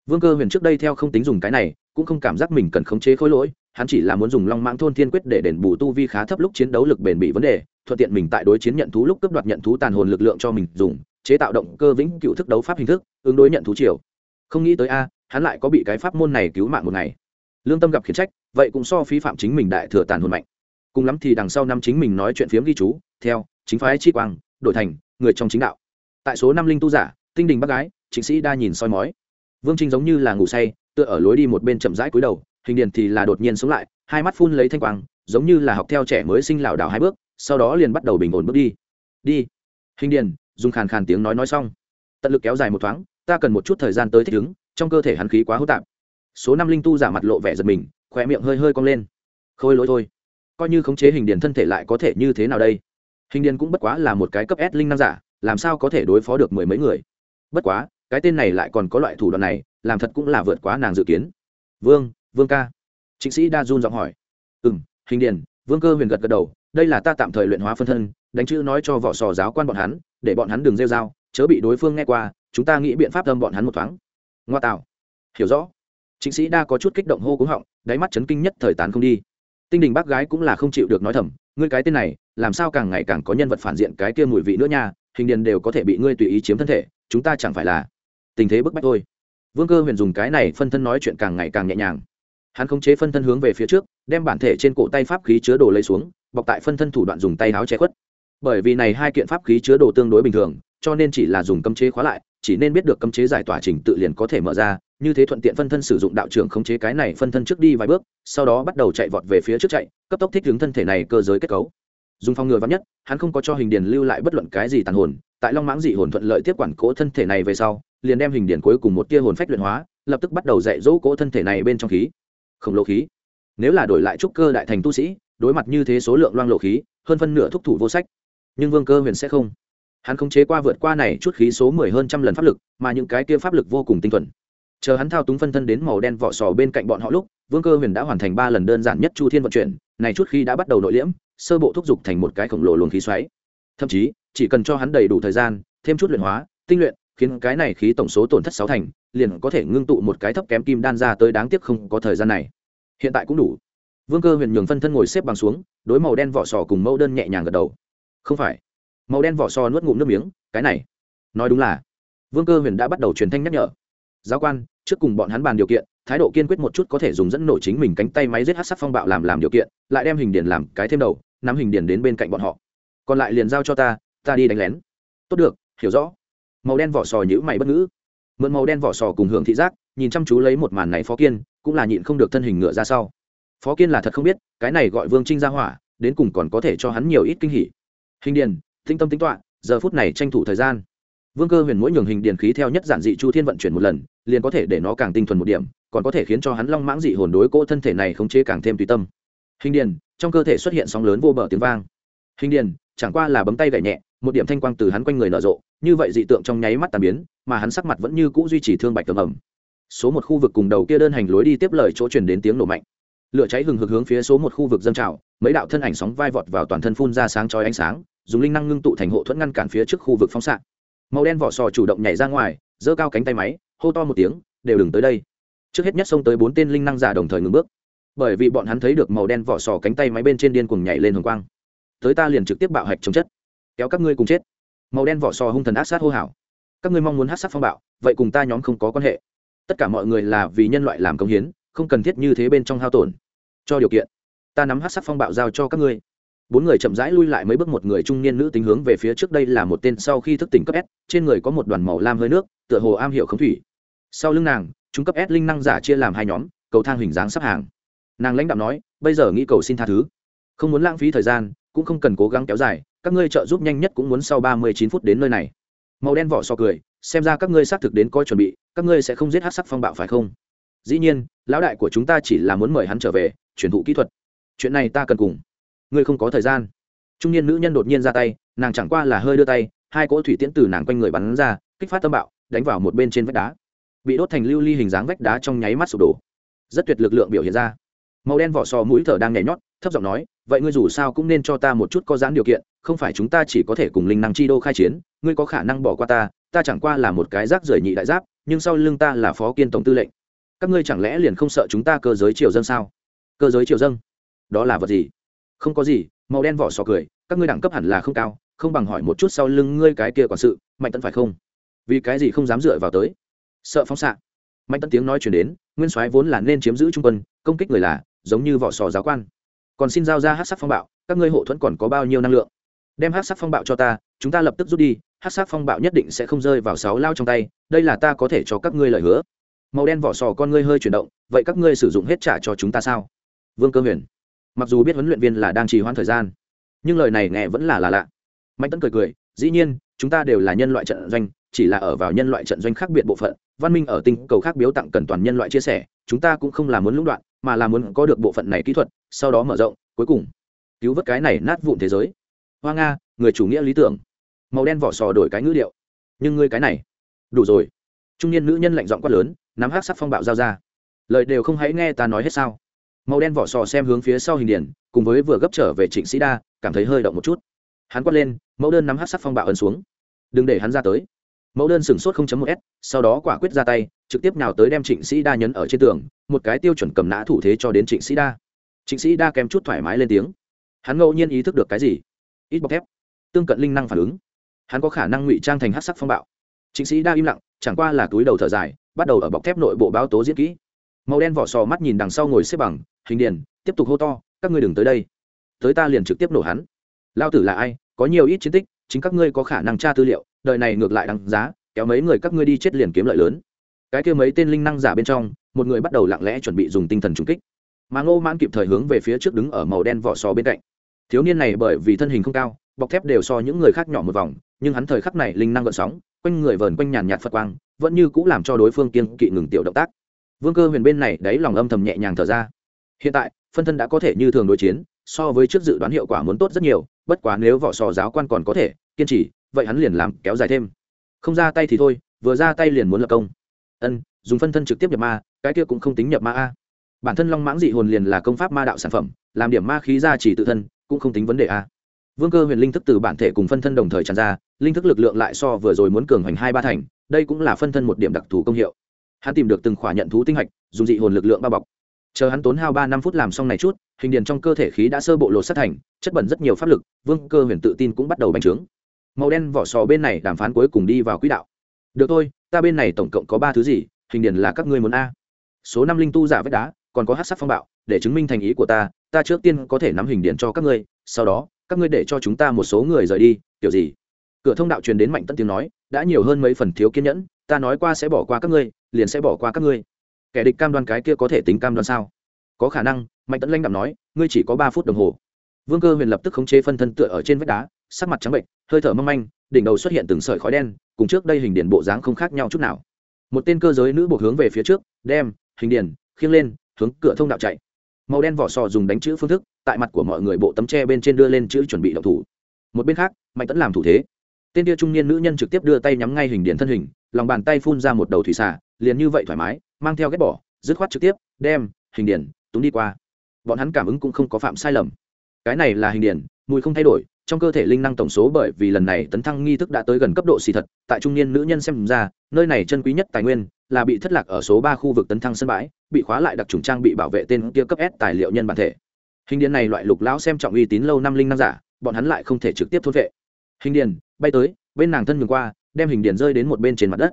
Vương cơ huyền trước đây theo không tính dùng cái này, cũng không cảm giác mình cần khống chế khôi lỗi, hắn chỉ là muốn dùng long mãng thôn thiên quyết để đền bù tu vi khá thấp lúc chiến đấu lực bền bị vấn đề thuận tiện mình tại đối chiến nhận thú lúc cướp đoạt nhận thú tàn hồn lực lượng cho mình dùng, chế tạo động cơ vĩnh cựu thức đấu pháp hình thức, ứng đối nhận thú triều. Không nghĩ tới a, hắn lại có bị cái pháp môn này cứu mạng một ngày. Lương tâm gặp khiển trách, vậy cũng so phí phạm chính mình đại thừa tàn hồn mạnh. Cùng lắm thì đằng sau năm chính mình nói chuyện phiếm ghi chú, theo, chính phái chi quang, đổi thành, người trong chính đạo. Tại số năm linh tu giả, tinh đình bác gái, chính sĩ đa nhìn soi mói. Vương trinh giống như là ngủ say, tựa ở lối đi một bên chậm rãi cúi đầu hình điền thì là đột nhiên sống lại, hai mắt phun lấy thanh quang, giống như là học theo trẻ mới sinh lảo đảo hai bước, sau đó liền bắt đầu bình ổn bước đi. Đi. Hình điền, dùng khàn khàn tiếng nói nói xong. Tận lực kéo dài một thoáng, ta cần một chút thời gian tới thích ứng, trong cơ thể hắn khí quá hỗn tạp. Số năm linh tu giả mặt lộ vẻ giật mình khỏe miệng hơi hơi cong lên. Khôi lỗi thôi. Coi như khống chế hình điền thân thể lại có thể như thế nào đây? Hình điền cũng bất quá là một cái cấp s linh năng giả, làm sao có thể đối phó được mười mấy người? Bất quá, cái tên này lại còn có loại thủ đoạn này, làm thật cũng là vượt quá nàng dự kiến. Vương vương ca. Trịnh sĩ đa run giọng hỏi. Ừ m hình điền, vương cơ huyền gật gật đầu, đây là ta tạm thời luyện hóa phân thân, đánh chữ nói cho vỏ sò giáo quan bọn hắn, để bọn hắn đừng rêu r a o chớ bị đối phương nghe qua, chúng ta nghĩ biện pháp tâm bọn hắn một thoáng. Ngoa tạo. Hiểu rõ. Trịnh sĩ đa có chút kích động hô cúng họng, đáy mắt chấn kinh nhất thời tán không đi. Tinh đình bác gái cũng là không chịu được nói thầm, ngươi cái tên này, làm sao càng ngày càng có nhân vật phản diện cái kia mùi vị nữa nha, hình điền đều có thể bị ngươi tùy ý chiếm thân thể, chúng ta chẳng phải là tình thế bức bách thôi. Vương cơ huyền dùng cái này phân thân nói chuyện càng ngày càng nhẹ nhàng hắn khống chế phân thân hướng về phía trước, đem bản thể trên cổ tay pháp khí chứa đồ lấy xuống, bọc tại phân thân thủ đoạn dùng tay áo che khuất. Bởi vì này hai kiện pháp khí chứa đồ tương đối bình thường, cho nên chỉ là dùng cấm chế khóa lại, chỉ nên biết được cấm chế giải tỏa trình tự liền có thể mở ra, như thế thuận tiện phân thân sử dụng đạo trưởng khống chế cái này phân thân trước đi vài bước, sau đó bắt đầu chạy vọt về phía trước chạy, cấp tốc thích ứng thân thể này cơ giới kết cấu. Dùng phòng ngừa vắn nhất, hắn không có cho hình điền lưu lại bất luận cái gì tàn hồn, tại long mãng dị hồn thuận lợi tiếp quản cỗ thân thể này về sau, liền đem hình điền cuối cùng một tia hồn phách luyện hóa, lập tức bắt đầu dạy dỗ cỗ thân thể này bên trong khí khổng lồ khí. Nếu là đổi lại trúc cơ đại thành tu sĩ, đối mặt như thế số lượng loang lộ khí, hơn phân nửa thúc thủ vô sách. Nhưng vương cơ huyền sẽ không. Hắn không chế qua vượt qua này chút khí số mười hơn trăm lần pháp lực, mà những cái kia pháp lực vô cùng tinh thuần. Chờ hắn thao túng phân thân đến màu đen vỏ sò bên cạnh bọn họ lúc, vương cơ huyền đã hoàn thành ba lần đơn giản nhất chu thiên vận chuyển, này chút khí đã bắt đầu nội liễm, sơ bộ thúc giục thành một cái khổng lồ luồng khí xoáy. Thậm chí, chỉ cần cho hắn đầy đủ thời gian, thêm chút luyện hóa, tinh luyện khiến cái này khí tổng số tổn thất sáu thành, liền có thể ngưng tụ một cái thấp kém kim đan ra tới đáng tiếc không có thời gian này. Hiện tại cũng đủ. Vương cơ huyền nhường phân thân ngồi xếp bằng xuống, đối màu đen vỏ sò cùng mẫu đơn nhẹ nhàng gật đầu. Không phải. Màu đen vỏ sò nuốt ngụm nước miếng, cái này. Nói đúng là. Vương cơ huyền đã bắt đầu truyền thanh nhắc nhở. Giáo quan, trước cùng bọn hắn bàn điều kiện, thái độ kiên quyết một chút có thể dùng dẫn nổ chính mình cánh tay máy giết hát sắc phong bạo làm làm điều kiện, lại đem hình điển làm cái thêm đầu, nắm hình điển đến bên cạnh bọn họ. Còn lại liền giao cho ta ta đi đánh lén. Tốt được, hiểu rõ màu đen vỏ sò nhữ mày bất ngữ. Mượn màu đen vỏ sò cùng hưởng thị giác, nhìn chăm chú lấy một màn này phó kiên, cũng là nhịn không được thân hình ngựa ra sau. Phó kiên là thật không biết, cái này gọi vương trinh ra hỏa, đến cùng còn có thể cho hắn nhiều ít kinh hỉ. Hình điền tinh tâm tính toạ giờ phút này tranh thủ thời gian. Vương cơ huyền mỗi nhường hình điền khí theo nhất giản dị chu thiên vận chuyển một lần, liền có thể để nó càng tinh thuần một điểm, còn có thể khiến cho hắn long mãng dị hồn đối cỗ thân thể này khống chế càng thêm tùy tâm. Hình điền, trong cơ thể xuất hiện sóng lớn vô bờ tiếng vang. Hình điền, chẳng qua là bấm tay gậy nhẹ, một điểm thanh quang từ hắn quanh người nở rộ như vậy dị tượng trong nháy mắt tàn biến, mà hắn sắc mặt vẫn như cũ duy trì thương bạch tầm ẩm. Số một khu vực cùng đầu kia đơn hành lối đi tiếp lời chỗ truyền đến tiếng nổ mạnh. Lửa cháy hừng hực hướng phía số một khu vực dâng trào, mấy đạo thân ảnh sóng vai vọt vào toàn thân phun ra sáng chói ánh sáng, dùng linh năng ngưng tụ thành hộ thuẫn ngăn cản phía trước khu vực phóng xạ. Màu đen vỏ sò chủ động nhảy ra ngoài, giơ cao cánh tay máy, hô to một tiếng, đều đừng tới đây. Trước hết nhất xông tới bốn tên linh năng giả đồng thời ngừng bước. Bởi vì bọn hắn thấy được màu đen vỏ sò cánh tay máy bên trên điên cuồng nhảy lên hồng quang. Tới ta liền trực tiếp bạo hạch chống chất. Kéo các ngươi cùng chết màu đen vỏ sò hung thần ác sát hô hào. Các ngươi mong muốn hát sát phong bạo, vậy cùng ta nhóm không có quan hệ. Tất cả mọi người là vì nhân loại làm công hiến, không cần thiết như thế bên trong hao tổn. Cho điều kiện, ta nắm hát sát phong bạo giao cho các ngươi. Bốn người chậm rãi lui lại mấy bước, một người trung niên nữ tính hướng về phía trước, đây là một tên sau khi thức tỉnh cấp s, trên người có một đoàn màu lam hơi nước, tựa hồ am hiểu khống thủy. Sau lưng nàng, chúng cấp s linh năng giả chia làm hai nhóm, cầu thang hình dáng sắp hàng. Nàng lãnh đạo nói, bây giờ nghĩ cầu xin tha thứ. Không muốn lãng phí thời gian, cũng không cần cố gắng kéo dài các ngươi trợ giúp nhanh nhất cũng muốn sau ba mươi chín phút đến nơi này. Màu đen vỏ so cười, xem ra các ngươi xác thực đến coi chuẩn bị, các ngươi sẽ không giết hát sắc phong bạo phải không? Dĩ nhiên, lão đại của chúng ta chỉ là muốn mời hắn trở về, truyền thụ kỹ thuật. Chuyện này ta cần cùng. Ngươi không có thời gian. Trung niên nữ nhân đột nhiên ra tay, nàng chẳng qua là hơi đưa tay, hai cỗ thủy tiễn từ nàng quanh người bắn ra, kích phát tâm bạo, đánh vào một bên trên vách đá. Bị đốt thành lưu ly hình dáng vách đá trong nháy mắt sụp đổ. Rất tuyệt lực lượng biểu hiện ra. Màu đen vỏ sò mũi thở đang nhảy nhót, thấp giọng nói vậy ngươi dù sao cũng nên cho ta một chút có giãn điều kiện, không phải chúng ta chỉ có thể cùng linh năng chi đô khai chiến, ngươi có khả năng bỏ qua ta ta chẳng qua là một cái rác rưởi nhị đại giáp, nhưng sau lưng ta là phó kiên tổng tư lệnh. Các ngươi chẳng lẽ liền không sợ chúng ta cơ giới triều dân sao? Cơ giới triều dân? Đó là vật gì? Không có gì, màu đen vỏ sò cười, các ngươi đẳng cấp hẳn là không cao, không bằng hỏi một chút sau lưng ngươi cái kia quản sự, mạnh tấn phải không? Vì cái gì không dám dựa vào tới? Sợ phóng xạ. Mạnh tấn tiếng nói chuyển đến, nguyên soái vốn là nên chiếm giữ trung quân, công kích người là, giống như vỏ sò giáo quan còn xin giao ra hát sắc phong bạo, các ngươi hộ thuẫn còn có bao nhiêu năng lượng? Đem hát sắc phong bạo cho ta, chúng ta lập tức rút đi, hát sắc phong bạo nhất định sẽ không rơi vào sáu lao trong tay, đây là ta có thể cho các ngươi lời hứa. Màu đen vỏ sò con ngươi hơi chuyển động, vậy các ngươi sử dụng hết trả cho chúng ta sao? Vương cơ huyền. Mặc dù biết huấn luyện viên là đang trì hoãn thời gian, nhưng lời này nghe vẫn là là lạ. Mạnh tấn cười cười, dĩ nhiên, chúng ta đều là nhân loại trận doanh, chỉ là ở vào nhân loại trận doanh khác biệt bộ phận, văn minh ở tinh cầu khác biếu tặng cần toàn nhân loại chia sẻ, chúng ta cũng không là muốn lũng đoạn, mà là muốn có được bộ phận này kỹ thuật sau đó mở rộng cuối cùng cứu vớt cái này nát vụn thế giới. Hoa nga người chủ nghĩa lý tưởng. Màu đen vỏ sò đổi cái ngữ điệu. Nhưng ngươi cái này đủ rồi. Trung niên nữ nhân lạnh giọng quát lớn nắm hát sắc phong bạo giao ra. Lời đều không hãy nghe ta nói hết sao. Màu đen vỏ sò xem hướng phía sau hình điển cùng với vừa gấp trở về trịnh sĩ đa cảm thấy hơi động một chút. Hắn quát lên mẫu đơn nắm hát sắc phong bạo ấn xuống. Đừng để hắn ra tới. Mẫu đơn sửng sốt 0.1s, sau đó quả quyết ra tay trực tiếp nào tới đem trịnh sĩ đa nhấn ở trên tường một cái tiêu chuẩn cầm nã thủ thế cho đến trịnh sĩ đa trịnh sĩ đa kèm chút thoải mái lên tiếng. Hắn ngẫu nhiên ý thức được cái gì? Ít bọc thép. Tương cận linh năng phản ứng. Hắn có khả năng ngụy trang thành hát sắc phong bạo. Trịnh sĩ đa im lặng, chẳng qua là túi đầu thở dài, bắt đầu ở bọc thép nội bộ báo tố diễn kỹ. Màu đen vỏ sò mắt nhìn đằng sau ngồi xếp bằng, hình điền, tiếp tục hô to, các ngươi đừng tới đây. Tới ta liền trực tiếp nổ hắn. Lao tử là ai? Có nhiều ít chiến tích, chính các ngươi có khả năng tra tư liệu, Đời này ngược lại đằng giá, kéo mấy người các ngươi đi chết liền kiếm lợi lớn. Cái kia mấy tên linh năng giả bên trong, một người bắt đầu lặng lẽ chuẩn bị dùng tinh thần trùng kích mà ngô mãn kịp thời hướng về phía trước đứng ở màu đen vỏ sò bên cạnh. Thiếu niên này bởi vì thân hình không cao, bọc thép đều so những người khác nhỏ một vòng, nhưng hắn thời khắc này linh năng gợn sóng, quanh người vờn quanh nhàn nhạt phật quang, vẫn như cũng làm cho đối phương kiên kỵ ngừng tiểu động tác. Vương cơ huyền bên này đáy lòng âm thầm nhẹ nhàng thở ra. Hiện tại, phân thân đã có thể như thường đối chiến, so với trước dự đoán hiệu quả muốn tốt rất nhiều, bất quá nếu vỏ sò giáo quan còn có thể, kiên trì, vậy hắn liền làm kéo dài thêm. Không ra tay thì thôi, vừa ra tay liền muốn lập công. Ân, dùng phân thân trực tiếp nhập ma, cái kia cũng không tính nhập ma a bản thân long mãng dị hồn liền là công pháp ma đạo sản phẩm, làm điểm ma khí ra chỉ tự thân, cũng không tính vấn đề a. Vương cơ huyền linh thức từ bản thể cùng phân thân đồng thời tràn ra, linh thức lực lượng lại so vừa rồi muốn cường hoành hai ba thành, đây cũng là phân thân một điểm đặc thù công hiệu. Hắn tìm được từng khỏa nhận thú tinh hạch, dùng dị hồn lực lượng bao bọc. Chờ hắn tốn hao ba năm phút làm xong này chút, hình điền trong cơ thể khí đã sơ bộ lột sát thành, chất bẩn rất nhiều pháp lực, vương cơ huyền tự tin cũng bắt đầu bành trướng. Màu đen vỏ sò bên này đàm phán cuối cùng đi vào quỹ đạo. Được thôi, ta bên này tổng cộng có ba thứ gì, hình điền là các ngươi muốn a. Số năm linh tu giả vách đá còn có hát sắc phong bạo, để chứng minh thành ý của ta ta trước tiên có thể nắm hình điện cho các ngươi, sau đó, các ngươi để cho chúng ta một số người rời đi, kiểu gì? Cửa thông đạo truyền đến mạnh tận tiếng nói, đã nhiều hơn mấy phần thiếu kiên nhẫn, ta nói qua sẽ bỏ qua các ngươi, liền sẽ bỏ qua các ngươi. Kẻ địch cam đoan cái kia có thể tính cam đoan sao? Có khả năng, mạnh tận lãnh đạm nói, ngươi chỉ có ba phút đồng hồ. Vương cơ huyền lập tức khống chế phân thân tựa ở trên vách đá, sắc mặt trắng bệnh hơi thở mâm anh đỉnh đầu xuất hiện từng sợi khói đen, cùng trước đây hình điển bộ dáng không khác nhau chút nào. Một tên cơ giới nữ buộc hướng về phía trước, đem, hình điển, khiêng lên hướng cửa thông đạo chạy. Màu đen vỏ sò dùng đánh chữ phương thức, tại mặt của mọi người bộ tấm tre bên trên đưa lên chữ chuẩn bị động thủ. Một bên khác, mạnh tẫn làm thủ thế. Tên tia trung niên nữ nhân trực tiếp đưa tay nhắm ngay hình điển thân hình, lòng bàn tay phun ra một đầu thủy xả liền như vậy thoải mái, mang theo ghép bỏ, dứt khoát trực tiếp, đem, hình điển, túng đi qua. Bọn hắn cảm ứng cũng không có phạm sai lầm. Cái này là hình điển, mùi không thay đổi trong cơ thể linh năng tổng số bởi vì lần này tấn thăng nghi thức đã tới gần cấp độ xì thật, tại trung niên nữ nhân xem ra, nơi này chân quý nhất tài nguyên là bị thất lạc ở số ba khu vực tấn thăng sân bãi, bị khóa lại đặc trùng trang bị bảo vệ tên kia cấp s tài liệu nhân bản thể. Hình điền này loại lục lão xem trọng uy tín lâu năm linh năng giả, bọn hắn lại không thể trực tiếp thốt vệ. Hình điền, bay tới, bên nàng thân ngừng qua, đem hình điền rơi đến một bên trên mặt đất.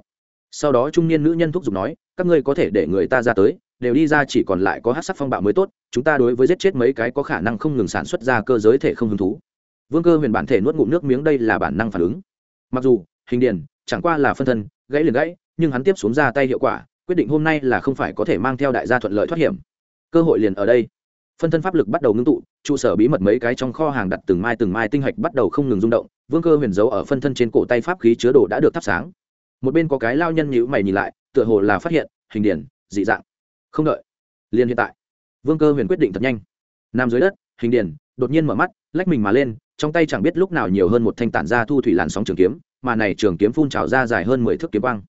Sau đó trung niên nữ nhân thúc giục nói, các ngươi có thể để người ta ra tới, đều đi ra chỉ còn lại có hát sắc phong bạo mới tốt, chúng ta đối với giết chết mấy cái có khả năng không ngừng sản xuất ra cơ giới thể không hứng thú vương cơ huyền bản thể nuốt ngụm nước miếng đây là bản năng phản ứng. Mặc dù, hình điền, chẳng qua là phân thân, gãy liền gãy, nhưng hắn tiếp xuống ra tay hiệu quả, quyết định hôm nay là không phải có thể mang theo đại gia thuận lợi thoát hiểm. Cơ hội liền ở đây. Phân thân pháp lực bắt đầu ngưng tụ, trụ sở bí mật mấy cái trong kho hàng đặt từng mai từng mai tinh hạch bắt đầu không ngừng rung động, vương cơ huyền giấu ở phân thân trên cổ tay pháp khí chứa đồ đã được thắp sáng. Một bên có cái lao nhân nhữ mày nhìn lại, tựa hồ là phát hiện, hình điển dị dạng. Không đợi. Liền hiện tại, vương cơ huyền quyết định thật nhanh. Nằm dưới đất, hình điển đột nhiên mở mắt, lách mình mà lên trong tay chẳng biết lúc nào nhiều hơn một thanh tản ra thu thủy làn sóng trường kiếm, mà này trường kiếm phun trào ra dài hơn mười thước kiếm quang.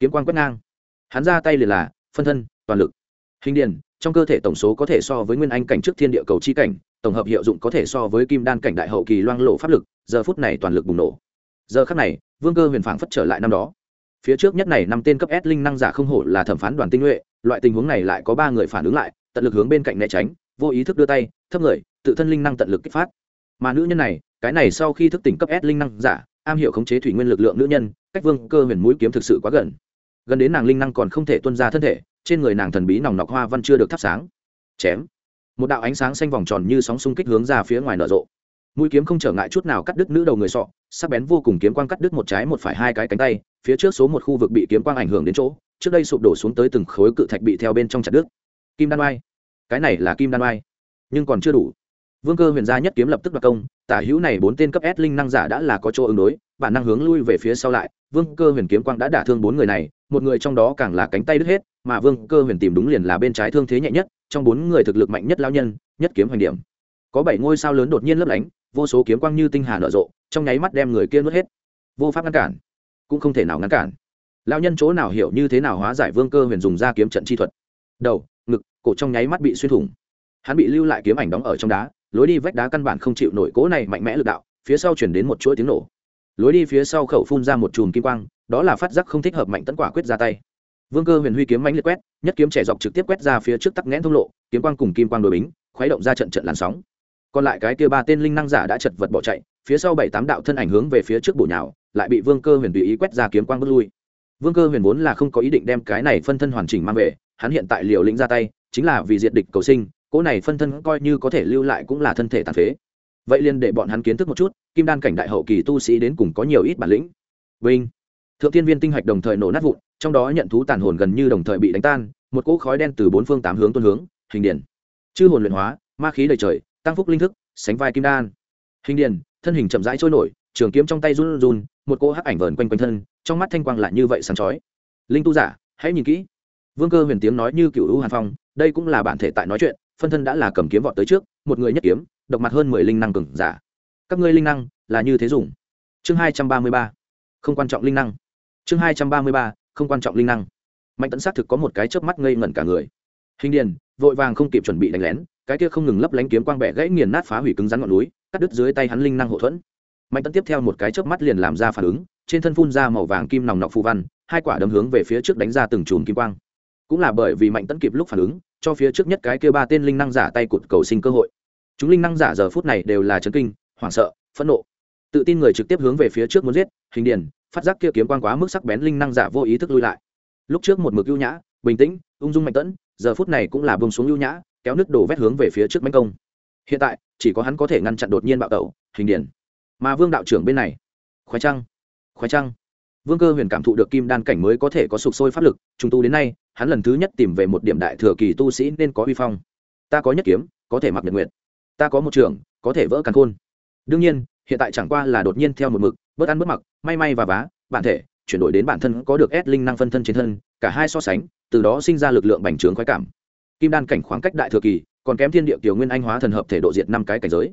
Kiếm quang quét ngang. Hắn ra tay liền là phân thân, toàn lực. Hình điền, trong cơ thể tổng số có thể so với nguyên anh cảnh trước thiên địa cầu chi cảnh, tổng hợp hiệu dụng có thể so với kim đan cảnh đại hậu kỳ loang lộ pháp lực, giờ phút này toàn lực bùng nổ. Giờ khắc này, vương cơ huyền phảng phất trở lại năm đó. Phía trước nhất này năm tên cấp s linh năng giả không hổ là thẩm phán đoàn tinh nhuệ, loại tình huống này lại có ba người phản ứng lại, tận lực hướng bên cạnh né tránh, vô ý thức đưa tay, thấp người, tự thân linh năng tận lực kích phát mà nữ nhân này, cái này sau khi thức tỉnh cấp s linh năng giả, am hiểu khống chế thủy nguyên lực lượng nữ nhân, cách vương cơ huyền mũi kiếm thực sự quá gần. Gần đến nàng linh năng còn không thể tuân ra thân thể, trên người nàng thần bí nòng nọc hoa văn chưa được thắp sáng. Chém. Một đạo ánh sáng xanh vòng tròn như sóng xung kích hướng ra phía ngoài nở rộ. Mũi kiếm không trở ngại chút nào cắt đứt nữ đầu người sọ, sắc bén vô cùng kiếm quang cắt đứt một trái một phải hai cái cánh tay, phía trước số một khu vực bị kiếm quang ảnh hưởng đến chỗ, trước đây sụp đổ xuống tới từng khối cự thạch bị theo bên trong chặt đứt. Kim đan mai cái này là kim đan mai nhưng còn chưa đủ vương cơ huyền gia nhất kiếm lập tức đoạt công, tả hữu này bốn tên cấp s linh năng giả đã là có chỗ ứng đối, bản năng hướng lui về phía sau lại, vương cơ huyền kiếm quang đã đả thương bốn người này, một người trong đó càng là cánh tay đứt hết, mà vương cơ huyền tìm đúng liền là bên trái thương thế nhẹ nhất, trong bốn người thực lực mạnh nhất lao nhân, nhất kiếm hoành điểm. Có bảy ngôi sao lớn đột nhiên lấp lánh, vô số kiếm quang như tinh hà nở rộ, trong nháy mắt đem người kia nuốt hết. Vô pháp ngăn cản, cũng không thể nào ngăn cản. Lao nhân chỗ nào hiểu như thế nào hóa giải vương cơ huyền dùng ra kiếm trận chi thuật? Đầu, ngực, cổ trong nháy mắt bị xuyên thủng. Hắn bị lưu lại kiếm ảnh đóng ở trong đá lối đi vách đá căn bản không chịu nổi cố này mạnh mẽ lực đạo, phía sau chuyển đến một chuỗi tiếng nổ. Lối đi phía sau khẩu phun ra một chùm kim quang, đó là phát giác không thích hợp mạnh tấn quả quyết ra tay. Vương cơ huyền huy kiếm mãnh liệt quét, nhất kiếm trẻ dọc trực tiếp quét ra phía trước tắc nghẽn thông lộ, kiếm quang cùng kim quang đội bính, khuấy động ra trận trận làn sóng. Còn lại cái kia ba tên linh năng giả đã chật vật bỏ chạy, phía sau bảy tám đạo thân ảnh hướng về phía trước bổ nhào, lại bị vương cơ huyền tùy ý quét ra kiếm quang bước lui. Vương cơ huyền vốn là không có ý định đem cái này phân thân hoàn chỉnh mang về, hắn hiện tại liều lĩnh ra tay, chính là vì diệt địch cầu sinh cỗ này phân thân coi như có thể lưu lại cũng là thân thể tàn phế. Vậy liền để bọn hắn kiến thức một chút, kim đan cảnh đại hậu kỳ tu sĩ đến cùng có nhiều ít bản lĩnh. Vinh. Thượng tiên viên tinh hạch đồng thời nổ nát vụn, trong đó nhận thú tàn hồn gần như đồng thời bị đánh tan, một cỗ khói đen từ bốn phương tám hướng tuôn hướng, hình điển. Chư hồn luyện hóa, ma khí đầy trời, tăng phúc linh thức, sánh vai kim đan. Hình điển, thân hình chậm rãi trôi nổi, trường kiếm trong tay run run, một cỗ hắc ảnh vờn quanh quanh thân, trong mắt thanh quang lại như vậy sáng chói. Linh tu giả, hãy nhìn kỹ. Vương cơ huyền tiếng nói như cựu hữu hàn phong, đây cũng là bản thể tại nói chuyện phân thân đã là cầm kiếm vọt tới trước, một người nhất kiếm, độc mặt hơn mười linh năng cừng giả. Các ngươi linh năng là như thế dùng. Chương hai trăm ba mươi ba. Không quan trọng linh năng. Chương hai trăm ba mươi ba, không quan trọng linh năng. Mạnh tấn xác thực có một cái chớp mắt ngây ngẩn cả người. Hình điền, vội vàng không kịp chuẩn bị đánh lén, cái kia không ngừng lấp lánh kiếm quang bẻ gãy nghiền nát phá hủy cứng rắn ngọn núi, cắt đứt dưới tay hắn linh năng hậu thuẫn. Mạnh tấn tiếp theo một cái chớp mắt liền làm ra phản ứng, trên thân phun ra màu vàng kim nòng nọc phù văn, hai quả đấm hướng về phía trước đánh ra từng chùm kim quang. Cũng là bởi vì mạnh tấn kịp lúc phản ứng cho phía trước nhất cái kia ba tên linh năng giả tay cụt cầu sinh cơ hội. Chúng linh năng giả giờ phút này đều là chấn kinh, hoảng sợ, phẫn nộ. Tự tin người trực tiếp hướng về phía trước muốn giết, hình điền, phát giác kia kiếm quang quá mức sắc bén linh năng giả vô ý thức lui lại. Lúc trước một mực ưu nhã, bình tĩnh, ung dung mạnh tẫn, giờ phút này cũng là bông xuống ưu nhã, kéo nước đổ vét hướng về phía trước mánh công. Hiện tại, chỉ có hắn có thể ngăn chặn đột nhiên bạo tẩu, hình điền. Mà vương đạo trưởng bên này, khoái trăng khoái trăng vương cơ huyền cảm thụ được kim đan cảnh mới có thể có sục sôi pháp lực trung tu đến nay, hắn lần thứ nhất tìm về một điểm đại thừa kỳ tu sĩ nên có uy phong. Ta có nhất kiếm, có thể mặc nhật nguyện ta có một trường, có thể vỡ càn khôn. Đương nhiên, hiện tại chẳng qua là đột nhiên theo một mực bớt ăn bớt mặc, may may và vá, bản thể, chuyển đổi đến bản thân có được ép linh năng phân thân trên thân, cả hai so sánh, từ đó sinh ra lực lượng bành trướng khoái cảm. Kim đan cảnh khoảng cách đại thừa kỳ, còn kém thiên địa tiểu nguyên anh hóa thần hợp thể độ diệt năm cái cảnh giới.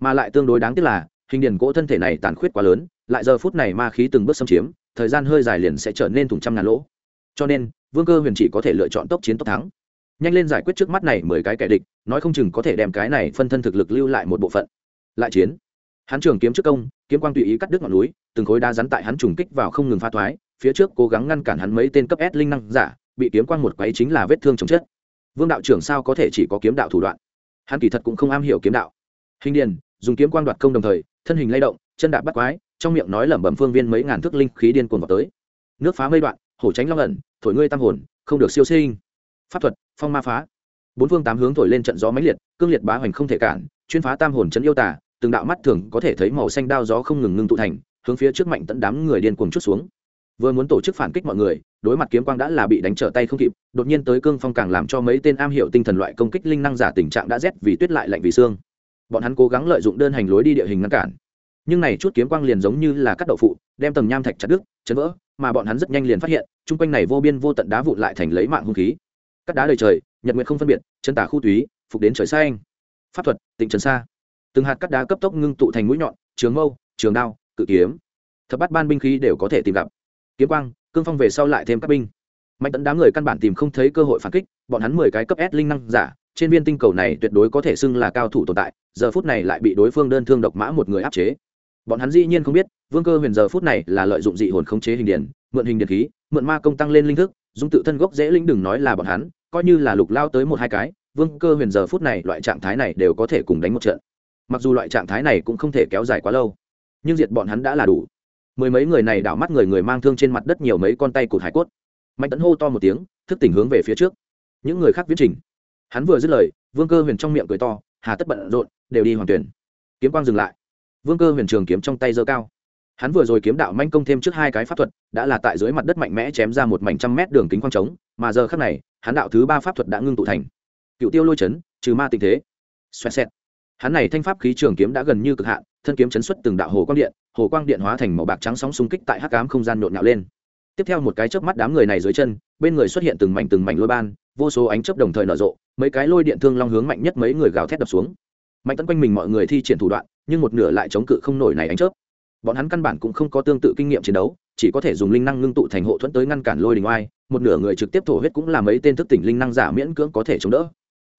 Mà lại tương đối đáng tiếc là, hình điền cỗ thân thể này tàn khuyết quá lớn, lại giờ phút này ma khí từng bước xâm chiếm thời gian hơi dài liền sẽ trở nên thùng trăm ngàn lỗ. Cho nên, vương cơ huyền chỉ có thể lựa chọn tốc chiến tốc thắng. Nhanh lên giải quyết trước mắt này mười cái kẻ địch, nói không chừng có thể đem cái này phân thân thực lực lưu lại một bộ phận. Lại chiến. Hắn trường kiếm trước công, kiếm quang tùy ý cắt đứt ngọn núi, từng khối đá rắn tại hắn trùng kích vào không ngừng pha thoái, phía trước cố gắng ngăn cản hắn mấy tên cấp s linh năng giả, bị kiếm quang một quấy chính là vết thương chồng chết vương đạo trưởng sao có thể chỉ có kiếm đạo thủ đoạn? Hắn kỳ thật cũng không am hiểu kiếm đạo. Hình điền, dùng kiếm quang đoạt công đồng thời, thân hình lay động, chân đạp bắt quái trong miệng nói lẩm bẩm phương viên mấy ngàn thước linh khí điên cuồng vào tới. Nước phá mây đoạn, hổ tránh long ẩn, thổi ngươi tam hồn, không được siêu sinh. Pháp thuật, phong ma phá. Bốn phương tám hướng thổi lên trận gió mãnh liệt, cương liệt bá hoành không thể cản, chuyên phá tam hồn chấn yêu tả từng đạo mắt thường có thể thấy màu xanh đao gió không ngừng ngưng tụ thành, hướng phía trước mạnh tận đám người điên cuồng chút xuống. Vừa muốn tổ chức phản kích mọi người, đối mặt kiếm quang đã là bị đánh trở tay không kịp, đột nhiên tới cương phong càng làm cho mấy tên am hiểu tinh thần loại công kích linh năng giả tình trạng đã rét vì tuyết lại lạnh vì xương. Bọn hắn cố gắng lợi dụng đơn hành lối đi địa hình ngăn cản nhưng này chút kiếm quang liền giống như là cắt đậu phụ, đem tầng nham thạch chặt đứt, chấn vỡ, mà bọn hắn rất nhanh liền phát hiện, chung quanh này vô biên vô tận đá vụn lại thành lấy mạng hung khí. Cắt đá đầy trời, nhật nguyện không phân biệt, chân tả khu túy, phục đến trời xanh. Pháp thuật, tịnh trần xa từng hạt cắt đá cấp tốc ngưng tụ thành mũi nhọn, trường mâu, trường đao, cự kiếm. Thập bắt ban binh khí đều có thể tìm gặp. Kiếm quang, cương phong về sau lại thêm các binh. Mạnh tận đám người căn bản tìm không thấy cơ hội phản kích, bọn hắn mười cái cấp s linh năng giả, trên viên tinh cầu này tuyệt đối có thể xưng là cao thủ tồn tại, giờ phút này lại bị đối phương đơn thương độc mã một người áp chế bọn hắn dĩ nhiên không biết, vương cơ huyền giờ phút này là lợi dụng dị hồn khống chế hình điển, mượn hình điện khí, mượn ma công tăng lên linh thức, dùng tự thân gốc dễ linh đừng nói là bọn hắn, coi như là lục lao tới một hai cái, vương cơ huyền giờ phút này loại trạng thái này đều có thể cùng đánh một trận. Mặc dù loại trạng thái này cũng không thể kéo dài quá lâu, nhưng diệt bọn hắn đã là đủ. Mười mấy người này đảo mắt người người mang thương trên mặt đất nhiều mấy con tay cụt hải cốt. Mạnh tấn hô to một tiếng, thức tỉnh hướng về phía trước. Những người khác viết trình. Hắn vừa dứt lời, vương cơ huyền trong miệng cười to, hà tất bận rộn, đều đi hoàng tuyển. Kiếm quang dừng lại vương cơ huyền trường kiếm trong tay giơ cao. Hắn vừa rồi kiếm đạo manh công thêm trước hai cái pháp thuật, đã là tại dưới mặt đất mạnh mẽ chém ra một mảnh trăm mét đường kính quang trống, mà giờ khác này, hắn đạo thứ ba pháp thuật đã ngưng tụ thành. Cựu tiêu lôi chấn, trừ ma tình thế. Xoẹt xẹt. Hắn này thanh pháp khí trường kiếm đã gần như cực hạn, thân kiếm chấn xuất từng đạo hồ quang điện, hồ quang điện hóa thành màu bạc trắng sóng xung kích tại hắc cám không gian nhộn nhạo lên. Tiếp theo một cái chớp mắt đám người này dưới chân, bên người xuất hiện từng mảnh từng mảnh lôi ban, vô số ánh chớp đồng thời nở rộ, mấy cái lôi điện thương long hướng mạnh nhất mấy người gào thét đập xuống. Mạnh tấn quanh mình mọi người thi triển thủ đoạn nhưng một nửa lại chống cự không nổi này ánh chớp. Bọn hắn căn bản cũng không có tương tự kinh nghiệm chiến đấu, chỉ có thể dùng linh năng ngưng tụ thành hộ thuẫn tới ngăn cản lôi đình oai, một nửa người trực tiếp thổ huyết cũng là mấy tên thức tỉnh linh năng giả miễn cưỡng có thể chống đỡ.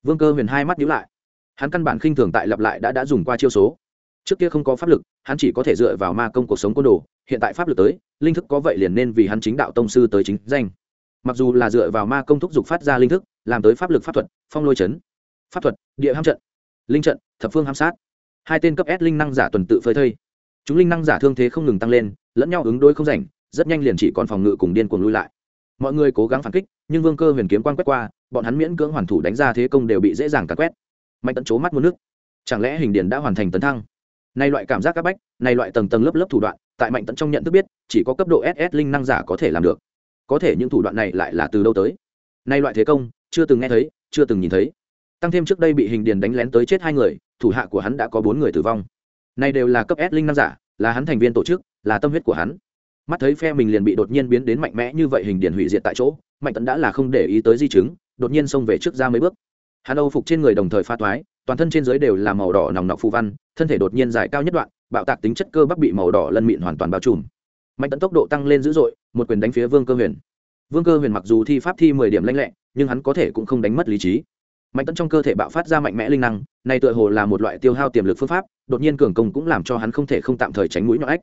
Vương cơ huyền hai mắt nhíu lại. Hắn căn bản khinh thường tại lặp lại đã đã dùng qua chiêu số. Trước kia không có pháp lực, hắn chỉ có thể dựa vào ma công cuộc sống côn đồ, hiện tại pháp lực tới, linh thức có vậy liền nên vì hắn chính đạo tông sư tới chính danh. Mặc dù là dựa vào ma công thúc giục phát ra linh thức, làm tới pháp lực pháp thuật, phong lôi chấn, pháp thuật, địa ham trận, linh trận, thập phương hám sát hai tên cấp s linh năng giả tuần tự phơi thây. Chúng linh năng giả thương thế không ngừng tăng lên, lẫn nhau ứng đối không rảnh, rất nhanh liền chỉ còn phòng ngự cùng điên cuồng lui lại. Mọi người cố gắng phản kích, nhưng vương cơ huyền kiếm quan quét qua, bọn hắn miễn cưỡng hoàn thủ đánh ra thế công đều bị dễ dàng cắn quét. Mạnh tận chố mắt muốn nước. Chẳng lẽ hình điền đã hoàn thành tấn thăng? Nay loại cảm giác các bách, nay loại tầng tầng lớp lớp thủ đoạn, tại mạnh tận trong nhận thức biết, chỉ có cấp độ ss linh năng giả có thể làm được. Có thể những thủ đoạn này lại là từ đâu tới? Nay loại thế công, chưa từng nghe thấy, chưa từng nhìn thấy tăng thêm trước đây bị hình điền đánh lén tới chết hai người, thủ hạ của hắn đã có bốn người tử vong. Nay đều là cấp s linh năm giả, là hắn thành viên tổ chức, là tâm huyết của hắn. Mắt thấy phe mình liền bị đột nhiên biến đến mạnh mẽ như vậy hình điền hủy diệt tại chỗ, mạnh tấn đã là không để ý tới di chứng, đột nhiên xông về trước ra mấy bước. Hắn âu phục trên người đồng thời pha toái, toàn thân trên dưới đều là màu đỏ nòng nọc phù văn, thân thể đột nhiên dài cao nhất đoạn, bạo tạc tính chất cơ bắp bị màu đỏ lân mịn hoàn toàn bao trùm. Mạnh tấn tốc độ tăng lên dữ dội, một quyền đánh phía vương cơ huyền. Vương cơ huyền mặc dù thi pháp thi mười điểm lanh lẹ, nhưng hắn có thể cũng không đánh mất lý trí mạnh tấn trong cơ thể bạo phát ra mạnh mẽ linh năng, này tựa hồ là một loại tiêu hao tiềm lực phương pháp, đột nhiên cường công cũng làm cho hắn không thể không tạm thời tránh mũi nhọn ách.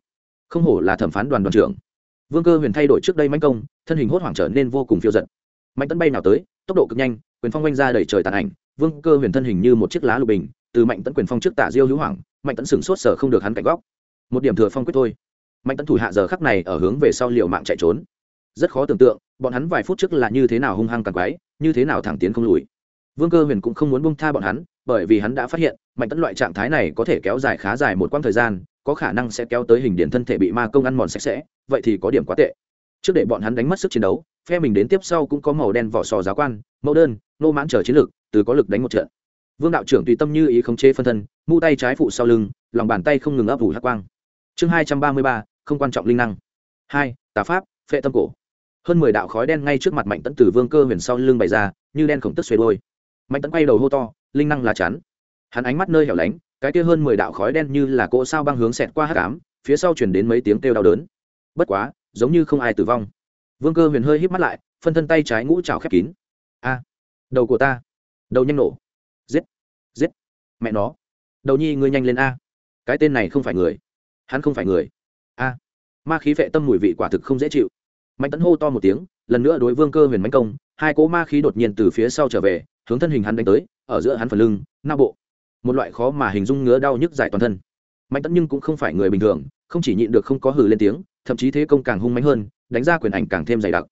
Không hổ là thẩm phán đoàn đoàn trưởng. Vương cơ huyền thay đổi trước đây mãnh công, thân hình hốt hoảng trở nên vô cùng phiêu giận mạnh tấn bay nào tới, tốc độ cực nhanh, quyền phong oanh ra đẩy trời tàn ảnh, vương cơ huyền thân hình như một chiếc lá lục bình, từ mạnh tấn quyền phong trước tả diêu hữu hoảng, mạnh tấn sửng sốt sở không được hắn cạnh góc. Một điểm thừa phong quyết thôi. Mạnh tấn thủ hạ giờ khắc này ở hướng về sau liều mạng chạy trốn. Rất khó tưởng tượng, bọn hắn vài phút trước là như thế nào hung hăng càng quái, như thế nào thẳng tiến không lùi vương cơ huyền cũng không muốn bông tha bọn hắn, bởi vì hắn đã phát hiện, mạnh tấn loại trạng thái này có thể kéo dài khá dài một quãng thời gian, có khả năng sẽ kéo tới hình điện thân thể bị ma công ăn mòn sạch sẽ, vậy thì có điểm quá tệ. Trước để bọn hắn đánh mất sức chiến đấu, phe mình đến tiếp sau cũng có màu đen vỏ sò giáo quan, mẫu đơn, nô mãn trở chiến lược, từ có lực đánh một trận. Vương đạo trưởng tùy tâm như ý khống chế phân thân, mu tay trái phụ sau lưng, lòng bàn tay không ngừng ấp ủ hắc quang. Chương hai trăm ba mươi ba, không quan trọng linh năng. Hai, tà pháp, phệ tâm cổ. Hơn mười đạo khói đen ngay trước mặt mạnh tấn tử vương cơ huyền sau lưng bày ra, như đen khổng tức xuề đôi mạnh tấn quay đầu hô to, linh năng là chắn. Hắn ánh mắt nơi hẻo lánh, cái kia hơn mười đạo khói đen như là cỗ sao băng hướng xẹt qua hát cám phía sau chuyển đến mấy tiếng kêu đau đớn. Bất quá, giống như không ai tử vong. Vương cơ huyền hơi híp mắt lại, phân thân tay trái ngũ trào khép kín. A, đầu của ta. Đầu nhanh nổ. Giết giết. Mẹ nó. Đầu nhi ngươi nhanh lên a. Cái tên này không phải người. Hắn không phải người. A. Ma khí vệ tâm mùi vị quả thực không dễ chịu. Mạnh tấn hô to một tiếng, lần nữa đối vương cơ huyền mánh công, hai cỗ ma khí đột nhiên từ phía sau trở về hướng thân hình hắn đánh tới, ở giữa hắn phần lưng na bộ. Một loại khó mà hình dung ngứa đau nhức dài toàn thân. Mạnh tấn nhưng cũng không phải người bình thường, không chỉ nhịn được không có hừ lên tiếng, thậm chí thế công càng hung mạnh hơn, đánh ra quyền ảnh càng thêm dày đặc.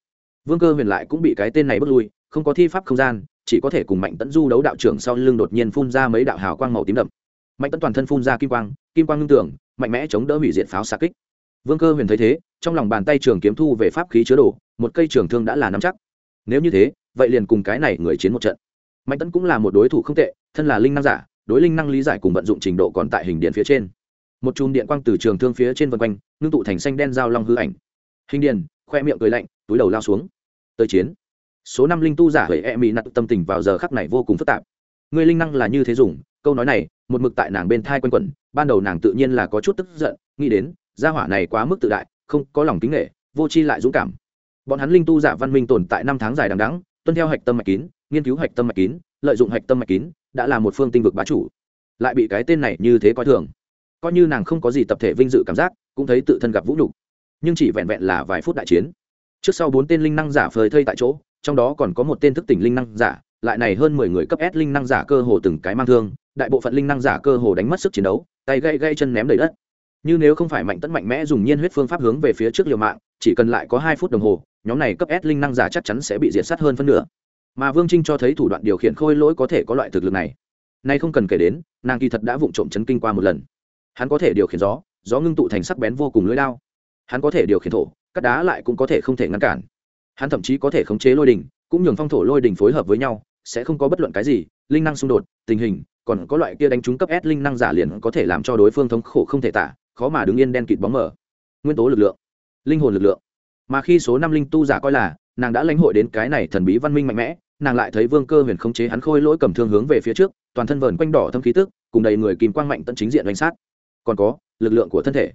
Vương cơ huyền lại cũng bị cái tên này bước lui, không có thi pháp không gian, chỉ có thể cùng mạnh tấn du đấu đạo trưởng sau lưng đột nhiên phun ra mấy đạo hào quang màu tím đậm. Mạnh tấn toàn thân phun ra kim quang kim quang ngưng tưởng mạnh mẽ chống đỡ hủy diệt pháo xạ kích. Vương cơ huyền thấy thế, trong lòng bàn tay trường kiếm thu về pháp khí chứa đồ, một cây trường thương đã là nắm chắc. Nếu như thế, vậy liền cùng cái này người chiến một trận mạnh tấn cũng là một đối thủ không tệ, thân là linh năng giả, đối linh năng lý giải cùng vận dụng trình độ còn tại hình điện phía trên. Một chùm điện quang từ trường thương phía trên vân quanh, ngưng tụ thành xanh đen dao long hư ảnh. Hình điền, khoe miệng cười lạnh, túi đầu lao xuống. Tới chiến. Số năm linh tu giả hệ e mỹ nặng tâm tình vào giờ khắc này vô cùng phức tạp. Người linh năng là như thế dùng, câu nói này, một mực tại nàng bên thai quanh quẩn, ban đầu nàng tự nhiên là có chút tức giận, nghĩ đến, gia hỏa này quá mức tự đại, không có lòng kính nghệ vô chi lại dũng cảm. Bọn hắn linh tu giả văn minh tồn tại năm tháng dài đằng đẵng, tuân theo hạch tâm mạch kín nghiên cứu hạch tâm mạch kín, lợi dụng hạch tâm mạch kín đã là một phương tinh vực bá chủ. Lại bị cái tên này như thế coi thường. Coi như nàng không có gì tập thể vinh dự cảm giác, cũng thấy tự thân gặp vũ nhục. Nhưng chỉ vẹn vẹn là vài phút đại chiến. Trước sau bốn tên linh năng giả phơi thây tại chỗ, trong đó còn có một tên thức tỉnh linh năng giả, lại này hơn mười người cấp S linh năng giả cơ hồ từng cái mang thương, đại bộ phận linh năng giả cơ hồ đánh mất sức chiến đấu, tay gãy gãy chân ném đầy đất. Như nếu không phải mạnh tấn mạnh mẽ dùng nhiên huyết phương pháp hướng về phía trước liều mạng, chỉ cần lại có hai phút đồng hồ, nhóm này cấp S linh năng giả chắc chắn sẽ bị diệt sát hơn phân nửa mà vương trinh cho thấy thủ đoạn điều khiển khôi lỗi có thể có loại thực lực này. Nay không cần kể đến, nàng kỳ thật đã vụng trộm chấn kinh qua một lần. Hắn có thể điều khiển gió gió ngưng tụ thành sắc bén vô cùng lưỡi lao hắn có thể điều khiển thổ, cắt đá lại cũng có thể không thể ngăn cản. Hắn thậm chí có thể khống chế lôi đình, cũng nhường phong thổ lôi đình phối hợp với nhau, sẽ không có bất luận cái gì, linh năng xung đột, tình hình, còn có loại kia đánh trúng cấp s linh năng giả liền có thể làm cho đối phương thống khổ không thể tả, khó mà đứng yên đen kịt bóng mở nguyên tố lực lượng, linh hồn lực lượng. Mà khi số năm linh tu giả coi là, nàng đã lãnh hội đến cái này thần bí văn minh mạnh mẽ nàng lại thấy vương cơ huyền khống chế hắn khôi lỗi cầm thương hướng về phía trước, toàn thân vờn quanh đỏ thâm khí tức, cùng đầy người kìm quang mạnh tận chính diện đánh sát. Còn có, lực lượng của thân thể.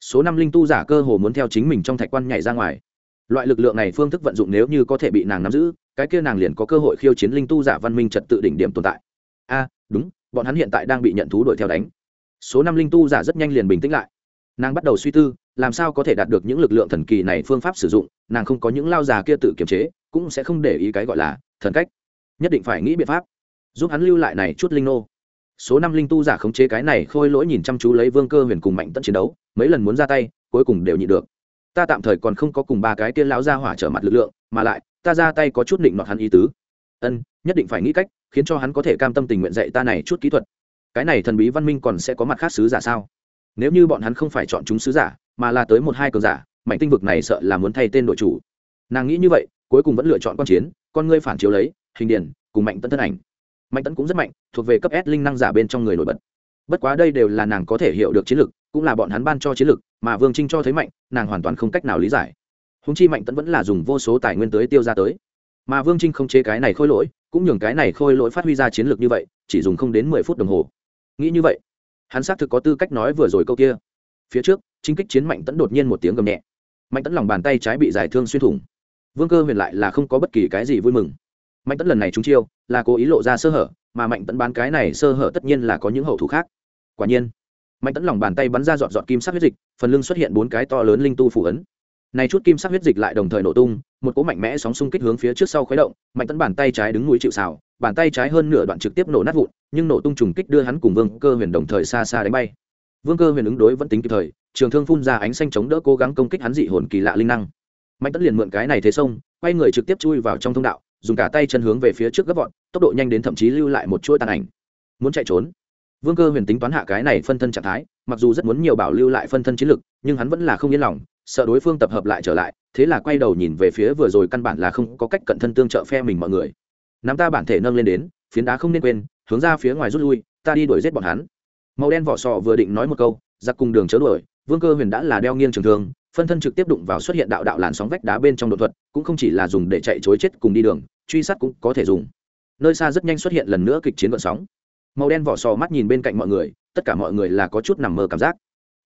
Số năm linh tu giả cơ hồ muốn theo chính mình trong thạch quan nhảy ra ngoài. Loại lực lượng này phương thức vận dụng nếu như có thể bị nàng nắm giữ, cái kia nàng liền có cơ hội khiêu chiến linh tu giả văn minh trật tự đỉnh điểm tồn tại. A, đúng, bọn hắn hiện tại đang bị nhận thú đuổi theo đánh. Số năm linh tu giả rất nhanh liền bình tĩnh lại. Nàng bắt đầu suy tư, làm sao có thể đạt được những lực lượng thần kỳ này phương pháp sử dụng, nàng không có những lao già kia tự kiềm chế, cũng sẽ không để ý cái gọi là thần cách, nhất định phải nghĩ biện pháp, giúp hắn lưu lại này chút linh nô. Số năm linh tu giả khống chế cái này khôi lỗi nhìn chăm chú lấy vương cơ huyền cùng mạnh tận chiến đấu, mấy lần muốn ra tay, cuối cùng đều nhịn được. Ta tạm thời còn không có cùng ba cái tiên lão ra hỏa trở mặt lực lượng, mà lại, ta ra tay có chút định nọt hắn ý tứ. Ân, nhất định phải nghĩ cách, khiến cho hắn có thể cam tâm tình nguyện dạy ta này chút kỹ thuật. Cái này thần bí văn minh còn sẽ có mặt khác sứ giả sao? Nếu như bọn hắn không phải chọn chúng sứ giả, mà là tới một hai cường giả, mạnh tinh vực này sợ là muốn thay tên đội chủ. Nàng nghĩ như vậy cuối cùng vẫn lựa chọn quan chiến, con ngươi phản chiếu lấy, hình điển, cùng mạnh tấn thân ảnh. Mạnh tấn cũng rất mạnh, thuộc về cấp s linh năng giả bên trong người nổi bật. Bất quá đây đều là nàng có thể hiểu được chiến lược cũng là bọn hắn ban cho chiến lược mà vương trinh cho thấy mạnh, nàng hoàn toàn không cách nào lý giải. Húng chi mạnh tấn vẫn là dùng vô số tài nguyên tới tiêu ra tới. Mà vương trinh không chế cái này khôi lỗi, cũng nhường cái này khôi lỗi phát huy ra chiến lược như vậy, chỉ dùng không đến mười phút đồng hồ. Nghĩ như vậy, hắn xác thực có tư cách nói vừa rồi câu kia. Phía trước, chính kích chiến mạnh tấn đột nhiên một tiếng gầm nhẹ. Mạnh tấn lòng bàn tay trái bị giải thương xuyên thủng vương cơ huyền lại là không có bất kỳ cái gì vui mừng. Mạnh tấn lần này trúng chiêu, là cố ý lộ ra sơ hở, mà mạnh tấn bán cái này sơ hở tất nhiên là có những hậu thủ khác. Quả nhiên, mạnh tấn lòng bàn tay bắn ra dọn dọn kim sắc huyết dịch, phần lưng xuất hiện bốn cái to lớn linh tu phủ ấn. Này chút kim sắc huyết dịch lại đồng thời nổ tung, một cỗ mạnh mẽ sóng xung kích hướng phía trước sau khuấy động, mạnh tấn bàn tay trái đứng núi chịu xào bàn tay trái hơn nửa đoạn trực tiếp nổ nát vụn, nhưng nổ tung trùng kích đưa hắn cùng vương cơ huyền đồng thời xa xa đánh bay. Vương cơ huyền ứng đối vẫn tính kịp thời, trường thương phun ra ánh xanh chống đỡ cố gắng công kích hắn dị hồn kỳ lạ linh năng mạnh tấn liền mượn cái này thế sông, quay người trực tiếp chui vào trong thông đạo, dùng cả tay chân hướng về phía trước gấp vọt, tốc độ nhanh đến thậm chí lưu lại một chuỗi tàn ảnh. Muốn chạy trốn. Vương cơ huyền tính toán hạ cái này phân thân trạng thái, mặc dù rất muốn nhiều bảo lưu lại phân thân chiến lực, nhưng hắn vẫn là không yên lòng, sợ đối phương tập hợp lại trở lại, thế là quay đầu nhìn về phía vừa rồi căn bản là không có cách cận thân tương trợ phe mình mọi người. Nắm ta bản thể nâng lên đến, phiến đá không nên quên, hướng ra phía ngoài rút lui, ta đi đuổi giết bọn hắn. Màu đen vỏ sò vừa định nói một câu, giặc cùng đường chớ đuổi, vương cơ huyền đã là đeo nghiêng trường thương phân thân trực tiếp đụng vào xuất hiện đạo đạo làn sóng vách đá bên trong đột thuật, cũng không chỉ là dùng để chạy chối chết cùng đi đường, truy sát cũng có thể dùng. Nơi xa rất nhanh xuất hiện lần nữa kịch chiến vận sóng. Màu đen vỏ sò mắt nhìn bên cạnh mọi người, tất cả mọi người là có chút nằm mơ cảm giác.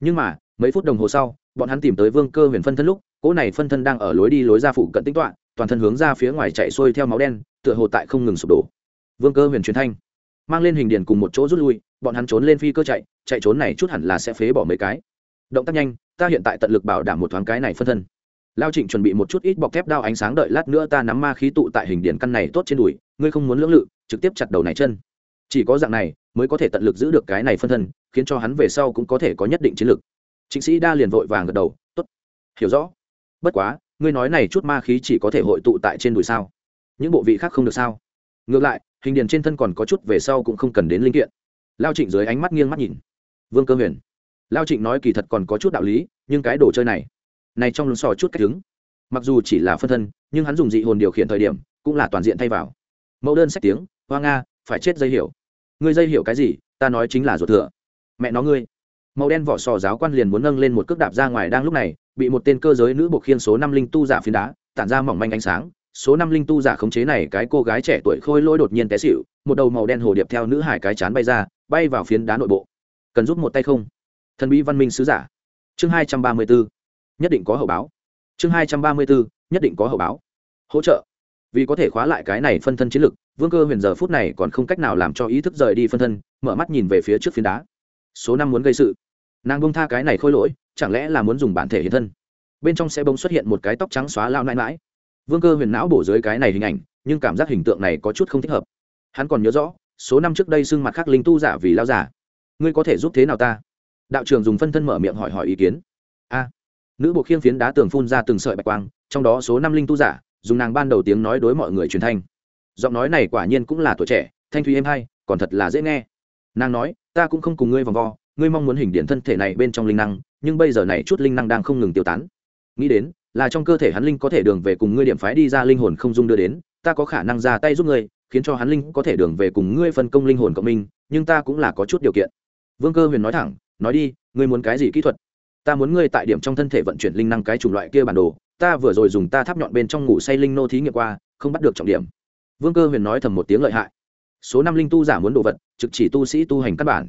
Nhưng mà, mấy phút đồng hồ sau, bọn hắn tìm tới vương cơ huyền phân thân lúc, cỗ này phân thân đang ở lối đi lối ra phụ cận tính toạ toàn thân hướng ra phía ngoài chạy xuôi theo máu đen, tựa hồ tại không ngừng sụp đổ. Vương cơ huyền truyền thanh, mang lên hình điền cùng một chỗ rút lui, bọn hắn trốn lên phi cơ chạy chạy trốn này chút hẳn là sẽ phế bỏ mấy cái. Động tác nhanh ta hiện tại tận lực bảo đảm một thoáng cái này phân thân. Lao trịnh chuẩn bị một chút ít bọc thép đao ánh sáng đợi lát nữa ta nắm ma khí tụ tại hình điển căn này tốt trên đùi, ngươi không muốn lưỡng lự, trực tiếp chặt đầu này chân. Chỉ có dạng này mới có thể tận lực giữ được cái này phân thân, khiến cho hắn về sau cũng có thể có nhất định chiến lược trịnh sĩ đa liền vội vàng gật đầu t ố t hiểu rõ. Bất quá, ngươi nói này chút ma khí chỉ có thể hội tụ tại trên đùi sao? Những bộ vị khác không được sao? Ngược lại, hình điền trên thân còn có chút về sau cũng không cần đến linh kiện. Lao trịnh dưới ánh mắt nghiêng mắt nhìn. Vương cơ huyền lao trịnh nói kỳ thật còn có chút đạo lý, nhưng cái đồ chơi này này trong lưng sò chút cách đứng. Mặc dù chỉ là phân thân, nhưng hắn dùng dị hồn điều khiển thời điểm, cũng là toàn diện thay vào. Mẫu đơn sách tiếng, hoa nga, phải chết dây hiểu. Ngươi dây hiểu cái gì? Ta nói chính là ruột thừa. Mẹ nó ngươi. Màu đen vỏ sò giáo quan liền muốn nâng lên một cước đạp ra ngoài đang lúc này, bị một tên cơ giới nữ buộc khiên số năm linh tu giả phiến đá, tản ra mỏng manh ánh sáng. Số năm linh tu giả khống chế này cái cô gái trẻ tuổi khôi lỗi đột nhiên té xịu một đầu màu đen hồ điệp theo nữ hải cái chán bay ra, bay vào phiến đá nội bộ. Cần giúp một tay không? Thần bí văn minh sứ giả. Chương hai trăm ba mươi bốn nhất định có hậu báo. Chương hai trăm ba mươi bốn nhất định có hậu báo. Hỗ trợ. Vì có thể khóa lại cái này phân thân chiến lực, vương cơ huyền giờ phút này còn không cách nào làm cho ý thức rời đi phân thân, mở mắt nhìn về phía trước phiến đá. Số năm muốn gây sự. Nàng bông tha cái này khôi lỗi, chẳng lẽ là muốn dùng bản thể hiện thân? Bên trong sẽ bông xuất hiện một cái tóc trắng xóa lao nãi mãi vương cơ huyền não bổ dưới cái này hình ảnh, nhưng cảm giác hình tượng này có chút không thích hợp. Hắn còn nhớ rõ, số năm trước đây xưng mặt khác linh tu giả vì lao giả. Ngươi có thể giúp thế nào ta? Đạo trưởng dùng phân thân mở miệng hỏi hỏi ý kiến. A, nữ bộ khiêng phiến đá tường phun ra từng sợi bạch quang, trong đó số năm linh tu giả, dùng nàng ban đầu tiếng nói đối mọi người truyền thanh. Giọng nói này quả nhiên cũng là tuổi trẻ, thanh thùy êm hay, còn thật là dễ nghe. Nàng nói, ta cũng không cùng ngươi vòng vo, ngươi mong muốn hình điện thân thể này bên trong linh năng, nhưng bây giờ này chút linh năng đang không ngừng tiêu tán. Nghĩ đến, là trong cơ thể hắn linh có thể đường về cùng ngươi điểm phái đi ra linh hồn không dung đưa đến, ta có khả năng ra tay giúp ngươi, khiến cho hắn linh có thể đường về cùng ngươi phân công linh hồn cộng minh, nhưng ta cũng là có chút điều kiện. Vương cơ huyền nói thẳng nói đi, ngươi muốn cái gì kỹ thuật? Ta muốn ngươi tại điểm trong thân thể vận chuyển linh năng cái chủng loại kia bản đồ, ta vừa rồi dùng ta tháp nhọn bên trong ngủ say linh nô thí nghiệm qua, không bắt được trọng điểm. Vương cơ huyền nói thầm một tiếng lợi hại. Số năm linh tu giả muốn đồ vật, trực chỉ tu sĩ tu hành căn bản.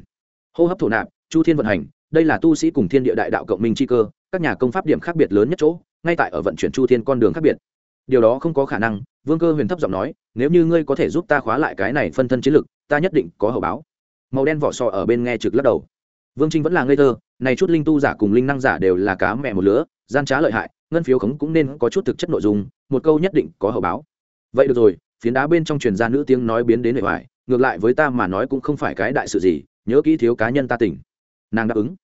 Hô hấp thổ nạp, chu thiên vận hành, đây là tu sĩ cùng thiên địa đại đạo cộng minh chi cơ, các nhà công pháp điểm khác biệt lớn nhất chỗ, ngay tại ở vận chuyển chu thiên con đường khác biệt. Điều đó không có khả năng, vương cơ huyền thấp giọng nói, nếu như ngươi có thể giúp ta khóa lại cái này phân thân chiến lực, ta nhất định có hậu báo. Màu đen vỏ sò ở bên nghe trực lắc đầu vương trinh vẫn là ngây thơ, này chút linh tu giả cùng linh năng giả đều là cá mẹ một lứa, gian trá lợi hại, ngân phiếu khống cũng nên có chút thực chất nội dung, một câu nhất định có hậu báo. Vậy được rồi, phiến đá bên trong truyền ra nữ tiếng nói biến đến hệ hoài ngược lại với ta mà nói cũng không phải cái đại sự gì, nhớ kỹ thiếu cá nhân ta tỉnh. Nàng đáp ứng.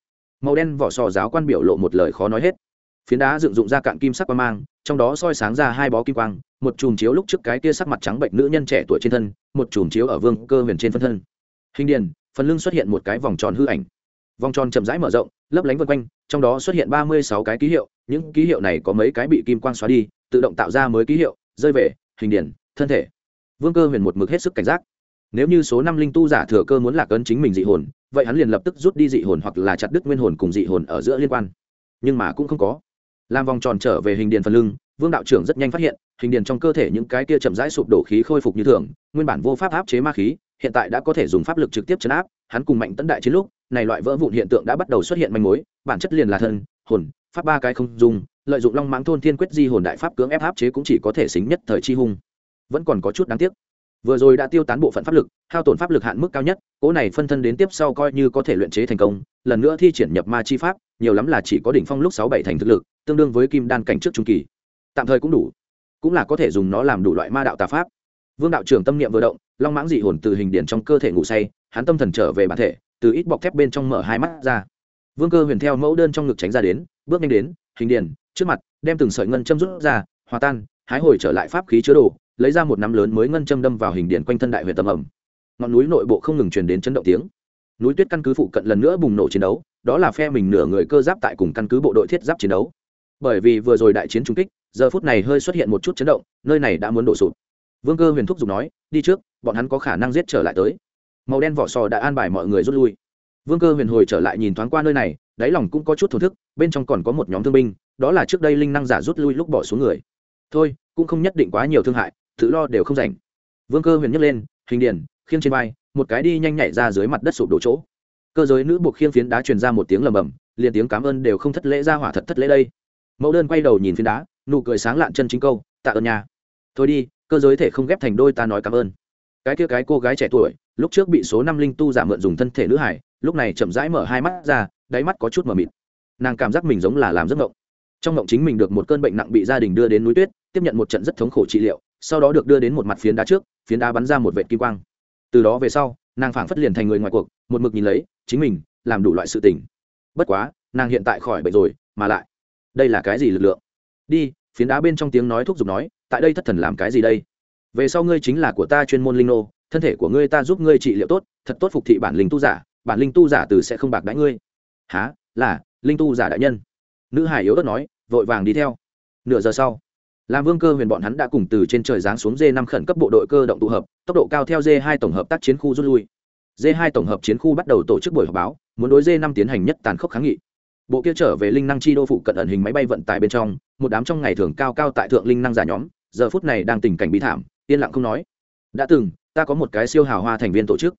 Màu đen vỏ sò giáo quan biểu lộ một lời khó nói hết. Phiến đá dựng dụng ra cạn kim sắc qua mang, trong đó soi sáng ra hai bó kim quang, một chùm chiếu lúc trước cái kia sắc mặt trắng bệnh nữ nhân trẻ tuổi trên thân, một chùm chiếu ở vương cơ huyền trên phân thân. Hình điền, phần lưng xuất hiện một cái vòng tròn hư ảnh vòng tròn chậm rãi mở rộng, lấp lánh vân quanh, trong đó xuất hiện ba mươi sáu cái ký hiệu, những ký hiệu này có mấy cái bị kim quang xóa đi, tự động tạo ra mới ký hiệu, rơi về, hình điển, thân thể. Vương cơ huyền một mực hết sức cảnh giác. Nếu như số năm linh tu giả thừa cơ muốn lạc ấn chính mình dị hồn, vậy hắn liền lập tức rút đi dị hồn hoặc là chặt đứt nguyên hồn cùng dị hồn ở giữa liên quan. Nhưng mà cũng không có. Làm vòng tròn trở về hình điền phần lưng, vương đạo trưởng rất nhanh phát hiện, hình điền trong cơ thể những cái kia chậm rãi sụp đổ khí khôi phục như thường, nguyên bản vô pháp áp chế ma khí hiện tại đã có thể dùng pháp lực trực tiếp chấn áp, hắn cùng mạnh tấn đại chiến lúc, này loại vỡ vụn hiện tượng đã bắt đầu xuất hiện manh mối, bản chất liền là thân, hồn, pháp ba cái không dùng, lợi dụng long mãng thôn thiên quyết di hồn đại pháp cưỡng ép áp chế cũng chỉ có thể xính nhất thời chi hung. Vẫn còn có chút đáng tiếc. Vừa rồi đã tiêu tán bộ phận pháp lực, hao tổn pháp lực hạn mức cao nhất cỗ này phân thân đến tiếp sau coi như có thể luyện chế thành công, lần nữa thi triển nhập ma chi pháp, nhiều lắm là chỉ có đỉnh phong lúc sáu bảy thành thực lực, tương đương với kim đan cảnh trước trung kỳ. Tạm thời cũng đủ. Cũng là có thể dùng nó làm đủ loại ma đạo tà pháp vương đạo trưởng tâm niệm vừa động, long mãng dị hồn từ hình điển trong cơ thể ngủ say, hắn tâm thần trở về bản thể, từ ít bọc thép bên trong mở hai mắt ra. Vương cơ huyền theo mẫu đơn trong ngực tránh ra đến, bước nhanh đến, hình điển, trước mặt, đem từng sợi ngân châm rút ra, hòa tan, hái hồi trở lại pháp khí chứa đồ, lấy ra một nắm lớn mới ngân châm đâm vào hình điển quanh thân đại huyện tầm ẩm. Ngọn núi nội bộ không ngừng truyền đến chấn động tiếng. Núi tuyết căn cứ phụ cận lần nữa bùng nổ chiến đấu, đó là phe mình nửa người cơ giáp tại cùng căn cứ bộ đội thiết giáp chiến đấu. Bởi vì vừa rồi đại chiến trung kích, giờ phút này hơi xuất hiện một chút chấn động, nơi này đã muốn đổ sụp vương cơ huyền thúc giục nói, đi trước, bọn hắn có khả năng giết trở lại tới. Màu đen vỏ sò đã an bài mọi người rút lui. Vương cơ huyền hồi trở lại nhìn thoáng qua nơi này, đáy lòng cũng có chút thổn thức, bên trong còn có một nhóm thương binh, đó là trước đây linh năng giả rút lui lúc bỏ xuống người. Thôi, cũng không nhất định quá nhiều thương hại, tự lo đều không rảnh. Vương cơ huyền nhấc lên, hình điền, khiêng trên vai, một cái đi nhanh nhảy ra dưới mặt đất sụp đổ chỗ. Cơ giới nữ buộc khiêng phiến đá truyền ra một tiếng lầm bầm, liền tiếng cảm ơn đều không thất lễ ra hỏa thật thất lễ đây. Mẫu đơn quay đầu nhìn phiến đá, nụ cười sáng lạn chân chính câu, tạ ơn nhà thôi đi cơ giới thể không ghép thành đôi ta nói cảm ơn. Cái kia cái cô gái trẻ tuổi, lúc trước bị số năm linh tu giả mượn dùng thân thể nữ hải, lúc này chậm rãi mở hai mắt ra, đáy mắt có chút mờ mịt. Nàng cảm giác mình giống là làm giấc mộng. Trong mộng chính mình được một cơn bệnh nặng bị gia đình đưa đến núi tuyết, tiếp nhận một trận rất thống khổ trị liệu, sau đó được đưa đến một mặt phiến đá trước, phiến đá bắn ra một vệ kim quang. Từ đó về sau, nàng phảng phất liền thành người ngoài cuộc, một mực nhìn lấy, chính mình, làm đủ loại sự tình. Bất quá, nàng hiện tại khỏi bệnh rồi, mà lại, đây là cái gì lực lượng? Đi, phiến đá bên trong tiếng nói thúc giục nói tại đây thất thần làm cái gì đây? Về sau ngươi chính là của ta chuyên môn linh nô, thân thể của ngươi ta giúp ngươi trị liệu tốt, thật tốt phục thị bản linh tu giả, bản linh tu giả từ sẽ không bạc đãi ngươi. Há là, linh tu giả đại nhân. Nữ hải yếu ớt nói, vội vàng đi theo. Nửa giờ sau làm vương cơ huyền bọn hắn đã cùng từ trên trời giáng xuống d năm khẩn cấp bộ đội cơ động tụ hợp, tốc độ cao theo d hai tổng hợp tác chiến khu rút lui. D hai tổng hợp chiến khu bắt đầu tổ chức buổi họp báo, muốn đối d năm tiến hành nhất tàn khốc kháng nghị bộ kia trở về linh năng chi đô phụ cận ẩn hình máy bay vận tải bên trong, một đám trong ngày thường cao cao tại thượng linh năng giả nhóm, giờ phút này đang tình cảnh bí thảm, yên lặng không nói. Đã từng, ta có một cái siêu hào hoa thành viên tổ chức.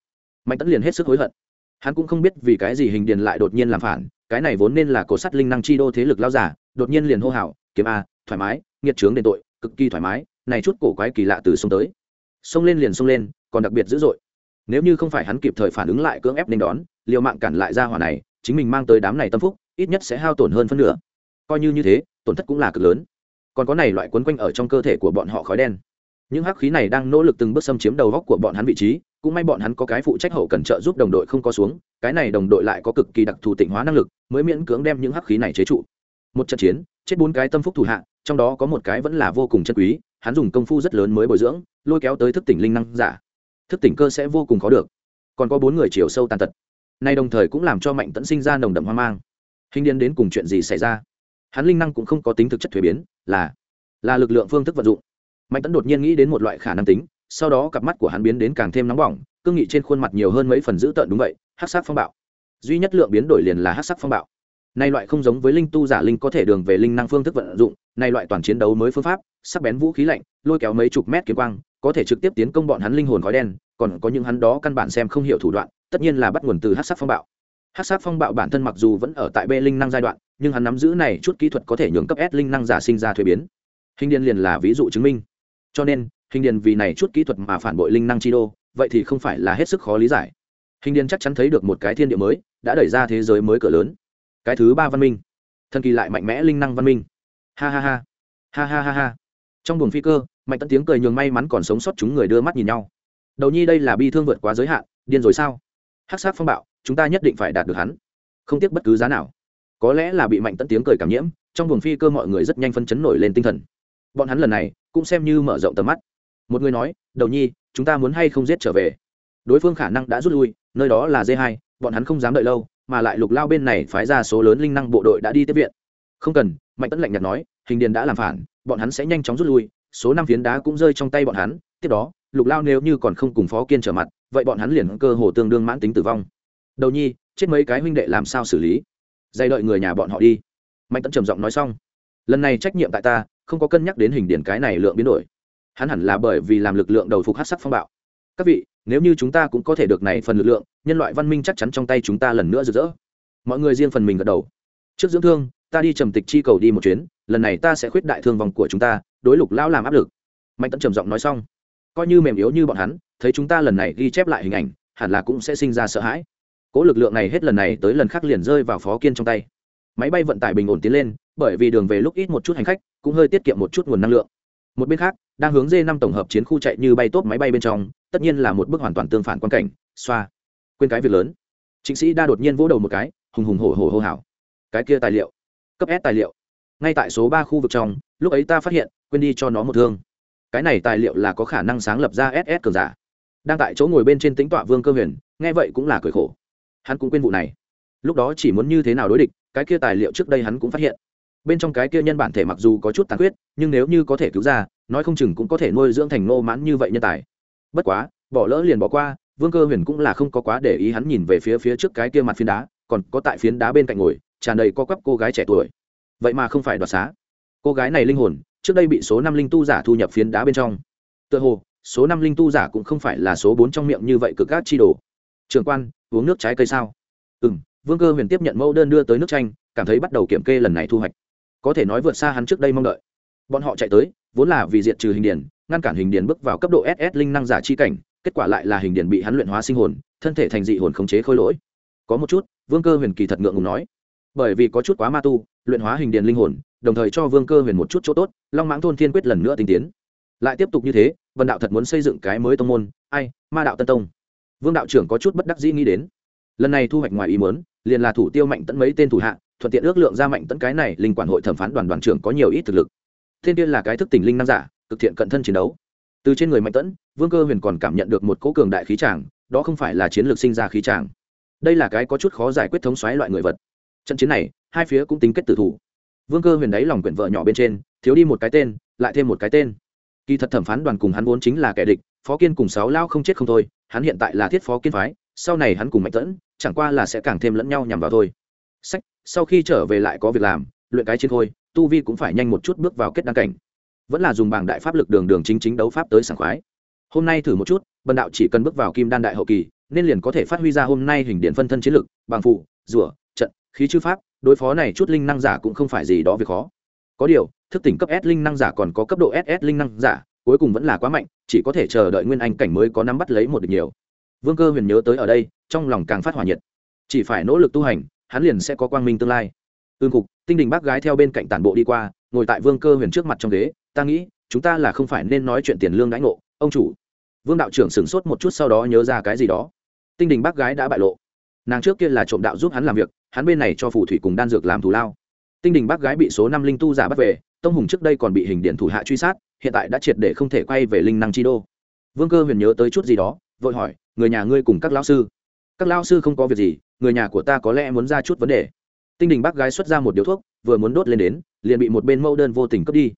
Mạnh tấn liền hết sức hối hận. Hắn cũng không biết vì cái gì hình điền lại đột nhiên làm phản, cái này vốn nên là cổ sắt linh năng chi đô thế lực lao giả, đột nhiên liền hô hào, kiếm a, thoải mái, nghiệt trướng đền tội, cực kỳ thoải mái, này chút cổ quái kỳ lạ từ sông tới. Sông lên liền sông lên, còn đặc biệt dữ dội. Nếu như không phải hắn kịp thời phản ứng lại cưỡng ép nên đón, liều mạng cản lại ra hỏa này, chính mình mang tới đám này tâm phúc ít nhất sẽ hao tổn hơn phân nửa. Coi như như thế, tổn thất cũng là cực lớn. Còn có này loại quấn quanh ở trong cơ thể của bọn họ khói đen. Những hắc khí này đang nỗ lực từng bước xâm chiếm đầu góc của bọn hắn vị trí, cũng may bọn hắn có cái phụ trách hậu cần trợ giúp đồng đội không có xuống, cái này đồng đội lại có cực kỳ đặc thù tịnh hóa năng lực, mới miễn cưỡng đem những hắc khí này chế trụ. Một trận chiến, chết bốn cái tâm phúc thủ hạ, trong đó có một cái vẫn là vô cùng chân quý, hắn dùng công phu rất lớn mới bồi dưỡng, lôi kéo tới thức tỉnh linh năng giả. Thức tỉnh cơ sẽ vô cùng khó được. Còn có bốn người chiều sâu tàn tật. Nay đồng thời cũng làm cho mạnh tẫn sinh ra nồng đậm hoang mang hình điên đến cùng chuyện gì xảy ra? Hắn linh năng cũng không có tính thực chất thuế biến, là là lực lượng phương thức vận dụng. Mạnh tấn đột nhiên nghĩ đến một loại khả năng tính, sau đó cặp mắt của hắn biến đến càng thêm nóng bỏng, cương nghị trên khuôn mặt nhiều hơn mấy phần dữ tợn đúng vậy hát sắc phong bạo. Duy nhất lượng biến đổi liền là hát sắc phong bạo. Nay loại không giống với linh tu giả linh có thể đường về linh năng phương thức vận dụng nay loại toàn chiến đấu mới phương pháp, sắc bén vũ khí lạnh, lôi kéo mấy chục mét kiếm quang, có thể trực tiếp tiến công bọn hắn linh hồn khói đen, còn có những hắn đó căn bản xem không hiểu thủ đoạn, tất nhiên là bắt nguồn từ hát sắc phong bạo hát sát phong bạo bản thân mặc dù vẫn ở tại b linh năng giai đoạn, nhưng hắn nắm giữ này chút kỹ thuật có thể nhường cấp s linh năng giả sinh ra thuế biến. Hình điền liền là ví dụ chứng minh. Cho nên, hình điền vì này chút kỹ thuật mà phản bội linh năng chi đô, vậy thì không phải là hết sức khó lý giải. Hình điền chắc chắn thấy được một cái thiên địa mới, đã đẩy ra thế giới mới cửa lớn. Cái thứ ba văn minh. Thần kỳ lại mạnh mẽ linh năng văn minh. Ha ha ha. Ha ha ha ha. Trong buồng phi cơ, mạnh tận tiếng cười nhường may mắn còn sống sót chúng người đưa mắt nhìn nhau. Đầu nhi đây là bi thương vượt quá giới hạn, điên rồi sao? Hắc sát phong bạo chúng ta nhất định phải đạt được hắn. Không tiếc bất cứ giá nào. Có lẽ là bị mạnh tận tiếng cười cảm nhiễm, trong buồng phi cơ mọi người rất nhanh phân chấn nổi lên tinh thần. Bọn hắn lần này cũng xem như mở rộng tầm mắt. Một người nói, đầu nhi, chúng ta muốn hay không giết trở về? Đối phương khả năng đã rút lui, nơi đó là d hai, bọn hắn không dám đợi lâu, mà lại lục lao bên này phái ra số lớn linh năng bộ đội đã đi tiếp viện. Không cần, mạnh tấn lạnh nhạt nói, hình điền đã làm phản, bọn hắn sẽ nhanh chóng rút lui, số năm phiến đá cũng rơi trong tay bọn hắn, tiếp đó, lục lao nếu như còn không cùng phó kiên trở mặt, vậy bọn hắn liền cơ hồ tương đương mãn tính tử vong đầu nhi, chết mấy cái huynh đệ làm sao xử lý? Dày đợi người nhà bọn họ đi. Mạnh tấn trầm giọng nói xong. Lần này trách nhiệm tại ta, không có cân nhắc đến hình điển cái này lượng biến đổi. Hắn hẳn là bởi vì làm lực lượng đầu phục hát sắc phong bạo. Các vị, nếu như chúng ta cũng có thể được này phần lực lượng, nhân loại văn minh chắc chắn trong tay chúng ta lần nữa rực rỡ. Mọi người riêng phần mình gật đầu. Trước dưỡng thương, ta đi trầm tịch chi cầu đi một chuyến, lần này ta sẽ khuyết đại thương vòng của chúng ta, đối lục lão làm áp lực. Mạnh tấn trầm giọng nói xong. Coi như mềm yếu như bọn hắn, thấy chúng ta lần này ghi chép lại hình ảnh, hẳn là cũng sẽ sinh ra sợ hãi cố lực lượng này hết lần này tới lần khác liền rơi vào phó kiên trong tay. Máy bay vận tải bình ổn tiến lên, bởi vì đường về lúc ít một chút hành khách, cũng hơi tiết kiệm một chút nguồn năng lượng. Một bên khác, đang hướng d năm tổng hợp chiến khu chạy như bay tốt máy bay bên trong, tất nhiên là một bước hoàn toàn tương phản quan cảnh, xoa, quên cái việc lớn. Chính sĩ đa đột nhiên vỗ đầu một cái, hùng hùng hổ hổ hô hào. Cái kia tài liệu, cấp s tài liệu. Ngay tại số ba khu vực trong, lúc ấy ta phát hiện, quên đi cho nó một thương. Cái này tài liệu là có khả năng sáng lập ra ss cường giả. Đang tại chỗ ngồi bên trên tính tọa vương cơ huyền, nghe vậy cũng là cười khổ hắn cũng quên vụ này. Lúc đó chỉ muốn như thế nào đối địch, cái kia tài liệu trước đây hắn cũng phát hiện. Bên trong cái kia nhân bản thể mặc dù có chút tàn khuyết, nhưng nếu như có thể cứu ra, nói không chừng cũng có thể nuôi dưỡng thành nô mãn như vậy nhân tài. Bất quá, bỏ lỡ liền bỏ qua, vương cơ huyền cũng là không có quá để ý hắn nhìn về phía phía trước cái kia mặt phiến đá, còn có tại phiến đá bên cạnh ngồi, tràn đầy co quắp cô gái trẻ tuổi. Vậy mà không phải đoạt xá. Cô gái này linh hồn, trước đây bị số năm linh tu giả thu nhập phiến đá bên trong. Tựa hồ, số năm linh tu giả cũng không phải là số bốn trong miệng như vậy cực các chi đồ trường quan, uống nước trái cây sao? Ừ m vương cơ huyền tiếp nhận mẫu đơn đưa tới nước chanh, cảm thấy bắt đầu kiểm kê lần này thu hoạch. Có thể nói vượt xa hắn trước đây mong đợi. Bọn họ chạy tới, vốn là vì diệt trừ hình điển, ngăn cản hình điển bước vào cấp độ ss linh năng giả chi cảnh, kết quả lại là hình điển bị hắn luyện hóa sinh hồn, thân thể thành dị hồn khống chế khôi lỗi. Có một chút, vương cơ huyền kỳ thật ngượng ngùng nói, bởi vì có chút quá ma tu, luyện hóa hình điển linh hồn, đồng thời cho vương cơ huyền một chút chỗ tốt, long mãng thôn thiên quyết lần nữa tinh tiến. Lại tiếp tục như thế, vân đạo thật muốn xây dựng cái mới tông môn, ai? Ma đạo tân tông vương đạo trưởng có chút bất đắc dĩ nghĩ đến. Lần này thu hoạch ngoài ý muốn, liền là thủ tiêu mạnh tẫn mấy tên thủ hạ, thuận tiện ước lượng ra mạnh tẫn cái này linh quản hội thẩm phán đoàn đoàn trưởng có nhiều ít thực lực. Thiên tiên là cái thức tỉnh linh năng giả, cực thiện cận thân chiến đấu. Từ trên người mạnh tẫn vương cơ huyền còn cảm nhận được một cỗ cường đại khí tràng, đó không phải là chiến lược sinh ra khí tràng. Đây là cái có chút khó giải quyết thống xoáy loại người vật. Trận chiến này, hai phía cũng tính kết tử thủ. Vương cơ huyền đáy lòng quyển vợ nhỏ bên trên, thiếu đi một cái tên, lại thêm một cái tên kỳ thật thẩm phán đoàn cùng hắn vốn chính là kẻ địch phó kiên cùng sáu lao không chết không thôi hắn hiện tại là thiết phó kiên phái sau này hắn cùng mạnh tẫn chẳng qua là sẽ càng thêm lẫn nhau nhằm vào thôi. Sách sau khi trở về lại có việc làm luyện cái trên thôi, tu vi cũng phải nhanh một chút bước vào kết đăng cảnh. Vẫn là dùng bảng đại pháp lực đường đường chính chính đấu pháp tới sảng khoái. Hôm nay thử một chút bần đạo chỉ cần bước vào kim đan đại hậu kỳ nên liền có thể phát huy ra hôm nay hình điện phân thân chiến lực bằng phụ rủa trận khí chư pháp đối phó này chút linh năng giả cũng không phải gì đó việc khó có điều, thức tỉnh cấp s linh năng giả còn có cấp độ ss linh năng giả, cuối cùng vẫn là quá mạnh, chỉ có thể chờ đợi nguyên anh cảnh mới có nắm bắt lấy một được nhiều. Vương cơ huyền nhớ tới ở đây, trong lòng càng phát hỏa nhiệt. Chỉ phải nỗ lực tu hành, hắn liền sẽ có quang minh tương lai. Ương cục, tinh đình bác gái theo bên cạnh tản bộ đi qua, ngồi tại vương cơ huyền trước mặt trong ghế, ta nghĩ, chúng ta là không phải nên nói chuyện tiền lương đãi ngộ, ông chủ. Vương đạo trưởng sửng sốt một chút sau đó nhớ ra cái gì đó. Tinh đình bác gái đã bại lộ. Nàng trước kia là trộm đạo giúp hắn làm việc, hắn bên này cho phù thủy cùng đan dược làm thù lao tinh đình bác gái bị số năm linh tu giả bắt về, tông hùng trước đây còn bị hình điện thủ hạ truy sát, hiện tại đã triệt để không thể quay về linh năng chi đô. Vương cơ huyền nhớ tới chút gì đó, vội hỏi, người nhà ngươi cùng các lão sư? Các lão sư không có việc gì, người nhà của ta có lẽ muốn ra chút vấn đề. Tinh đình bác gái xuất ra một điếu thuốc, vừa muốn đốt lên đến, liền bị một bên mẫu đơn vô tình cướp đi.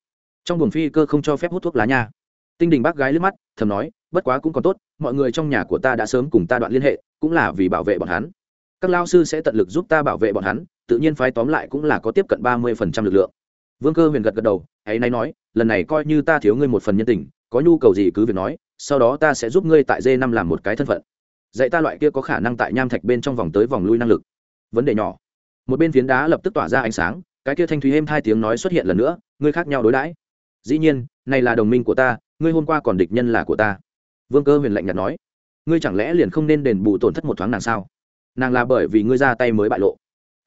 Trong buồng phi cơ không cho phép hút thuốc lá nha. Tinh đình bác gái liếc mắt, thầm nói, bất quá cũng còn tốt, mọi người trong nhà của ta đã sớm cùng ta đoạn liên hệ, cũng là vì bảo vệ bọn hắn các lao sư sẽ tận lực giúp ta bảo vệ bọn hắn, tự nhiên phái tóm lại cũng là có tiếp cận ba mươi phần trăm lực lượng. Vương cơ huyền gật gật đầu hãy nay nói, lần này coi như ta thiếu ngươi một phần nhân tình, có nhu cầu gì cứ việc nói, sau đó ta sẽ giúp ngươi tại d năm làm một cái thân phận. Dạy ta loại kia có khả năng tại nham thạch bên trong vòng tới vòng lui năng lực. Vấn đề nhỏ. Một bên phiến đá lập tức tỏa ra ánh sáng, cái kia thanh thúy êm hai tiếng nói xuất hiện lần nữa, ngươi khác nhau đối đãi. Dĩ nhiên, này là đồng minh của ta, ngươi hôm qua còn địch nhân là của ta. Vương cơ huyền lạnh nhạt nói, ngươi chẳng lẽ liền không nên đền bù tổn thất một thoáng nàng sao? Nàng là bởi vì ngươi ra tay mới bại lộ.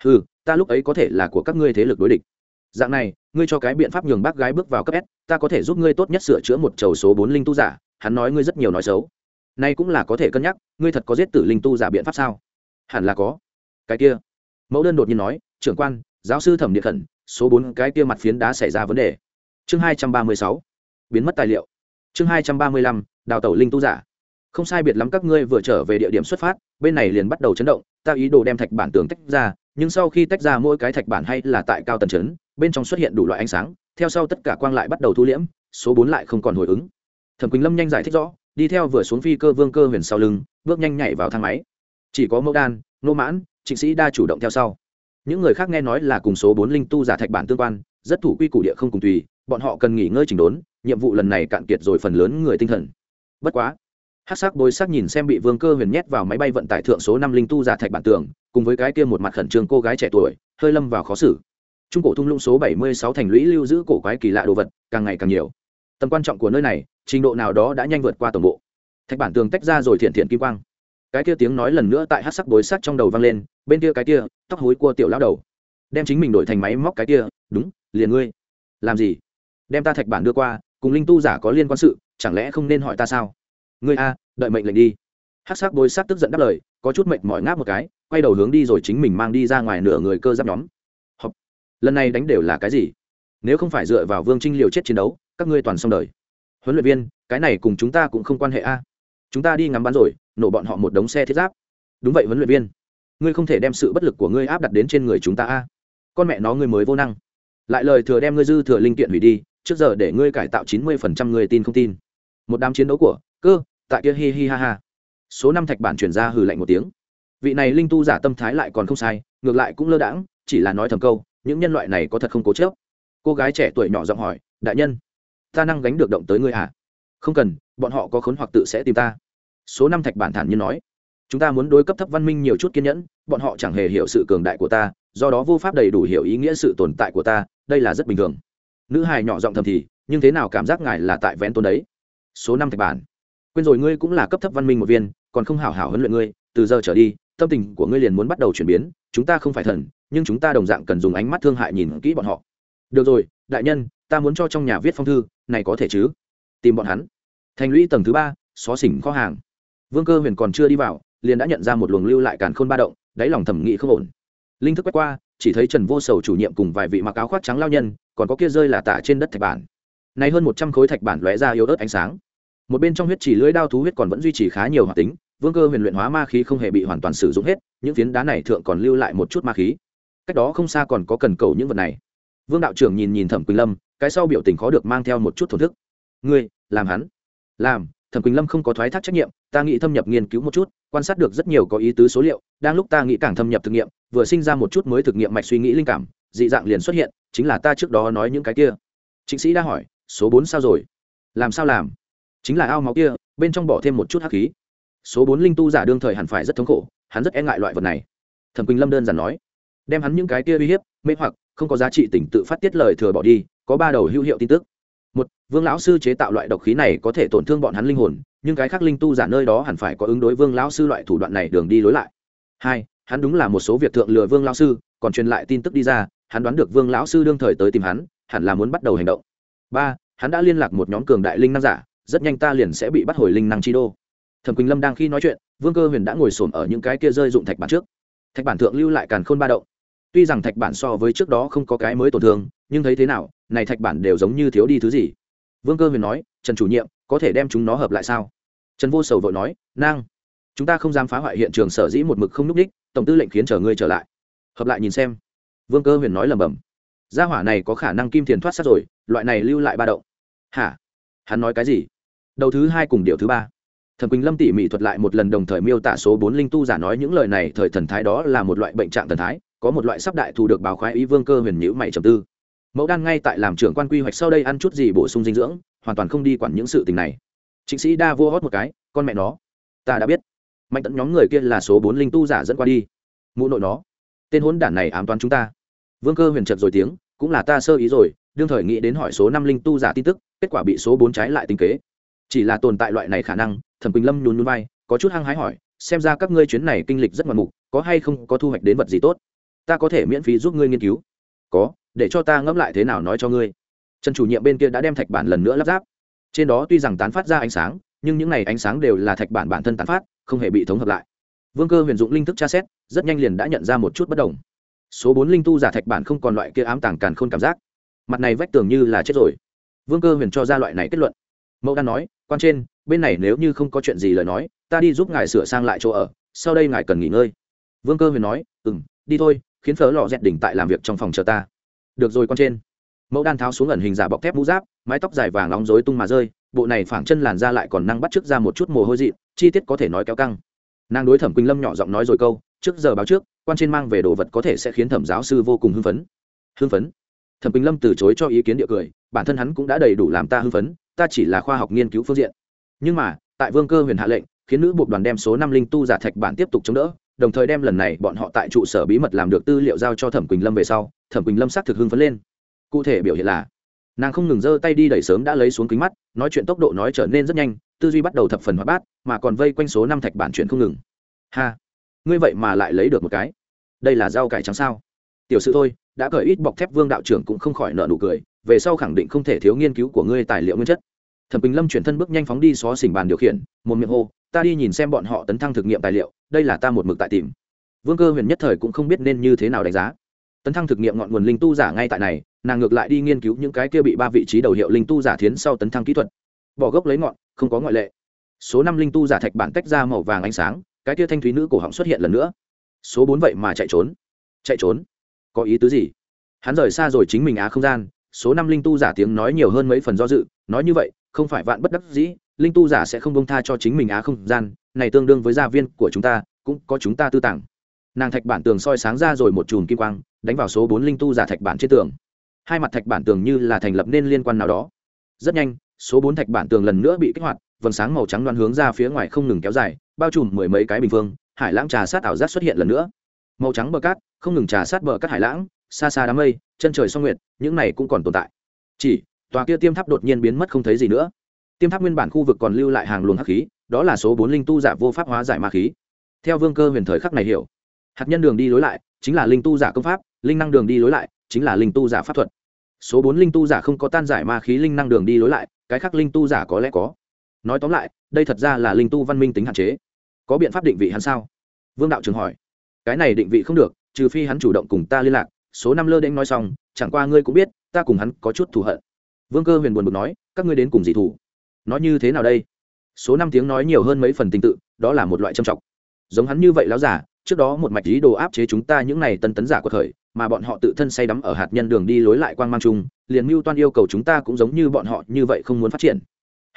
Ừ ta lúc ấy có thể là của các ngươi thế lực đối địch. Dạng này, ngươi cho cái biện pháp nhường bác gái bước vào cấp s, ta có thể giúp ngươi tốt nhất sửa chữa một chầu số bốn linh tu giả, hắn nói ngươi rất nhiều nói xấu. Nay cũng là có thể cân nhắc, ngươi thật có giết tử linh tu giả biện pháp sao? Hẳn là có. Cái kia. Mẫu đơn đột nhiên nói, trưởng quan, giáo sư thẩm địa khẩn, số bốn cái kia mặt phiến đá xảy ra vấn đề. Chương hai trăm ba mươi sáu. Biến mất tài liệu. Chương hai trăm ba mươi lăm, đào tẩu linh tu giả không sai biệt lắm các ngươi vừa trở về địa điểm xuất phát, bên này liền bắt đầu chấn động, ta ý đồ đem thạch bản tường tách ra, nhưng sau khi tách ra mỗi cái thạch bản hay là tại cao tần chấn, bên trong xuất hiện đủ loại ánh sáng, theo sau tất cả quang lại bắt đầu thu liễm, số bốn lại không còn hồi ứng. Thẩm quỳnh lâm nhanh giải thích rõ, đi theo vừa xuống phi cơ vương cơ huyền sau lưng, bước nhanh nhảy vào thang máy. Chỉ có mẫu đan, nô mãn, trịnh sĩ đa chủ động theo sau. Những người khác nghe nói là cùng số bốn linh tu giả thạch bản tương quan, rất thủ quy củ địa không cùng tùy, bọn họ cần nghỉ ngơi chỉnh đốn, nhiệm vụ lần này cạn kiệt rồi phần lớn người tinh thần. Bất quá hát sắc bối sắc nhìn xem bị vương cơ huyền nhét vào máy bay vận tải thượng số năm linh tu giả thạch bản tường, cùng với cái kia một mặt khẩn trương cô gái trẻ tuổi, hơi lâm vào khó xử. Trung cổ thung lũng số bảy mươi sáu thành lũy lưu giữ cổ quái kỳ lạ đồ vật, càng ngày càng nhiều. Tầm quan trọng của nơi này, trình độ nào đó đã nhanh vượt qua tổng bộ. Thạch bản tường tách ra rồi thiện thiện kim quang. Cái kia tiếng nói lần nữa tại hát sắc bối sắc trong đầu vang lên, bên kia cái kia, tóc hối cua tiểu lao đầu. Đem chính mình đổi thành máy móc cái kia, đúng, liền ngươi. Làm gì? Đem ta thạch bản đưa qua, cùng linh tu giả có liên quan sự, chẳng lẽ không nên hỏi ta sao? Ngươi a, đợi mệnh lệnh đi. Hát sắc bối c tức giận đáp lời, có chút mệnh mỏi ngáp một cái, quay đầu hướng đi rồi chính mình mang đi ra ngoài nửa người cơ giáp nhóm. Học. lần này đánh đều là cái gì? Nếu không phải dựa vào vương trinh liều chết chiến đấu, các ngươi toàn xong đời. Huấn luyện viên, cái này cùng chúng ta cũng không quan hệ a. Chúng ta đi ngắm bắn rồi, nổ bọn họ một đống xe thiết giáp. Đúng vậy huấn luyện viên. Ngươi không thể đem sự bất lực của ngươi áp đặt đến trên người chúng ta a. Con mẹ nó ngươi mới vô năng. Lại lời thừa đem ngươi dư thừa linh kiện hủy đi, trước giờ để ngươi cải tạo chín mươi phần trăm người tin không tin. Một đám chiến đấu của, cơ tại kia hi hi ha ha. Số năm thạch bản chuyển ra hừ lạnh một tiếng. Vị này linh tu giả tâm thái lại còn không sai, ngược lại cũng lơ đãng, chỉ là nói thầm câu, những nhân loại này có thật không cố chớp cô gái trẻ tuổi nhỏ giọng hỏi, đại nhân, ta năng gánh được động tới ngươi à? Không cần, bọn họ có khốn hoặc tự sẽ tìm ta. Số năm thạch bản thản nhiên nói, chúng ta muốn đối cấp thấp văn minh nhiều chút kiên nhẫn, bọn họ chẳng hề hiểu sự cường đại của ta, do đó vô pháp đầy đủ hiểu ý nghĩa sự tồn tại của ta, đây là rất bình thường. Nữ hài nhỏ giọng thầm thì, nhưng thế nào cảm giác ngài là tại vén tôn đấy? Số năm thạch bản quên rồi ngươi cũng là cấp thấp văn minh một viên, còn không hảo hảo huấn luyện ngươi, từ giờ trở đi, tâm tình của ngươi liền muốn bắt đầu chuyển biến, chúng ta không phải thần, nhưng chúng ta đồng dạng cần dùng ánh mắt thương hại nhìn kỹ bọn họ. Được rồi, đại nhân, ta muốn cho trong nhà viết phong thư, này có thể chứ? Tìm bọn hắn. Thành lũy tầng thứ ba, xó xỉnh kho hàng. Vương cơ huyền còn chưa đi vào, liền đã nhận ra một luồng lưu lại càn khôn ba động, đáy lòng thẩm nghị không ổn. Linh thức quét qua, chỉ thấy trần vô sầu chủ nhiệm cùng vài vị mặc áo khoác trắng lao nhân, còn có kia rơi là tả trên đất thạch bản. Nay hơn một trăm khối thạch bản lóe ra yếu ớt ánh sáng một bên trong huyết chỉ lưới đao thú huyết còn vẫn duy trì khá nhiều hoạt tính, vương cơ huyền luyện hóa ma khí không hề bị hoàn toàn sử dụng hết, những phiến đá này thượng còn lưu lại một chút ma khí. Cách đó không xa còn có cần cầu những vật này. Vương đạo trưởng nhìn nhìn thẩm quỳnh lâm, cái sau biểu tình khó được mang theo một chút thổn thức. Ngươi, làm hắn. Làm, thẩm quỳnh lâm không có thoái thác trách nhiệm, ta nghĩ thâm nhập nghiên cứu một chút, quan sát được rất nhiều có ý tứ số liệu, đang lúc ta nghĩ càng thâm nhập thực nghiệm, vừa sinh ra một chút mới thực nghiệm mạch suy nghĩ linh cảm, dị dạng liền xuất hiện, chính là ta trước đó nói những cái kia. Chính sĩ đã hỏi, số bốn sao rồi? Làm sao làm? Chính là ao máu kia, bên trong bỏ thêm một chút hắc khí. Số bốn linh tu giả đương thời hẳn phải rất thống khổ, hắn rất e ngại loại vật này. Thẩm quỳnh lâm đơn giản nói, đem hắn những cái kia uy hiếp, mê hoặc, không có giá trị tỉnh tự phát tiết lời thừa bỏ đi, có ba đầu hữu hiệu tin tức. Một, vương lão sư chế tạo loại độc khí này có thể tổn thương bọn hắn linh hồn, nhưng cái khác linh tu giả nơi đó hẳn phải có ứng đối vương lão sư loại thủ đoạn này đường đi lối lại. Hai, hắn đúng là một số việc thượng lừa vương lão sư, còn truyền lại tin tức đi ra, hắn đoán được vương lão sư đương thời tới tìm hắn, hẳn là muốn bắt đầu hành động. Ba, hắn đã liên lạc một nhóm cường đại linh năng giả rất nhanh ta liền sẽ bị bắt hồi linh năng chi đô. Thẩm quỳnh lâm đang khi nói chuyện, vương cơ huyền đã ngồi xổm ở những cái kia rơi dụng thạch bản trước. Thạch bản thượng lưu lại càn khôn ba động. Tuy rằng thạch bản so với trước đó không có cái mới tổn thương, nhưng thấy thế nào, này thạch bản đều giống như thiếu đi thứ gì. Vương cơ huyền nói, trần chủ nhiệm, có thể đem chúng nó hợp lại sao? Trần vô sầu vội nói, nang, chúng ta không dám phá hoại hiện trường sở dĩ một mực không n ú c đích tổng tư lệnh khiến chờ ngươi trở lại. Hợp lại nhìn xem. Vương cơ huyền nói lầm bầm gia hỏa này có khả năng kim thiền thoát sát rồi, loại này lưu lại ba động. Hả? Hắn nói cái gì? Đầu thứ hai cùng điều thứ ba. Thần quỳnh lâm tỉ mỉ thuật lại một lần đồng thời miêu tả số bốn linh tu giả nói những lời này, thời thần thái đó là một loại bệnh trạng thần thái, có một loại sắp đại thù được báo khoái ý vương cơ huyền nhữ mày trầm tư. Mẫu đan ngay tại làm trưởng quan quy hoạch sau đây ăn chút gì bổ sung dinh dưỡng, hoàn toàn không đi quản những sự tình này. Chính sĩ đa vua hót một cái, con mẹ nó, ta đã biết. Mạnh tận nhóm người kia là số bốn linh tu giả dẫn qua đi. Mụ nội nó, tên hốn đản này ám toán chúng ta. Vương cơ huyền chật rồi tiếng, cũng là ta sơ ý rồi, đương thời nghĩ đến hỏi số năm linh tu giả tin tức, kết quả bị số bốn trái lại tình kế chỉ là tồn tại loại này khả năng, thẩm quỳnh lâm nhún nhún vai, có chút hăng hái hỏi, xem ra các ngươi chuyến này kinh lịch rất ngoạn mục, có hay không có thu hoạch đến vật gì tốt? Ta có thể miễn phí giúp ngươi nghiên cứu. Có, để cho ta ngẫm lại thế nào nói cho ngươi. Trần chủ nhiệm bên kia đã đem thạch bản lần nữa lắp ráp. Trên đó tuy rằng tán phát ra ánh sáng, nhưng những này ánh sáng đều là thạch bản bản thân tán phát, không hề bị thống hợp lại. Vương cơ huyền dụng linh thức tra xét, rất nhanh liền đã nhận ra một chút bất đồng. Số bốn linh tu giả thạch bản không còn loại kia ám tàng càn khôn cảm giác. Mặt này vách tường như là chết rồi. Vương cơ huyền cho ra loại này kết luận mẫu đan nói, quan trên, bên này nếu như không có chuyện gì lời nói, ta đi giúp ngài sửa sang lại chỗ ở, sau đây ngài cần nghỉ ngơi. Vương cơ huyền nói ừ m đi thôi, khiến phớ lò dẹt đỉnh tại làm việc trong phòng chờ ta. Được rồi con trên. Mẫu đan tháo xuống ẩn hình giả bọc thép mũ giáp, mái tóc dài vàng nóng rối tung mà rơi, bộ này phảng chân làn ra lại còn năng bắt trước ra một chút mồ hôi dị chi tiết có thể nói kéo căng. Nàng đối thẩm quỳnh lâm nhỏ giọng nói rồi câu, trước giờ báo trước, quan trên mang về đồ vật có thể sẽ khiến thẩm giáo sư vô cùng hưng phấn. Hưng phấn? Thẩm quỳnh lâm từ chối cho ý kiến địa cười, bản thân hắn cũng đã đầy đủ làm ta hưng phấn ta chỉ là khoa học nghiên cứu phương diện. Nhưng mà, tại vương cơ huyền hạ lệnh, khiến nữ buộc đoàn đem số năm linh tu giả thạch bản tiếp tục chống đỡ, đồng thời đem lần này bọn họ tại trụ sở bí mật làm được tư liệu giao cho thẩm quỳnh lâm về sau, thẩm quỳnh lâm xác thực hưng phấn lên. Cụ thể biểu hiện là, nàng không ngừng giơ tay đi đẩy sớm đã lấy xuống kính mắt, nói chuyện tốc độ nói trở nên rất nhanh, tư duy bắt đầu thập phần hoạt bát, mà còn vây quanh số năm thạch bản chuyện không ngừng. Ha, ngươi vậy mà lại lấy được một cái. Đây là rau cải trắng sao? Tiểu sự thôi, đã cởi ít bọc thép vương đạo trưởng cũng không khỏi nợ nụ cười, về sau khẳng định không thể thiếu nghiên cứu của ngươi tài liệu nguyên chất thẩm bình lâm chuyển thân bước nhanh phóng đi xó xỉnh bàn điều khiển, một miệng hô, ta đi nhìn xem bọn họ tấn thăng thực nghiệm tài liệu, đây là ta một mực tại tìm. Vương cơ huyền nhất thời cũng không biết nên như thế nào đánh giá. Tấn thăng thực nghiệm ngọn nguồn linh tu giả ngay tại này, nàng ngược lại đi nghiên cứu những cái kia bị ba vị trí đầu hiệu linh tu giả thiến sau tấn thăng kỹ thuật. Bỏ gốc lấy ngọn, không có ngoại lệ. Số năm linh tu giả thạch bản tách ra màu vàng ánh sáng, cái kia thanh thúy nữ cổ họng xuất hiện lần nữa. Số bốn vậy mà chạy trốn. Chạy trốn? Có ý tứ gì? Hắn rời xa rồi chính mình á không gian, số năm linh tu giả tiếng nói nhiều hơn mấy phần do dự, nói như vậy không phải vạn bất đắc dĩ, linh tu giả sẽ không bông tha cho chính mình á không gian, này tương đương với gia viên của chúng ta, cũng có chúng ta tư tàng. Nàng thạch bản tường soi sáng ra rồi một chùm kim quang, đánh vào số bốn linh tu giả thạch bản trên tường. Hai mặt thạch bản tường như là thành lập nên liên quan nào đó. Rất nhanh, số bốn thạch bản tường lần nữa bị kích hoạt, vầng sáng màu trắng đoan hướng ra phía ngoài không ngừng kéo dài, bao trùm mười mấy cái bình phương, hải lãng trà sát ảo giác xuất hiện lần nữa. Màu trắng bờ cát, không ngừng trà sát bờ cát hải lãng, xa xa đám mây, chân trời song nguyệt, những này cũng còn tồn tại. Chỉ tòa kia tiêm tháp đột nhiên biến mất không thấy gì nữa. Tiêm tháp nguyên bản khu vực còn lưu lại hàng luồng hắc khí, đó là số bốn linh tu giả vô pháp hóa giải ma khí. Theo vương cơ huyền thời khắc này hiểu, hạt nhân đường đi lối lại, chính là linh tu giả công pháp, linh năng đường đi lối lại, chính là linh tu giả pháp thuật. Số bốn linh tu giả không có tan giải ma khí, linh năng đường đi lối lại, cái khác linh tu giả có lẽ có. Nói tóm lại, đây thật ra là linh tu văn minh tính hạn chế. Có biện pháp định vị hắn sao? Vương đạo trường hỏi. Cái này định vị không được, trừ phi hắn chủ động cùng ta liên lạc, số năm lơ đễnh nói xong, chẳng qua ngươi cũng biết, ta cùng hắn có chút thù hận vương cơ huyền buồn bực nói, các ngươi đến cùng gì thủ? nói như thế nào đây? Số năm tiếng nói nhiều hơn mấy phần tình tự, đó là một loại trầm trọng giống hắn như vậy láo giả, trước đó một mạch ý đồ áp chế chúng ta những này tân tấn giả của thời, mà bọn họ tự thân say đắm ở hạt nhân đường đi lối lại quang mang chung, liền mưu toan yêu cầu chúng ta cũng giống như bọn họ như vậy không muốn phát triển.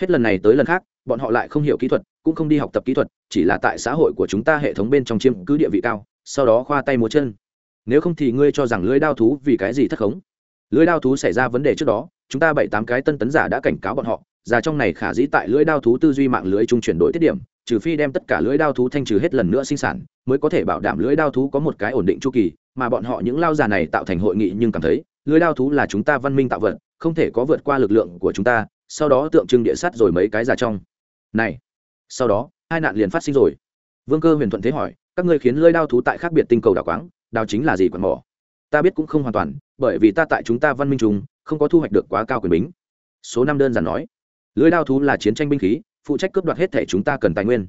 Hết lần này tới lần khác, bọn họ lại không hiểu kỹ thuật, cũng không đi học tập kỹ thuật, chỉ là tại xã hội của chúng ta hệ thống bên trong chiếm cứ địa vị cao, sau đó khoa tay múa chân. Nếu không thì ngươi cho rằng lưới đao thú vì cái gì thất khống? Lưới đao thú xảy ra vấn đề trước đó, chúng ta bảy tám cái tân tấn giả đã cảnh cáo bọn họ, già trong này khả dĩ tại lưới đao thú tư duy mạng lưới trung chuyển đổi tiết điểm, trừ phi đem tất cả lưới đao thú thanh trừ hết lần nữa sinh sản, mới có thể bảo đảm lưới đao thú có một cái ổn định chu kỳ, mà bọn họ những lao già này tạo thành hội nghị nhưng cảm thấy, lưới đao thú là chúng ta văn minh tạo vật, không thể có vượt qua lực lượng của chúng ta, sau đó tượng trưng địa sắt rồi mấy cái già trong. Này, sau đó, hai nạn liền phát sinh rồi. Vương cơ huyền thuận thế hỏi, các ngươi khiến lưới đao thú tại khác biệt tinh cầu đảo quáng đào chính là gì quạt mỏ? Ta biết cũng không hoàn toàn, bởi vì ta tại chúng ta văn minh trùng không có thu hoạch được quá cao quyền bính. Số năm đơn giản nói, lưới đao thú là chiến tranh binh khí, phụ trách cướp đoạt hết thể chúng ta cần tài nguyên.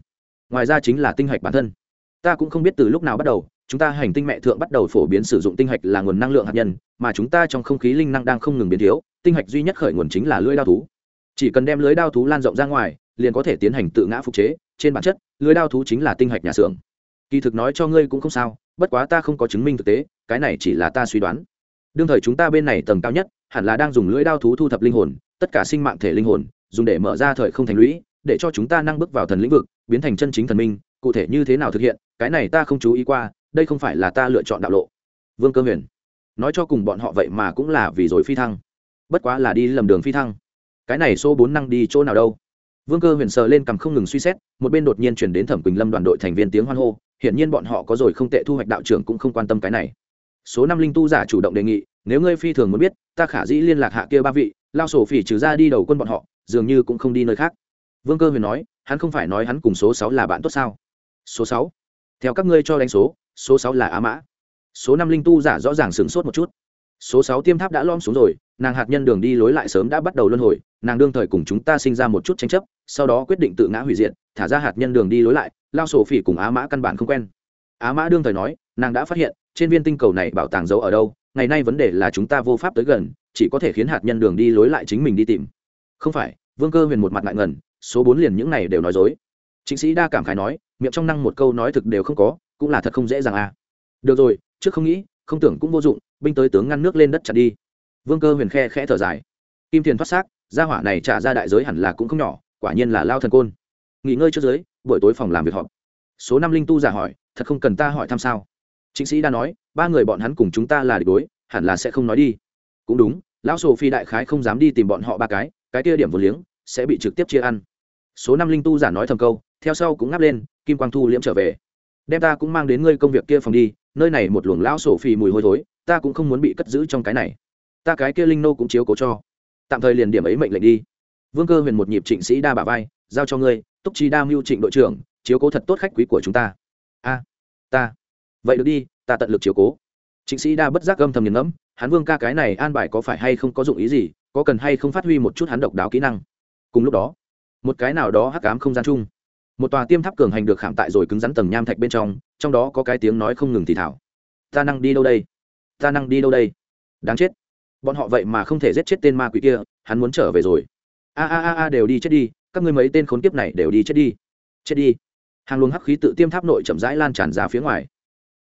Ngoài ra chính là tinh hạch bản thân. Ta cũng không biết từ lúc nào bắt đầu, chúng ta hành tinh mẹ thượng bắt đầu phổ biến sử dụng tinh hạch là nguồn năng lượng hạt nhân, mà chúng ta trong không khí linh năng đang không ngừng biến thiếu, tinh hạch duy nhất khởi nguồn chính là lưới đao thú. Chỉ cần đem lưới đao thú lan rộng ra ngoài, liền có thể tiến hành tự ngã phục chế, trên bản chất, lưới đao thú chính là tinh hạch nhà xưởng. Kỳ thực nói cho ngươi cũng không sao bất quá ta không có chứng minh thực tế, cái này chỉ là ta suy đoán. Đương thời chúng ta bên này tầng cao nhất, hẳn là đang dùng lưỡi đao thú thu thập linh hồn, tất cả sinh mạng thể linh hồn, dùng để mở ra thời không thành lũy, để cho chúng ta năng bước vào thần lĩnh vực, biến thành chân chính thần minh, cụ thể như thế nào thực hiện, cái này ta không chú ý qua, đây không phải là ta lựa chọn đạo lộ. Vương cơ huyền, nói cho cùng bọn họ vậy mà cũng là vì rồi phi thăng. Bất quá là đi lầm đường phi thăng. Cái này số bốn năng đi chỗ nào đâu? Vương cơ huyền sờ lên cằm không ngừng suy xét, một bên đột nhiên chuyển đến thẩm quỳnh lâm đoàn đội thành viên tiếng hoan hô hiển nhiên bọn họ có rồi không tệ thu hoạch đạo trưởng cũng không quan tâm cái này. Số năm linh tu giả chủ động đề nghị, nếu ngươi phi thường muốn biết, ta khả dĩ liên lạc hạ kia ba vị, lao sổ phỉ trừ ra đi đầu quân bọn họ, dường như cũng không đi nơi khác. Vương cơ huyền nói, hắn không phải nói hắn cùng số sáu là bạn tốt sao? Số sáu? Theo các ngươi cho đánh số số sáu là á mã. Số năm linh tu giả rõ ràng sửng sốt một chút. Số sáu tiêm tháp đã lom xuống rồi, nàng hạt nhân đường đi lối lại sớm đã bắt đầu luân hồi, nàng đương thời cùng chúng ta sinh ra một chút tranh chấp, sau đó quyết định tự ngã hủy diệt, thả ra hạt nhân đường đi lối lại lao sổ phỉ cùng á mã căn bản không quen. Á mã đương thời nói, nàng đã phát hiện, trên viên tinh cầu này bảo tàng giấu ở đâu, ngày nay vấn đề là chúng ta vô pháp tới gần, chỉ có thể khiến hạt nhân đường đi lối lại chính mình đi tìm. Không phải, vương cơ huyền một mặt ngại ngần, số bốn liền những này đều nói dối. Chính sĩ đa cảm khái nói, miệng trong năng một câu nói thực đều không có, cũng là thật không dễ dàng à. Được rồi, trước không nghĩ, không tưởng cũng vô dụng, binh tới tướng ngăn nước lên đất chặt đi. Vương cơ huyền khe khẽ thở dài. Kim thiền thoát xác, gia hỏa này trả ra đại giới hẳn là cũng không nhỏ, quả nhiên là lao thần côn. Nghỉ ngơi trước dưới buổi tối phòng làm việc họp. Số năm linh tu giả hỏi, thật không cần ta hỏi thăm sao? Chính sĩ đã nói, ba người bọn hắn cùng chúng ta là địch đối, hẳn là sẽ không nói đi. Cũng đúng, lão sổ phi đại khái không dám đi tìm bọn họ ba cái cái kia điểm vô liếng, sẽ bị trực tiếp chia ăn. Số năm linh tu giả nói thầm câu, theo sau cũng ngáp lên, kim quang thu liễm trở về. Đem ta cũng mang đến ngươi công việc kia phòng đi, nơi này một luồng lão sổ phi mùi hôi thối, ta cũng không muốn bị cất giữ trong cái này. Ta cái kia linh nô cũng chiếu cố cho. Tạm thời liền điểm ấy mệnh lệnh đi. Vương cơ huyền một nhịp trịnh sĩ đa bà vai, giao cho ngươi túc chi đa mưu trịnh đội trưởng, chiếu cố thật tốt khách quý của chúng ta. A, ta. Vậy được đi, ta tận lực chiếu cố. Trịnh sĩ đa bất giác âm thầm nghiền ngẫm, hắn vương ca cái này an bài có phải hay không có dụng ý gì, có cần hay không phát huy một chút hắn độc đáo kỹ năng. Cùng lúc đó, một cái nào đó hắc ám không gian chung, một tòa tiêm tháp cường hành được khảm tại rồi cứng rắn tầng nham thạch bên trong trong đó có cái tiếng nói không ngừng thì thảo ta năng đi đâu đây? Ta năng đi đâu đây? Đáng chết. Bọn họ vậy mà không thể giết chết tên ma quỷ kia, hắn muốn trở về rồi. A a a a, đều đi chết đi các ngươi mấy tên khốn kiếp này đều đi chết đi. Chết đi. Hàng luồng hắc khí tự tiêm tháp nội chậm rãi lan tràn ra phía ngoài.